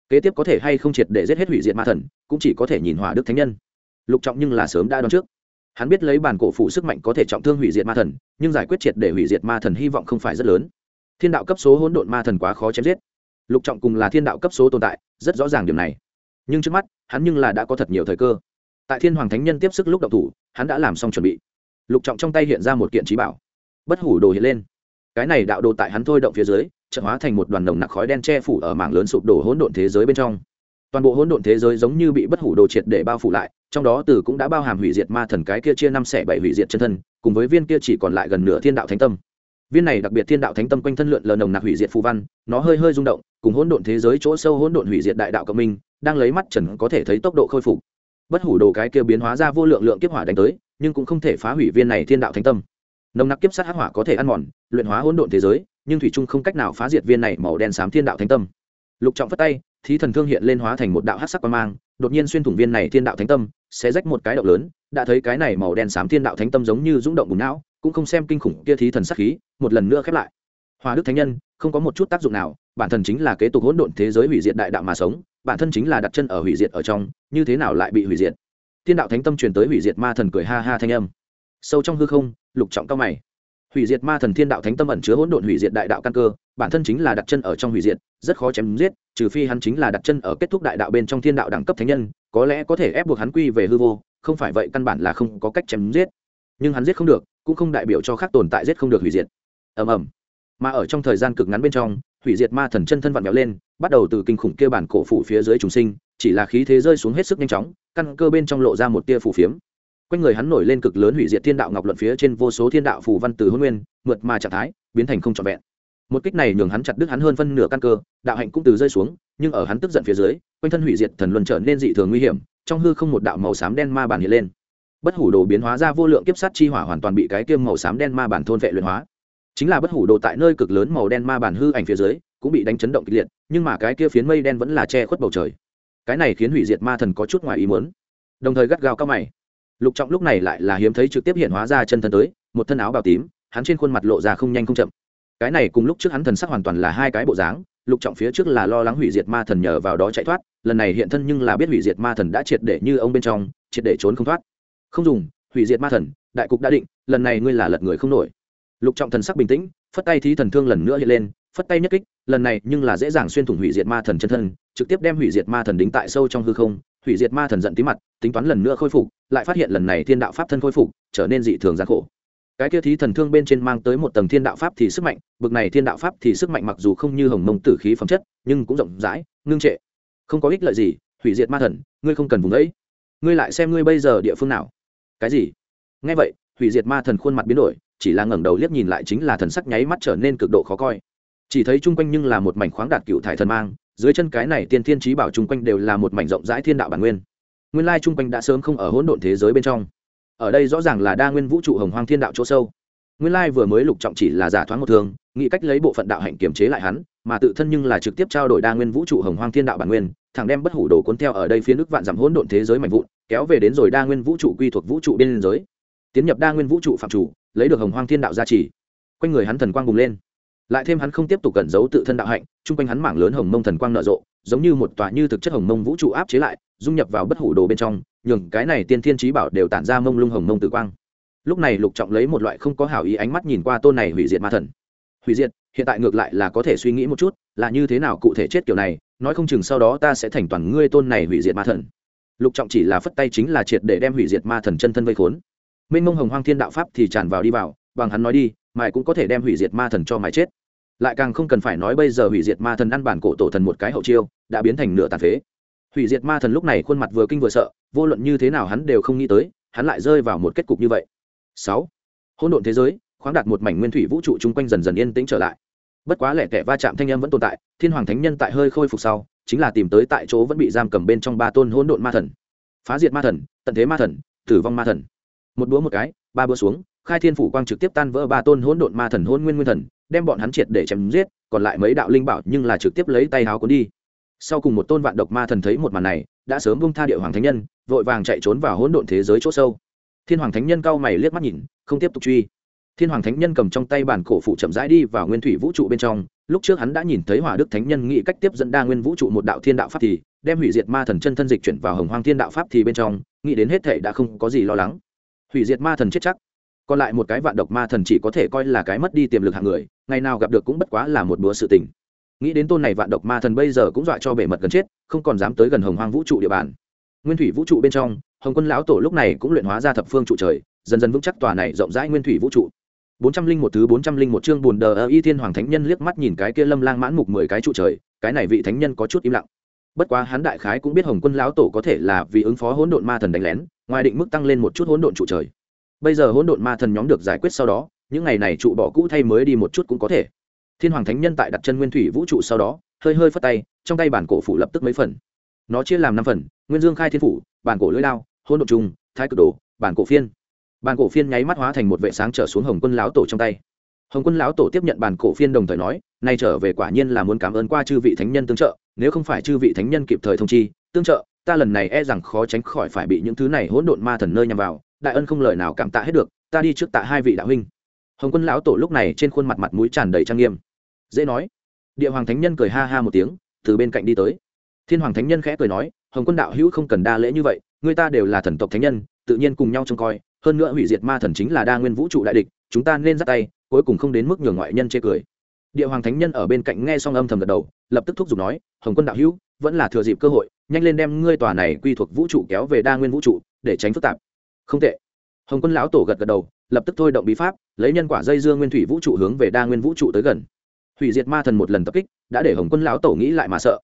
Kế tiếp có thể hay không triệt để giết hết hủy diệt ma thần, cũng chỉ có thể nhìn hỏa đức thánh nhân. Lục trọng nhưng là sớm đã đoán trước. Hắn biết lấy bản cổ phủ sức mạnh có thể trọng thương hủy diệt ma thần, nhưng giải quyết triệt để hủy diệt ma thần hy vọng không phải rất lớn. Thiên đạo cấp số hỗn độn ma thần quá khó chém giết. Lục trọng cùng là thiên đạo cấp số tồn tại, rất rõ ràng điểm này. Nhưng trước mắt, hắn nhưng là đã có thật nhiều thời cơ. Tại thiên hoàng thánh nhân tiếp sức lúc đậu thủ, hắn đã làm xong chuẩn bị. Lục trọng trong tay hiện ra một kiện trí bảo bất hủ đồ hiện lên. Cái này đạo đồ tại hắn thôi động phía dưới trợ hóa thành một đoàn nồng nặc khói đen che phủ ở mảng lớn sụp đổ hỗn độn thế giới bên trong. Toàn bộ hỗn độn thế giới giống như bị bất hủ đồ triệt để bao phủ lại, trong đó từ cũng đã bao hàm hủy diệt ma thần cái kia chia năm xẻ bảy hủy diệt chân thân, cùng với viên kia chỉ còn lại gần nửa thiên đạo thánh tâm. Viên này đặc biệt thiên đạo thánh tâm quanh thân lượn lờ nồng nặc hủy diệt phù văn, nó hơi hơi rung động, cùng hỗn độn thế giới chỗ sâu hỗn độn hủy diệt đại đạo cộng minh, đang lấy mắt trần có thể thấy tốc độ khôi phục. Bất hủ đồ cái kia biến hóa ra vô lượng lượng kiếp hỏa đánh tới, nhưng cũng không thể phá hủy viên này thiên đạo thánh tâm nồng nặc kiếp sát hắc hỏa có thể ăn mòn, luyện hóa hỗn độn thế giới, nhưng thủy trung không cách nào phá diệt viên này màu đen xám thiên đạo thánh tâm. Lục trọng phất tay, thí thần thương hiện lên hóa thành một đạo hắc sắc quan mang, đột nhiên xuyên thủng viên này thiên đạo thánh tâm sẽ rách một cái động lớn, đã thấy cái này màu đen xám thiên đạo thánh tâm giống như rung động bùng não, cũng không xem kinh khủng kia thí thần sắc khí, một lần nữa khép lại. Hòa đức thánh nhân, không có một chút tác dụng nào, bản thân chính là kế tục hỗn độn thế giới hủy diệt đại đạo mà sống, bản thân chính là đặt chân ở hủy diệt ở trong, như thế nào lại bị hủy diệt? Thiên đạo thánh tâm truyền tới hủy diệt ma thần cười ha ha thanh âm. Sâu trong hư không lục trọng cao mày. Hủy diệt ma thần thiên đạo thánh tâm ẩn chứa hỗn độn hủy diệt đại đạo căn cơ, bản thân chính là đặt chân ở trong hủy diệt, rất khó chém giết, trừ phi hắn chính là đặt chân ở kết thúc đại đạo bên trong thiên đạo đẳng cấp thánh nhân, có lẽ có thể ép buộc hắn quy về hư vô, không phải vậy căn bản là không có cách chém giết. Nhưng hắn giết không được, cũng không đại biểu cho khác tồn tại giết không được hủy diệt. Ầm ầm. Mà ở trong thời gian cực ngắn bên trong, hủy diệt ma thần chân thân vặn vẹo lên, bắt đầu từ kinh khủng kia bản cổ phủ phía dưới trùng sinh, chỉ là khí thế rơi xuống hết sức nhanh chóng, căn cơ bên trong lộ ra một tia phủ phiếm quanh người hắn nổi lên cực lớn hủy diệt thiên đạo ngọc luận phía trên vô số thiên đạo phù văn từ hôn nguyên, mượt mà trạng thái, biến thành không trọn vẹn. Một kích này nhường hắn chặt đứt hắn hơn phân nửa căn cơ, đạo hạnh cũng từ rơi xuống, nhưng ở hắn tức giận phía dưới, quanh thân hủy diệt thần luân trở nên dị thường nguy hiểm, trong hư không một đạo màu xám đen ma bản hiện lên. Bất hủ đồ biến hóa ra vô lượng kiếp sát chi hỏa hoàn toàn bị cái kiêm màu xám đen ma bản thôn vệ luyện hóa. Chính là bất hủ đồ tại nơi cực lớn màu đen ma bản hư ảnh phía dưới, cũng bị đánh chấn động kịch liệt, nhưng mà cái kia phiến mây đen vẫn là che khuất bầu trời. Cái này khiến hủy diệt ma thần có chút ngoài ý muốn. Đồng thời gắt gao cao mày lục trọng lúc này lại là hiếm thấy trực tiếp hiện hóa ra chân thân tới, một thân áo bào tím, hắn trên khuôn mặt lộ ra không nhanh không chậm. Cái này cùng lúc trước hắn thần sắc hoàn toàn là hai cái bộ dáng, lục trọng phía trước là lo lắng hủy diệt ma thần nhờ vào đó chạy thoát, lần này hiện thân nhưng là biết hủy diệt ma thần đã triệt để như ông bên trong, triệt để trốn không thoát. Không dùng, hủy diệt ma thần, đại cục đã định, lần này ngươi là lật người không nổi. Lục trọng thần sắc bình tĩnh, phất tay thí thần thương lần nữa hiện lên, phất tay nhất kích, lần này nhưng là dễ dàng xuyên thủng hủy diệt ma thần chân thân, trực tiếp đem hủy diệt ma thần đính tại sâu trong hư không hủy diệt ma thần giận tí mặt, tính toán lần nữa khôi phục, lại phát hiện lần này thiên đạo pháp thân khôi phục, trở nên dị thường gian khổ. Cái kia thí thần thương bên trên mang tới một tầng thiên đạo pháp thì sức mạnh, bực này thiên đạo pháp thì sức mạnh mặc dù không như hồng mông tử khí phẩm chất, nhưng cũng rộng rãi, ngưng trệ. Không có ích lợi gì, hủy diệt ma thần, ngươi không cần vùng ấy ngươi lại xem ngươi bây giờ địa phương nào. Cái gì? Nghe vậy, hủy diệt ma thần khuôn mặt biến đổi, chỉ là ngẩng đầu liếc nhìn lại chính là thần sắc nháy mắt trở nên cực độ khó coi. Chỉ thấy chung quanh nhưng là một mảnh khoáng đạt cựu thải thần mang dưới chân cái này tiên thiên trí bảo chung quanh đều là một mảnh rộng rãi thiên đạo bản nguyên. Nguyên lai chung quanh đã sớm không ở hỗn độn thế giới bên trong. Ở đây rõ ràng là đa nguyên vũ trụ hồng hoang thiên đạo chỗ sâu. Nguyên lai vừa mới lục trọng chỉ là giả thoáng một thường, nghĩ cách lấy bộ phận đạo hạnh kiềm chế lại hắn, mà tự thân nhưng là trực tiếp trao đổi đa nguyên vũ trụ hồng hoang thiên đạo bản nguyên, thẳng đem bất hủ đồ cuốn theo ở đây phía nước vạn giảm hỗn độn thế giới mạnh vụn, kéo về đến rồi đa nguyên vũ trụ quy thuộc vũ trụ bên giới. Tiến nhập đa nguyên vũ trụ phạm chủ, lấy được hồng hoang thiên đạo gia trì. Quanh người hắn thần quang bùng lên lại thêm hắn không tiếp tục cẩn giấu tự thân đạo hạnh, chung quanh hắn mảng lớn hồng mông thần quang nở rộ, giống như một tòa như thực chất hồng mông vũ trụ áp chế lại, dung nhập vào bất hủ đồ bên trong, nhường cái này tiên thiên trí bảo đều tản ra mông lung hồng mông tử quang. Lúc này lục trọng lấy một loại không có hảo ý ánh mắt nhìn qua tôn này hủy diệt ma thần. Hủy diệt, hiện tại ngược lại là có thể suy nghĩ một chút, là như thế nào cụ thể chết kiểu này, nói không chừng sau đó ta sẽ thành toàn ngươi tôn này hủy diệt ma thần. Lục trọng chỉ là phất tay chính là triệt để đem hủy diệt ma thần chân thân vây khốn. Minh mông hồng hoang thiên đạo pháp thì tràn vào đi vào, bằng hắn nói đi mài cũng có thể đem hủy diệt ma thần cho mài chết. Lại càng không cần phải nói bây giờ hủy diệt ma thần ăn bản cổ tổ thần một cái hậu chiêu, đã biến thành nửa tàn phế. Hủy diệt ma thần lúc này khuôn mặt vừa kinh vừa sợ, vô luận như thế nào hắn đều không nghĩ tới, hắn lại rơi vào một kết cục như vậy. Sáu, hỗn độn thế giới, khoáng đạt một mảnh nguyên thủy vũ trụ chung quanh dần dần yên tĩnh trở lại. Bất quá lẻ tẻ va chạm thanh âm vẫn tồn tại, thiên hoàng thánh nhân tại hơi khôi phục sau, chính là tìm tới tại chỗ vẫn bị giam cầm bên trong ba tôn hỗn độn ma thần. Phá diệt ma thần, tận thế ma thần, tử vong ma thần. Một búa một cái, ba búa xuống khai thiên phủ quang trực tiếp tan vỡ ba tôn hỗn độn ma thần hôn nguyên nguyên thần, đem bọn hắn triệt để chém giết, còn lại mấy đạo linh bảo nhưng là trực tiếp lấy tay háo cuốn đi. Sau cùng một tôn vạn độc ma thần thấy một màn này, đã sớm bung tha địa hoàng thánh nhân, vội vàng chạy trốn vào hỗn độn thế giới chỗ sâu. Thiên hoàng thánh nhân cau mày liếc mắt nhìn, không tiếp tục truy. Thiên hoàng thánh nhân cầm trong tay bản cổ phụ chậm rãi đi vào nguyên thủy vũ trụ bên trong, lúc trước hắn đã nhìn thấy hỏa đức thánh nhân nghĩ cách tiếp dẫn đa nguyên vũ trụ một đạo thiên đạo pháp thì, đem hủy diệt ma thần chân thân dịch chuyển vào hồng hoang thiên đạo pháp thì bên trong, nghĩ đến hết thể đã không có gì lo lắng. Hủy diệt ma thần chết chắc còn lại một cái vạn độc ma thần chỉ có thể coi là cái mất đi tiềm lực hạng người, ngày nào gặp được cũng bất quá là một bữa sự tình. Nghĩ đến tôn này vạn độc ma thần bây giờ cũng dọa cho bể mật gần chết, không còn dám tới gần hồng hoang vũ trụ địa bàn. Nguyên thủy vũ trụ bên trong, hồng quân lão tổ lúc này cũng luyện hóa ra thập phương trụ trời, dần dần vững chắc tòa này rộng rãi nguyên thủy vũ trụ. Bốn trăm linh một thứ bốn trăm linh một chương buồn đờ ơ y thiên hoàng thánh nhân liếc mắt nhìn cái kia lâm lang mãn mục mười cái trụ trời, cái này vị thánh nhân có chút im lặng. Bất quá hắn đại khái cũng biết hồng quân lão tổ có thể là vì ứng phó hỗn độn ma thần đánh lén, ngoài định mức tăng lên một chút hỗn độn trụ trời bây giờ hỗn độn ma thần nhóm được giải quyết sau đó, những ngày này trụ bỏ cũ thay mới đi một chút cũng có thể. Thiên hoàng thánh nhân tại đặt chân nguyên thủy vũ trụ sau đó, hơi hơi phất tay, trong tay bản cổ phủ lập tức mấy phần. Nó chia làm năm phần, nguyên dương khai thiên phủ, bản cổ lưỡi lao hỗn độn trung thái cực đồ, bản cổ phiên. Bản cổ phiên nháy mắt hóa thành một vệ sáng trở xuống hồng quân lão tổ trong tay. Hồng quân lão tổ tiếp nhận bản cổ phiên đồng thời nói, nay trở về quả nhiên là muốn cảm ơn qua chư vị thánh nhân tương trợ, nếu không phải chư vị thánh nhân kịp thời thông chi, tương trợ, ta lần này e rằng khó tránh khỏi phải bị những thứ này hỗn độn ma thần nơi nhằm vào đại ân không lời nào cảm tạ hết được, ta đi trước tạ hai vị đạo huynh. Hồng quân lão tổ lúc này trên khuôn mặt mặt mũi tràn đầy trang nghiêm. Dễ nói. Địa hoàng thánh nhân cười ha ha một tiếng, từ bên cạnh đi tới. Thiên hoàng thánh nhân khẽ cười nói, hồng quân đạo hữu không cần đa lễ như vậy, người ta đều là thần tộc thánh nhân, tự nhiên cùng nhau trông coi, hơn nữa hủy diệt ma thần chính là đa nguyên vũ trụ đại địch, chúng ta nên dắt tay, cuối cùng không đến mức nhường ngoại nhân chê cười. Địa hoàng thánh nhân ở bên cạnh nghe xong âm thầm gật đầu, lập tức thúc giục nói, hồng quân đạo hữu, vẫn là thừa dịp cơ hội, nhanh lên đem ngươi tòa này quy thuộc vũ trụ kéo về đa nguyên vũ trụ, để tránh phức tạp không tệ. Hồng quân lão tổ gật gật đầu, lập tức thôi động bí pháp, lấy nhân quả dây dưa nguyên thủy vũ trụ hướng về đa nguyên vũ trụ tới gần. Hủy diệt ma thần một lần tập kích, đã để hồng quân lão tổ nghĩ lại mà sợ.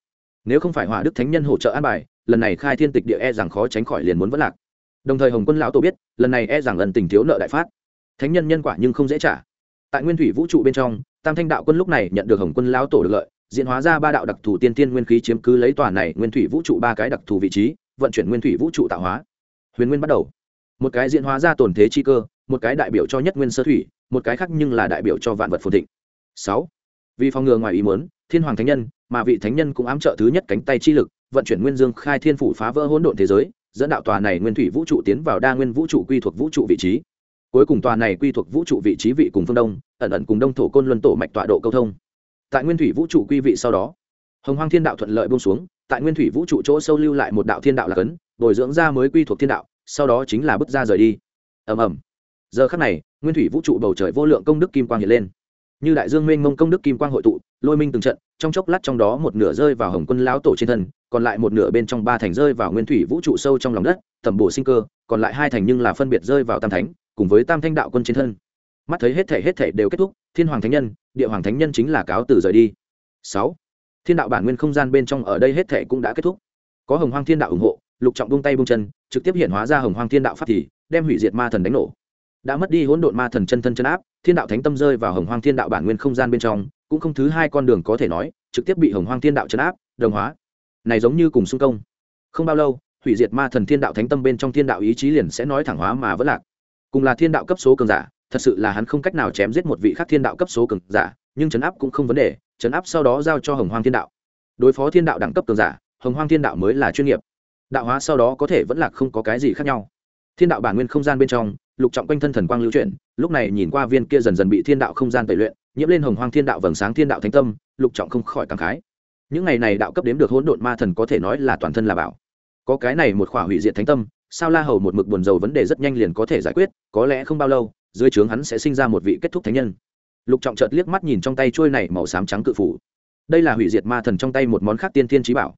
Nếu không phải hỏa đức thánh nhân hỗ trợ an bài, lần này khai thiên tịch địa e rằng khó tránh khỏi liền muốn vất lạc. Đồng thời hồng quân lão tổ biết, lần này e rằng lần tình thiếu nợ đại phát. Thánh nhân nhân quả nhưng không dễ trả. Tại nguyên thủy vũ trụ bên trong, tam thanh đạo quân lúc này nhận được hồng quân lão tổ được lợi, diễn hóa ra ba đạo đặc thù tiên tiên nguyên khí chiếm cứ lấy tòa này nguyên thủy vũ trụ ba cái đặc thù vị trí, vận chuyển nguyên thủy vũ trụ tạo hóa. Huyền nguyên bắt đầu một cái diễn hóa ra tồn thế chi cơ, một cái đại biểu cho nhất nguyên sơ thủy, một cái khác nhưng là đại biểu cho vạn vật phồn thịnh. Sáu, vì phòng ngừa ngoài ý muốn, thiên hoàng thánh nhân, mà vị thánh nhân cũng ám trợ thứ nhất cánh tay chi lực, vận chuyển nguyên dương khai thiên phủ phá vỡ hỗn độn thế giới, dẫn đạo tòa này nguyên thủy vũ trụ tiến vào đa nguyên vũ trụ quy thuộc vũ trụ vị trí. Cuối cùng tòa này quy thuộc vũ trụ vị trí vị cùng phương đông, ẩn ẩn cùng đông thổ côn luân tổ mạch tọa độ câu thông. Tại nguyên thủy vũ trụ quy vị sau đó, hồng hoang thiên đạo thuận lợi buông xuống, tại nguyên thủy vũ trụ chỗ sâu lưu lại một đạo thiên đạo là cấn, bồi dưỡng ra mới quy thuộc thiên đạo sau đó chính là bước ra rời đi. Ầm ầm. Giờ khắc này, nguyên thủy vũ trụ bầu trời vô lượng công đức kim quang hiện lên. Như đại dương mênh mông công đức kim quang hội tụ, lôi minh từng trận, trong chốc lát trong đó một nửa rơi vào hồng quân lão tổ trên thân, còn lại một nửa bên trong ba thành rơi vào nguyên thủy vũ trụ sâu trong lòng đất, tầm bổ sinh cơ, còn lại hai thành nhưng là phân biệt rơi vào tam thánh, cùng với tam thanh đạo quân trên thân. Mắt thấy hết thể hết thể đều kết thúc, thiên hoàng thánh nhân, địa hoàng thánh nhân chính là cáo từ rời đi. Sáu. Thiên đạo bản nguyên không gian bên trong ở đây hết thể cũng đã kết thúc. Có hồng hoang thiên đạo ủng hộ, lục trọng buông tay buông chân trực tiếp hiện hóa ra hồng hoang thiên đạo pháp thì đem hủy diệt ma thần đánh nổ đã mất đi hỗn độn ma thần chân thân chân áp thiên đạo thánh tâm rơi vào hồng hoang thiên đạo bản nguyên không gian bên trong cũng không thứ hai con đường có thể nói trực tiếp bị hồng hoang thiên đạo chấn áp đồng hóa này giống như cùng xung công không bao lâu hủy diệt ma thần thiên đạo thánh tâm bên trong thiên đạo ý chí liền sẽ nói thẳng hóa mà vẫn lạc cùng là thiên đạo cấp số cường giả thật sự là hắn không cách nào chém giết một vị khác thiên đạo cấp số cường giả nhưng chấn áp cũng không vấn đề chấn áp sau đó giao cho hồng hoang thiên đạo đối phó thiên đạo đẳng cấp cường giả hồng hoang thiên đạo mới là chuyên nghiệp đạo hóa sau đó có thể vẫn là không có cái gì khác nhau. Thiên đạo bản nguyên không gian bên trong, lục trọng quanh thân thần quang lưu chuyển, lúc này nhìn qua viên kia dần dần bị thiên đạo không gian tẩy luyện, nhiễm lên hồng hoang thiên đạo vầng sáng thiên đạo thánh tâm, lục trọng không khỏi cảm khái. Những ngày này đạo cấp đếm được hỗn độn ma thần có thể nói là toàn thân là bảo. Có cái này một khỏa hủy diệt thánh tâm, sao la hầu một mực buồn dầu vấn đề rất nhanh liền có thể giải quyết, có lẽ không bao lâu, dưới trướng hắn sẽ sinh ra một vị kết thúc thánh nhân. Lục trọng chợt liếc mắt nhìn trong tay trôi này màu xám trắng cự phủ. Đây là hủy diệt ma thần trong tay một món khác tiên thiên trí bảo.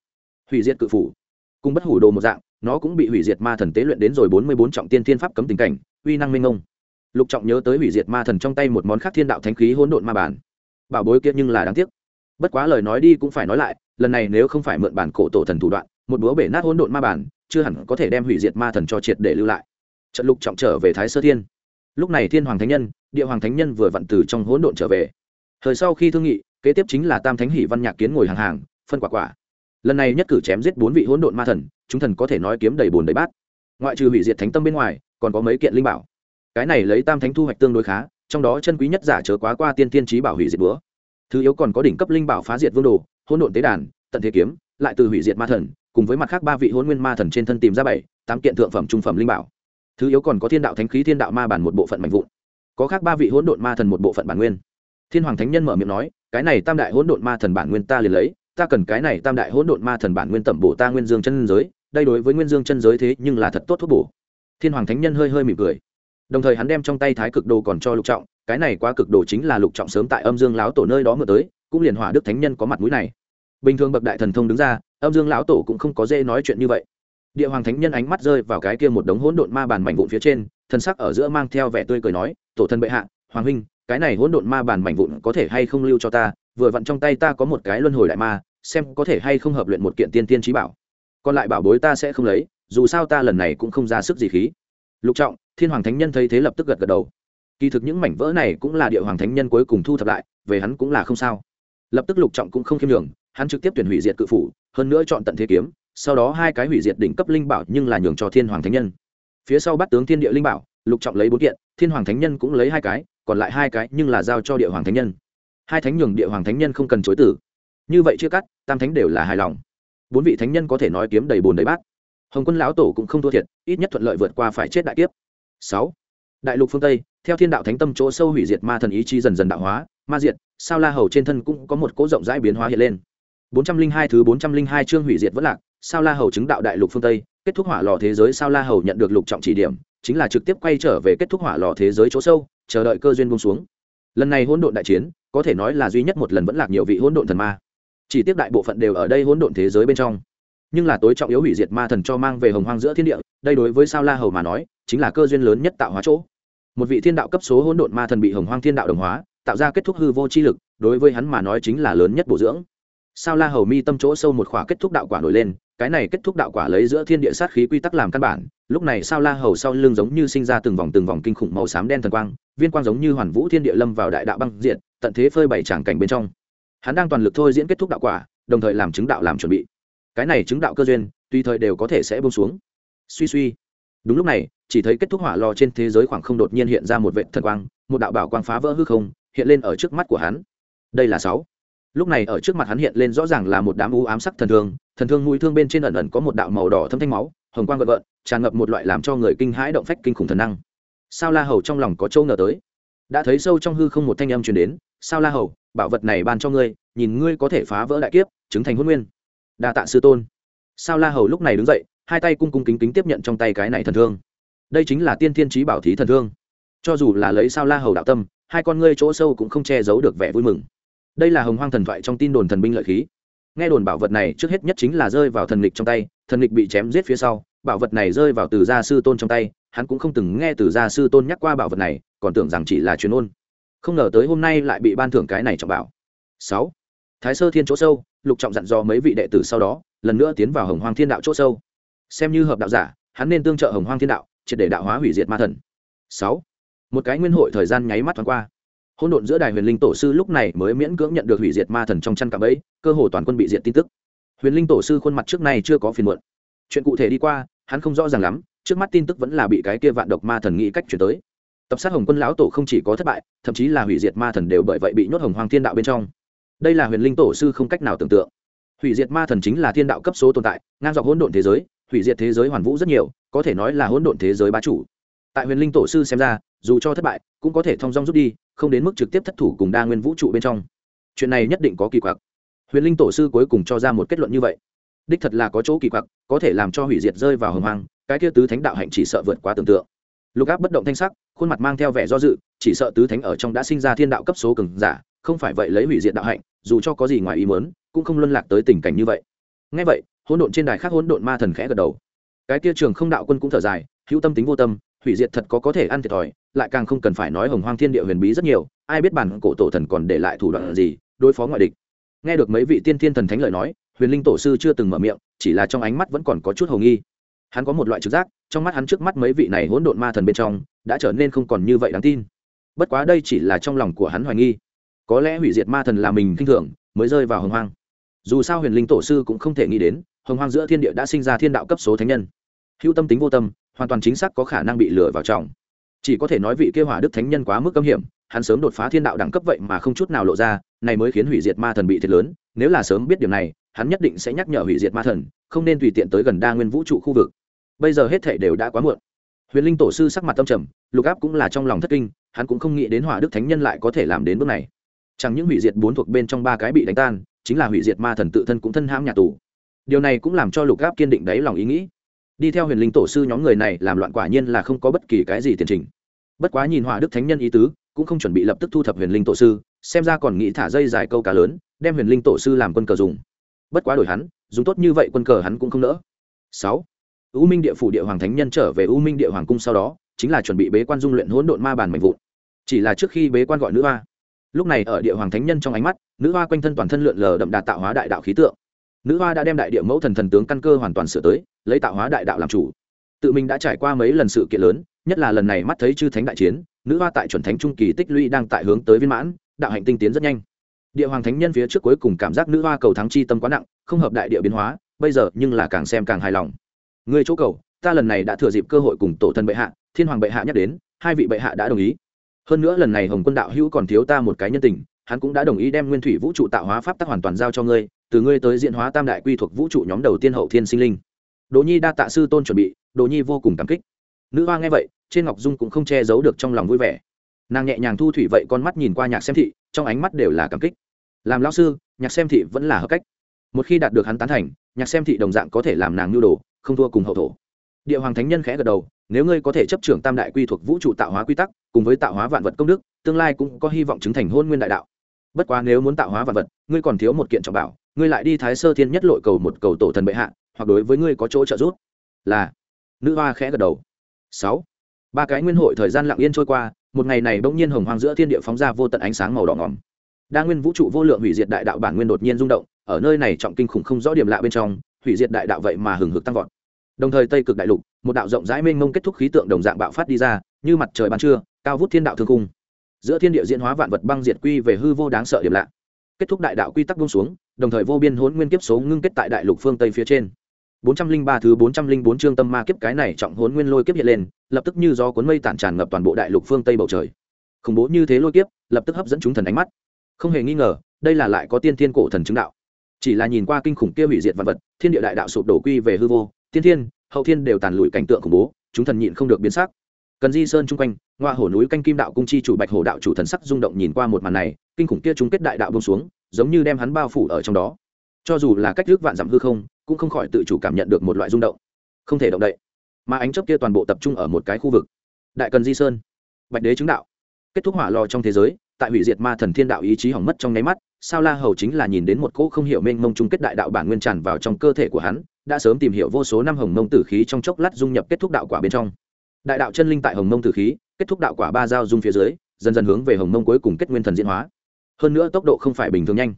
Hủy diệt cự phủ cùng bất hủ đồ một dạng, nó cũng bị hủy diệt ma thần tế luyện đến rồi bốn mươi bốn trọng tiên thiên pháp cấm tình cảnh, uy năng minh ngông lục trọng nhớ tới hủy diệt ma thần trong tay một món khác thiên đạo thánh khí hỗn độn ma bản. Bảo bối kia nhưng là đáng tiếc. Bất quá lời nói đi cũng phải nói lại, lần này nếu không phải mượn bản cổ tổ thần thủ đoạn, một búa bể nát hỗn độn ma bản, chưa hẳn có thể đem hủy diệt ma thần cho triệt để lưu lại. Trận lục trọng trở về thái sơ thiên. Lúc này thiên hoàng thánh nhân, địa hoàng thánh nhân vừa vặn từ trong hỗn độn trở về. Thời sau khi thương nghị, kế tiếp chính là tam thánh hỷ văn nhạc kiến ngồi hàng hàng, phân quả quả lần này nhất cử chém giết bốn vị hỗn độn ma thần, chúng thần có thể nói kiếm đầy bồn đầy bát. Ngoại trừ hủy diệt thánh tâm bên ngoài, còn có mấy kiện linh bảo. Cái này lấy tam thánh thu hoạch tương đối khá, trong đó chân quý nhất giả chớ quá qua tiên tiên trí bảo hủy diệt búa. Thứ yếu còn có đỉnh cấp linh bảo phá diệt vương đồ, hỗn độn tế đàn, tận thế kiếm, lại từ hủy diệt ma thần, cùng với mặt khác ba vị hỗn nguyên ma thần trên thân tìm ra bảy, tám kiện thượng phẩm, trung phẩm linh bảo. Thứ yếu còn có thiên đạo thánh khí thiên đạo ma bản một bộ phận mạnh vụn. Có khác ba vị hỗn độn ma thần một bộ phận bản nguyên. Thiên hoàng thánh nhân mở miệng nói, cái này tam đại hỗn độn ma thần bản nguyên ta liền lấy ta cần cái này tam đại hỗn độn ma thần bản nguyên tẩm bổ ta nguyên dương chân giới, đây đối với nguyên dương chân giới thế nhưng là thật tốt thuốc bổ. Thiên hoàng thánh nhân hơi hơi mỉm cười. Đồng thời hắn đem trong tay thái cực đồ còn cho lục trọng, cái này quá cực đồ chính là lục trọng sớm tại âm dương lão tổ nơi đó mượn tới, cũng liền hỏa đức thánh nhân có mặt mũi này. Bình thường bậc đại thần thông đứng ra, âm dương lão tổ cũng không có dễ nói chuyện như vậy. Địa hoàng thánh nhân ánh mắt rơi vào cái kia một đống hỗn độn ma bản mảnh vụn phía trên thân sắc ở giữa mang theo vẻ tươi cười nói, tổ thân bệ hạ, hoàng huynh, cái này hỗn độn ma bản mảnh vụn có thể hay không lưu cho ta? Vừa vặn trong tay ta có một cái luân hồi đại ma xem có thể hay không hợp luyện một kiện tiên tiên trí bảo. Còn lại bảo bối ta sẽ không lấy, dù sao ta lần này cũng không ra sức gì khí. Lục trọng, thiên hoàng thánh nhân thấy thế lập tức gật gật đầu. Kỳ thực những mảnh vỡ này cũng là địa hoàng thánh nhân cuối cùng thu thập lại, về hắn cũng là không sao. Lập tức lục trọng cũng không khiêm nhường, hắn trực tiếp tuyển hủy diệt cự phủ, hơn nữa chọn tận thế kiếm, sau đó hai cái hủy diệt đỉnh cấp linh bảo nhưng là nhường cho thiên hoàng thánh nhân. Phía sau bắt tướng thiên địa linh bảo, lục trọng lấy bốn kiện, thiên hoàng thánh nhân cũng lấy hai cái, còn lại hai cái nhưng là giao cho địa hoàng thánh nhân. Hai thánh nhường địa hoàng thánh nhân không cần chối tử như vậy chưa cắt, tam thánh đều là hài lòng. Bốn vị thánh nhân có thể nói kiếm đầy bồn đầy bát. Hồng quân lão tổ cũng không thua thiệt, ít nhất thuận lợi vượt qua phải chết đại kiếp. Sáu. Đại lục phương tây, theo thiên đạo thánh tâm chỗ sâu hủy diệt ma thần ý chí dần dần đạo hóa, ma diệt, sao la hầu trên thân cũng có một cỗ rộng rãi biến hóa hiện lên. Bốn trăm linh hai thứ bốn trăm linh hai chương hủy diệt vẫn lạc, sao la hầu chứng đạo đại lục phương tây, kết thúc hỏa lò thế giới sao la hầu nhận được lục trọng chỉ điểm, chính là trực tiếp quay trở về kết thúc hỏa lò thế giới chỗ sâu, chờ đợi cơ duyên buông xuống. Lần này hỗn độn đại chiến, có thể nói là duy nhất một lần vẫn lạc nhiều vị hỗn độn thần ma chỉ tiếp đại bộ phận đều ở đây hỗn độn thế giới bên trong. Nhưng là tối trọng yếu hủy diệt ma thần cho mang về hồng hoang giữa thiên địa, đây đối với sao la hầu mà nói, chính là cơ duyên lớn nhất tạo hóa chỗ. Một vị thiên đạo cấp số hỗn độn ma thần bị hồng hoang thiên đạo đồng hóa, tạo ra kết thúc hư vô chi lực, đối với hắn mà nói chính là lớn nhất bổ dưỡng. Sao la hầu mi tâm chỗ sâu một khỏa kết thúc đạo quả nổi lên, cái này kết thúc đạo quả lấy giữa thiên địa sát khí quy tắc làm căn bản, lúc này sao la hầu sau lưng giống như sinh ra từng vòng từng vòng kinh khủng màu xám đen thần quang, viên quang giống như hoàn vũ thiên địa lâm vào đại đạo băng diện tận thế phơi bảy tràng cảnh bên trong hắn đang toàn lực thôi diễn kết thúc đạo quả, đồng thời làm chứng đạo làm chuẩn bị. Cái này chứng đạo cơ duyên, tùy thời đều có thể sẽ bông xuống. Suy suy. Đúng lúc này, chỉ thấy kết thúc hỏa lò trên thế giới khoảng không đột nhiên hiện ra một vệ thần quang, một đạo bảo quang phá vỡ hư không, hiện lên ở trước mắt của hắn. Đây là sáu. Lúc này ở trước mặt hắn hiện lên rõ ràng là một đám u ám sắc thần thương thần thương mũi thương bên trên ẩn ẩn có một đạo màu đỏ thâm thanh máu, hồng quang gợn gợn, tràn ngập một loại làm cho người kinh hãi động phách kinh khủng thần năng. Sao la hầu trong lòng có châu ngờ tới? Đã thấy sâu trong hư không một thanh âm truyền đến, sao la hầu bảo vật này ban cho ngươi, nhìn ngươi có thể phá vỡ đại kiếp, chứng thành huân nguyên. Đa tạ sư tôn. Sao la hầu lúc này đứng dậy, hai tay cung cung kính kính tiếp nhận trong tay cái này thần thương. Đây chính là tiên thiên trí bảo thí thần thương. Cho dù là lấy sao la hầu đạo tâm, hai con ngươi chỗ sâu cũng không che giấu được vẻ vui mừng. Đây là hồng hoang thần thoại trong tin đồn thần binh lợi khí. Nghe đồn bảo vật này trước hết nhất chính là rơi vào thần lịch trong tay, thần lịch bị chém giết phía sau, bảo vật này rơi vào từ gia sư tôn trong tay, hắn cũng không từng nghe từ gia sư tôn nhắc qua bảo vật này, còn tưởng rằng chỉ là chuyên ôn không ngờ tới hôm nay lại bị ban thưởng cái này trọng bảo. Sáu, thái sơ thiên chỗ sâu, lục trọng dặn dò mấy vị đệ tử sau đó, lần nữa tiến vào hồng hoang thiên đạo chỗ sâu. Xem như hợp đạo giả, hắn nên tương trợ hồng hoang thiên đạo, triệt để đạo hóa hủy diệt ma thần. Sáu, một cái nguyên hội thời gian nháy mắt thoáng qua. Hỗn độn giữa đài huyền linh tổ sư lúc này mới miễn cưỡng nhận được hủy diệt ma thần trong chăn cạm ấy cơ hồ toàn quân bị diệt tin tức. Huyền linh tổ sư khuôn mặt trước này chưa có phiền muộn. Chuyện cụ thể đi qua, hắn không rõ ràng lắm, trước mắt tin tức vẫn là bị cái kia vạn độc ma thần nghĩ cách chuyển tới tập sát hồng quân lão tổ không chỉ có thất bại, thậm chí là hủy diệt ma thần đều bởi vậy bị nhốt hồng hoàng thiên đạo bên trong. Đây là huyền linh tổ sư không cách nào tưởng tượng. Hủy diệt ma thần chính là thiên đạo cấp số tồn tại, ngang dọc hỗn độn thế giới, hủy diệt thế giới hoàn vũ rất nhiều, có thể nói là hỗn độn thế giới bá chủ. Tại huyền linh tổ sư xem ra, dù cho thất bại, cũng có thể thông dong rút đi, không đến mức trực tiếp thất thủ cùng đa nguyên vũ trụ bên trong. Chuyện này nhất định có kỳ quặc. Huyền linh tổ sư cuối cùng cho ra một kết luận như vậy. Đích thật là có chỗ kỳ quặc, có thể làm cho hủy diệt rơi vào hồng hoang, cái kia tứ thánh đạo hạnh chỉ sợ vượt quá tưởng tượng. Lục áp bất động thanh sắc khuôn mặt mang theo vẻ do dự, chỉ sợ tứ thánh ở trong đã sinh ra thiên đạo cấp số cường giả, không phải vậy lấy hủy diệt đạo hạnh, dù cho có gì ngoài ý mớn cũng không luân lạc tới tình cảnh như vậy. Ngay vậy, hỗn độn trên đài khác hỗn độn ma thần khẽ gật đầu. Cái kia trường không đạo quân cũng thở dài, hữu tâm tính vô tâm, hủy diệt thật có có thể ăn thiệt thòi, lại càng không cần phải nói hồng hoang thiên địa huyền bí rất nhiều, ai biết bản cổ tổ thần còn để lại thủ đoạn gì, đối phó ngoại địch. Nghe được mấy vị tiên thiên thần thánh lời nói, huyền linh tổ sư chưa từng mở miệng, chỉ là trong ánh mắt vẫn còn có chút hầu nghi. Hắn có một loại trực giác trong mắt hắn trước mắt mấy vị này hỗn độn ma thần bên trong, đã trở nên không còn như vậy đáng tin. Bất quá đây chỉ là trong lòng của hắn hoài nghi. Có lẽ hủy diệt ma thần là mình k i n h thường, mới rơi vào hồng hoang. Dù sao huyền linh tổ sư cũng không thể nghĩ đến, hồng hoang giữa thiên địa đã sinh ra thiên đạo cấp số thánh nhân. Hữu tâm tính vô tâm, hoàn toàn chính xác có khả năng bị lừa vào trọng chỉ có thể nói vị kêu hỏa đức thánh nhân quá mức cấm hiểm, hắn sớm đột phá thiên đạo đẳng cấp vậy mà không chút nào lộ ra, này mới khiến hủy diệt ma thần bị thiệt lớn, nếu là sớm biết điều này, hắn nhất định sẽ nhắc nhở hủy diệt ma thần, không nên tùy tiện tới gần đa nguyên vũ trụ khu vực bây giờ hết thể đều đã quá muộn. Huyền linh tổ sư sắc mặt tâm trầm, lục áp cũng là trong lòng thất kinh, hắn cũng không nghĩ đến hỏa đức thánh nhân lại có thể làm đến bước này. Chẳng những hủy diệt bốn thuộc bên trong ba cái bị đánh tan, chính là hủy diệt ma thần tự thân cũng thân hãm nhà tù. Điều này cũng làm cho lục áp kiên định đáy lòng ý nghĩ. Đi theo huyền linh tổ sư nhóm người này làm loạn quả nhiên là không có bất kỳ cái gì tiền trình. Bất quá nhìn hỏa đức thánh nhân ý tứ, cũng không chuẩn bị lập tức thu thập huyền linh tổ sư, xem ra còn nghĩ thả dây dài câu cá lớn, đem huyền linh tổ sư làm quân cờ dùng. Bất quá đổi hắn, dùng tốt như vậy quân cờ hắn cũng không nỡ. Sáu u minh địa phủ địa hoàng thánh nhân trở về u minh địa hoàng cung sau đó, chính là chuẩn bị bế quan dung luyện hỗn độn ma bàn mạnh vụn. Chỉ là trước khi bế quan gọi nữ hoa. Lúc này ở địa hoàng thánh nhân trong ánh mắt, nữ hoa quanh thân toàn thân lượn lờ đậm đà tạo hóa đại đạo khí tượng. Nữ hoa đã đem đại địa mẫu thần thần tướng căn cơ hoàn toàn sửa tới, lấy tạo hóa đại đạo làm chủ. Tự mình đã trải qua mấy lần sự kiện lớn, nhất là lần này mắt thấy chư thánh đại chiến, nữ hoa tại chuẩn thánh trung kỳ tích lũy đang tại hướng tới viên mãn, đạo hành tinh tiến rất nhanh. Địa hoàng thánh nhân phía trước cuối cùng cảm giác nữ hoa cầu thắng chi tâm quá nặng, không hợp đại địa biến hóa, bây giờ nhưng là càng xem càng hài lòng người chỗ cầu, ta lần này đã thừa dịp cơ hội cùng tổ thân bệ hạ, thiên hoàng bệ hạ nhắc đến, hai vị bệ hạ đã đồng ý. Hơn nữa lần này hồng quân đạo hữu còn thiếu ta một cái nhân tình, hắn cũng đã đồng ý đem nguyên thủy vũ trụ tạo hóa pháp tắc hoàn toàn giao cho ngươi, từ ngươi tới diện hóa tam đại quy thuộc vũ trụ nhóm đầu tiên hậu thiên sinh linh. Đỗ nhi đa tạ sư tôn chuẩn bị, đỗ nhi vô cùng cảm kích. Nữ hoa nghe vậy, trên ngọc dung cũng không che giấu được trong lòng vui vẻ. Nàng nhẹ nhàng thu thủy vậy con mắt nhìn qua nhạc xem thị, trong ánh mắt đều là cảm kích. Làm lao sư, nhạc xem thị vẫn là hợp cách. Một khi đạt được hắn tán thành, nhạc xem thị đồng dạng có thể làm nàng nhu đồ không thua cùng hậu thổ. Địa hoàng thánh nhân khẽ gật đầu, nếu ngươi có thể chấp trưởng tam đại quy thuộc vũ trụ tạo hóa quy tắc, cùng với tạo hóa vạn vật công đức, tương lai cũng có hy vọng chứng thành hôn nguyên đại đạo. Bất quá nếu muốn tạo hóa vạn vật, ngươi còn thiếu một kiện trọng bảo, ngươi lại đi thái sơ thiên nhất lội cầu một cầu tổ thần bệ hạ, hoặc đối với ngươi có chỗ trợ giúp. Là. Nữ hoa khẽ gật đầu. Sáu. Ba cái nguyên hội thời gian lặng yên trôi qua, một ngày này bỗng nhiên hồng hoang giữa thiên địa phóng ra vô tận ánh sáng màu đỏ ngỏm đa nguyên vũ trụ vô lượng hủy diệt đại đạo bản nguyên đột nhiên rung động, ở nơi này trọng kinh khủng không rõ điểm lạ bên trong, hủy diệt đại đạo vậy mà hừng hực tăng vọt đồng thời tây cực đại lục, một đạo rộng rãi mênh mông kết thúc khí tượng đồng dạng bạo phát đi ra, như mặt trời ban trưa, cao vút thiên đạo thương cung giữa thiên địa diễn hóa vạn vật băng diệt quy về hư vô đáng sợ điểm lạ. Kết thúc đại đạo quy tắc buông xuống, đồng thời vô biên hỗn nguyên kiếp số ngưng kết tại đại lục phương tây phía trên. 403 thứ 404 chương tâm ma kiếp cái này trọng hỗn nguyên lôi kiếp hiện lên, lập tức như gió cuốn mây tản tràn ngập toàn bộ đại lục phương tây bầu trời. Khủng bố như thế lôi kiếp, lập tức hấp dẫn chúng thần ánh mắt. Không hề nghi ngờ, đây là lại có tiên thiên cổ thần chứng đạo. Chỉ là nhìn qua kinh khủng kia hủy diệt vạn vật, thiên địa đại đạo sụp đổ quy về hư vô tiên thiên, hậu thiên đều tàn lụi cảnh tượng khủng bố, chúng thần nhịn không được biến sắc. Cần di sơn chung quanh, ngoa hổ núi canh kim đạo cung chi chủ bạch hổ đạo chủ thần sắc rung động nhìn qua một màn này, kinh khủng kia chúng kết đại đạo bông xuống, giống như đem hắn bao phủ ở trong đó. Cho dù là cách trước vạn dặm hư không, cũng không khỏi tự chủ cảm nhận được một loại rung động. Không thể động đậy. Mà ánh chớp kia toàn bộ tập trung ở một cái khu vực. Đại cần di sơn. Bạch đế chứng đạo. Kết thúc hỏa lò trong thế giới, tại hủy diệt ma thần thiên đạo ý chí hỏng mất trong nháy mắt, sao la hầu chính là nhìn đến một cỗ không hiểu mênh mông chung kết đại đạo bản nguyên tràn vào trong cơ thể của hắn đã sớm tìm hiểu vô số năm hồng mông tử khí trong chốc lát dung nhập kết thúc đạo quả bên trong. Đại đạo chân linh tại hồng mông tử khí, kết thúc đạo quả ba giao dung phía dưới, dần dần hướng về hồng mông cuối cùng kết nguyên thần diễn hóa. Hơn nữa tốc độ không phải bình thường nhanh.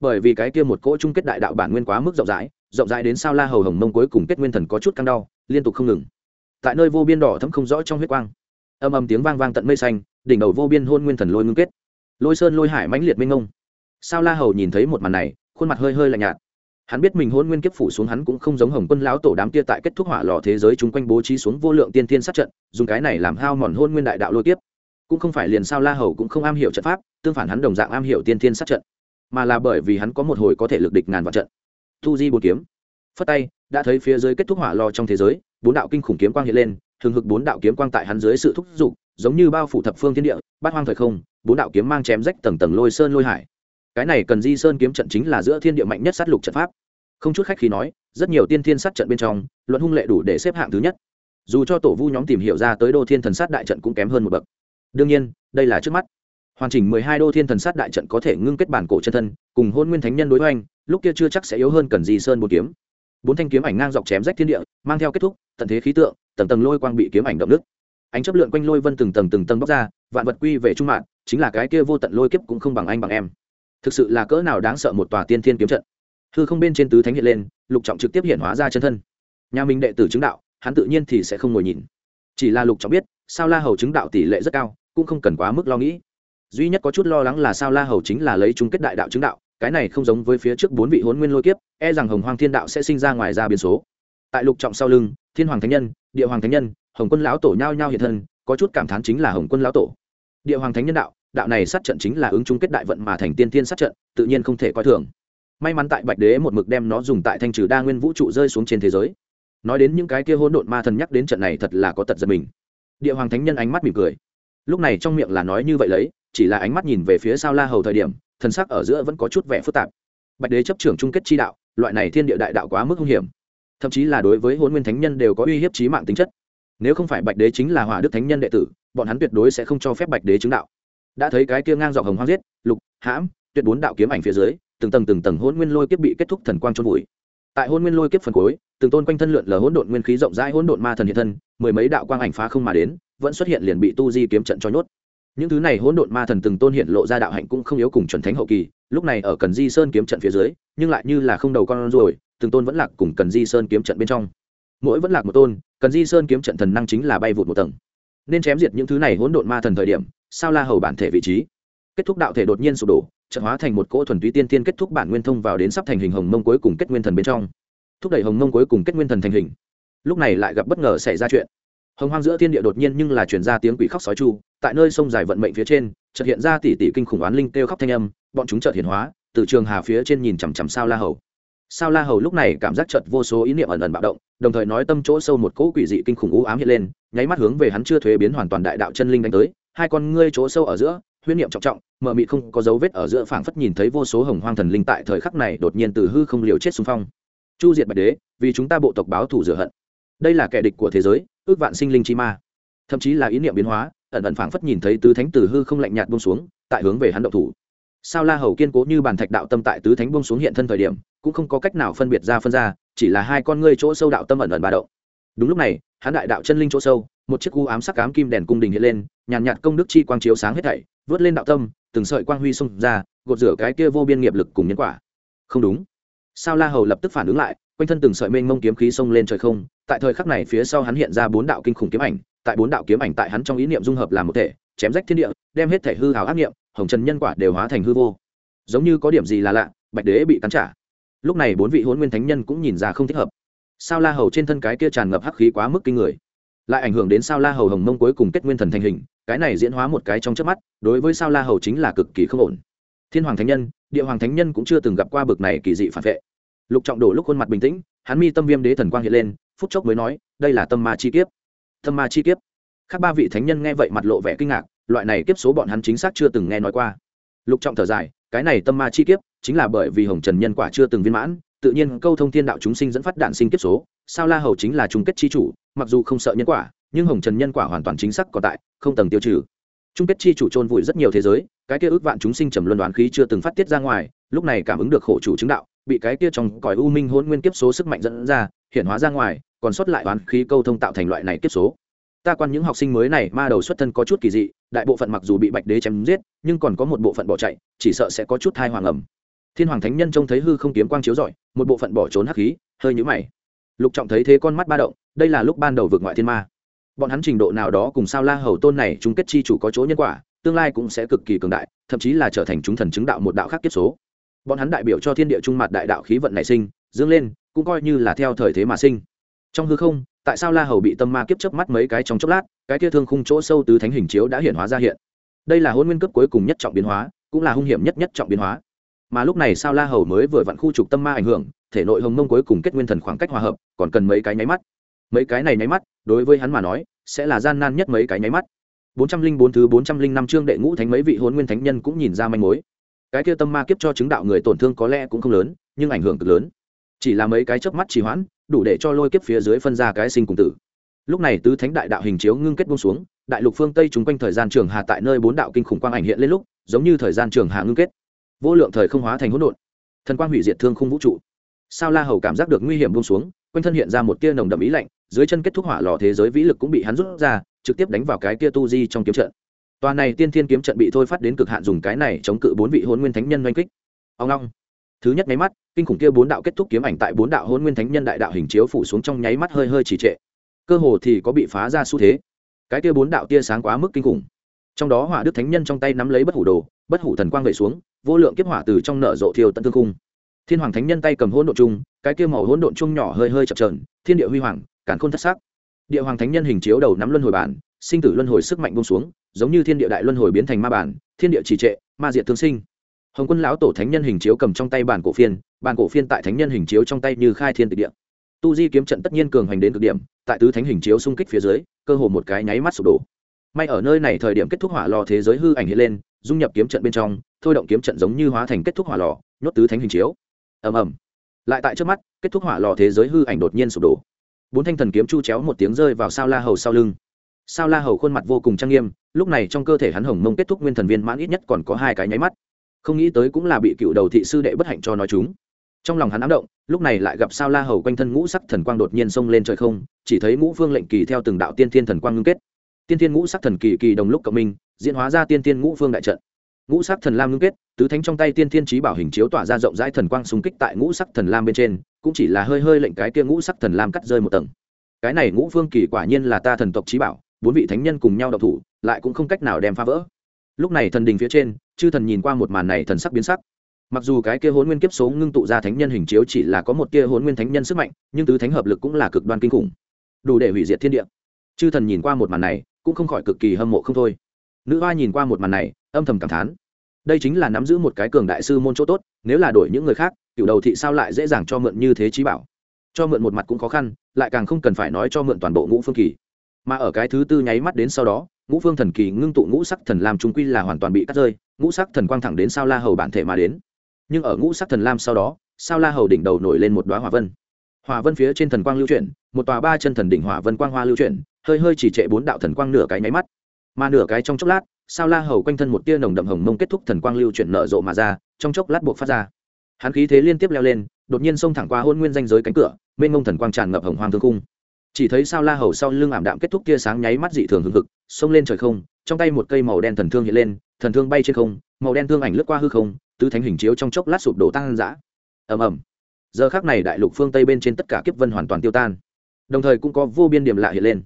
Bởi vì cái kia một cỗ chung kết đại đạo bản nguyên quá mức rộng rãi rộng rãi đến sao la hầu hồng mông cuối cùng kết nguyên thần có chút căng đau, liên tục không ngừng. Tại nơi vô biên đỏ thấm không rõ trong huyết quang, âm âm tiếng vang vang tận mây xanh, đỉnh đầu vô biên hôn nguyên thần lôi ngưng kết. Lôi sơn lôi hải mãnh liệt minh ngông sao la hầu nhìn thấy một màn này, khuôn mặt hơi hơi lạnh nhạt hắn biết mình hôn nguyên kiếp phủ xuống hắn cũng không giống hồng quân lão tổ đám kia tại kết thúc hỏa lò thế giới chúng quanh bố trí xuống vô lượng tiên thiên sát trận, dùng cái này làm hao mòn hôn nguyên đại đạo lôi kiếp. Cũng không phải liền sao la hầu cũng không am hiểu trận pháp, tương phản hắn đồng dạng am hiểu tiên thiên sát trận. Mà là bởi vì hắn có một hồi có thể lực địch ngàn vạn trận. Thu di bột kiếm. Phất tay, đã thấy phía dưới kết thúc hỏa lò trong thế giới, bốn đạo kinh khủng kiếm quang hiện lên thường hực bốn đạo kiếm quang tại hắn dưới sự thúc giục, giống như bao phủ thập phương thiên địa, bát hoang thời không, bốn đạo kiếm mang chém rách tầng tầng lôi sơn lôi hải. Cái này cần di sơn kiếm trận chính là giữa thiên địa mạnh nhất sát lục trận pháp không chút khách khi nói, rất nhiều tiên thiên sát trận bên trong, luận hung lệ đủ để xếp hạng thứ nhất. Dù cho tổ vu nhóm tìm hiểu ra tới đô thiên thần sát đại trận cũng kém hơn một bậc. Đương nhiên, đây là trước mắt. Hoàn chỉnh mười hai đô thiên thần sát đại trận có thể ngưng kết bản cổ chân thân, cùng hôn nguyên thánh nhân đối hoành, lúc kia chưa chắc sẽ yếu hơn cần di sơn một kiếm. Bốn thanh kiếm ảnh ngang dọc chém rách thiên địa, mang theo kết thúc, tận thế khí tượng, tầng tầng lôi quang bị kiếm ảnh động nước. Ánh chấp lượn quanh lôi vân từng tầng từng tầng bóc ra, vạn vật quy về trung mạng, chính là cái kia vô tận lôi kiếp cũng không bằng anh bằng em. Thực sự là cỡ nào đáng sợ một tòa tiên thiên kiếm trận hư không bên trên tứ thánh hiện lên, lục trọng trực tiếp hiện hóa ra chân thân. Nhà mình đệ tử chứng đạo, hắn tự nhiên thì sẽ không ngồi nhìn. Chỉ là lục trọng biết, sao la hầu chứng đạo tỷ lệ rất cao, cũng không cần quá mức lo nghĩ. Duy nhất có chút lo lắng là sao la hầu chính là lấy chung kết đại đạo chứng đạo, cái này không giống với phía trước bốn vị hôn nguyên lôi kiếp e rằng hồng hoàng thiên đạo sẽ sinh ra ngoài ra biến số. Tại lục trọng sau lưng, thiên hoàng thánh nhân, địa hoàng thánh nhân, hồng quân lão tổ nhao nhao hiện thân, có chút cảm thán chính là hồng quân lão tổ. Địa hoàng thánh nhân đạo đạo này sát trận chính là ứng chung kết đại vận mà thành tiên tiên sát trận, tự nhiên không thể coi thường may mắn tại bạch đế một mực đem nó dùng tại thanh trừ đa nguyên vũ trụ rơi xuống trên thế giới. Nói đến những cái kia hỗn độn ma thần nhắc đến trận này thật là có tật giật mình. Địa hoàng thánh nhân ánh mắt mỉm cười. Lúc này trong miệng là nói như vậy lấy, chỉ là ánh mắt nhìn về phía sao la hầu thời điểm thần sắc ở giữa vẫn có chút vẻ phức tạp. Bạch đế chấp trưởng chung kết chi đạo, loại này thiên địa đại đạo quá mức hung hiểm. Thậm chí là đối với hôn nguyên thánh nhân đều có uy hiếp trí mạng tính chất. Nếu không phải bạch đế chính là hỏa đức thánh nhân đệ tử, bọn hắn tuyệt đối sẽ không cho phép bạch đế chứng đạo. Đã thấy cái kia ngang dọc hồng hoang giết, lục, hãm, tuyệt bốn đạo kiếm ảnh phía dưới từng tầng từng tầng hôn nguyên lôi kiếp bị kết thúc thần quang trôn vùi. Tại hôn nguyên lôi kiếp phần cuối, từng tôn quanh thân lượn lờ hỗn độn nguyên khí rộng rãi hỗn độn ma thần hiện thân, mười mấy đạo quang ảnh phá không mà đến, vẫn xuất hiện liền bị tu di kiếm trận cho nhốt. Những thứ này hỗn độn ma thần từng tôn hiện lộ ra đạo hạnh cũng không yếu cùng chuẩn thánh hậu kỳ, lúc này ở cần di sơn kiếm trận phía dưới, nhưng lại như là không đầu con rồi từng tôn vẫn lạc cùng cần di sơn kiếm trận bên trong. Mỗi vẫn lạc một tôn, cần di sơn kiếm trận thần năng chính là bay vụt một tầng. Nên chém diệt những thứ này hỗn độn ma thần thời điểm, sao la hầu bản thể vị trí? Kết thúc đạo thể đột nhiên sụp đổ trận hóa thành một cỗ thuần túy tiên tiên kết thúc bản nguyên thông vào đến sắp thành hình hồng mông cuối cùng kết nguyên thần bên trong. Thúc đẩy hồng mông cuối cùng kết nguyên thần thành hình. Lúc này lại gặp bất ngờ xảy ra chuyện. Hồng hoang giữa thiên địa đột nhiên nhưng là chuyển ra tiếng quỷ khóc sói chu, tại nơi sông dài vận mệnh phía trên, chợt hiện ra tỷ tỷ kinh khủng oán linh kêu khóc thanh âm, bọn chúng chợt hiển hóa, từ trường hà phía trên nhìn chằm chằm sao la hầu. Sao la hầu lúc này cảm giác chợt vô số ý niệm ẩn ẩn bạo động, đồng thời nói tâm chỗ sâu một cỗ quỷ dị kinh khủng u ám hiện lên, nháy mắt hướng về hắn chưa thuế biến hoàn toàn đại đạo chân linh đánh tới, hai con ngươi chỗ sâu ở giữa huyễn niệm trọng trọng, mờ mịt không có dấu vết ở giữa phảng phất nhìn thấy vô số hồng hoang thần linh tại thời khắc này đột nhiên từ hư không liều chết xung phong. Chu diệt bạch đế, vì chúng ta bộ tộc báo thù rửa hận. Đây là kẻ địch của thế giới, ước vạn sinh linh chi ma. Thậm chí là ý niệm biến hóa, ẩn ẩn phảng phất nhìn thấy tứ thánh từ hư không lạnh nhạt buông xuống, tại hướng về hắn động thủ. Sao la hầu kiên cố như bàn thạch đạo tâm tại tứ thánh buông xuống hiện thân thời điểm, cũng không có cách nào phân biệt ra phân ra, chỉ là hai con ngươi chỗ sâu đạo tâm ẩn ẩn ba động. Đúng lúc này hắn đại đạo chân linh chỗ sâu, một chiếc u ám sắc ám kim đèn cung đình hiện lên, nhàn nhạt công đức chi quang chiếu sáng hết thảy, vớt lên đạo tâm, từng sợi quang huy xông ra, gột rửa cái kia vô biên nghiệp lực cùng nhân quả. Không đúng. Sao la hầu lập tức phản ứng lại, quanh thân từng sợi mênh mông kiếm khí xông lên trời không, tại thời khắc này phía sau hắn hiện ra bốn đạo kinh khủng kiếm ảnh, tại bốn đạo kiếm ảnh tại hắn trong ý niệm dung hợp làm một thể, chém rách thiên địa, đem hết thể hư hào ác niệm, hồng trần nhân quả đều hóa thành hư vô. Giống như có điểm gì là lạ, bạch đế bị cắn trả. Lúc này bốn vị hôn nguyên thánh nhân cũng nhìn ra không thích hợp sao la hầu trên thân cái kia tràn ngập hắc khí quá mức kinh người. Lại ảnh hưởng đến sao la hầu hồng mông cuối cùng kết nguyên thần thành hình, cái này diễn hóa một cái trong trước mắt, đối với sao la hầu chính là cực kỳ không ổn. Thiên hoàng thánh nhân, địa hoàng thánh nhân cũng chưa từng gặp qua bực này kỳ dị phản vệ. Lục trọng đổ lúc khuôn mặt bình tĩnh, hắn mi tâm viêm đế thần quang hiện lên, phút chốc mới nói, đây là tâm ma chi kiếp. Tâm ma chi kiếp. Khác ba vị thánh nhân nghe vậy mặt lộ vẻ kinh ngạc, loại này kiếp số bọn hắn chính xác chưa từng nghe nói qua. Lục trọng thở dài, cái này tâm ma chi kiếp, chính là bởi vì hồng trần nhân quả chưa từng viên mãn tự nhiên câu thông thiên đạo chúng sinh dẫn phát đạn sinh kiếp số, sao la hầu chính là chung kết chi chủ, mặc dù không sợ nhân quả, nhưng hồng trần nhân quả hoàn toàn chính xác còn tại, không tầng tiêu trừ. Chung kết chi chủ trôn vùi rất nhiều thế giới, cái kia ước vạn chúng sinh trầm luân đoán khí chưa từng phát tiết ra ngoài, lúc này cảm ứng được khổ chủ chứng đạo, bị cái kia trong cõi u minh hôn nguyên kiếp số sức mạnh dẫn ra, hiện hóa ra ngoài, còn sót lại đoán khí câu thông tạo thành loại này kiếp số. Ta quan những học sinh mới này, ma đầu xuất thân có chút kỳ dị, đại bộ phận mặc dù bị bạch đế chém giết, nhưng còn có một bộ phận bỏ chạy, chỉ sợ sẽ có chút thai hoàng ẩm thiên hoàng thánh nhân trông thấy hư không kiếm quang chiếu rọi, một bộ phận bỏ trốn hắc khí, hơi nhũ mày. Lục trọng thấy thế con mắt ba động, đây là lúc ban đầu vượt ngoại thiên ma. Bọn hắn trình độ nào đó cùng sao la hầu tôn này chung kết chi chủ có chỗ nhân quả, tương lai cũng sẽ cực kỳ cường đại, thậm chí là trở thành chúng thần chứng đạo một đạo khác kiếp số. Bọn hắn đại biểu cho thiên địa trung mặt đại đạo khí vận nảy sinh, dương lên, cũng coi như là theo thời thế mà sinh. Trong hư không, tại sao la hầu bị tâm ma kiếp chớp mắt mấy cái trong chốc lát, cái kia thương khung chỗ sâu tứ thánh hình chiếu đã hiện hóa ra hiện. Đây là hôn nguyên cấp cuối cùng nhất trọng biến hóa, cũng là hung hiểm nhất nhất trọng biến hóa mà lúc này sao la hầu mới vừa vặn khu trục tâm ma ảnh hưởng, thể nội hồng mông cuối cùng kết nguyên thần khoảng cách hòa hợp, còn cần mấy cái nháy mắt. Mấy cái này nháy mắt, đối với hắn mà nói, sẽ là gian nan nhất mấy cái nháy mắt. bốn trăm linh bốn thứ bốn trăm linh năm chương đệ ngũ thánh mấy vị hôn nguyên thánh nhân cũng nhìn ra manh mối. Cái kia tâm ma kiếp cho chứng đạo người tổn thương có lẽ cũng không lớn, nhưng ảnh hưởng cực lớn. Chỉ là mấy cái chớp mắt trì hoãn, đủ để cho lôi kiếp phía dưới phân ra cái sinh cùng tử. Lúc này tứ thánh đại đạo hình chiếu ngưng kết buông xuống, đại lục phương tây chung quanh thời gian trường hà tại nơi bốn đạo kinh khủng quang ảnh hiện lên lúc, giống như thời gian trường hà ngưng kết vô lượng thời không hóa thành hỗn độn, thần quang hủy diệt thương khung vũ trụ. Sao la hầu cảm giác được nguy hiểm buông xuống, quanh thân hiện ra một tia nồng đậm ý lạnh, dưới chân kết thúc hỏa lò thế giới vĩ lực cũng bị hắn rút ra, trực tiếp đánh vào cái kia tu di trong kiếm trận. Toàn này tiên thiên kiếm trận bị thôi phát đến cực hạn dùng cái này chống cự bốn vị hôn nguyên thánh nhân oanh kích. Ông long. Thứ nhất nháy mắt, kinh khủng kia bốn đạo kết thúc kiếm ảnh tại bốn đạo hôn nguyên thánh nhân đại đạo hình chiếu phủ xuống trong nháy mắt hơi hơi trì trệ. Cơ hồ thì có bị phá ra xu thế. Cái kia bốn đạo tia sáng quá mức kinh khủng. Trong đó hỏa đức thánh nhân trong tay nắm lấy bất hủ đồ, bất hủ thần quang về xuống vô lượng kiếp hỏa từ trong nở rộ thiêu tận thương cung thiên hoàng thánh nhân tay cầm hỗn độn chung, cái kia màu hỗn độn chung nhỏ hơi hơi chập trờn thiên địa huy hoàng cản khôn thất sắc. Địa hoàng thánh nhân hình chiếu đầu nắm luân hồi bản, sinh tử luân hồi sức mạnh bông xuống, giống như thiên địa đại luân hồi biến thành ma bản, thiên địa trì trệ, ma diệt thương sinh. Hồng quân lão tổ thánh nhân hình chiếu cầm trong tay bản cổ phiên, bản cổ phiên tại thánh nhân hình chiếu trong tay như khai thiên tịch địa. Tu di kiếm trận tất nhiên cường hành đến cực điểm, tại tứ thánh hình chiếu xung kích phía dưới, cơ hồ một cái nháy mắt sụp đổ. May ở nơi này thời điểm kết thúc hỏa lò thế giới hư ảnh hiện lên, dung nhập kiếm trận bên trong thôi động kiếm trận giống như hóa thành kết thúc hỏa lò, nhốt tứ thánh hình chiếu. Ầm ầm. Lại tại trước mắt, kết thúc hỏa lò thế giới hư ảnh đột nhiên sụp đổ. Bốn thanh thần kiếm chu chéo một tiếng rơi vào sao la hầu sau lưng. Sao la hầu khuôn mặt vô cùng trang nghiêm, lúc này trong cơ thể hắn hồng mông kết thúc nguyên thần viên mãn ít nhất còn có hai cái nháy mắt. Không nghĩ tới cũng là bị cựu đầu thị sư đệ bất hạnh cho nói chúng. Trong lòng hắn ám động, lúc này lại gặp sao la hầu quanh thân ngũ sắc thần quang đột nhiên xông lên trời không, chỉ thấy ngũ phương lệnh kỳ theo từng đạo tiên thiên thần quang ngưng kết. Tiên thiên ngũ sắc thần kỳ kỳ đồng lúc cộng minh, diễn hóa ra tiên thiên ngũ phương đại trận ngũ sắc thần lam ngưng kết, tứ thánh trong tay tiên thiên trí bảo hình chiếu tỏa ra rộng rãi thần quang xung kích tại ngũ sắc thần lam bên trên, cũng chỉ là hơi hơi lệnh cái kia ngũ sắc thần lam cắt rơi một tầng. Cái này ngũ phương kỳ quả nhiên là ta thần tộc trí bảo, bốn vị thánh nhân cùng nhau độc thủ, lại cũng không cách nào đem phá vỡ. Lúc này thần đình phía trên, chư thần nhìn qua một màn này thần sắc biến sắc. Mặc dù cái kia hôn nguyên kiếp số ngưng tụ ra thánh nhân hình chiếu chỉ là có một kia hôn nguyên thánh nhân sức mạnh, nhưng tứ thánh hợp lực cũng là cực đoan kinh khủng. Đủ để hủy diệt thiên địa. Chư thần nhìn qua một màn này, cũng không khỏi cực kỳ hâm mộ không thôi. Nữ hoa nhìn qua một màn này âm thầm cảm thán. Đây chính là nắm giữ một cái cường đại sư môn chỗ tốt, nếu là đổi những người khác cựu đầu thị sao lại dễ dàng cho mượn như thế trí bảo? Cho mượn một mặt cũng khó khăn, lại càng không cần phải nói cho mượn toàn bộ ngũ phương kỳ. Mà ở cái thứ tư nháy mắt đến sau đó, ngũ phương thần kỳ ngưng tụ ngũ sắc thần lam trung quy là hoàn toàn bị cắt rơi, ngũ sắc thần quang thẳng đến sao la hầu bản thể mà đến. Nhưng ở ngũ sắc thần lam sau đó, sao la hầu đỉnh đầu nổi lên một đoá hỏa vân. Hỏa vân phía trên thần quang lưu chuyển, một tòa ba chân thần đỉnh hỏa vân quang hoa lưu chuyển, hơi hơi chỉ trệ bốn đạo thần quang nửa cái nháy mắt mà nửa cái trong chốc lát, sao la hầu quanh thân một tia nồng đậm hồng mông kết thúc thần quang lưu chuyển nở rộ mà ra, trong chốc lát buộc phát ra. Hắn khí thế liên tiếp leo lên, đột nhiên xông thẳng qua hôn nguyên danh giới cánh cửa, mênh mông thần quang tràn ngập hồng hoang thương cung chỉ thấy sao la hầu sau lưng ảm đạm kết thúc tia sáng nháy mắt dị thường hừng hực, xông lên trời không, trong tay một cây màu đen thần thương hiện lên, thần thương bay trên không, màu đen thương ảnh lướt qua hư không, tứ thánh hình chiếu trong chốc lát sụp đổ tăng giã ầm ầm. Giờ khác này đại lục phương tây bên trên tất cả kiếp vân hoàn toàn tiêu tan. Đồng thời cũng có vô biên điểm lạ hiện lên.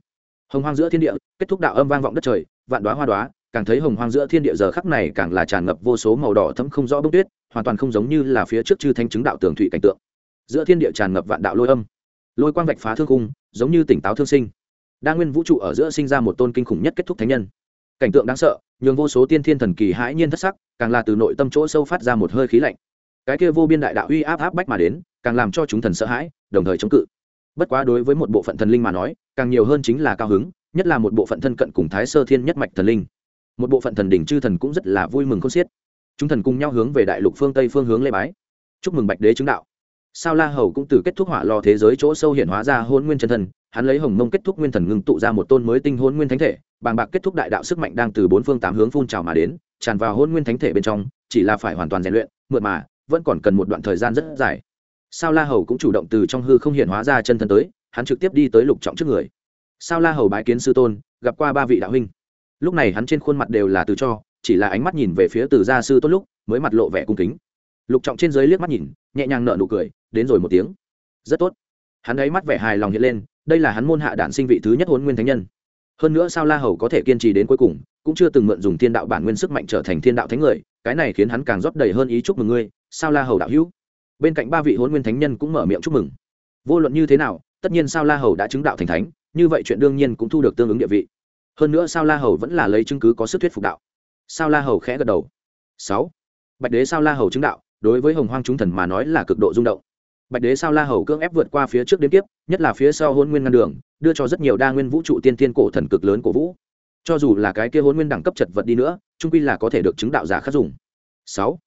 Hồng hoang giữa thiên địa, kết thúc đạo âm vang vọng đất trời vạn đoá hoa đoá, càng thấy hồng hoang giữa thiên địa giờ khắc này càng là tràn ngập vô số màu đỏ thấm không rõ bông tuyết, hoàn toàn không giống như là phía trước chư thanh chứng đạo tường thủy cảnh tượng. Giữa thiên địa tràn ngập vạn đạo lôi âm, lôi quang vạch phá thương cung, giống như tỉnh táo thương sinh. Đa nguyên vũ trụ ở giữa sinh ra một tôn kinh khủng nhất kết thúc thánh nhân. Cảnh tượng đáng sợ, nhường vô số tiên thiên thần kỳ hãi nhiên thất sắc, càng là từ nội tâm chỗ sâu phát ra một hơi khí lạnh. Cái kia vô biên đại đạo uy áp áp bách mà đến, càng làm cho chúng thần sợ hãi, đồng thời chống cự. Bất quá đối với một bộ phận thần linh mà nói, càng nhiều hơn chính là cao hứng nhất là một bộ phận thân cận cùng thái sơ thiên nhất mạch thần linh. Một bộ phận thần đỉnh chư thần cũng rất là vui mừng không xiết. Chúng thần cùng nhau hướng về đại lục phương tây phương hướng lê bái. Chúc mừng bạch đế chứng đạo. Sao la hầu cũng từ kết thúc hỏa lò thế giới chỗ sâu hiện hóa ra hôn nguyên chân thần hắn lấy hồng mông kết thúc nguyên thần ngưng tụ ra một tôn mới tinh hôn nguyên thánh thể, bàng bạc kết thúc đại đạo sức mạnh đang từ bốn phương tám hướng phun trào mà đến, tràn vào hôn nguyên thánh thể bên trong, chỉ là phải hoàn toàn rèn luyện, mượt mà, vẫn còn cần một đoạn thời gian rất dài. Sao la hầu cũng chủ động từ trong hư không hiện hóa ra chân thân tới, hắn trực tiếp đi tới lục trọng trước người sao la hầu bái kiến sư tôn, gặp qua ba vị đạo huynh? Lúc này hắn trên khuôn mặt đều là từ cho, chỉ là ánh mắt nhìn về phía từ gia sư tốt lúc, mới mặt lộ vẻ cung kính. Lục trọng trên dưới liếc mắt nhìn, nhẹ nhàng nở nụ cười, đến rồi một tiếng. Rất tốt. Hắn ấy mắt vẻ hài lòng hiện lên, đây là hắn môn hạ đản sinh vị thứ nhất hôn nguyên thánh nhân. Hơn nữa sao la hầu có thể kiên trì đến cuối cùng, cũng chưa từng mượn dùng thiên đạo bản nguyên sức mạnh trở thành thiên đạo thánh người, cái này khiến hắn càng rót đầy hơn ý chúc mừng ngươi, sao la hầu đạo hữu. Bên cạnh ba vị hôn nguyên thánh nhân cũng mở miệng chúc mừng. Vô luận như thế nào, tất nhiên sao la hầu đã chứng đạo thành thánh như vậy chuyện đương nhiên cũng thu được tương ứng địa vị. Hơn nữa sao la hầu vẫn là lấy chứng cứ có sức thuyết phục đạo. Sao la hầu khẽ gật đầu. Sáu. Bạch đế sao la hầu chứng đạo, đối với hồng hoang chúng thần mà nói là cực độ rung động. Bạch đế sao la hầu cưỡng ép vượt qua phía trước đến tiếp, nhất là phía sau hôn nguyên ngăn đường, đưa cho rất nhiều đa nguyên vũ trụ tiên tiên cổ thần cực lớn cổ vũ. Cho dù là cái kia hôn nguyên đẳng cấp chật vật đi nữa, trung quy là có thể được chứng đạo giả khắc dùng. Sáu.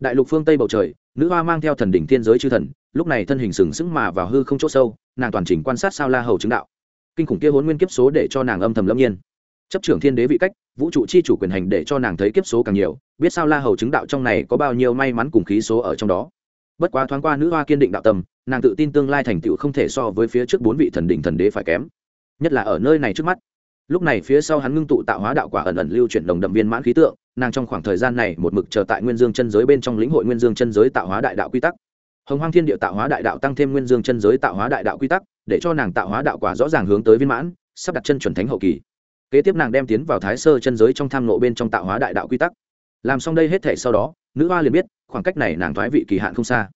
Đại lục phương tây bầu trời, nữ hoa mang theo thần đỉnh thiên giới chư thần, lúc này thân hình sừng sững mà vào hư không chỗ sâu, nàng toàn trình quan sát sao la hầu chứng đạo kinh khủng kia hôn nguyên kiếp số để cho nàng âm thầm lâm nhiên. Chấp trưởng thiên đế vị cách, vũ trụ chi chủ quyền hành để cho nàng thấy kiếp số càng nhiều, biết sao la hầu chứng đạo trong này có bao nhiêu may mắn cùng khí số ở trong đó. Bất quá thoáng qua nữ hoa kiên định đạo tâm, nàng tự tin tương lai thành tựu không thể so với phía trước bốn vị thần đỉnh thần đế phải kém. Nhất là ở nơi này trước mắt. Lúc này phía sau hắn ngưng tụ tạo hóa đạo quả ẩn ẩn lưu chuyển đồng đậm viên mãn khí tượng, nàng trong khoảng thời gian này một mực chờ tại nguyên dương chân giới bên trong lĩnh hội nguyên dương chân giới tạo hóa đại đạo quy tắc hồng hoang thiên địa tạo hóa đại đạo tăng thêm nguyên dương chân giới tạo hóa đại đạo quy tắc, để cho nàng tạo hóa đạo quả rõ ràng hướng tới viên mãn, sắp đặt chân chuẩn thánh hậu kỳ. Kế tiếp nàng đem tiến vào thái sơ chân giới trong tham nộ bên trong tạo hóa đại đạo quy tắc. Làm xong đây hết thể sau đó, nữ hoa liền biết, khoảng cách này nàng thoái vị kỳ hạn không xa.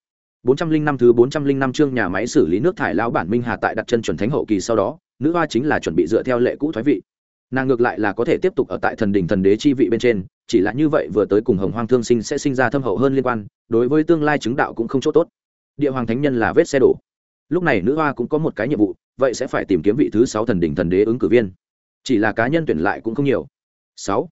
Bốn trăm linh năm thứ bốn trăm linh năm chương nhà máy xử lý nước thải lão bản minh hà tại đặt chân chuẩn thánh hậu kỳ sau đó, nữ hoa chính là chuẩn bị dựa theo lệ cũ thoái vị. Nàng ngược lại là có thể tiếp tục ở tại thần đình thần đế chi vị bên trên, chỉ là như vậy vừa tới cùng hồng hoang thương sinh sẽ sinh ra thâm hậu hơn liên quan, đối với tương lai chứng đạo cũng không chỗ tốt địa hoàng thánh nhân là vết xe đổ. Lúc này nữ hoa cũng có một cái nhiệm vụ, vậy sẽ phải tìm kiếm vị thứ sáu thần đỉnh thần đế ứng cử viên. Chỉ là cá nhân tuyển lại cũng không nhiều. Sáu.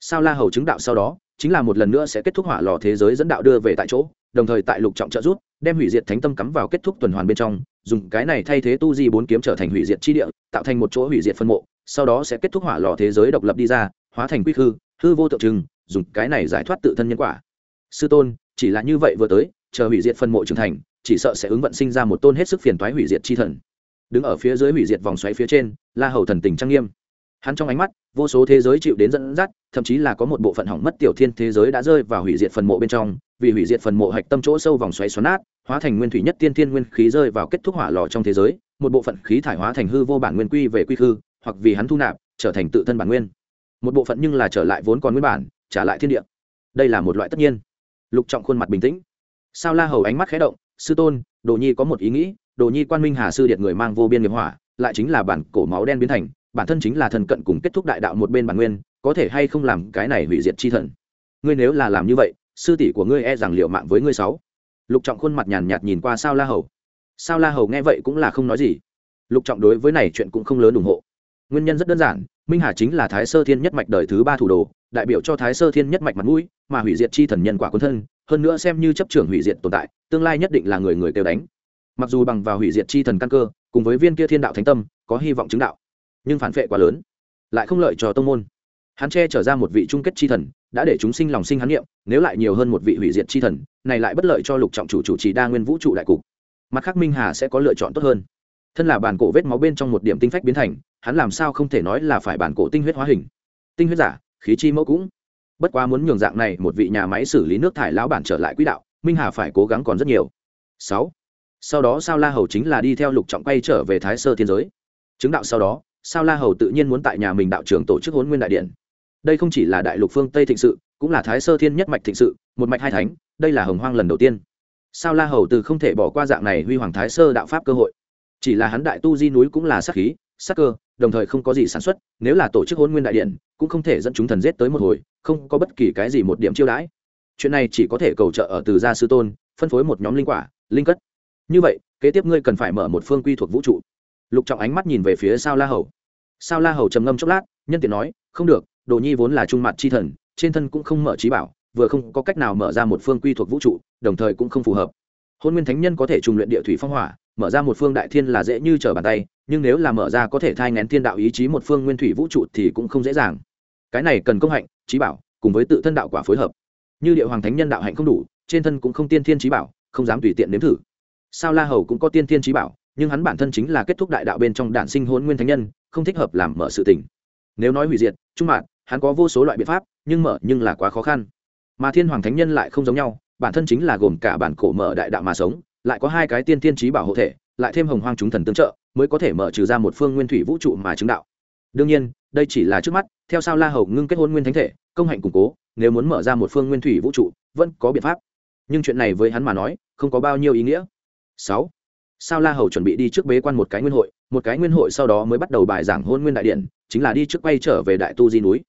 Sao la hầu chứng đạo sau đó, chính là một lần nữa sẽ kết thúc hỏa lò thế giới dẫn đạo đưa về tại chỗ, đồng thời tại lục trọng trợ rút đem hủy diệt thánh tâm cắm vào kết thúc tuần hoàn bên trong, dùng cái này thay thế tu di bốn kiếm trở thành hủy diệt chi địa, tạo thành một chỗ hủy diệt phân mộ, sau đó sẽ kết thúc hỏa lò thế giới độc lập đi ra, hóa thành quy hư hư vô tượng trưng, dùng cái này giải thoát tự thân nhân quả. Sư tôn, chỉ là như vậy vừa tới, chờ hủy diệt phân mộ trưởng thành chỉ sợ sẽ ứng vận sinh ra một tôn hết sức phiền toái hủy diệt chi thần. Đứng ở phía dưới hủy diệt vòng xoáy phía trên, la hầu thần tình trang nghiêm. Hắn trong ánh mắt, vô số thế giới chịu đến dẫn dắt, thậm chí là có một bộ phận hỏng mất tiểu thiên thế giới đã rơi vào hủy diệt phần mộ bên trong, vì hủy diệt phần mộ hạch tâm chỗ sâu vòng xoáy xoắn nát, hóa thành nguyên thủy nhất tiên thiên nguyên khí rơi vào kết thúc hỏa lò trong thế giới, một bộ phận khí thải hóa thành hư vô bản nguyên quy về quy hư hoặc vì hắn thu nạp, trở thành tự thân bản nguyên. Một bộ phận nhưng là trở lại vốn còn nguyên bản, trả lại thiên địa. Đây là một loại tất nhiên. Lục trọng khuôn mặt bình tĩnh. Sao la hầu ánh mắt khé động sư tôn, đồ nhi có một ý nghĩ, đồ nhi quan minh hà sư điện người mang vô biên nghiệp hỏa, lại chính là bản cổ máu đen biến thành, bản thân chính là thần cận cùng kết thúc đại đạo một bên bản nguyên, có thể hay không làm cái này hủy diệt chi thần? Ngươi nếu là làm như vậy, sư tỷ của ngươi e rằng liệu mạng với ngươi sáu. Lục trọng khuôn mặt nhàn nhạt nhìn qua sao la hầu. Sao la hầu nghe vậy cũng là không nói gì. Lục trọng đối với này chuyện cũng không lớn ủng hộ. Nguyên nhân rất đơn giản, minh hà chính là thái sơ thiên nhất mạch đời thứ ba thủ đồ, đại biểu cho thái sơ thiên nhất mạch mặt mũi, mà hủy diệt chi thần nhân quả quân thân, hơn nữa xem như chấp trưởng hủy diệt tồn tại tương lai nhất định là người người kêu đánh. Mặc dù bằng vào hủy diệt chi thần căn cơ, cùng với viên kia thiên đạo thánh tâm, có hy vọng chứng đạo, nhưng phản vệ quá lớn, lại không lợi cho tông môn. Hắn che trở ra một vị trung kết chi thần, đã để chúng sinh lòng sinh hắn niệm. nếu lại nhiều hơn một vị hủy diệt chi thần, này lại bất lợi cho lục trọng chủ chủ trì đa nguyên vũ trụ đại cục. Mặt khác minh hà sẽ có lựa chọn tốt hơn. Thân là bản cổ vết máu bên trong một điểm tinh phách biến thành, hắn làm sao không thể nói là phải bản cổ tinh huyết hóa hình. Tinh huyết giả, khí chi mẫu cũng. Bất quá muốn nhường dạng này, một vị nhà máy xử lý nước thải lão bản trở lại quỹ đạo minh hà phải cố gắng còn rất nhiều. Sáu. Sau đó sao la hầu chính là đi theo lục trọng quay trở về thái sơ thiên giới. Chứng đạo sau đó, sao la hầu tự nhiên muốn tại nhà mình đạo trưởng tổ chức hôn nguyên đại điện. Đây không chỉ là đại lục phương tây thịnh sự, cũng là thái sơ thiên nhất mạch thịnh sự, một mạch hai thánh, đây là hồng hoang lần đầu tiên. Sao la hầu từ không thể bỏ qua dạng này huy hoàng thái sơ đạo pháp cơ hội. Chỉ là hắn đại tu di núi cũng là sắc khí sắc cơ, đồng thời không có gì sản xuất, nếu là tổ chức hôn nguyên đại điện, cũng không thể dẫn chúng thần giết tới một hồi, không có bất kỳ cái gì một điểm chiêu đãi chuyện này chỉ có thể cầu trợ ở từ gia sư tôn, phân phối một nhóm linh quả, linh cất. Như vậy, kế tiếp ngươi cần phải mở một phương quy thuộc vũ trụ. Lục trọng ánh mắt nhìn về phía sao la hầu. Sao la hầu trầm ngâm chốc lát, nhân tiện nói, không được, đồ nhi vốn là trung mặt chi thần, trên thân cũng không mở trí bảo, vừa không có cách nào mở ra một phương quy thuộc vũ trụ, đồng thời cũng không phù hợp. Hôn nguyên thánh nhân có thể trùng luyện địa thủy phong hỏa, mở ra một phương đại thiên là dễ như trở bàn tay, nhưng nếu là mở ra có thể thai ngén thiên đạo ý chí một phương nguyên thủy vũ trụ thì cũng không dễ dàng. Cái này cần công hạnh, trí bảo, cùng với tự thân đạo quả phối hợp như địa hoàng thánh nhân đạo hạnh không đủ, trên thân cũng không tiên thiên trí bảo, không dám tùy tiện nếm thử. Sao la hầu cũng có tiên thiên trí bảo, nhưng hắn bản thân chính là kết thúc đại đạo bên trong đản sinh hôn nguyên thánh nhân, không thích hợp làm mở sự tình. Nếu nói hủy diệt, trung mạng hắn có vô số loại biện pháp, nhưng mở nhưng là quá khó khăn. Mà thiên hoàng thánh nhân lại không giống nhau, bản thân chính là gồm cả bản cổ mở đại đạo mà sống, lại có hai cái tiên thiên trí bảo hộ thể, lại thêm hồng hoang chúng thần tương trợ, mới có thể mở trừ ra một phương nguyên thủy vũ trụ mà chứng đạo. Đương nhiên, đây chỉ là trước mắt, theo sao la hầu ngưng kết hôn nguyên thánh thể, công hạnh củng cố nếu muốn mở ra một phương nguyên thủy vũ trụ, vẫn có biện pháp. Nhưng chuyện này với hắn mà nói, không có bao nhiêu ý nghĩa. Sáu, sao la hầu chuẩn bị đi trước bế quan một cái nguyên hội, một cái nguyên hội sau đó mới bắt đầu bài giảng hôn nguyên đại điện, chính là đi trước quay trở về đại tu di núi.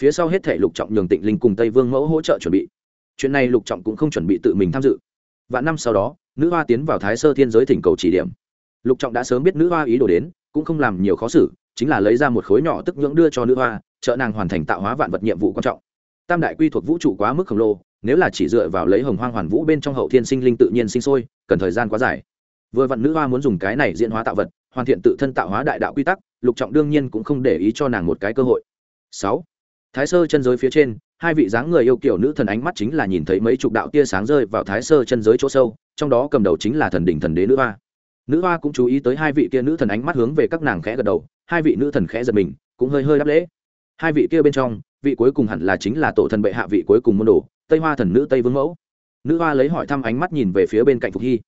Phía sau hết thể lục trọng nhường tịnh linh cùng tây vương mẫu hỗ trợ chuẩn bị. Chuyện này lục trọng cũng không chuẩn bị tự mình tham dự. Vạn năm sau đó, nữ hoa tiến vào thái sơ thiên giới thỉnh cầu chỉ điểm. Lục trọng đã sớm biết nữ hoa ý đồ đến, cũng không làm nhiều khó xử, chính là lấy ra một khối nhỏ tức nhưỡng đưa cho nữ hoa, trợ nàng hoàn thành tạo hóa vạn vật nhiệm vụ quan trọng tam đại quy thuộc vũ trụ quá mức khổng lồ, nếu là chỉ dựa vào lấy hồng hoang hoàn vũ bên trong hậu thiên sinh linh tự nhiên sinh sôi, cần thời gian quá dài. Vừa vặn nữ hoa muốn dùng cái này diễn hóa tạo vật, hoàn thiện tự thân tạo hóa đại đạo quy tắc, lục trọng đương nhiên cũng không để ý cho nàng một cái cơ hội. Sáu. Thái sơ chân giới phía trên, hai vị dáng người yêu kiểu nữ thần ánh mắt chính là nhìn thấy mấy chục đạo tia sáng rơi vào thái sơ chân giới chỗ sâu, trong đó cầm đầu chính là thần đỉnh thần đế nữ hoa. Nữ hoa cũng chú ý tới hai vị kia nữ thần ánh mắt hướng về các nàng khẽ gật đầu, hai vị nữ thần khẽ giật mình, cũng hơi hơi đáp lễ. Hai vị kia bên trong vị cuối cùng hẳn là chính là tổ thần bệ hạ vị cuối cùng môn đồ, tây hoa thần nữ tây vương mẫu. Nữ hoa lấy hỏi thăm ánh mắt nhìn về phía bên cạnh phục hy.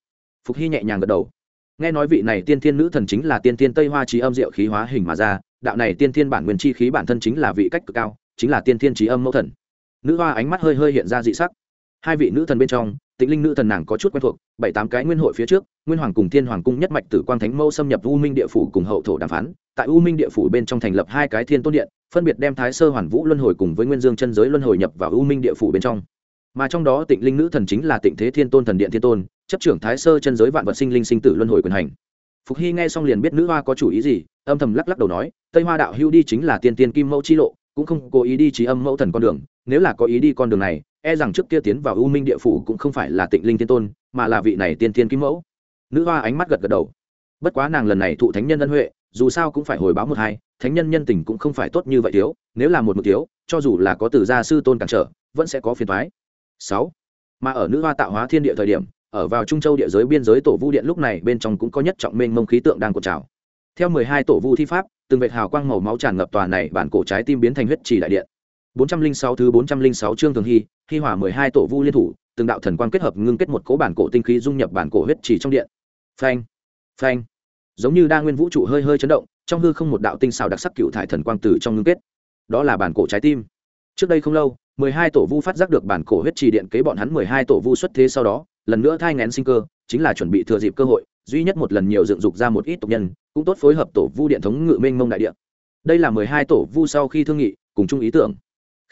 Phục hy nhẹ nhàng gật đầu. Nghe nói vị này tiên thiên nữ thần chính là tiên thiên tây hoa trí âm diệu khí hóa hình mà ra, đạo này tiên thiên bản nguyên chi khí bản thân chính là vị cách cực cao, chính là tiên thiên trí âm mẫu thần. Nữ hoa ánh mắt hơi hơi hiện ra dị sắc. Hai vị nữ thần bên trong tĩnh linh nữ thần nàng có chút quen thuộc, bảy tám cái nguyên hội phía trước, nguyên hoàng cùng thiên hoàng cung nhất mạch tử quang thánh mâu xâm nhập u minh địa phủ cùng hậu thổ đàm phán, tại u minh địa phủ bên trong thành lập hai cái thiên tôn điện phân biệt đem thái sơ hoàn vũ luân hồi cùng với nguyên dương chân giới luân hồi nhập vào u minh địa phủ bên trong. Mà trong đó tịnh linh nữ thần chính là tịnh thế thiên tôn thần điện thiên tôn, chấp trưởng thái sơ chân giới vạn vật sinh linh sinh tử luân hồi quyền hành. Phục hy nghe xong liền biết nữ hoa có chủ ý gì, âm thầm lắc lắc đầu nói, tây hoa đạo hưu đi chính là tiên tiên kim mẫu chi lộ, cũng không cố ý đi trí âm mẫu thần con đường. Nếu là có ý đi con đường này e rằng trước kia tiến vào u minh địa phủ cũng không phải là tịnh linh thiên tôn, mà là vị này tiên tiên kim mẫu. Nữ hoa ánh mắt gật gật đầu. Bất quá nàng lần này thụ thánh nhân ân huệ dù sao cũng phải hồi báo một hai, thánh nhân nhân tình cũng không phải tốt như vậy thiếu, nếu là một mực thiếu, cho dù là có từ gia sư tôn cản trở, vẫn sẽ có phiền thoái sáu, mà ở nữ hoa tạo hóa thiên địa thời điểm, ở vào trung châu địa giới biên giới tổ vu điện lúc này bên trong cũng có nhất trọng mênh mông khí tượng đang cột trào. Theo mười hai tổ vu thi pháp, từng vệt hào quang màu máu tràn ngập tòa này bản cổ trái tim biến thành huyết trì đại điện. bốn trăm linh sáu thứ bốn trăm linh sáu chương thường hy hy hỏa mười hai tổ vu liên thủ, từng đạo thần quang kết hợp ngưng kết một cố bản cổ tinh khí dung nhập bản cổ huyết trì trong điện. Phanh phanh giống như đa nguyên vũ trụ hơi hơi chấn động, trong hư không một đạo tinh xào đặc sắc cựu thải thần quang từ trong ngưng kết. Đó là bản cổ trái tim. Trước đây không lâu, mười hai tổ vu phát giác được bản cổ huyết trì điện kế bọn hắn mười hai tổ vu xuất thế sau đó, lần nữa thai ngén sinh cơ, chính là chuẩn bị thừa dịp cơ hội, duy nhất một lần nhiều dựng dục ra một ít tộc nhân, cũng tốt phối hợp tổ vu điện thống ngự mênh mông đại điện đây là mười hai tổ vu sau khi thương nghị, cùng chung ý tưởng.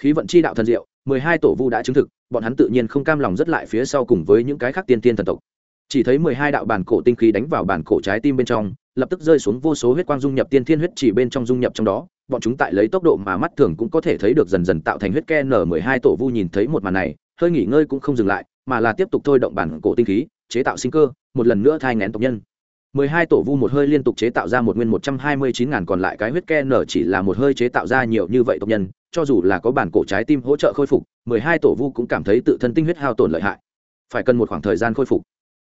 Khí vận chi đạo thần diệu, mười hai tổ vu đã chứng thực, bọn hắn tự nhiên không cam lòng rất lại phía sau cùng với những cái khác tiên tiên thần tộc chỉ thấy mười hai đạo bản cổ tinh khí đánh vào bản cổ trái tim bên trong, lập tức rơi xuống vô số huyết quang dung nhập tiên thiên huyết chỉ bên trong dung nhập trong đó. Bọn chúng tại lấy tốc độ mà mắt thường cũng có thể thấy được dần dần tạo thành huyết ke n mười hai tổ vu nhìn thấy một màn này, hơi nghỉ ngơi cũng không dừng lại, mà là tiếp tục thôi động bản cổ tinh khí, chế tạo sinh cơ, một lần nữa thai ngén tộc nhân. Mười hai tổ vu một hơi liên tục chế tạo ra một nguyên một trăm hai mươi chín ngàn còn lại cái huyết ke nở chỉ là một hơi chế tạo ra nhiều như vậy tộc nhân, cho dù là có bản cổ trái tim hỗ trợ khôi phục, mười hai tổ vu cũng cảm thấy tự thân tinh huyết hao tổn lợi hại. Phải cần một khoảng thời gian khôi phục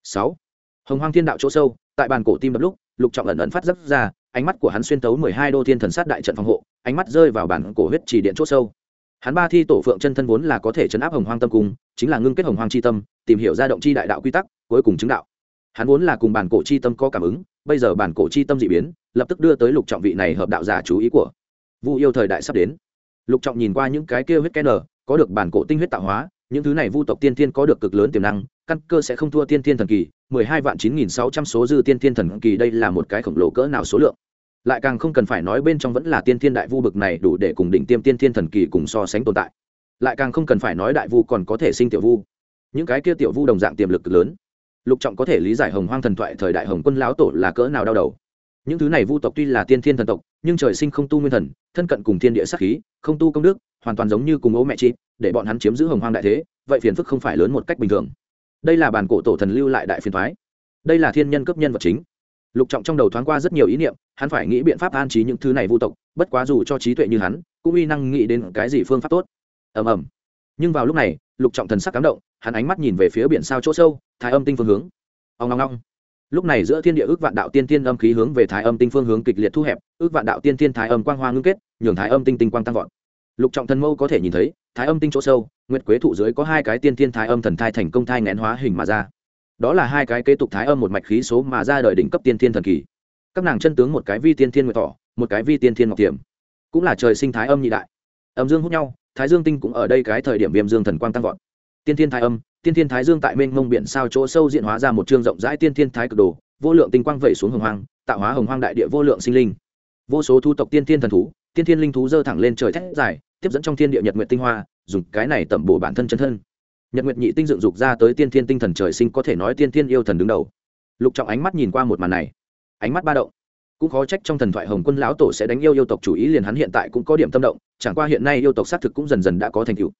sáu. Hồng hoang thiên đạo chỗ sâu, tại bàn cổ tim đập lúc, lục trọng ẩn ẩn phát dấp ra, ánh mắt của hắn xuyên tấu mười hai đô thiên thần sát đại trận phòng hộ, ánh mắt rơi vào bản cổ huyết chỉ điện chỗ sâu. Hắn ba thi tổ phượng chân thân vốn là có thể chấn áp hồng hoang tâm cung, chính là ngưng kết hồng hoang chi tâm, tìm hiểu ra động chi đại đạo quy tắc, cuối cùng chứng đạo. Hắn vốn là cùng bản cổ chi tâm có cảm ứng, bây giờ bản cổ chi tâm dị biến, lập tức đưa tới lục trọng vị này hợp đạo giả chú ý của vu yêu thời đại sắp đến. Lục trọng nhìn qua những cái kia huyết cái nở, có được bản cổ tinh huyết tạo hóa, những thứ này vu tộc tiên thiên có được cực lớn tiềm năng căn cơ sẽ không thua tiên thiên thần kỳ, mười hai vạn chín nghìn sáu trăm số dư tiên thiên thần kỳ đây là một cái khổng lồ cỡ nào số lượng. Lại càng không cần phải nói bên trong vẫn là tiên thiên đại vu bực này đủ để cùng đỉnh tiêm tiên thiên thần kỳ cùng so sánh tồn tại. Lại càng không cần phải nói đại vu còn có thể sinh tiểu vu. Những cái kia tiểu vu đồng dạng tiềm lực lớn. Lục trọng có thể lý giải hồng hoang thần thoại thời đại hồng quân lão tổ là cỡ nào đau đầu. Những thứ này vu tộc tuy là tiên thiên thần tộc, nhưng trời sinh không tu nguyên thần, thân cận cùng thiên địa sắc khí, không tu công đức, hoàn toàn giống như cùng ố mẹ chị, để bọn hắn chiếm giữ hồng hoang đại thế, vậy phiền phức không phải lớn một cách bình thường đây là bản cổ tổ thần lưu lại đại phiền thoái đây là thiên nhân cấp nhân vật chính. Lục trọng trong đầu thoáng qua rất nhiều ý niệm, hắn phải nghĩ biện pháp an trí những thứ này vu tộc, bất quá dù cho trí tuệ như hắn, cũng uy năng nghĩ đến cái gì phương pháp tốt. Ầm ầm. Nhưng vào lúc này, lục trọng thần sắc cám động, hắn ánh mắt nhìn về phía biển sao chỗ sâu, thái âm tinh phương hướng. Ông ngong ngong lúc này giữa thiên địa ước vạn đạo tiên tiên âm khí hướng về thái âm tinh phương hướng kịch liệt thu hẹp, ước vạn đạo tiên tiên thái âm quang hoa ngưng kết, nhường thái âm tinh tinh quang tăng vọt lục trọng thần mâu có thể nhìn thấy, thái âm tinh chỗ sâu, nguyệt quế thụ dưới có hai cái tiên Thiên thái âm thần thai thành công thai ngén hóa hình mà ra. Đó là hai cái kế tục thái âm một mạch khí số mà ra đời đỉnh cấp tiên Thiên thần kỳ. Các nàng chân tướng một cái vi tiên thiên nguyệt thọ, một cái vi tiên thiên ngọc tiềm. Cũng là trời sinh thái âm nhị đại. Âm dương hút nhau, thái dương tinh cũng ở đây cái thời điểm viêm dương thần quang tăng vọt. Tiên thiên thái âm, tiên thiên thái dương tại mênh mông biển sao chỗ sâu diện hóa ra một chương rộng rãi tiên thiên thái cực đồ, vô lượng tinh quang vẩy xuống hồng hoang, tạo hóa hồng hoang đại địa vô lượng sinh linh. Vô số thu tộc tiên thiên thần thú, tiên thiên linh thú dơ thẳng lên trời thét dài tiếp dẫn trong thiên địa nhật nguyện tinh hoa, dùng cái này tẩm bổ bản thân chân thân. Nhật nguyện nhị tinh dựng dục ra tới tiên thiên tinh thần trời sinh có thể nói tiên thiên yêu thần đứng đầu. Lục trọng ánh mắt nhìn qua một màn này. Ánh mắt ba động. Cũng khó trách trong thần thoại hồng quân lão tổ sẽ đánh yêu yêu tộc chủ ý liền hắn hiện tại cũng có điểm tâm động, chẳng qua hiện nay yêu tộc xác thực cũng dần dần đã có thành tựu.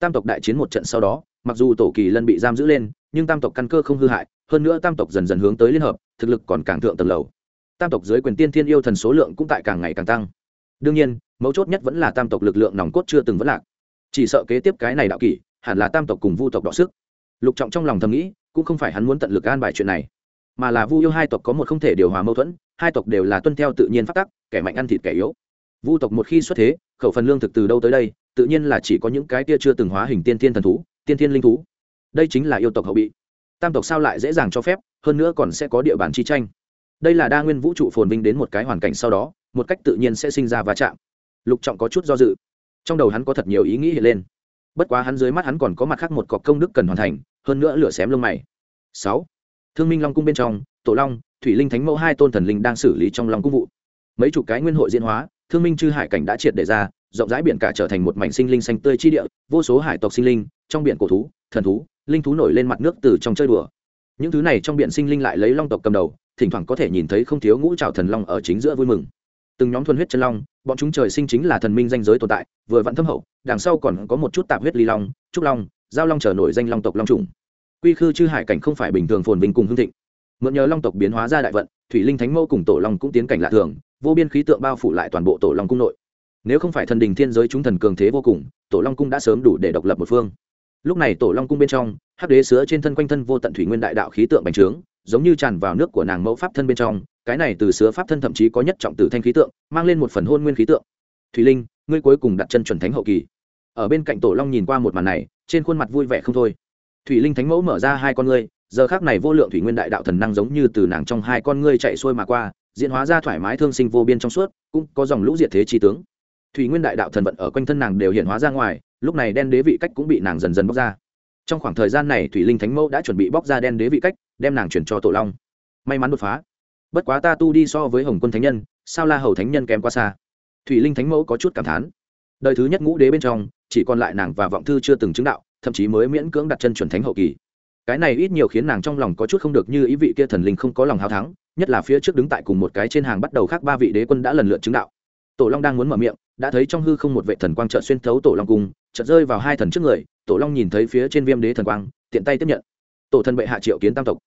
Tam tộc đại chiến một trận sau đó, mặc dù tổ kỳ lân bị giam giữ lên, nhưng tam tộc căn cơ không hư hại, hơn nữa tam tộc dần dần hướng tới liên hợp, thực lực còn càng thượng tầng lầu. Tam tộc dưới quyền tiên thiên yêu thần số lượng cũng tại càng ngày càng tăng đương nhiên, mấu chốt nhất vẫn là tam tộc lực lượng nòng cốt chưa từng vất lạc. Chỉ sợ kế tiếp cái này đạo kỷ, hẳn là tam tộc cùng vu tộc đọ sức. Lục trọng trong lòng thầm nghĩ, cũng không phải hắn muốn tận lực an bài chuyện này, mà là vu yêu hai tộc có một không thể điều hòa mâu thuẫn, hai tộc đều là tuân theo tự nhiên phát tắc, kẻ mạnh ăn thịt kẻ yếu. Vu tộc một khi xuất thế, khẩu phần lương thực từ đâu tới đây, tự nhiên là chỉ có những cái kia chưa từng hóa hình tiên thiên thần thú, tiên thiên linh thú. Đây chính là yêu tộc hậu bị. Tam tộc sao lại dễ dàng cho phép, hơn nữa còn sẽ có địa bàn chi tranh. Đây là đa nguyên vũ trụ phồn vinh đến một cái hoàn cảnh sau đó một cách tự nhiên sẽ sinh ra va chạm. Lục trọng có chút do dự. Trong đầu hắn có thật nhiều ý nghĩ hiện lên. Bất quá hắn dưới mắt hắn còn có mặt khác một cọc công đức cần hoàn thành, hơn nữa lửa xém lông mày. Sáu. Thương minh long cung bên trong, tổ long, thủy linh thánh mẫu hai tôn thần linh đang xử lý trong long cung vụ. Mấy chục cái nguyên hội diễn hóa, thương minh chư hải cảnh đã triệt để ra, rộng rãi biển cả trở thành một mảnh sinh linh xanh tươi chi địa, vô số hải tộc sinh linh, trong biển cổ thú, thần thú, linh thú nổi lên mặt nước từ trong chơi đùa. Những thứ này trong biển sinh linh lại lấy long tộc cầm đầu, thỉnh thoảng có thể nhìn thấy không thiếu ngũ trào thần long ở chính giữa vui mừng từng nhóm thuần huyết chân long, bọn chúng trời sinh chính là thần minh danh giới tồn tại, vừa vặn thâm hậu, đằng sau còn có một chút tạp huyết ly long, trúc long, giao long trở nổi danh long tộc long trùng quy khư chư hải cảnh không phải bình thường phồn vinh cùng hương thịnh. Mượn nhờ long tộc biến hóa ra đại vận, thủy linh thánh mẫu cùng tổ long cũng tiến cảnh lạ thường, vô biên khí tượng bao phủ lại toàn bộ tổ long cung nội. Nếu không phải thần đình thiên giới chúng thần cường thế vô cùng, tổ long cung đã sớm đủ để độc lập một phương. Lúc này tổ long cung bên trong, hắc đế sứa trên thân quanh thân vô tận thủy nguyên đại đạo khí tượng bành trướng, giống như tràn vào nước của nàng mẫu pháp thân bên trong cái này từ sứa pháp thân thậm chí có nhất trọng tử thanh khí tượng, mang lên một phần hôn nguyên khí tượng. Thủy linh, ngươi cuối cùng đặt chân chuẩn thánh hậu kỳ. Ở bên cạnh tổ long nhìn qua một màn này, trên khuôn mặt vui vẻ không thôi. Thủy linh thánh mẫu mở ra hai con ngươi, giờ khác này vô lượng thủy nguyên đại đạo thần năng giống như từ nàng trong hai con ngươi chạy xuôi mà qua, diễn hóa ra thoải mái thương sinh vô biên trong suốt, cũng có dòng lũ diệt thế trí tướng. Thủy nguyên đại đạo thần vận ở quanh thân nàng đều hiện hóa ra ngoài, lúc này đen đế vị cách cũng bị nàng dần dần bóc ra. Trong khoảng thời gian này, thủy linh thánh mẫu đã chuẩn bị bóc ra đen đế vị cách, đem nàng chuyển cho tổ long. May mắn đột phá bất quá ta tu đi so với hồng quân thánh nhân, sao la hầu thánh nhân kém quá xa? Thủy linh thánh mẫu có chút cảm thán. Đời thứ nhất ngũ đế bên trong, chỉ còn lại nàng và vọng thư chưa từng chứng đạo, thậm chí mới miễn cưỡng đặt chân chuẩn thánh hậu kỳ. Cái này ít nhiều khiến nàng trong lòng có chút không được như ý vị kia thần linh không có lòng hào thắng, nhất là phía trước đứng tại cùng một cái trên hàng bắt đầu khác ba vị đế quân đã lần lượt chứng đạo. Tổ long đang muốn mở miệng, đã thấy trong hư không một vệ thần quang trợ xuyên thấu tổ long cung, chợt rơi vào hai thần trước người, tổ long nhìn thấy phía trên viêm đế thần quang, tiện tay tiếp nhận. Tổ thần bệ hạ triệu kiến tam tộc.